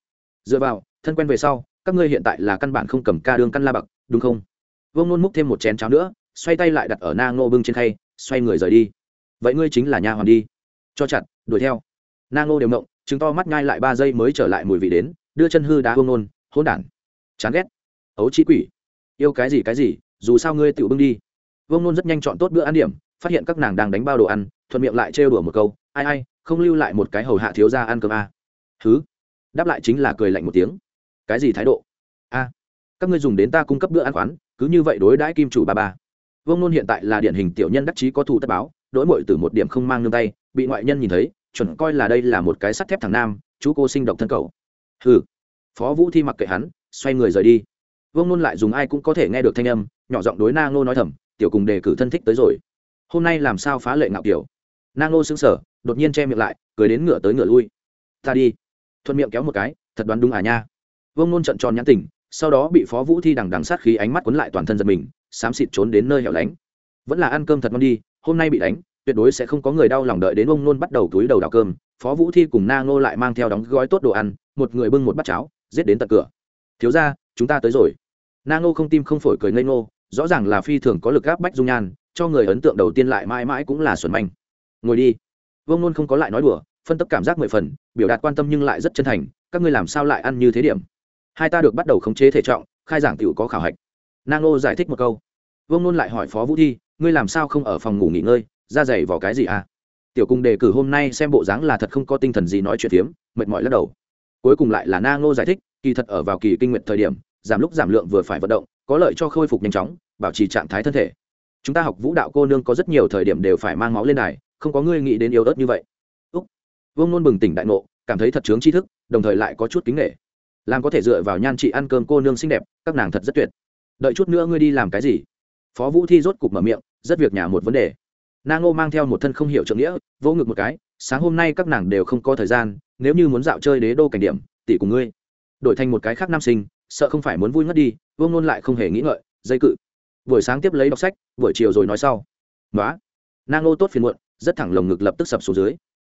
Dựa vào, thân quen về sau, các ngươi hiện tại là căn bản không cầm ca đương căn la bậc, đúng không? Vương nôn múc thêm một chén cháo nữa, xoay tay lại đặt ở nang ngô bưng trên khay, xoay người rời đi. Vậy ngươi chính là nha hoàn đi. Cho chặt, đuổi theo. Nang ngô đều mộng chứng to mắt ngay lại ba giây mới trở lại mùi vị đến, đưa chân hư đá Vương nôn, hỗn đản. Chán ghét. Ấu trí quỷ. Yêu cái gì cái gì, dù sao ngươi tự bưng đi vông nôn rất nhanh chọn tốt bữa ăn điểm phát hiện các nàng đang đánh bao đồ ăn thuận miệng lại trêu đùa một câu ai ai không lưu lại một cái hầu hạ thiếu ra ăn cơm a à. thứ đáp lại chính là cười lạnh một tiếng. Cái gì thái độ? A các ngươi dùng đến ta cung cấp bữa ăn quán, cứ như vậy đối đãi kim chủ ba ba vương nôn hiện tại là điển hình tiểu nhân đắc chí có thủ tất báo đỗi mội từ một điểm không mang nương tay bị ngoại nhân nhìn thấy chuẩn coi là đây là một cái sắt thép thằng nam chú cô sinh độc thân cầu. Hừ. Phó vũ thi mặc kệ hắn xoay người rời đi. Vương nôn lại dùng ai cũng có thể nghe được thanh âm nhỏ giọng đối na ngô nói thầm tiểu cùng đề cử thân thích tới rồi. Hôm nay làm sao phá lệ ngạo kiểu? Nang nô xứng sở đột nhiên che miệng lại, cười đến ngựa tới ngựa lui. Ta đi. Thuận miệng kéo một cái, thật đoán đúng à nha. Vương nôn trận tròn nhãn tỉnh, sau đó bị phó vũ thi đằng đằng sát khí ánh mắt quấn lại toàn thân giật mình, xám xịt trốn đến nơi hẻo lánh. Vẫn là ăn cơm thật ngon đi, hôm nay bị đánh, tuyệt đối sẽ không có người đau lòng đợi đến ông nôn bắt đầu túi đầu đào cơm. Phó vũ thi cùng na ngô lại mang theo đóng gói tốt đồ ăn, một người bưng một bát cháo, giết đến tận cửa. Thiếu ra chúng ta tới rồi. Na ngô không tim không phổi cười ngây ngô rõ ràng là phi thường có lực gáp bách dung nhan, cho người ấn tượng đầu tiên lại mãi mãi cũng là xuẩn manh. Ngồi đi. Vương nôn không có lại nói đùa, phân tích cảm giác mười phần, biểu đạt quan tâm nhưng lại rất chân thành, các ngươi làm sao lại ăn như thế điểm? Hai ta được bắt đầu khống chế thể trọng, khai giảng t có khảo hạch. Nang ô giải thích một câu. Vương nôn lại hỏi phó vũ thi, ngươi làm sao không ở phòng ngủ nghỉ ngơi, ra giày vào cái gì à? Tiểu cung đề cử hôm nay xem bộ dáng là thật không có tinh thần gì nói chuyện phiếm, mệt mỏi lắc đầu. Cuối cùng lại là nang ô giải thích, kỳ thật ở vào kỳ kinh nguyện thời điểm, giảm lúc giảm lượng vừa phải vận động có lợi cho khôi phục nhanh chóng, bảo trì trạng thái thân thể. Chúng ta học vũ đạo cô nương có rất nhiều thời điểm đều phải mang máu lên đài, không có ngươi nghĩ đến yếu ớt như vậy. Úc. Vương nôn bừng tỉnh đại ngộ, cảm thấy thật chướng tri thức, đồng thời lại có chút kính nghệ làm có thể dựa vào nhan chị ăn cơm cô nương xinh đẹp, các nàng thật rất tuyệt. Đợi chút nữa ngươi đi làm cái gì? Phó vũ thi rốt cục mở miệng, rất việc nhà một vấn đề. Na ngô mang theo một thân không hiểu trượng nghĩa, vỗ ngực một cái, sáng hôm nay các nàng đều không có thời gian, nếu như muốn dạo chơi đế đô cảnh điểm, tỷ cùng ngươi. Đổi thành một cái khác nam sinh, sợ không phải muốn vui ngất đi vương nôn lại không hề nghĩ ngợi, dây cự. Buổi sáng tiếp lấy đọc sách, buổi chiều rồi nói sau. Nói nang ô tốt phiền muộn, rất thẳng lồng ngực lập tức sập xuống dưới.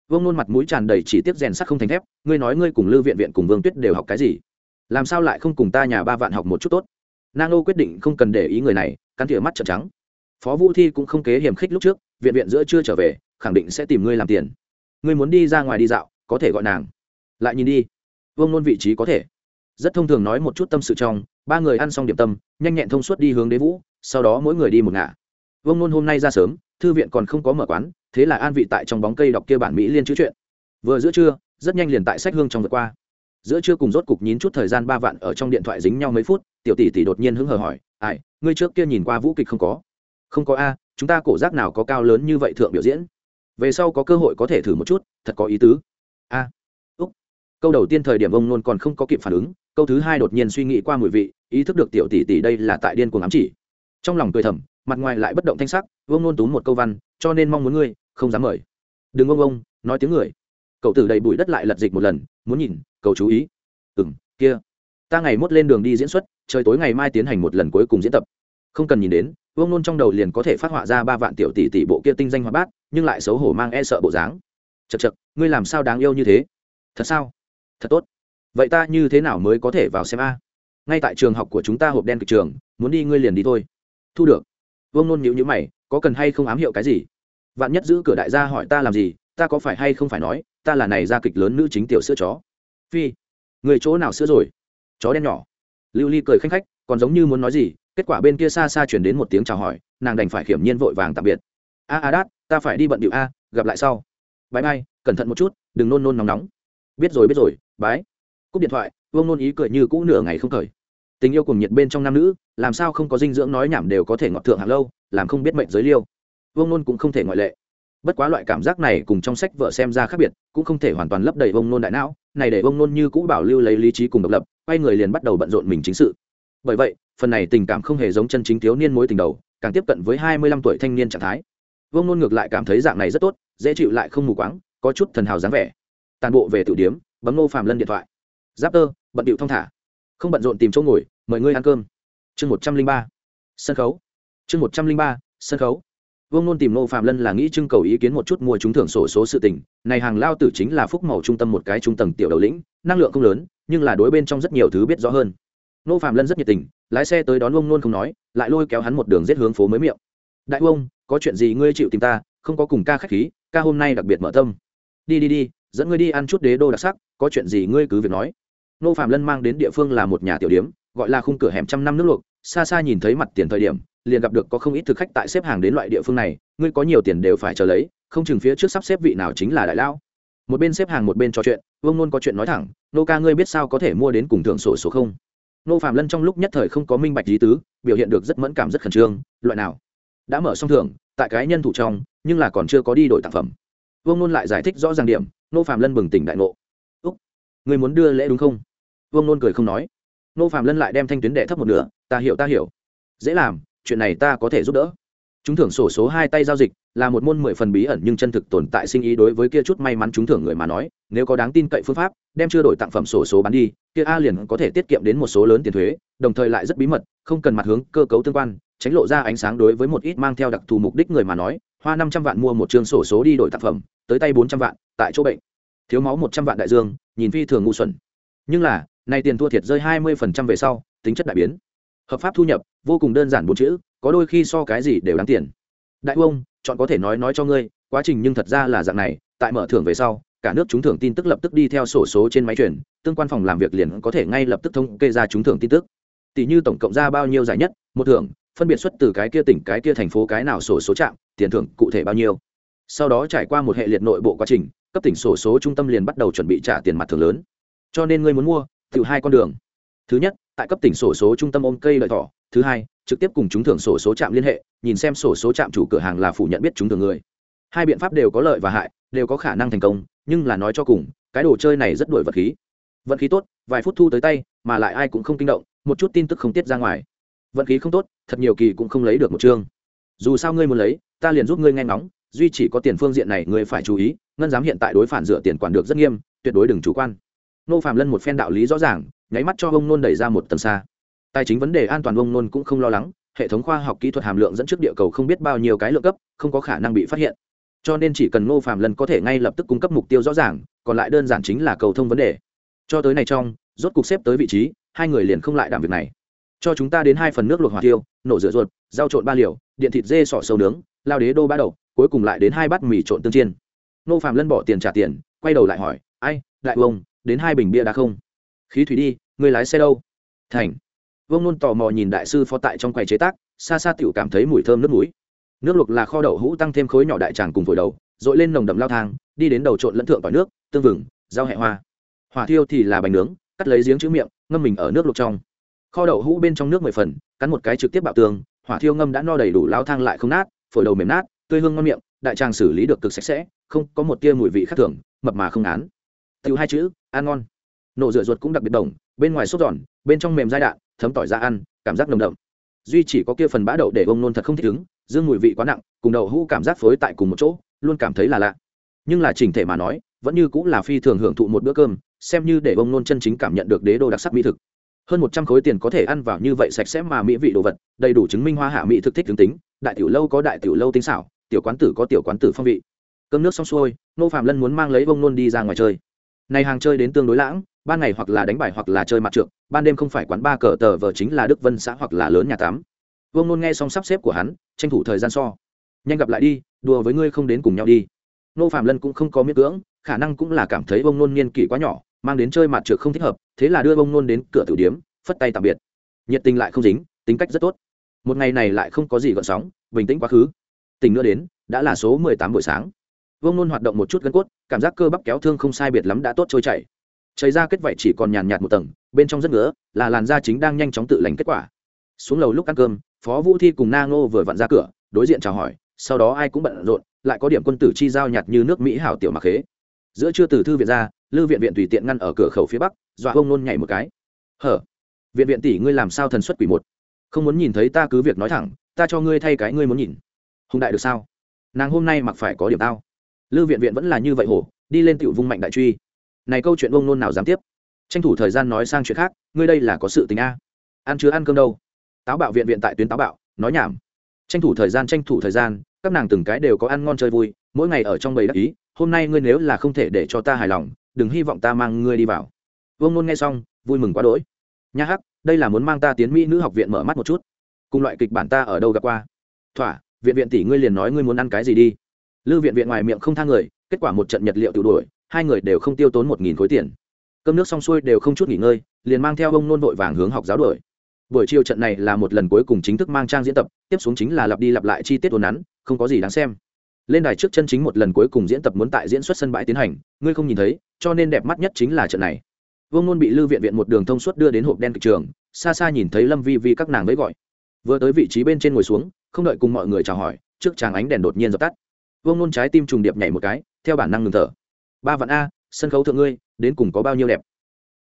Vương nôn mặt mũi tràn đầy chỉ tiếp rèn sắc không thành thép, ngươi nói ngươi cùng lưu viện viện cùng vương tuyết đều học cái gì? Làm sao lại không cùng ta nhà ba vạn học một chút tốt? Nang ô quyết định không cần để ý người này, cắn tỉa mắt trợn trắng. Phó vũ thi cũng không kế hiểm khích lúc trước, viện viện giữa chưa trở về, khẳng định sẽ tìm ngươi làm tiền. Ngươi muốn đi ra ngoài đi dạo, có thể gọi nàng. Lại nhìn đi. Vương nôn vị trí có thể rất thông thường nói một chút tâm sự trong, ba người ăn xong điểm tâm, nhanh nhẹn thông suốt đi hướng đế vũ, sau đó mỗi người đi một ngả. Vương nôn hôm nay ra sớm, thư viện còn không có mở quán, thế là an vị tại trong bóng cây đọc kia bản mỹ liên chữ chuyện vừa giữa trưa, rất nhanh liền tại sách hương trong vượt qua. Giữa trưa cùng rốt cục nhín chút thời gian ba vạn ở trong điện thoại dính nhau mấy phút, tiểu tỷ tỷ đột nhiên hứng hờ hỏi, ai, ngươi trước kia nhìn qua vũ kịch không có? Không có a, chúng ta cổ giác nào có cao lớn như vậy thượng biểu diễn? Về sau có cơ hội có thể thử một chút, thật có ý tứ. A, úc. Câu đầu tiên thời điểm ông nôn còn không có kịp phản ứng câu thứ hai đột nhiên suy nghĩ qua mùi vị, ý thức được tiểu tỷ tỷ đây là tại điên cuồng ám chỉ. Trong lòng cười thầm, mặt ngoài lại bất động thanh sắc, vương nôn túm một câu văn, cho nên mong muốn ngươi, không dám mời. Đừng ông ông nói tiếng người. Cậu tử đầy bụi đất lại lật dịch một lần, muốn nhìn cầu chú ý. Ừ m kia. Ta ngày mốt lên đường đi diễn xuất, trời tối ngày mai tiến hành một lần cuối cùng diễn tập. Không cần nhìn đến, vương nôn trong đầu liền có thể phát họa ra ba vạn tiểu tỷ tỷ bộ kia tinh danh hoa bát, nhưng lại xấu hổ mang e sợ bộ dáng. Chật chật ngươi làm sao đáng yêu như thế? Thật sao? Thật tốt vậy ta như thế nào mới có thể vào xem a? Ngay tại trường học của chúng ta hộp đen kịch trường, muốn đi ngươi liền đi thôi. Thu được. Vương nôn nhữ nhữ mày, có cần hay không ám hiệu cái gì? Vạn nhất giữ cửa đại gia hỏi ta làm gì, ta có phải hay không phải nói, ta là này gia kịch lớn nữ chính tiểu sữa chó. Phi, người chỗ nào sữa rồi? Chó đen nhỏ. Lưu ly cười khanh khách, còn giống như muốn nói gì, kết quả bên kia xa xa chuyển đến một tiếng chào hỏi, nàng đành phải khiểm nhiên vội vàng tạm biệt. A a đát, ta phải đi bận điệu a, gặp lại sau. Bãi bay cẩn thận một chút, đừng nôn nôn nóng nóng. Biết rồi biết rồi, bái cúp điện thoại, vương nôn ý cười như cũ nửa ngày không khởi. Tình yêu cùng nhiệt bên trong nam nữ, làm sao không có dinh dưỡng nói nhảm đều có thể ngọt thượng hàng lâu, làm không biết mệnh giới liêu. Vương nôn cũng không thể ngoại lệ. Bất quá loại cảm giác này cùng trong sách vợ xem ra khác biệt, cũng không thể hoàn toàn lấp đầy vông nôn đại não, này để vông nôn như cũ bảo lưu lấy lý trí cùng độc lập, quay người liền bắt đầu bận rộn mình chính sự. Bởi vậy, phần này tình cảm không hề giống chân chính thiếu niên mối tình đầu, càng tiếp cận với hai mươi lăm tuổi thanh niên trạng thái. Vông nôn ngược lại cảm thấy dạng này rất tốt, dễ chịu lại không mù quáng, có chút thần hào dáng vẻ. Tàn bộ về tử điếm, bấm nô phàm lân điện thoại giáp tơ, bận điệu thong thả. Không bận rộn tìm chỗ ngồi, mời ngươi ăn cơm. Chương một trăm linh ba, sân khấu. Chương một trăm linh ba, sân khấu. Vương nôn tìm nô phạm lân là nghĩ trưng cầu ý kiến một chút mua trúng thưởng sổ số sự tình. Này hàng lao tử chính là phúc màu trung tâm một cái trung tầng tiểu đầu lĩnh, năng lượng không lớn, nhưng là đối bên trong rất nhiều thứ biết rõ hơn. Nô phạm lân rất nhiệt tình, lái xe tới đón Vương nôn không nói, lại lôi kéo hắn một đường giết hướng phố mới miệng. Đại ông có chuyện gì ngươi chịu tìm ta, không có cùng ca khách khí, ca hôm nay đặc biệt mở tâm. Đi đi đi dẫn ngươi đi ăn chút đế đô đặc sắc, có chuyện gì ngươi cứ việc nói. Nô phạm lân mang đến địa phương là một nhà tiểu điếm, gọi là khung cửa hẻm trăm năm nước luộc, xa xa nhìn thấy mặt tiền thời điểm, liền gặp được có không ít thực khách tại xếp hàng đến loại địa phương này, ngươi có nhiều tiền đều phải chờ lấy, không chừng phía trước sắp xếp vị nào chính là đại lão. Một bên xếp hàng một bên trò chuyện, vương nôn có chuyện nói thẳng, nô ca ngươi biết sao có thể mua đến cùng thượng sổ số không? Nô phạm lân trong lúc nhất thời không có minh bạch lý tứ, biểu hiện được rất mẫn cảm rất khẩn trương, loại nào? Đã mở xong thưởng, tại cái nhân thủ trong, nhưng là còn chưa có đi đổi tặng phẩm. Vương nôn lại giải thích rõ ràng điểm nô phạm lân bừng tỉnh đại ngộ. Úc, người muốn đưa lễ đúng không? Vương nôn cười không nói. Nô phạm lân lại đem thanh tuyến đệ thấp một nửa, ta hiểu ta hiểu. Dễ làm, chuyện này ta có thể giúp đỡ. Chúng thưởng sổ số hai tay giao dịch là một môn mười phần bí ẩn nhưng chân thực tồn tại sinh ý đối với kia chút may mắn chúng thưởng người mà nói, nếu có đáng tin cậy phương pháp, đem chưa đổi tặng phẩm sổ số bán đi, kia a liền có thể tiết kiệm đến một số lớn tiền thuế, đồng thời lại rất bí mật, không cần mặt hướng cơ cấu tương quan, tránh lộ ra ánh sáng đối với một ít mang theo đặc thù mục đích người mà nói hoa năm trăm vạn mua một chương sổ số đi đổi tác phẩm, tới tay bốn trăm vạn, tại chỗ bệnh. Thiếu máu một trăm vạn đại dương, nhìn phi thường ngu xuẩn. Nhưng là, này tiền thua thiệt rơi hai mươi phần trăm về sau, tính chất đại biến. Hợp pháp thu nhập, vô cùng đơn giản bốn chữ, có đôi khi so cái gì đều đáng tiền. Đại ông chọn có thể nói nói cho ngươi, quá trình nhưng thật ra là dạng này, tại mở thưởng về sau, cả nước trúng thưởng tin tức lập tức đi theo sổ số trên máy truyền. tương quan phòng làm việc liền có thể ngay lập tức thống kê ra trúng thưởng tin tức. Tỷ như tổng cộng ra bao nhiêu giải nhất, một thưởng phân biệt xuất từ cái kia tỉnh, cái kia thành phố, cái nào sổ số trạm, tiền thưởng cụ thể bao nhiêu. Sau đó trải qua một hệ liệt nội bộ quá trình, cấp tỉnh sổ số trung tâm liền bắt đầu chuẩn bị trả tiền mặt thưởng lớn. Cho nên ngươi muốn mua tự hai con đường. Thứ nhất, tại cấp tỉnh sổ số trung tâm ôm cây lợi thỏ. Thứ hai, trực tiếp cùng chúng thưởng sổ số trạm liên hệ, nhìn xem sổ số trạm chủ cửa hàng là phủ nhận biết chúng thường người. Hai biện pháp đều có lợi và hại, đều có khả năng thành công, nhưng là nói cho cùng, cái đồ chơi này rất đổi vật khí. Vận khí tốt, vài phút thu tới tay, mà lại ai cũng không kinh động, một chút tin tức không tiết ra ngoài vận khí không tốt, thật nhiều kỳ cũng không lấy được một chương. Dù sao ngươi muốn lấy, ta liền giúp ngươi nghe ngóng, duy chỉ có tiền phương diện này ngươi phải chú ý, ngân giám hiện tại đối phản dựa tiền quản được rất nghiêm, tuyệt đối đừng chủ quan. Nô phạm lân một phen đạo lý rõ ràng, nháy mắt cho ông nôn đẩy ra một tầng xa. Tài chính vấn đề an toàn ông nôn cũng không lo lắng, hệ thống khoa học kỹ thuật hàm lượng dẫn trước địa cầu không biết bao nhiêu cái lượng cấp, không có khả năng bị phát hiện. Cho nên chỉ cần ngô phạm lân có thể ngay lập tức cung cấp mục tiêu rõ ràng, còn lại đơn giản chính là cầu thông vấn đề. Cho tới này trong, rốt cục xếp tới vị trí, hai người liền không lại đảm việc này cho chúng ta đến hai phần nước luộc hỏa tiêu nổ rửa ruột, rau trộn ba liều, điện thịt dê sỏ sâu nướng, lao đế đô ba đầu, cuối cùng lại đến hai bát mì trộn tương chiên. Nô phạm lân bỏ tiền trả tiền, quay đầu lại hỏi, ai, đại vông đến hai bình bia đã không? Khí thủy đi người lái xe đâu? Thành. Vông nôn tò mò nhìn đại sư phó tại trong quầy chế tác, xa xa tựu cảm thấy mùi thơm nước mũi nước luộc là kho đậu hũ tăng thêm khối nhỏ đại tràng cùng vội đầu, dội lên nồng đậm lao thang, đi đến đầu trộn lẫn thượng vào nước, tương vừng, rau hẹ hoa. Hỏa thiêu thì là bánh nướng, cắt lấy giếng chữ miệng, ngâm mình ở nước luộc trong kho đậu hũ bên trong nước mười phần, cắn một cái trực tiếp bạo tường, hỏa thiêu ngâm đã no đầy đủ lao thang lại không nát, phổi đầu mềm nát, tươi hương ngon miệng, đại tràng xử lý được cực sạch sẽ, không có một tia mùi vị khác thường, mập mà không án tiêu hai chữ, ăn ngon. Nổ rửa ruột cũng đặc biệt đồng, bên ngoài sốt giòn, bên trong mềm dai đạn, thấm tỏi ra ăn, cảm giác nồng đậm. Duy chỉ có kia phần bã đậu để ông nôn thật không thích ứng, dương mùi vị quá nặng, cùng đậu hũ cảm giác phối tại cùng một chỗ, luôn cảm thấy là lạ. Nhưng là chỉnh thể mà nói, vẫn như cũng là phi thường hưởng thụ một bữa cơm, xem như để ông nôn chân chính cảm nhận được đế đô đặc sắc mỹ thực hơn một trăm khối tiền có thể ăn vào như vậy sạch sẽ mà mỹ vị đồ vật, đầy đủ chứng minh hoa hạ mỹ thực thích tướng tính, đại tiểu lâu có đại tiểu lâu tinh xảo, tiểu quán tử có tiểu quán tử phong vị. Cơm nước xong xuôi nô phạm lân muốn mang lấy ông nôn đi ra ngoài chơi. Này hàng chơi đến tương đối lãng, ban ngày hoặc là đánh bài hoặc là chơi mặt trượng, ban đêm không phải quán ba cờ tờ vờ chính là đức vân xã hoặc là lớn nhà tắm. Vương nôn nghe xong sắp xếp của hắn, tranh thủ thời gian so. Nhanh gặp lại đi, đùa với ngươi không đến cùng nhau đi. Nô phạm lân cũng không có miễn cưỡng, khả năng cũng là cảm thấy vương nôn niên kỷ quá nhỏ mang đến chơi mặt trượt không thích hợp, thế là đưa Bông nôn đến cửa tử điếm, phất tay tạm biệt. Nhiệt tình lại không dính, tính cách rất tốt. Một ngày này lại không có gì gợn sóng, bình tĩnh quá khứ. Tình nữa đến, đã là số mười tám buổi sáng. Vông nôn hoạt động một chút gân cốt, cảm giác cơ bắp kéo thương không sai biệt lắm đã tốt trôi chảy. Chảy ra kết vảy chỉ còn nhàn nhạt một tầng, bên trong rất ngứa, là làn da chính đang nhanh chóng tự lành kết quả. Xuống lầu lúc ăn cơm, phó vũ thi cùng na ngô vừa vặn ra cửa, đối diện chào hỏi, sau đó ai cũng bận rộn, lại có điểm quân tử chi giao nhạt như nước mỹ hảo tiểu mặc khế. Giữa trưa từ thư viện ra lư viện viện tùy tiện ngăn ở cửa khẩu phía bắc, dọa ông nôn nhảy một cái. Hở? Viện viện tỷ ngươi làm sao thần xuất quỷ một? Không muốn nhìn thấy ta cứ việc nói thẳng, ta cho ngươi thay cái ngươi muốn nhìn. Hùng đại được sao? Nàng hôm nay mặc phải có điểm tao. Lư viện viện vẫn là như vậy hổ, đi lên tiểu vung mạnh đại truy. Này câu chuyện ông nôn nào dám tiếp? Tranh thủ thời gian nói sang chuyện khác, ngươi đây là có sự tình a. Ăn chưa ăn cơm đâu? Táo bạo viện viện tại tuyến táo bạo, nói nhảm. Tranh thủ thời gian, tranh thủ thời gian, các nàng từng cái đều có ăn ngon chơi vui, mỗi ngày ở trong bầy đắc ý, hôm nay ngươi nếu là không thể để cho ta hài lòng đừng hy vọng ta mang ngươi đi vào. Vương nôn nghe xong, vui mừng quá đỗi. Nha hắc, đây là muốn mang ta tiến mỹ nữ học viện mở mắt một chút. Cùng loại kịch bản ta ở đâu gặp qua? Thỏa, viện viện tỷ ngươi liền nói ngươi muốn ăn cái gì đi. Lư viện viện ngoài miệng không thang người, kết quả một trận nhật liệu tự đuổi, hai người đều không tiêu tốn một nghìn khối tiền. Cơm nước xong xuôi đều không chút nghỉ ngơi, liền mang theo ông nôn vội vàng hướng học giáo đuổi. Buổi chiều trận này là một lần cuối cùng chính thức mang trang diễn tập, tiếp xuống chính là lặp đi lặp lại chi tiết đồn nắn, không có gì đáng xem lên đài trước chân chính một lần cuối cùng diễn tập muốn tại diễn xuất sân bãi tiến hành, ngươi không nhìn thấy, cho nên đẹp mắt nhất chính là trận này. Vương nôn bị lưu viện viện một đường thông suốt đưa đến hộp đen kịch trường, xa xa nhìn thấy lâm vi vi các nàng mới gọi. Vừa tới vị trí bên trên ngồi xuống, không đợi cùng mọi người chào hỏi, trước chàng ánh đèn đột nhiên dập tắt. Vương nôn trái tim trùng điệp nhảy một cái, theo bản năng ngừng thở. Ba vạn a, sân khấu thượng ngươi, đến cùng có bao nhiêu đẹp?